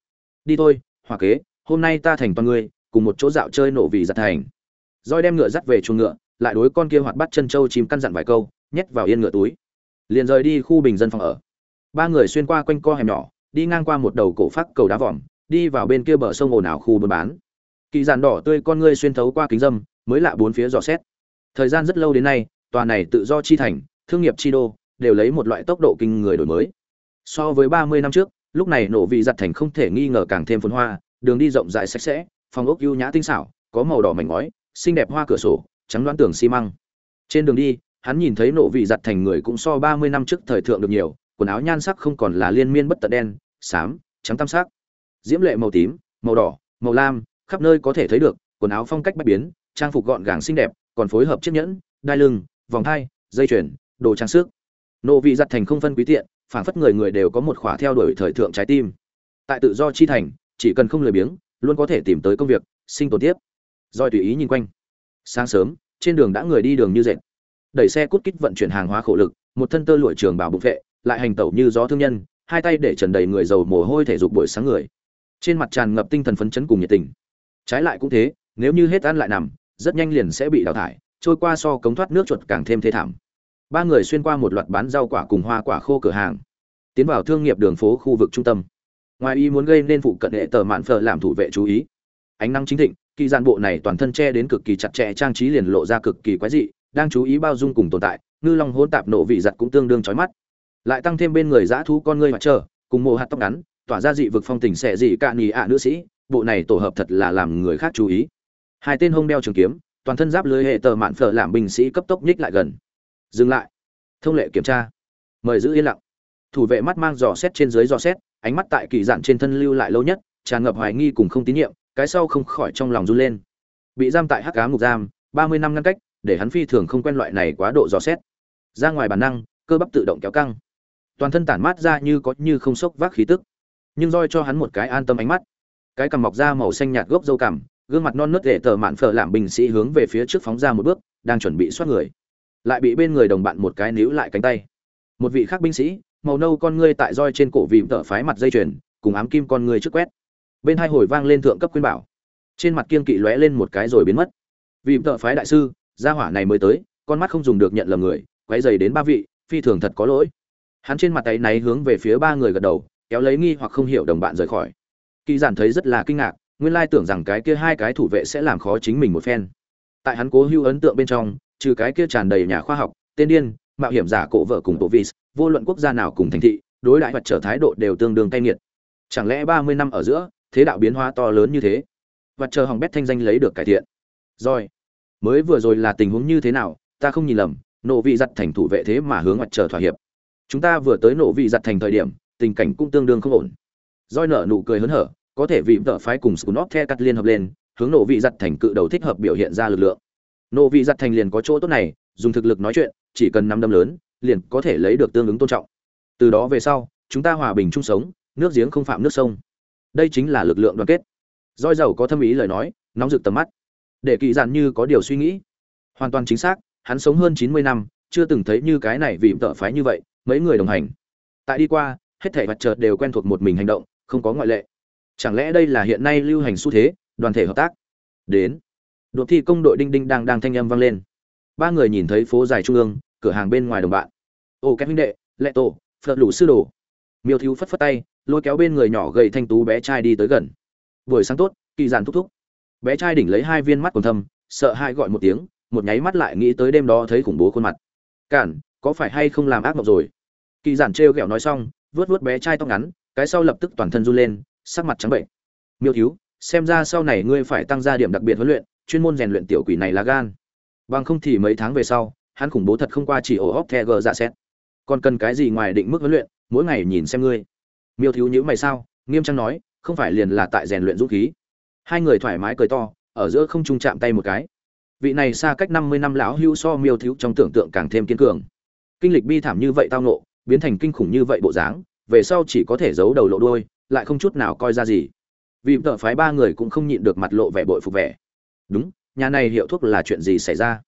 Đi thôi hòa kế, hôm nay ta thành toàn ngươi, cùng một chỗ dạo chơi nổ vì giặt thành roi đem ngựa dắt về chuồng ngựa, lại đối con kia hoạt bắt chân trâu chìm căn dặn vài câu, nhét vào yên ngựa túi. Liền rời đi khu bình dân phòng ở. Ba người xuyên qua quanh co hẻm nhỏ, đi ngang qua một đầu cổ phát cầu đá vòm, đi vào bên kia bờ sông ồn ào khu buôn bán. Kỳ giàn đỏ tươi con ngươi xuyên thấu qua kính dâm, mới lạ bốn phía dò xét. Thời gian rất lâu đến nay, tòa này tự do chi thành, thương nghiệp chi đô, đều lấy một loại tốc độ kinh người đổi mới. So với ba mươi năm trước, lúc này nổ vị giặt thành không thể nghi ngờ càng thêm phồn hoa, đường đi rộng rãi sạch sẽ, phòng ốc ưu nhã tinh xảo, có màu đỏ mảnh ngói xinh đẹp hoa cửa sổ, trắng đoán tường xi măng. Trên đường đi, hắn nhìn thấy nộ vị giặt thành người cũng so ba mươi năm trước thời thượng được nhiều, quần áo nhan sắc không còn là liên miên bất tận đen, xám, trắng tam sắc. Diễm lệ màu tím, màu đỏ, màu lam, khắp nơi có thể thấy được, quần áo phong cách bách biến, trang phục gọn gàng xinh đẹp, còn phối hợp chiếc nhẫn, đai lưng, vòng thai, dây chuyền, đồ trang sức. Nộ vị giặt thành không phân quý tiện, phảng phất người người đều có một khỏa theo đuổi thời thượng trái tim. Tại tự do chi thành, chỉ cần không lười biếng, luôn có thể tìm tới công việc, sinh tồn tiếp roi tùy ý nhìn quanh. Sáng sớm, trên đường đã người đi đường như dệt. Đẩy xe cút kít vận chuyển hàng hóa khổ lực, một thân tơ lụa trường bảo bụng vệ, lại hành tẩu như gió thương nhân, hai tay để trần đầy người giàu mồ hôi thể dục buổi sáng người. Trên mặt tràn ngập tinh thần phấn chấn cùng nhiệt tình. Trái lại cũng thế, nếu như hết ăn lại nằm, rất nhanh liền sẽ bị đào thải, trôi qua so cống thoát nước chuột càng thêm thê thảm. Ba người xuyên qua một loạt bán rau quả cùng hoa quả khô cửa hàng, tiến vào thương nghiệp đường phố khu vực trung tâm. Ngoài ý muốn gây nên phụ cận hệ tờ mạn phở làm thủ vệ chú ý. Ánh nắng chính thịnh kỳ giản bộ này toàn thân che đến cực kỳ chặt chẽ, trang trí liền lộ ra cực kỳ quái dị, đang chú ý bao dung cùng tồn tại, ngư long hỗn tạp nộ vị giật cũng tương đương chói mắt. Lại tăng thêm bên người dã thú con ngươi mặt chờ, cùng mồ hạt tóc ngắn, tỏa ra dị vực phong tình xẻ dị cạn nhì ạ nữ sĩ, bộ này tổ hợp thật là làm người khác chú ý. Hai tên hông đeo trường kiếm, toàn thân giáp lưới hệ tờ mạn phở làm binh sĩ cấp tốc nhích lại gần. Dừng lại. Thông lệ kiểm tra. Mời giữ yên lặng. Thủ vệ mắt mang dò xét trên dưới dò xét, ánh mắt tại kỳ dạn trên thân lưu lại lâu nhất, tràn ngập hoài nghi cùng không tín nhiệm cái sau không khỏi trong lòng run lên. Bị giam tại hắc cá ngục giam, ba mươi năm ngăn cách, để hắn phi thường không quen loại này quá độ dò xét. Ra ngoài bản năng, cơ bắp tự động kéo căng. Toàn thân tản mát ra như có như không sốc vác khí tức. Nhưng roi cho hắn một cái an tâm ánh mắt. Cái cằm mọc ra màu xanh nhạt gốc dâu cằm, gương mặt non nớt để tờ mạn phở làm binh sĩ hướng về phía trước phóng ra một bước, đang chuẩn bị xoát người. Lại bị bên người đồng bạn một cái níu lại cánh tay. Một vị khác binh sĩ, màu nâu con ngươi tại roi trên cổ vì tờ phái mặt dây chuyền, cùng ám kim con ngươi trước quét bên hai hồi vang lên thượng cấp khuyên bảo. Trên mặt kiên kỵ lóe lên một cái rồi biến mất. Vì tợ phái đại sư, gia hỏa này mới tới, con mắt không dùng được nhận lầm người, quấy dày đến ba vị, phi thường thật có lỗi. Hắn trên mặt tay náy hướng về phía ba người gật đầu, kéo lấy nghi hoặc không hiểu đồng bạn rời khỏi. Kỳ giản thấy rất là kinh ngạc, nguyên lai tưởng rằng cái kia hai cái thủ vệ sẽ làm khó chính mình một phen. Tại hắn cố hưu ấn tượng bên trong, trừ cái kia tràn đầy nhà khoa học tên điên, mạo hiểm giả cổ vợ cùng tổ vis vô luận quốc gia nào cùng thành thị, đối đại vật trở thái độ đều tương đương cay nghiệt. Chẳng lẽ ba mươi năm ở giữa thế đạo biến hóa to lớn như thế. Và chờ hỏng bét thanh danh lấy được cải thiện. Rồi, mới vừa rồi là tình huống như thế nào, ta không nhìn lầm, nộ vị giặt thành thủ vệ thế mà hướng mặt trời thỏa hiệp. Chúng ta vừa tới nộ vị giặt thành thời điểm, tình cảnh cũng tương đương không ổn. Roi nở nụ cười hớn hở, có thể vị vợ phái cùng scunop the cắt liên hợp lên, hướng nộ vị giặt thành cự đầu thích hợp biểu hiện ra lực lượng. Nộ vị giặt thành liền có chỗ tốt này, dùng thực lực nói chuyện, chỉ cần năm đâm lớn, liền có thể lấy được tương ứng tôn trọng. Từ đó về sau, chúng ta hòa bình chung sống, nước giếng không phạm nước sông đây chính là lực lượng đoàn kết. Roi dầu có thâm ý lời nói, nóng rực tầm mắt. Để kỳ dạn như có điều suy nghĩ. Hoàn toàn chính xác, hắn sống hơn chín mươi năm, chưa từng thấy như cái này vì tợ phái như vậy, mấy người đồng hành. Tại đi qua, hết thảy mặt chợt đều quen thuộc một mình hành động, không có ngoại lệ. Chẳng lẽ đây là hiện nay lưu hành xu thế, đoàn thể hợp tác? Đến. Đội thi công đội đinh đinh đang đang thanh âm vang lên. Ba người nhìn thấy phố dài trung ương, cửa hàng bên ngoài đồng bạn. Ô các huynh đệ, lệ tổ, phật lũ sư đồ. Miêu thiếu phất phất tay lôi kéo bên người nhỏ gầy thanh tú bé trai đi tới gần. Buổi sáng tốt, kỳ giản thúc thúc. Bé trai đỉnh lấy hai viên mắt còn thâm, sợ hai gọi một tiếng, một nháy mắt lại nghĩ tới đêm đó thấy khủng bố khuôn mặt. Cản, có phải hay không làm ác mộng rồi? Kỳ giản trêu ghẹo nói xong vớt vớt bé trai tóc ngắn, cái sau lập tức toàn thân run lên, sắc mặt trắng bệnh. Miêu thiếu, xem ra sau này ngươi phải tăng gia điểm đặc biệt huấn luyện, chuyên môn rèn luyện tiểu quỷ này là gan. Bằng không thì mấy tháng về sau, hắn khủng bố thật không qua chỉ ổ óc the gờ dạ xét. Còn cần cái gì ngoài định mức huấn luyện, mỗi ngày nhìn xem ngươi miêu thiếu nhữ mày sao, nghiêm trang nói, không phải liền là tại rèn luyện dũng khí. Hai người thoải mái cười to, ở giữa không trung chạm tay một cái. Vị này xa cách năm mươi năm lão hưu so miêu thiếu trong tưởng tượng càng thêm kiên cường. Kinh lịch bi thảm như vậy tao nộ biến thành kinh khủng như vậy bộ dáng, về sau chỉ có thể giấu đầu lộ đuôi, lại không chút nào coi ra gì. Vì tợ phái ba người cũng không nhịn được mặt lộ vẻ bội phục vẻ. Đúng, nhà này hiệu thuốc là chuyện gì xảy ra?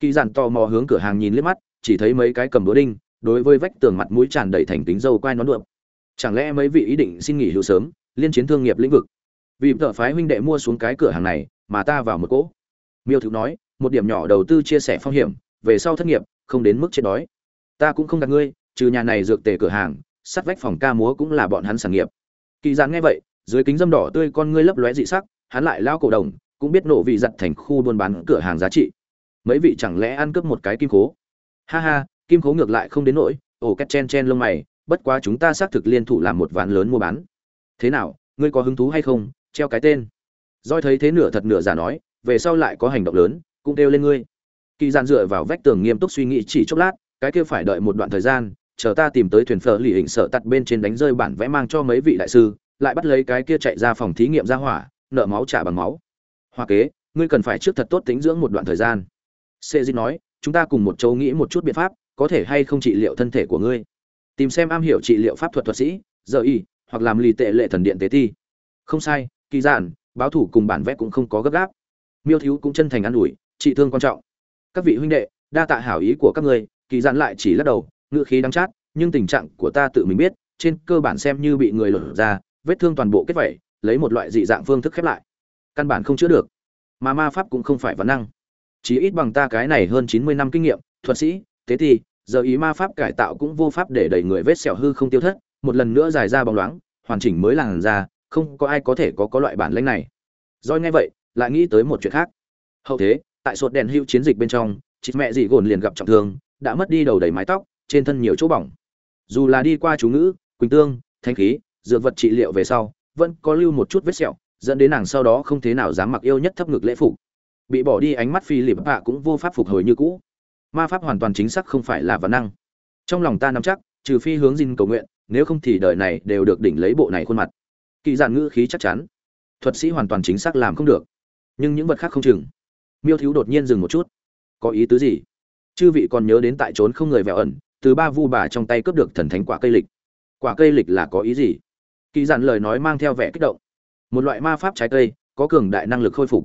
Kỳ giản tò mò hướng cửa hàng nhìn liếc mắt, chỉ thấy mấy cái cầm đũa đinh, đối với vách tường mặt mũi tràn đầy thành tính dâu quai nón đượm chẳng lẽ mấy vị ý định xin nghỉ hưu sớm, liên chiến thương nghiệp lĩnh vực? Vì tợ phái huynh đệ mua xuống cái cửa hàng này, mà ta vào một cỗ. Miêu thử nói, một điểm nhỏ đầu tư chia sẻ phong hiểm, về sau thất nghiệp, không đến mức chết đói. Ta cũng không đặt ngươi, trừ nhà này dược tề cửa hàng, sắt vách phòng ca múa cũng là bọn hắn sản nghiệp. Kỳ gián nghe vậy, dưới kính dâm đỏ tươi con ngươi lấp lóe dị sắc, hắn lại lao cổ đồng, cũng biết nổ vị giặt thành khu buôn bán cửa hàng giá trị. Mấy vị chẳng lẽ ăn cướp một cái kim cố ha ha, kim cố ngược lại không đến nỗi ổ két chen chen lông mày bất quá chúng ta xác thực liên thủ làm một ván lớn mua bán. Thế nào, ngươi có hứng thú hay không? Treo cái tên. Doi thấy thế nửa thật nửa giả nói, về sau lại có hành động lớn, cũng kêu lên ngươi. Kỳ gian dựa vào vách tường nghiêm túc suy nghĩ chỉ chốc lát, cái kia phải đợi một đoạn thời gian, chờ ta tìm tới thuyền phở lì hình sợ tặt bên trên đánh rơi bản vẽ mang cho mấy vị đại sư, lại bắt lấy cái kia chạy ra phòng thí nghiệm ra hỏa, nợ máu trả bằng máu. Hoa kế, ngươi cần phải trước thật tốt tính dưỡng một đoạn thời gian. Sê di nói, chúng ta cùng một châu nghĩ một chút biện pháp, có thể hay không trị liệu thân thể của ngươi? Tìm xem am hiểu trị liệu pháp thuật thuật sĩ, giờ y, hoặc làm lì tệ lệ thần điện tế thi không sai, kỳ giản, báo thủ cùng bản vẽ cũng không có gấp gáp. Miêu thiếu cũng chân thành an ủi, trị thương quan trọng. Các vị huynh đệ, đa tạ hảo ý của các ngươi. Kỳ giản lại chỉ lắc đầu ngựa khí đắng chát, nhưng tình trạng của ta tự mình biết, trên cơ bản xem như bị người lột ra, vết thương toàn bộ kết vẩy lấy một loại dị dạng phương thức khép lại. Căn bản không chữa được. Mà ma pháp cũng không phải vấn năng. Chỉ ít bằng ta cái này hơn chín mươi năm kinh nghiệm, thuật sĩ thế thì giờ ý ma pháp cải tạo cũng vô pháp để đẩy người vết sẹo hư không tiêu thất, một lần nữa dài ra bóng loáng, hoàn chỉnh mới làn ra, không có ai có thể có có loại bản lĩnh này. Rồi nghe vậy, lại nghĩ tới một chuyện khác. Hậu thế, tại sột đèn hữu chiến dịch bên trong chị mẹ dị gồn liền gặp trọng thương, đã mất đi đầu đầy mái tóc, trên thân nhiều chỗ bỏng. Dù là đi qua chú ngữ, quỳnh tương, thanh khí, dược vật trị liệu về sau, vẫn có lưu một chút vết sẹo, dẫn đến nàng sau đó không thế nào dám mặc yêu nhất thấp ngực lễ phục. Bị bỏ đi ánh mắt phi lịp bạ cũng vô pháp phục hồi như cũ ma pháp hoàn toàn chính xác không phải là vấn năng. Trong lòng ta nắm chắc, trừ phi hướng dinh cầu nguyện, nếu không thì đời này đều được đỉnh lấy bộ này khuôn mặt. Kỳ giản ngữ khí chắc chắn. Thuật sĩ hoàn toàn chính xác làm không được. Nhưng những vật khác không chừng. Miêu thiếu đột nhiên dừng một chút. Có ý tứ gì? Chư vị còn nhớ đến tại trốn không người vẹo ẩn, từ ba vu bà trong tay cướp được thần thánh quả cây lịch. Quả cây lịch là có ý gì? Kỳ giản lời nói mang theo vẻ kích động. Một loại ma pháp trái cây, có cường đại năng lực khôi phục.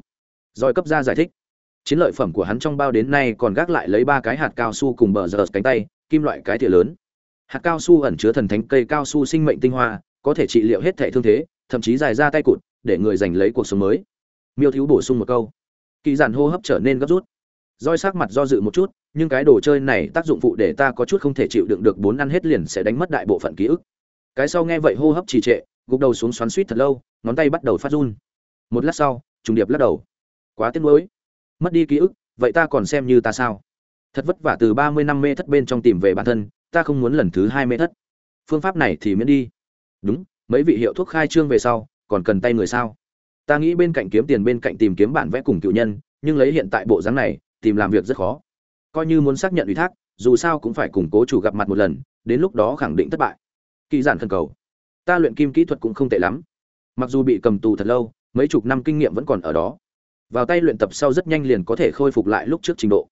Rồi cấp ra giải thích chiến lợi phẩm của hắn trong bao đến nay còn gác lại lấy ba cái hạt cao su cùng bờ giờ cánh tay, kim loại cái thìa lớn. Hạt cao su ẩn chứa thần thánh, cây cao su sinh mệnh tinh hoa, có thể trị liệu hết thể thương thế, thậm chí dài ra tay cụt, để người giành lấy cuộc sống mới. Miêu thiếu bổ sung một câu. Kỳ giản hô hấp trở nên gấp rút. Roi sắc mặt do dự một chút, nhưng cái đồ chơi này tác dụng phụ để ta có chút không thể chịu đựng được bốn ăn hết liền sẽ đánh mất đại bộ phận ký ức. Cái sau nghe vậy hô hấp trì trệ, gục đầu xuống xoắn suýt thật lâu, ngón tay bắt đầu phát run. Một lát sau, trùng điệp lắc đầu. Quá tiếc nuối mất đi ký ức, vậy ta còn xem như ta sao? Thật vất vả từ ba mươi năm mê thất bên trong tìm về bản thân, ta không muốn lần thứ hai mê thất. Phương pháp này thì miễn đi. Đúng, mấy vị hiệu thuốc khai trương về sau, còn cần tay người sao? Ta nghĩ bên cạnh kiếm tiền bên cạnh tìm kiếm bản vẽ cùng cựu nhân, nhưng lấy hiện tại bộ dáng này, tìm làm việc rất khó. Coi như muốn xác nhận ủy thác, dù sao cũng phải củng cố chủ gặp mặt một lần, đến lúc đó khẳng định thất bại. Kỳ giản khẩn cầu. Ta luyện kim kỹ thuật cũng không tệ lắm. Mặc dù bị cầm tù thật lâu, mấy chục năm kinh nghiệm vẫn còn ở đó vào tay luyện tập sau rất nhanh liền có thể khôi phục lại lúc trước trình độ.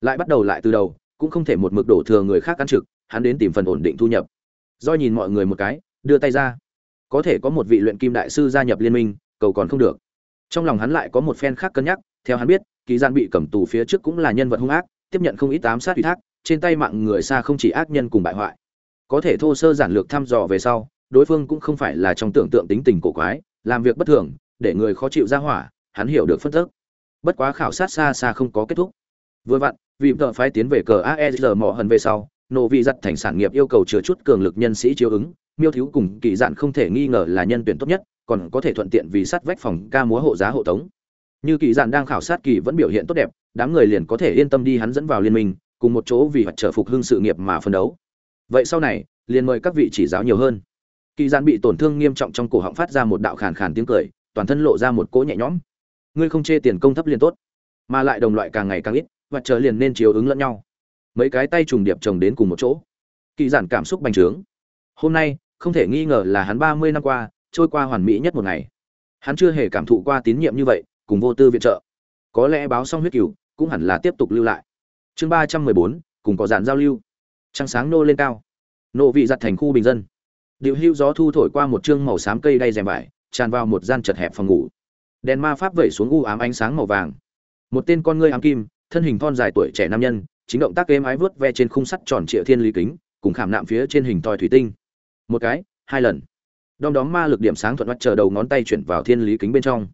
Lại bắt đầu lại từ đầu, cũng không thể một mực đổ thừa người khác ăn trực, hắn đến tìm phần ổn định thu nhập. Do nhìn mọi người một cái, đưa tay ra. Có thể có một vị luyện kim đại sư gia nhập liên minh, cầu còn không được. Trong lòng hắn lại có một phen khác cân nhắc, theo hắn biết kỳ gian bị cầm tù phía trước cũng là nhân vật hung ác, tiếp nhận không ít ám sát ủy thác, trên tay mạng người xa không chỉ ác nhân cùng bại hoại. Có thể thô sơ giản lược thăm dò về sau, đối phương cũng không phải là trong tưởng tượng tính tình cổ quái, làm việc bất thường, để người khó chịu ra hỏa hắn hiểu được phân tích bất quá khảo sát xa xa không có kết thúc. Vừa vặn vì tờ phái tiến về cờ aesr mỏ hần về sau, nổ vị giật thành sản nghiệp yêu cầu chứa chút cường lực nhân sĩ chiếu ứng. Miêu thiếu cùng kỳ dạn không thể nghi ngờ là nhân tuyển tốt nhất, còn có thể thuận tiện vì sát vách phòng ca múa hộ giá hộ tống. Như kỳ dạn đang khảo sát kỳ vẫn biểu hiện tốt đẹp, đám người liền có thể yên tâm đi hắn dẫn vào liên minh, cùng một chỗ vì hoạt trở phục hưng sự nghiệp mà phân đấu. Vậy sau này, liền mời các vị chỉ giáo nhiều hơn. Kỳ dạn bị tổn thương nghiêm trọng trong cổ họng phát ra một đạo khàn khàn tiếng cười, toàn thân lộ ra một cỗ nhẹ nhõm ngươi không chê tiền công thấp liền tốt. Mà lại đồng loại càng ngày càng ít, và chờ liền nên chiếu ứng lẫn nhau. Mấy cái tay trùng điệp chồng đến cùng một chỗ. Kỳ giản cảm xúc bành trướng. Hôm nay, không thể nghi ngờ là hắn ba mươi năm qua, trôi qua hoàn mỹ nhất một ngày. Hắn chưa hề cảm thụ qua tín nhiệm như vậy, cùng vô tư viện trợ. Có lẽ báo xong huyết cửu, cũng hẳn là tiếp tục lưu lại. Chương ba trăm mười bốn, cùng có dàn giao lưu. Trăng sáng nô lên cao. Nộ vị giặt thành khu bình dân. Điệu hưu gió thu thổi qua một chương màu xám cây đay rèm vải, tràn vào một gian chật hẹp phòng ngủ đèn ma pháp vẩy xuống u ám ánh sáng màu vàng. Một tên con ngươi ám kim, thân hình thon dài tuổi trẻ nam nhân, chính động tác êm ái vớt ve trên khung sắt tròn triệu thiên lý kính, cùng khảm nạm phía trên hình thoi thủy tinh. Một cái, hai lần. Đom đóm ma lực điểm sáng thuận mắt chờ đầu ngón tay chuyển vào thiên lý kính bên trong.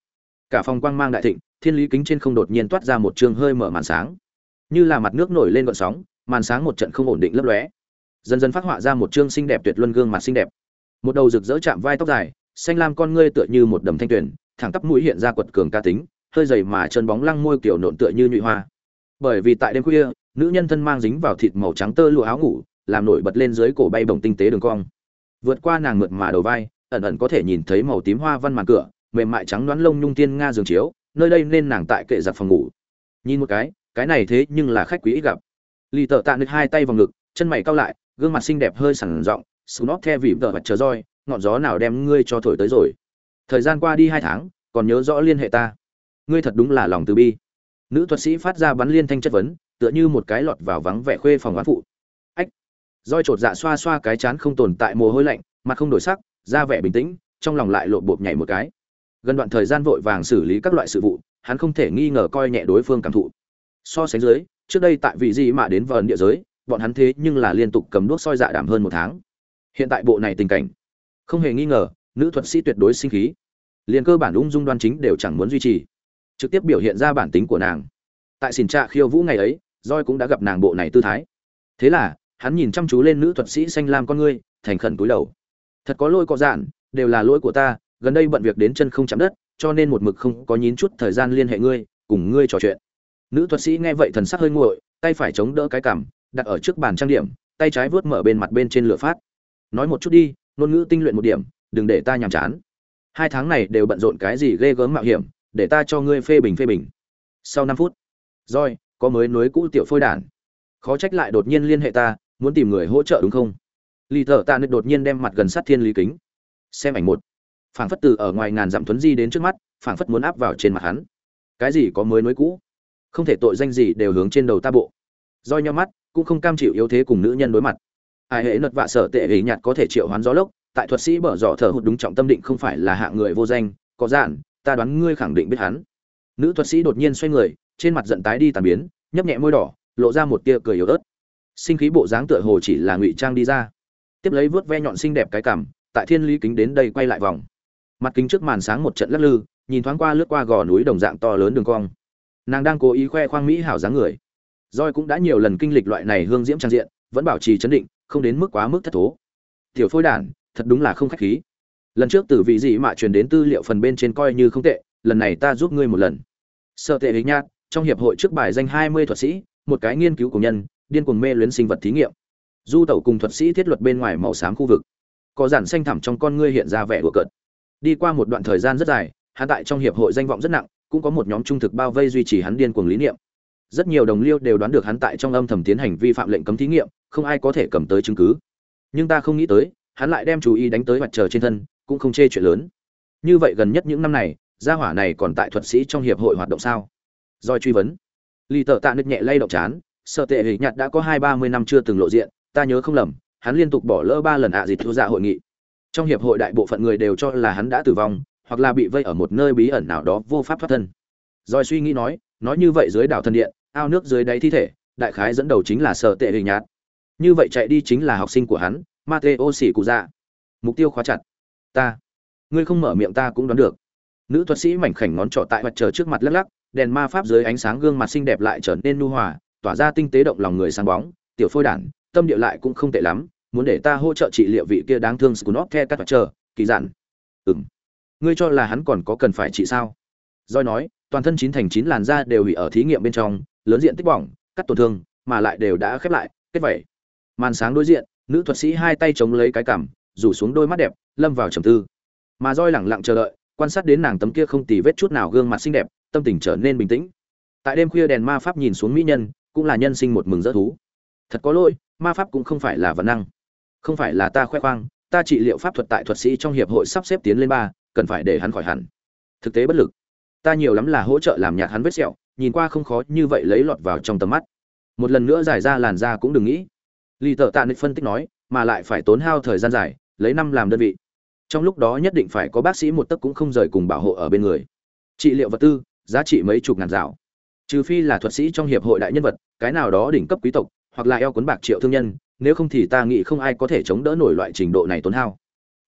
Cả phòng quang mang đại thịnh, thiên lý kính trên không đột nhiên toát ra một chương hơi mở màn sáng. Như là mặt nước nổi lên gợn sóng, màn sáng một trận không ổn định lấp lóe. Dần dần phát họa ra một chương xinh đẹp tuyệt luân gương mặt xinh đẹp. Một đầu rực rỡ chạm vai tóc dài, xanh lam con ngươi tựa như một đầm thanh tuyển thẳng tắp mũi hiện ra quật cường ca tính, hơi dày mà chân bóng lăng môi kiểu nộn tựa như nhụy hoa. Bởi vì tại đêm khuya, nữ nhân thân mang dính vào thịt màu trắng tơ lụa áo ngủ, làm nổi bật lên dưới cổ bay bồng tinh tế đường cong. Vượt qua nàng mượt mà đầu vai, ẩn ẩn có thể nhìn thấy màu tím hoa văn màn cửa, mềm mại trắng đoán lông nhung tiên nga giường chiếu, nơi đây nên nàng tại kệ giặt phòng ngủ. Nhìn một cái cái này thế nhưng là khách quý ít gặp. Lì tợ tạ nứt hai tay vào ngực, chân mày cao lại, gương mặt xinh đẹp hơi sẵn rộng sù nót the vị vợ mặt chờ roi, ngọn gió nào đem ngươi cho thổi tới rồi? Thời gian qua đi hai tháng, còn nhớ rõ liên hệ ta. Ngươi thật đúng là lòng từ bi. Nữ thuật sĩ phát ra bắn liên thanh chất vấn, tựa như một cái lọt vào vắng vẻ khuê phòng quán phụ. Ách! Roi chột dạ xoa xoa cái chán không tồn tại mồ hôi lạnh, mặt không đổi sắc ra vẻ bình tĩnh, trong lòng lại lộn bộp nhảy một cái. Gần đoạn thời gian vội vàng xử lý các loại sự vụ, hắn không thể nghi ngờ coi nhẹ đối phương cảm thụ. So sánh dưới, trước đây tại vị gì mà đến vờn địa giới, bọn hắn thế nhưng là liên tục cầm đuốc soi dạ đảm hơn một tháng. Hiện tại bộ này tình cảnh, không hề nghi ngờ, nữ thuật sĩ tuyệt đối sinh khí liền cơ bản ung dung đoan chính đều chẳng muốn duy trì. Trực tiếp biểu hiện ra bản tính của nàng. Tại xìn trạ khiêu vũ ngày ấy roi cũng đã gặp nàng bộ này tư thái. Thế là, hắn nhìn chăm chú lên nữ thuật sĩ xanh lam con ngươi, thành khẩn cúi đầu. Thật có lỗi có dạn, đều là lỗi của ta, gần đây bận việc đến chân không chạm đất, cho nên một mực không có nhín chút thời gian liên hệ ngươi, cùng ngươi trò chuyện. Nữ thuật sĩ nghe vậy thần sắc hơi nguội, tay phải chống đỡ cái cằm, đặt ở trước bàn trang điểm, tay trái vớt mở bên mặt bên trên lửa phát. Nói một chút đi, ngôn ngữ tinh luyện một điểm, đừng để ta nhàm chán hai tháng này đều bận rộn cái gì ghê gớm mạo hiểm, để ta cho ngươi phê bình phê bình. Sau năm phút roi có mới nối cũ tiểu phôi đản. Khó trách lại đột nhiên liên hệ ta, muốn tìm người hỗ trợ đúng không? Lì thợ ta nên đột nhiên đem mặt gần sát thiên lý kính. Xem ảnh một. Phảng phất từ ở ngoài ngàn dặm tuấn di đến trước mắt, phảng phất muốn áp vào trên mặt hắn. Cái gì có mới nối cũ? Không thể tội danh gì đều hướng trên đầu ta bộ. Roi nhau mắt, cũng không cam chịu yếu thế cùng nữ nhân đối mặt. Ai hệ nật vạ sở tệ ý nhạt có thể triệu hoán gió lốc tại thuật sĩ bở dọ thở hụt đúng trọng tâm định không phải là hạng người vô danh, có giản ta đoán ngươi khẳng định biết hắn. Nữ thuật sĩ đột nhiên xoay người, trên mặt giận tái đi tàn biến, nhấp nhẹ môi đỏ, lộ ra một tia cười yếu ớt. Sinh khí bộ dáng tựa hồ chỉ là ngụy trang đi ra. Tiếp lấy vớt ve nhọn xinh đẹp cái cằm, tại thiên lý kính đến đây quay lại vòng. Mặt kính trước màn sáng một trận lắc lư, nhìn thoáng qua lướt qua gò núi đồng dạng to lớn đường cong. Nàng đang cố ý khoe khoang mỹ hảo dáng người. Roi cũng đã nhiều lần kinh lịch loại này hương diễm trang diện, vẫn bảo trì chấn định, không đến mức quá mức thất thố. Tiểu phôi đản thật đúng là không khách khí. Lần trước từ vị gì mà truyền đến tư liệu phần bên trên coi như không tệ, lần này ta giúp ngươi một lần. Sợ tệ hình nhát trong hiệp hội trước bài danh hai mươi thuật sĩ, một cái nghiên cứu của nhân, điên cuồng mê luyến sinh vật thí nghiệm. Du tẩu cùng thuật sĩ thiết luật bên ngoài màu xám khu vực. Có giản xanh thẳm trong con ngươi hiện ra vẻ của cợt. Đi qua một đoạn thời gian rất dài, hắn tại trong hiệp hội danh vọng rất nặng, cũng có một nhóm trung thực bao vây duy trì hắn điên cuồng lý niệm. Rất nhiều đồng liêu đều đoán được hắn tại trong âm thầm tiến hành vi phạm lệnh cấm thí nghiệm, không ai có thể cầm tới chứng cứ. Nhưng ta không nghĩ tới hắn lại đem chú ý đánh tới mặt trời trên thân, cũng không chê chuyện lớn. Như vậy gần nhất những năm này, gia hỏa này còn tại thuật sĩ trong hiệp hội hoạt động sao? Doi truy vấn. Lì tợ tạ nứt nhẹ lay động chán, sợ tệ hình nhạt đã có hai ba mươi năm chưa từng lộ diện, ta nhớ không lầm, hắn liên tục bỏ lỡ ba lần ạ à dịt thua dạ hội nghị. Trong hiệp hội đại bộ phận người đều cho là hắn đã tử vong, hoặc là bị vây ở một nơi bí ẩn nào đó vô pháp thoát thân. Rồi suy nghĩ nói nói như vậy dưới đảo thân điện, ao nước dưới đáy thi thể, đại khái dẫn đầu chính là sợ tệ hình nhạt. Như vậy chạy đi chính là học sinh của hắn mateo xỉ cụ dạ. Mục tiêu khóa chặt. Ta. Ngươi không mở miệng ta cũng đoán được. Nữ thuật sĩ mảnh khảnh ngón trỏ tại mặt trời trước mặt lắc lắc, đèn ma pháp dưới ánh sáng gương mặt xinh đẹp lại trở nên nu hòa, tỏa ra tinh tế động lòng người sáng bóng. Tiểu phôi đản, tâm địa lại cũng không tệ lắm, muốn để ta hỗ trợ trị liệu vị kia đáng thương scunop the cắt chờ kỳ dặn. ừm. Ngươi cho là hắn còn có cần phải trị sao? Doi nói, toàn thân chín thành chín làn da đều hủy ở thí nghiệm bên trong, lớn diện tích bỏng, cắt tổn thương, mà lại đều đã khép lại, kết vậy. màn sáng đối diện nữ thuật sĩ hai tay chống lấy cái cằm, rủ xuống đôi mắt đẹp, lâm vào trầm tư. Mà roi lẳng lặng chờ đợi, quan sát đến nàng tấm kia không tì vết chút nào gương mặt xinh đẹp, tâm tình trở nên bình tĩnh. Tại đêm khuya đèn ma pháp nhìn xuống mỹ nhân, cũng là nhân sinh một mừng rỡ thú. Thật có lỗi, ma pháp cũng không phải là vật năng. Không phải là ta khoe khoang, ta trị liệu pháp thuật tại thuật sĩ trong hiệp hội sắp xếp tiến lên ba, cần phải để hắn khỏi hẳn. Thực tế bất lực. Ta nhiều lắm là hỗ trợ làm nhạt hắn vết sẹo, nhìn qua không khó như vậy lấy lọt vào trong tầm mắt. Một lần nữa giải ra làn da cũng đừng nghĩ lì tợ tạ nịch phân tích nói, mà lại phải tốn hao thời gian dài, lấy năm làm đơn vị. Trong lúc đó nhất định phải có bác sĩ một tấc cũng không rời cùng bảo hộ ở bên người. Trị liệu vật tư, giá trị mấy chục ngàn rào trừ phi là thuật sĩ trong hiệp hội đại nhân vật, cái nào đó đỉnh cấp quý tộc, hoặc là eo cuốn bạc triệu thương nhân, nếu không thì ta nghĩ không ai có thể chống đỡ nổi loại trình độ này tốn hao.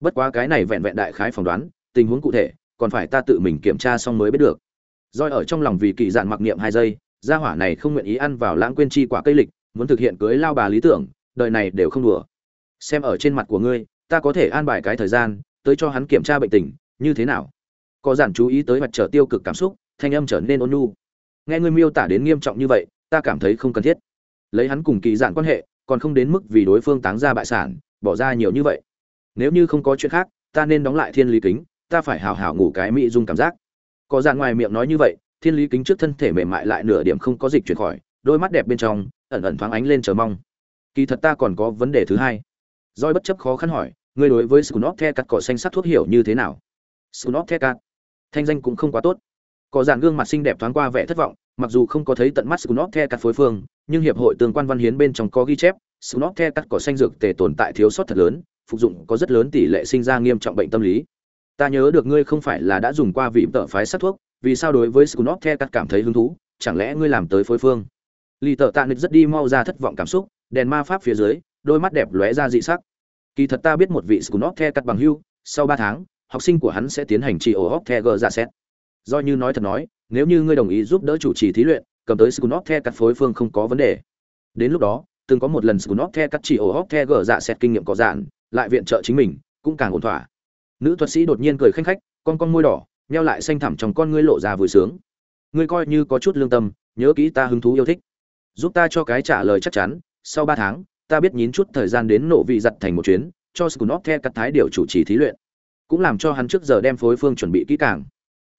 Bất quá cái này vẹn vẹn đại khái phỏng đoán, tình huống cụ thể, còn phải ta tự mình kiểm tra xong mới biết được. Roi ở trong lòng vì kỳ dạn mặc niệm hai giây, gia hỏa này không nguyện ý ăn vào lãng quên chi quả cây lịch, muốn thực hiện cưới lao bà lý tưởng đời này đều không đùa. Xem ở trên mặt của ngươi, ta có thể an bài cái thời gian, tới cho hắn kiểm tra bệnh tình, như thế nào? Có giản chú ý tới mặt trở tiêu cực cảm xúc, thanh âm trở nên ôn nhu. Nghe ngươi miêu tả đến nghiêm trọng như vậy, ta cảm thấy không cần thiết. Lấy hắn cùng kỳ giản quan hệ, còn không đến mức vì đối phương táng ra bại sản, bỏ ra nhiều như vậy. Nếu như không có chuyện khác, ta nên đóng lại thiên lý kính, ta phải hào hào ngủ cái mỹ dung cảm giác. Có giản ngoài miệng nói như vậy, thiên lý kính trước thân thể mềm mại lại nửa điểm không có dịch chuyển khỏi, đôi mắt đẹp bên trong, ẩn ẩn thoáng ánh lên chờ mong kỳ thật ta còn có vấn đề thứ hai. Roi bất chấp khó khăn hỏi, ngươi đối với scunop the cắt cỏ xanh sắc thuốc hiểu như thế nào? Scunop the cắt thanh danh cũng không quá tốt. Có dàn gương mặt xinh đẹp thoáng qua vẻ thất vọng, mặc dù không có thấy tận mắt scunop the cắt phối phương, nhưng hiệp hội tương quan văn hiến bên trong có ghi chép scunop the cắt cỏ xanh dược tề tồn tại thiếu sót thật lớn, phục dụng có rất lớn tỷ lệ sinh ra nghiêm trọng bệnh tâm lý. Ta nhớ được ngươi không phải là đã dùng qua vị tợ phái sắc thuốc, vì sao đối với scunop the cắt cảm thấy hứng thú, chẳng lẽ ngươi làm tới phối phương? Lì tợ tạ nịch rất đi mau ra thất vọng cảm xúc đèn ma pháp phía dưới, đôi mắt đẹp lóe ra dị sắc. Kỳ thật ta biết một vị scunop the cắt bằng hưu, sau ba tháng, học sinh của hắn sẽ tiến hành trị ổ hóc the gờ dạ ra xét do như nói thật nói, nếu như ngươi đồng ý giúp đỡ chủ trì thí luyện, cầm tới scunop the cắt phối phương không có vấn đề. Đến lúc đó, từng có một lần scunop the cắt trị ổ hóc the gờ dạ ra xét kinh nghiệm có dạn lại viện trợ chính mình, cũng càng ổn thỏa. Nữ thuật sĩ đột nhiên cười khanh khách, con con môi đỏ nheo lại xanh thẳm trong con ngươi lộ ra vui sướng. Ngươi coi như có chút lương tâm, nhớ kỹ ta hứng thú yêu thích. Giúp ta cho cái trả lời chắc chắn sau ba tháng, ta biết nhín chút thời gian đến nộ vị giặt thành một chuyến, cho scunop the cắt thái điều chủ trì thí luyện. Cũng làm cho hắn trước giờ đem phối phương chuẩn bị kỹ càng.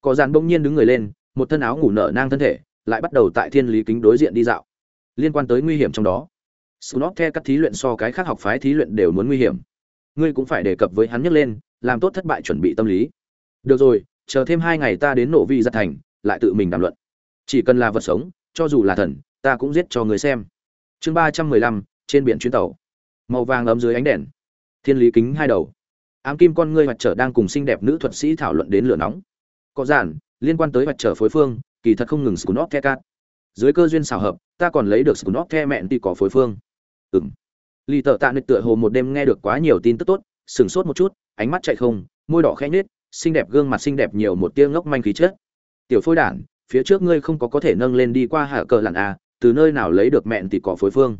Có dàn bỗng nhiên đứng người lên, một thân áo ngủ nở nang thân thể, lại bắt đầu tại thiên lý kính đối diện đi dạo. Liên quan tới nguy hiểm trong đó, scunop the cắt thí luyện so cái khác học phái thí luyện đều muốn nguy hiểm. Ngươi cũng phải đề cập với hắn nhấc lên, làm tốt thất bại chuẩn bị tâm lý. Được rồi, chờ thêm hai ngày ta đến nổ vị giặt thành, lại tự mình đàm luận. Chỉ cần là vật sống, cho dù là thần, ta cũng giết cho người xem chương ba trăm mười lăm, trên biển chuyến tàu. Màu vàng ấm dưới ánh đèn. Thiên lý kính hai đầu. Ám kim con ngươi mặt trở đang cùng xinh đẹp nữ thuật sĩ thảo luận đến lửa nóng. Có giản liên quan tới mặt trở phối phương, kỳ thật không ngừng scunop the cat. Dưới cơ duyên xào hợp, ta còn lấy được scunop the mẹn thì có phối phương. Ừng lì tợ tạ nịch tựa hồ một đêm nghe được quá nhiều tin tức tốt, sửng sốt một chút, ánh mắt chạy không, môi đỏ khẽ nhết xinh đẹp gương mặt xinh đẹp nhiều một tia ngốc manh khí chết tiểu phôi đản, phía trước ngươi không có có thể nâng lên đi qua hạ cờ lặn à từ nơi nào lấy được mẹn thì cỏ phối phương.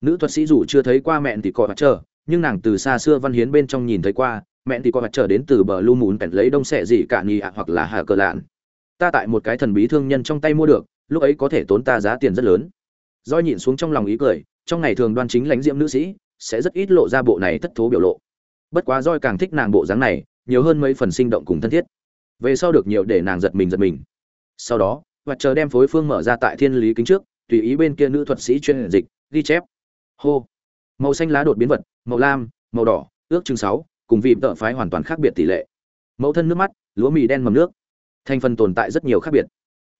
Nữ thuật sĩ dù chưa thấy qua mẹn thì cỏ mặt trở nhưng nàng từ xa xưa văn hiến bên trong nhìn thấy qua, mẹn thì cỏ mặt trở đến từ bờ lu mùn bèn lấy đông xẻ gì cả nhì ạ hoặc là hạ cờ lạn. Ta tại một cái thần bí thương nhân trong tay mua được, lúc ấy có thể tốn ta giá tiền rất lớn. Do nhìn xuống trong lòng ý cười, trong ngày thường đoan chính lãnh diễm nữ sĩ, sẽ rất ít lộ ra bộ này thất thố biểu lộ. Bất quá roi càng thích nàng bộ dáng này, nhiều hơn mấy phần sinh động cùng thân thiết. Về sau được nhiều để nàng giật mình giật mình. Sau đó, và chờ đem phối phương mở ra tại thiên lý kính trước tùy ý bên kia nữ thuật sĩ chuyên dịch, ghi chép. Hô. Màu xanh lá đột biến vật, màu lam, màu đỏ, ước chừng sáu, cùng vị tợ phái hoàn toàn khác biệt tỷ lệ. Mẫu thân nước mắt, lúa mì đen mầm nước. Thành phần tồn tại rất nhiều khác biệt.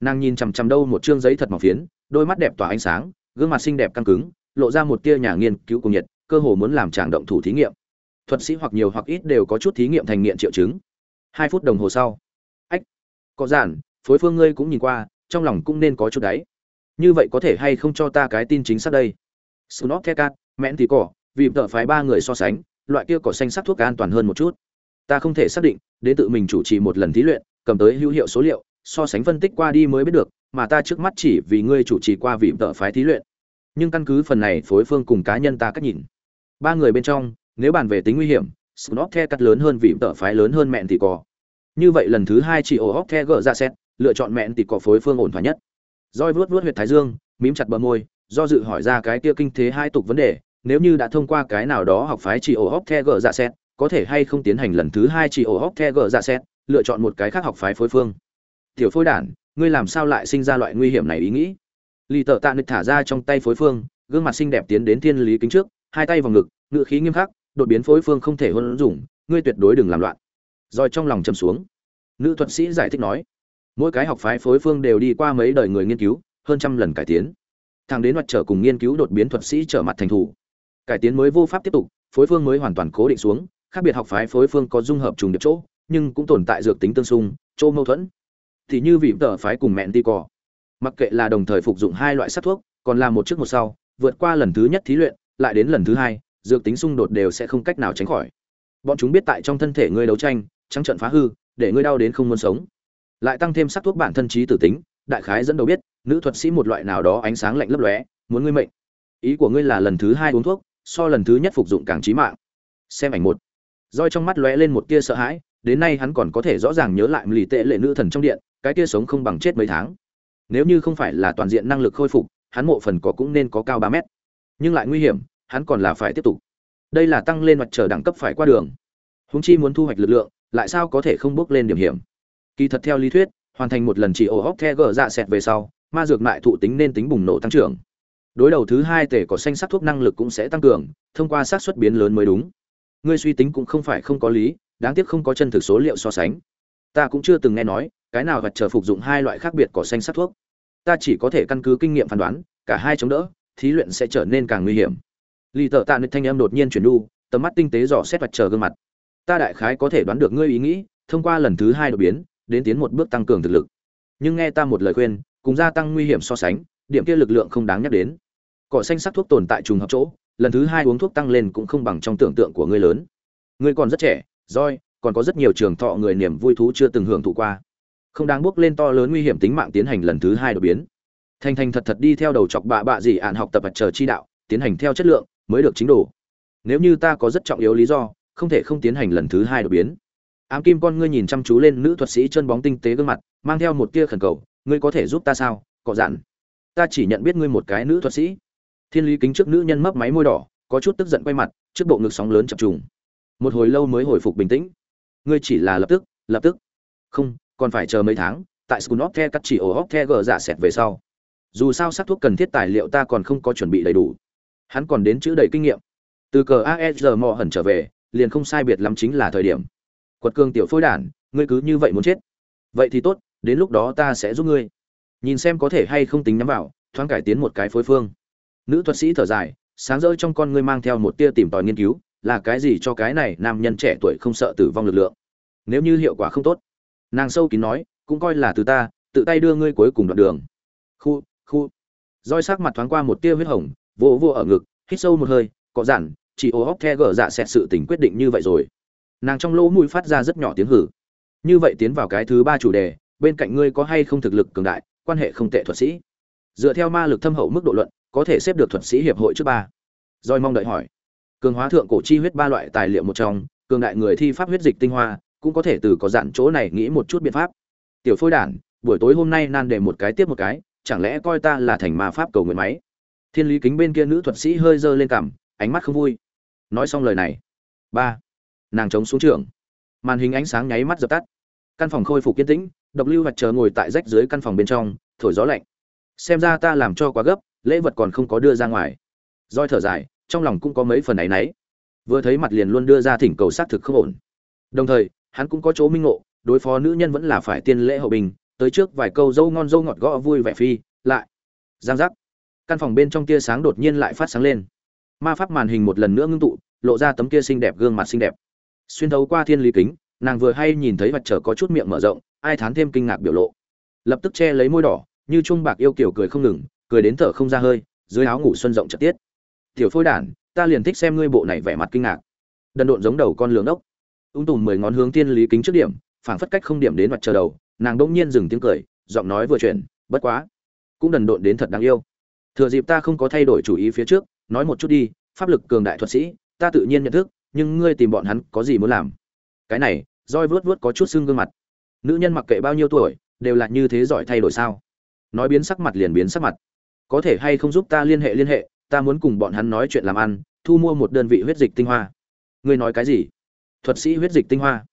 Nàng nhìn chằm chằm đâu một chương giấy thật mỏng phiến, đôi mắt đẹp tỏa ánh sáng, gương mặt xinh đẹp căng cứng, lộ ra một tia nhà nghiên cứu cùng nhiệt, cơ hồ muốn làm chàng động thủ thí nghiệm. Thuật sĩ hoặc nhiều hoặc ít đều có chút thí nghiệm thành nghiện triệu chứng. Hai phút đồng hồ sau. Ách, có giản, phối phương ngươi cũng nhìn qua, trong lòng cũng nên có chút đấy như vậy có thể hay không cho ta cái tin chính xác đây snob the cat mẹn thì cỏ, vì tợ phái ba người so sánh, loại kia cỏ xanh sắc thuốc an toàn hơn một chút. Ta không thể xác định, đến tự mình chủ trì một lần thí luyện, cầm tới hữu hiệu số liệu, so sánh phân tích qua đi mới biết được, mà ta trước mắt chỉ vì ngươi chủ trì qua vị tợ phái thí luyện. Nhưng căn cứ phần này phối phương cùng cá nhân ta cách nhìn. Ba người bên trong, nếu bàn về tính nguy hiểm, Snot Thecat lớn hơn vị tợ phái lớn hơn mẹn thì cỏ. Như vậy lần thứ hai chỉ ô hóc the gỡ ra xét, lựa chọn mẹn thì cỏ phối phương ổn thỏa nhất. Roi vuốt vuốt huyệt thái dương, mím chặt bờ môi, do dự hỏi ra cái kia kinh thế hai tục vấn đề nếu như đã thông qua cái nào đó học phái chỉ ổ hóc the gờ dạ xét có thể hay không tiến hành lần thứ hai chỉ ổ hóc the gờ dạ xét lựa chọn một cái khác học phái phối phương. Tiểu Phối đản ngươi làm sao lại sinh ra loại nguy hiểm này ý nghĩ? Lì tợ tạ nịch thả ra trong tay phối phương gương mặt xinh đẹp tiến đến thiên lý kính trước hai tay vào ngực ngự khí nghiêm khắc đột biến phối phương không thể hôn dùng ngươi tuyệt đối đừng làm loạn. Rồi trong lòng chầm xuống. Nữ thuật sĩ giải thích nói mỗi cái học phái phối phương đều đi qua mấy đời người nghiên cứu, hơn trăm lần cải tiến. Thằng đến mặt trở cùng nghiên cứu đột biến thuật sĩ trở mặt thành thủ. Cải tiến mới vô pháp tiếp tục, phối phương mới hoàn toàn cố định xuống, khác biệt học phái phối phương có dung hợp trùng điệp chỗ, nhưng cũng tồn tại dược tính tương xung, chỗ mâu thuẫn. Thì như vị tờ phái cùng mẹn ti cỏ mặc kệ là đồng thời phục dụng hai loại sát thuốc, còn là một trước một sau, vượt qua lần thứ nhất thí luyện, lại đến lần thứ hai, dược tính xung đột đều sẽ không cách nào tránh khỏi. Bọn chúng biết tại trong thân thể ngươi đấu tranh, trắng trận phá hư, để ngươi đau đến không muốn sống lại tăng thêm sắc thuốc bản thân trí tử tính, đại khái dẫn đầu biết, nữ thuật sĩ một loại nào đó ánh sáng lạnh lấp lóe, muốn ngươi mệnh. Ý của ngươi là lần thứ hai uống thuốc, so lần thứ nhất phục dụng càng trí mạng. Xem ảnh một. Roi trong mắt lóe lên một tia sợ hãi, đến nay hắn còn có thể rõ ràng nhớ lại lì tệ lệ nữ thần trong điện, cái tia sống không bằng chết mấy tháng. Nếu như không phải là toàn diện năng lực khôi phục, hắn mộ phần có cũng nên có cao ba mét. Nhưng lại nguy hiểm, hắn còn là phải tiếp tục. Đây là tăng lên mặt trời đẳng cấp phải qua đường. Húng chi muốn thu hoạch lực lượng, lại sao có thể không bước lên điểm hiểm? Kỳ thật theo lý thuyết, hoàn thành một lần chỉ ổ hóc the gờ dạ xẹt về sau, ma dược mại thụ tính nên tính bùng nổ tăng trưởng. Đối đầu thứ hai tể có xanh sắc thuốc năng lực cũng sẽ tăng cường, thông qua xác suất biến lớn mới đúng. Ngươi suy tính cũng không phải không có lý, đáng tiếc không có chân thực số liệu so sánh. Ta cũng chưa từng nghe nói, cái nào vật chờ phục dụng hai loại khác biệt cỏ xanh sắc thuốc. Ta chỉ có thể căn cứ kinh nghiệm phán đoán, cả hai chống đỡ, thí luyện sẽ trở nên càng nguy hiểm. Lì tợ tạ nịch thanh âm đột nhiên chuyển đu, tầm mắt tinh tế dò xét vật chờ gương mặt. Ta đại khái có thể đoán được ngươi ý nghĩ, thông qua lần thứ hai đột biến đến tiến một bước tăng cường thực lực. Nhưng nghe ta một lời khuyên, cùng gia tăng nguy hiểm so sánh, điểm kia lực lượng không đáng nhắc đến. Cỏ xanh sắc thuốc tồn tại trùng hợp chỗ, lần thứ hai uống thuốc tăng lên cũng không bằng trong tưởng tượng của ngươi lớn. Ngươi còn rất trẻ, roi, còn có rất nhiều trường thọ người niềm vui thú chưa từng hưởng thụ qua. Không đáng bước lên to lớn nguy hiểm tính mạng tiến hành lần thứ hai đột biến. Thành thành thật thật đi theo đầu chọc bạ bạ gì ạn học tập vật chờ chi đạo, tiến hành theo chất lượng mới được chính đủ nếu như ta có rất trọng yếu lý do, không thể không tiến hành lần thứ hai đột biến ám kim con ngươi nhìn chăm chú lên nữ thuật sĩ chân bóng tinh tế gương mặt, mang theo một tia khẩn cầu, ngươi có thể giúp ta sao, cọ dặn ta chỉ nhận biết ngươi một cái nữ thuật sĩ. Thiên lý kính trước nữ nhân mấp máy môi đỏ, có chút tức giận quay mặt, trước bộ ngực sóng lớn chập trùng. Một hồi lâu mới hồi phục bình tĩnh. Ngươi chỉ là lập tức lập tức. Không, còn phải chờ mấy tháng, tại school of the cắt chỉ ổ hóc the gờ giả sẹt về sau. Dù sao sắc thuốc cần thiết tài liệu ta còn không có chuẩn bị đầy đủ. Hắn còn đến chữ đầy kinh nghiệm. Từ cờ aesr mò hẩn trở về, liền không sai biệt lắm chính là thời điểm quật cường tiểu phôi đản, ngươi cứ như vậy muốn chết. Vậy thì tốt, đến lúc đó ta sẽ giúp ngươi. Nhìn xem có thể hay không tính nhắm vào, thoáng cải tiến một cái phối phương. Nữ thuật sĩ thở dài, sáng rỡ trong con ngươi mang theo một tia tìm tòi nghiên cứu, là cái gì cho cái này nam nhân trẻ tuổi không sợ tử vong lực lượng? Nếu như hiệu quả không tốt, nàng sâu kín nói, cũng coi là từ ta, tự tay đưa ngươi cuối cùng đoạn đường. Khu khu. Roi sắc mặt thoáng qua một tia huyết hồng vô vô ở ngực, hít sâu một hơi, có giản, chỉ ô hóc the gở dạ xẹt sự tình quyết định như vậy rồi nàng trong lỗ mũi phát ra rất nhỏ tiếng hử. Như vậy tiến vào cái thứ ba chủ đề, bên cạnh ngươi có hay không thực lực cường đại, quan hệ không tệ thuật sĩ. Dựa theo ma lực thâm hậu mức độ luận, có thể xếp được thuật sĩ hiệp hội trước ba. Roi mong đợi hỏi. Cường hóa thượng cổ chi huyết ba loại tài liệu một trong, cường đại người thi pháp huyết dịch tinh hoa, cũng có thể từ có dạn chỗ này nghĩ một chút biện pháp. Tiểu phôi đản, buổi tối hôm nay nan đề một cái tiếp một cái, chẳng lẽ coi ta là thành ma pháp cầu nguyện máy? Thiên lý kính bên kia nữ thuật sĩ hơi dơ lên cằm, ánh mắt không vui. Nói xong lời này. Ba nàng chống xuống trường. Màn hình ánh sáng nháy mắt dập tắt. Căn phòng khôi phục kiên tĩnh, độc lưu vạch chờ ngồi tại rách dưới căn phòng bên trong, thổi gió lạnh. Xem ra ta làm cho quá gấp, lễ vật còn không có đưa ra ngoài. Roi thở dài, trong lòng cũng có mấy phần áy náy. Vừa thấy mặt liền luôn đưa ra thỉnh cầu xác thực không ổn. Đồng thời, hắn cũng có chỗ minh ngộ, đối phó nữ nhân vẫn là phải tiên lễ hậu bình, tới trước vài câu dâu ngon dâu ngọt gõ vui vẻ phi, lại. Giang giác. Căn phòng bên trong tia sáng đột nhiên lại phát sáng lên. Ma pháp màn hình một lần nữa ngưng tụ, lộ ra tấm kia xinh đẹp gương mặt xinh đẹp xuyên thấu qua thiên lý kính, nàng vừa hay nhìn thấy mặt trở có chút miệng mở rộng, ai thán thêm kinh ngạc biểu lộ. Lập tức che lấy môi đỏ, như trung bạc yêu kiểu cười không ngừng, cười đến thở không ra hơi, dưới áo ngủ xuân rộng chật tiết. Tiểu phôi đản, ta liền thích xem ngươi bộ này vẻ mặt kinh ngạc. Đần độn giống đầu con lường ốc. Ung tùm mười ngón hướng tiên lý kính trước điểm, phảng phất cách không điểm đến mặt trời đầu, nàng đỗng nhiên dừng tiếng cười, giọng nói vừa chuyển, bất quá, cũng đần độn đến thật đáng yêu. Thừa dịp ta không có thay đổi chủ ý phía trước, nói một chút đi, pháp lực cường đại thuật sĩ, ta tự nhiên nhận thức nhưng ngươi tìm bọn hắn có gì muốn làm? Cái này, roi vớt vớt có chút xương gương mặt. Nữ nhân mặc kệ bao nhiêu tuổi, đều là như thế giỏi thay đổi sao? Nói biến sắc mặt liền biến sắc mặt. Có thể hay không giúp ta liên hệ liên hệ, ta muốn cùng bọn hắn nói chuyện làm ăn, thu mua một đơn vị huyết dịch tinh hoa. Ngươi nói cái gì? Thuật sĩ huyết dịch tinh hoa.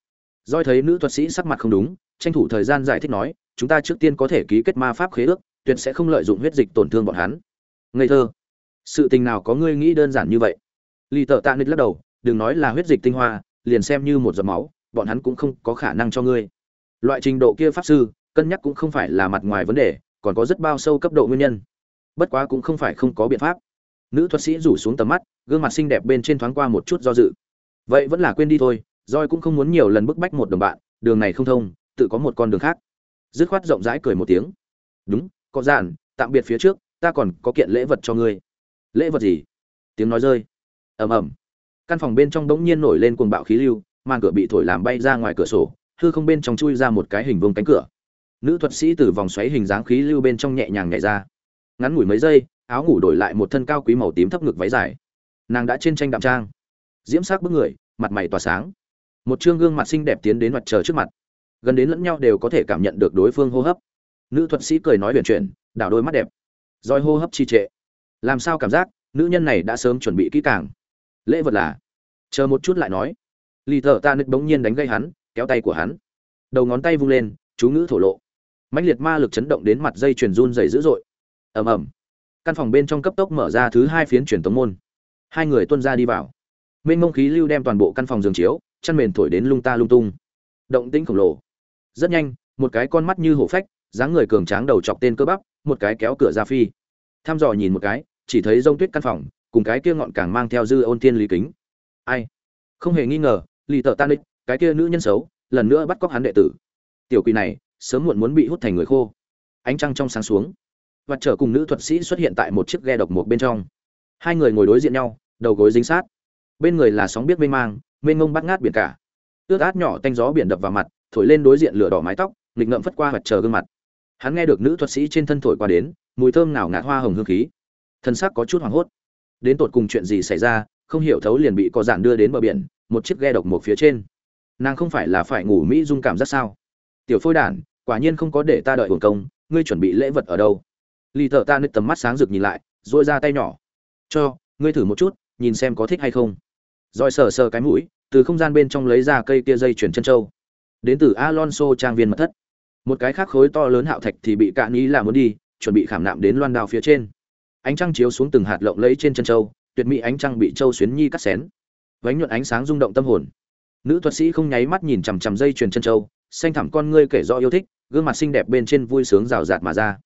Doi thấy nữ thuật sĩ sắc mặt không đúng, tranh thủ thời gian giải thích nói, chúng ta trước tiên có thể ký kết ma pháp khế ước, tuyệt sẽ không lợi dụng huyết dịch tổn thương bọn hắn. Ngây thơ. Sự tình nào có ngươi nghĩ đơn giản như vậy? Lì tợ tạ nít lắc đầu đừng nói là huyết dịch tinh hoa, liền xem như một giọt máu, bọn hắn cũng không có khả năng cho ngươi. Loại trình độ kia pháp sư, cân nhắc cũng không phải là mặt ngoài vấn đề, còn có rất bao sâu cấp độ nguyên nhân. Bất quá cũng không phải không có biện pháp. Nữ thuật sĩ rủ xuống tầm mắt, gương mặt xinh đẹp bên trên thoáng qua một chút do dự. Vậy vẫn là quên đi thôi roi cũng không muốn nhiều lần bức bách một đồng bạn, đường này không thông, tự có một con đường khác. Dứt khoát rộng rãi cười một tiếng. Đúng, có giản tạm biệt phía trước, ta còn có kiện lễ vật cho ngươi. Lễ vật gì? Tiếng nói rơi. Ầm ầm căn phòng bên trong bỗng nhiên nổi lên cuồng bạo khí lưu, màn cửa bị thổi làm bay ra ngoài cửa sổ, hư không bên trong chui ra một cái hình vuông cánh cửa. Nữ thuật sĩ từ vòng xoáy hình dáng khí lưu bên trong nhẹ nhàng nhảy ra. Ngắn ngủi mấy giây, áo ngủ đổi lại một thân cao quý màu tím thấp ngực váy dài. Nàng đã trên tranh đạm trang. Diễm sắc bức người, mặt mày tỏa sáng. Một chương gương mặt xinh đẹp tiến đến mặt trời trước mặt. Gần đến lẫn nhau đều có thể cảm nhận được đối phương hô hấp. Nữ thuật sĩ cười nói huyền chuyển, đảo đôi mắt đẹp. Roi hô hấp trì trệ. Làm sao cảm giác, nữ nhân này đã sớm chuẩn bị kỹ càng lễ vật là, chờ một chút lại nói. Lì thợ ta nứt bỗng nhiên đánh gây hắn, kéo tay của hắn. Đầu ngón tay vung lên, chú ngữ thổ lộ. Mãnh liệt ma lực chấn động đến mặt dây chuyền run dày dữ dội. Ầm ầm. Căn phòng bên trong cấp tốc mở ra thứ hai phiến truyền tống môn. Hai người tuân ra đi vào. Mênh mông khí lưu đem toàn bộ căn phòng giường chiếu, chăn mền thổi đến lung ta lung tung. Động tĩnh khổng lồ. Rất nhanh, một cái con mắt như hổ phách, dáng người cường tráng đầu chọc tên cơ bắp, một cái kéo cửa ra phi. Thăm dò nhìn một cái, chỉ thấy rông tuyết căn phòng cùng cái kia ngọn càng mang theo dư ôn tiên lý kính. Ai? Không hề nghi ngờ lì tợ tan đích cái kia nữ nhân xấu, lần nữa bắt cóc hắn đệ tử. Tiểu quỷ này, sớm muộn muốn bị hút thành người khô. Ánh trăng trong sáng xuống và trở cùng nữ thuật sĩ xuất hiện tại một chiếc ghe độc một bên trong. Hai người ngồi đối diện nhau, đầu gối dính sát. Bên người là sóng biết mênh mang, mênh ngông bắt ngát biển cả. Ướt át nhỏ tanh gió biển đập vào mặt, thổi lên đối diện lửa đỏ mái tóc, nghịch ngợm phất qua mặt chờ gương mặt. Hắn nghe được nữ thuật sĩ trên thân thổi qua đến, mùi thơm nào ngạt hoa hồng hương khí. Thân xác có chút hoảng hốt đến tột cùng chuyện gì xảy ra, không hiểu thấu liền bị có giản đưa đến bờ biển, một chiếc ghe độc một phía trên. Nàng không phải là phải ngủ mỹ dung cảm giác sao? Tiểu phôi đản, quả nhiên không có để ta đợi hưởng công, ngươi chuẩn bị lễ vật ở đâu? Lì thợ ta nứt tầm mắt sáng rực nhìn lại dội ra tay nhỏ. Cho, ngươi thử một chút, nhìn xem có thích hay không. Rồi sờ sờ cái mũi, từ không gian bên trong lấy ra cây kia dây chuyển chân trâu. Đến từ alonso trang viên mật thất. Một cái khác khối to lớn hạo thạch thì bị cạn ý là muốn đi, chuẩn bị khảm nạm đến loan đao phía trên ánh trăng chiếu xuống từng hạt lộng lấy trên chân châu, tuyệt mỹ ánh trăng bị châu xuyến nhi cắt xén. Vánh nhuận ánh sáng rung động tâm hồn. Nữ thuật sĩ không nháy mắt nhìn chằm chằm dây chuyền chân châu, xanh thẳm con ngươi kể rõ yêu thích gương mặt xinh đẹp bên trên vui sướng rào rạt mà ra.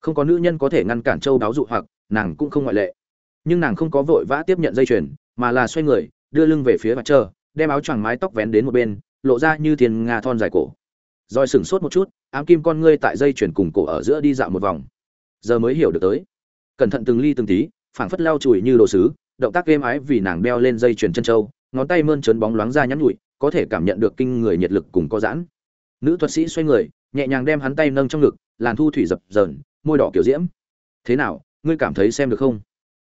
Không có nữ nhân có thể ngăn cản châu đáo dụ hoặc nàng cũng không ngoại lệ. Nhưng nàng không có vội vã tiếp nhận dây chuyền mà là xoay người đưa lưng về phía mặt trơ đem áo choàng mái tóc vén đến một bên lộ ra như tiền nga thon dài cổ. Rồi sửng sốt một chút ám kim con ngươi tại dây chuyền cùng cổ ở giữa đi dạo một vòng. Giờ mới hiểu được tới cẩn thận từng ly từng tí, phảng phất lau chùi như đồ sứ, động tác êm ái vì nàng đeo lên dây chuyền chân trâu, ngón tay mơn trớn bóng loáng ra nhắn nhụi có thể cảm nhận được kinh người nhiệt lực cùng có giãn. Nữ thuật sĩ xoay người, nhẹ nhàng đem hắn tay nâng trong ngực, làn thu thủy dập dờn, môi đỏ kiểu diễm. Thế nào, ngươi cảm thấy xem được không?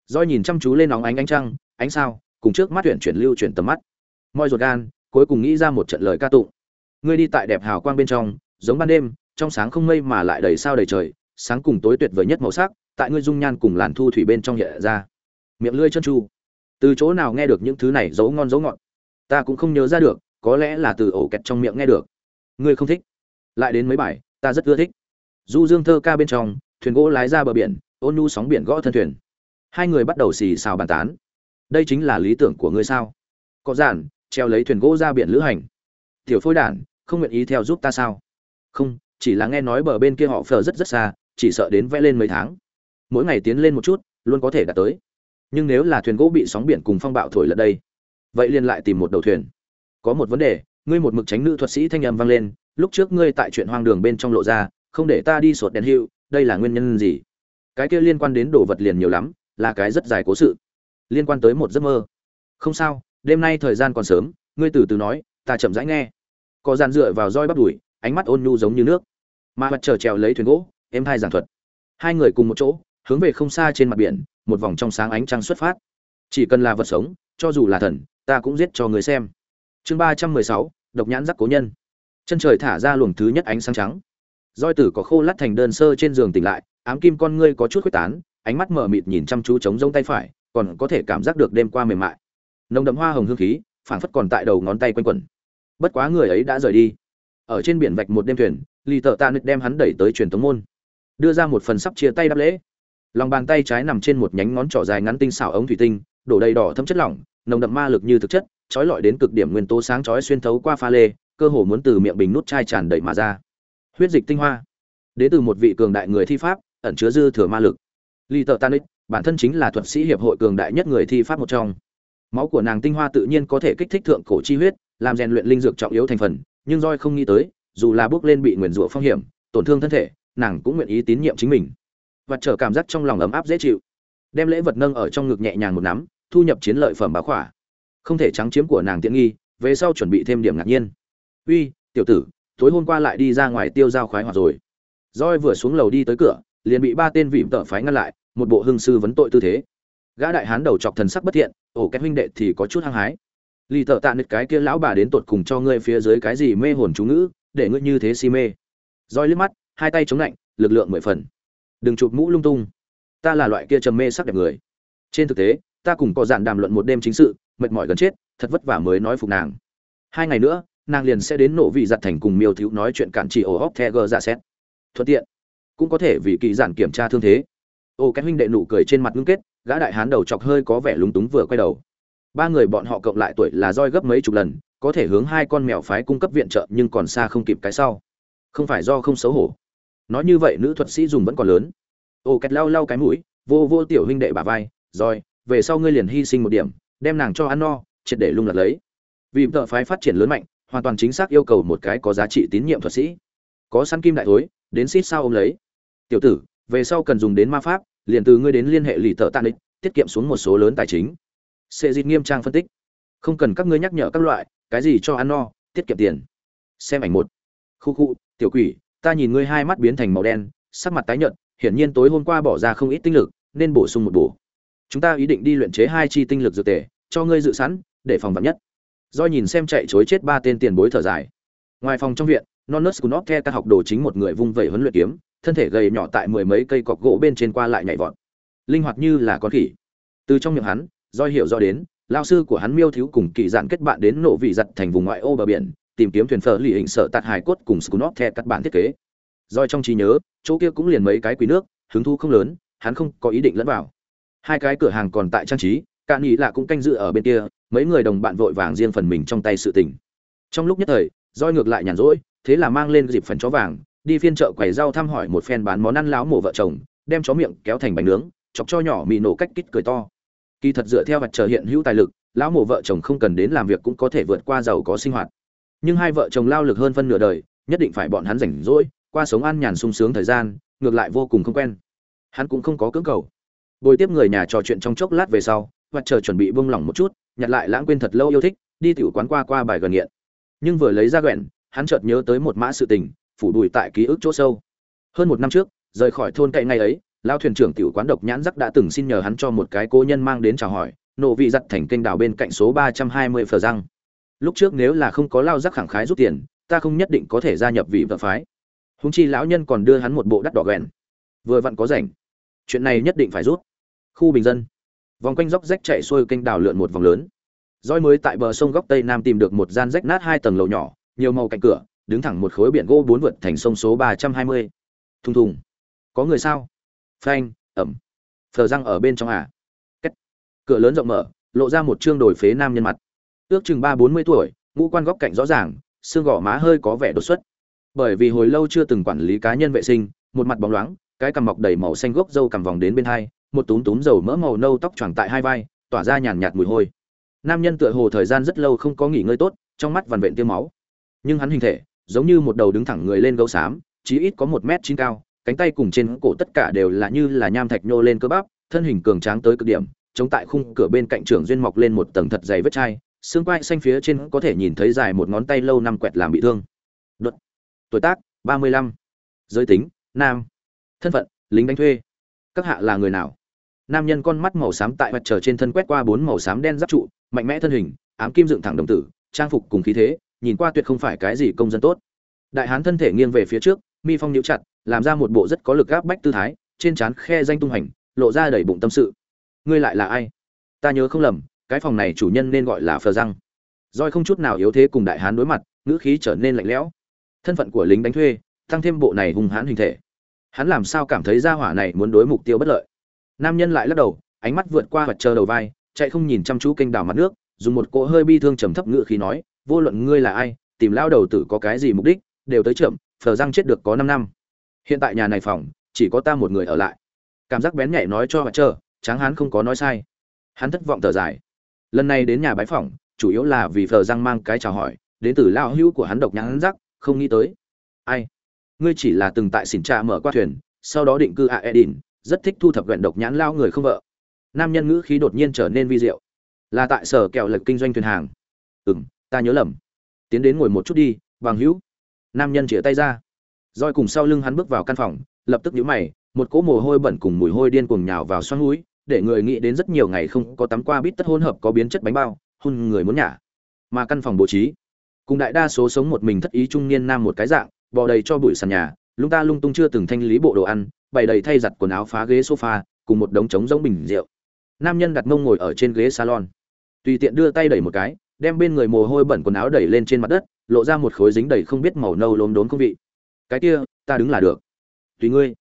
Roi nhìn chăm chú lên nóng ánh ánh trăng, ánh sao, cùng trước mắt tuyển chuyển lưu chuyển tầm mắt. Moi ruột gan, cuối cùng nghĩ ra một trận lời ca tụng. Ngươi đi tại đẹp hào quang bên trong, giống ban đêm, trong sáng không mây mà lại đầy sao đầy trời, sáng cùng tối tuyệt vời nhất màu sắc tại ngươi dung nhan cùng làn thu thủy bên trong nhẹ ra. Miệng lưỡi chân chu. Từ chỗ nào nghe được những thứ này dấu ngon dấu ngọt? Ta cũng không nhớ ra được, có lẽ là từ ổ kẹt trong miệng nghe được. Ngươi không thích. Lại đến mấy bài, ta rất ưa thích. Du dương thơ ca bên trong, thuyền gỗ lái ra bờ biển, ôn nhu sóng biển gõ thân thuyền. Hai người bắt đầu xì xào bàn tán. Đây chính là lý tưởng của ngươi sao? Có giản treo lấy thuyền gỗ ra biển lữ hành. Tiểu phôi đản, không nguyện ý theo giúp ta sao? Không, chỉ là nghe nói bờ bên kia họ phờ rất rất xa, chỉ sợ đến vẽ lên mấy tháng mỗi ngày tiến lên một chút luôn có thể đạt tới. Nhưng nếu là thuyền gỗ bị sóng biển cùng phong bạo thổi lật đây vậy liền lại tìm một đầu thuyền. Có một vấn đề ngươi một mực tránh nữ thuật sĩ thanh âm vang lên lúc trước ngươi tại chuyện hoang đường bên trong lộ ra không để ta đi sột đèn hiệu, đây là nguyên nhân gì? Cái kia liên quan đến đồ vật liền nhiều lắm là cái rất dài cố sự. Liên quan tới một giấc mơ. Không sao đêm nay thời gian còn sớm ngươi từ từ nói ta chậm rãi nghe. Có dàn dựa vào roi bắt đùi ánh mắt ôn nhu giống như nước. Mà mặt trở trèo lấy thuyền gỗ em hai giảng thuật. Hai người cùng một chỗ hướng về không xa trên mặt biển, một vòng trong sáng ánh trăng xuất phát. Chỉ cần là vật sống, cho dù là thần, ta cũng giết cho người xem. Chương ba trăm mười sáu, độc nhãn giác cố nhân. Chân trời thả ra luồng thứ nhất ánh sáng trắng. Roi tử có khô lát thành đơn sơ trên giường tỉnh lại, ám kim con ngươi có chút khuếch tán, ánh mắt mở mịt nhìn chăm chú chống rông tay phải, còn có thể cảm giác được đêm qua mềm mại. Nồng đậm hoa hồng hương khí, phảng phất còn tại đầu ngón tay quanh quẩn. Bất quá người ấy đã rời đi. Ở trên biển vạch một đêm thuyền, lì tợ tạ nứt đem hắn đẩy tới truyền tống môn. Đưa ra một phần sắp chia tay đáp lễ lòng bàn tay trái nằm trên một nhánh ngón trỏ dài ngắn tinh xảo ống thủy tinh đổ đầy đỏ thấm chất lỏng nồng đậm ma lực như thực chất trói lọi đến cực điểm nguyên tố sáng chói xuyên thấu qua pha lê cơ hồ muốn từ miệng bình nút chai tràn đầy mà ra huyết dịch tinh hoa đến từ một vị cường đại người thi pháp ẩn chứa dư thừa ma lực Ly Tợ Tanit, bản thân chính là thuật sĩ hiệp hội cường đại nhất người thi pháp một trong. Máu của nàng tinh hoa tự nhiên có thể kích thích thượng cổ chi huyết, làm rèn luyện linh dược trọng yếu thành phần, nhưng roi không nghĩ tới, dù là bước lên bị nguyền rủa phong hiểm, tổn thương thân thể, nàng cũng nguyện ý tín nhiệm chính mình. Và trở cảm giác trong lòng ấm áp dễ chịu. Đem lễ vật nâng ở trong ngực nhẹ nhàng một nắm, thu nhập chiến lợi phẩm bá khỏa. Không thể trắng chiếm của nàng tiện nghi, về sau chuẩn bị thêm điểm ngạc nhiên. "Uy, tiểu tử, tối hôm qua lại đi ra ngoài tiêu giao khoái hoạt rồi." Joy vừa xuống lầu đi tới cửa, liền bị ba tên vịm tợ phái ngăn lại một bộ hưng sư vấn tội tư thế gã đại hán đầu chọc thần sắc bất thiện ổ kết huynh đệ thì có chút hăng hái lì tợ tạ nứt cái kia lão bà đến tột cùng cho ngươi phía dưới cái gì mê hồn chú ngữ để ngươi như thế si mê roi liếc mắt hai tay chống lạnh lực lượng mười phần đừng chụp mũ lung tung. Ta là loại kia trầm mê sắc đẹp người. Trên thực tế, ta cùng có dạn đàm luận một đêm chính sự, mệt mỏi gần chết, thật vất vả mới nói phục nàng. Hai ngày nữa, nàng liền sẽ đến nổ vị giặt thành cùng miêu thiếu nói chuyện cản chỉ ổ hóc the gờ ra xét. Thuận tiện, cũng có thể vì kỳ giản kiểm tra thương thế. Ô, cái huynh đệ nụ cười trên mặt ngưng kết, gã đại hán đầu chọc hơi có vẻ lúng túng vừa quay đầu. Ba người bọn họ cộng lại tuổi là roi gấp mấy chục lần, có thể hướng hai con mèo phái cung cấp viện trợ nhưng còn xa không kịp cái sau. Không phải do không xấu hổ nói như vậy nữ thuật sĩ dùng vẫn còn lớn. Ô, kẹt lau lau cái mũi, vô vô tiểu huynh đệ bà vai, rồi, về sau ngươi liền hy sinh một điểm, đem nàng cho ăn no, triệt để lung lật lấy. Vì tợ phái phát triển lớn mạnh, hoàn toàn chính xác yêu cầu một cái có giá trị tín nhiệm thuật sĩ. Có săn kim đại thối, đến xít sao ôm lấy. Tiểu tử, về sau cần dùng đến ma pháp, liền từ ngươi đến liên hệ lì tợ tạ đích tiết kiệm xuống một số lớn tài chính. Sệ dịt nghiêm trang phân tích. Không cần các ngươi nhắc nhở các loại, cái gì cho ăn no, tiết kiệm tiền. Xem ảnh một. Khu khu, tiểu quỷ ta nhìn ngươi hai mắt biến thành màu đen, sắc mặt tái nhợt, hiển nhiên tối hôm qua bỏ ra không ít tinh lực, nên bổ sung một bổ. Chúng ta ý định đi luyện chế hai chi tinh lực dược tề, cho ngươi dự sẵn, để phòng vật nhất. Do nhìn xem chạy chối chết ba tên tiền bối thở dài. Ngoài phòng trong viện, nonus của nó theo các học đồ chính một người vung vẩy huấn luyện kiếm, thân thể gầy nhỏ tại mười mấy cây cọc gỗ bên trên qua lại nhảy vọt. Linh hoạt như là con khỉ. Từ trong miệng hắn do hiểu do đến, lao sư của hắn miêu thiếu cùng kỳ dạn kết bạn đến nổ vị giặt thành vùng ngoại ô bờ biển tìm kiếm thuyền phở lì hình sợ tạt hải cốt cùng scunop theo các bản thiết kế. Doi trong trí nhớ, chỗ kia cũng liền mấy cái quý nước, hứng thu không lớn, hắn không có ý định lẫn vào. Hai cái cửa hàng còn tại trang trí, cạn nghĩ là cũng canh dự ở bên kia, mấy người đồng bạn vội vàng riêng phần mình trong tay sự tình. Trong lúc nhất thời roi ngược lại nhàn rỗi, thế là mang lên dịp phần chó vàng, đi phiên chợ quầy rau thăm hỏi một phen bán món ăn láo mổ vợ chồng, đem chó miệng kéo thành bánh nướng, chọc cho nhỏ mì nổ cách kít cười to. Kỳ thật dựa theo vật chờ hiện hữu tài lực, lão mổ vợ chồng không cần đến làm việc cũng có thể vượt qua giàu có sinh hoạt nhưng hai vợ chồng lao lực hơn phân nửa đời, nhất định phải bọn hắn rảnh rỗi, qua sống ăn nhàn sung sướng thời gian, ngược lại vô cùng không quen. Hắn cũng không có cưỡng cầu. Bồi tiếp người nhà trò chuyện trong chốc lát về sau và chờ chuẩn bị buông lỏng một chút, nhặt lại lãng quên thật lâu yêu thích, đi tiểu quán qua qua bài gần nghiện. Nhưng vừa lấy ra quẹn, hắn chợt nhớ tới một mã sự tình, phủ đùi tại ký ức chỗ sâu. Hơn một năm trước, rời khỏi thôn cậy ngay ấy, lao thuyền trưởng tiểu quán độc nhãn giắc đã từng xin nhờ hắn cho một cái cô nhân mang đến chào hỏi, nộ vị giặt thành kênh đảo bên cạnh số ba trăm hai mươi phờ răng lúc trước nếu là không có lao giác khẳng khái rút tiền, ta không nhất định có thể gia nhập vị vợ phái. Húng chi lão nhân còn đưa hắn một bộ đắt đỏ ghèn vừa vặn có rảnh. Chuyện này nhất định phải rút. Khu bình dân. Vòng quanh dốc rách chạy xuôi kênh đào lượn một vòng lớn. Roi mới tại bờ sông góc tây nam tìm được một gian rách nát hai tầng lầu nhỏ, nhiều màu cạnh cửa, đứng thẳng một khối biển gỗ bốn vượt thành sông số ba trăm hai mươi. Thùng thùng. Có người sao? Phanh, ẩm. Phờ răng ở bên trong à? Kết. cửa lớn rộng mở, lộ ra một trương đồi phế nam nhân mặt ước chừng ba bốn mươi tuổi, ngũ quan góc cạnh rõ ràng, xương gò má hơi có vẻ đột xuất. Bởi vì hồi lâu chưa từng quản lý cá nhân vệ sinh, một mặt bóng loáng, cái cằm mọc đầy màu xanh gốc râu cằm vòng đến bên hai, một túm túm dầu mỡ màu nâu tóc choàng tại hai vai, tỏa ra nhàn nhạt mùi hôi. Nam nhân tựa hồ thời gian rất lâu không có nghỉ ngơi tốt, trong mắt vằn vện tiêu máu. Nhưng hắn hình thể, giống như một đầu đứng thẳng người lên gấu xám, chí ít có một m chín cao, cánh tay cùng trên cổ tất cả đều là như là nham thạch nhô lên cơ bắp, thân hình cường tráng tới cực điểm, chống tại khung cửa bên cạnh trưởng duyên mọc lên một tầng thật dày vết chai xương quai xanh phía trên có thể nhìn thấy dài một ngón tay lâu năm quẹt làm bị thương. Đột. tuổi tác, ba mươi lăm. Giới tính, nam. Thân phận, lính đánh thuê. Các hạ là người nào? Nam nhân con mắt màu xám tại mặt trời trên thân quét qua bốn màu xám đen giáp trụ, mạnh mẽ thân hình, ám kim dựng thẳng đồng tử, trang phục cùng khí thế, nhìn qua tuyệt không phải cái gì công dân tốt. Đại hán thân thể nghiêng về phía trước, mi phong nhíu chặt, làm ra một bộ rất có lực áp bách tư thái, trên trán khe danh tung hành, lộ ra đầy bụng tâm sự. Ngươi lại là ai? Ta nhớ không lầm cái phòng này chủ nhân nên gọi là phờ răng. Roi không chút nào yếu thế cùng đại hán đối mặt, ngữ khí trở nên lạnh lẽo. Thân phận của lính đánh thuê, tăng thêm bộ này hung hãn hình thể. Hắn làm sao cảm thấy gia hỏa này muốn đối mục tiêu bất lợi? Nam nhân lại lắc đầu, ánh mắt vượt qua vật chờ đầu vai, chạy không nhìn chăm chú kênh đào mặt nước, dùng một cỗ hơi bi thương trầm thấp ngữ khí nói, vô luận ngươi là ai, tìm lao đầu tử có cái gì mục đích, đều tới chậm, phờ răng chết được có năm năm. Hiện tại nhà này phòng, chỉ có ta một người ở lại. Cảm giác bén nhạy nói cho vật chờ, tráng hắn không có nói sai. Hắn thất vọng thở dài lần này đến nhà bái phỏng, chủ yếu là vì phờ răng mang cái chào hỏi, đến từ lao hữu của hắn độc nhãn rắc, không nghĩ tới. Ai? Ngươi chỉ là từng tại xỉn trà mở qua thuyền, sau đó định cư a edin rất thích thu thập gọn độc nhãn lao người không vợ. Nam nhân ngữ khí đột nhiên trở nên vi diệu. Là tại sở kẹo lệch kinh doanh thuyền hàng. Ừ m ta nhớ lầm. Tiến đến ngồi một chút đi, bằng hữu. Nam nhân chĩa tay ra. Roi cùng sau lưng hắn bước vào căn phòng, lập tức nhíu mày, một cỗ mồ hôi bẩn cùng mùi hôi điên cuồng nhào vào xoăn núi để người nghĩ đến rất nhiều ngày không có tắm qua bít tất hỗn hợp có biến chất bánh bao, hun người muốn nhả. Mà căn phòng bố trí, cùng đại đa số sống một mình thất ý trung niên nam một cái dạng, bò đầy cho bụi sàn nhà, lung ta lung tung chưa từng thanh lý bộ đồ ăn, bày đầy thay giặt quần áo phá ghế sofa, cùng một đống trống rỗng bình rượu. Nam nhân đặt mông ngồi ở trên ghế salon. Tùy tiện đưa tay đẩy một cái, đem bên người mồ hôi bẩn quần áo đẩy lên trên mặt đất, lộ ra một khối dính đầy không biết màu nâu lốm đốm không vị. Cái kia, ta đứng là được. Tùy ngươi.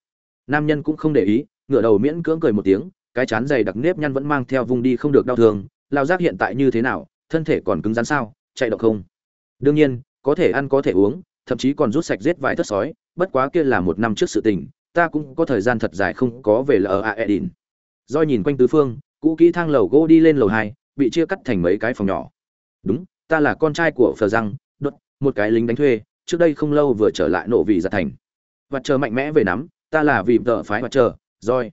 Nam nhân cũng không để ý, ngửa đầu miễn cưỡng cười một tiếng cái chán dày đặc nếp nhăn vẫn mang theo vùng đi không được đau thương lao giác hiện tại như thế nào, thân thể còn cứng rắn sao, chạy động không? Đương nhiên, có thể ăn có thể uống, thậm chí còn rút sạch giết vài thất sói, bất quá kia là một năm trước sự tình, ta cũng có thời gian thật dài không có về là ở a edin do nhìn quanh tứ phương, cũ kỹ thang lầu gỗ đi lên lầu hai, bị chia cắt thành mấy cái phòng nhỏ. Đúng, ta là con trai của phờ răng đốt một cái lính đánh thuê, trước đây không lâu vừa trở lại nộ vị giặt thành. Và chờ mạnh mẽ về nắm, ta là vì vợ phái và chờ roi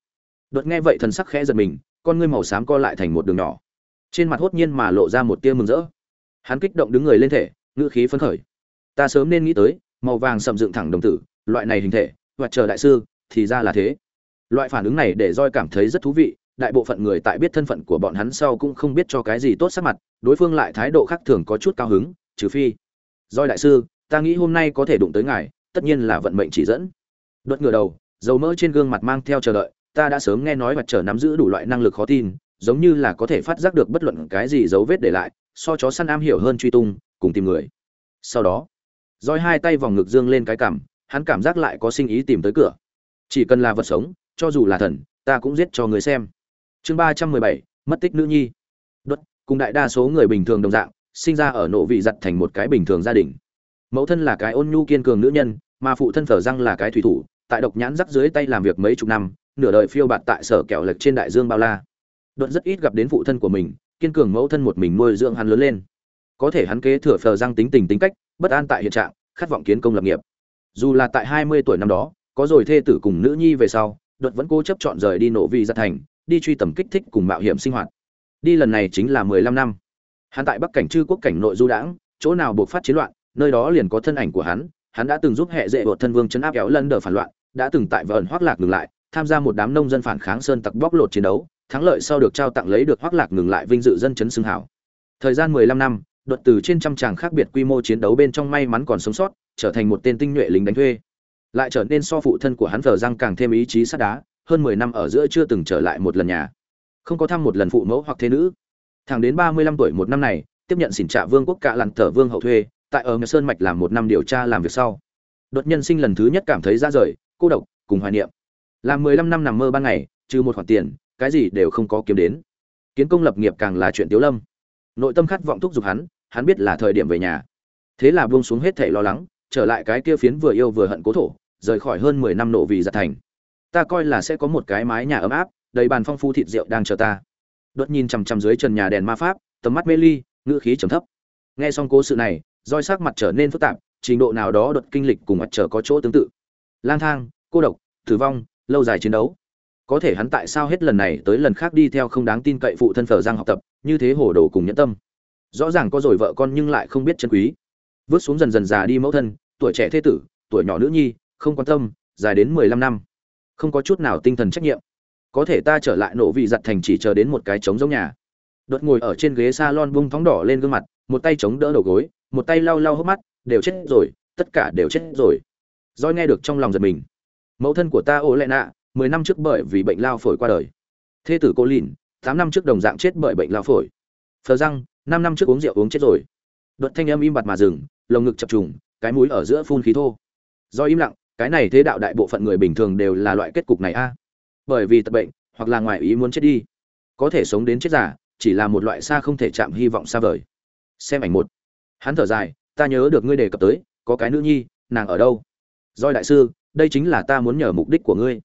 đột nghe vậy thần sắc khẽ giật mình, con ngươi màu xám co lại thành một đường nhỏ. Trên mặt hốt nhiên mà lộ ra một tia mừng rỡ. Hắn kích động đứng người lên thể, ngữ khí phấn khởi. Ta sớm nên nghĩ tới, màu vàng sầm dựng thẳng đồng tử, loại này hình thể, và chờ đại sư, thì ra là thế. Loại phản ứng này để roi cảm thấy rất thú vị, đại bộ phận người tại biết thân phận của bọn hắn sau cũng không biết cho cái gì tốt sắc mặt, đối phương lại thái độ khác thường có chút cao hứng, trừ phi. Roi đại sư, ta nghĩ hôm nay có thể đụng tới ngài, tất nhiên là vận mệnh chỉ dẫn. Đột ngửa đầu, dầu mỡ trên gương mặt mang theo chờ đợi ta đã sớm nghe nói mặt trở nắm giữ đủ loại năng lực khó tin, giống như là có thể phát giác được bất luận cái gì dấu vết để lại, so chó săn am hiểu hơn truy tung, cùng tìm người. Sau đó, roi hai tay vòng ngực dương lên cái cằm hắn cảm giác lại có sinh ý tìm tới cửa. Chỉ cần là vật sống, cho dù là thần, ta cũng giết cho người xem. Chương ba trăm mười bảy, mất tích nữ nhi. Đốt cùng đại đa số người bình thường đồng dạng, sinh ra ở nộ vị giặt thành một cái bình thường gia đình. Mẫu thân là cái ôn nhu kiên cường nữ nhân, mà phụ thân phở răng là cái thủy thủ, tại độc nhãn rắc dưới tay làm việc mấy chục năm nửa đời phiêu bạt tại sở kẹo lệch trên đại dương bao la. Đột rất ít gặp đến phụ thân của mình, kiên cường mẫu thân một mình nuôi dưỡng hắn lớn lên. Có thể hắn kế thừa phờ răng tính tình tính cách, bất an tại hiện trạng, khát vọng kiến công lập nghiệp. Dù là tại hai mươi tuổi năm đó, có rồi thê tử cùng nữ nhi về sau, đột vẫn cố chấp chọn rời đi nổ vi ra thành, đi truy tầm kích thích cùng mạo hiểm sinh hoạt. Đi lần này chính là mười lăm năm. Hắn tại bắc cảnh chư quốc cảnh nội du đãng, chỗ nào buộc phát chiến loạn, nơi đó liền có thân ảnh của hắn hắn đã từng giúp hệ dễ bột thân vương chấn áp kéo lân đờ phản loạn, đã từng tại vợn hoác lạc ngừng lại tham gia một đám nông dân phản kháng sơn tặc bóc lột chiến đấu, thắng lợi sau được trao tặng lấy được hoác lạc ngừng lại vinh dự dân chấn xưng hảo thời gian mười lăm năm, đột từ trên trăm tràng khác biệt quy mô chiến đấu bên trong may mắn còn sống sót, trở thành một tên tinh nhuệ lính đánh thuê. Lại trở nên so phụ thân của hắn vờ răng càng thêm ý chí sắt đá, hơn mười năm ở giữa chưa từng trở lại một lần nhà. Không có thăm một lần phụ mẫu hoặc thế nữ. Thẳng đến ba mươi lăm tuổi một năm này, tiếp nhận xỉn trạ vương quốc cạ lặn thở vương hậu thuê, tại ở sơn mạch làm một năm điều tra làm việc sau. Đột nhân sinh lần thứ nhất cảm thấy ra rời, cô độc, cùng hoài niệm làm mười lăm năm nằm mơ ban ngày, trừ một khoản tiền, cái gì đều không có kiếm đến. Kiến công lập nghiệp càng là chuyện tiếu lâm. Nội tâm khát vọng thúc giục hắn hắn biết là thời điểm về nhà. Thế là buông xuống hết thảy lo lắng, trở lại cái kia phiến vừa yêu vừa hận cố thổ, rời khỏi hơn mười năm nộ vì giặt thành. Ta coi là sẽ có một cái mái nhà ấm áp, đầy bàn phong phú thịt rượu đang chờ ta. Đột nhìn chằm chằm dưới trần nhà đèn ma pháp, tầm mắt mê ly, ngữ khí trầm thấp. Nghe xong cố sự này, roi sắc mặt trở nên phức tạp, trình độ nào đó đột kinh lịch cùng mặt trở có chỗ tương tự. Lang thang, cô độc, tử vong lâu dài chiến đấu. Có thể hắn tại sao hết lần này tới lần khác đi theo không đáng tin cậy phụ thân phở giang học tập, như thế hổ đồ cùng nhẫn tâm. Rõ ràng có rồi vợ con nhưng lại không biết chân quý. Vứt xuống dần dần già đi mẫu thân, tuổi trẻ thế tử, tuổi nhỏ nữ nhi, không quan tâm, dài đến mười lăm năm. Không có chút nào tinh thần trách nhiệm. Có thể ta trở lại nổ vị giặt thành chỉ chờ đến một cái trống giống nhà. Đột ngồi ở trên ghế salon bung thóng đỏ lên gương mặt, một tay chống đỡ đầu gối, một tay lau lau hốc mắt, đều chết rồi, tất cả đều chết rồi. Roi nghe được trong lòng giật mình mẫu thân của ta ô lệ nạ, mười năm trước bởi vì bệnh lao phổi qua đời. Thê tử cô lìn, tám năm trước đồng dạng chết bởi bệnh lao phổi. Phờ răng, năm năm trước uống rượu uống chết rồi. Đột thanh âm im bặt mà dừng, lồng ngực chập trùng, cái mũi ở giữa phun khí thô. Do im lặng, cái này thế đạo đại bộ phận người bình thường đều là loại kết cục này a. Bởi vì tật bệnh, hoặc là ngoài ý muốn chết đi. Có thể sống đến chết giả chỉ là một loại xa không thể chạm hy vọng xa vời. Xem ảnh một. Hắn thở dài, ta nhớ được ngươi đề cập tới, có cái nữ nhi, nàng ở đâu? Doi đại sư đây chính là ta muốn nhờ mục đích của ngươi.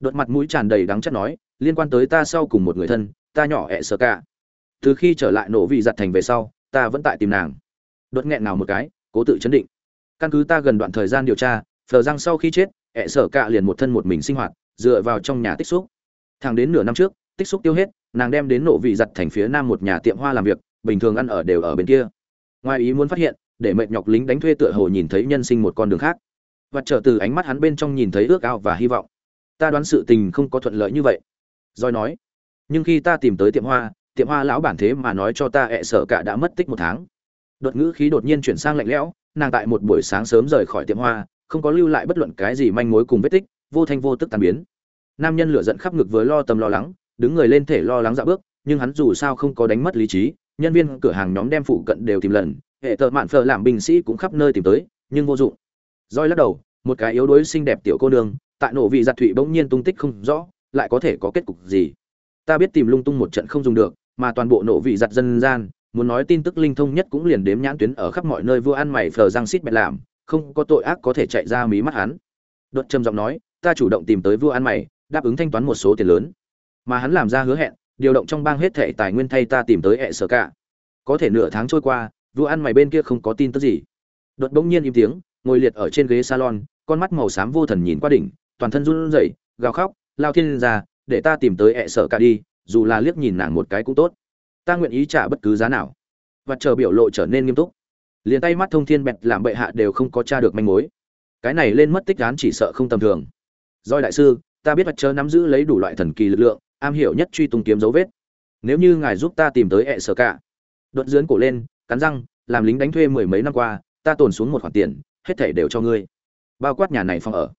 Đột mặt mũi tràn đầy đắng chắc nói, liên quan tới ta sau cùng một người thân, ta nhỏ ẹ sơ cả. Từ khi trở lại nổ vị giặt thành về sau, ta vẫn tại tìm nàng. Đột nghẹn nào một cái, cố tự chấn định. Căn cứ ta gần đoạn thời gian điều tra, phờ răng sau khi chết, ẹ sợ cả liền một thân một mình sinh hoạt, dựa vào trong nhà tích xúc. Thẳng đến nửa năm trước, tích xúc tiêu hết, nàng đem đến nổ vị giặt thành phía nam một nhà tiệm hoa làm việc, bình thường ăn ở đều ở bên kia. Ngoài ý muốn phát hiện, để mệt nhọc lính đánh thuê tựa hồ nhìn thấy nhân sinh một con đường khác và trở từ ánh mắt hắn bên trong nhìn thấy ước ao và hy vọng. Ta đoán sự tình không có thuận lợi như vậy. Doi nói, nhưng khi ta tìm tới tiệm hoa tiệm hoa lão bản thế mà nói cho ta ẹ sợ cả đã mất tích một tháng. Đột ngữ khí đột nhiên chuyển sang lạnh lẽo, nàng tại một buổi sáng sớm rời khỏi tiệm hoa, không có lưu lại bất luận cái gì manh mối cùng vết tích, vô thanh vô tức tàn biến. Nam nhân lửa giận khắp ngực với lo tâm lo lắng, đứng người lên thể lo lắng dạ bước, nhưng hắn dù sao không có đánh mất lý trí, nhân viên cửa hàng nhóm đem phụ cận đều tìm lần, hệ tợ mạn phở làm binh sĩ cũng khắp nơi tìm tới, nhưng vô dụng roi lắc đầu, một cái yếu đuối xinh đẹp tiểu cô nương, tại nổ vị giặt thụy bỗng nhiên tung tích không rõ, lại có thể có kết cục gì? Ta biết tìm lung tung một trận không dùng được, mà toàn bộ nổ vị giặt dân gian, muốn nói tin tức linh thông nhất cũng liền đếm nhãn tuyến ở khắp mọi nơi vua ăn mày phờ răng xít bẹt làm, không có tội ác có thể chạy ra mí mắt hắn. Đột trầm giọng nói, ta chủ động tìm tới vua ăn mày, đáp ứng thanh toán một số tiền lớn. Mà hắn làm ra hứa hẹn, điều động trong bang hết thệ tài nguyên thay ta tìm tới hệ sở cả. Có thể nửa tháng trôi qua, vua ăn mày bên kia không có tin tức gì. Đột bỗng nhiên im tiếng ngồi liệt ở trên ghế salon, con mắt màu xám vô thần nhìn qua đỉnh, toàn thân run rẩy, gào khóc, lao thiên ra, để ta tìm tới ẹ sợ cả đi, dù là liếc nhìn nàng một cái cũng tốt. Ta nguyện ý trả bất cứ giá nào. Và chờ biểu lộ trở nên nghiêm túc. Liền tay mắt thông thiên bẹt làm bệ hạ đều không có tra được manh mối. Cái này lên mất tích án chỉ sợ không tầm thường. Doi đại sư, ta biết vật chờ nắm giữ lấy đủ loại thần kỳ lực lượng, am hiểu nhất truy tung kiếm dấu vết. Nếu như ngài giúp ta tìm tới ẹ sở cả. Đột dướn cổ lên, cắn răng, làm lính đánh thuê mười mấy năm qua, ta tồn xuống một khoản tiền hết thảy đều cho ngươi. Bao quát nhà này phòng ở.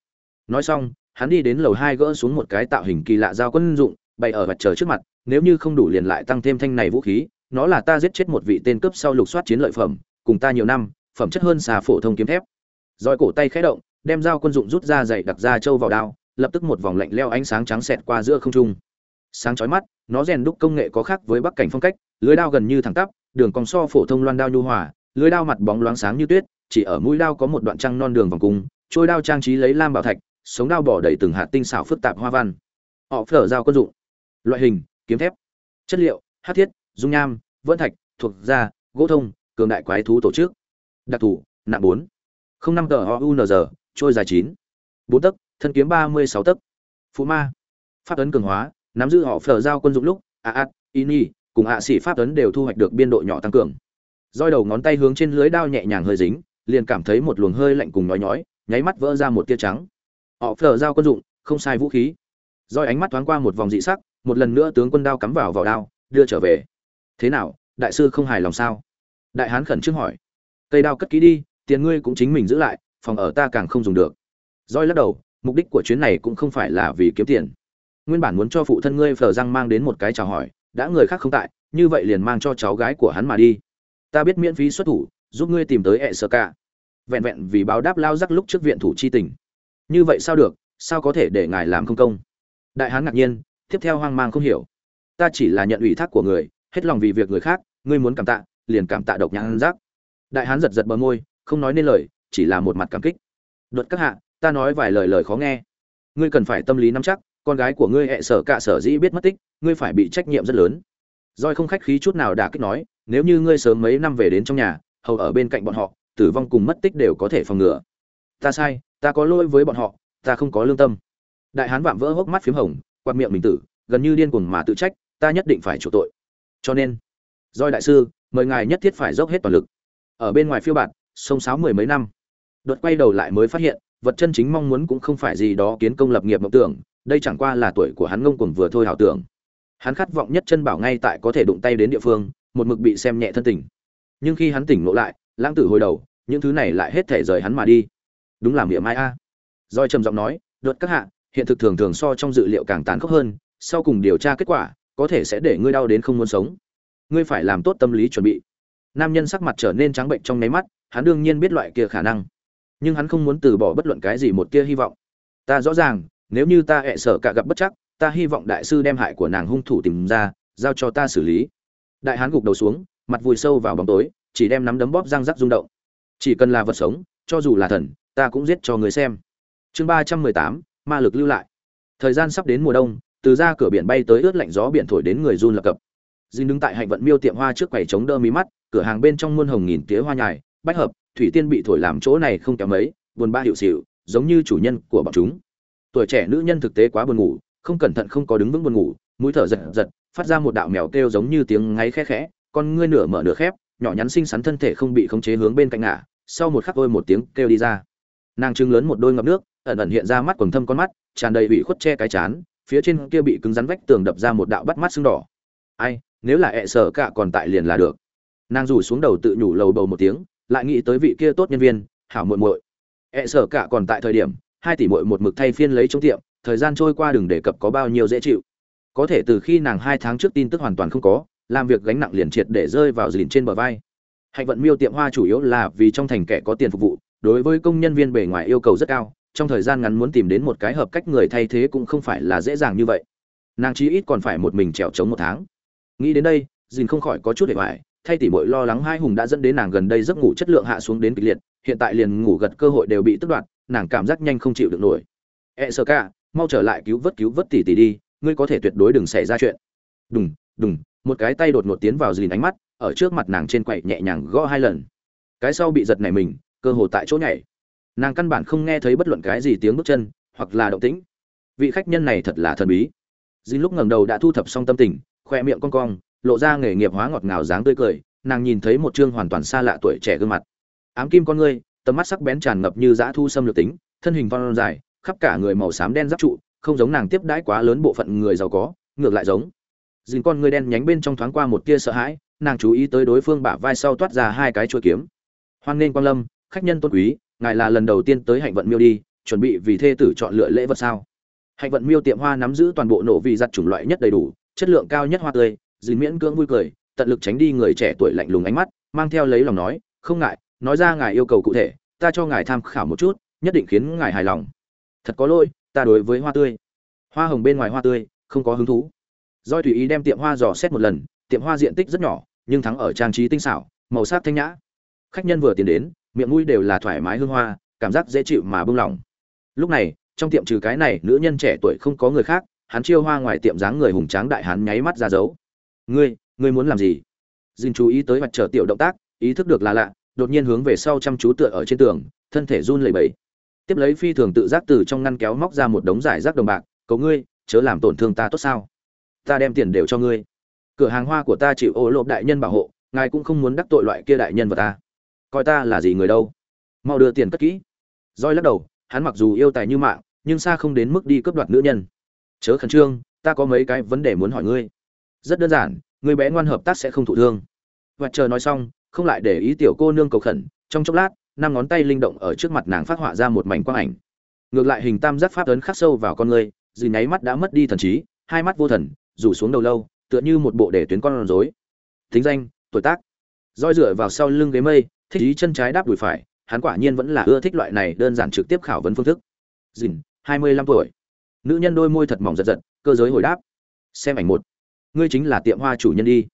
Nói xong, hắn đi đến lầu hai gỡ xuống một cái tạo hình kỳ lạ giao quân dụng, bày ở mặt trời trước mặt, nếu như không đủ liền lại tăng thêm thanh này vũ khí, nó là ta giết chết một vị tên cướp sau lục soát chiến lợi phẩm, cùng ta nhiều năm, phẩm chất hơn xà phổ thông kiếm thép. Roi cổ tay khẽ động, đem dao quân dụng rút ra dày đặc ra châu vào đao, lập tức một vòng lạnh leo ánh sáng trắng xẹt qua giữa không trung. Sáng chói mắt, nó rèn đúc công nghệ có khác với bắc cảnh phong cách, lưới đao gần như thẳng tắp, đường cong so phổ thông loan đao nhu hòa, lưới đao mặt bóng loáng sáng như tuyết chỉ ở mũi đao có một đoạn trăng non đường vòng cung, trôi đao trang trí lấy lam bảo thạch, sống đao bỏ đầy từng hạt tinh xảo phức tạp hoa văn. Họ phở dao quân dụng. Loại hình, kiếm thép. Chất liệu, hát thiết, dung nham vân thạch, thuộc da, gỗ thông, cường đại quái thú tổ chức. Đặc thù, nặng bốn. Không năm tờ ounz trôi dài chín. Bốn tấc, thân kiếm ba mươi sáu tấc. Phú ma. Pháp ấn cường hóa, nắm giữ họ phở giao quân dụng lúc, a a ini cùng hạ sĩ pháp ấn đều thu hoạch được biên độ nhỏ tăng cường. Roi đầu ngón tay hướng trên lưới đao nhẹ nhàng hơi dính liền cảm thấy một luồng hơi lạnh cùng nhói nhói, nháy mắt vỡ ra một tia trắng. Họ phở giao quân dụng, không sai vũ khí. Roi ánh mắt thoáng qua một vòng dị sắc, một lần nữa tướng quân đao cắm vào vào đao, đưa trở về. Thế nào, đại sư không hài lòng sao? Đại hán khẩn trương hỏi. Cây đao cất kỹ đi, tiền ngươi cũng chính mình giữ lại, phòng ở ta càng không dùng được. Roi lắc đầu, mục đích của chuyến này cũng không phải là vì kiếm tiền. Nguyên bản muốn cho phụ thân ngươi phở răng mang đến một cái chào hỏi, đã người khác không tại, như vậy liền mang cho cháu gái của hắn mà đi. Ta biết miễn phí xuất thủ giúp ngươi tìm tới hệ sơ ca. Vẹn vẹn vì báo đáp lao rắc lúc trước viện thủ chi tình. Như vậy sao được? Sao có thể để ngài làm không công? Đại hán ngạc nhiên, tiếp theo hoang mang không hiểu. Ta chỉ là nhận ủy thác của người, hết lòng vì việc người khác, ngươi muốn cảm tạ, liền cảm tạ độc nhãn giác. Đại hán giật giật bờ môi, không nói nên lời, chỉ là một mặt cảm kích. Luật các hạ, ta nói vài lời lời khó nghe. Ngươi cần phải tâm lý nắm chắc, con gái của ngươi hệ sở cả sở dĩ biết mất tích, ngươi phải bị trách nhiệm rất lớn. Roi không khách khí chút nào đã kích nói, nếu như ngươi sớm mấy năm về đến trong nhà hầu ở bên cạnh bọn họ, tử vong cùng mất tích đều có thể phòng ngừa. Ta sai, ta có lỗi với bọn họ, ta không có lương tâm. Đại hán vạm vỡ hốc mắt p h í m hồng, quạt miệng mình tử, gần như điên cuồng mà tự trách, ta nhất định phải chủ tội. Cho nên doi đại sư, mời ngài nhất thiết phải dốc hết toàn lực. Ở bên ngoài phiêu bạt, sông sáo mười mấy năm. Đột quay đầu lại mới phát hiện, vật chân chính mong muốn cũng không phải gì đó kiến công lập nghiệp mộng tưởng, đây chẳng qua là tuổi của hắn ngông cuồng vừa thôi hảo tưởng. Hắn khát vọng nhất chân bảo ngay tại có thể đụng tay đến địa phương, một mực bị xem nhẹ thân tình nhưng khi hắn tỉnh ngộ lại, lãng tử hồi đầu, những thứ này lại hết thể rời hắn mà đi. Đúng là miệng mai a. Doi trầm giọng nói, đột các hạ, hiện thực thường thường so trong dự liệu càng tàn khốc hơn, sau cùng điều tra kết quả, có thể sẽ để ngươi đau đến không muốn sống. Ngươi phải làm tốt tâm lý chuẩn bị. Nam nhân sắc mặt trở nên trắng bệnh trong nháy mắt, hắn đương nhiên biết loại kia khả năng. Nhưng hắn không muốn từ bỏ bất luận cái gì một tia hy vọng. Ta rõ ràng, nếu như ta hẹ sợ cả gặp bất chắc, ta hy vọng đại sư đem hại của nàng hung thủ tìm ra, giao cho ta xử lý. Đại hán gục đầu xuống mặt vùi sâu vào bóng tối chỉ đem nắm đấm bóp răng rắc rung động. Chỉ cần là vật sống cho dù là thần ta cũng giết cho người xem. Chương ba trăm mười tám ma lực lưu lại. Thời gian sắp đến mùa đông từ ra cửa biển bay tới ướt lạnh gió biển thổi đến người run lập cập. Dinh đứng tại hạnh vận miêu tiệm hoa trước quầy chống đỡ mí mắt, cửa hàng bên trong muôn hồng nghìn tía hoa nhài, bách hợp, thủy tiên bị thổi làm chỗ này không kém mấy, buồn ba hiệu xịu giống như chủ nhân của bọn chúng. Tuổi trẻ nữ nhân thực tế quá buồn ngủ, không cẩn thận không có đứng vững buồn ngủ, mũi thở giật giật, phát ra một đạo mèo kêu giống như tiếng ngáy khẽ khẽ, con ngươi nửa mở nửa khép, nhỏ nhắn xinh xắn thân thể không bị khống chế hướng bên cạnh ngả, sau một khắc ôi một tiếng kêu đi ra. Nàng trưng lớn một đôi ngập nước, ẩn ẩn hiện ra mắt quần thâm con mắt, tràn đầy bị khuất che cái chán, phía trên kia bị cứng rắn vách tường đập ra một đạo bắt mắt sưng đỏ. Ai, nếu là ẹ sở cả còn tại liền là được nàng rủ xuống đầu tự nhủ lầu bầu một tiếng lại nghĩ tới vị kia tốt nhân viên hảo muội muội ẹ sở cả còn tại thời điểm hai tỷ muội một mực thay phiên lấy trong tiệm thời gian trôi qua đừng đề cập có bao nhiêu dễ chịu có thể từ khi nàng hai tháng trước tin tức hoàn toàn không có làm việc gánh nặng liền triệt để rơi vào dìn trên bờ vai. Hạnh vận miêu tiệm hoa chủ yếu là vì trong thành kẻ có tiền phục vụ, đối với công nhân viên bề ngoài yêu cầu rất cao, trong thời gian ngắn muốn tìm đến một cái hợp cách người thay thế cũng không phải là dễ dàng như vậy. Nàng chí ít còn phải một mình trèo trống một tháng. Nghĩ đến đây, dìn không khỏi có chút để hoài, thay tỉ mọi lo lắng hai hùng đã dẫn đến nàng gần đây giấc ngủ chất lượng hạ xuống đến kịch liệt, hiện tại liền ngủ gật cơ hội đều bị tước đoạt, nàng cảm giác nhanh không chịu được nổi. E sơ ca, mau trở lại cứu vớt cứu vớt tỉ tỉ đi, ngươi có thể tuyệt đối đừng xảy ra chuyện. Đùng đùng một cái tay đột ngột tiến vào dìn ánh mắt, ở trước mặt nàng trên quậy nhẹ nhàng gõ hai lần. Cái sau bị giật này mình, cơ hồ tại chỗ nhảy. Nàng căn bản không nghe thấy bất luận cái gì tiếng bước chân, hoặc là động tĩnh. Vị khách nhân này thật là thần bí. Dìn lúc ngẩng đầu đã thu thập xong tâm tình, khoe miệng cong cong, lộ ra nghề nghiệp hóa ngọt ngào dáng tươi cười, nàng nhìn thấy một chương hoàn toàn xa lạ tuổi trẻ gương mặt. Ám kim con ngươi, tầm mắt sắc bén tràn ngập như dã thu xâm lược tính, thân hình phong dài, khắp cả người màu xám đen giáp trụ, không giống nàng tiếp đãi quá lớn bộ phận người giàu có, ngược lại giống dính con ngươi đen nhánh bên trong thoáng qua một tia sợ hãi, nàng chú ý tới đối phương bả vai sau toát ra hai cái chuôi kiếm. Hoan nghênh quang lâm, khách nhân tôn quý, ngài là lần đầu tiên tới hạnh vận miêu đi, chuẩn bị vì thê tử chọn lựa lễ vật sao? Hạnh vận miêu tiệm hoa nắm giữ toàn bộ nổ vị giặt chủng loại nhất đầy đủ, chất lượng cao nhất hoa tươi, dính miễn cưỡng vui cười, tận lực tránh đi người trẻ tuổi lạnh lùng ánh mắt, mang theo lấy lòng nói, không ngại, nói ra ngài yêu cầu cụ thể, ta cho ngài tham khảo một chút, nhất định khiến ngài hài lòng. Thật có lỗi, ta đối với hoa tươi. Hoa hồng bên ngoài hoa tươi, không có hứng thú doi tùy ý đem tiệm hoa dò xét một lần, tiệm hoa diện tích rất nhỏ, nhưng thắng ở trang trí tinh xảo, màu sắc thanh nhã. Khách nhân vừa tiến đến, miệng mũi đều là thoải mái hương hoa, cảm giác dễ chịu mà bông lòng lúc này, trong tiệm trừ cái này, nữ nhân trẻ tuổi không có người khác, hắn chiêu hoa ngoài tiệm dáng người hùng tráng đại hắn nháy mắt ra dấu. Ngươi ngươi muốn làm gì? Dinh chú ý tới mặt trở tiểu động tác, ý thức được là lạ, đột nhiên hướng về sau chăm chú tựa ở trên tường, thân thể run lẩy bẩy. Tiếp lấy phi thường tự giác từ trong ngăn kéo móc ra một đống giải rác đồng bạc "Cậu ngươi, chớ làm tổn thương ta tốt sao? Ta đem tiền đều cho ngươi. Cửa hàng hoa của ta chịu ô lộp đại nhân bảo hộ, ngài cũng không muốn đắc tội loại kia đại nhân vào ta. Coi ta là gì người đâu? Mau đưa tiền cất kỹ. Roi lắc đầu, hắn mặc dù yêu tài như mạng, nhưng xa không đến mức đi cướp đoạt nữ nhân. Chớ khẩn trương, ta có mấy cái vấn đề muốn hỏi ngươi. Rất đơn giản, người bé ngoan hợp tác sẽ không thụ thương. Và chờ nói xong, không lại để ý tiểu cô nương cầu khẩn, trong chốc lát, năm ngón tay linh động ở trước mặt nàng phát họa ra một mảnh quang ảnh. Ngược lại hình tam giác pháp ấn khắc sâu vào con người dì nháy mắt đã mất đi thần trí, hai mắt vô thần rủ xuống đầu lâu, tựa như một bộ để tuyến con rối. Thính danh, tuổi tác. Roi dựa vào sau lưng ghế mây, thích ý chân trái đáp đùi phải, hắn quả nhiên vẫn là ưa thích loại này đơn giản trực tiếp khảo vấn phương thức. Dìn, hai mươi lăm tuổi. Nữ nhân đôi môi thật mỏng giật giật, cơ giới hồi đáp. Xem ảnh một. Ngươi chính là tiệm hoa chủ nhân đi.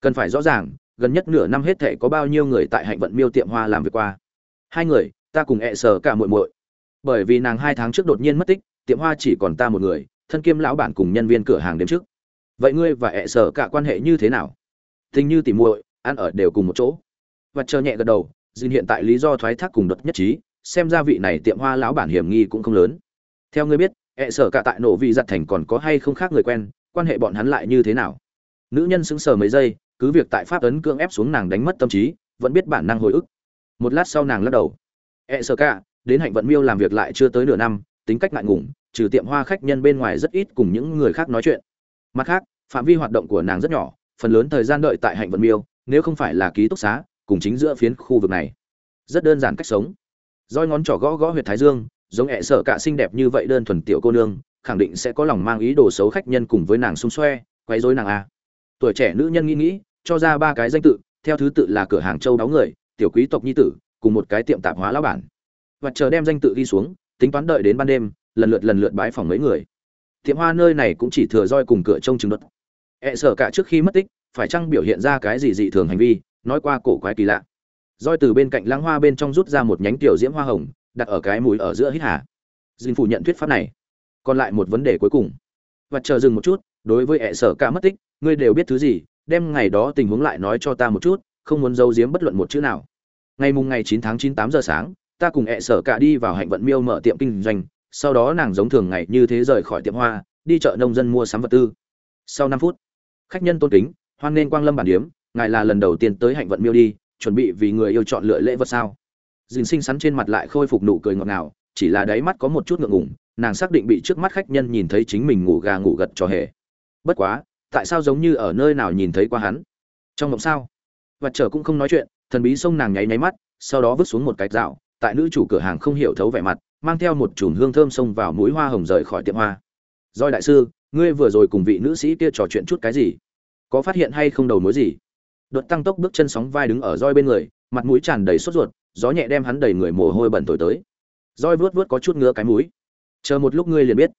Cần phải rõ ràng, gần nhất nửa năm hết thể có bao nhiêu người tại hạnh vận miêu tiệm hoa làm việc qua. Hai người, ta cùng ẹ sờ cả muội muội. Bởi vì nàng hai tháng trước đột nhiên mất tích, tiệm hoa chỉ còn ta một người, thân kiêm lão bản cùng nhân viên cửa hàng đêm trước vậy ngươi và ẹ sở cả quan hệ như thế nào? Tình như tỉ muội, ăn ở đều cùng một chỗ. Và chờ nhẹ gật đầu dinh hiện tại lý do thoái thác cùng đột nhất trí, xem ra vị này tiệm hoa lão bản hiểm nghi cũng không lớn. Theo ngươi biết, ẹ sở cả tại nổ vị giặt thành còn có hay không khác người quen, quan hệ bọn hắn lại như thế nào? Nữ nhân sững sờ mấy giây, cứ việc tại pháp ấn cưỡng ép xuống nàng đánh mất tâm trí, vẫn biết bản năng hồi ức. Một lát sau nàng lắc đầu. Ẹ sở cả, đến hạnh vận miêu làm việc lại chưa tới nửa năm, tính cách ngại ngùng, trừ tiệm hoa khách nhân bên ngoài rất ít cùng những người khác nói chuyện mặt khác, phạm vi hoạt động của nàng rất nhỏ, phần lớn thời gian đợi tại hạnh vận miêu, nếu không phải là ký túc xá, cùng chính giữa phiến khu vực này. Rất đơn giản cách sống. Roi ngón trỏ gõ gõ huyệt thái dương, giống hẹ sợ cả xinh đẹp như vậy đơn thuần tiểu cô nương, khẳng định sẽ có lòng mang ý đồ xấu khách nhân cùng với nàng xung xoe, quấy rối nàng a tuổi trẻ nữ nhân nghĩ nghĩ, cho ra ba cái danh tự, theo thứ tự là cửa hàng châu đáo người, tiểu quý tộc nhi tử, cùng một cái tiệm tạp hóa lão bản. Và chờ đem danh tự ghi xuống, tính toán đợi đến ban đêm, lần lượt lần lượt bái phòng mấy người tiệm hoa nơi này cũng chỉ thừa roi cùng cửa trông chừng đất e sợ cả trước khi mất tích, phải chăng biểu hiện ra cái gì dị thường hành vi, nói qua cổ quái kỳ lạ. Roi từ bên cạnh lãng hoa bên trong rút ra một nhánh tiểu diễm hoa hồng, đặt ở cái mũi ở giữa hít hà. Dinh phủ nhận thuyết pháp này. Còn lại một vấn đề cuối cùng. Và chờ dừng một chút, đối với e hệ sở ca mất tích, ngươi đều biết thứ gì, đem ngày đó tình huống lại nói cho ta một chút, không muốn giấu giếm bất luận một chữ nào. Ngày mùng ngày chín tháng chín tám giờ sáng, ta cùng e hệ sở cả đi vào hạnh vận miêu mở tiệm kinh doanh sau đó nàng giống thường ngày như thế rời khỏi tiệm hoa, đi chợ nông dân mua sắm vật tư. Sau năm phút, khách nhân tôn kính, hoan nên quang lâm bản điếm, ngài là lần đầu tiên tới hạnh vận miêu đi, chuẩn bị vì người yêu chọn lựa lễ vật sao? Dình xinh xắn trên mặt lại khôi phục nụ cười ngọt ngào, chỉ là đáy mắt có một chút ngượng ngùng, nàng xác định bị trước mắt khách nhân nhìn thấy chính mình ngủ gà ngủ gật cho hề. Bất quá, tại sao giống như ở nơi nào nhìn thấy qua hắn? Trong mộng sao? Vật trở cũng không nói chuyện, thần bí xông nàng nháy nháy mắt, sau đó vứt xuống một cái dạo tại nữ chủ cửa hàng không hiểu thấu vẻ mặt mang theo một chùm hương thơm xông vào mũi hoa hồng rời khỏi tiệm hoa. Doi đại sư, ngươi vừa rồi cùng vị nữ sĩ kia trò chuyện chút cái gì? Có phát hiện hay không đầu mối gì? Đột tăng tốc bước chân sóng vai đứng ở roi bên người, mặt mũi tràn đầy sốt ruột, gió nhẹ đem hắn đầy người mồ hôi bẩn thổi tới. Roi vuốt vuốt có chút ngứa cái mũi. Chờ một lúc ngươi liền biết.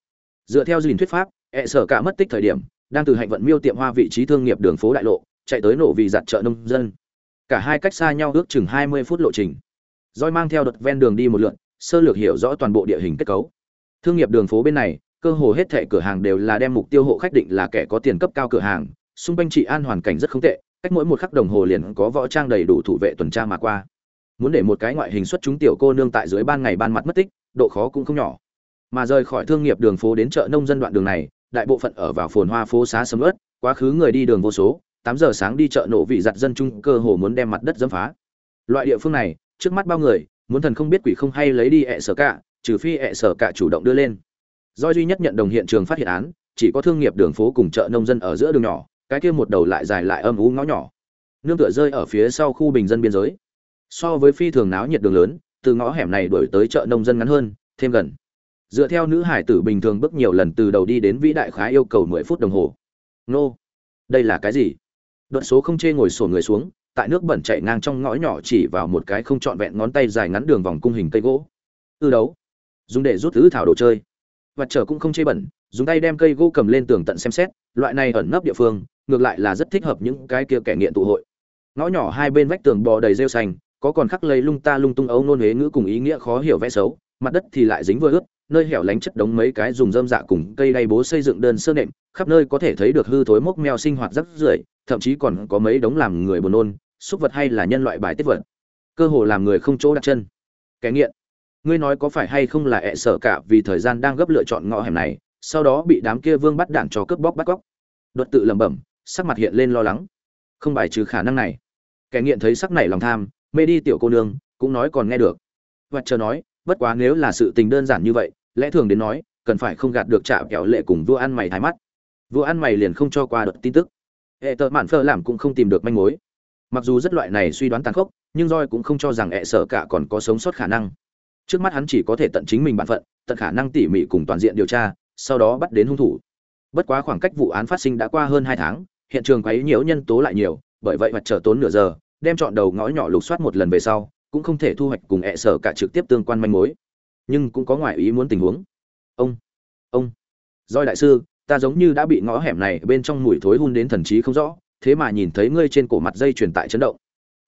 Dựa theo dìn thuyết pháp, ẹ sở cả mất tích thời điểm, đang từ hạnh vận miêu tiệm hoa vị trí thương nghiệp đường phố đại lộ, chạy tới nổ vì giặt chợ nông dân. Cả hai cách xa nhau ước chừng hai mươi phút lộ trình. Roi mang theo đợt ven đường đi một lượn sơ lược hiểu rõ toàn bộ địa hình kết cấu. Thương nghiệp đường phố bên này, cơ hồ hết thảy cửa hàng đều là đem mục tiêu hộ khách định là kẻ có tiền cấp cao cửa hàng, xung quanh trị an hoàn cảnh rất không tệ, cách mỗi một khắc đồng hồ liền có võ trang đầy đủ thủ vệ tuần tra mà qua. Muốn để một cái ngoại hình xuất chúng tiểu cô nương tại dưới ban ngày ban mặt mất tích, độ khó cũng không nhỏ. Mà rời khỏi thương nghiệp đường phố đến chợ nông dân đoạn đường này, đại bộ phận ở vào phồn hoa phố xá sầm uất, quá khứ người đi đường vô số, tám giờ sáng đi chợ nổ vị giặt dân chung cơ hồ muốn đem mặt đất dẫm phá. Loại địa phương này, trước mắt bao người muốn thần không biết quỷ không hay lấy đi ẹ sở cả, trừ phi ẹ sở cả chủ động đưa lên. Do duy nhất nhận đồng hiện trường phát hiện án, chỉ có thương nghiệp đường phố cùng chợ nông dân ở giữa đường nhỏ, cái kia một đầu lại dài lại âm ú ngõ nhỏ. Nương tựa rơi ở phía sau khu bình dân biên giới. So với phi thường náo nhiệt đường lớn, từ ngõ hẻm này đổi tới chợ nông dân ngắn hơn, thêm gần. Dựa theo nữ hải tử bình thường bước nhiều lần từ đầu đi đến vĩ đại khá yêu cầu mười phút đồng hồ. Nô, đây là cái gì? Đoạn số không chê ngồi sổ người xuống tại nước bẩn chảy ngang trong ngõ nhỏ chỉ vào một cái không trọn vẹn ngón tay dài ngắn đường vòng cung hình cây gỗ. Ư đấu. Dùng để rút thứ thảo đồ chơi. Vật trở cũng không chê bẩn, dùng tay đem cây gỗ cầm lên tường tận xem xét, loại này ẩn nấp địa phương, ngược lại là rất thích hợp những cái kia kẻ nghiện tụ hội. Ngõ nhỏ hai bên vách tường bò đầy rêu xanh, có còn khắc lấy lung ta lung tung ấu nôn huế ngữ cùng ý nghĩa khó hiểu vẽ xấu, mặt đất thì lại dính vừa ướt, nơi hẻo lánh chất đống mấy cái dùng dơm dạ cùng cây đay bố xây dựng đơn sơ nệm, khắp nơi có thể thấy được hư thối mốc meo sinh hoạt rất rưởi thậm chí còn có mấy đống làm người buồn nôn xúc vật hay là nhân loại bài tiết vật. Cơ hồ làm người không chỗ đặt chân. Kẻ nghiện. Ngươi nói có phải hay không là ẹ sợ cả vì thời gian đang gấp lựa chọn ngõ hẻm này, sau đó bị đám kia vương bắt đạn cho cướp bóc bắt cóc. Đột tự lẩm bẩm, sắc mặt hiện lên lo lắng. Không bài trừ khả năng này. Kẻ nghiện thấy sắc này lòng tham, mê đi tiểu cô nương, cũng nói còn nghe được. Và chờ nói, bất quá nếu là sự tình đơn giản như vậy, lẽ thường đến nói, cần phải không gạt được chạm kẹo lệ cùng vua ăn mày thái mắt. Vua ăn mày liền không cho qua đợt tin tức hệ tợ mạn phơ làm cũng không tìm được manh mối. Mặc dù rất loại này suy đoán tàn khốc, nhưng roi cũng không cho rằng hệ sợ cả còn có sống sót khả năng. Trước mắt hắn chỉ có thể tận chính mình bản phận, tận khả năng tỉ mỉ cùng toàn diện điều tra, sau đó bắt đến hung thủ. Bất quá khoảng cách vụ án phát sinh đã qua hơn hai tháng, hiện trường quấy nhiễu nhân tố lại nhiều, bởi vậy mặt chờ tốn nửa giờ, đem chọn đầu ngõ nhỏ lục soát một lần về sau, cũng không thể thu hoạch cùng hệ sở cả trực tiếp tương quan manh mối. Nhưng cũng có ngoại ý muốn tình huống. Ông ông roi đại sư ta giống như đã bị ngõ hẻm này bên trong mùi thối hun đến thần trí không rõ, thế mà nhìn thấy ngươi trên cổ mặt dây chuyền tại chấn động.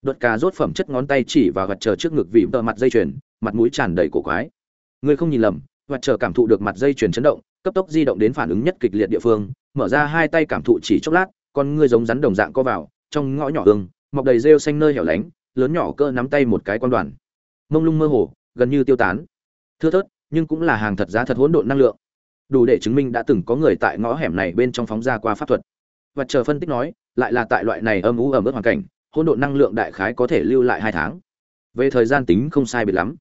Đột cà rốt phẩm chất ngón tay chỉ và gật chờ trước ngực vì tờ mặt dây chuyền, mặt mũi tràn đầy cổ quái. Ngươi không nhìn lầm gật chờ cảm thụ được mặt dây chuyền chấn động, cấp tốc di động đến phản ứng nhất kịch liệt địa phương, mở ra hai tay cảm thụ chỉ chốc lát, con ngươi giống rắn đồng dạng co vào, trong ngõ nhỏ hương, mọc đầy rêu xanh nơi hẻo lánh, lớn nhỏ cơ nắm tay một cái quan đoàn. Mông lung mơ hồ, gần như tiêu tán. Thưa thớt, nhưng cũng là hàng thật giá thật hỗn độn năng lượng đủ để chứng minh đã từng có người tại ngõ hẻm này bên trong phóng ra qua pháp thuật. Và chờ phân tích nói, lại là tại loại này âm ú ẩm ướt hoàn cảnh, hỗn độn năng lượng đại khái có thể lưu lại hai tháng. Về thời gian tính không sai biệt lắm.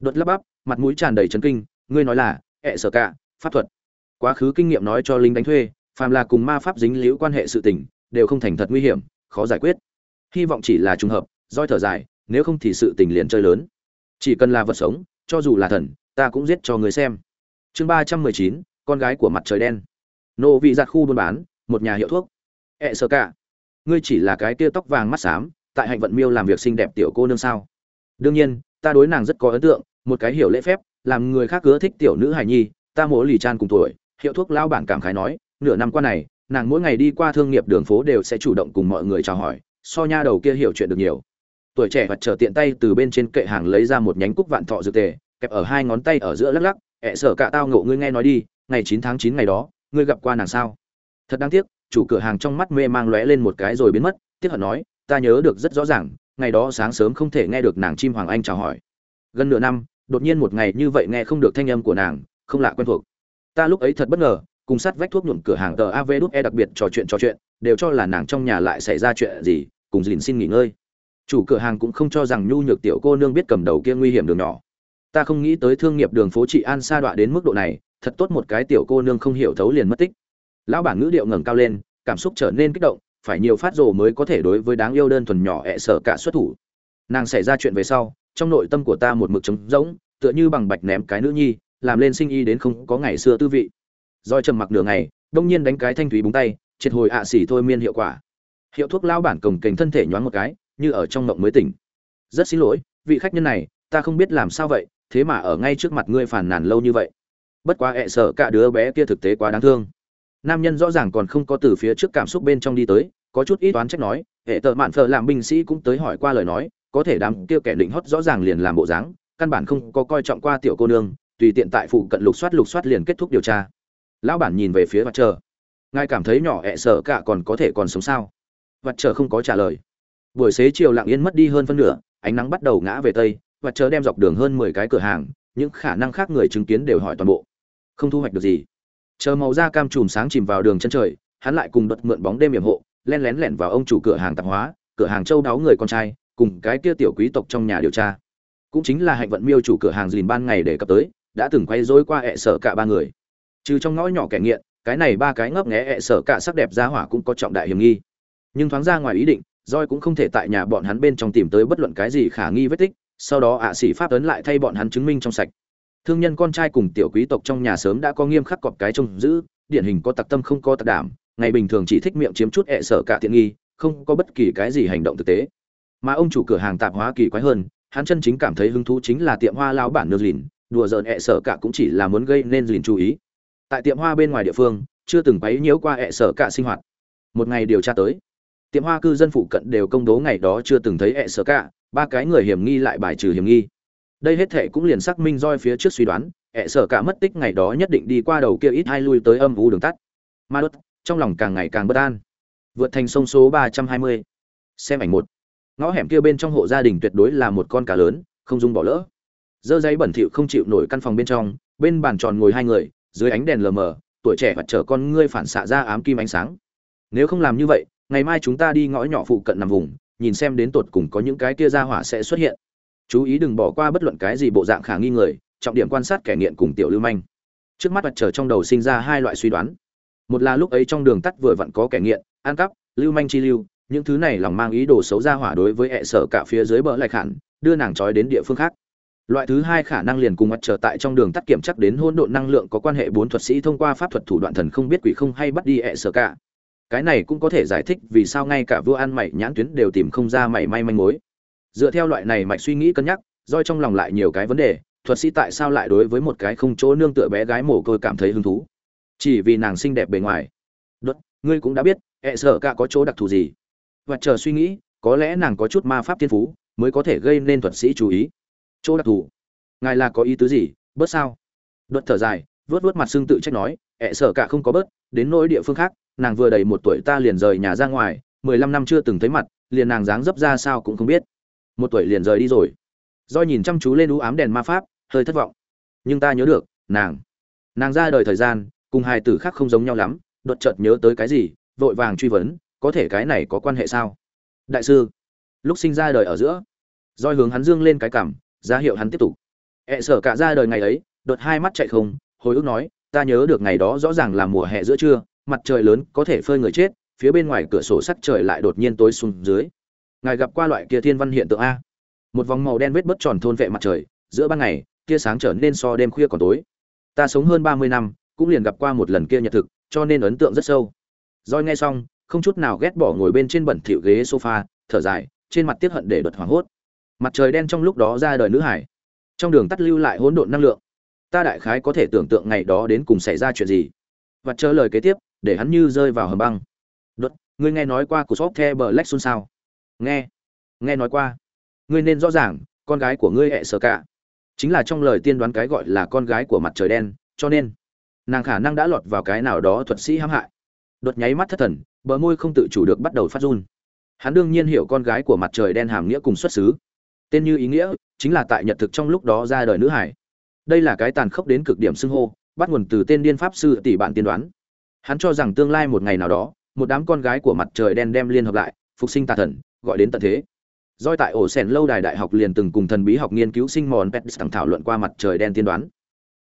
Đột lắp bắp, mặt mũi tràn đầy chấn kinh, ngươi nói là, ẹ sở cả, pháp thuật. Quá khứ kinh nghiệm nói cho linh đánh thuê, phàm là cùng ma pháp dính liễu quan hệ sự tình, đều không thành thật nguy hiểm, khó giải quyết. Hy vọng chỉ là trùng hợp, roi thở dài, nếu không thì sự tình liền chơi lớn. Chỉ cần là vật sống, cho dù là thần, ta cũng giết cho người xem chương ba trăm mười chín, con gái của mặt trời đen. Nô vị giặt khu buôn bán, một nhà hiệu thuốc. Ẹ sơ cả. Ngươi chỉ là cái tia tóc vàng mắt xám, tại hạnh vận miêu làm việc xinh đẹp tiểu cô nương sao? Đương nhiên, ta đối nàng rất có ấn tượng, một cái hiểu lễ phép, làm người khác cứ thích tiểu nữ hài nhi, ta mỗ lì chan cùng tuổi, hiệu thuốc lao bản cảm khái nói, nửa năm qua này, nàng mỗi ngày đi qua thương nghiệp đường phố đều sẽ chủ động cùng mọi người chào hỏi, so nha đầu kia hiểu chuyện được nhiều. Tuổi trẻ vật trở tiện tay từ bên trên kệ hàng lấy ra một nhánh cúc vạn thọ dược tề, kẹp ở hai ngón tay ở giữa lắc lắc ẹ sở cả tao ngộ ngươi nghe nói đi, ngày chín tháng chín ngày đó, ngươi gặp qua nàng sao? Thật đáng tiếc, chủ cửa hàng trong mắt mê mang lóe lên một cái rồi biến mất, tiếc hận nói, ta nhớ được rất rõ ràng, ngày đó sáng sớm không thể nghe được nàng chim hoàng anh chào hỏi. Gần nửa năm, đột nhiên một ngày như vậy nghe không được thanh âm của nàng, không lạ quen thuộc. Ta lúc ấy thật bất ngờ, cùng sát vách thuốc nhuộm cửa hàng tờ av đút e đặc biệt trò chuyện trò chuyện, đều cho là nàng trong nhà lại xảy ra chuyện gì, cùng dìn xin nghỉ ngơi. Chủ cửa hàng cũng không cho rằng nhu nhược tiểu cô nương biết cầm đầu kia nguy hiểm đường nhỏ ta không nghĩ tới thương nghiệp đường phố trị an sa đọa đến mức độ này, thật tốt một cái tiểu cô nương không hiểu thấu liền mất tích. Lão bản ngữ điệu ngẩng cao lên, cảm xúc trở nên kích động, phải nhiều phát rồ mới có thể đối với đáng yêu đơn thuần nhỏ ẹ sợ cả xuất thủ. Nàng xảy ra chuyện về sau, trong nội tâm của ta một mực trống rỗng, tựa như bằng bạch ném cái nữ nhi, làm lên sinh y đến không có ngày xưa tư vị. Doi trầm mặc nửa ngày, đông nhiên đánh cái thanh thúy búng tay, triệt hồi ạ xỉ thôi miên hiệu quả. Hiệu thuốc lao bản cồng kềnh thân thể nhoáng một cái, như ở trong mộng mới tỉnh. Rất xin lỗi, vị khách nhân này, ta không biết làm sao vậy thế mà ở ngay trước mặt ngươi phàn nàn lâu như vậy. Bất quá ẹ sợ cả đứa bé kia thực tế quá đáng thương. Nam nhân rõ ràng còn không có từ phía trước cảm xúc bên trong đi tới, có chút ít toán trách nói, hệ tợ mạn phở làm binh sĩ cũng tới hỏi qua lời nói, có thể đám kia kẻ định hót rõ ràng liền làm bộ dáng, căn bản không có coi trọng qua tiểu cô nương, tùy tiện tại phụ cận lục soát lục soát liền kết thúc điều tra. Lão bản nhìn về phía mặt trời. Ngài cảm thấy nhỏ ẹ sợ cả còn có thể còn sống sao? Mặt trời không có trả lời. Buổi xế chiều lặng yên mất đi hơn phân nửa, ánh nắng bắt đầu ngã về tây và chờ đem dọc đường hơn mười cái cửa hàng, những khả năng khác người chứng kiến đều hỏi toàn bộ. Không thu hoạch được gì. Chờ màu da cam chùm sáng chìm vào đường chân trời, hắn lại cùng đột mượn bóng đêm hiểm hộ lén lén lẻn vào ông chủ cửa hàng tạp hóa, cửa hàng châu đáo người con trai, cùng cái kia tiểu quý tộc trong nhà điều tra. Cũng chính là hạnh vận miêu chủ cửa hàng dìn ban ngày để cập tới, đã từng quay rối qua ẹ sở cả ba người. Trừ trong ngõ nhỏ kẻ nghiện, cái này ba cái ngấp nghé ẹ sở cả sắc đẹp ra hỏa cũng có trọng đại hiểm nghi. Nhưng thoáng ra ngoài ý định roi cũng không thể tại nhà bọn hắn bên trong tìm tới bất luận cái gì khả nghi vết tích sau đó ạ sĩ pháp ấn lại thay bọn hắn chứng minh trong sạch. Thương nhân con trai cùng tiểu quý tộc trong nhà sớm đã có nghiêm khắc cọp cái trông giữ, điển hình có tặc tâm không có tặc đảm, ngày bình thường chỉ thích miệng chiếm chút ẹ sở cả tiện nghi, không có bất kỳ cái gì hành động thực tế. Mà ông chủ cửa hàng tạp hóa kỳ quái hơn, hắn chân chính cảm thấy hứng thú chính là tiệm hoa lao bản nương lìn, đùa giỡn ẹ sở cả cũng chỉ là muốn gây nên lìn chú ý. Tại tiệm hoa bên ngoài địa phương, chưa từng quấy nhiễu qua ẹ sở cả sinh hoạt. Một ngày điều tra tới tiệm hoa cư dân phụ cận đều công bố ngày đó chưa từng thấy ẹ sở cả, ba cái người hiểm nghi lại bài trừ hiểm nghi. Đây hết thệ cũng liền xác minh roi phía trước suy đoán, ẹ sở cả mất tích ngày đó nhất định đi qua đầu kia ít hai lui tới âm u đường tắt. Ma đốt, trong lòng càng ngày càng bất an. Vượt thành sông số ba trăm hai mươi. Xem ảnh một. Ngõ hẻm kia bên trong hộ gia đình tuyệt đối là một con cá lớn, không dung bỏ lỡ. Dơ giấy bẩn thỉu không chịu nổi căn phòng bên trong, bên bàn tròn ngồi hai người, dưới ánh đèn lờ mờ, tuổi trẻ và chở con ngươi phản xạ ra ám kim ánh sáng. Nếu không làm như vậy ngày mai chúng ta đi ngõ nhỏ phụ cận nằm vùng, nhìn xem đến tột cùng có những cái kia ra hỏa sẽ xuất hiện. Chú ý đừng bỏ qua bất luận cái gì bộ dạng khả nghi người, trọng điểm quan sát kẻ nghiện cùng tiểu lưu manh. Trước mắt mặt trời trong đầu sinh ra hai loại suy đoán. Một là lúc ấy trong đường tắt vừa vặn có kẻ nghiện, ăn cắp, lưu manh chi lưu, những thứ này lòng mang ý đồ xấu ra hỏa đối với hệ sở cả phía dưới bờ lại khản đưa nàng trói đến địa phương khác. Loại thứ hai khả năng liền cùng mặt trời tại trong đường tắt kiểm chắc đến hôn độn năng lượng có quan hệ bốn thuật sĩ thông qua pháp thuật thủ đoạn thần không biết quỷ không hay bắt đi hệ sở cả cái này cũng có thể giải thích vì sao ngay cả vua ăn mày nhãn tuyến đều tìm không ra mảy may manh mối. Dựa theo loại này mạch suy nghĩ cân nhắc, roi trong lòng lại nhiều cái vấn đề, thuật sĩ tại sao lại đối với một cái không chỗ nương tựa bé gái mồ côi cảm thấy hứng thú? Chỉ vì nàng xinh đẹp bề ngoài. Đốt ngươi cũng đã biết e sợ cả có chỗ đặc thù gì. Và chờ suy nghĩ, có lẽ nàng có chút ma pháp thiên phú, mới có thể gây nên thuật sĩ chú ý. Chỗ đặc thù. Ngài là có ý tứ gì? Bớt sao? Đốt thở dài vớt vớt mặt xương tự trách nói e sợ cả không có bớt, đến nỗi địa phương khác nàng vừa đầy một tuổi ta liền rời nhà ra ngoài, mười lăm năm chưa từng thấy mặt, liền nàng dáng dấp ra sao cũng không biết. Một tuổi liền rời đi rồi. Do nhìn chăm chú lên ú ám đèn ma pháp, hơi thất vọng. Nhưng ta nhớ được, nàng. Nàng ra đời thời gian, cùng hai tử khác không giống nhau lắm, đột chợt nhớ tới cái gì, vội vàng truy vấn, có thể cái này có quan hệ sao? Đại sư, lúc sinh ra đời ở giữa roi hướng hắn dương lên cái cảm ra hiệu hắn tiếp tục. E Ẹ sở cả ra đời ngày ấy, đột hai mắt chạy không, hồi ức nói, ta nhớ được ngày đó rõ ràng là mùa hè giữa trưa mặt trời lớn có thể phơi người chết, phía bên ngoài cửa sổ sắc trời lại đột nhiên tối xuống dưới. Ngài gặp qua loại kia thiên văn hiện tượng a? Một vòng màu đen vết bất tròn thôn vệ mặt trời, giữa ban ngày, tia sáng trở nên so đêm khuya còn tối. Ta sống hơn ba mươi năm, cũng liền gặp qua một lần kia nhật thực, cho nên ấn tượng rất sâu. Roi nghe xong, không chút nào ghét bỏ ngồi bên trên bẩn thỉu ghế sofa, thở dài, trên mặt tiếc hận để đột hoảng hốt. Mặt trời đen trong lúc đó ra đời nữ hải. Trong đường tắt lưu lại hỗn độn năng lượng. Ta đại khái có thể tưởng tượng ngày đó đến cùng xảy ra chuyện gì. Và chờ lời kế tiếp để hắn như rơi vào hầm băng. Đột, ngươi nghe nói qua của shop the black xuân sao? Nghe nghe nói qua. Ngươi nên rõ ràng, con gái của ngươi hệ sở cả. Chính là trong lời tiên đoán cái gọi là con gái của mặt trời đen, cho nên, nàng khả năng đã lọt vào cái nào đó thuật sĩ hãm hại. Đột nháy mắt thất thần, bờ môi không tự chủ được bắt đầu phát run. Hắn đương nhiên hiểu con gái của mặt trời đen hàm nghĩa cùng xuất xứ. Tên như ý nghĩa, chính là tại nhật thực trong lúc đó ra đời nữ hải. Đây là cái tàn khốc đến cực điểm xưng hô, bắt nguồn từ tên điên pháp sư tỷ bạn tiên đoán hắn cho rằng tương lai một ngày nào đó, một đám con gái của mặt trời đen đem liên hợp lại, phục sinh tà thần, gọi đến tận thế. Doi tại ổ sèn lâu đài đại học liền từng cùng thần bí học nghiên cứu sinh mòn pet thảo luận qua mặt trời đen tiên đoán.